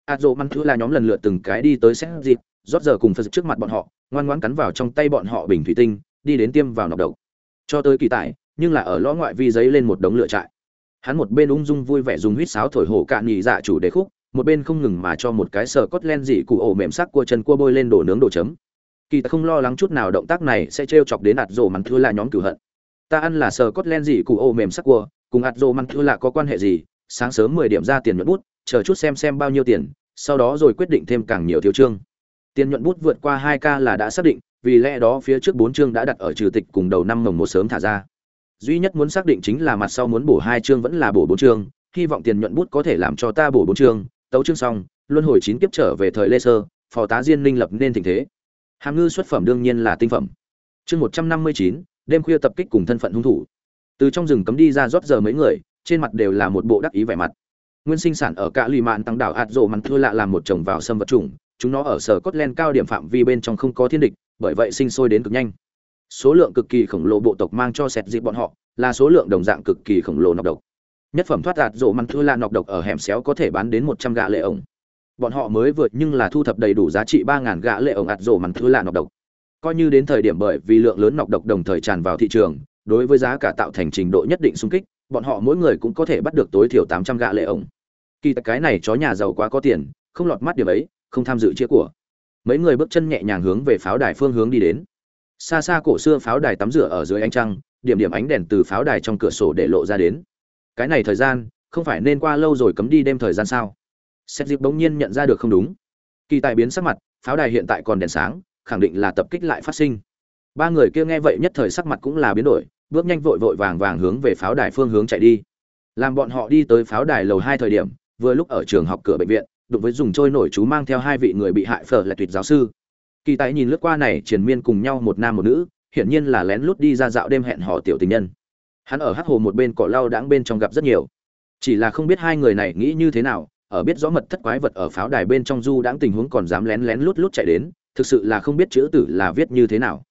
Ạ dỗ măn thứ là nhóm lần lượt từng cái đi tới xét dịp, rót giờ cùng phật trước mặt bọn họ, ngoan ngoãn cắn vào trong tay bọn họ bình thủy tinh, đi đến tiêm vào nọc độc. Cho tới kỳ tải nhưng là ở lõ ngoại vi giấy lên một đống lửa trại. Hắn một bên ung dung vui vẻ dùng huýt sáo thổi hổ cạn nhị dạ chủ đề khúc, một bên không ngừng mà cho một cái sờ cốt len dị cụ ổ mềm sắc cua chân cua bôi lên đổ nướng đồ chấm. Kỳ ta không lo lắng chút nào động tác này sẽ trêu chọc đến ạt rổ mắn thưa là nhóm cửu hận. Ta ăn là sờ cốt len dị cụ ổ mềm sắc cua cùng hạt rổ măng thư là có quan hệ gì? Sáng sớm mười điểm ra tiền nhuận bút, chờ chút xem xem bao nhiêu tiền, sau đó rồi quyết định thêm càng nhiều thiếu chương. Tiền nhuận bút vượt qua hai k là đã xác định, vì lẽ đó phía trước bốn chương đã đặt ở trừ tịch cùng đầu năm mồng một sớm thả ra. Duy nhất muốn xác định chính là mặt sau muốn bổ hai chương vẫn là bổ bốn chương, hy vọng tiền nhuận bút có thể làm cho ta bổ bốn chương. Tấu chương xong, luân hồi chín kiếp trở về thời lê sơ, phò tá diên linh lập nên tình thế. Hàm ngư xuất phẩm đương nhiên là tinh phẩm. Chương một trăm năm mươi chín, đêm khuya tập kích cùng thân phận hung thủ từ trong rừng cấm đi ra rót giờ mấy người, trên mặt đều là một bộ đắc ý vẻ mặt. Nguyên sinh sản ở cả lì mạn tăng đảo hạt rộ mặn thưa lạ làm một trồng vào sâm vật chủng, chúng nó ở sở cốt len cao điểm phạm vi bên trong không có thiên địch, bởi vậy sinh sôi đến cực nhanh. Số lượng cực kỳ khổng lồ bộ tộc mang cho sẹt dịp bọn họ, là số lượng đồng dạng cực kỳ khổng lồ nọc độc. Nhất phẩm thoát hạt rộ mặn thưa lạ nọc độc ở hẻm xéo có thể bán đến một trăm gạ lệ ổng. Bọn họ mới vượt nhưng là thu thập đầy đủ giá trị ba ngàn gạ lệ ổng hạt rộ mặn thưa lạ nọc độc. Coi như đến thời điểm bởi vì lượng lớn nọc độc đồng thời tràn vào thị trường đối với giá cả tạo thành trình độ nhất định xung kích, bọn họ mỗi người cũng có thể bắt được tối thiểu tám trăm gạ lệ ổng. Kỳ cái này chó nhà giàu quá có tiền, không lọt mắt điểm ấy, không tham dự chia của. Mấy người bước chân nhẹ nhàng hướng về pháo đài phương hướng đi đến. Xa xa cổ xưa pháo đài tắm rửa ở dưới ánh trăng, điểm điểm ánh đèn từ pháo đài trong cửa sổ để lộ ra đến. Cái này thời gian, không phải nên qua lâu rồi cấm đi đêm thời gian sao? Xét dịp bỗng nhiên nhận ra được không đúng. Kỳ tài biến sắc mặt, pháo đài hiện tại còn đèn sáng, khẳng định là tập kích lại phát sinh. Ba người kia nghe vậy nhất thời sắc mặt cũng là biến đổi bước nhanh vội vội vàng vàng hướng về pháo đài phương hướng chạy đi. Làm bọn họ đi tới pháo đài lầu hai thời điểm, vừa lúc ở trường học cửa bệnh viện, đụng với dùng trôi nổi chú mang theo hai vị người bị hại phở là tuyệt giáo sư. Kỳ tài nhìn lướt qua này triền miên cùng nhau một nam một nữ, hiển nhiên là lén lút đi ra dạo đêm hẹn hò tiểu tình nhân. Hắn ở hắc hồ một bên cỏ lau đãng bên trong gặp rất nhiều. Chỉ là không biết hai người này nghĩ như thế nào, ở biết rõ mật thất quái vật ở pháo đài bên trong du đãng tình huống còn dám lén lén lút lút chạy đến, thực sự là không biết chữ tử là viết như thế nào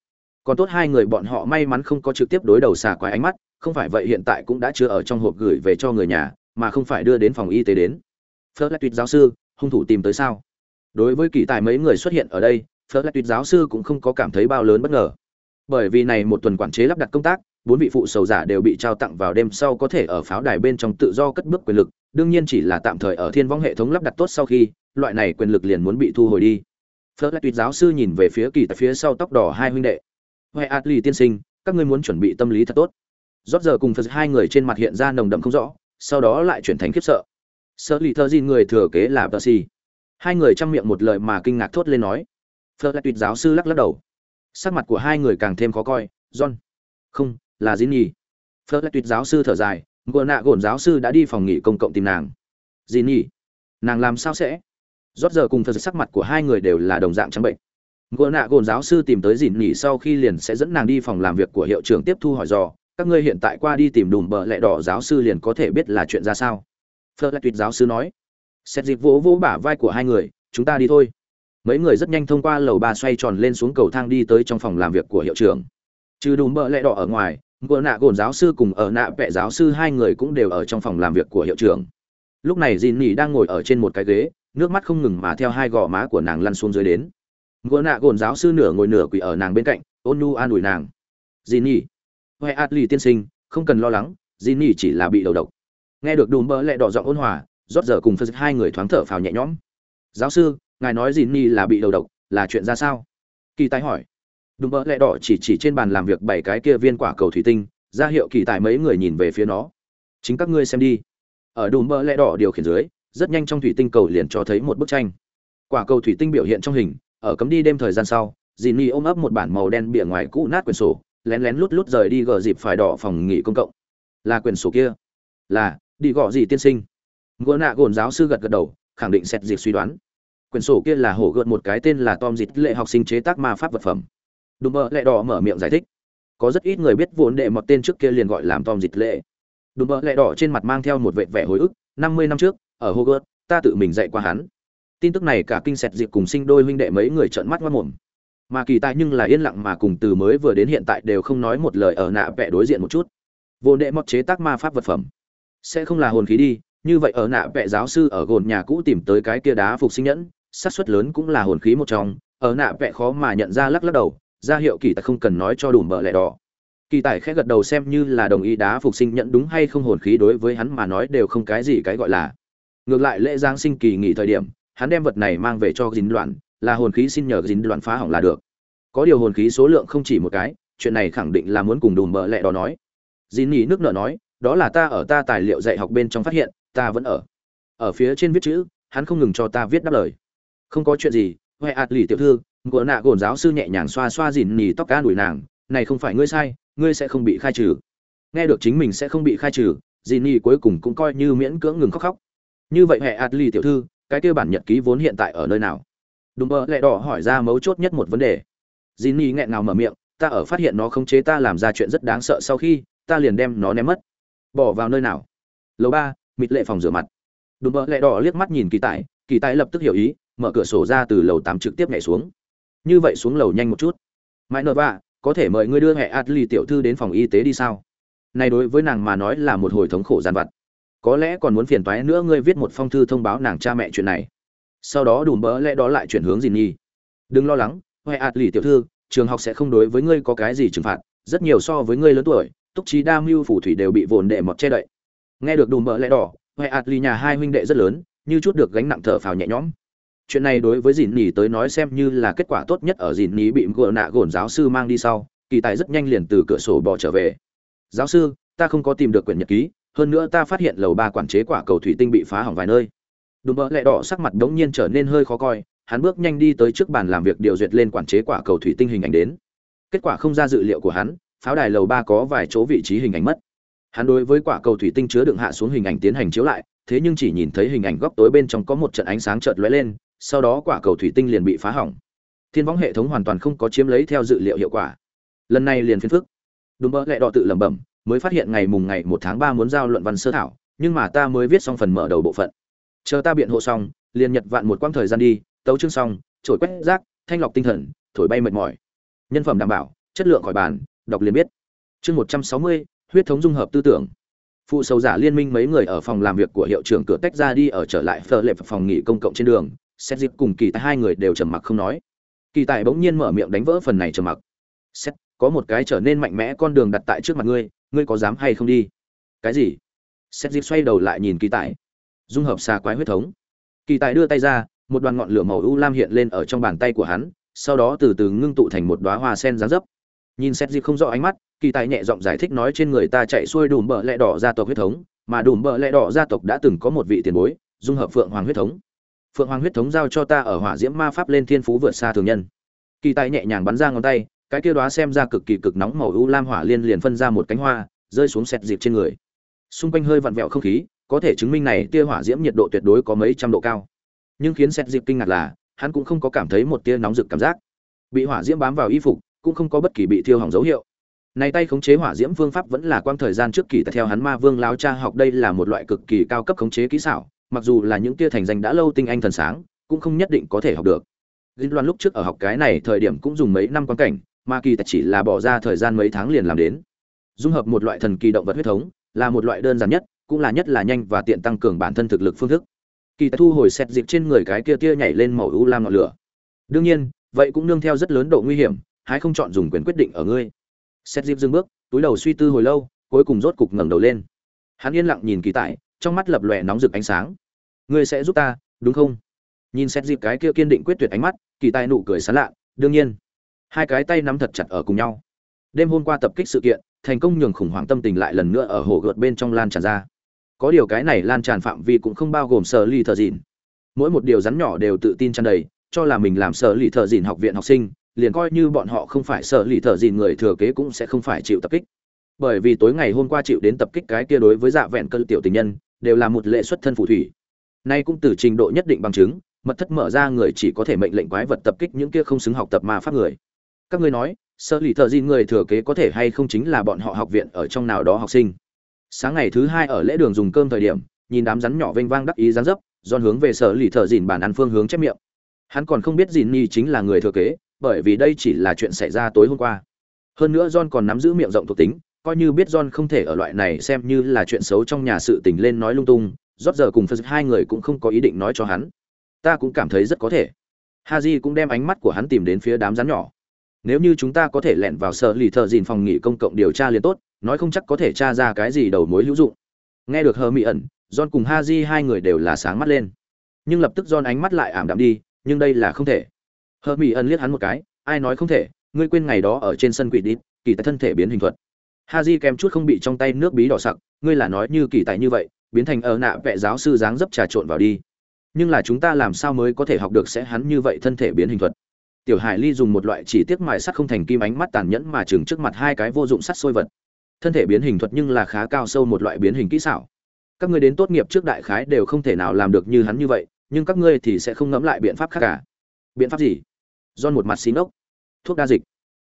còn tốt hai người bọn họ may mắn không có trực tiếp đối đầu xà quái ánh mắt, không phải vậy hiện tại cũng đã chưa ở trong hộp gửi về cho người nhà, mà không phải đưa đến phòng y tế đến. Phớt lại tuyệt giáo sư, hung thủ tìm tới sao? Đối với kỳ tài mấy người xuất hiện ở đây phớt lại tuyệt giáo sư cũng không có cảm thấy bao lớn bất ngờ. Bởi vì này một tuần quản chế lắp đặt công tác, bốn vị phụ sầu giả đều bị trao tặng vào đêm sau có thể ở pháo đài bên trong tự do cất bước quyền lực, đương nhiên chỉ là tạm thời ở thiên vong hệ thống lắp đặt tốt sau khi, loại này quyền lực liền muốn bị thu hồi đi. Phớt lại tuyệt giáo sư nhìn về phía kỳ tại phía sau tóc đỏ hai huynh đệ huệ atli tiên sinh, các ngươi muốn chuẩn bị tâm lý thật tốt. Rót giờ cùng phật hai người trên mặt hiện ra nồng đậm không rõ, sau đó lại chuyển thành khiếp sợ. Sợ lì thơ gìn người thừa kế là tờ xì. Hai người chăm miệng một lời mà kinh ngạc thốt lên nói. Phật lại tuyệt giáo sư lắc lắc đầu. Sắc mặt của hai người càng thêm khó coi. John. Không, là dĩ nhi. Phật lại tuyệt giáo sư thở dài. Gợ nạ gồn giáo sư đã đi phòng nghỉ công cộng tìm nàng. Dĩ nhi. Nàng làm sao sẽ? Rót giờ cùng phật sắc mặt của hai người đều là đồng dạng trắng bệnh ngựa nạ gồn giáo sư tìm tới dìn nhỉ sau khi liền sẽ dẫn nàng đi phòng làm việc của hiệu trưởng tiếp thu hỏi dò, các ngươi hiện tại qua đi tìm đùm bờ lẹ đỏ giáo sư liền có thể biết là chuyện ra sao. Phơ lại tuyệt giáo sư nói, xét dịp vỗ vỗ bả vai của hai người, chúng ta đi thôi. Mấy người rất nhanh thông qua lầu ba xoay tròn lên xuống cầu thang đi tới trong phòng làm việc của hiệu trưởng. Trừ đùm bờ lẹ đỏ ở ngoài, ngựa nạ gồn giáo sư cùng ở nạ vẹ giáo sư hai người cũng đều ở trong phòng làm việc của hiệu trưởng. Lúc này dìn nhỉ đang ngồi ở trên một cái ghế, nước mắt không ngừng mà theo hai gò má của nàng lăn xuống dưới đến ngựa nạ gồn giáo sư nửa ngồi nửa quỳ ở nàng bên cạnh, ôn nhu an ủi nàng. Dì nhi huệ ạt lì tiên sinh, không cần lo lắng dì nhi chỉ là bị đầu độc. Nghe được đùm bơ lẹ đỏ giọng ôn hòa, rót giờ cùng phân hai người thoáng thở phào nhẹ nhõm. Giáo sư, ngài nói dì nhi là bị đầu độc, là chuyện ra sao? Kỳ tài hỏi. Đùm bơ lẹ đỏ chỉ chỉ trên bàn làm việc bảy cái kia viên quả cầu thủy tinh, ra hiệu kỳ tài mấy người nhìn về phía nó. Chính các ngươi xem đi. Ở đùm bơ lẹ đỏ điều khiển dưới, rất nhanh trong thủy tinh cầu liền cho thấy một bức tranh. Quả cầu thủy tinh biểu hiện trong hình ở cấm đi đêm thời gian sau dì ni ôm ấp một bản màu đen bìa ngoài cũ nát quyển sổ, lén lén lút lút rời đi gờ dịp phải đỏ phòng nghỉ công cộng. Là quyển sổ kia. Là, đi gõ gì tiên sinh? Gỡ nạ gồn giáo sư gật gật đầu, khẳng định xét dịp suy đoán. Quyển sổ kia là hổ gợn một cái tên là tom dịt lệ học sinh chế tác ma pháp vật phẩm. Đùm mơ lẹ đỏ mở miệng giải thích. Có rất ít người biết vốn đệ một tên trước kia liền gọi làm tom dịt lệ. Đùm mơ lẹ đỏ trên mặt mang theo một vệ vẻ hồi ức, năm mươi năm trước, ở hô gợt ta tự mình dạy qua hắn tin tức này cả kinh sẹt dịp cùng sinh đôi huynh đệ mấy người trợn mắt ngoan mồm. Mà kỳ tài nhưng là yên lặng mà cùng từ mới vừa đến hiện tại đều không nói một lời ở nạ vẽ đối diện một chút. Vô đệ mọt chế tác ma pháp vật phẩm. Sẽ không là hồn khí đi, như vậy ở nạ vẽ giáo sư ở gồn nhà cũ tìm tới cái kia đá phục sinh nhẫn, xác suất lớn cũng là hồn khí một trong, ở nạ vẽ khó mà nhận ra lắc lắc đầu, ra hiệu kỳ tài không cần nói cho đủ mở lẻ đỏ. Kỳ tài khẽ gật đầu xem như là đồng ý đá phục sinh nhẫn đúng hay không hồn khí đối với hắn mà nói đều không cái gì cái gọi là. Ngược lại lễ giáng sinh kỳ nghỉ thời điểm hắn đem vật này mang về cho dính Đoạn, là hồn khí xin nhờ dính Đoạn phá hỏng là được. Có điều hồn khí số lượng không chỉ một cái chuyện này khẳng định là muốn cùng đùm bợ lẹ đó nói. Dính nhỉ nước nợ nói đó là ta ở ta tài liệu dạy học bên trong phát hiện ta vẫn ở. Ở phía trên viết chữ hắn không ngừng cho ta viết đáp lời. Không có chuyện gì huệ ạt lì tiểu thư ngựa nạ gồn giáo sư nhẹ nhàng xoa xoa dìn nhì tóc ca đuổi nàng này không phải ngươi sai ngươi sẽ không bị khai trừ. Nghe được chính mình sẽ không bị khai trừ dìn nhì cuối cùng cũng coi như miễn cưỡng ngừng khóc khóc. Như vậy huệ ạt lì tiểu thư cái kia bản nhật ký vốn hiện tại ở nơi nào? Đùm bơ lẹ đỏ hỏi ra mấu chốt nhất một vấn đề. Dì nỉ nghẹn ngào mở miệng, ta ở phát hiện nó khống chế ta làm ra chuyện rất đáng sợ sau khi, ta liền đem nó ném mất. Bỏ vào nơi nào? Lầu ba, mịt lệ phòng rửa mặt. Đùm bơ lẹ đỏ liếc mắt nhìn kỳ tài kỳ tài lập tức hiểu ý, mở cửa sổ ra từ lầu tám trực tiếp nhảy xuống. Như vậy xuống lầu nhanh một chút. Mãi nợ vạ, có thể mời ngươi đưa hệ adli tiểu thư đến phòng y tế đi sao? Này đối với nàng mà nói là một hồi thống khổ gian vặt có lẽ còn muốn phiền toái nữa ngươi viết một phong thư thông báo nàng cha mẹ chuyện này. Sau đó đùm bỡ lẽ đó lại chuyển hướng gì nhi. Đừng lo lắng huệ ạt lì tiểu thư, trường học sẽ không đối với ngươi có cái gì trừng phạt, rất nhiều so với ngươi lớn tuổi, túc trí đa mưu phủ thủy đều bị vồn đệ mọt che đậy. Nghe được đùm bỡ lẽ đỏ huệ ạt lì nhà hai huynh đệ rất lớn, như chút được gánh nặng thở phào nhẹ nhõm. Chuyện này đối với dìn nhì tới nói xem như là kết quả tốt nhất ở dìn nhì bị gỡ nạ gồn giáo sư mang đi sau, kỳ tài rất nhanh liền từ cửa sổ bỏ trở về. Giáo sư, ta không có tìm được quyển nhật ký hơn nữa ta phát hiện lầu ba quản chế quả cầu thủy tinh bị phá hỏng vài nơi. Đùm bỡ lẹ đỏ sắc mặt đống nhiên trở nên hơi khó coi, hắn bước nhanh đi tới trước bàn làm việc điều duyệt lên quản chế quả cầu thủy tinh hình ảnh đến. Kết quả không ra dự liệu của hắn, pháo đài lầu ba có vài chỗ vị trí hình ảnh mất. Hắn đối với quả cầu thủy tinh chứa đựng hạ xuống hình ảnh tiến hành chiếu lại, thế nhưng chỉ nhìn thấy hình ảnh góc tối bên trong có một trận ánh sáng chợt lóe lên, sau đó quả cầu thủy tinh liền bị phá hỏng. Thiên võng hệ thống hoàn toàn không có chiếm lấy theo dự liệu hiệu quả. Lần này liền phiền phức. Đùm bỡ lẹ đỏ tự lẩm bẩm mới phát hiện ngày mùng ngày một tháng ba muốn giao luận văn sơ thảo, nhưng mà ta mới viết xong phần mở đầu bộ phận. Chờ ta biện hộ xong, liền nhật vạn một quãng thời gian đi, tấu chương xong, trổi quét rác, thanh lọc tinh thần, thổi bay mệt mỏi. Nhân phẩm đảm bảo, chất lượng khỏi bàn, đọc liền biết. Chương một trăm sáu mươi, huyết thống dung hợp tư tưởng. Phụ sầu giả liên minh mấy người ở phòng làm việc của hiệu trưởng cửa tách ra đi ở trở lại phở lệ phòng nghỉ công cộng trên đường xét dịp cùng kỳ tài hai người đều trầm mặc không nói. Kỳ tài bỗng nhiên mở miệng đánh vỡ phần này trầm mặc. Xét có một cái trở nên mạnh mẽ con đường đặt tại trước mặt ngươi ngươi có dám hay không đi? Cái gì? Xét dịp xoay đầu lại nhìn kỳ tài. Dung hợp xà quái huyết thống. Kỳ tài đưa tay ra, một đoàn ngọn lửa màu u lam hiện lên ở trong bàn tay của hắn, sau đó từ từ ngưng tụ thành một đoá hoa sen dáng dấp. Nhìn xét dịp không rõ ánh mắt, kỳ tài nhẹ giọng giải thích nói trên người ta chạy xuôi đùm bợ lẹ đỏ gia tộc huyết thống, mà đùm bợ lẹ đỏ gia tộc đã từng có một vị tiền bối, dung hợp phượng hoàng huyết thống. Phượng hoàng huyết thống giao cho ta ở hỏa diễm ma pháp lên thiên phú vượt xa thường nhân. Kỳ tài nhẹ nhàng bắn ra ngón tay cái kia đóa xem ra cực kỳ cực nóng màu u lam hỏa liên liền phân ra một cánh hoa rơi xuống sẹt dịp trên người. Xung quanh hơi vặn vẹo không khí có thể chứng minh này tia hỏa diễm nhiệt độ tuyệt đối có mấy trăm độ cao. Nhưng khiến sẹt dịp kinh ngạc là hắn cũng không có cảm thấy một tia nóng rực cảm giác. Bị hỏa diễm bám vào y phục cũng không có bất kỳ bị thiêu hỏng dấu hiệu. Này tay khống chế hỏa diễm phương pháp vẫn là quang thời gian trước kỳ theo hắn ma vương láo cha học đây là một loại cực kỳ cao cấp khống chế kỹ xảo mặc dù là những tia thành danh đã lâu tinh anh thần sáng cũng không nhất định có thể học được. Linh Loan lúc trước ở học cái này thời điểm cũng dùng mấy năm quan cảnh, mà kỳ tài chỉ là bỏ ra thời gian mấy tháng liền làm đến. Dung hợp một loại thần kỳ động vật huyết thống, là một loại đơn giản nhất, cũng là nhất là nhanh và tiện tăng cường bản thân thực lực phương thức. Kỳ tài thu hồi xét dịp trên người cái kia tia nhảy lên màu u lam ngọn lửa. Đương nhiên, vậy cũng nương theo rất lớn độ nguy hiểm, hãy không chọn dùng quyền quyết định ở ngươi. Xét dịp dừng bước, túi đầu suy tư hồi lâu, cuối cùng rốt cục ngẩng đầu lên. Hắn yên lặng nhìn kỳ tài, trong mắt lập lòe nóng rực ánh sáng. Ngươi sẽ giúp ta, đúng không? nhìn xét dịp cái kia kiên định quyết tuyệt ánh mắt kỳ tài nụ cười sán lạ đương nhiên hai cái tay nắm thật chặt ở cùng nhau. Đêm hôm qua tập kích sự kiện, thành công nhường khủng hoảng tâm tình lại lần nữa ở hồ gợt bên trong lan tràn ra. Có điều cái này lan tràn phạm vi cũng không bao gồm sở ly thợ dịn mỗi một điều rắn nhỏ đều tự tin tràn đầy, cho là mình làm sở lì thợ dịn học viện học sinh, liền coi như bọn họ không phải sở lì thợ dịn người thừa kế cũng sẽ không phải chịu tập kích. Bởi vì tối ngày hôm qua chịu đến tập kích cái kia đối với dạ vẹn cơ tiểu tình nhân, đều là một lệ xuất thân phù thủy. Nay cũng từ trình độ nhất định bằng chứng, mật thất mở ra người chỉ có thể mệnh lệnh quái vật tập kích những kia không xứng học tập ma pháp người các ngươi nói sơ lì thợ dìn người thừa kế có thể hay không chính là bọn họ học viện ở trong nào đó học sinh? Sáng ngày thứ hai ở lễ đường dùng cơm thời điểm, nhìn đám rắn nhỏ vênh vang đắc ý rán dấp dọn hướng về sở lì thợ dìn bản ăn phương hướng chép miệng. Hắn còn không biết dìn nhi chính là người thừa kế, bởi vì đây chỉ là chuyện xảy ra tối hôm qua. Hơn nữa john còn nắm giữ miệng rộng thuộc tính, coi như biết john không thể ở loại này xem như là chuyện xấu trong nhà sự tình lên nói lung tung, rót giờ cùng phật hai người cũng không có ý định nói cho hắn. Ta cũng cảm thấy rất có thể. Haji cũng đem ánh mắt của hắn tìm đến phía đám rắn nhỏ nếu như chúng ta có thể lẻn vào sở lì thợ dìn phòng nghỉ công cộng điều tra liền tốt, nói không chắc có thể tra ra cái gì đầu mối hữu dụng. Nghe được hờ mỹ ẩn, john cùng Ha Haji hai người đều là sáng mắt lên. Nhưng lập tức john ánh mắt lại ảm đạm đi, nhưng đây là không thể. Hờ mỹ ẩn liếc hắn một cái, ai nói không thể? Ngươi quên ngày đó ở trên sân quỷ đít, kỳ tài thân thể biến hình thuật. Ha Haji kèm chút không bị trong tay nước bí đỏ sặc, ngươi là nói như kỳ tài như vậy, biến thành ở nạ vệ giáo sư dáng dấp trà trộn vào đi. Nhưng là chúng ta làm sao mới có thể học được sẽ hắn như vậy thân thể biến hình thuật? Tiểu hải ly dùng một loại chỉ tiếc mài sắt không thành kim ánh mắt tàn nhẫn mà chừng trước mặt hai cái vô dụng sắt sôi vật. Thân thể biến hình thuật nhưng là khá cao sâu một loại biến hình kỹ xảo. Các ngươi đến tốt nghiệp trước đại khái đều không thể nào làm được như hắn như vậy, nhưng các ngươi thì sẽ không ngẫm lại biện pháp khác cả. Biện pháp gì? Don một mặt xí ngốc. Thuốc đa dịch.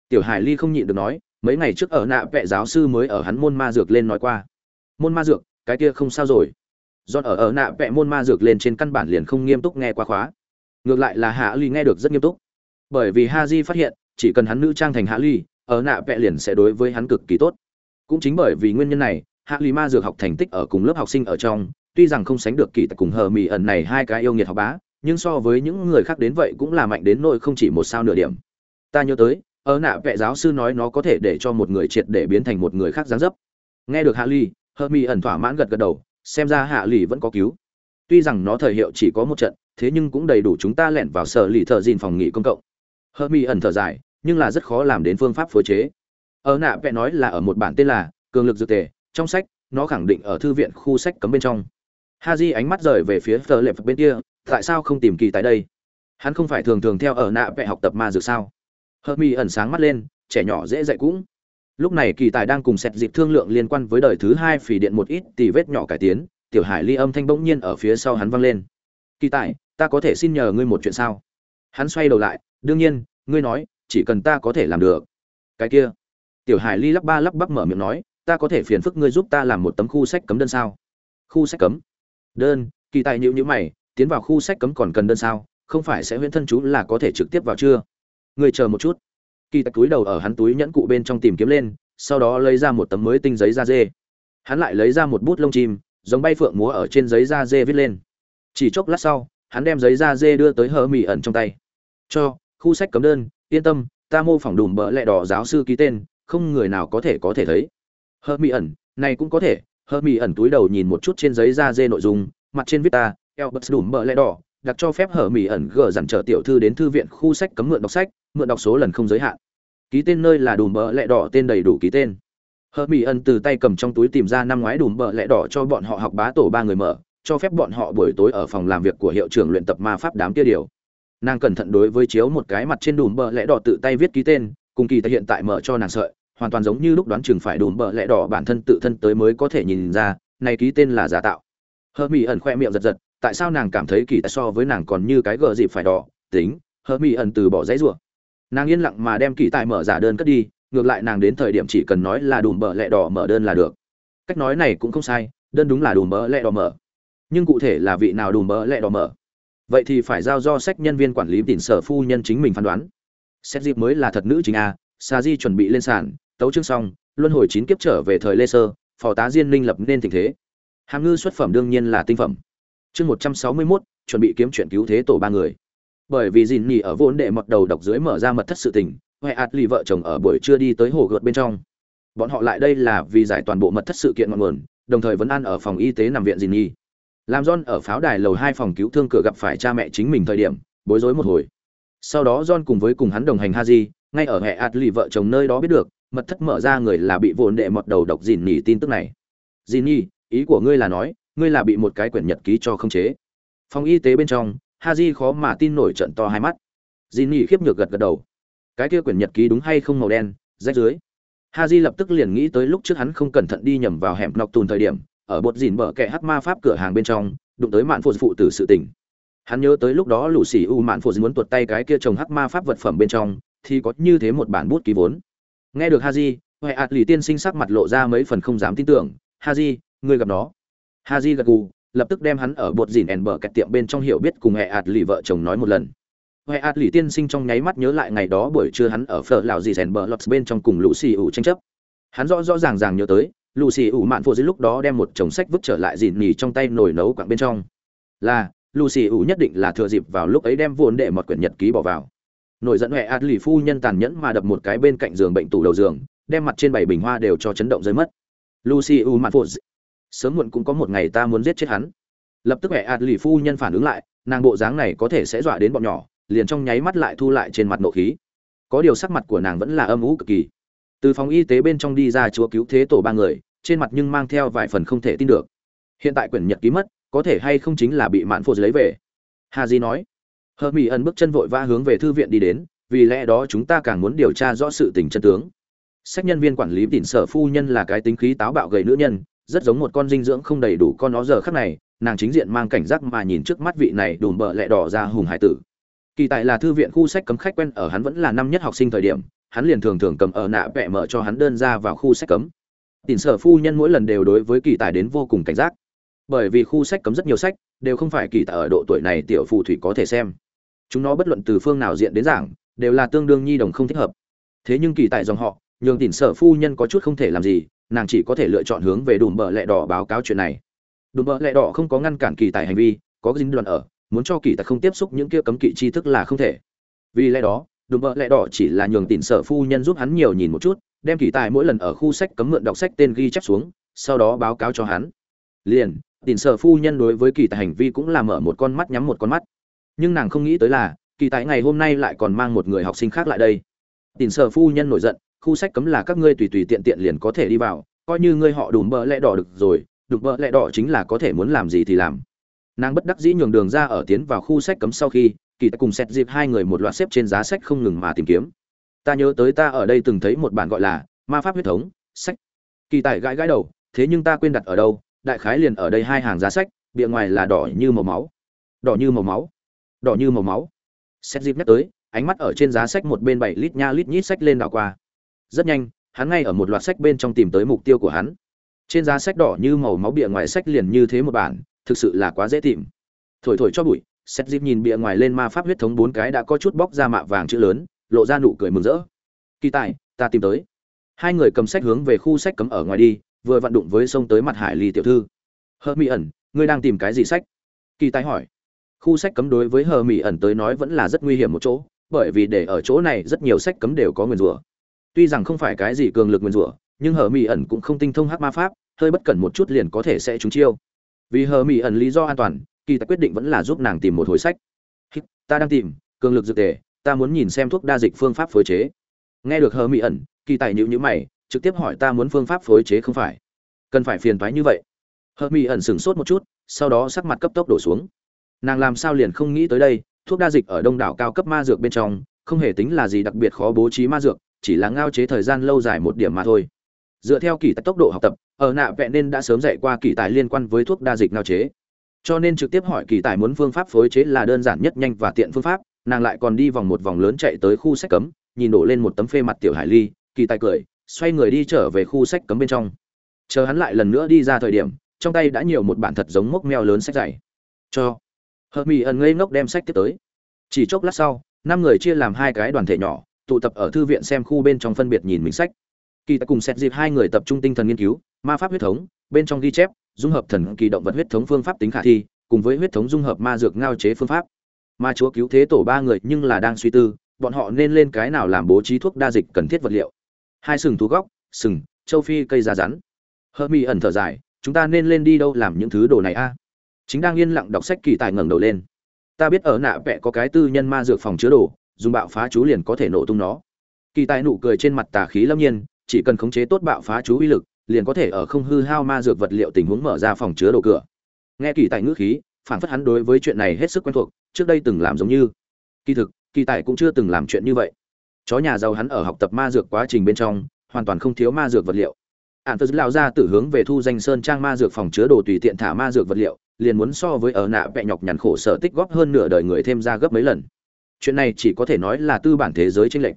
Tiểu hải ly không nhịn được nói, mấy ngày trước ở nạ vệ giáo sư mới ở hắn môn ma dược lên nói qua. Môn ma dược, cái kia không sao rồi. John ở ở nạ vệ môn ma dược lên trên căn bản liền không nghiêm túc nghe qua khóa. Ngược lại là hạ ly nghe được rất nghiêm túc bởi vì ha di phát hiện, chỉ cần hắn nữ trang thành hạ ly, ở nạ vẽ liền sẽ đối với hắn cực kỳ tốt. Cũng chính bởi vì nguyên nhân này, hạ ly ma dược học thành tích ở cùng lớp học sinh ở trong, tuy rằng không sánh được kỳ tại cùng hờ mỹ ẩn này hai cái yêu nghiệt học bá, nhưng so với những người khác đến vậy cũng là mạnh đến nỗi không chỉ một sao nửa điểm. Ta nhớ tới, ở nạ vẽ giáo sư nói nó có thể để cho một người triệt để biến thành một người khác dáng dấp. Nghe được hạ ly, hờ mỹ ẩn thỏa mãn gật gật đầu, xem ra hạ ly vẫn có cứu. Tuy rằng nó thời hiệu chỉ có một trận, thế nhưng cũng đầy đủ chúng ta lẻn vào sở lì thợ dìn phòng nghỉ công cộng hờ Mi ẩn thở dài, nhưng là rất khó làm đến phương pháp phối chế. Ở nạ vẽ nói là ở một bản tên là cường lực dược tề, trong sách, nó khẳng định ở thư viện khu sách cấm bên trong. Ha di ánh mắt rời về phía phờ lệp bên kia, tại sao không tìm kỳ tại đây? Hắn không phải thường thường theo ở nạ vẽ học tập ma dược sao? Hờ mi ẩn sáng mắt lên, trẻ nhỏ dễ dạy cũng. Lúc này kỳ tài đang cùng xét dịp thương lượng liên quan với đời thứ hai phỉ điện một ít tì vết nhỏ cải tiến, tiểu hải ly âm thanh bỗng nhiên ở phía sau hắn vang lên. Kỳ tài ta có thể xin nhờ ngươi một chuyện sao? Hắn xoay đầu lại đương nhiên, ngươi nói, chỉ cần ta có thể làm được. Cái kia. Tiểu hải ly lắp ba lắp bắp mở miệng nói, ta có thể phiền phức ngươi giúp ta làm một tấm khu sách cấm đơn sao? Khu sách cấm? Đơn, kỳ tài nhữ nhữ mày, tiến vào khu sách cấm còn cần đơn sao? Không phải sẽ huyễn thân chú là có thể trực tiếp vào chưa? Ngươi chờ một chút. Kỳ tài túi đầu ở hắn túi nhẫn cụ bên trong tìm kiếm lên, sau đó lấy ra một tấm mới tinh giấy da dê. Hắn lại lấy ra một bút lông chim, giống bay phượng múa ở trên giấy da dê viết lên. Chỉ chốc lát sau, hắn đem giấy da dê đưa tới hờ mỹ ẩn trong tay. Cho khu sách cấm đơn, yên tâm, ta mô phỏng đùm bỡ lẹ đỏ giáo sư ký tên, không người nào có thể có thể thấy. Hơ mỹ ẩn, này cũng có thể. Hơ mỹ ẩn túi đầu nhìn một chút trên giấy da dê nội dung, mặt trên viết ta eo bật đùm bỡ lẹ đỏ đặt cho phép hở mỹ ẩn gờ dặn trở tiểu thư đến thư viện khu sách cấm mượn đọc sách, mượn đọc số lần không giới hạn. Ký tên nơi là đùm bỡ lẹ đỏ tên đầy đủ ký tên. Hơ mỹ ẩn từ tay cầm trong túi tìm ra năm ngoái đùm bỡ lẹ đỏ cho bọn họ học bá tổ ba người mở, cho phép bọn họ buổi tối ở phòng làm việc của hiệu trưởng luyện tập ma pháp đám kia điều nàng cẩn thận đối với chiếu một cái mặt trên đùm bờ lẽ đỏ tự tay viết ký tên, cùng kỳ tại hiện tại mở cho nàng sợi, hoàn toàn giống như lúc đoán chừng phải đùm bờ lẽ đỏ bản thân tự thân tới mới có thể nhìn ra, này ký tên là giả tạo. Hơ mỹ ẩn khoe miệng giật giật, tại sao nàng cảm thấy kỳ tại so với nàng còn như cái gờ dịp phải đỏ, tính hơ mỹ ẩn từ bỏ giấy rủa. Nàng yên lặng mà đem kỳ tài mở giả đơn cất đi, ngược lại nàng đến thời điểm chỉ cần nói là đùm bờ lẽ đỏ mở đơn là được. Cách nói này cũng không sai, đơn đúng là đùm bờ lẽ đỏ mở. Nhưng cụ thể là vị nào đùm bờ lẽ đỏ mở? Vậy thì phải giao do sách nhân viên quản lý tỉnh sở phu nhân chính mình phán đoán. Xét dịp mới là thật nữ chính a, sa di chuẩn bị lên sàn, tấu chương xong, luân hồi chín kiếp trở về thời lê sơ, phò tá diên linh lập nên tình thế. Hàm ngư xuất phẩm đương nhiên là tinh phẩm. Chương một trăm sáu mươi mốt, chuẩn bị kiếm chuyện cứu thế tổ ba người. Bởi vì dìn nhì ở vốn đệ mật đầu độc dưới mở ra mật thất sự tình, huệ ạt lì vợ chồng ở buổi trưa đi tới hồ gợt bên trong. Bọn họ lại đây là vì giải toàn bộ mật thất sự kiện ngọn nguồn, đồng thời vẫn ăn ở phòng y tế nằm viện dìn nhì làm John ở pháo đài lầu hai phòng cứu thương cửa gặp phải cha mẹ chính mình thời điểm, bối rối một hồi. Sau đó John cùng với cùng hắn đồng hành Haji, ngay ở hệ Atli vợ chồng nơi đó biết được, mật thất mở ra người là bị vốn đệ một đầu độc dìn nhỉ tin tức này. dìn nhỉ, ý của ngươi là nói, ngươi là bị một cái quyển nhật ký cho không chế. Phòng y tế bên trong, Haji khó mà tin nổi trận to hai mắt. dìn nhỉ khiếp nhược gật gật đầu. Cái kia quyển nhật ký đúng hay không màu đen, rách dưới. Haji lập tức liền nghĩ tới lúc trước hắn không cẩn thận đi nhầm vào hẻm nọc tùn thời điểm, ở bột dìn bờ kẻ hắc ma pháp cửa hàng bên trong, đụng tới mạn phụ phụ tử sự tình. Hắn nhớ tới lúc đó lũ xì u mạn phụ muốn tuột tay cái kia trồng hắc ma pháp vật phẩm bên trong, thì có như thế một bản bút ký vốn. Nghe được haji, huệ ạt lì tiên sinh sắc mặt lộ ra mấy phần không dám tin tưởng. Haji, ngươi gặp nó. Haji gật gù, lập tức đem hắn ở bột dìn ẻn bờ kẹt tiệm bên trong hiểu biết cùng hệ ạt lì vợ chồng nói một lần. Huệ ạt lì tiên sinh trong nháy mắt nhớ lại ngày đó buổi trưa hắn ở phở lào dì rèn bờ lọt bên trong cùng lũ xì ủ tranh chấp. Hắn rõ rõ ràng ràng nhớ tới lù xì ủ mạn phụ dưới lúc đó đem một chồng sách vứt trở lại dìn nhì trong tay nồi nấu quặng bên trong. Là lù xì ủ nhất định là thừa dịp vào lúc ấy đem vốn để một quyển nhật ký bỏ vào. Nổi dẫn huệ ạt lì phu nhân tàn nhẫn mà đập một cái bên cạnh giường bệnh tủ đầu giường, đem mặt trên bảy bình hoa đều cho chấn động rơi mất. Lucy u mạn phụ sớm muộn cũng có một ngày ta muốn giết chết hắn. Lập tức huệ ạt lì phu nhân phản ứng lại, nàng bộ dáng này có thể sẽ dọa đến bọn nhỏ, liền trong nháy mắt lại thu lại trên mặt nộ khí. Có điều sắc mặt của nàng vẫn là âm ú cực kỳ. Từ phòng y tế bên trong đi ra chúa cứu thế tổ ba người trên mặt nhưng mang theo vài phần không thể tin được. Hiện tại quyển nhật ký mất, có thể hay không chính là bị mạn phô lấy về? Hà di nói. Hờ mỹ ẩn bước chân vội vã hướng về thư viện đi đến, vì lẽ đó chúng ta càng muốn điều tra rõ sự tình chân tướng. Sách nhân viên quản lý tỉnh sở phu nhân là cái tính khí táo bạo gầy nữ nhân, rất giống một con dinh dưỡng không đầy đủ con nó giờ khắc này, nàng chính diện mang cảnh giác mà nhìn trước mắt vị này đùm bợ lẹ đỏ ra hùng hải tử. Kỳ tại là thư viện khu sách cấm khách quen ở hắn vẫn là năm nhất học sinh thời điểm, hắn liền thường thường cầm ở nạ vẽ mở cho hắn đơn ra vào khu sách cấm. Tỉnh sở phu nhân mỗi lần đều đối với kỳ tài đến vô cùng cảnh giác. Bởi vì khu sách cấm rất nhiều sách, đều không phải kỳ tài ở độ tuổi này tiểu phù thủy có thể xem. Chúng nó bất luận từ phương nào diện đến giảng, đều là tương đương nhi đồng không thích hợp. Thế nhưng kỳ tài dòng họ, nhường tỉnh sở phu nhân có chút không thể làm gì, nàng chỉ có thể lựa chọn hướng về đùm bợ lẹ đỏ báo cáo chuyện này. Đùm bợ lẹ đỏ không có ngăn cản kỳ tài hành vi, có dính luận ở, muốn cho kỳ tài không tiếp xúc những kia cấm kỵ tri thức là không thể. Vì lẽ đó, đùm bợ lẹ đỏ chỉ là nhường tỉnh sở phu nhân giúp hắn nhiều nhìn một chút đem kỳ tài mỗi lần ở khu sách cấm mượn đọc sách tên ghi chép xuống, sau đó báo cáo cho hắn. Liền tìm sở phu nhân đối với kỳ tài hành vi cũng là mở một con mắt nhắm một con mắt. Nhưng nàng không nghĩ tới là, kỳ tài ngày hôm nay lại còn mang một người học sinh khác lại đây. Tìm sở phu nhân nổi giận, khu sách cấm là các ngươi tùy tùy tiện tiện liền có thể đi vào, coi như ngươi họ đùm bỡ lẽ đỏ được rồi, đùm bỡ lẽ đỏ chính là có thể muốn làm gì thì làm. Nàng bất đắc dĩ nhường đường ra ở tiến vào khu sách cấm sau khi, kỳ tài cùng xét dịp hai người một loạt xếp trên giá sách không ngừng mà tìm kiếm ta nhớ tới ta ở đây từng thấy một bản gọi là ma pháp huyết thống, sách. Kỳ tài gãi gãi đầu, thế nhưng ta quên đặt ở đâu, đại khái liền ở đây hai hàng giá sách, bìa ngoài là đỏ như màu máu. Đỏ như màu máu. Đỏ như màu máu. Xét dịp nhắc tới, ánh mắt ở trên giá sách một bên bảy lít nha lít nhít sách lên đảo qua. Rất nhanh, hắn ngay ở một loạt sách bên trong tìm tới mục tiêu của hắn. Trên giá sách đỏ như màu máu bìa ngoài sách liền như thế một bản, thực sự là quá dễ tìm. Thổi thổi cho bụi xét dịp nhìn bìa ngoài lên ma pháp huyết thống bốn cái đã có chút bóc ra mạ vàng chữ lớn lộ ra nụ cười mừng rỡ. Kỳ tài, ta tìm tới. Hai người cầm sách hướng về khu sách cấm ở ngoài đi, vừa vặn đụng với sông tới mặt hải ly tiểu thư. Hờ mỹ ẩn, ngươi đang tìm cái gì sách? Kỳ tài hỏi. Khu sách cấm đối với hờ mỹ ẩn tới nói vẫn là rất nguy hiểm một chỗ, bởi vì để ở chỗ này rất nhiều sách cấm đều có nguyền rủa. Tuy rằng không phải cái gì cường lực nguyền rủa, nhưng hờ mỹ ẩn cũng không tinh thông hát ma pháp, hơi bất cẩn một chút liền có thể sẽ trúng chiêu. Vì hờ mỹ ẩn lý do an toàn, kỳ tài quyết định vẫn là giúp nàng tìm một hồi sách. Ta đang tìm, cường lực dược tề ta muốn nhìn xem thuốc đa dịch phương pháp phối chế. Nghe được hờ mỹ ẩn, kỳ tài nhữ nhữ mày, trực tiếp hỏi ta muốn phương pháp phối chế không phải? Cần phải phiền thoái như vậy. Hờ mỹ ẩn sửng sốt một chút, sau đó sắc mặt cấp tốc đổ xuống. Nàng làm sao liền không nghĩ tới đây, thuốc đa dịch ở đông đảo cao cấp ma dược bên trong, không hề tính là gì đặc biệt khó bố trí ma dược, chỉ là ngao chế thời gian lâu dài một điểm mà thôi. Dựa theo kỳ tài tốc độ học tập, ở nạ vẹn nên đã sớm dạy qua kỳ tài liên quan với thuốc đa dịch ngao chế. Cho nên trực tiếp hỏi kỳ tài muốn phương pháp phối chế là đơn giản nhất nhanh và tiện phương pháp nàng lại còn đi vòng một vòng lớn chạy tới khu sách cấm, nhìn đổ lên một tấm phê mặt tiểu hải ly, kỳ tài cười, xoay người đi trở về khu sách cấm bên trong. Chờ hắn lại lần nữa đi ra thời điểm, trong tay đã nhiều một bản thật giống mốc meo lớn sách dày cho. Hợp mỹ ẩn ngây ngốc đem sách tiếp tới. Chỉ chốc lát sau, năm người chia làm hai cái đoàn thể nhỏ, tụ tập ở thư viện xem khu bên trong phân biệt nhìn mình sách. Kỳ tài cùng xét dịp hai người tập trung tinh thần nghiên cứu, ma pháp huyết thống, bên trong ghi chép, dung hợp thần kỳ động vật huyết thống phương pháp tính khả thi, cùng với huyết thống dung hợp ma dược ngao chế phương pháp ma chúa cứu thế tổ ba người nhưng là đang suy tư, bọn họ nên lên cái nào làm bố trí thuốc đa dịch cần thiết vật liệu. Hai sừng thú góc, sừng, châu phi cây da rắn. Hơ mi ẩn thở dài, chúng ta nên lên đi đâu làm những thứ đồ này a? Chính đang yên lặng đọc sách kỳ tài ngẩng đầu lên. Ta biết ở nạ vẽ có cái tư nhân ma dược phòng chứa đồ, dùng bạo phá chú liền có thể nổ tung nó. Kỳ tài nụ cười trên mặt tà khí lâm nhiên, chỉ cần khống chế tốt bạo phá chú uy lực, liền có thể ở không hư hao ma dược vật liệu tình huống mở ra phòng chứa đồ cửa. Nghe kỳ tài ngữ khí, phản phất hắn đối với chuyện này hết sức quen thuộc trước đây từng làm giống như. Kỳ thực, kỳ tài cũng chưa từng làm chuyện như vậy. Chó nhà giàu hắn ở học tập ma dược quá trình bên trong, hoàn toàn không thiếu ma dược vật liệu. Ạn phật lao ra tử hướng về thu danh sơn trang ma dược phòng chứa đồ tùy tiện thả ma dược vật liệu, liền muốn so với ở nạ vẹ nhọc nhằn khổ sở tích góp hơn nửa đời người thêm ra gấp mấy lần. Chuyện này chỉ có thể nói là tư bản thế giới tranh lệch.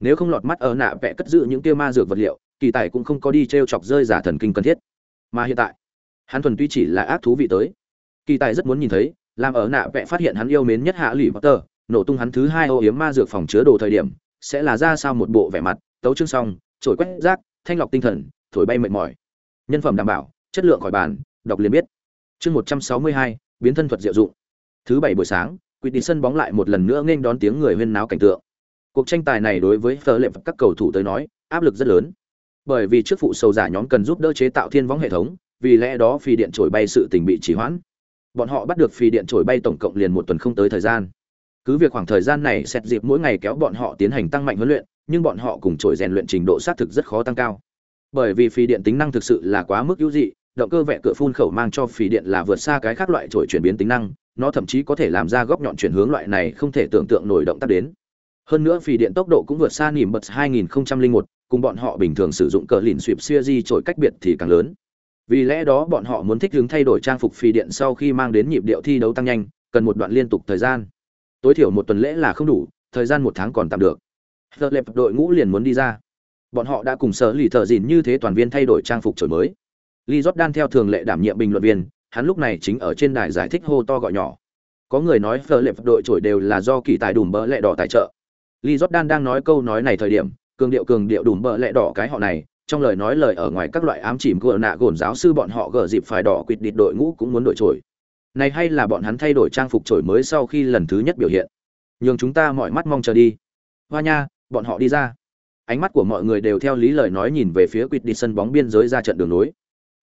Nếu không lọt mắt ở nạ vẽ cất giữ những tiêu ma dược vật liệu, kỳ tài cũng không có đi t r e o chọc rơi giả thần kinh cần thiết. Mà hiện tại, hắn thuần tuy chỉ là ác thú vị tới. Kỳ tài rất muốn nhìn thấy làm ở nạ vẽ phát hiện hắn yêu mến nhất hạ lụy potter, nổ tung hắn thứ hai ô yếm ma dược phòng chứa đồ thời điểm, sẽ là ra sao một bộ vẻ mặt, tấu chương xong trổi quét rác, thanh lọc tinh thần, thổi bay mệt mỏi. Nhân phẩm đảm bảo, chất lượng khỏi bàn, đọc liền biết. Chương một trăm sáu mươi hai, biến thân thuật diệu dụng. Thứ bảy buổi sáng, quỷ đi sân bóng lại một lần nữa nghênh đón tiếng người huyên náo cảnh tượng. Cuộc tranh tài này đối với phờ lệm các cầu thủ tới nói, áp lực rất lớn. Bởi vì trước phụ sầu giả nhóm cần giúp đỡ chế tạo thiên võng hệ thống, vì lẽ đó phi điện trổi bay sự tình bị trì hoãn bọn họ bắt được phi điện trổi bay tổng cộng liền một tuần không tới thời gian. Cứ việc khoảng thời gian này xét dịp mỗi ngày kéo bọn họ tiến hành tăng mạnh huấn luyện nhưng bọn họ cùng trổi rèn luyện trình độ xác thực rất khó tăng cao. Bởi vì phi điện tính năng thực sự là quá mức hữu dị động cơ vẽ cửa phun khẩu mang cho phi điện là vượt xa cái khác loại trổi chuyển biến tính năng nó thậm chí có thể làm ra góc nhọn chuyển hướng loại này không thể tưởng tượng nổi động tác đến. Hơn nữa phi điện tốc độ cũng vượt xa nỉm bật 2001, cùng bọn họ bình thường sử dụng cờ lìn sweep di trổi cách biệt thì càng lớn vì lẽ đó bọn họ muốn thích hướng thay đổi trang phục phi điện sau khi mang đến nhịp điệu thi đấu tăng nhanh, cần một đoạn liên tục thời gian. Tối thiểu một tuần lễ là không đủ, thời gian một tháng còn tạm được. Giờ lệp đội ngũ liền muốn đi ra. Bọn họ đã cùng sở lì thợ dìn như thế toàn viên thay đổi trang phục trời mới. Lee jordan theo thường lệ đảm nhiệm bình luận viên, hắn lúc này chính ở trên đài giải thích hô to gọi nhỏ. Có người nói phờ lệp đội trổi đều là do kỳ tài đùm bỡ lẹ đỏ tài trợ. Lee jordan đang nói câu nói này thời điểm, cường điệu cường điệu đùm bỡ lẹ đỏ cái họ này trong lời nói lời ở ngoài các loại ám chìm gờ nạ gồn giáo sư bọn họ gờ dịp phải đỏ quỵt địt đội ngũ cũng muốn đổi trổi. Này hay là bọn hắn thay đổi trang phục trổi mới sau khi lần thứ nhất biểu hiện? Nhường chúng ta mọi mắt mong chờ đi. Hoa nha, bọn họ đi ra. Ánh mắt của mọi người đều theo lý lời nói nhìn về phía quỵt đi sân bóng biên giới ra trận đường nối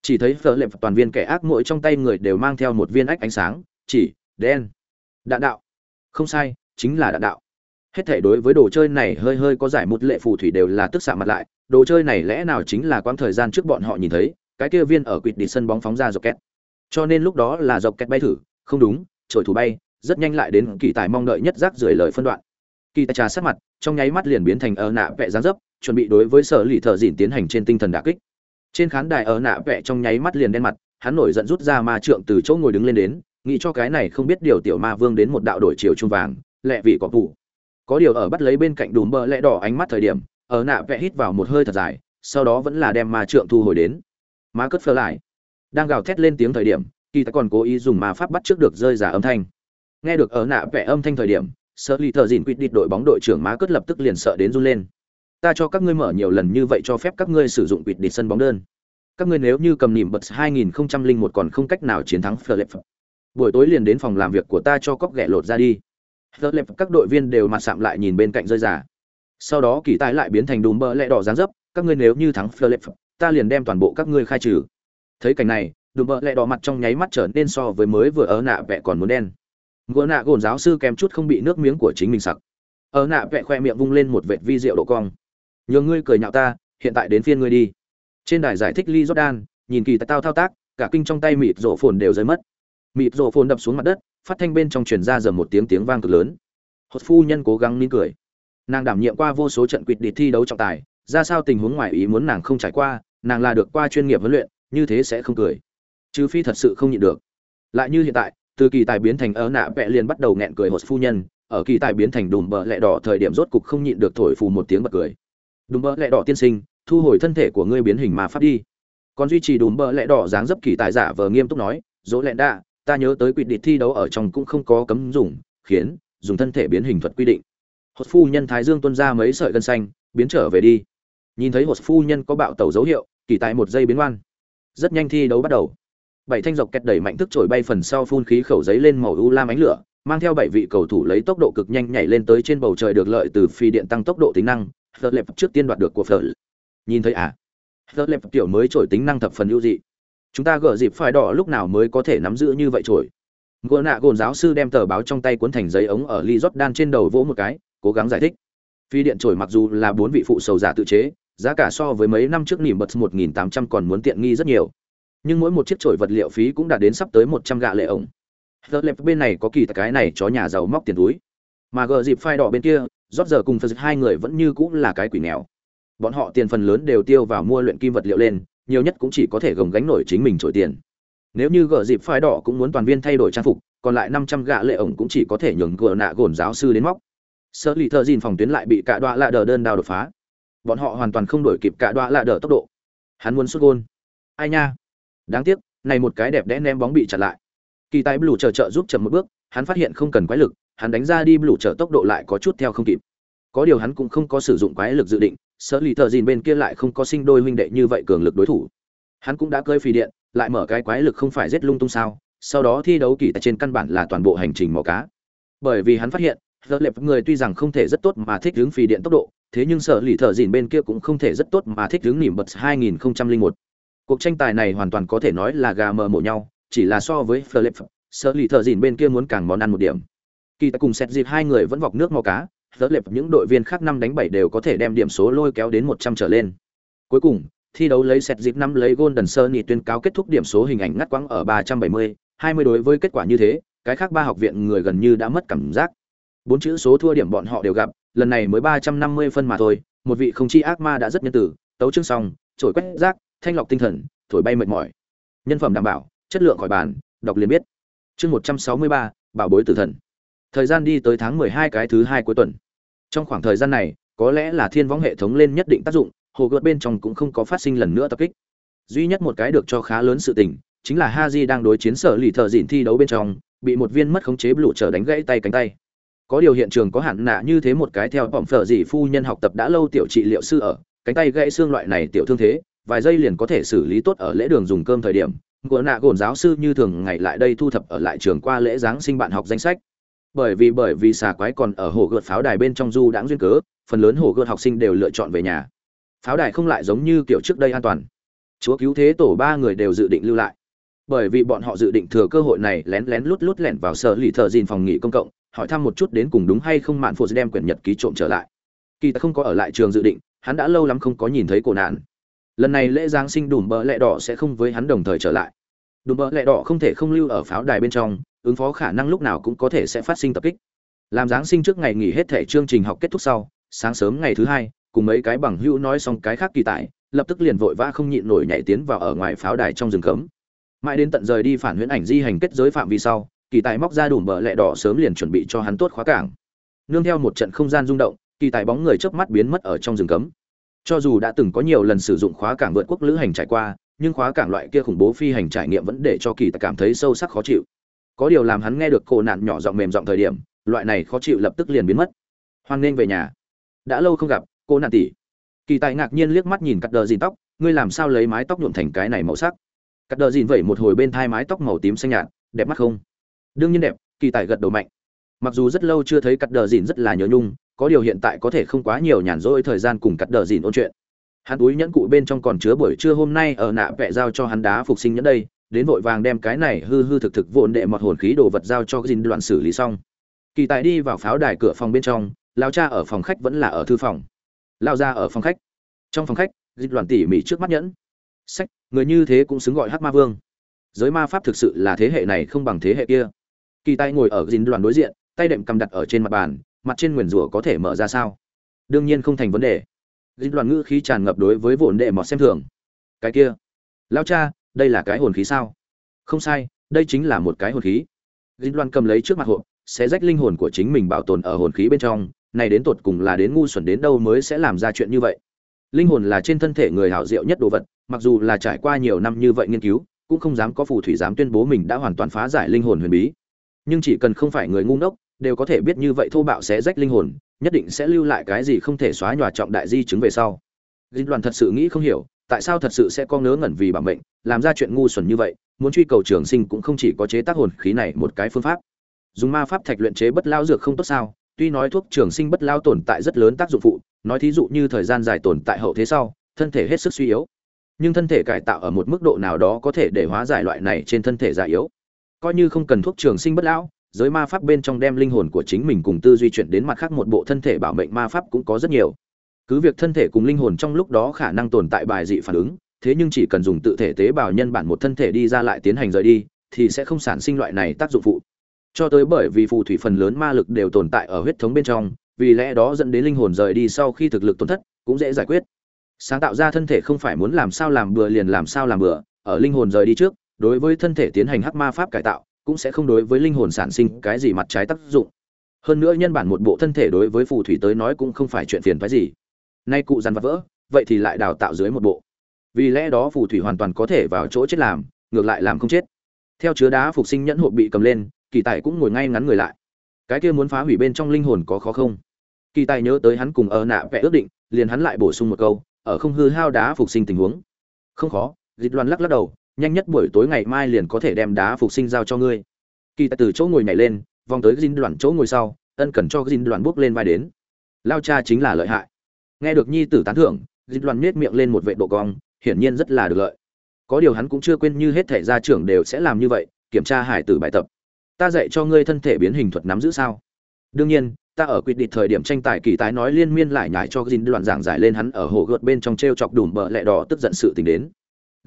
chỉ thấy phở lệp toàn viên kẻ ác mỗi trong tay người đều mang theo một viên ách ánh sáng, chỉ, đen. Đạn đạo. Không sai, chính là đạn đạo hết thể đối với đồ chơi này hơi hơi có giải một lệ phù thủy đều là tức xạ mặt lại, đồ chơi này lẽ nào chính là quãng thời gian trước bọn họ nhìn thấy, cái kia viên ở quỵt đi sân bóng phóng ra dọc kẹt. Cho nên lúc đó là dọc kẹt bay thử, không đúng trời thủ bay, rất nhanh lại đến kỳ tài mong đợi nhất rác rưởi lời phân đoạn. Kỳ tài trà sát mặt, trong nháy mắt liền biến thành ở nạ vẽ dáng dấp, chuẩn bị đối với sở lì thợ dìn tiến hành trên tinh thần đả kích. Trên khán đài ở nạ vẽ trong nháy mắt liền đen mặt, hắn nổi giận rút ra ma trượng từ chỗ ngồi đứng lên đến, nghĩ cho cái này không biết điều tiểu ma vương đến một đạo đổi chiều trung vàng, lẹ vị có thủ có điều ở bắt lấy bên cạnh đùm bờ lẽ đỏ ánh mắt thời điểm, ở nạ vẽ hít vào một hơi thật dài, sau đó vẫn là đem ma trượng thu hồi đến. Ma cất phơ lại. Đang gào thét lên tiếng thời điểm, kỳ ta còn cố ý dùng ma pháp bắt trước được rơi giả âm thanh. Nghe được ở nạ vẽ âm thanh thời điểm, sợ lì thợ dìn quýt đít đội bóng đội trưởng má cất lập tức liền sợ đến run lên. Ta cho các ngươi mở nhiều lần như vậy cho phép các ngươi sử dụng quýt đít sân bóng đơn. Các ngươi nếu như cầm nỉm bật 2001 còn không cách nào chiến thắng Philip. Buổi tối liền đến phòng làm việc của ta cho cóc ghẻ lột ra đi. Philip các đội viên đều mặt sạm lại nhìn bên cạnh rơi giả. Sau đó kỳ tài lại biến thành đùm bờ lẹ đỏ dáng dấp, các ngươi nếu như thắng Philip, ta liền đem toàn bộ các ngươi khai trừ. Thấy cảnh này, đùm bờ lẹ đỏ mặt trong nháy mắt trở nên so với mới vừa ở nạ vẽ còn muốn đen. Gỗ nạ gồn giáo sư kèm chút không bị nước miếng của chính mình sặc. Ở nạ vẽ khoe miệng vung lên một vệt vi diệu độ cong. Nhường ngươi cười nhạo ta hiện tại đến phiên ngươi đi. Trên đài giải thích lee jordan nhìn kỳ tài tao thao tác cả kinh trong tay mịt rổ phồn đều rơi mất mịt rổ phồn đập xuống mặt đất, phát thanh bên trong truyền ra giờ một tiếng tiếng vang cực lớn. Hốt phu nhân cố gắng nín cười. Nàng đảm nhiệm qua vô số trận quỵt địch thi đấu trọng tài, ra sao tình huống ngoài ý muốn nàng không trải qua, nàng là được qua chuyên nghiệp huấn luyện, như thế sẽ không cười. Trừ phi thật sự không nhịn được. Lại như hiện tại, từ kỳ tài biến thành ớ nạ vẽ liền bắt đầu nghẹn cười hột phu nhân, ở kỳ tài biến thành đùm bợ lẹ đỏ thời điểm rốt cục không nhịn được thổi phù một tiếng bật cười. Đùm bợ lẹ đỏ tiên sinh, thu hồi thân thể của ngươi biến hình mà phát đi. Còn duy trì đùm bợ lẹ đỏ dáng dấp kỳ tài giả vờ nghiêm túc nói, dỗ lẹn đạ ta nhớ tới quy định thi đấu ở trong cũng không có cấm dùng, khiến dùng thân thể biến hình thuật quy định. Hột phu nhân thái dương tuân ra mấy sợi gân xanh, biến trở về đi. Nhìn thấy hột phu nhân có bạo tẩu dấu hiệu, kỳ tài một giây biến ngoan. Rất nhanh thi đấu bắt đầu. Bảy thanh dọc kẹt đẩy mạnh thức trổi bay phần sau phun khí khẩu giấy lên màu u lam ánh lửa, mang theo bảy vị cầu thủ lấy tốc độ cực nhanh nhảy lên tới trên bầu trời được lợi từ phi điện tăng tốc độ tính năng phở lệp trước tiên đoạt được của phở nhìn thấy à phở lệp tiểu mới trổi tính năng thập phần ưu dị chúng ta gỡ dịp phải đỏ lúc nào mới có thể nắm giữ như vậy trổi gỡ nạ gồn giáo sư đem tờ báo trong tay cuốn thành giấy ống ở ly rót đan trên đầu vỗ một cái cố gắng giải thích phi điện trổi mặc dù là bốn vị phụ sầu giả tự chế giá cả so với mấy năm trước nỉm bật một nghìn tám trăm còn muốn tiện nghi rất nhiều nhưng mỗi một chiếc trổi vật liệu phí cũng đã đến sắp tới một trăm gạ lệ ổng The Lep bên này có kỳ cái này chó nhà giàu móc tiền túi. Mà gờ dịp phai đỏ bên kia, rót giờ cùng Phật hai người vẫn như cũng là cái quỷ nghèo. Bọn họ tiền phần lớn đều tiêu vào mua luyện kim vật liệu lên, nhiều nhất cũng chỉ có thể gồng gánh nổi chính mình trội tiền. Nếu như gờ dịp phai đỏ cũng muốn toàn viên thay đổi trang phục, còn lại năm trăm gạ lệ ổng cũng chỉ có thể nhường gờ nạ gồn giáo sư đến móc. Sơ lì thợ dìn phòng tuyến lại bị cả đoạ lạ đờ đơn đào đột phá. Bọn họ hoàn toàn không đổi kịp cả đoạ lạ đờ tốc độ. Hắn muốn xuất gôn. Ai nha, đáng tiếc này một cái đẹp đẽ ném bóng bị chặn lại kỳ tài blue chờ trợ giúp chậm một bước hắn phát hiện không cần quái lực hắn đánh ra đi blue chờ tốc độ lại có chút theo không kịp có điều hắn cũng không có sử dụng quái lực dự định sở lì thợ dìn bên kia lại không có sinh đôi huynh đệ như vậy cường lực đối thủ. Hắn cũng đã cơi phi điện lại mở cái quái lực không phải giết lung tung sao sau đó thi đấu kỳ tại trên căn bản là toàn bộ hành trình mò cá. Bởi vì hắn phát hiện giờ lệp người tuy rằng không thể rất tốt mà thích hướng phi điện tốc độ thế nhưng sở lì thợ dìn bên kia cũng không thể rất tốt mà thích hướng nỉm bật 2001 cuộc tranh tài này hoàn toàn có thể nói là gà mờ mổ nhau chỉ là so với Philip, Sở lì thợ dìn bên kia muốn càng món ăn một điểm. Kỳ tại cùng xét dịp hai người vẫn vọc nước mò cá rất lệp những đội viên khác năm đánh bảy đều có thể đem điểm số lôi kéo đến một trăm trở lên. Cuối cùng, thi đấu lấy sẹt dịp năm lấy golden sunny tuyên cáo kết thúc điểm số hình ảnh ngắt quãng ở ba trăm bảy mươi, hai mươi đối với kết quả như thế, cái khác ba học viện người gần như đã mất cảm giác. Bốn chữ số thua điểm bọn họ đều gặp, lần này mới ba trăm năm mươi phân mà thôi, một vị không chi ác ma đã rất nhân tử tấu chương xong, trổi quét rác, thanh lọc tinh thần, thổi bay mệt mỏi. Nhân phẩm đảm bảo, chất lượng khỏi bàn, đọc liền biết. Chương một trăm sáu mươi ba, bảo bối tử thần thời gian đi tới tháng mười hai cái thứ hai cuối tuần. Trong khoảng thời gian này, có lẽ là thiên võng hệ thống lên nhất định tác dụng, hồ gợt bên trong cũng không có phát sinh lần nữa tập kích. Duy nhất một cái được cho khá lớn sự tình, chính là Haji đang đối chiến sở lì thợ dịn thi đấu bên trong, bị một viên mất khống chế lũ trở đánh gãy tay cánh tay. Có điều hiện trường có hạn nạ như thế một cái theo bỏng phở dị phu nhân học tập đã lâu tiểu trị liệu sư ở, cánh tay gãy xương loại này tiểu thương thế, vài giây liền có thể xử lý tốt ở lễ đường dùng cơm thời điểm. Của nạ gồn giáo sư như thường ngày lại đây thu thập ở lại trường qua lễ giáng sinh bạn học danh sách bởi vì bởi vì xà quái còn ở hồ gợt pháo đài bên trong du đãng duyên cớ, phần lớn hồ gợt học sinh đều lựa chọn về nhà. Pháo đài không lại giống như kiểu trước đây an toàn. Chúa cứu thế tổ ba người đều dự định lưu lại. Bởi vì bọn họ dự định thừa cơ hội này lén lén lút lút lẻn vào sở lì thợ dìn phòng nghỉ công cộng, hỏi thăm một chút đến cùng đúng hay không mạn phụ đem quyển nhật ký trộm trở lại. Kỳ ta không có ở lại trường dự định, hắn đã lâu lắm không có nhìn thấy cổ nạn. Lần này lễ giáng sinh đùm bỡ lẹ đỏ sẽ không với hắn đồng thời trở lại. Đùm bỡ lẹ đỏ không thể không lưu ở pháo đài bên trong ứng phó khả năng lúc nào cũng có thể sẽ phát sinh tập kích. Làm giáng sinh trước ngày nghỉ hết thể chương trình học kết thúc sau, sáng sớm ngày thứ hai, cùng mấy cái bằng hữu nói xong cái khác kỳ tại lập tức liền vội vã không nhịn nổi nhảy tiến vào ở ngoài pháo đài trong rừng cấm. Mãi đến tận rời đi phản huyễn ảnh di hành kết giới phạm vi sau, kỳ tài móc ra đủ bờ lẹ đỏ sớm liền chuẩn bị cho hắn tốt khóa cảng. Nương theo một trận không gian rung động, kỳ tài bóng người chớp mắt biến mất ở trong rừng cấm. Cho dù đã từng có nhiều lần sử dụng khóa cảng vượt quốc lữ hành trải qua, nhưng khóa cảng loại kia khủng bố phi hành trải nghiệm vẫn để cho kỳ tài cảm thấy sâu sắc khó chịu có điều làm hắn nghe được cổ nạn nhỏ giọng mềm giọng thời điểm, loại này khó chịu lập tức liền biến mất. Hoan nghênh về nhà. Đã lâu không gặp cô nạn tỷ. Kỳ tài ngạc nhiên liếc mắt nhìn cắt đờ dìn tóc, ngươi làm sao lấy mái tóc nhuộm thành cái này màu sắc? Cắt đờ dìn vẩy một hồi bên thai mái tóc màu tím xanh nhạt, đẹp mắt không? Đương nhiên đẹp, kỳ tài gật đầu mạnh. Mặc dù rất lâu chưa thấy cắt đờ dìn rất là nhớ nhung, có điều hiện tại có thể không quá nhiều nhàn rỗi thời gian cùng cắt đờ dìn ôn chuyện. Hắn túi nhẫn cụ bên trong còn chứa buổi trưa hôm nay ở nạ vẽ giao cho hắn đá phục sinh nhẫn đây đến vội vàng đem cái này hư hư thực thực vụn đệ mọt hồn khí đồ vật giao cho dìn đoạn xử lý xong. Kỳ tài đi vào pháo đài cửa phòng bên trong lao cha ở phòng khách vẫn là ở thư phòng. Lao ra ở phòng khách. Trong phòng khách dịp đoạn tỉ mỉ trước mắt nhẫn. Sách, người như thế cũng xứng gọi hắc ma vương. Giới ma pháp thực sự là thế hệ này không bằng thế hệ kia. Kỳ tay ngồi ở dính đoàn đối diện, tay đệm cầm đặt ở trên mặt bàn, mặt trên nguyền rủa có thể mở ra sao? Đương nhiên không thành vấn đề. Dính đoàn ngữ khí tràn ngập đối với vụn đệ mọt xem thường. Cái kia. Lao cha đây là cái hồn khí sao? Không sai, đây chính là một cái hồn khí. Dính Loan cầm lấy trước mặt hộp, sẽ rách linh hồn của chính mình bảo tồn ở hồn khí bên trong, này đến tột cùng là đến ngu xuẩn đến đâu mới sẽ làm ra chuyện như vậy? Linh hồn là trên thân thể người hảo diệu nhất đồ vật, mặc dù là trải qua nhiều năm như vậy nghiên cứu, cũng không dám có phù thủy dám tuyên bố mình đã hoàn toàn phá giải linh hồn huyền bí. Nhưng chỉ cần không phải người ngu ngốc, đều có thể biết như vậy thô bạo sẽ rách linh hồn, nhất định sẽ lưu lại cái gì không thể xóa nhòa trọng đại di chứng về sau dinh đoàn thật sự nghĩ không hiểu, tại sao thật sự sẽ có ngớ ngẩn vì bản mệnh, làm ra chuyện ngu xuẩn như vậy, muốn truy cầu trường sinh cũng không chỉ có chế tác hồn khí này một cái phương pháp. Dùng ma pháp thạch luyện chế bất lao dược không tốt sao? Tuy nói thuốc trường sinh bất lao tồn tại rất lớn tác dụng phụ, nói thí dụ như thời gian dài tồn tại hậu thế sau, thân thể hết sức suy yếu. Nhưng thân thể cải tạo ở một mức độ nào đó có thể để hóa giải loại này trên thân thể già yếu. Coi như không cần thuốc trường sinh bất lão giới ma pháp bên trong đem linh hồn của chính mình cùng tư duy chuyển đến mặt khác một bộ thân thể bảo mệnh ma pháp cũng có rất nhiều cứ việc thân thể cùng linh hồn trong lúc đó khả năng tồn tại bài dị phản ứng, thế nhưng chỉ cần dùng tự thể tế bào nhân bản một thân thể đi ra lại tiến hành rời đi, thì sẽ không sản sinh loại này tác dụng phụ. Cho tới bởi vì phù thủy phần lớn ma lực đều tồn tại ở huyết thống bên trong, vì lẽ đó dẫn đến linh hồn rời đi sau khi thực lực tổn thất, cũng dễ giải quyết. Sáng tạo ra thân thể không phải muốn làm sao làm bừa liền làm sao làm bừa, ở linh hồn rời đi trước, đối với thân thể tiến hành hắc ma pháp cải tạo, cũng sẽ không đối với linh hồn sản sinh cái gì mặt trái tác dụng. Hơn nữa nhân bản một bộ thân thể đối với phù thủy tới nói cũng không phải chuyện phiền phái gì nay cụ dằn vặt vỡ, vậy thì lại đào tạo dưới một bộ. Vì lẽ đó phù thủy hoàn toàn có thể vào chỗ chết làm, ngược lại làm không chết. Theo chứa đá phục sinh nhẫn hộp bị cầm lên, kỳ tài cũng ngồi ngay ngắn người lại. Cái kia muốn phá hủy bên trong linh hồn có khó không? Kỳ tài nhớ tới hắn cùng ở nạ vẽ ước định, liền hắn lại bổ sung một câu, ở không hư hao đá phục sinh tình huống. Không khó, dịch loan lắc lắc đầu, nhanh nhất buổi tối ngày mai liền có thể đem đá phục sinh giao cho ngươi. Kỳ tài từ chỗ ngồi nhảy lên, vòng tới dinh đoàn chỗ ngồi sau, ân cần cho dinh đoàn bước lên vai đến. Lao cha chính là lợi hại nghe được nhi tử tán thưởng dinh đoàn nết miệng lên một vệ độ cong hiển nhiên rất là được lợi có điều hắn cũng chưa quên như hết thể gia trưởng đều sẽ làm như vậy kiểm tra hải tử bài tập ta dạy cho ngươi thân thể biến hình thuật nắm giữ sao đương nhiên ta ở quyết định thời điểm tranh tài kỳ tái nói liên miên lại nhải cho Jin Đoàn giảng giải lên hắn ở hồ gợt bên trong treo chọc đùm bờ lẹ đỏ tức giận sự tình đến.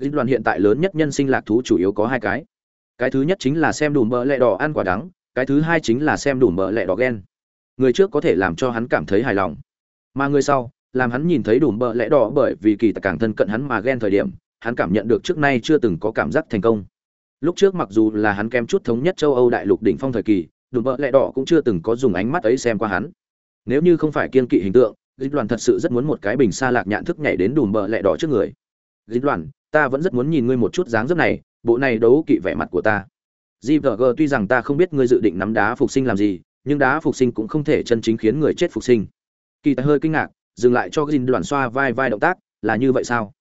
Jin Đoàn hiện tại lớn nhất nhân sinh lạc thú chủ yếu có hai cái. Cái thứ nhất chính là xem đùm bờ lẹ đỏ ăn quả đắng, cái thứ hai chính là xem đùm bờ lẹ đỏ ghen. Người trước có thể làm cho hắn cảm thấy hài lòng, mà người sau, làm hắn nhìn thấy đùm bờ Lẽ đỏ bởi vì kỳ tài càng thân cận hắn mà ghen thời điểm, hắn cảm nhận được trước nay chưa từng có cảm giác thành công. Lúc trước mặc dù là hắn kém chút thống nhất châu Âu đại lục đỉnh phong thời kỳ, đùm bợ lẹ đỏ cũng chưa từng có dùng ánh mắt ấy xem qua hắn. Nếu như không phải kiên kỵ hình tượng dịch đoàn thật sự rất muốn một cái bình xa lạc nhạn thức nhảy đến đùm bợ lẹ đỏ trước người. Dịch đoàn ta vẫn rất muốn nhìn ngươi một chút dáng dấp này bộ này đấu kỵ vẻ mặt của ta. Gvg tuy rằng ta không biết ngươi dự định nắm đá phục sinh làm gì nhưng đá phục sinh cũng không thể chân chính khiến người chết phục sinh. Kỳ tài hơi kinh ngạc dừng lại cho gin đoàn xoa vai vai động tác, là như vậy sao?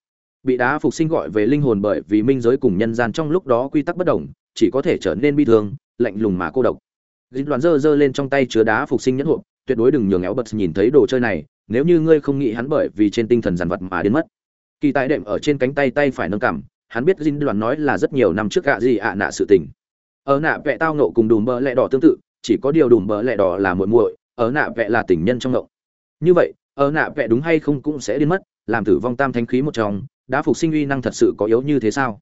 Bị đá phục sinh gọi về linh hồn bởi vì minh giới cùng nhân gian trong lúc đó quy tắc bất đồng, chỉ có thể trở nên bi thương, lạnh lùng mà cô độc. Gin đoàn giơ giơ lên trong tay chứa đá phục sinh nhẫn hộp, tuyệt đối đừng nhường éo bật nhìn thấy đồ chơi này, nếu như ngươi không nghĩ hắn bởi vì trên tinh thần dàn vật mà đến mất. Kỳ tài đệm ở trên cánh tay tay phải nâng cảm hắn biết gin đoàn nói là rất nhiều năm trước gạ gì ạ nạ sự tình. Ở nạ vẽ tao nộ cùng đùm bờ lẹ đỏ tương tự, chỉ có điều đùm bờ lẹ đỏ là muội muội, ở nạ vẽ là tình nhân trong nộ như vậy ở nạ vẽ đúng hay không cũng sẽ đến mất, làm tử vong tam thánh khí một trong, đã phục sinh uy năng thật sự có yếu như thế sao?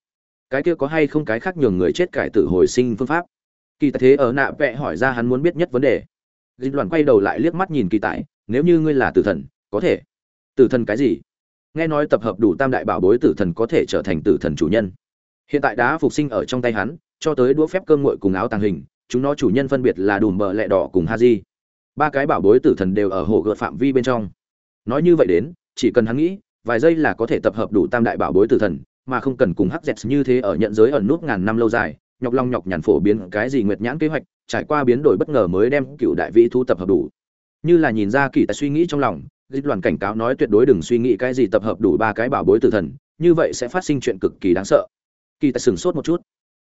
Cái kia có hay không cái khác nhường người chết cải tử hồi sinh phương pháp? Kỳ tài thế ở nạ vẽ hỏi ra hắn muốn biết nhất vấn đề. Dịch đoàn quay đầu lại liếc mắt nhìn kỳ tài, nếu như ngươi là tử thần, có thể. Tử thần cái gì? Nghe nói tập hợp đủ tam đại bảo bối tử thần có thể trở thành tử thần chủ nhân. Hiện tại đã phục sinh ở trong tay hắn, cho tới đũa phép cơm nguội cùng áo tàng hình, chúng nó chủ nhân phân biệt là đùm bờ lẹ đỏ cùng ha di ba cái bảo bối tử thần đều ở hồ gợt phạm vi bên trong nói như vậy đến, chỉ cần hắn nghĩ, vài giây là có thể tập hợp đủ tam đại bảo bối tử thần, mà không cần cùng hắc dẹt như thế ở nhận giới ẩn nút ngàn năm lâu dài, nhọc long nhọc nhằn phổ biến cái gì nguyệt nhãn kế hoạch, trải qua biến đổi bất ngờ mới đem cựu đại vĩ thu tập hợp đủ. Như là nhìn ra kỳ tài suy nghĩ trong lòng, dịch đoàn cảnh cáo nói tuyệt đối đừng suy nghĩ cái gì tập hợp đủ ba cái bảo bối tử thần, như vậy sẽ phát sinh chuyện cực kỳ đáng sợ. Kỳ tài sửng sốt một chút.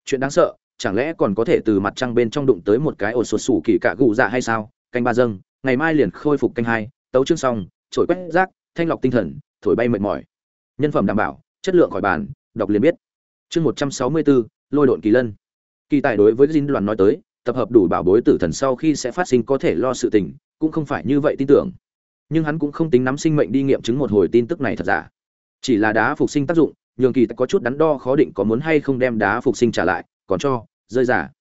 Chuyện đáng sợ, chẳng lẽ còn có thể từ mặt trăng bên trong đụng tới một cái ổ sột sủ kỳ cạ gù dạ hay sao? Canh ba dâng, ngày mai liền khôi phục canh hai, tấu chương xong trổi quét rác, thanh lọc tinh thần, thổi bay mệt mỏi. Nhân phẩm đảm bảo, chất lượng khỏi bàn, đọc liền biết. Chương một trăm sáu mươi bốn lôi độn kỳ lân. Kỳ tài đối với dinh đoàn nói tới, tập hợp đủ bảo bối tử thần sau khi sẽ phát sinh có thể lo sự tình, cũng không phải như vậy tin tưởng. Nhưng hắn cũng không tính nắm sinh mệnh đi nghiệm chứng một hồi tin tức này thật giả. Chỉ là đá phục sinh tác dụng, nhường kỳ có chút đắn đo khó định có muốn hay không đem đá phục sinh trả lại, còn cho, rơi giả.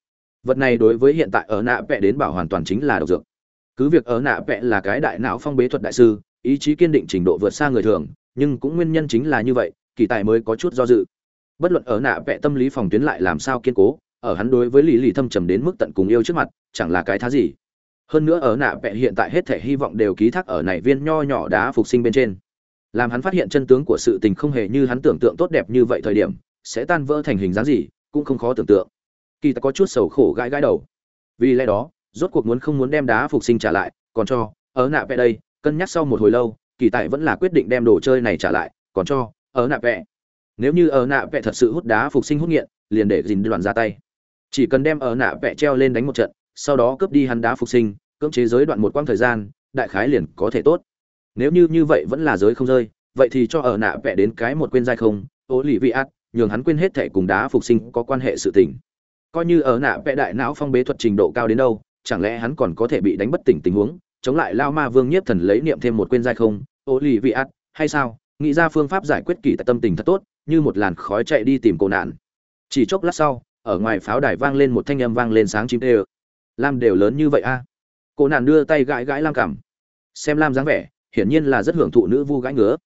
Vật này đối với hiện tại ở nạ vẽ đến bảo hoàn toàn chính là độc dược. Cứ việc ở nạ vẽ là cái đại não phong bế thuật đại sư ý chí kiên định trình độ vượt xa người thường, nhưng cũng nguyên nhân chính là như vậy, kỳ tài mới có chút do dự. Bất luận ở nạ vẽ tâm lý phòng tuyến lại làm sao kiên cố, ở hắn đối với lý lì thâm trầm đến mức tận cùng yêu trước mặt, chẳng là cái thá gì. Hơn nữa ở nạ vẽ hiện tại hết thể hy vọng đều ký thác ở này viên nho nhỏ đá phục sinh bên trên. Làm hắn phát hiện chân tướng của sự tình không hề như hắn tưởng tượng tốt đẹp như vậy thời điểm, sẽ tan vỡ thành hình dáng gì, cũng không khó tưởng tượng. Kỳ ta có chút sầu khổ gãi gãi đầu. Vì lẽ đó, rốt cuộc muốn không muốn đem đá phục sinh trả lại, còn cho, ở nạ vẽ đây cân nhắc sau một hồi lâu, kỳ tại vẫn là quyết định đem đồ chơi này trả lại, còn cho ở nạ vẽ nếu như ở nạ vẽ thật sự hút đá phục sinh hút nghiện, liền để dình đoàn ra tay. Chỉ cần đem ở nạ vẽ treo lên đánh một trận, sau đó cướp đi hắn đá phục sinh, cưỡng chế giới đoạn một quãng thời gian, đại khái liền có thể tốt. Nếu như như vậy vẫn là giới không rơi, vậy thì cho ở nạ vẽ đến cái một quên dai không ố lì vị ác nhường hắn quên hết thẻ cùng đá phục sinh có quan hệ sự tình. Coi như ở nạ vẽ đại não phong bế thuật trình độ cao đến đâu, chẳng lẽ hắn còn có thể bị đánh bất tỉnh tình huống? Chống lại lao ma vương nhiếp thần lấy niệm thêm một quên dai không? Ô lì vị ắt hay sao? Nghĩ ra phương pháp giải quyết kỳ tại tâm tình thật tốt, như một làn khói chạy đi tìm cô nạn. Chỉ chốc lát sau, ở ngoài pháo đài vang lên một thanh âm vang lên sáng chim tê lam đều lớn như vậy a? À? cô nạn đưa tay gãi gãi lam cảm. Xem lam dáng vẻ, hiển nhiên là rất hưởng thụ nữ vu gãi ngứa.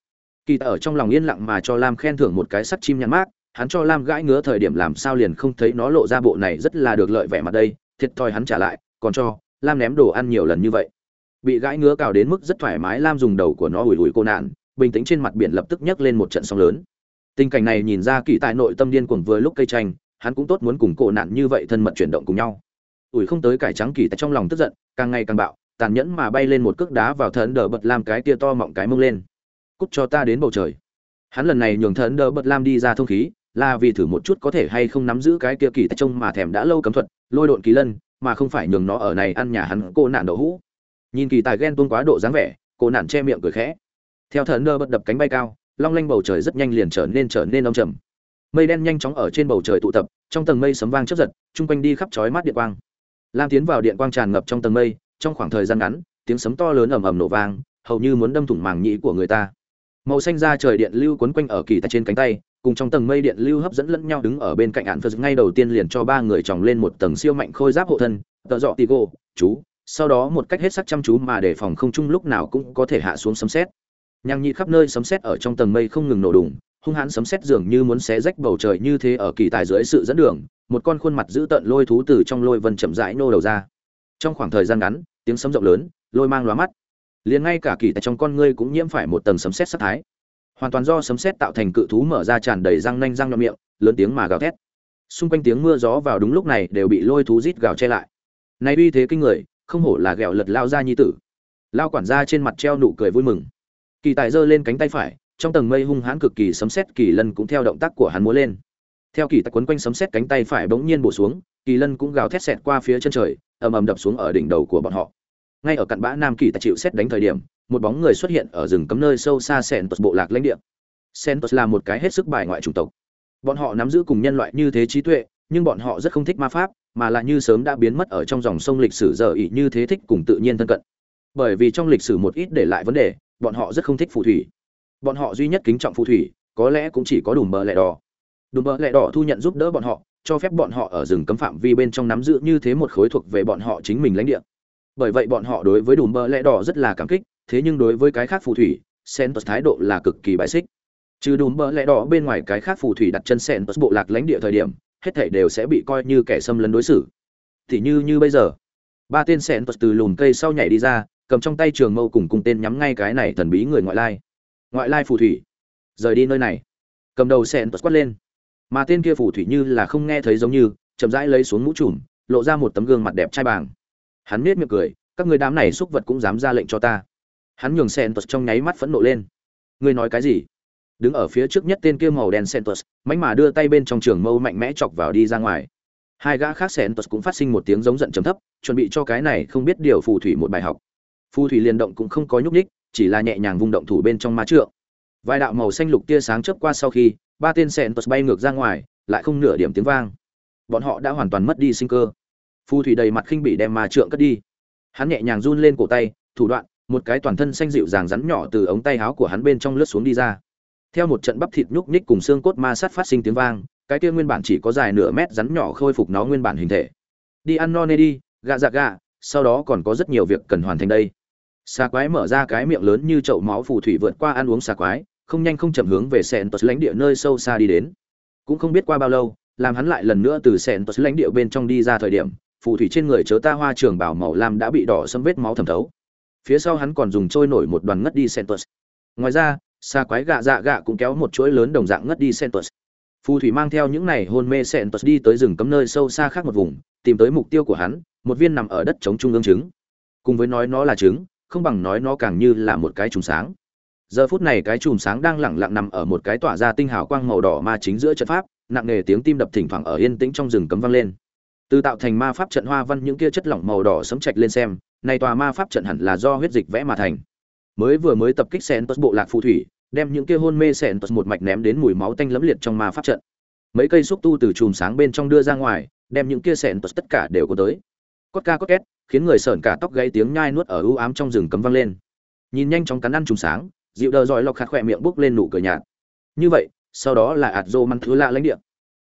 Kỳ ở trong lòng yên lặng mà cho lam khen thưởng một cái sắt chim nhắn mát, hắn cho lam gãi ngứa thời điểm làm sao liền không thấy nó lộ ra bộ này rất là được lợi vẻ mặt đây, thiệt thòi hắn trả lại, còn cho lam ném đồ ăn nhiều lần như vậy bị gãi ngứa cào đến mức rất thoải mái, lam dùng đầu của nó ủi ủi cô nạn, bình tĩnh trên mặt biển lập tức nhấc lên một trận sóng lớn. Tình cảnh này nhìn ra kỳ tại nội tâm điên cuồng vừa lúc cây tranh, hắn cũng tốt muốn cùng cổ nạn như vậy thân mật chuyển động cùng nhau. Ủi không tới cải trắng kỳ tại trong lòng tức giận, càng ngày càng bạo, tàn nhẫn mà bay lên một cước đá vào thần đờ bật lam cái tia to mọng cái mông lên. Cút cho ta đến bầu trời. Hắn lần này nhường thần đờ bật lam đi ra thông khí, là vì thử một chút có thể hay không nắm giữ cái kia kỳ tại trông mà thèm đã lâu cấm thuật, lôi độn kỳ lân, mà không phải nhường nó ở này ăn nhà hắn cô nạn đậu hũ nhìn kỳ tài ghen tuông quá độ dáng vẻ, cô nạn che miệng cười khẽ. Theo thần nơ bật đập cánh bay cao, long lanh bầu trời rất nhanh liền trở nên trở nên đông trầm. Mây đen nhanh chóng ở trên bầu trời tụ tập, trong tầng mây sấm vang chớp giật, chung quanh đi khắp chói mắt điện quang. Lam tiến vào điện quang tràn ngập trong tầng mây, trong khoảng thời gian ngắn, tiếng sấm to lớn ầm ầm nổ vang, hầu như muốn đâm thủng màng nhĩ của người ta. Màu xanh da trời điện lưu quấn quanh ở kỳ tài trên cánh tay, cùng trong tầng mây điện lưu hấp dẫn lẫn nhau đứng ở bên cạnh ạn phật ngay đầu tiên liền cho ba người chồng lên một tầng siêu mạnh khôi giáp hộ thân, tợ dọ tì gô chú sau đó một cách hết sắc chăm chú mà để phòng không chung lúc nào cũng có thể hạ xuống sấm sét. Nhang nhị khắp nơi sấm sét ở trong tầng mây không ngừng nổ đùng, hung hãn sấm sét dường như muốn xé rách bầu trời như thế ở kỳ tài dưới sự dẫn đường, một con khuôn mặt dữ tợn lôi thú từ trong lôi vân chậm rãi nô đầu ra. Trong khoảng thời gian ngắn, tiếng sấm rộng lớn, lôi mang lóa mắt. Liền ngay cả kỳ tài trong con ngươi cũng nhiễm phải một tầng sấm sét sát thái. Hoàn toàn do sấm sét tạo thành cự thú mở ra tràn đầy răng nanh răng nhọn miệng, lớn tiếng mà gào thét. Xung quanh tiếng mưa gió vào đúng lúc này đều bị lôi thú rít gào che lại. Này uy thế kinh người không hổ là ghẹo lật lao ra nhi tử. Lao quản gia trên mặt treo nụ cười vui mừng. Kỳ tài giơ lên cánh tay phải, trong tầng mây hung hãn cực kỳ sấm sét kỳ lân cũng theo động tác của hắn múa lên. Theo kỳ tài quấn quanh sấm sét cánh tay phải bỗng nhiên bổ xuống, kỳ lân cũng gào thét xẹt qua phía chân trời, ầm ầm đập xuống ở đỉnh đầu của bọn họ. Ngay ở cặn bã nam kỳ tài chịu xét đánh thời điểm, một bóng người xuất hiện ở rừng cấm nơi sâu xa sẹn tuật bộ lạc lãnh địa. Sentos là một cái hết sức bài ngoại chủng tộc. Bọn họ nắm giữ cùng nhân loại như thế trí tuệ, nhưng bọn họ rất không thích ma pháp mà là như sớm đã biến mất ở trong dòng sông lịch sử giờ ỉ như thế thích cùng tự nhiên thân cận. Bởi vì trong lịch sử một ít để lại vấn đề, bọn họ rất không thích phù thủy. Bọn họ duy nhất kính trọng phù thủy, có lẽ cũng chỉ có đùm bờ lẹ đỏ. Đùm bờ lẹ đỏ thu nhận giúp đỡ bọn họ, cho phép bọn họ ở rừng cấm phạm vi bên trong nắm giữ như thế một khối thuộc về bọn họ chính mình lãnh địa. Bởi vậy bọn họ đối với đùm bờ lẹ đỏ rất là cảm kích, thế nhưng đối với cái khác phù thủy sentus thái độ là cực kỳ bài xích. Trừ đùm bờ lẹ đỏ bên ngoài cái khác phù thủy đặt chân sentus bộ lạc lãnh địa thời điểm hết thảy đều sẽ bị coi như kẻ xâm lấn đối xử. Thì như như bây giờ, ba tên sentos từ lùm cây sau nhảy đi ra, cầm trong tay trường mâu cùng cùng tên nhắm ngay cái này thần bí người ngoại lai. Ngoại lai phù thủy. Rời đi nơi này. Cầm đầu sentos quát lên. Mà tên kia phù thủy như là không nghe thấy giống như, chậm rãi lấy xuống mũ trùm, lộ ra một tấm gương mặt đẹp trai bàng. Hắn nết miệng cười, các người đám này xúc vật cũng dám ra lệnh cho ta. Hắn nhường sentos trong nháy mắt phẫn nộ lên. Ngươi nói cái gì? Đứng ở phía trước nhất tên kia màu đen sentus, mánh mà đưa tay bên trong trường mâu mạnh mẽ chọc vào đi ra ngoài. Hai gã khác sentus cũng phát sinh một tiếng giống giận trầm thấp chuẩn bị cho cái này không biết điều phù thủy một bài học. Phù thủy liền động cũng không có nhúc nhích chỉ là nhẹ nhàng vung động thủ bên trong má trượng. Vài đạo màu xanh lục tia sáng chớp qua sau khi ba tên sentus bay ngược ra ngoài lại không nửa điểm tiếng vang. Bọn họ đã hoàn toàn mất đi sinh cơ. Phù thủy đầy mặt khinh bị đem ma trượng cất đi. Hắn nhẹ nhàng run lên cổ tay thủ đoạn một cái toàn thân xanh dịu dàng rắn nhỏ từ ống tay áo của hắn bên trong lướt xuống đi ra theo một trận bắp thịt nhúc nhích cùng xương cốt ma sát phát sinh tiếng vang cái kia nguyên bản chỉ có dài nửa mét rắn nhỏ khôi phục nó nguyên bản hình thể. Đi ăn no nê đi gạ dạ gạ sau đó còn có rất nhiều việc cần hoàn thành đây. Xà quái mở ra cái miệng lớn như chậu máu phù thủy vượt qua ăn uống xà quái không nhanh không chậm hướng về sẹn tật lãnh địa nơi sâu xa đi đến. Cũng không biết qua bao lâu làm hắn lại lần nữa từ sẹn tật lãnh địa bên trong đi ra thời điểm phù thủy trên người chớ ta hoa trường bảo màu lam đã bị đỏ xâm vết máu thẩm thấu. Phía sau hắn còn dùng trôi nổi một đoàn ngất đi Sentus. Ngoài ra, xa quái gạ dạ gạ cũng kéo một chuỗi lớn đồng dạng ngất đi Sentus. Phù thủy mang theo những này hôn mê Sentus đi tới rừng cấm nơi sâu xa khác một vùng, tìm tới mục tiêu của hắn, một viên nằm ở đất chống trung ương trứng. Cùng với nói nó là trứng, không bằng nói nó càng như là một cái chùm sáng. Giờ phút này cái chùm sáng đang lặng lặng nằm ở một cái tỏa ra tinh hào quang màu đỏ ma chính giữa trận pháp, nặng nề tiếng tim đập thỉnh thoảng ở yên tĩnh trong rừng cấm vang lên. Từ tạo thành ma pháp trận hoa văn những kia chất lỏng màu đỏ sấm chạch lên xem, này tòa ma pháp trận hẳn là do huyết dịch vẽ mà thành mới vừa mới tập kích sen tốt bộ lạc phù thủy, đem những kia hôn mê sen tốt một mạch ném đến mùi máu tanh lẫm liệt trong ma pháp trận. Mấy cây xúc tu từ chùm sáng bên trong đưa ra ngoài, đem những kia sen tốt tất cả đều có tới. Cốt ca cốt két, khiến người sởn cả tóc gáy tiếng nhai nuốt ở u ám trong rừng cấm vang lên. Nhìn nhanh chóng cắn ăn chùm sáng dịu đờ giỏi lọc khát khỏe miệng bốc lên nụ cười nhạt. Như vậy, sau đó là ạt dô măng thứ lạ lãnh địa.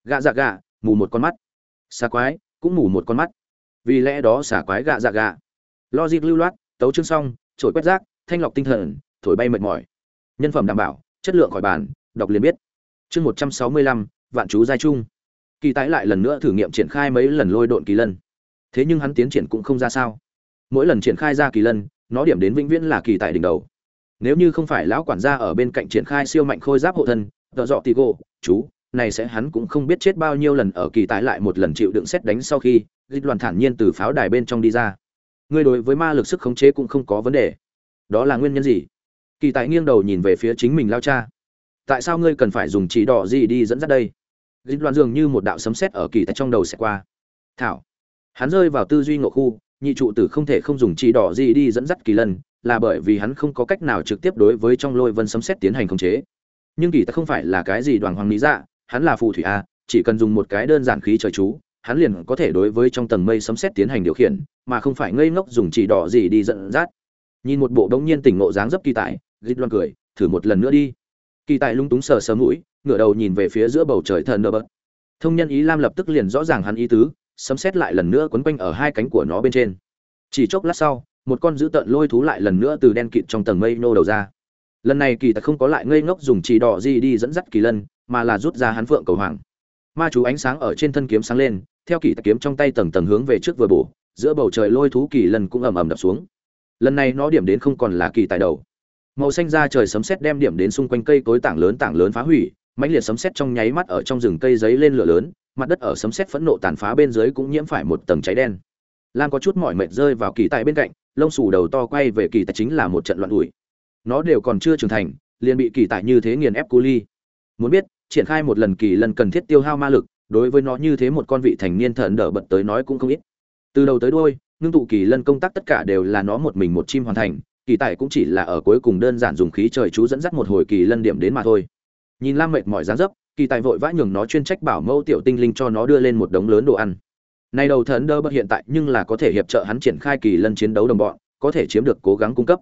Gạ dạ gạ, mù một con mắt. Xà quái, cũng mù một con mắt. Vì lẽ đó xà quái gạ dạ gạ. Logic lưu loát, tấu chương xong trổi quét rác thanh lọc tinh thần thổi bay mệt mỏi. Nhân phẩm đảm bảo chất lượng khỏi bàn đọc liền biết. Chương một trăm sáu mươi lăm vạn chú giai trung. Kỳ tái lại lần nữa thử nghiệm triển khai mấy lần lôi độn kỳ lân. Thế nhưng hắn tiến triển cũng không ra sao. Mỗi lần triển khai ra kỳ lân nó điểm đến vĩnh viễn là kỳ tại đỉnh đầu. Nếu như không phải lão quản gia ở bên cạnh triển khai siêu mạnh khôi giáp hộ thân tợ dọ tì gỗ, chú này sẽ hắn cũng không biết chết bao nhiêu lần ở kỳ tái lại một lần chịu đựng xét đánh sau khi dịch loạn thản nhiên từ pháo đài bên trong đi ra. Ngươi đối với ma lực sức khống chế cũng không có vấn đề đó là nguyên nhân gì? Kỳ tại nghiêng đầu nhìn về phía chính mình lao cha. Tại sao ngươi cần phải dùng chỉ đỏ gì đi dẫn dắt đây? Dịch loạn dường như một đạo sấm sét ở kỳ tại trong đầu sẽ qua. Thảo. Hắn rơi vào tư duy ngộ khu nhị trụ tử không thể không dùng chỉ đỏ gì đi dẫn dắt kỳ lân là bởi vì hắn không có cách nào trực tiếp đối với trong lôi vân sấm sét tiến hành khống chế. Nhưng kỳ tại không phải là cái gì đoàn hoàng lý dạ hắn là phù thủy a chỉ cần dùng một cái đơn giản khí trời chú hắn liền có thể đối với trong tầng mây sấm sét tiến hành điều khiển, mà không phải ngây ngốc dùng chỉ đỏ gì đi dẫn dắt. Nhìn một bộ đống nhiên tỉnh ngộ dáng dấp kỳ tài, Gít loan cười, thử một lần nữa đi. Kỳ tài lung túng sờ sờ mũi, ngửa đầu nhìn về phía giữa bầu trời thần nơ bật. Thông nhân ý Lam lập tức liền rõ ràng hắn ý tứ, sấm xét lại lần nữa quấn quanh ở hai cánh của nó bên trên. Chỉ chốc lát sau, một con dữ tợn lôi thú lại lần nữa từ đen kịt trong tầng mây nô đầu ra. Lần này kỳ tài không có lại ngây ngốc dùng chỉ đỏ gì đi dẫn dắt kỳ lân, mà là rút ra hắn phượng cầu hoàng. Ma chú ánh sáng ở trên thân kiếm sáng lên, theo kỳ tài kiếm trong tay tầng tầng hướng về trước vừa bổ giữa bầu trời lôi thú kỳ lân cũng ầm ầm đập xuống lần này nó điểm đến không còn là kỳ tài đầu. Màu xanh ra trời sấm sét đem điểm đến xung quanh cây cối tảng lớn tảng lớn phá hủy, mãnh liệt sấm sét trong nháy mắt ở trong rừng cây giấy lên lửa lớn, mặt đất ở sấm sét phẫn nộ tàn phá bên dưới cũng nhiễm phải một tầng cháy đen. Lam có chút mỏi mệt rơi vào kỳ tài bên cạnh, lông xù đầu to quay về kỳ tài chính là một trận loạn ủi nó đều còn chưa trưởng thành, liền bị kỳ tài như thế nghiền ép cu ly. Muốn biết, triển khai một lần kỳ lần cần thiết tiêu hao ma lực, đối với nó như thế một con vị thành niên thần đỡ bật tới nói cũng không ít. Từ đầu tới đuôi ngưng tụ kỳ lân công tác tất cả đều là nó một mình một chim hoàn thành, kỳ tài cũng chỉ là ở cuối cùng đơn giản dùng khí trời chú dẫn dắt một hồi kỳ lân điểm đến mà thôi. Nhìn lam mệt mỏi dáng dấp, kỳ tài vội vã nhường nó chuyên trách bảo mẫu tiểu tinh linh cho nó đưa lên một đống lớn đồ ăn. Nay đầu thần đơ bất hiện tại nhưng là có thể hiệp trợ hắn triển khai kỳ lân chiến đấu đồng bọn, có thể chiếm được cố gắng cung cấp.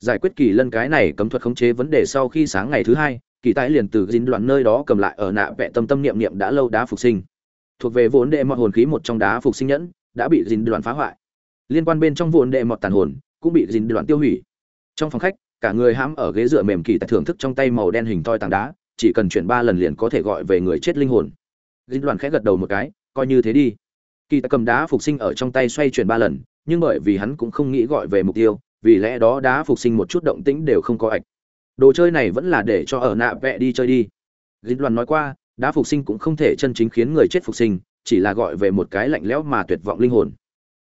Giải quyết kỳ lân cái này cấm thuật khống chế vấn đề sau khi sáng ngày thứ hai, kỳ tài liền từ dính đoạn nơi đó cầm lại ở nạ vẽ tâm tâm niệm niệm đã lâu đá phục sinh. Thuộc về vốn đệ mọi hồn khí một trong đá phục sinh nhẫn, đã bị dính đoạn phá hoại liên quan bên trong vụn đệ mọt tàn hồn, cũng bị dính đoạn tiêu hủy. Trong phòng khách, cả người hãm ở ghế dựa mềm kỳ tại thưởng thức trong tay màu đen hình toi tảng đá, chỉ cần chuyển ba lần liền có thể gọi về người chết linh hồn. Dính đoạn khẽ gật đầu một cái, coi như thế đi. Kỳ tại cầm đá phục sinh ở trong tay xoay chuyển ba lần, nhưng bởi vì hắn cũng không nghĩ gọi về mục tiêu, vì lẽ đó đá phục sinh một chút động tĩnh đều không có ạch. Đồ chơi này vẫn là để cho ở nạ vẽ đi chơi đi. Dính đoạn nói qua, đá phục sinh cũng không thể chân chính khiến người chết phục sinh, chỉ là gọi về một cái lạnh lẽo mà tuyệt vọng linh hồn.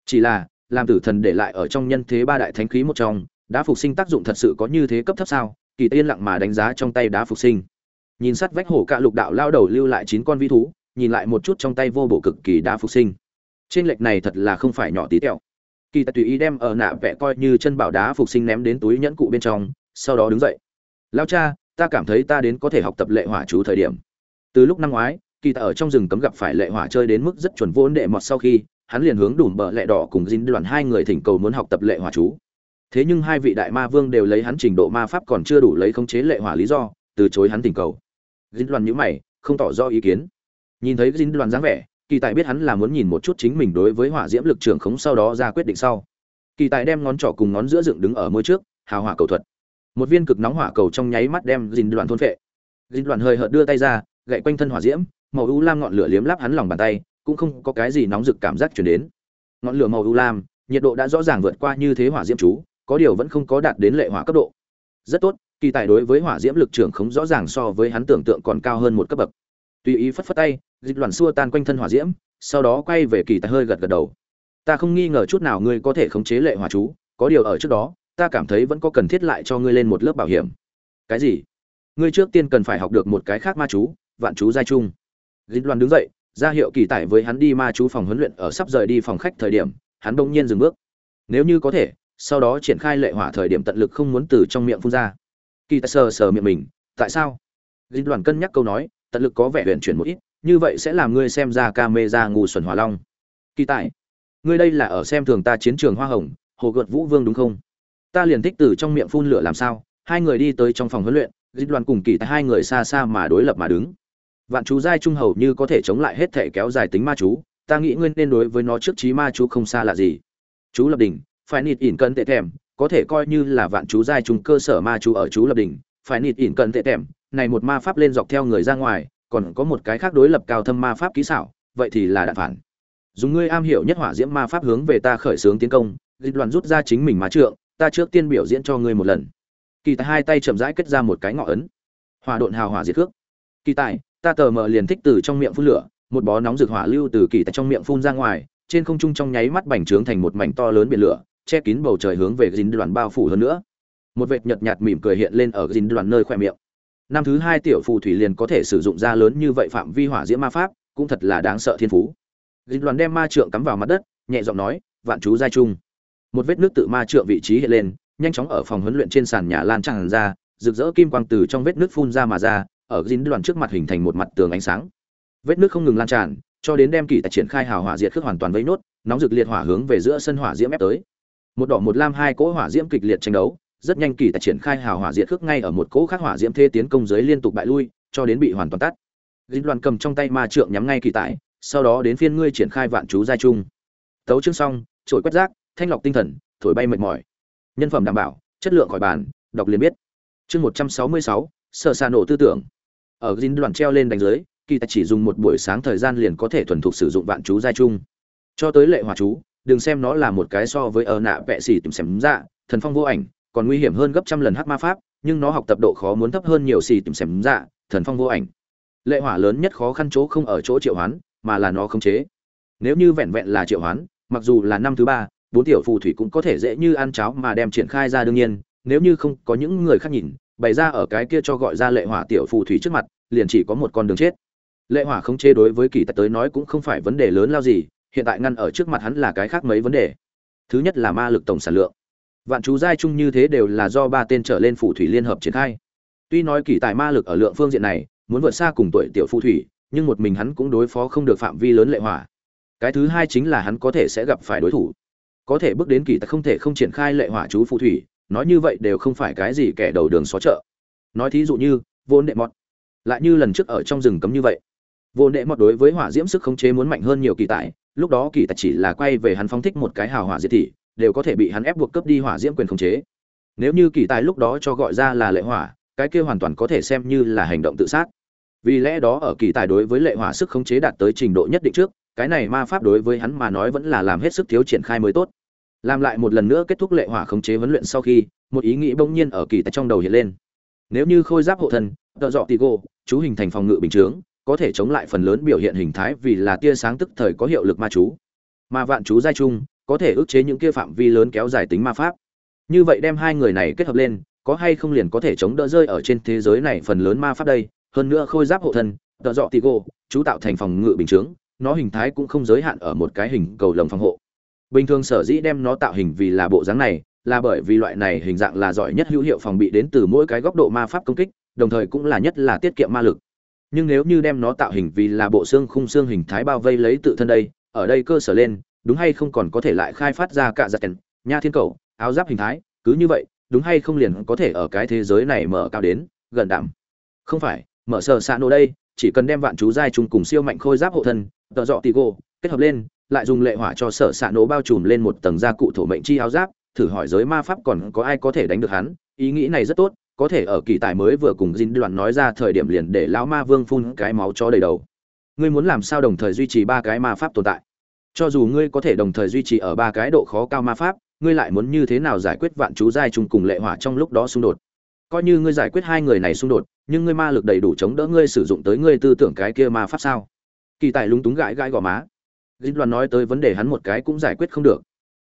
Chỉ là làm tử thần để lại ở trong nhân thế ba đại thánh khí một trong, đá phục sinh tác dụng thật sự có như thế cấp thấp sao? Kỳ tiên lặng mà đánh giá trong tay đá phục sinh. Nhìn sát vách hổ cạ lục đạo lao đầu lưu lại chín con vi thú, nhìn lại một chút trong tay vô bổ cực kỳ đá phục sinh. Trên lệch này thật là không phải nhỏ tí tẹo. Kỳ tài tùy ý đem ở nạ vẽ coi như chân bảo đá phục sinh ném đến túi nhẫn cụ bên trong, sau đó đứng dậy. Lao cha, ta cảm thấy ta đến có thể học tập lệ hỏa chú thời điểm. Từ lúc năm ngoái, kỳ tài ở trong rừng cấm gặp phải lệ hỏa chơi đến mức rất chuẩn vốn đệ mọt sau khi hắn liền hướng đùm bợ lệ đỏ cùng dính đoàn hai người thỉnh cầu muốn học tập lệ hỏa chú. Thế nhưng hai vị đại ma vương đều lấy hắn trình độ ma pháp còn chưa đủ lấy khống chế lệ hỏa lý do, từ chối hắn thỉnh cầu. Dính đoàn nhữ mày, không tỏ rõ ý kiến. Nhìn thấy dính đoàn dáng vẻ, kỳ tài biết hắn là muốn nhìn một chút chính mình đối với hỏa diễm lực trưởng khống sau đó ra quyết định sau. Kỳ tài đem ngón trỏ cùng ngón giữa dựng đứng ở môi trước, hào hỏa cầu thuật. Một viên cực nóng hỏa cầu trong nháy mắt đem dính đoàn thôn phệ. Dính đoàn hơi hợt đưa tay ra, gậy quanh thân hỏa diễm, màu u lam ngọn lửa liếm láp hắn lòng bàn tay cũng không có cái gì nóng rực cảm giác chuyển đến. Ngọn lửa màu u lam, nhiệt độ đã rõ ràng vượt qua như thế hỏa diễm chú, có điều vẫn không có đạt đến lệ hỏa cấp độ. Rất tốt, kỳ tài đối với hỏa diễm lực trưởng không rõ ràng so với hắn tưởng tượng còn cao hơn một cấp bậc. Tùy ý phất phất tay, dịch loạn xua tan quanh thân hỏa diễm, sau đó quay về kỳ tài hơi gật gật đầu. Ta không nghi ngờ chút nào ngươi có thể khống chế lệ hỏa chú, có điều ở trước đó, ta cảm thấy vẫn có cần thiết lại cho ngươi lên một lớp bảo hiểm. Cái gì? Ngươi trước tiên cần phải học được một cái khác ma chú, vạn chú giai trung. Dịch loạn đứng dậy ra hiệu kỳ tại với hắn đi ma chú phòng huấn luyện ở sắp rời đi phòng khách thời điểm, hắn bỗng nhiên dừng bước. Nếu như có thể, sau đó triển khai lệ hỏa thời điểm tận lực không muốn từ trong miệng phun ra. Kỳ tài sờ sờ miệng mình, tại sao? Dịch đoàn cân nhắc câu nói, tận lực có vẻ huyền chuyển một ít, như vậy sẽ làm ngươi xem ra ca mê ra ngu xuẩn hỏa long. Kỳ tài ngươi đây là ở xem thường ta chiến trường hoa hồng, hồ gợt vũ vương đúng không? Ta liền thích từ trong miệng phun lửa làm sao. Hai người đi tới trong phòng huấn luyện, dịch đoàn cùng kỳ tại hai người xa xa mà đối lập mà đứng vạn chú giai trung hầu như có thể chống lại hết thể kéo dài tính ma chú, ta nghĩ nguyên nên đối với nó trước trí ma chú không xa là gì. Chú lập đỉnh phải nịt ỉn cân tệ thèm, có thể coi như là vạn chú giai trung cơ sở ma chú ở chú lập đỉnh phải nịt ỉn cân tệ thèm, này một ma pháp lên dọc theo người ra ngoài, còn có một cái khác đối lập cao thâm ma pháp kỹ xảo, vậy thì là đạn phản. Dùng ngươi am hiểu nhất hỏa diễm ma pháp hướng về ta khởi xướng tiến công, dịch đoàn rút ra chính mình má trượng, ta trước tiên biểu diễn cho ngươi một lần. Kỳ tài hai tay chậm rãi kết ra một cái ngọ ấn. Hòa độn hào hỏa diệt cước kỳ tài ta tờ mờ liền thích từ trong miệng phun lửa, một bó nóng rực hỏa lưu từ kỳ tại trong miệng phun ra ngoài, trên không trung trong nháy mắt bành trướng thành một mảnh to lớn biển lửa, che kín bầu trời hướng về dính đoàn bao phủ hơn nữa. Một vệt nhợt nhạt mỉm cười hiện lên ở dính đoàn nơi khoe miệng. Năm thứ hai tiểu phù thủy liền có thể sử dụng ra lớn như vậy phạm vi hỏa diễm ma pháp, cũng thật là đáng sợ thiên phú. Dính đoàn đem ma trượng cắm vào mặt đất, nhẹ giọng nói, vạn chú giai trung. Một vết nước tự ma trượng vị trí hiện lên, nhanh chóng ở phòng huấn luyện trên sàn nhà lan tràn ra, rực rỡ kim quang từ trong vết nước phun ra mà ra ở dính đoàn trước mặt hình thành một mặt tường ánh sáng. Vết nước không ngừng lan tràn cho đến đem kỳ tài triển khai hào hỏa diệt khước hoàn toàn vây nốt nóng rực liệt hỏa hướng về giữa sân hỏa diễm ép tới. Một đỏ một lam hai cỗ hỏa diễm kịch liệt tranh đấu rất nhanh kỳ tài triển khai hào hỏa diệt khước ngay ở một cỗ khác hỏa diễm thế tiến công dưới liên tục bại lui cho đến bị hoàn toàn tắt. Dính đoàn cầm trong tay ma trượng nhắm ngay kỳ tài, sau đó đến phiên ngươi triển khai vạn chú giai trung. Tấu chương xong trổi quét rác thanh lọc tinh thần thổi bay mệt mỏi. Nhân phẩm đảm bảo chất lượng khỏi bàn đọc liền biết. Chương một trăm sáu mươi sáu sở xa nổ tư tưởng ở dính đoàn treo lên đánh giới, kỳ tài chỉ dùng một buổi sáng thời gian liền có thể thuần thục sử dụng vạn chú giai trung. Cho tới lệ hỏa chú, đừng xem nó là một cái so với ở nạ vẽ xỉ tìm xem dạ thần phong vô ảnh, còn nguy hiểm hơn gấp trăm lần hắc ma pháp, nhưng nó học tập độ khó muốn thấp hơn nhiều xỉ tìm xem dạ thần phong vô ảnh. Lệ hỏa lớn nhất khó khăn chỗ không ở chỗ triệu hoán, mà là nó khống chế. Nếu như vẹn vẹn là triệu hoán, mặc dù là năm thứ ba, bốn tiểu phù thủy cũng có thể dễ như ăn cháo mà đem triển khai ra đương nhiên, nếu như không có những người khác nhìn bày ra ở cái kia cho gọi ra lệ hỏa tiểu phù thủy trước mặt, liền chỉ có một con đường chết. Lệ hỏa không chế đối với kỳ tật tới nói cũng không phải vấn đề lớn lao gì, hiện tại ngăn ở trước mặt hắn là cái khác mấy vấn đề. Thứ nhất là ma lực tổng sản lượng. Vạn chú giai chung như thế đều là do ba tên trở lên phù thủy liên hợp triển khai. Tuy nói kỳ tài ma lực ở lượng phương diện này, muốn vượt xa cùng tuổi tiểu phù thủy, nhưng một mình hắn cũng đối phó không được phạm vi lớn lệ hỏa. Cái thứ hai chính là hắn có thể sẽ gặp phải đối thủ. Có thể bước đến kỳ tài không thể không triển khai lệ hỏa chú phù thủy nói như vậy đều không phải cái gì kẻ đầu đường xó chợ. Nói thí dụ như vô nệ mọt. Lại như lần trước ở trong rừng cấm như vậy. Vô nệ mọt đối với hỏa diễm sức khống chế muốn mạnh hơn nhiều kỳ tài, lúc đó kỳ tài chỉ là quay về hắn phóng thích một cái hào hỏa diệt thị, đều có thể bị hắn ép buộc cấp đi hỏa diễm quyền khống chế. Nếu như kỳ tài lúc đó cho gọi ra là lệ hỏa, cái kia hoàn toàn có thể xem như là hành động tự sát. Vì lẽ đó ở kỳ tài đối với lệ hỏa sức khống chế đạt tới trình độ nhất định trước, cái này ma pháp đối với hắn mà nói vẫn là làm hết sức thiếu triển khai mới tốt làm lại một lần nữa kết thúc lệ hỏa khống chế huấn luyện sau khi, một ý nghĩ bỗng nhiên ở kỳ tại trong đầu hiện lên. Nếu như khôi giáp hộ thân, tợ dọ tigo chú hình thành phòng ngự bình chướng, có thể chống lại phần lớn biểu hiện hình thái vì là tia sáng tức thời có hiệu lực ma chú. Mà vạn chú giai trung, có thể ức chế những kia phạm vi lớn kéo dài tính ma pháp. Như vậy đem hai người này kết hợp lên, có hay không liền có thể chống đỡ rơi ở trên thế giới này phần lớn ma pháp đây? Hơn nữa khôi giáp hộ thân, tợ dọ tigo chú tạo thành phòng ngự bình chướng, nó hình thái cũng không giới hạn ở một cái hình cầu lồng phòng hộ bình thường sở dĩ đem nó tạo hình vì là bộ dáng này, là bởi vì loại này hình dạng là giỏi nhất hữu hiệu phòng bị đến từ mỗi cái góc độ ma pháp công kích, đồng thời cũng là nhất là tiết kiệm ma lực. Nhưng nếu như đem nó tạo hình vì là bộ xương khung xương hình thái bao vây lấy tự thân đây, ở đây cơ sở lên, đúng hay không còn có thể lại khai phát ra cả giặc kèn, nha thiên cầu, áo giáp hình thái, cứ như vậy, đúng hay không liền có thể ở cái thế giới này mở cao đến, gần đảm. Không phải, mở sở xạ nổ đây, chỉ cần đem vạn chú giai chung cùng siêu mạnh khôi giáp hộ thân, tợ dọ tì gô kết hợp lên lại dùng lệ hỏa cho sở xạ nổ bao trùm lên một tầng da cụ thổ mệnh chi áo giáp, thử hỏi giới ma pháp còn có ai có thể đánh được hắn? Ý nghĩ này rất tốt, có thể ở kỳ tài mới vừa cùng dinh đoạn nói ra thời điểm liền để lão ma vương phun cái máu cho đầy đầu. Ngươi muốn làm sao đồng thời duy trì ba cái ma pháp tồn tại? Cho dù ngươi có thể đồng thời duy trì ở ba cái độ khó cao ma pháp, ngươi lại muốn như thế nào giải quyết vạn chú giai chung cùng lệ hỏa trong lúc đó xung đột? Coi như ngươi giải quyết hai người này xung đột, nhưng ngươi ma lực đầy đủ chống đỡ ngươi sử dụng tới ngươi tư tưởng cái kia ma pháp sao? Kỳ tài lúng túng gãi gãi gò má dinh đoàn nói tới vấn đề hắn một cái cũng giải quyết không được.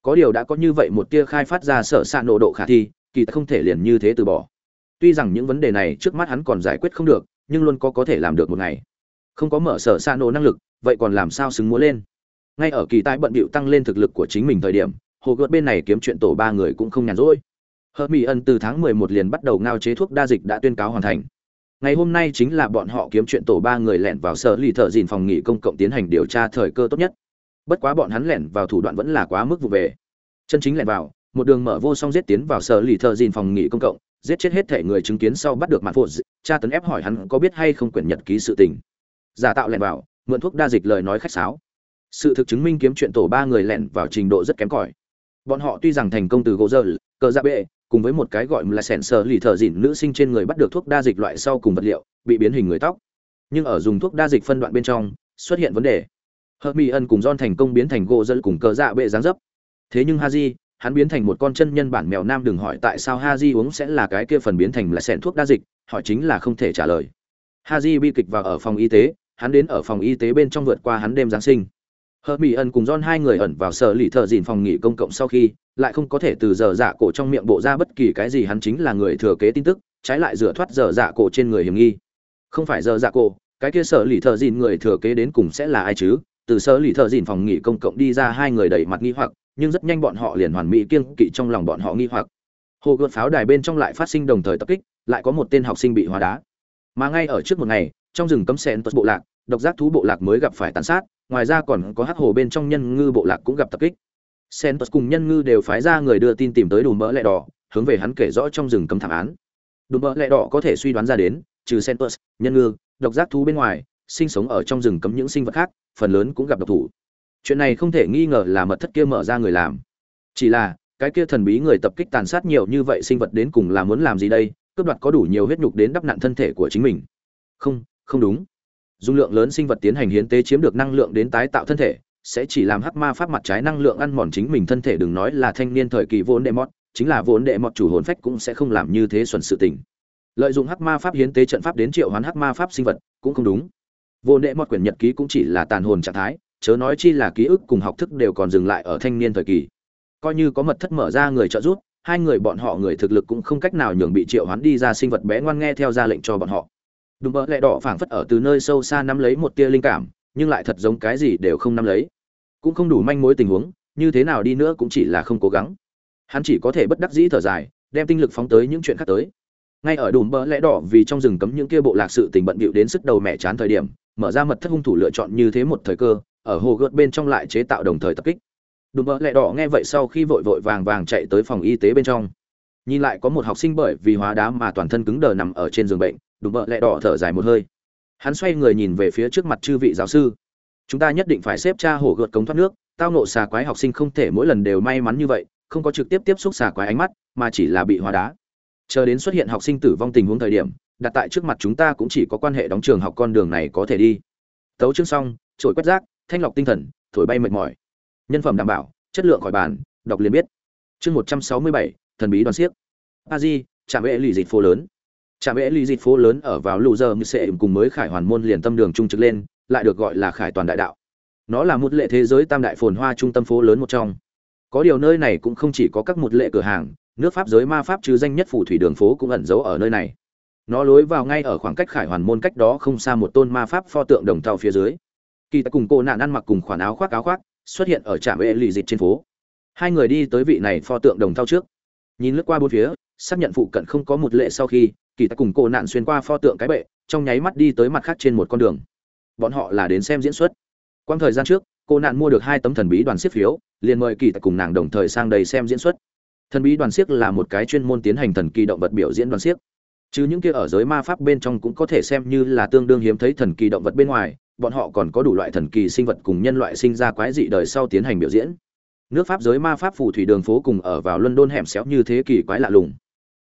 Có điều đã có như vậy một tia khai phát ra sở xạ nổ độ khả thi, kỳ ta không thể liền như thế từ bỏ. Tuy rằng những vấn đề này trước mắt hắn còn giải quyết không được, nhưng luôn có có thể làm được một ngày. Không có mở sở xạ nổ năng lực, vậy còn làm sao xứng múa lên? Ngay ở kỳ tài bận bịu tăng lên thực lực của chính mình thời điểm, hồ gợt bên này kiếm chuyện tổ ba người cũng không nhàn rỗi. Hợp mỹ ân từ tháng mười một liền bắt đầu ngao chế thuốc đa dịch đã tuyên cáo hoàn thành ngày hôm nay chính là bọn họ kiếm chuyện tổ ba người lẻn vào sở lì thợ dìn phòng nghỉ công cộng tiến hành điều tra thời cơ tốt nhất. Bất quá bọn hắn lẻn vào thủ đoạn vẫn là quá mức vụ về. Chân chính lẻn vào, một đường mở vô song giết tiến vào sở lì thợ dìn phòng nghỉ công cộng, giết chết hết thể người chứng kiến sau bắt được mặt phụ cha tấn ép hỏi hắn có biết hay không quyển nhật ký sự tình. Giả tạo lẻn vào, mượn thuốc đa dịch lời nói khách sáo. Sự thực chứng minh kiếm chuyện tổ ba người lẻn vào trình độ rất kém cỏi. Bọn họ tuy rằng thành công từ gỗ dơ, cờ dạ bệ cùng với một cái gọi là sẻn sờ lì thợ dịn nữ sinh trên người bắt được thuốc đa dịch loại sau cùng vật liệu, bị biến hình người tóc. Nhưng ở dùng thuốc đa dịch phân đoạn bên trong, xuất hiện vấn đề. Hợp mỹ ân cùng don thành công biến thành gỗ dân cùng cờ dạ bệ dáng dấp. Thế nhưng haji, hắn biến thành một con chân nhân bản mèo nam đừng hỏi tại sao haji uống sẽ là cái kia phần biến thành là sẻn thuốc đa dịch, hỏi chính là không thể trả lời. Haji bi kịch vào ở phòng y tế, hắn đến ở phòng y tế bên trong vượt qua hắn đêm giáng sinh. Hợp Mỹ ẩn cùng don hai người ẩn vào sở lì thợ dìn phòng nghỉ công cộng sau khi, lại không có thể từ giờ dạ cổ trong miệng bộ ra bất kỳ cái gì hắn chính là người thừa kế tin tức, trái lại rửa thoát giờ dạ cổ trên người hiểm nghi. Không phải giờ dạ cổ, cái kia sở lì thợ dìn người thừa kế đến cùng sẽ là ai chứ? Từ sở lì thợ dìn phòng nghỉ công cộng đi ra hai người đẩy mặt nghi hoặc, nhưng rất nhanh bọn họ liền hoàn mỹ kiêng kỵ trong lòng bọn họ nghi hoặc. Hồ gợt pháo đài bên trong lại phát sinh đồng thời tập kích, lại có một tên học sinh bị hóa đá. Mà ngay ở trước một ngày, trong rừng cấm sen tuật bộ lạc, độc giác thú bộ lạc mới gặp phải tàn sát, ngoài ra còn có hắc hồ bên trong nhân ngư bộ lạc cũng gặp tập kích. Sentus cùng nhân ngư đều phái ra người đưa tin tìm tới đùm mỡ lẹ đỏ, hướng về hắn kể rõ trong rừng cấm thảm án. Đùm mỡ lẹ đỏ có thể suy đoán ra đến, trừ sentus nhân ngư, độc giác thú bên ngoài, sinh sống ở trong rừng cấm những sinh vật khác, phần lớn cũng gặp độc thủ. Chuyện này không thể nghi ngờ là mật thất kia mở ra người làm. Chỉ là, cái kia thần bí người tập kích tàn sát nhiều như vậy sinh vật đến cùng là muốn làm gì đây, cướp đoạt có đủ nhiều huyết nhục đến đắp nặn thân thể của chính mình. Không không đúng dung lượng lớn sinh vật tiến hành hiến tế chiếm được năng lượng đến tái tạo thân thể, sẽ chỉ làm hắc ma pháp mặt trái năng lượng ăn mòn chính mình thân thể, đừng nói là thanh niên thời kỳ vốn đệ mọt, chính là vốn đệ mọt chủ hồn phách cũng sẽ không làm như thế xuẩn sự tình. Lợi dụng hắc ma pháp hiến tế trận pháp đến triệu hoán hắc ma pháp sinh vật, cũng không đúng. Vốn đệ mọt quyển nhật ký cũng chỉ là tàn hồn trạng thái, chớ nói chi là ký ức cùng học thức đều còn dừng lại ở thanh niên thời kỳ. Coi như có mật thất mở ra người trợ giúp, hai người bọn họ người thực lực cũng không cách nào nhường bị triệu hoán đi ra sinh vật bé ngoan nghe theo ra lệnh cho bọn họ đùm bỡ lẹ đỏ phảng phất ở từ nơi sâu xa nắm lấy một tia linh cảm, nhưng lại thật giống cái gì đều không nắm lấy. Cũng không đủ manh mối tình huống, như thế nào đi nữa cũng chỉ là không cố gắng. Hắn chỉ có thể bất đắc dĩ thở dài, đem tinh lực phóng tới những chuyện khác tới. Ngay ở đùm bỡ lẽ đỏ vì trong rừng cấm những kia bộ lạc sự tình bận bịu đến sức đầu mẹ chán thời điểm, mở ra mật thất hung thủ lựa chọn như thế một thời cơ, ở hồ gợt bên trong lại chế tạo đồng thời tập kích. Đùm bỡ lẽ đỏ nghe vậy sau khi vội vội vàng vàng chạy tới phòng y tế bên trong. Nhìn lại có một học sinh bởi vì hóa đá mà toàn thân cứng đờ nằm ở trên giường bệnh đùm bợ lẹ đỏ thở dài một hơi. Hắn xoay người nhìn về phía trước mặt chư vị giáo sư. Chúng ta nhất định phải xếp cha hổ gợt cống thoát nước, tao nộ xà quái học sinh không thể mỗi lần đều may mắn như vậy, không có trực tiếp tiếp xúc xà quái ánh mắt, mà chỉ là bị hóa đá. Chờ đến xuất hiện học sinh tử vong tình huống thời điểm, đặt tại trước mặt chúng ta cũng chỉ có quan hệ đóng trường học con đường này có thể đi. Tấu chương xong trổi quét rác, thanh lọc tinh thần, thổi bay mệt mỏi. Nhân phẩm đảm bảo, chất lượng khỏi bàn, đọc liền biết. Chương một trăm sáu mươi bảy, thần bí đoàn siếc. A di trạm vệ lì dịch phố lớn trạm vệ lì dịch phố lớn ở vào lù giờ như sệ cùng mới khải hoàn môn liền tâm đường trung trực lên, lại được gọi là khải toàn đại đạo. Nó là một lệ thế giới tam đại phồn hoa trung tâm phố lớn một trong. Có điều nơi này cũng không chỉ có các một lệ cửa hàng, nước pháp giới ma pháp chứ danh nhất phủ thủy đường phố cũng ẩn giấu ở nơi này. Nó lối vào ngay ở khoảng cách khải hoàn môn cách đó không xa một tôn ma pháp pho tượng đồng thau phía dưới. Kỳ ta cùng cô nạn ăn mặc cùng khoản áo khoác áo khoác, xuất hiện ở trạm vệ lì dịch trên phố. Hai người đi tới vị này pho tượng đồng thau trước. Nhìn lướt qua bốn phía, xác nhận phụ cận không có một lệ sau khi kỳ ta cùng cô nạn xuyên qua pho tượng cái bệ, trong nháy mắt đi tới mặt khác trên một con đường. Bọn họ là đến xem diễn xuất. Quang thời gian trước, cô nạn mua được hai tấm thần bí đoàn siết phiếu, liền mời kỳ tại cùng nàng đồng thời sang đầy xem diễn xuất. Thần bí đoàn siếc là một cái chuyên môn tiến hành thần kỳ động vật biểu diễn đoàn siếc chứ những kia ở giới ma pháp bên trong cũng có thể xem như là tương đương hiếm thấy thần kỳ động vật bên ngoài, bọn họ còn có đủ loại thần kỳ sinh vật cùng nhân loại sinh ra quái dị đời sau tiến hành biểu diễn. Nước pháp giới ma pháp phù thủy đường phố cùng ở vào london hẻm xéo như thế kỳ quái lạ lùng.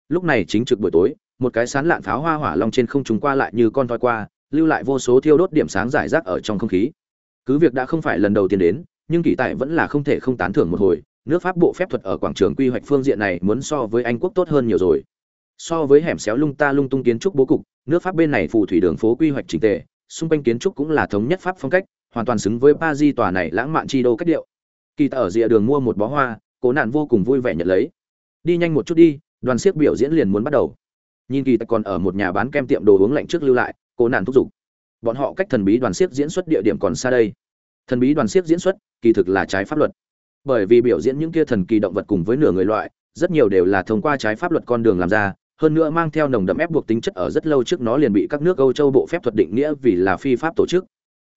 Lúc này chính trực buổi tối một cái sán lạn pháo hoa hỏa long trên không trung qua lại như con voi qua, lưu lại vô số thiêu đốt điểm sáng rải rác ở trong không khí. Cứ việc đã không phải lần đầu tiên đến, nhưng kỳ tại vẫn là không thể không tán thưởng một hồi. Nước pháp bộ phép thuật ở quảng trường quy hoạch phương diện này muốn so với anh quốc tốt hơn nhiều rồi. So với hẻm xéo lung ta lung tung kiến trúc bố cục, nước pháp bên này phù thủy đường phố quy hoạch chỉnh tề, xung quanh kiến trúc cũng là thống nhất pháp phong cách, hoàn toàn xứng với ba di tòa này lãng mạn chi đô cách điệu. Kỳ tại ở rìa đường mua một bó hoa, cố nạn vô cùng vui vẻ nhận lấy. Đi nhanh một chút đi, đoàn siếc biểu diễn liền muốn bắt đầu nhìn kỳ ta còn ở một nhà bán kem tiệm đồ uống lạnh trước lưu lại cố nạn thúc giục bọn họ cách thần bí đoàn siếc diễn xuất địa điểm còn xa đây thần bí đoàn siếc diễn xuất kỳ thực là trái pháp luật bởi vì biểu diễn những kia thần kỳ động vật cùng với nửa người loại rất nhiều đều là thông qua trái pháp luật con đường làm ra hơn nữa mang theo nồng đậm ép buộc tính chất ở rất lâu trước nó liền bị các nước Âu Châu bộ phép thuật định nghĩa vì là phi pháp tổ chức.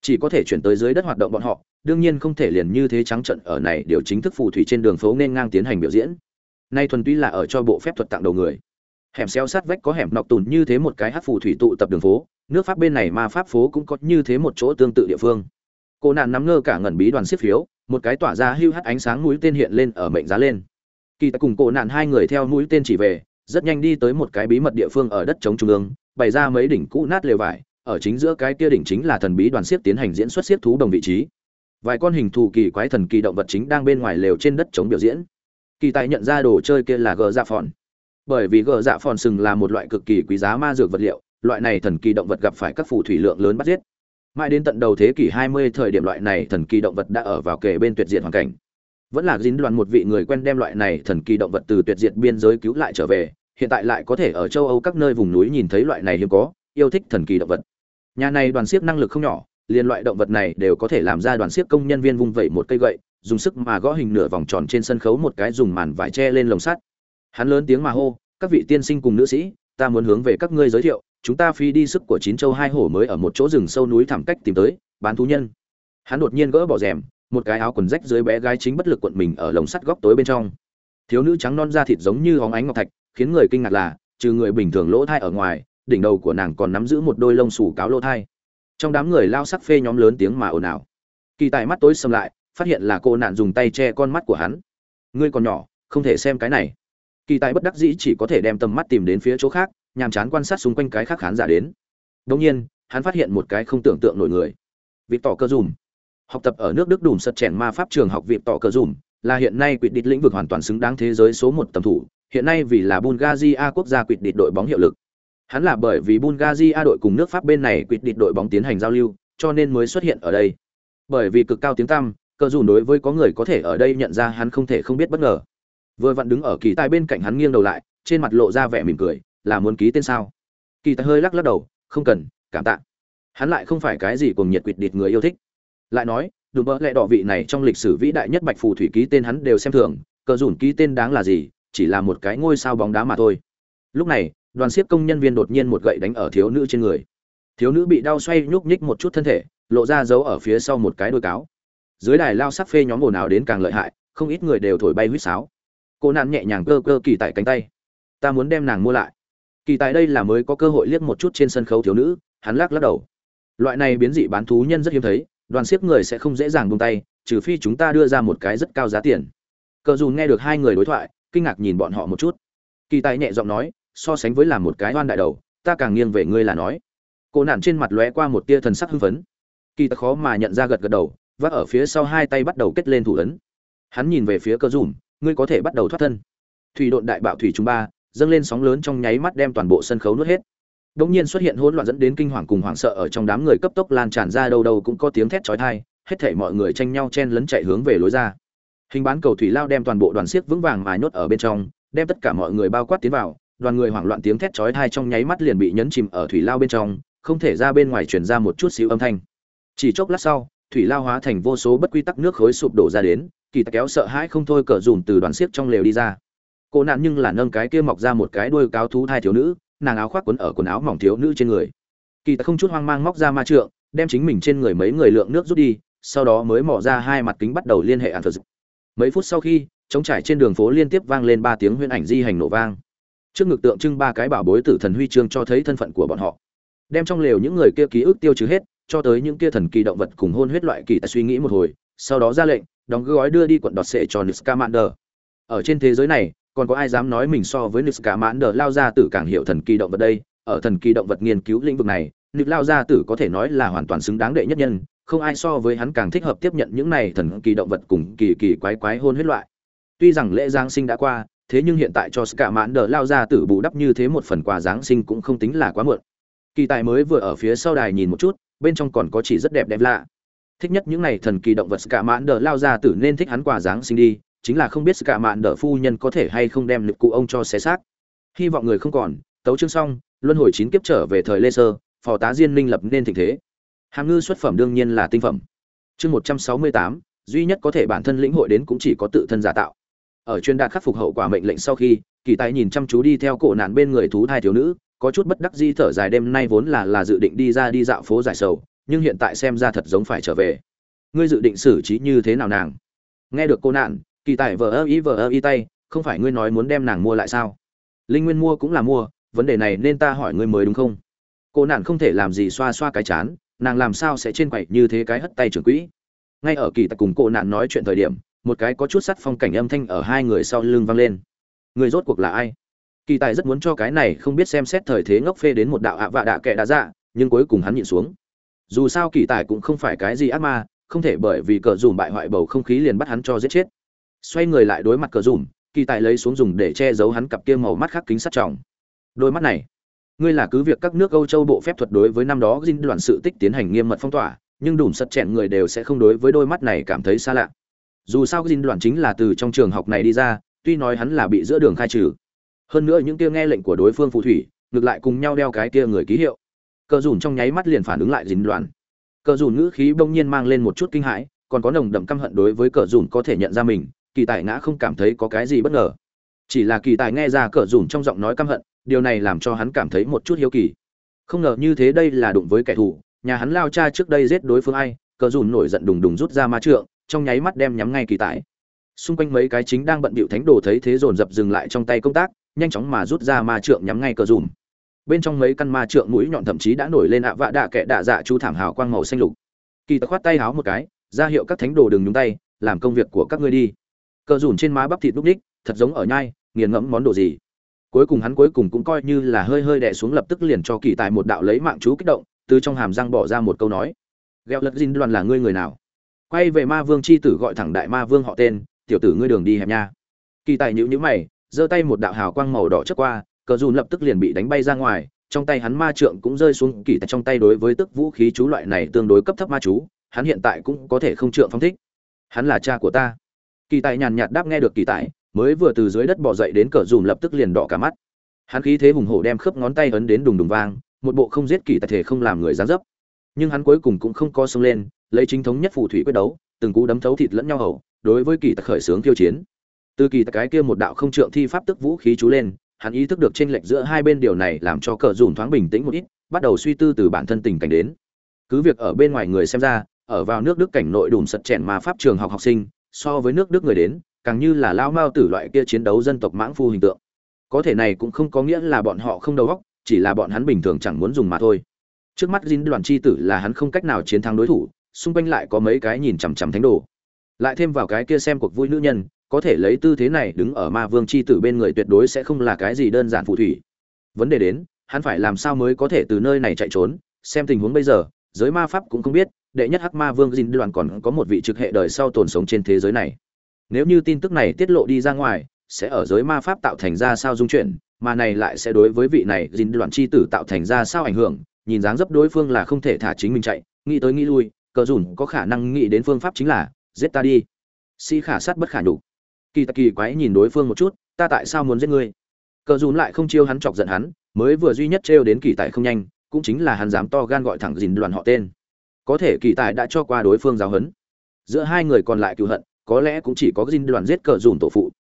Chỉ có thể chuyển tới dưới đất hoạt động bọn họ, đương nhiên không thể liền như thế trắng trận ở này điều chính thức phù thủy trên đường phố nên ngang tiến hành biểu diễn. Nay thuần túy là ở cho bộ phép thuật tặng đầu người. Hẻm xéo sát vách có hẻm nọc tùn như thế một cái hát phù thủy tụ tập đường phố, nước Pháp bên này ma pháp phố cũng có như thế một chỗ tương tự địa phương. Cô nạn nắm ngơ cả ngẩn bí đoàn xếp phiếu, một cái tỏa ra hưu hắt ánh sáng mũi tên hiện lên ở mệnh giá lên. Kỳ tài cùng cô nạn hai người theo mũi tên chỉ về, rất nhanh đi tới một cái bí mật địa phương ở đất chống trung ương bày ra mấy đỉnh cũ nát lều vải ở chính giữa cái kia đỉnh chính là thần bí đoàn siết tiến hành diễn xuất siết thú đồng vị trí vài con hình thù kỳ quái thần kỳ động vật chính đang bên ngoài lều trên đất chống biểu diễn kỳ tài nhận ra đồ chơi kia là gờ ra phòn bởi vì gờ dạ phòn sừng là một loại cực kỳ quý giá ma dược vật liệu loại này thần kỳ động vật gặp phải các phù thủy lượng lớn bắt giết mãi đến tận đầu thế kỷ 20 thời điểm loại này thần kỳ động vật đã ở vào kề bên tuyệt diệt hoàn cảnh vẫn là dính đoàn một vị người quen đem loại này thần kỳ động vật từ tuyệt diệt biên giới cứu lại trở về hiện tại lại có thể ở châu Âu các nơi vùng núi nhìn thấy loại này hiếm có, yêu thích thần kỳ động vật. Nhà này đoàn siếc năng lực không nhỏ, liên loại động vật này đều có thể làm ra đoàn siếc công nhân viên vung vẩy một cây gậy, dùng sức mà gõ hình nửa vòng tròn trên sân khấu một cái dùng màn vải che lên lồng sắt. Hắn lớn tiếng mà hô, "Các vị tiên sinh cùng nữ sĩ, ta muốn hướng về các ngươi giới thiệu, chúng ta phi đi sức của chín châu hai hổ mới ở một chỗ rừng sâu núi thẳm cách tìm tới, bán thú nhân." Hắn đột nhiên gỡ bỏ rèm, một cái áo quần rách dưới bé gái chính bất lực cuộn mình ở lồng sắt góc tối bên trong. Thiếu nữ trắng non da thịt giống như hóng ánh ngọc thạch, khiến người kinh ngạc là trừ người bình thường lỗ thai ở ngoài đỉnh đầu của nàng còn nắm giữ một đôi lông xù cáo lỗ thai trong đám người lao sắc phê nhóm lớn tiếng mà ồn ào kỳ tài mắt tối xâm lại phát hiện là cô nạn dùng tay che con mắt của hắn ngươi còn nhỏ không thể xem cái này kỳ tài bất đắc dĩ chỉ có thể đem tầm mắt tìm đến phía chỗ khác, nhàm chán quan sát xung quanh cái khác khán giả đến. Đông nhiên, hắn phát hiện một cái không tưởng tượng nổi người. Vịt tỏ cơ dùm học tập ở nước đức đùm sật chèn ma pháp trường học viện tỏ cơ dùm là hiện nay quyết định lĩnh vực hoàn toàn xứng đáng thế giới số một tầm thủ, hiện nay vì là bulgaria quốc gia quyết định đội bóng hiệu lực. Hắn là bởi vì bulgaria đội cùng nước pháp bên này quyết định đội bóng tiến hành giao lưu, cho nên mới xuất hiện ở đây. Bởi vì cực cao tiếng tăm cơ dùm đối với có người có thể ở đây nhận ra hắn không thể không biết bất ngờ vừa vặn đứng ở kỳ tài bên cạnh hắn nghiêng đầu lại, trên mặt lộ ra vẻ mỉm cười, là muốn ký tên sao? Kỳ tài hơi lắc lắc đầu, không cần, cảm tạ. Hắn lại không phải cái gì cùng nhiệt quỵt địt người yêu thích. Lại nói, đùm bỡ lẽ đỏ vị này trong lịch sử vĩ đại nhất bạch phù thủy ký tên hắn đều xem thường, cờ dùn ký tên đáng là gì, chỉ là một cái ngôi sao bóng đá mà thôi. Lúc này, đoàn siếc công nhân viên đột nhiên một gậy đánh ở thiếu nữ trên người. Thiếu nữ bị đau xoay nhúc nhích một chút thân thể, lộ ra dấu ở phía sau một cái đôi cáo. Dưới đài lao sắc phê nhóm ồn ào đến càng lợi hại, không ít người đều thổi bay huýt sáo cô nạn nhẹ nhàng cơ cơ kỳ tại cánh tay. Ta muốn đem nàng mua lại. Kỳ tại đây là mới có cơ hội liếc một chút trên sân khấu thiếu nữ, hắn lắc lắc đầu. Loại này biến dị bán thú nhân rất hiếm thấy, đoàn siếc người sẽ không dễ dàng buông tay, trừ phi chúng ta đưa ra một cái rất cao giá tiền. Cờ dù nghe được hai người đối thoại, kinh ngạc nhìn bọn họ một chút. Kỳ tài nhẹ giọng nói, so sánh với làm một cái oan đại đầu, ta càng nghiêng về ngươi là nói. Cô nản trên mặt lóe qua một tia thần sắc hưng phấn. Kỳ tài khó mà nhận ra gật gật đầu, vác ở phía sau hai tay bắt đầu kết lên thủ ấn. Hắn nhìn về phía cờ dùm ngươi có thể bắt đầu thoát thân thủy độn đại bạo thủy chúng ba dâng lên sóng lớn trong nháy mắt đem toàn bộ sân khấu nuốt hết đột nhiên xuất hiện hỗn loạn dẫn đến kinh hoàng cùng hoảng sợ ở trong đám người cấp tốc lan tràn ra đâu đâu cũng có tiếng thét chói tai, hết thảy mọi người tranh nhau chen lấn chạy hướng về lối ra. Hình bán cầu thủy lao đem toàn bộ đoàn xiếc vững vàng mài nhốt ở bên trong, đem tất cả mọi người bao quát tiến vào, đoàn người hoảng loạn tiếng thét chói tai trong nháy mắt liền bị nhấn chìm ở thủy lao bên trong, không thể ra bên ngoài truyền ra một chút xíu âm thanh. Chỉ chốc lát sau, thủy lao hóa thành vô số bất quy tắc nước khối sụp đổ ra đến, kỳ ta kéo sợ hãi không thôi cờ dùm từ đoàn xiếc trong lều đi ra. Cô nạn nhưng là nâng cái kia mọc ra một cái đuôi cáo thú thai thiếu nữ, nàng áo khoác quấn ở quần áo mỏng thiếu nữ trên người. Kỳ ta không chút hoang mang móc ra ma trượng đem chính mình trên người mấy người lượng nước rút đi sau đó mới mò ra hai mặt kính bắt đầu liên hệ ăn thờ mấy phút sau khi chống trải trên đường phố liên tiếp vang lên ba tiếng huyễn ảnh di hành nổ vang. Trước ngực tượng trưng ba cái bảo bối tử thần huy chương cho thấy thân phận của bọn họ. Đem trong lều những người kia ký ức tiêu trừ hết cho tới những kia thần kỳ động vật cùng hôn huyết loại kỳ ta suy nghĩ một hồi sau đó ra lệnh đóng gói đưa đi quận đọt sệ cho Niskamander. ở trên thế giới này, còn có ai dám nói mình so với Niskamander lao ra tử càng hiểu thần kỳ động vật đây? Ở thần kỳ động vật nghiên cứu lĩnh vực này nịp lao Ra tử có thể nói là hoàn toàn xứng đáng đệ nhất nhân, không ai so với hắn càng thích hợp tiếp nhận những này thần kỳ động vật cùng kỳ kỳ quái quái hôn huyết loại. Tuy rằng lễ giáng sinh đã qua, thế nhưng hiện tại cho cả lao Ra tử bù đắp như thế một phần quà giáng sinh cũng không tính là quá muộn. Kỳ tài mới vừa ở phía sau đài nhìn một chút, bên trong còn có chỉ rất đẹp đẹp lạ thích nhất những này thần kỳ động vật cả mạn đờ lao ra tử nên thích hắn quà dáng sinh đi, chính là không biết cả mạn đờ phu nhân có thể hay không đem lực cụ ông cho xé xác. Hy vọng người không còn, tấu chương xong, luân hồi chín kiếp trở về thời lê sơ, phò tá diên minh lập nên tình thế. Hàm ngư xuất phẩm đương nhiên là tinh phẩm. Chương một trăm sáu mươi tám, duy nhất có thể bản thân lĩnh hội đến cũng chỉ có tự thân giả tạo. Ở chuyên đạt khắc phục hậu quả mệnh lệnh sau khi, kỳ tài nhìn chăm chú đi theo cổ nạn bên người thú thai thiếu nữ, có chút bất đắc di thở dài đêm nay vốn là là dự định đi ra đi dạo phố giải sầu nhưng hiện tại xem ra thật giống phải trở về. Ngươi dự định xử trí như thế nào nàng? Nghe được cô nạn, kỳ tài vờ ơ ý vờ ơ ý tay, không phải ngươi nói muốn đem nàng mua lại sao? Linh nguyên mua cũng là mua, vấn đề này nên ta hỏi ngươi mới đúng không? Cô nạn không thể làm gì xoa xoa cái chán, nàng làm sao sẽ trên quậy như thế cái hất tay trưởng quỹ? Ngay ở kỳ tài cùng cô nạn nói chuyện thời điểm, một cái có chút sắt phong cảnh âm thanh ở hai người sau lưng vang lên. Người rốt cuộc là ai? Kỳ tài rất muốn cho cái này không biết xem xét thời thế ngốc phê đến một đạo ạ vạ đạ kệ đã dạ nhưng cuối cùng hắn nhịn xuống dù sao kỳ tài cũng không phải cái gì ác ma không thể bởi vì cờ dùm bại hoại bầu không khí liền bắt hắn cho giết chết xoay người lại đối mặt cờ dùm kỳ tài lấy xuống dùng để che giấu hắn cặp kia màu mắt khắc kính sắt trọng đôi mắt này ngươi là cứ việc các nước Âu Châu bộ phép thuật đối với năm đó dinh đoàn sự tích tiến hành nghiêm mật phong tỏa, nhưng đủ sật chẹn người đều sẽ không đối với đôi mắt này cảm thấy xa lạ. Dù sao dinh đoàn chính là từ trong trường học này đi ra, tuy nói hắn là bị giữa đường khai trừ. Hơn nữa những kia nghe lệnh của đối phương phù thủy, ngược lại cùng nhau đeo cái kia người ký hiệu. Cờ dùn trong nháy mắt liền phản ứng lại dính đoàn. Cờ dùn ngữ khí bỗng nhiên mang lên một chút kinh hãi, còn có nồng đậm căm hận đối với cờ dùn có thể nhận ra mình, kỳ tài ngã không cảm thấy có cái gì bất ngờ. Chỉ là kỳ tài nghe ra cờ dùn trong giọng nói căm hận, điều này làm cho hắn cảm thấy một chút hiếu kỳ không ngờ như thế đây là đụng với kẻ thù nhà hắn lao cha trước đây giết đối phương ai cờ dùn nổi giận đùng đùng rút ra ma trượng trong nháy mắt đem nhắm ngay kỳ tài xung quanh mấy cái chính đang bận bịu thánh đồ thấy thế dồn dập dừng lại trong tay công tác nhanh chóng mà rút ra ma trượng nhắm ngay cờ dùn bên trong mấy căn ma trượng mũi nhọn thậm chí đã nổi lên ạ vạ đạ kệ đạ dạ chú thảm hào quang màu xanh lục. Kỳ tật khoát tay háo một cái, ra hiệu các thánh đồ đừng nhúng tay, làm công việc của các ngươi đi. Cờ dùn trên má bắp thịt núc ních, thật giống ở nhai, nghiền ngẫm món đồ gì. Cuối cùng hắn cuối cùng cũng coi như là hơi hơi đè xuống lập tức liền cho kỳ tài một đạo lấy mạng chú kích động, từ trong hàm răng bỏ ra một câu nói. Gheo lật dinh đoàn là ngươi người nào? Quay về ma vương c h i tử gọi thẳng đại ma vương họ tên, tiểu tử ngươi đường đi hẹp nha. Kỳ tài nhữ nhữ mày, giơ tay một đạo hào quang màu đỏ chất qua cờ dùn lập tức liền bị đánh bay ra ngoài, trong tay hắn ma trượng cũng rơi xuống kỳ tài trong tay đối với tức vũ khí chú loại này tương đối cấp thấp ma chú, hắn hiện tại cũng có thể không trượng phong thích. Hắn là cha của ta. Kỳ tài nhàn nhạt đáp nghe được kỳ tài, mới vừa từ dưới đất bỏ dậy đến cờ dùm lập tức liền đỏ cả mắt. Hắn khí thế hùng hổ đem khớp ngón tay ấn đến đùng đùng vang, một bộ không giết kỳ tài thể không làm người gián dấp. Nhưng hắn cuối cùng cũng không co sông lên, lấy chính thống nhất phù thủy quyết đấu, từng cú đấm thấu thịt lẫn nhau hầu. đối với kỳ tài khởi sướng tiêu chiến. Từ kỳ tài cái kia một đạo không trượng thi pháp tức vũ khí chú lên hắn ý thức được chênh lệch giữa hai bên điều này làm cho cờ dùn thoáng bình tĩnh một ít, bắt đầu suy tư từ bản thân tình cảnh đến. Cứ việc ở bên ngoài người xem ra, ở vào nước đức cảnh nội đùm sật chèn mà pháp trường học học sinh, so với nước đức người đến, càng như là lao mao tử loại kia chiến đấu dân tộc mãng phu hình tượng. Có thể này cũng không có nghĩa là bọn họ không đầu óc, chỉ là bọn hắn bình thường chẳng muốn dùng mà thôi. Trước mắt dính đoàn chi tử là hắn không cách nào chiến thắng đối thủ, xung quanh lại có mấy cái nhìn chằm chằm thánh đồ. Lại thêm vào cái kia xem cuộc vui nữ nhân có thể lấy tư thế này đứng ở ma vương chi tử bên người tuyệt đối sẽ không là cái gì đơn giản phù thủy. Vấn đề đến, hắn phải làm sao mới có thể từ nơi này chạy trốn? Xem tình huống bây giờ, giới ma pháp cũng không biết, đệ nhất hắc ma vương dinh đoàn còn có một vị trực hệ đời sau tồn sống trên thế giới này. Nếu như tin tức này tiết lộ đi ra ngoài, sẽ ở giới ma pháp tạo thành ra sao dung chuyển, mà này lại sẽ đối với vị này dinh đoàn chi tử tạo thành ra sao ảnh hưởng? Nhìn dáng dấp đối phương là không thể thả chính mình chạy, nghĩ tới nghĩ lui, cờ dùn có khả năng nghĩ đến phương pháp chính là, giết ta đi. Si khả sát bất khả nhục kỳ tạc kỳ quái nhìn đối phương một chút, ta tại sao muốn giết ngươi? Cờ dùn lại không chiêu hắn chọc giận hắn, mới vừa duy nhất trêu đến kỳ tài không nhanh, cũng chính là hắn dám to gan gọi thẳng dìn đoàn họ tên. Có thể kỳ tài đã cho qua đối phương giáo huấn. Giữa hai người còn lại cựu hận, có lẽ cũng chỉ có dìn đoàn giết cờ dùn tổ phụ.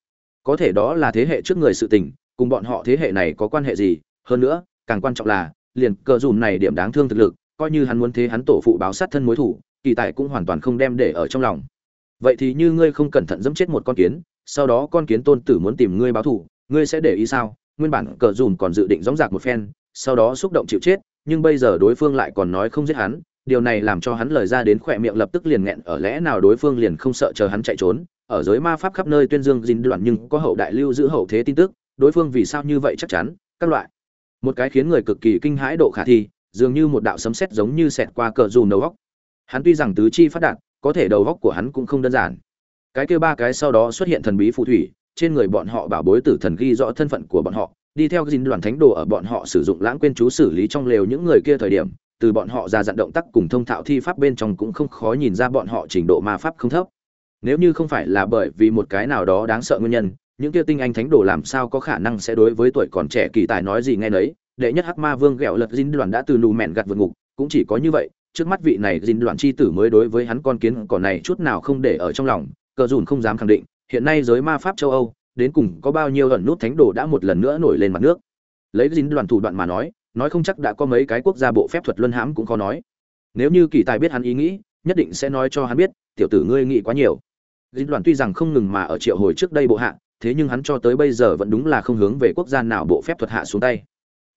Có thể đó là thế hệ trước người sự tình, cùng bọn họ thế hệ này có quan hệ gì? Hơn nữa, càng quan trọng là, liền cờ dùn này điểm đáng thương thực lực, coi như hắn muốn thế hắn tổ phụ báo sát thân mối thủ, kỳ tài cũng hoàn toàn không đem để ở trong lòng. Vậy thì như ngươi không cẩn thận dẫm chết một con kiến sau đó con kiến tôn tử muốn tìm ngươi báo thù, ngươi sẽ để ý sao? Nguyên bản cờ dùn còn dự định dóng dạc một phen, sau đó xúc động chịu chết, nhưng bây giờ đối phương lại còn nói không giết hắn, điều này làm cho hắn lời ra đến khỏe miệng lập tức liền nghẹn, ở lẽ nào đối phương liền không sợ chờ hắn chạy trốn, ở giới ma pháp khắp nơi tuyên dương dính đoạn nhưng có hậu đại lưu giữ hậu thế tin tức, đối phương vì sao như vậy chắc chắn, các loại. Một cái khiến người cực kỳ kinh hãi độ khả thi, dường như một đạo sấm sét giống như xẹt qua cờ dù đầu góc. Hắn tuy rằng tứ chi phát đạt, có thể đầu góc của hắn cũng không đơn giản cái kia ba cái sau đó xuất hiện thần bí phù thủy trên người bọn họ bảo bối tử thần ghi rõ thân phận của bọn họ đi theo dính đoàn thánh đồ ở bọn họ sử dụng lãng quên chú xử lý trong lều những người kia thời điểm từ bọn họ ra dặn động tác cùng thông thạo thi pháp bên trong cũng không khó nhìn ra bọn họ trình độ ma pháp không thấp. Nếu như không phải là bởi vì một cái nào đó đáng sợ nguyên nhân, những kia tinh anh thánh đồ làm sao có khả năng sẽ đối với tuổi còn trẻ kỳ tài nói gì nghe nấy, đệ nhất hắc ma vương gẹo lật dinh đoàn đã từ nù mẹn gặt vượt ngục, cũng chỉ có như vậy, trước mắt vị này dinh đoàn chi tử mới đối với hắn con kiến còn này chút nào không để ở trong lòng, cờ dùn không dám khẳng định, hiện nay giới ma pháp châu Âu, đến cùng có bao nhiêu ẩn nút thánh đồ đã một lần nữa nổi lên mặt nước. Lấy dính đoàn thủ đoạn mà nói, nói không chắc đã có mấy cái quốc gia bộ phép thuật luân hãm cũng khó nói. Nếu như kỳ tài biết hắn ý nghĩ nhất định sẽ nói cho hắn biết tiểu tử ngươi nghĩ quá nhiều. Dính đoàn tuy rằng không ngừng mà ở triệu hồi trước đây bộ hạ thế nhưng hắn cho tới bây giờ vẫn đúng là không hướng về quốc gia nào bộ phép thuật hạ xuống tay.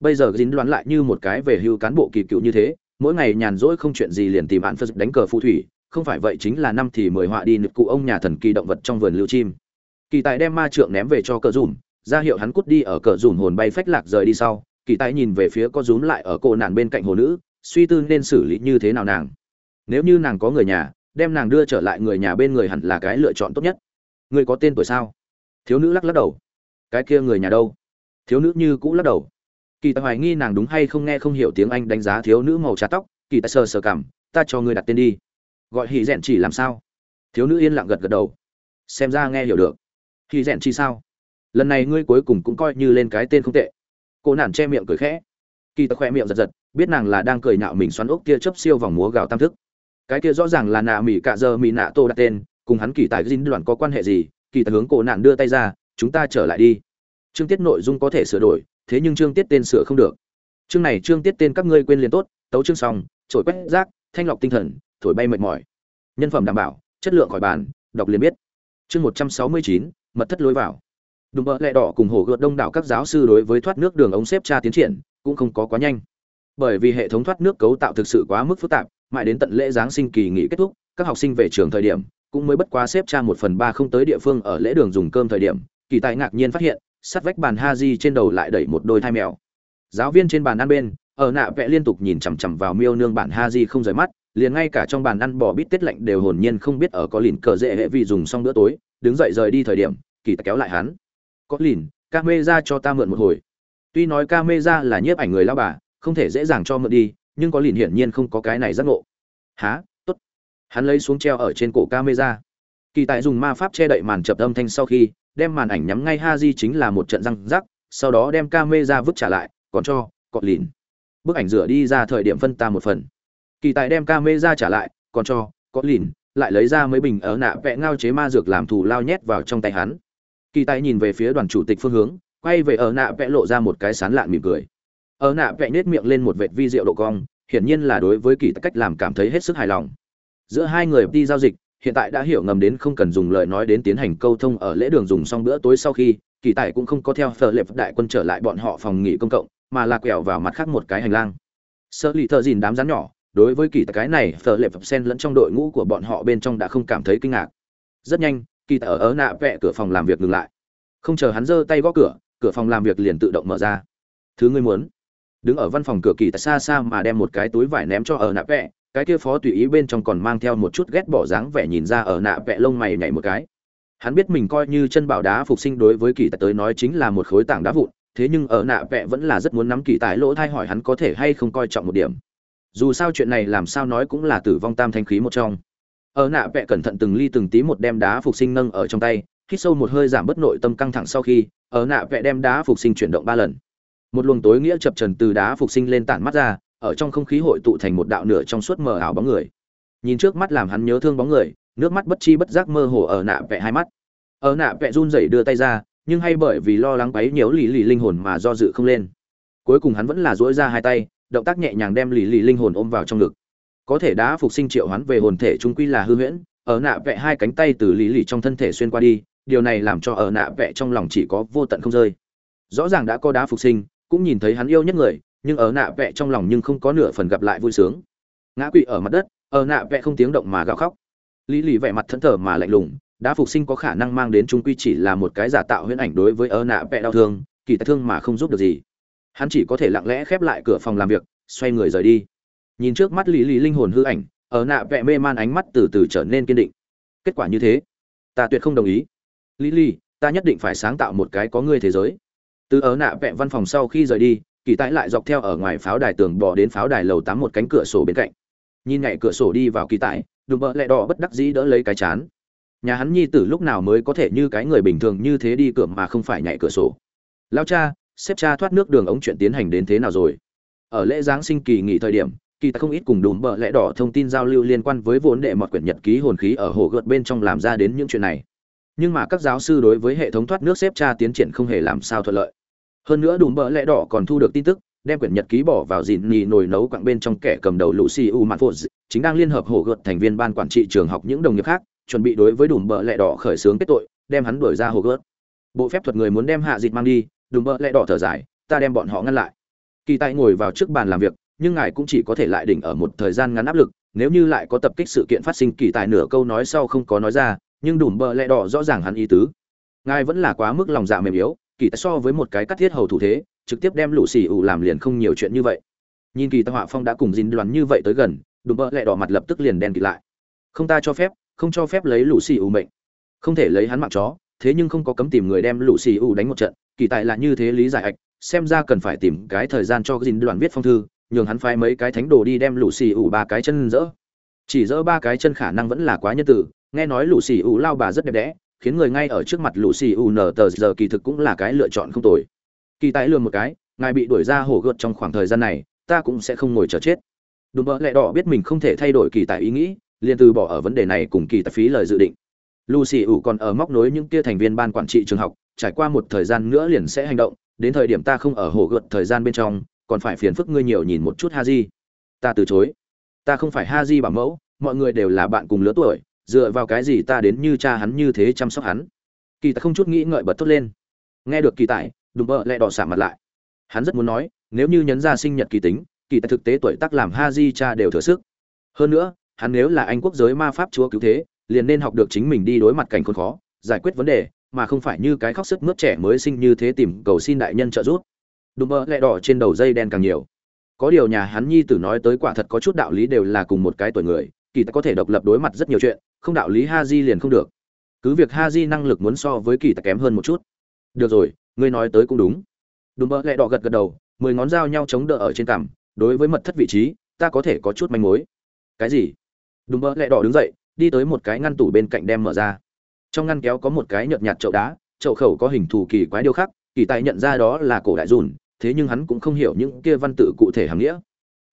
Bây giờ dính đoán lại như một cái về hưu cán bộ kỳ cựu như thế mỗi ngày nhàn rỗi không chuyện gì liền tìm bạn phật đánh cờ phù thủy không phải vậy chính là năm thì mười họa đi nực cụ ông nhà thần kỳ động vật trong vườn lưu chim. Kỳ tài đem ma trượng ném về cho cờ dùm, ra hiệu hắn cút đi ở cờ dùm hồn bay phách lạc rời đi sau. Kỳ tài nhìn về phía có rúm lại ở cô nàng bên cạnh hồ nữ, suy tư nên xử lý như thế nào nàng. Nếu như nàng có người nhà, đem nàng đưa trở lại người nhà bên người hẳn là cái lựa chọn tốt nhất. Người có tên tuổi sao? Thiếu nữ lắc lắc đầu. Cái kia người nhà đâu? Thiếu nữ như cũ lắc đầu. Kỳ tài hoài nghi nàng đúng hay không nghe không hiểu tiếng anh đánh giá thiếu nữ màu trà tóc. Kỳ tài sờ sờ cảm, ta cho người đặt tên đi gọi hỉ rèn chỉ làm sao? Thiếu nữ yên lặng gật gật đầu. Xem ra nghe hiểu được. Hỉ rèn chỉ sao? Lần này ngươi cuối cùng cũng coi như lên cái tên không tệ. Cô nản che miệng cười khẽ. Kỳ tật khoe miệng giật giật, biết nàng là đang cười nhạo mình xoắn ốc kia chấp siêu vòng múa gào tam thức. Cái kia rõ ràng là nạ mỹ cạ giờ mỹ nạ tô đặt tên, cùng hắn kỳ tài dinh đoàn có quan hệ gì? Kỳ tài hướng cổ nạn đưa tay ra, chúng ta trở lại đi. Chương tiết nội dung có thể sửa đổi, thế nhưng chương tiết tên sửa không được. Chương này chương tiết tên các ngươi quên liền tốt, tấu chương xong trổi quét rác, thanh lọc tinh thần thổi bay mệt mỏi. Nhân phẩm đảm bảo, chất lượng khỏi bàn, đọc liền biết. Chương một trăm sáu mươi chín, mật thất lối vào. Đùm bợ lẹ đỏ cùng hổ gợt đông đảo các giáo sư đối với thoát nước đường ống xếp tra tiến triển, cũng không có quá nhanh. Bởi vì hệ thống thoát nước cấu tạo thực sự quá mức phức tạp, mãi đến tận lễ giáng sinh kỳ nghỉ kết thúc, các học sinh về trường thời điểm, cũng mới bất quá xếp tra một phần ba không tới địa phương ở lễ đường dùng cơm thời điểm, kỳ tài ngạc nhiên phát hiện, sát vách bàn ha di trên đầu lại đẩy một đôi thai mèo. Giáo viên trên bàn ăn bên, ở nạ vẽ liên tục nhìn chằm chằm vào miêu nương bản ha di không rời mắt liền ngay cả trong bàn ăn bò bít tết lạnh đều hồn nhiên không biết ở có lìn cờ dễ hệ vì dùng xong bữa tối, đứng dậy rời đi thời điểm, kỳ kéo lại hắn. Có lìn, ca mê ra cho ta mượn một hồi. Tuy nói ca mê ra là nhiếp ảnh người lao bà, không thể dễ dàng cho mượn đi, nhưng có lìn hiển nhiên không có cái này giác ngộ. Há, tốt. Hắn lấy xuống treo ở trên cổ ca mê ra. Kỳ tại dùng ma pháp che đậy màn chập âm thanh sau khi, đem màn ảnh nhắm ngay ha di chính là một trận răng rắc, sau đó đem ca mê ra vứt trả lại, còn cho cọt lìn. Bức ảnh rửa đi ra thời điểm phân ta một phần kỳ tài đem ca mê ra trả lại, còn cho, có lìn, lại lấy ra mấy bình ở nạ vẽ ngao chế ma dược làm thù lao nhét vào trong tay hắn. Kỳ tài nhìn về phía đoàn chủ tịch phương hướng, quay về ở nạ vẽ lộ ra một cái sán lạn mỉm cười. Ở nạ vẽ nết miệng lên một vệt vi rượu độ cong, hiển nhiên là đối với kỳ tài cách làm cảm thấy hết sức hài lòng. Giữa hai người đi giao dịch, hiện tại đã hiểu ngầm đến không cần dùng lời nói đến tiến hành câu thông ở lễ đường dùng xong bữa tối sau khi, kỳ tài cũng không có theo phở lệp đại quân trở lại bọn họ phòng nghỉ công cộng, mà là quẹo vào mặt khác một cái hành lang. Sợ lì thợ dìn đám rắn nhỏ đối với kỳ tài cái này, phở lệ phập sen lẫn trong đội ngũ của bọn họ bên trong đã không cảm thấy kinh ngạc. Rất nhanh, kỳ tài ở ớ nạ vẹ cửa phòng làm việc ngừng lại. Không chờ hắn giơ tay gõ cửa cửa phòng làm việc liền tự động mở ra. Thứ ngươi muốn? Đứng ở văn phòng cửa kỳ tại xa xa mà đem một cái túi vải ném cho ở nạ vẹ, cái kia phó tùy ý bên trong còn mang theo một chút ghét bỏ dáng vẻ nhìn ra ở nạ vẹ lông mày nhảy một cái. Hắn biết mình coi như chân bảo đá phục sinh đối với kỳ tài tới nói chính là một khối tảng đá vụn, thế nhưng ở nạ vẹ vẫn là rất muốn nắm kỳ tài lỗ thai hỏi hắn có thể hay không coi trọng một điểm dù sao chuyện này làm sao nói cũng là tử vong tam thanh khí một trong. Ở nạ vẹ cẩn thận từng ly từng tí một đem đá phục sinh nâng ở trong tay, hít sâu một hơi giảm bớt nội tâm căng thẳng sau khi, ở nạ vẹ đem đá phục sinh chuyển động ba lần. Một luồng tối nghĩa chập trần từ đá phục sinh lên tản mắt ra, ở trong không khí hội tụ thành một đạo nửa trong suốt mờ ảo bóng người. Nhìn trước mắt làm hắn nhớ thương bóng người, nước mắt bất chi bất giác mơ hồ ở nạ vẹ hai mắt. Ở nạ vẹ run rẩy đưa tay ra, nhưng hay bởi vì lo lắng quấy nhiễu lì lì linh hồn mà do dự không lên. Cuối cùng hắn vẫn là dỗi ra hai tay động tác nhẹ nhàng đem lì lì linh hồn ôm vào trong ngực. Có thể đã phục sinh triệu hoán về hồn thể trung quy là hư huyễn, ở nạ vẹ hai cánh tay từ lì lì trong thân thể xuyên qua đi, điều này làm cho ở nạ vẹ trong lòng chỉ có vô tận không rơi. Rõ ràng đã có đá phục sinh, cũng nhìn thấy hắn yêu nhất người, nhưng ở nạ vẹ trong lòng nhưng không có nửa phần gặp lại vui sướng. Ngã quỵ ở mặt đất, ở nạ vẹ không tiếng động mà gào khóc. Lý lì vẻ mặt thẫn thờ mà lạnh lùng đã phục sinh có khả năng mang đến trung quy chỉ là một cái giả tạo huyễn ảnh đối với ở nạ vẹ đau thương, kỳ tài thương mà không giúp được gì hắn chỉ có thể lặng lẽ khép lại cửa phòng làm việc, xoay người rời đi. Nhìn trước mắt lý lì linh hồn hư ảnh, ở nạ vẹ mê man ánh mắt từ từ trở nên kiên định. Kết quả như thế, ta tuyệt không đồng ý. Lý lì ta nhất định phải sáng tạo một cái có ngươi thế giới. Từ ở nạ vẹ văn phòng sau khi rời đi, kỳ tái lại dọc theo ở ngoài pháo đài tường bỏ đến pháo đài lầu tám một cánh cửa sổ bên cạnh. Nhìn nhảy cửa sổ đi vào kỳ tái, đùm bợ lẹ đỏ bất đắc dĩ đỡ lấy cái chán. Nhà hắn nhi tử lúc nào mới có thể như cái người bình thường như thế đi cửa mà không phải nhảy cửa sổ? Lao cha xếp cha thoát nước đường ống chuyện tiến hành đến thế nào rồi? Ở lễ giáng sinh kỳ nghỉ thời điểm, kỳ ta không ít cùng đùm bợ lẽ đỏ thông tin giao lưu liên quan với vốn đệ mọt quyển nhật ký hồn khí ở hồ gợt bên trong làm ra đến những chuyện này. Nhưng mà các giáo sư đối với hệ thống thoát nước xếp cha tiến triển không hề làm sao thuận lợi. Hơn nữa đùm bợ lẽ đỏ còn thu được tin tức, đem quyển nhật ký bỏ vào dìn nhì nồi nấu quặng bên trong kẻ cầm đầu lucy u mặt phô chính đang liên hợp hồ gợt thành viên ban quản trị trường học những đồng nghiệp khác, chuẩn bị đối với đùm bợ lẽ đỏ khởi xướng kết tội, đem hắn đuổi ra hồ gợt. Bộ phép thuật người muốn đem hạ dịt mang đi đùm bợ lẽ đỏ thở dài, ta đem bọn họ ngăn lại. Kỳ tài ngồi vào trước bàn làm việc, nhưng ngài cũng chỉ có thể lại đỉnh ở một thời gian ngắn áp lực, nếu như lại có tập kích sự kiện phát sinh, kỳ tài nửa câu nói sau không có nói ra, nhưng đùm bợ lẽ đỏ rõ ràng hắn ý tứ. Ngài vẫn là quá mức lòng dạ mềm yếu, kỳ tài so với một cái cắt thiết hầu thủ thế, trực tiếp đem lũ xì ủ làm liền không nhiều chuyện như vậy. Nhìn kỳ tài họa phong đã cùng dính đoán như vậy tới gần, đùm bợ lẽ đỏ mặt lập tức liền đen kịt lại. Không ta cho phép, không cho phép lấy lũ xì ủ mệnh. Không thể lấy hắn mạng chó, thế nhưng không có cấm tìm người đem lũ xì ủ đánh một trận kỳ tại là như thế lý giải ạch xem ra cần phải tìm cái thời gian cho dính đoàn viết phong thư, nhường hắn phái mấy cái thánh đồ đi đem lũ xì ủ ba cái chân dỡ. Chỉ dỡ ba cái chân khả năng vẫn là quá nhân tử, nghe nói lũ xì ủ lao bà rất đẹp đẽ, khiến người ngay ở trước mặt lũ xì ủ nở tờ giờ kỳ thực cũng là cái lựa chọn không tồi. Kỳ tại lừa một cái, ngài bị đuổi ra hổ gợt trong khoảng thời gian này, ta cũng sẽ không ngồi chờ chết. Đùm bỡ lẹ đỏ biết mình không thể thay đổi kỳ tại ý nghĩ, liền từ bỏ ở vấn đề này cùng kỳ tại phí lời dự định lucy ủ còn ở móc nối những kia thành viên ban quản trị trường học, trải qua một thời gian nữa liền sẽ hành động, đến thời điểm ta không ở hồ gợt thời gian bên trong, còn phải phiền phức ngươi nhiều nhìn một chút ha ta từ chối. Ta không phải ha bảo mẫu, mọi người đều là bạn cùng lứa tuổi, dựa vào cái gì ta đến như cha hắn như thế chăm sóc hắn? Kỳ tài không chút nghĩ ngợi bật tốt lên. Nghe được kỳ tài đùm bợ lại đỏ xả mặt lại. Hắn rất muốn nói, nếu như nhấn ra sinh nhật kỳ tính, kỳ tài thực tế tuổi tác làm ha cha đều thừa sức. Hơn nữa, hắn nếu là anh quốc giới ma pháp chúa cứu thế liền nên học được chính mình đi đối mặt cảnh khốn khó, giải quyết vấn đề, mà không phải như cái khóc sức mướt trẻ mới sinh như thế tìm cầu xin đại nhân trợ giúp. Đùm bơ lẹ đỏ trên đầu dây đen càng nhiều. Có điều nhà hắn nhi tử nói tới quả thật có chút đạo lý đều là cùng một cái tuổi người, kỳ ta có thể độc lập đối mặt rất nhiều chuyện, không đạo lý ha di liền không được. Cứ việc ha di năng lực muốn so với kỳ ta kém hơn một chút. Được rồi, ngươi nói tới cũng đúng. Đùm bơ lẹ đỏ gật gật đầu, mười ngón dao nhau chống đỡ ở trên cằm, đối với mật thất vị trí, ta có thể có chút manh mối. Cái gì? Đùm bơ lẹ đỏ đứng dậy đi tới một cái ngăn tủ bên cạnh đem mở ra. Trong ngăn kéo có một cái nhợt nhạt chậu đá, chậu khẩu có hình thù kỳ quái điêu khắc, kỳ tài nhận ra đó là cổ đại dùn, thế nhưng hắn cũng không hiểu những kia văn tự cụ thể hàm nghĩa.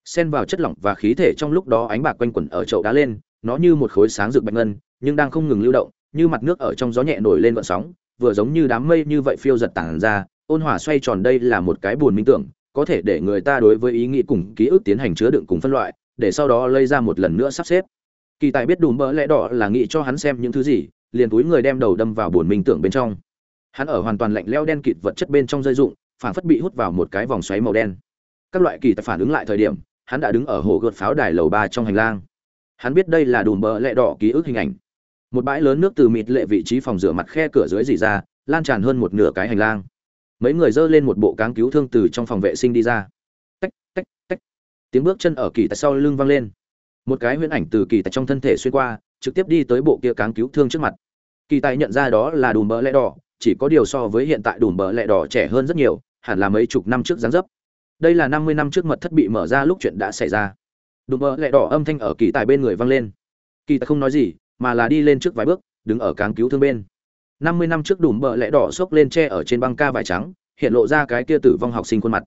Xen vào chất lỏng và khí thể trong lúc đó ánh bạc quanh quẩn ở chậu đá lên, nó như một khối sáng rực bạch ngân, nhưng đang không ngừng lưu động, như mặt nước ở trong gió nhẹ nổi lên vận sóng, vừa giống như đám mây như vậy phiêu giật tản ra, ôn hòa xoay tròn đây là một cái buồn minh tưởng, có thể để người ta đối với ý nghĩ cùng ký ức tiến hành chứa đựng cùng phân loại, để sau đó lây ra một lần nữa sắp xếp kỳ tài biết đùm bỡ lẽ đỏ là nghĩ cho hắn xem những thứ gì, liền túi người đem đầu đâm vào buồn minh tưởng bên trong. Hắn ở hoàn toàn lạnh leo đen kịt vật chất bên trong dây dụng phản phất bị hút vào một cái vòng xoáy màu đen. Các loại kỳ tài phản ứng lại thời điểm, hắn đã đứng ở hồ gợt pháo đài lầu ba trong hành lang. Hắn biết đây là đùm bỡ lẽ đỏ ký ức hình ảnh. Một bãi lớn nước từ mịt lệ vị trí phòng rửa mặt khe cửa dưới dì ra, lan tràn hơn một nửa cái hành lang. Mấy người dơ lên một bộ cáng cứu thương từ trong phòng vệ sinh đi ra. Tách tách tách. Tiếng bước chân ở kỳ tại sau lưng vang lên một cái huyễn ảnh từ kỳ tại trong thân thể xuyên qua, trực tiếp đi tới bộ kia cáng cứu thương trước mặt. Kỳ tài nhận ra đó là đùm bỡ lẽ đỏ, chỉ có điều so với hiện tại đùm bỡ lẽ đỏ trẻ hơn rất nhiều, hẳn là mấy chục năm trước dáng dấp. Đây là năm mươi năm trước mật thất bị mở ra lúc chuyện đã xảy ra. Đùm bỡ lẽ đỏ âm thanh ở kỳ tài bên người vang lên. Kỳ tài không nói gì, mà là đi lên trước vài bước, đứng ở cáng cứu thương bên. Năm mươi năm trước đùm bỡ lẽ đỏ xốc lên tre ở trên băng ca vải trắng, hiện lộ ra cái kia tử vong học sinh khuôn mặt.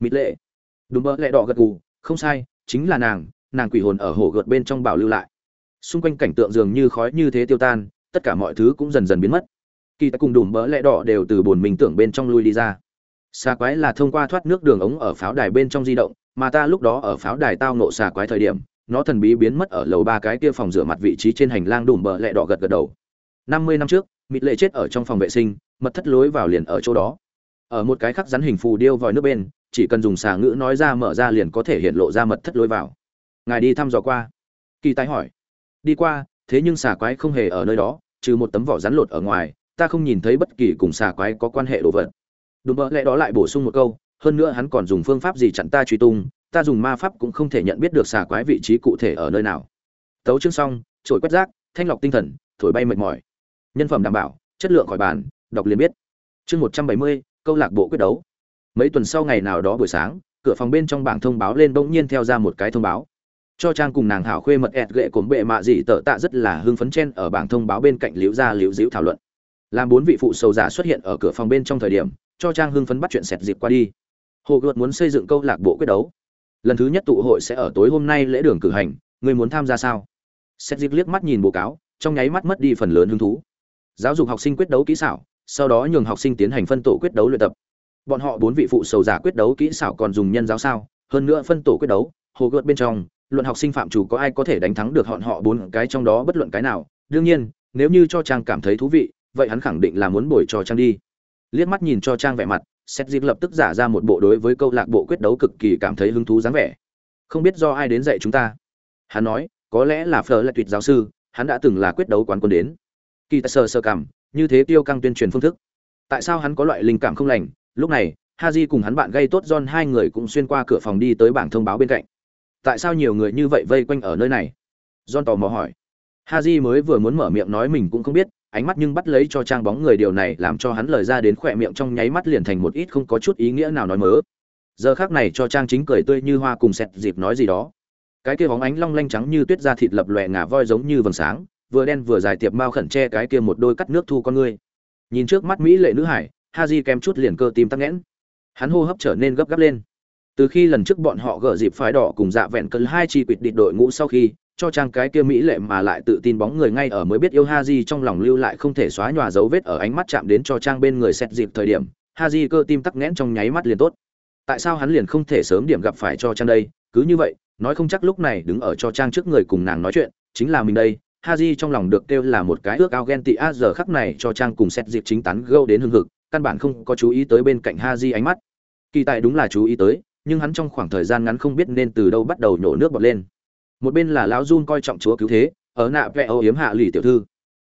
Mịt lệ. Đùm bỡ lẽ đỏ gật gù, không sai, chính là nàng nàng quỷ hồn ở hồ gợt bên trong bảo lưu lại. Xung quanh cảnh tượng dường như khói như thế tiêu tan, tất cả mọi thứ cũng dần dần biến mất. Kỳ tại cùng đùm bỡ lẽ đỏ đều từ bồn mình tưởng bên trong lui đi ra. Xà quái là thông qua thoát nước đường ống ở pháo đài bên trong di động, mà ta lúc đó ở pháo đài tao nộ xà quái thời điểm, nó thần bí biến mất ở lầu ba cái kia phòng rửa mặt vị trí trên hành lang đùm bờ lẹ đỏ gật gật đầu. Năm mươi năm trước, mịt lệ chết ở trong phòng vệ sinh, mật thất lối vào liền ở chỗ đó. Ở một cái khắc rắn hình phù điêu vòi nước bên, chỉ cần dùng xà ngữ nói ra mở ra liền có thể hiện lộ ra mật thất lối vào ngài đi thăm dò qua. Kỳ Tài hỏi. Đi qua, thế nhưng xà quái không hề ở nơi đó, trừ một tấm vỏ rắn lột ở ngoài, ta không nhìn thấy bất kỳ cùng xà quái có quan hệ đồ vật. Đùm bợ lẽ đó lại bổ sung một câu, hơn nữa hắn còn dùng phương pháp gì chặn ta truy tung, ta dùng ma pháp cũng không thể nhận biết được xà quái vị trí cụ thể ở nơi nào. Tấu chương xong trổi quét rác, thanh lọc tinh thần, thổi bay mệt mỏi. Nhân phẩm đảm bảo, chất lượng khỏi bàn, đọc liền biết. Chương một trăm bảy mươi, câu lạc bộ quyết đấu. Mấy tuần sau ngày nào đó buổi sáng, cửa phòng bên trong bảng thông báo lên bỗng nhiên theo ra một cái thông báo cho trang cùng nàng hảo khuê mật ẹt gệ cổm bệ mạ dị tợ tạ rất là hưng phấn chen ở bảng thông báo bên cạnh liễu gia liễu dĩu thảo luận. Làm bốn vị phụ sầu giả xuất hiện ở cửa phòng bên trong thời điểm, cho trang hưng phấn bắt chuyện sẹt dịp qua đi. Hồ gợt muốn xây dựng câu lạc bộ quyết đấu. Lần thứ nhất tụ hội sẽ ở tối hôm nay lễ đường cử hành người muốn tham gia sao? Sẹt dịp liếc mắt nhìn bố cáo, trong nháy mắt mất đi phần lớn hứng thú. Giáo dục học sinh quyết đấu kỹ xảo, sau đó nhường học sinh tiến hành phân tổ quyết đấu luyện tập. Bọn họ bốn vị phụ sầu giả quyết đấu kỹ xảo còn dùng nhân giáo sao? Hơn nữa phân tổ quyết đấu, hồ gợt bên trong luận học sinh phạm chủ có ai có thể đánh thắng được họ họ bốn cái trong đó bất luận cái nào. Đương nhiên, nếu như cho trang cảm thấy thú vị, vậy hắn khẳng định là muốn bồi cho trang đi. Liếc mắt nhìn cho trang vẻ mặt xét dịp lập tức giả ra một bộ đối với câu lạc bộ quyết đấu cực kỳ cảm thấy hứng thú dáng vẻ. Không biết do ai đến dạy chúng ta. Hắn nói, có lẽ là phờ là tuyệt giáo sư, hắn đã từng là quyết đấu quán quân đến. Kỳ tài sơ sơ cảm, như thế tiêu căng tuyên truyền phương thức. Tại sao hắn có loại linh cảm không lành? Lúc này, haji cùng hắn bạn gây tốt john hai người cũng xuyên qua cửa phòng đi tới bảng thông báo bên cạnh tại sao nhiều người như vậy vây quanh ở nơi này? John tò mò hỏi. Haji mới vừa muốn mở miệng nói mình cũng không biết, ánh mắt nhưng bắt lấy cho trang bóng người điều này làm cho hắn lời ra đến khỏe miệng trong nháy mắt liền thành một ít không có chút ý nghĩa nào nói mớ. Giờ khác này cho trang chính cười tươi như hoa cùng sẹt dịp nói gì đó. Cái kia bóng ánh long lanh trắng như tuyết da thịt lập lòe ngả voi giống như vầng sáng, vừa đen vừa dài tiệp mao khẩn che cái kia một đôi cắt nước thu con ngươi nhìn trước mắt mỹ lệ nữ hải ha di kém chút liền cơ tim tắc nghẽn. Hắn hô hấp trở nên gấp gáp lên từ khi lần trước bọn họ gỡ dịp phái đỏ cùng dạ vẹn cân hai chi quỵt địch đội ngũ sau khi cho trang cái kia mỹ lệ mà lại tự tin bóng người ngay ở mới biết yêu ha di trong lòng lưu lại không thể xóa nhòa dấu vết ở ánh mắt chạm đến cho trang bên người xét dịp thời điểm, ha di cơ tim tắc nghẽn trong nháy mắt liền tốt. Tại sao hắn liền không thể sớm điểm gặp phải cho trang đây? Cứ như vậy, nói không chắc lúc này đứng ở cho trang trước người cùng nàng nói chuyện, chính là mình đây. ha di trong lòng được kêu là một cái ước ao ghen tị a giờ khắc này cho trang cùng xét dịp chính tán gâu đến hưng hực, căn bản không có chú ý tới bên cạnh ha di ánh mắt. Kỳ tại đúng là chú ý tới, nhưng hắn trong khoảng thời gian ngắn không biết nên từ đâu bắt đầu nhổ nước bọt lên. Một bên là lão run coi trọng chúa cứu thế, ở nạ vẽ âu yếm hạ lì tiểu thư.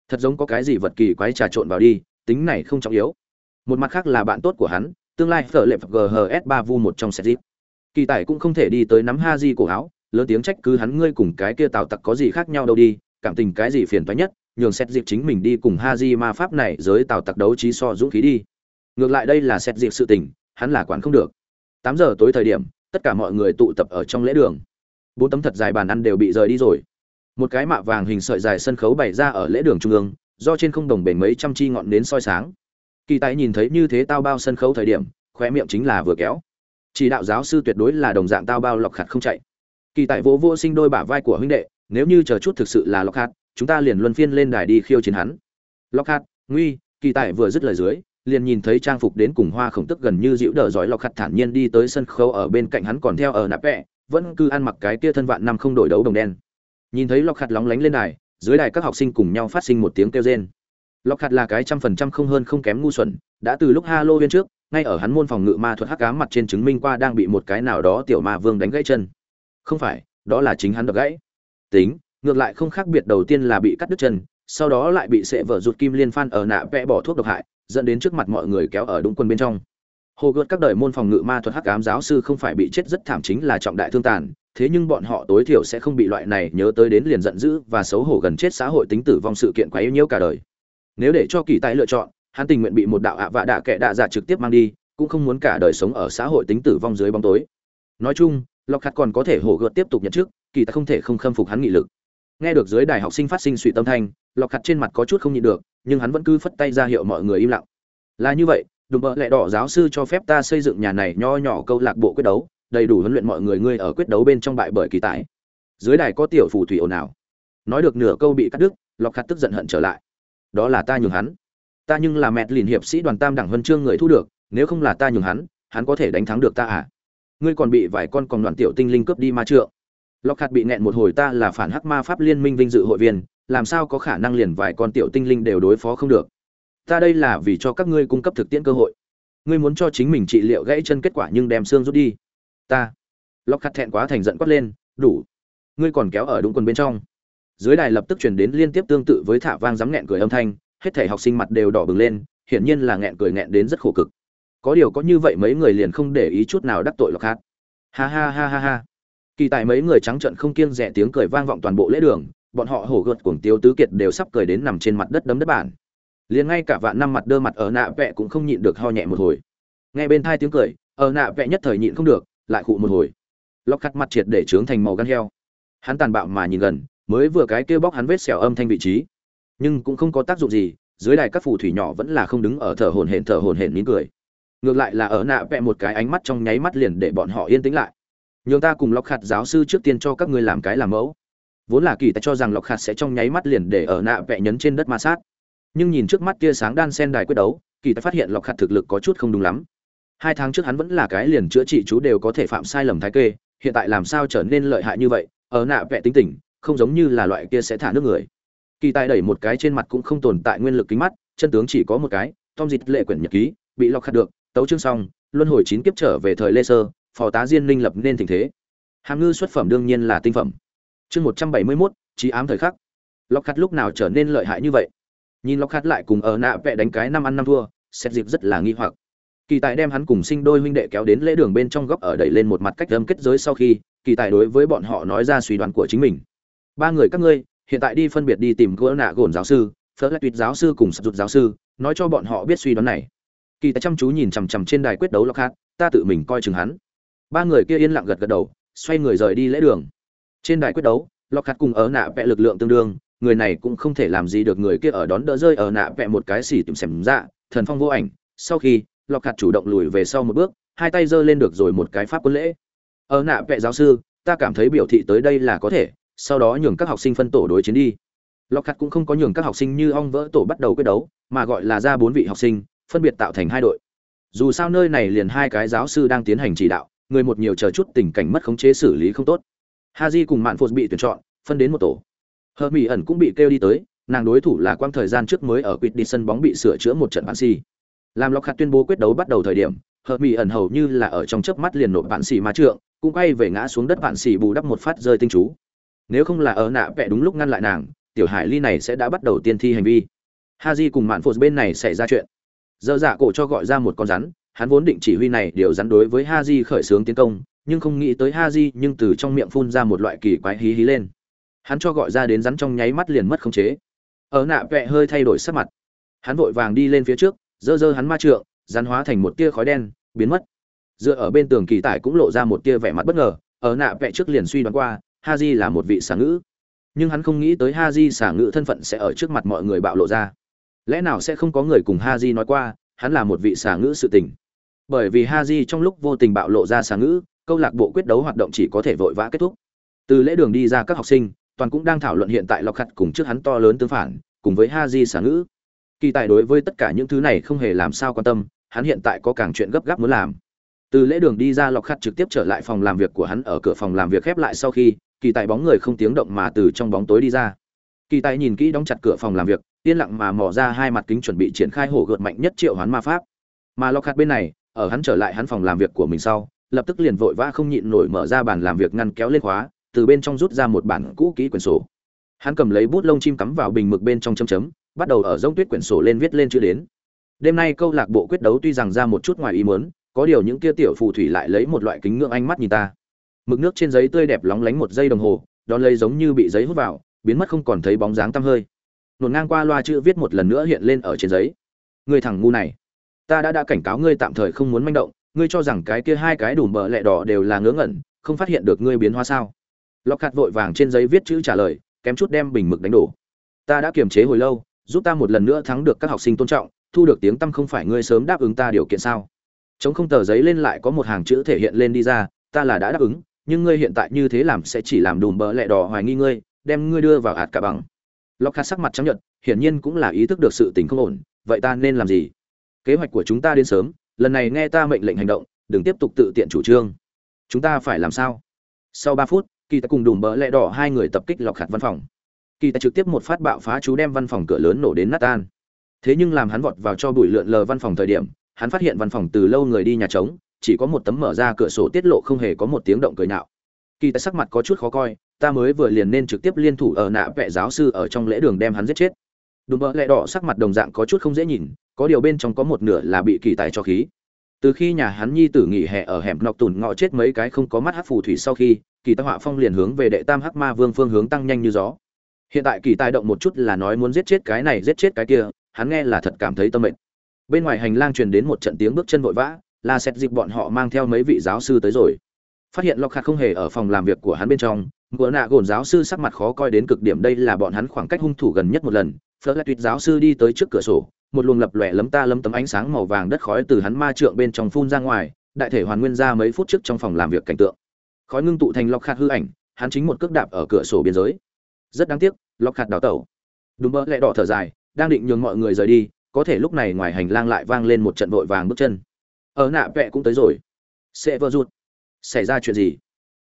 Thật giống có cái gì vật kỳ quái trà trộn vào đi, tính này không trọng yếu. Một mặt khác là bạn tốt của hắn, tương lai phở lệ ghs ba vu một trong set zip kỳ tài cũng không thể đi tới nắm ha di cổ áo, lớn tiếng trách cứ hắn ngươi cùng cái kia tào tặc có gì khác nhau đâu đi, cảm tình cái gì phiền toái nhất, nhường xét dịp chính mình đi cùng ha di ma pháp này giới tào tặc đấu trí so dũng khí đi. Ngược lại đây là xét dịp sự tình, hắn là quản không được tám giờ tối thời điểm, tất cả mọi người tụ tập ở trong lễ đường. Bốn tấm thật dài bàn ăn đều bị rời đi rồi. Một cái mạ vàng hình sợi dài sân khấu bày ra ở lễ đường trung ương, do trên không đồng bể mấy trăm chi ngọn nến soi sáng. Kỳ tài nhìn thấy như thế tao bao sân khấu thời điểm, khóe miệng chính là vừa kéo. Chỉ đạo giáo sư tuyệt đối là đồng dạng tao bao lọc khạt không chạy. Kỳ tài vỗ vô sinh đôi bả vai của huynh đệ, nếu như chờ chút thực sự là lọc khạt chúng ta liền luân phiên lên đài đi khiêu chiến hắn. Lọc khạt nguy, kỳ tài vừa dứt lời dưới liền nhìn thấy trang phục đến cùng hoa khổng tức gần như dịu đờ giỏi lọc khặt thản nhiên đi tới sân khấu ở bên cạnh hắn còn theo ở nạp vẽ vẫn cứ ăn mặc cái kia thân vạn năm không đổi đấu đồng đen. Nhìn thấy lọc khặt lóng lánh lên đài, dưới đài các học sinh cùng nhau phát sinh một tiếng kêu rên. Lọc khặt là cái trăm phần trăm không hơn không kém ngu xuẩn, đã từ lúc ha lô viên trước, ngay ở hắn môn phòng ngự ma thuật hắc ám mặt trên chứng minh qua đang bị một cái nào đó tiểu ma vương đánh gãy chân. Không phải, đó là chính hắn đập gãy. Tính, ngược lại không khác biệt đầu tiên là bị cắt đứt chân, sau đó lại bị sệ vợ rụt kim liên phan ở nạ vẽ bỏ thuốc độc hại dẫn đến trước mặt mọi người kéo ở đúng quân bên trong. Hồ gợt các đời môn phòng ngự ma thuật hắc ám giáo sư không phải bị chết rất thảm chính là trọng đại thương tàn, thế nhưng bọn họ tối thiểu sẽ không bị loại này nhớ tới đến liền giận dữ và xấu hổ gần chết xã hội tính tử vong sự kiện quá yếu nhiễu cả đời. Nếu để cho kỳ tài lựa chọn, hắn tình nguyện bị một đạo ạ vạ đạ kệ đạ giả trực tiếp mang đi, cũng không muốn cả đời sống ở xã hội tính tử vong dưới bóng tối. Nói chung lọc khát còn có thể hổ gợt tiếp tục nhận trước kỳ tài không thể không khâm phục hắn nghị lực. Nghe được dưới đài học sinh phát sinh suy tâm thanh lọc khát trên mặt có chút không nhịn được nhưng hắn vẫn cứ phất tay ra hiệu mọi người im lặng. Là như vậy, đùm bợ lẹ đỏ giáo sư cho phép ta xây dựng nhà này nho nhỏ câu lạc bộ quyết đấu, đầy đủ huấn luyện mọi người ngươi ở quyết đấu bên trong bại bởi kỳ tài. Dưới đài có tiểu phù thủy ồn ào. Nói được nửa câu bị cắt đứt lọc khát tức giận hận trở lại. Đó là ta nhường hắn. Ta nhưng là mẹ liền hiệp sĩ đoàn tam đẳng huân chương người thu được, nếu không là ta nhường hắn hắn có thể đánh thắng được ta à? Ngươi còn bị vài con còn đoàn tiểu tinh linh cướp đi ma trượng. Lọc khát bị nẹn một hồi ta là phản hắc ma pháp liên minh vinh dự hội viên làm sao có khả năng liền vài con tiểu tinh linh đều đối phó không được? Ta đây là vì cho các ngươi cung cấp thực tiễn cơ hội. Ngươi muốn cho chính mình trị liệu gãy chân kết quả nhưng đem xương rút đi. Ta. Lộc khát thẹn quá thành giận quát lên, đủ. Ngươi còn kéo ở đúng quần bên trong. Dưới đài lập tức chuyển đến liên tiếp tương tự với thả vang dám nghẹn cười âm thanh, hết thể học sinh mặt đều đỏ bừng lên, hiển nhiên là nghẹn cười nghẹn đến rất khổ cực. Có điều có như vậy mấy người liền không để ý chút nào đắc tội lộc hát ha ha ha ha ha. Kỳ tại mấy người trắng trợn không kiêng rẻ tiếng cười vang vọng toàn bộ lễ đường bọn họ hổ gợt cuồng tiêu tứ kiệt đều sắp cười đến nằm trên mặt đất đấm đất bản. Liền ngay cả vạn năm mặt đơ mặt ở nạ vẹ cũng không nhịn được ho nhẹ một hồi. Nghe bên thai tiếng cười, ở nạ vẹ nhất thời nhịn không được, lại khụ một hồi. Lóc khắt mặt triệt để trướng thành màu gan heo. Hắn tàn bạo mà nhìn gần, mới vừa cái kêu bóc hắn vết xẻo âm thanh vị trí. Nhưng cũng không có tác dụng gì, dưới đài các phù thủy nhỏ vẫn là không đứng ở thở hồn hển thở hồn hển nín cười. Ngược lại là ở nạ vẽ một cái ánh mắt trong nháy mắt liền để bọn họ yên tĩnh lại. Nhường ta cùng lóc khạt giáo sư trước tiên cho các ngươi làm cái làm mẫu vốn là kỳ tài cho rằng lọc khạt sẽ trong nháy mắt liền để ở nạ vẽ nhấn trên đất ma sát. Nhưng nhìn trước mắt tia sáng đan sen đài quyết đấu, kỳ tài phát hiện lọc khạt thực lực có chút không đúng lắm. Hai tháng trước hắn vẫn là cái liền chữa trị chú đều có thể phạm sai lầm thái kê, hiện tại làm sao trở nên lợi hại như vậy, ở nạ vẽ tính tình, không giống như là loại kia sẽ thả nước người. Kỳ tài đẩy một cái trên mặt cũng không tồn tại nguyên lực kính mắt, chân tướng chỉ có một cái, tom dịch lệ quyển nhật ký, bị lọc khạt được, tấu chương xong, luân hồi chín kiếp trở về thời lê sơ phò tá diên linh lập nên tình thế. Hàm ngư xuất phẩm đương nhiên là tinh phẩm chương một trăm bảy mươi mốt, trí ám thời khắc. Lọc khát lúc nào trở nên lợi hại như vậy? Nhìn lọc khát lại cùng ở nạ vẽ đánh cái năm ăn năm thua xét dịp rất là nghi hoặc. Kỳ tài đem hắn cùng sinh đôi huynh đệ kéo đến lễ đường bên trong góc ở đẩy lên một mặt cách âm kết giới sau khi, kỳ tài đối với bọn họ nói ra suy đoán của chính mình. Ba người các ngươi, hiện tại đi phân biệt đi tìm gỡ nạ gồn giáo sư, phớt lại tuyệt giáo sư cùng sập rụt giáo sư, nói cho bọn họ biết suy đoán này. Kỳ tài chăm chú nhìn chằm chằm trên đài quyết đấu lọc hát ta tự mình coi chừng hắn. Ba người kia yên lặng gật gật đầu, xoay người rời đi lễ đường trên đài quyết đấu lọc hạt cùng ở nạ vẽ lực lượng tương đương, người này cũng không thể làm gì được người kia ở đón đỡ rơi ở nạ vẽ một cái xỉ tìm xẻm dạ thần phong vô ảnh. Sau khi lọc hạt chủ động lùi về sau một bước, hai tay giơ lên được rồi một cái pháp quân lễ. Ở nạ vẽ giáo sư, ta cảm thấy biểu thị tới đây là có thể, sau đó nhường các học sinh phân tổ đối chiến đi. Lọc hạt cũng không có nhường các học sinh như ong vỡ tổ bắt đầu quyết đấu, mà gọi là ra bốn vị học sinh, phân biệt tạo thành hai đội. Dù sao nơi này liền hai cái giáo sư đang tiến hành chỉ đạo, người một nhiều chờ chút tình cảnh mất khống chế xử lý không tốt haji cùng mạn phô bị tuyển chọn, phân đến một tổ. Hờ mỹ ẩn cũng bị kêu đi tới, nàng đối thủ là quang thời gian trước mới ở quýt đi sân bóng bị sửa chữa một trận bạn xì. Làm Lộc Khát tuyên bố quyết đấu bắt đầu thời điểm, hờ mỹ ẩn hầu như là ở trong chớp mắt liền nộp bạn xì ma trượng, cũng quay về ngã xuống đất bạn xì bù đắp một phát rơi tinh chú. Nếu không là ở nạ vẽ đúng lúc ngăn lại nàng, tiểu hải ly này sẽ đã bắt đầu tiên thi hành vi. Haji cùng mạn phô bên này xảy ra chuyện. Dở dạ cổ cho gọi ra một con rắn, hắn vốn định chỉ huy này điều rắn đối với Haji khởi xướng tiến công nhưng không nghĩ tới ha di nhưng từ trong miệng phun ra một loại kỳ quái hí hí lên. Hắn cho gọi ra đến rắn trong nháy mắt liền mất khống chế. Ở nạ vẹ hơi thay đổi sắc mặt. Hắn vội vàng đi lên phía trước, dơ dơ hắn ma trượng, rắn hóa thành một tia khói đen, biến mất. Dựa ở bên tường kỳ tải cũng lộ ra một tia vẻ mặt bất ngờ, ở nạ vẹ trước liền suy đoán qua ha di là một vị xả ngữ. Nhưng hắn không nghĩ tới ha di xả ngữ thân phận sẽ ở trước mặt mọi người bạo lộ ra. Lẽ nào sẽ không có người cùng ha di nói qua, hắn là một vị xả ngữ sự tình? Bởi vì ha di trong lúc vô tình bạo lộ ra xả ngữ câu lạc bộ quyết đấu hoạt động chỉ có thể vội vã kết thúc. Từ lễ đường đi ra các học sinh, toàn cũng đang thảo luận hiện tại lọc khặt cùng trước hắn to lớn tương phản, cùng với ha di xả ngữ. Kỳ tài đối với tất cả những thứ này không hề làm sao quan tâm, hắn hiện tại có càng chuyện gấp gáp muốn làm. Từ lễ đường đi ra lọc khặt trực tiếp trở lại phòng làm việc của hắn ở cửa phòng làm việc khép lại sau khi, kỳ tài bóng người không tiếng động mà từ trong bóng tối đi ra. Kỳ tài nhìn kỹ đóng chặt cửa phòng làm việc, yên lặng mà mò ra hai mặt kính chuẩn bị triển khai hổ gợt mạnh nhất triệu hoán ma pháp. Mà lọc khặt bên này, ở hắn trở lại hắn phòng làm việc của mình sau lập tức liền vội vã không nhịn nổi mở ra bàn làm việc ngăn kéo lên khóa, từ bên trong rút ra một bản cũ kỹ quyển sổ. Hắn cầm lấy bút lông chim cắm vào bình mực bên trong chấm chấm, bắt đầu ở rông tuyết quyển sổ lên viết lên chữ đến. Đêm nay câu lạc bộ quyết đấu tuy rằng ra một chút ngoài ý muốn, có điều những kia tiểu phù thủy lại lấy một loại kính ngưỡng ánh mắt nhìn ta. Mực nước trên giấy tươi đẹp lóng lánh một giây đồng hồ, đón lấy giống như bị giấy hút vào, biến mất không còn thấy bóng dáng tăm hơi. Nổn ngang qua loa chữ viết một lần nữa hiện lên ở trên giấy. Người thằng ngu này, ta đã đã cảnh cáo ngươi tạm thời không muốn manh động ngươi cho rằng cái kia hai cái đủ bờ lẹ đỏ đều là ngớ ngẩn, không phát hiện được ngươi biến hóa sao? Lọc khát vội vàng trên giấy viết chữ trả lời, kém chút đem bình mực đánh đổ. Ta đã kiềm chế hồi lâu, giúp ta một lần nữa thắng được các học sinh tôn trọng, thu được tiếng tâm không phải ngươi sớm đáp ứng ta điều kiện sao? Chống không tờ giấy lên lại có một hàng chữ thể hiện lên đi ra, ta là đã đáp ứng, nhưng ngươi hiện tại như thế làm sẽ chỉ làm đùm bỡ lẹ đỏ hoài nghi ngươi, đem ngươi đưa vào hạt cả bằng. Lọc khát sắc mặt trắng nhợt, hiển nhiên cũng là ý thức được sự tình không ổn, vậy ta nên làm gì? Kế hoạch của chúng ta đến sớm lần này nghe ta mệnh lệnh hành động, đừng tiếp tục tự tiện chủ trương. Chúng ta phải làm sao? Sau ba phút, kỳ ta cùng đùm bỡ lẹ đỏ hai người tập kích lọc khạt văn phòng. Kỳ ta trực tiếp một phát bạo phá chú đem văn phòng cửa lớn nổ đến nát tan. Thế nhưng làm hắn vọt vào cho bụi lượn lờ văn phòng thời điểm, hắn phát hiện văn phòng từ lâu người đi nhà trống, chỉ có một tấm mở ra cửa sổ tiết lộ không hề có một tiếng động cười nạo kỳ ta sắc mặt có chút khó coi, ta mới vừa liền nên trực tiếp liên thủ ở nạ vệ giáo sư ở trong lễ đường đem hắn giết chết đùm bợ lẹ đỏ sắc mặt đồng dạng có chút không dễ nhìn, có điều bên trong có một nửa là bị kỳ tài cho khí. Từ khi nhà hắn nhi tử nghỉ hè ở hẻm nọc tùn ngọ chết mấy cái không có mắt hát phù thủy sau khi, kỳ tài họa phong liền hướng về đệ tam hắc ma vương phương hướng tăng nhanh như gió. Hiện tại kỳ tài động một chút là nói muốn giết chết cái này, giết chết cái kia, hắn nghe là thật cảm thấy tâm mệnh bên ngoài hành lang truyền đến một trận tiếng bước chân vội vã là xét dịp bọn họ mang theo mấy vị giáo sư tới rồi. Phát hiện lọc khát không hề ở phòng làm việc của hắn bên trong, ngựa nạ gồn giáo sư sắc mặt khó coi đến cực điểm, đây là bọn hắn khoảng cách hung thủ gần nhất một lần phớt lại tuyệt giáo sư đi tới trước cửa sổ, một luồng lập lòe lấm ta lấm tấm ánh sáng màu vàng đất khói từ hắn ma trượng bên trong phun ra ngoài, đại thể hoàn nguyên ra mấy phút trước trong phòng làm việc cảnh tượng. Khói ngưng tụ thành lọc khạt hư ảnh, hắn chính một cước đạp ở cửa sổ biên giới. Rất đáng tiếc, lọc khạt đào tẩu. Đúng mơ lẹ đỏ thở dài, đang định nhường mọi người rời đi, có thể lúc này ngoài hành lang lại vang lên một trận vội vàng bước chân. Ở nạ vẹ cũng tới rồi. Sẽ vỡ rụt. Xảy ra chuyện gì?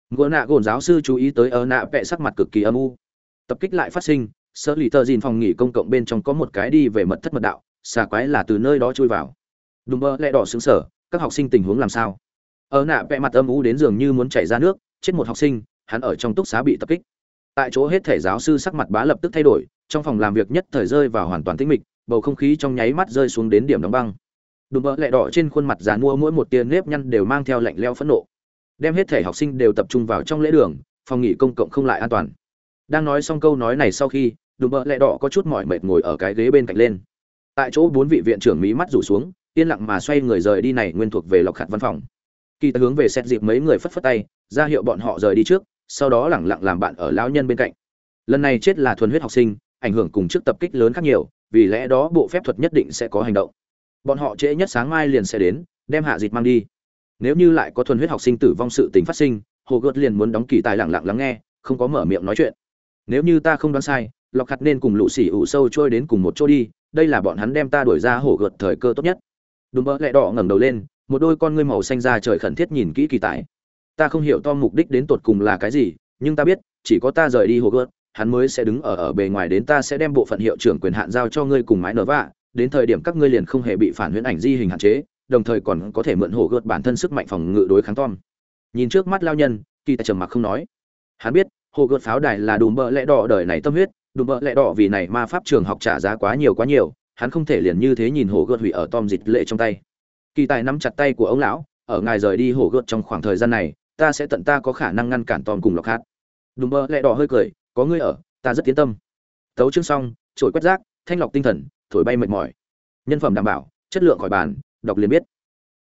Ngựa nạ gồn giáo sư chú ý tới ở nạ vẹ sắc mặt cực kỳ âm u. Tập kích lại phát sinh Sở lì tờ dìn phòng nghỉ công cộng bên trong có một cái đi về mật thất mật đạo, xà quái là từ nơi đó chui vào. Đùm bơ lẹ đỏ xứng sở các học sinh tình huống làm sao? Ở nạ vẽ mặt âm ú đến giường như muốn chảy ra nước, chết một học sinh, hắn ở trong túc xá bị tập kích. Tại chỗ hết thể giáo sư sắc mặt bá lập tức thay đổi, trong phòng làm việc nhất thời rơi vào hoàn toàn tĩnh mịch, bầu không khí trong nháy mắt rơi xuống đến điểm đóng băng. Đùm bơ lẹ đỏ trên khuôn mặt dàn mua mỗi một tia nếp nhăn đều mang theo lạnh leo phẫn nộ. Đem hết thể học sinh đều tập trung vào trong lễ đường, phòng nghỉ công cộng không lại an toàn đang nói xong câu nói này sau khi, đùm bợ lẹ đỏ có chút mỏi mệt ngồi ở cái ghế bên cạnh lên. Tại chỗ bốn vị viện trưởng mỹ mắt rủ xuống, yên lặng mà xoay người rời đi này nguyên thuộc về lọc khạt văn phòng. Kỳ ta hướng về xét dịp mấy người phất phất tay, ra hiệu bọn họ rời đi trước, sau đó lẳng lặng làm bạn ở lão nhân bên cạnh. Lần này chết là thuần huyết học sinh, ảnh hưởng cùng trước tập kích lớn khác nhiều, vì lẽ đó bộ phép thuật nhất định sẽ có hành động. Bọn họ trễ nhất sáng mai liền sẽ đến, đem hạ dịt mang đi. Nếu như lại có thuần huyết học sinh tử vong sự tình phát sinh, hồ gợt liền muốn đóng kỳ tài lẳng lặng lắng nghe, không có mở miệng nói chuyện nếu như ta không đoán sai lọc khặt nên cùng lũ xỉ ủ sâu trôi đến cùng một chỗ đi, đây là bọn hắn đem ta đuổi ra hổ gợt thời cơ tốt nhất. Đùm bỡ lẹ đỏ ngẩng đầu lên, một đôi con ngươi màu xanh ra trời khẩn thiết nhìn kỹ kỳ tài. Ta không hiểu to mục đích đến tột cùng là cái gì, nhưng ta biết, chỉ có ta rời đi hồ gợt, hắn mới sẽ đứng ở ở bề ngoài đến ta sẽ đem bộ phận hiệu trưởng quyền hạn giao cho ngươi cùng mái nở vạ. Đến thời điểm các ngươi liền không hề bị phản huyễn ảnh di hình hạn chế, đồng thời còn có thể mượn hồ gợt bản thân sức mạnh phòng ngự đối kháng tom. Nhìn trước mắt lao nhân, kỳ tài trầm mặc không nói. Hắn biết hồ gợt pháo đài là đùm bợ lẽ đỏ đời này tâm huyết, đùm bợ lẽ đỏ vì này ma pháp trường học trả giá quá nhiều quá nhiều, hắn không thể liền như thế nhìn hồ gợt hủy ở tom dịch lệ trong tay. Kỳ tài nắm chặt tay của ông lão, ở ngài rời đi hồ gợt trong khoảng thời gian này, ta sẽ tận ta có khả năng ngăn cản tom cùng lọc hát. Đùm bơ lẽ đỏ hơi cười, có ngươi ở, ta rất tiến tâm. Tấu chương xong trổi quét rác, thanh lọc tinh thần, thổi bay mệt mỏi. Nhân phẩm đảm bảo, chất lượng khỏi bàn, đọc liền biết.